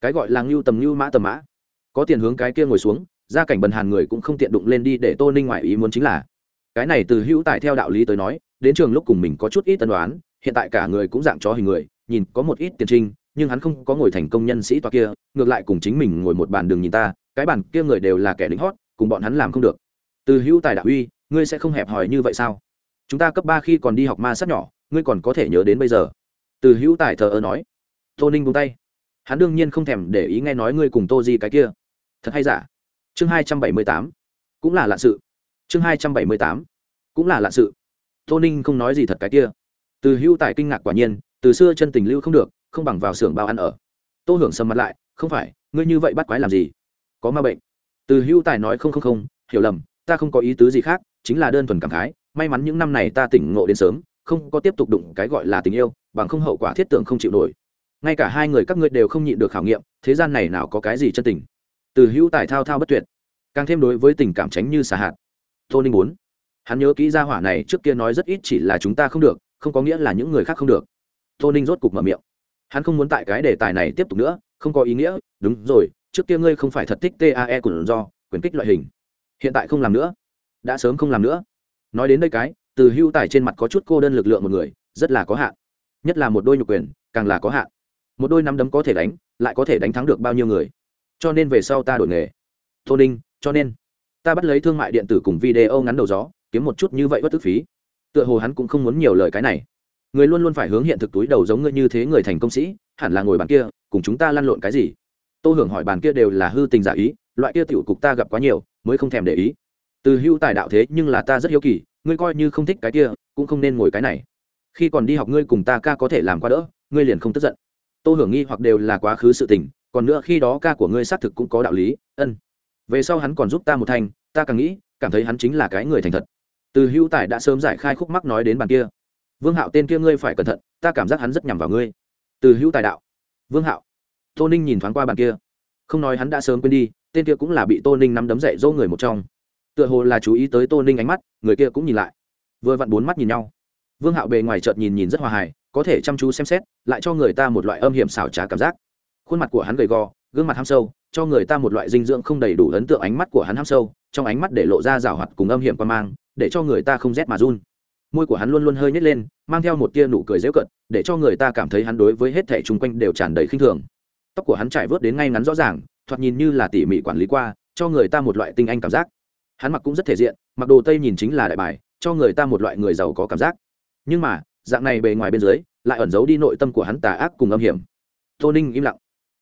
cái gọi là ngưu tầm ngưu mã tầm mã. Có tiền hướng cái kia ngồi xuống gia cảnh bần hàn người cũng không tiện đụng lên đi để tô ninh ngoại ý muốn chính là. Cái này từ hữu tài theo đạo lý tới nói đến trường lúc cùng mình có chút ít tân đoán hiện tại cả người cũng dạng chó hình người nhìn có một ít tiền trinh nhưng hắn không có ngồi thành công nhân sĩ toa kia ngược lại cùng chính mình ngồi một bàn đường nhìn ta cái bàn kia người đều là kẻ lính hót cùng bọn hắn làm không được. Từ hữu tài đạo uy ngươi sẽ không hẹp hòi như vậy sao? Chúng ta cấp ba khi còn đi học ma sát nhỏ ngươi còn có thể nhớ đến bây giờ. Từ hữu tài thờ ơ nói tô ninh buông tay. Hắn đương nhiên không thèm để ý nghe nói ngươi cùng tô di cái kia. Thật hay giả? Chương hai trăm bảy mươi tám. Cũng là lạ sự. Chương hai trăm bảy mươi tám. Cũng là lạ sự. Tô ninh không nói gì thật cái kia. Từ Hưu tài kinh ngạc quả nhiên, từ xưa chân tình lưu không được, không bằng vào xưởng bao ăn ở. Tô hưởng sầm mặt lại, không phải, ngươi như vậy bắt quái làm gì? Có ma bệnh. Từ Hưu tài nói không không không, hiểu lầm, ta không có ý tứ gì khác, chính là đơn thuần cảm khái, may mắn những năm này ta tỉnh ngộ đến sớm, không có tiếp tục đụng cái gọi là tình yêu, bằng không hậu quả thiết tưởng không chịu nổi ngay cả hai người các ngươi đều không nhịn được khảo nghiệm, thế gian này nào có cái gì chân tình. Từ hữu tài thao thao bất tuyệt, càng thêm đối với tình cảm tránh như xà hạt. Tô ninh muốn hắn nhớ kỹ ra hỏa này trước kia nói rất ít chỉ là chúng ta không được, không có nghĩa là những người khác không được. Tô ninh rốt cục mở miệng, hắn không muốn tại cái đề tài này tiếp tục nữa, không có ý nghĩa, đúng rồi, trước kia ngươi không phải thật thích tae của do, quyền kích loại hình. Hiện tại không làm nữa, đã sớm không làm nữa. Nói đến đây cái, từ hưu tài trên mặt có chút cô đơn lực lượng một người, rất là có hạn. Nhất là một đôi nhục quyền, càng là có hạn một đôi nắm đấm có thể đánh, lại có thể đánh thắng được bao nhiêu người. Cho nên về sau ta đổi nghề. Tô ninh, cho nên, ta bắt lấy thương mại điện tử cùng video ngắn đầu gió, kiếm một chút như vậy bất tức phí. Tựa hồ hắn cũng không muốn nhiều lời cái này. Người luôn luôn phải hướng hiện thực túi đầu giống ngươi như thế người thành công sĩ, hẳn là ngồi bàn kia, cùng chúng ta lăn lộn cái gì? Tô hưởng hỏi bàn kia đều là hư tình giả ý, loại kia tiểu cục ta gặp quá nhiều, mới không thèm để ý. Từ hưu tài đạo thế nhưng là ta rất hiếu kỳ, ngươi coi như không thích cái kia, cũng không nên ngồi cái này. Khi còn đi học ngươi cùng ta ca có thể làm qua đỡ, ngươi liền không tức giận tô hưởng nghi hoặc đều là quá khứ sự tình, còn nữa khi đó ca của ngươi xác thực cũng có đạo lý, ân. Về sau hắn còn giúp ta một thành, ta càng nghĩ, cảm thấy hắn chính là cái người thành thật. Từ hưu tài đã sớm giải khai khúc mắc nói đến bàn kia. Vương hạo tên kia ngươi phải cẩn thận, ta cảm giác hắn rất nhằm vào ngươi. Từ hữu tài đạo. Vương hạo. Tô ninh nhìn thoáng qua bàn kia. Không nói hắn đã sớm quên đi, tên kia cũng là bị tô ninh nắm đấm dậy dỗ người một trong. Tựa hồ là chú ý tới tô ninh ánh mắt, người kia cũng nhìn lại. Vừa vặn bốn mắt nhìn nhau vương hạo bề ngoài chợt nhìn nhìn rất hòa hài, có thể chăm chú xem xét, lại cho người ta một loại âm hiểm xảo trá cảm giác. Khuôn mặt của hắn gầy gò, gương mặt ham sâu, cho người ta một loại dinh dưỡng không đầy đủ ấn tượng ánh mắt của hắn ham sâu, trong ánh mắt để lộ ra rào hoạt cùng âm hiểm qua mang, để cho người ta không rét mà run. Môi của hắn luôn luôn hơi nhét lên, mang theo một tia nụ cười dễu cận để cho người ta cảm thấy hắn đối với hết thẻ chung quanh đều tràn đầy khinh thường. Tóc của hắn trải vớt đến ngay ngắn rõ ràng, thoạt nhìn như là tỉ mỉ quản lý qua, cho người ta một loại tinh anh cảm giác. Hắn mặc cũng rất thể diện, mặc đồ tây nhìn chính là đại bài, cho người ta một loại người giàu có cảm giác nhưng mà, dạng này bề ngoài bên dưới, lại ẩn giấu đi nội tâm của hắn tà ác cùng âm hiểm. Tô ninh im lặng.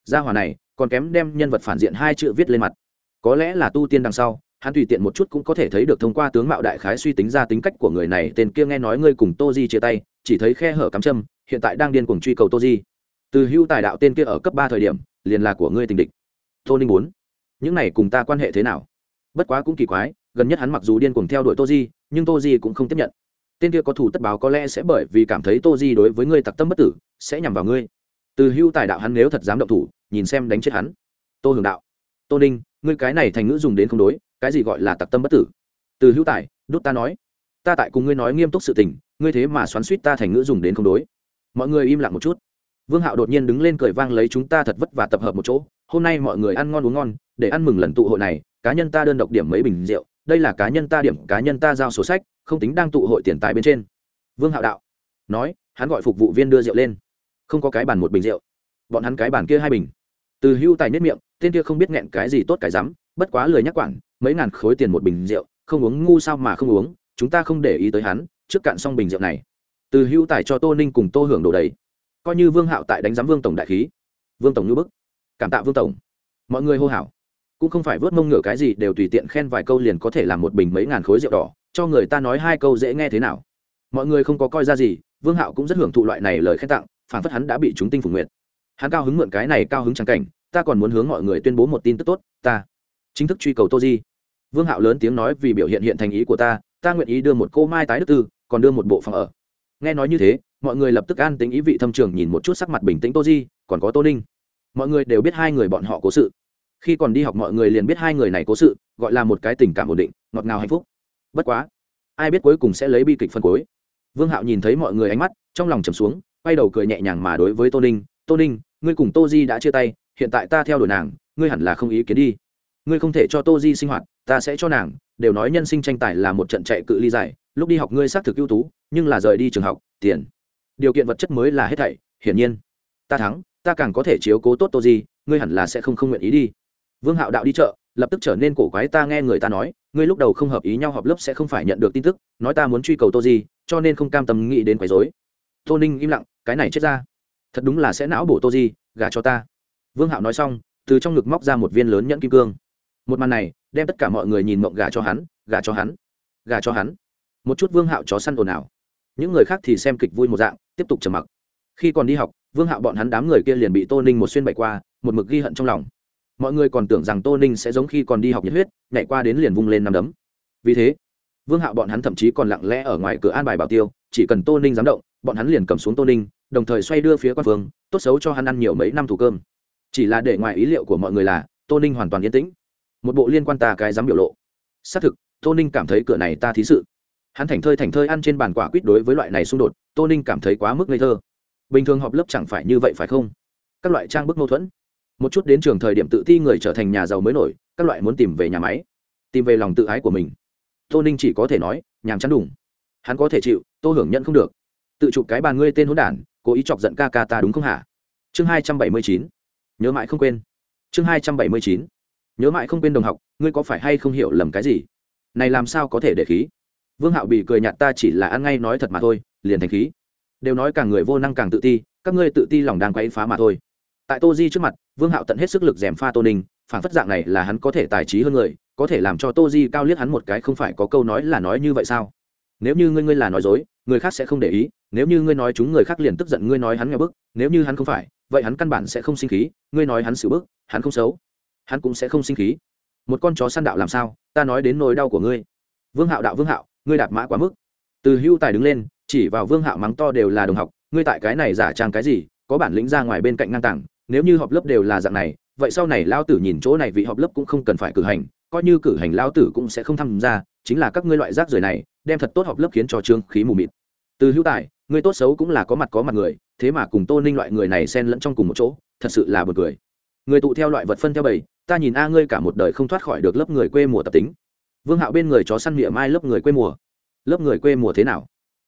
Gia hòa này, còn kém đem nhân vật phản diện hai chữ viết lên mặt. Có lẽ là tu tiên đằng sau, hắn tùy tiện một chút cũng có thể thấy được thông qua tướng mạo đại khái suy tính ra tính cách của người này, tên kia nghe nói ngươi cùng tô di chia tay, chỉ thấy khe hở cắm châm, hiện tại đang điên cuồng truy cầu tô di. Từ hưu tài đạo tên kia ở cấp ba thời điểm, liền là của ngươi tình địch. Tô ninh bốn những này cùng ta quan hệ thế nào? Bất quá cũng kỳ quái, gần nhất hắn mặc dù điên cuồng theo đuổi tô di, nhưng tô di cũng không tiếp nhận tên kia có thủ tất báo có lẽ sẽ bởi vì cảm thấy tô di đối với ngươi tặc tâm bất tử, sẽ nhằm vào ngươi. Từ hưu tài đạo hắn nếu thật dám động thủ, nhìn xem đánh chết hắn. Tô hưởng đạo. Tô ninh, ngươi cái này thành ngữ dùng đến không đối, cái gì gọi là tặc tâm bất tử? Từ hữu tài đốt ta nói. Ta tại cùng ngươi nói nghiêm túc sự tình, ngươi thế mà xoắn suýt ta thành ngữ dùng đến không đối. Mọi người im lặng một chút. Vương hạo đột nhiên đứng lên cười vang lấy chúng ta thật vất và tập hợp một chỗ. Hôm nay mọi người ăn ngon uống ngon, để ăn mừng lần tụ hội này, cá nhân ta đơn độc điểm mấy bình rượu đây là cá nhân ta điểm, cá nhân ta giao sổ sách, không tính đang tụ hội tiền tài bên trên. Vương hạo đạo nói, hắn gọi phục vụ viên đưa rượu lên. Không có cái bàn một bình rượu. Bọn hắn cái bàn kia hai bình. Từ hưu tài nết miệng, tên kia không biết nghẹn cái gì tốt cái rắm, bất quá lời nhắc quản, mấy ngàn khối tiền một bình rượu, không uống ngu sao mà không uống, chúng ta không để ý tới hắn, trước cạn xong bình rượu này. Từ hưu tài cho tô ninh cùng tô hưởng đồ đầy. Coi như vương hạo tại đánh giám vương tổng đại khí. Vương tổng như bức. Cảm tạ vương tổng. Mọi người hô hào cũng không phải vớt mông ngựa cái gì, đều tùy tiện khen vài câu liền có thể làm một bình mấy ngàn khối rượu đỏ, cho người ta nói hai câu dễ nghe thế nào. Mọi người không có coi ra gì, vương hạo cũng rất hưởng thụ loại này lời khen tặng, phản phất hắn đã bị chúng tinh phủ nguyện hắn cao hứng mượn cái này cao hứng trắng cảnh, ta còn muốn hướng mọi người tuyên bố một tin tức tốt, ta chính thức truy cầu tô di. Vương hạo lớn tiếng nói vì biểu hiện hiện thành ý của ta ta nguyện ý đưa một cô mai tái đức tư, còn đưa một bộ phòng ở. Nghe nói như thế, mọi người lập tức an tính ý vị thâm trường nhìn một chút sắc mặt bình tĩnh tô di, còn có tô ninh. Mọi người đều biết hai người bọn họ cố sự khi còn đi học mọi người liền biết hai người này cố sự, gọi là một cái tình cảm ổn định, ngọt ngào hạnh phúc. Bất quá, ai biết cuối cùng sẽ lấy bi kịch phân cuối. Vương hạo nhìn thấy mọi người ánh mắt, trong lòng trầm xuống, quay đầu cười nhẹ nhàng mà đối với tô ninh tô ninh, ngươi cùng tô di đã chia tay, hiện tại ta theo đuổi nàng, ngươi hẳn là không ý kiến đi. Ngươi không thể cho tô di sinh hoạt, ta sẽ cho nàng, đều nói nhân sinh tranh tài là một trận chạy cự ly dài, lúc đi học ngươi xác thực ưu tú, nhưng là rời đi trường học, tiền, điều kiện vật chất mới là hết thảy, hiển nhiên, ta thắng, ta càng có thể chiếu cố tốt tô di, ngươi hẳn là sẽ không không nguyện ý đi vương hạo đạo đi chợ, lập tức trở nên cổ quái ta nghe người ta nói, ngươi lúc đầu không hợp ý nhau họp lớp sẽ không phải nhận được tin tức, nói ta muốn truy cầu tô di, cho nên không cam tâm nghĩ đến quấy dối tô ninh im lặng, cái này chết ra. Thật đúng là sẽ não bổ tô di, gả cho ta. Vương hạo nói xong, từ trong ngực móc ra một viên lớn nhẫn kim cương. Một màn này, đem tất cả mọi người nhìn mộng gà cho hắn gà cho hắn gà cho hắn. Một chút vương hạo chó săn ồn ào. Những người khác thì xem kịch vui một dạng, tiếp tục trầm mặc. Khi còn đi học, vương hạo bọn hắn đám người kia liền bị tô ninh một xuyên bày qua, một mực ghi hận trong lòng mọi người còn tưởng rằng tô ninh sẽ giống khi còn đi học nhiệt huyết, nhảy qua đến liền vung lên nằm đấm. Vì thế, vương hạo bọn hắn thậm chí còn lặng lẽ ở ngoài cửa an bài bảo tiêu, chỉ cần tô ninh dám động, bọn hắn liền cầm xuống tô ninh, đồng thời xoay đưa phía quan phương tốt xấu cho hắn ăn nhiều mấy năm thủ cơm. Chỉ là để ngoài ý liệu của mọi người là, tô ninh hoàn toàn yên tĩnh. Một bộ liên quan ta cái dám biểu lộ. Xác thực, tô ninh cảm thấy cửa này ta thí sự. Hắn thành thơi thành thơi ăn trên bàn quả quýt đối với loại này xung đột, tô ninh cảm thấy quá mức ngây thơ. Bình thường họp lớp chẳng phải như vậy phải không? Các loại trang bức mâu thuẫn một chút đến trường thời điểm tự ti người trở thành nhà giàu mới nổi, các loại muốn tìm về nhà máy, tìm về lòng tự ái của mình. Tô ninh chỉ có thể nói, nhàm chán đủng hắn có thể chịu, tô hưởng nhận không được. Tự chụp cái bàn ngươi tên hỗn đản, cố ý chọc giận ca ca ta đúng không hả? Chương hai trăm bảy mươi chín. Nhớ mãi không quên. Chương hai trăm bảy mươi chín. Nhớ mãi không quên đồng học, ngươi có phải hay không hiểu lầm cái gì? Này làm sao có thể để khí? Vương hạo bị cười nhạt ta chỉ là ăn ngay nói thật mà thôi, liền thành khí. Đều nói càng người vô năng càng tự ti, các ngươi tự ti lòng đang quấy phá mà thôi tại tô di trước mặt, vương hạo tận hết sức lực d pha tô ninh, phản phất dạng này là hắn có thể tài trí hơn người, có thể làm cho tô di cao liếc hắn một cái không phải có câu nói là nói như vậy sao? Nếu như ngươi ngươi là nói dối, người khác sẽ không để ý, nếu như ngươi nói chúng người khác liền tức giận ngươi nói hắn nghe bức, nếu như hắn không phải, vậy hắn căn bản sẽ không sinh khí, ngươi nói hắn xử bức, hắn không xấu, hắn cũng sẽ không sinh khí. Một con chó săn đạo làm sao, ta nói đến nỗi đau của ngươi. Vương hạo đạo, vương hạo, ngươi đạp mã quá mức. Từ hưu tài đứng lên, chỉ vào vương hạo mắng to đều là đồng học, ngươi tại cái này giả trang cái gì, có bản lĩnh ra ngoài bên cạnh ngang tảng nếu như họp lớp đều là dạng này, vậy sau này lao tử nhìn chỗ này vị họp lớp cũng không cần phải cử hành, coi như cử hành lao tử cũng sẽ không tham gia, chính là các ngươi loại rác rưởi này, đem thật tốt họp lớp khiến cho trương khí mù mịt. Từ hữu tài, người tốt xấu cũng là có mặt có mặt người, thế mà cùng tô ninh loại người này xen lẫn trong cùng một chỗ, thật sự là b u ồ n cười. Người tụ theo loại vật phân theo bầy, ta nhìn a ngươi cả một đời không thoát khỏi được lớp người quê mùa tập tính. Vương hạo bên người chó săn miệng mai lớp người quê mùa. Lớp người quê mùa thế nào?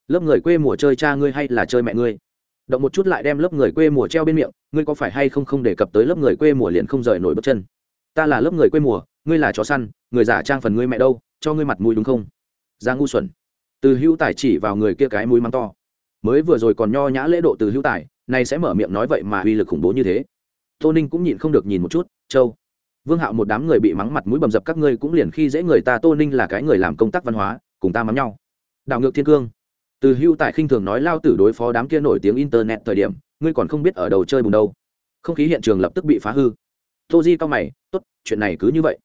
Lớp người quê mùa chơi cha ngươi hay là chơi mẹ ngươi? Động một chút lại đem lớp người quê mùa treo bên miệng, ngươi có phải hay không không đề cập tới lớp người quê mùa liền không rời nổi bước chân? Ta là lớp người quê mùa, ngươi là chó săn, người giả trang phần ngươi mẹ đâu, cho ngươi mặt mũi đúng không? Ra ngu xuẩn. Từ hữu tài chỉ vào người kia cái mũi mắng to. Mới vừa rồi còn nho nhã lễ độ từ hữu tài, nay sẽ mở miệng nói vậy mà uy lực khủng bố như thế. Tô ninh cũng nhịn không được nhìn một chút, châu, vương hạo một đám người bị mắng mặt mũi bầm dập các ngươi cũng liền khi dễ người ta, tô ninh là cái người làm công tác văn hóa, cùng ta mắng nhau. Đảo ngược thiên cương từ hưu tại khinh thường nói lao tử đối phó đám kia nổi tiếng internet thời điểm, ngươi còn không biết ở đầu chơi bùn đâu. Không khí hiện trường lập tức bị phá hư. Tô di cao mày t ố t chuyện này cứ như vậy.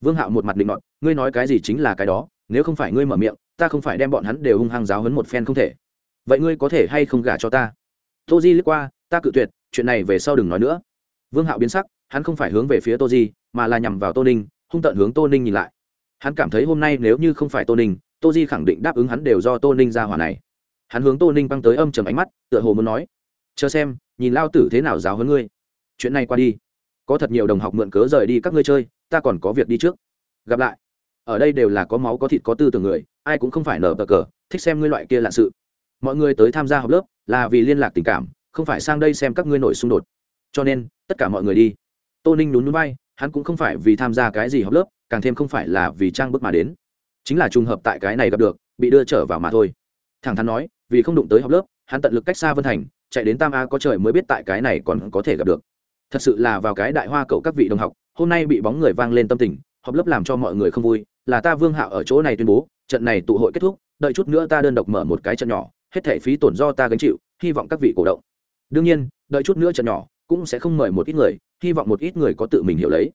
Vương hạo một mặt định đoạn ngươi nói cái gì chính là cái đó, nếu không phải ngươi mở miệng, ta không phải đem bọn hắn đều hung hăng giáo hấn một phen không thể. Vậy ngươi có thể hay không gả cho ta? Tô di lướt qua, ta cự tuyệt, chuyện này về sau đừng nói nữa. Vương hạo biến sắc, hắn không phải hướng về phía tô di, mà là nhằm vào tô ninh, hung tận hướng tô ninh nhìn lại. Hắn cảm thấy hôm nay nếu như không phải tô ninh, tô di khẳng định đáp ứng hắn đều do tô ninh ra hỏa này hắn hướng tô ninh băng tới âm trầm ánh mắt, tựa hồ muốn nói, chờ xem, nhìn lao tử thế nào giáo hơn ngươi. Chuyện này qua đi. Có thật nhiều đồng học mượn cớ rời đi các ngươi chơi, ta còn có việc đi trước. Gặp lại. Ở đây đều là có máu có thịt có tư tưởng người, ai cũng không phải nở bờ cờ, thích xem ngươi loại kia lạ sự. Mọi người tới tham gia học lớp là vì liên lạc tình cảm, không phải sang đây xem các ngươi nổi xung đột. Cho nên, tất cả mọi người đi. Tô ninh nhún núi bay hắn cũng không phải vì tham gia cái gì học lớp, càng thêm không phải là vì trang bức mà đến. Chính là trùng hợp tại cái này gặp được, bị đưa trở vào mà thôi. Thẳng thắn nói vì không đụng tới học lớp, hắn tận lực cách xa vân thành, chạy đến tam a có trời mới biết tại cái này còn có thể gặp được. Thật sự là vào cái đại hoa cậu các vị đồng học, hôm nay bị bóng người vang lên tâm tình họp lớp làm cho mọi người không vui, là ta vương hạo ở chỗ này tuyên bố, trận này tụ hội kết thúc, đợi chút nữa ta đơn độc mở một cái trận nhỏ, hết thể phí tổn do ta gánh chịu, hy vọng các vị cổ động. Đương nhiên, đợi chút nữa trận nhỏ, cũng sẽ không mời một ít người, hy vọng một ít người có tự mình hiểu lấy.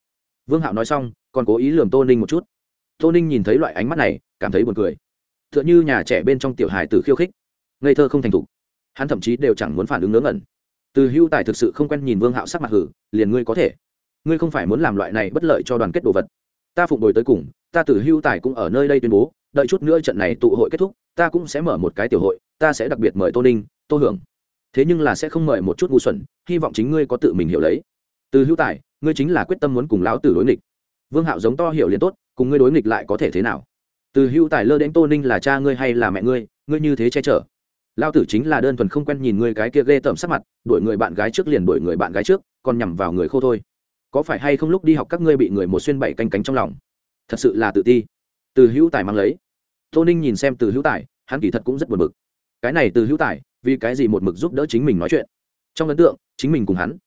Vương hạo nói xong, còn cố ý lường tô ninh một chút. Tô ninh nhìn thấy loại ánh mắt này, cảm thấy buồn cười. T h ư ợ n h ư nhà trẻ bên trong tiểu hài tử khiêu khích ngây thơ không thành thục. Hắn thậm chí đều chẳng muốn phản ứng ngớ ngẩn. Từ hưu tài thực sự không quen nhìn vương hạo sắc mặt hử, liền ngươi có thể. Ngươi không phải muốn làm loại này bất lợi cho đoàn kết đồ vật. Ta phụng đổi tới cùng, ta từ hưu tài cũng ở nơi đây tuyên bố, đợi chút nữa trận này tụ hội kết thúc, ta cũng sẽ mở một cái tiểu hội, ta sẽ đặc biệt mời tô ninh, tô hưởng. Thế nhưng là sẽ không mời một chút ngu xuẩn, hy vọng chính ngươi có tự mình hiểu lấy. Từ hữu tài, ngươi chính là quyết tâm muốn cùng lão tử đối nghịch. Vương hạo giống to hiểu liền tốt, cùng ngươi đối nghịch lại có thể thế nào? Từ hữu tài lơ đến tô ninh là cha ngươi hay là mẹ ngươi ngươi như thế che chở? Lão tử chính là đơn thuần không quen nhìn người cái kia ghê tởm sắc mặt, đuổi người bạn gái trước liền đuổi người bạn gái trước, còn nhằm vào người khô thôi. Có phải hay không lúc đi học các ngươi bị người một xuyên bảy canh cánh trong lòng? Thật sự là tự ti. Từ hữu tài mang lấy. Tô ninh nhìn xem từ hữu tài, hắn kỳ thật cũng rất buồn bực. Cái này từ hữu tài, vì cái gì một mực giúp đỡ chính mình nói chuyện? Trong ấn tượng, chính mình cùng hắn,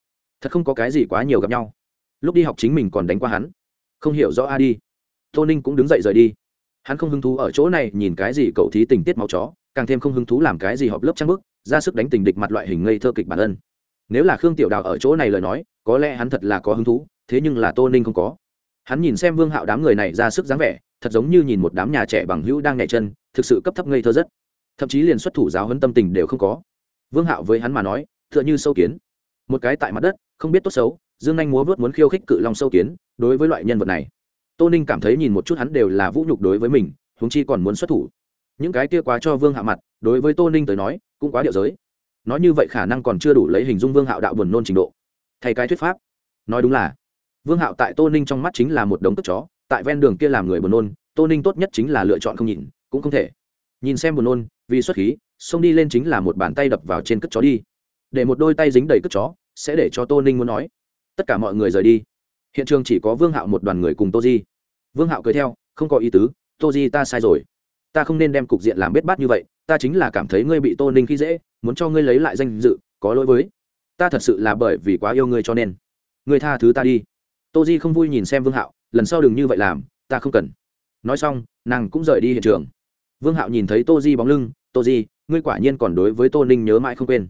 thật không có cái gì quá nhiều gặp nhau. Lúc đi học chính mình còn đánh qua hắn. Không hiểu rõ a đi. Tô ninh cũng đứng dậy rời đi. Hắn không hứng thú ở chỗ này nhìn cái gì cậu thí tình tiết máu chó càng thêm không hứng thú làm cái gì họp lớp trang bức, ra sức đánh tình địch mặt loại hình ngây thơ kịch bản ân. Nếu là khương tiểu đào ở chỗ này lời nói, có lẽ hắn thật là có hứng thú, thế nhưng là tô ninh không có. Hắn nhìn xem vương hạo đám người này ra sức dáng vẻ, thật giống như nhìn một đám nhà trẻ bằng hữu đang nhảy chân, thực sự cấp thấp ngây thơ rất. Thậm chí liền xuất thủ giáo hấn tâm tình đều không có. Vương hạo với hắn mà nói t h ư ợ n h ư sâu kiến. Một cái tại mặt đất, không biết tốt xấu, dương anh múa vớt muốn khiêu khích cự long sâu kiến, đối với loại nhân vật này. Tô ninh cảm thấy nhìn một chút hắn đều là vũ nhục đối với mình, huống chi còn muốn xuất thủ những cái kia quá cho vương hạ mặt, đối với tô ninh tới nói, cũng quá điệu giới. Nói như vậy khả năng còn chưa đủ lấy hình dung vương hạo đạo buồn nôn trình độ. Thay cái thuyết pháp, nói đúng là, vương hạo tại tô ninh trong mắt chính là một đống tức chó, tại ven đường kia làm người buồn nôn, tô ninh tốt nhất chính là lựa chọn không nhìn cũng không thể. Nhìn xem buồn nôn, vì xuất khí, xông đi lên chính là một bàn tay đập vào trên cất chó đi. Để một đôi tay dính đầy cất chó, sẽ để cho tô ninh muốn nói, tất cả mọi người rời đi. Hiện trường chỉ có vương hạo một đoàn người cùng tô di. Vương hạo cười theo, không có ý tứ, tô di ta sai rồi ta không nên đem cục diện làm bết bát như vậy, ta chính là cảm thấy ngươi bị tô ninh khi dễ, muốn cho ngươi lấy lại danh dự, có lỗi với. Ta thật sự là bởi vì quá yêu ngươi cho nên. Ngươi tha thứ ta đi. Tô di không vui nhìn xem vương hạo, lần sau đừng như vậy làm, ta không cần. Nói xong, nàng cũng rời đi hiện trường. Vương hạo nhìn thấy tô di bóng lưng, tô di, ngươi quả nhiên còn đối với tô ninh nhớ mãi không quên.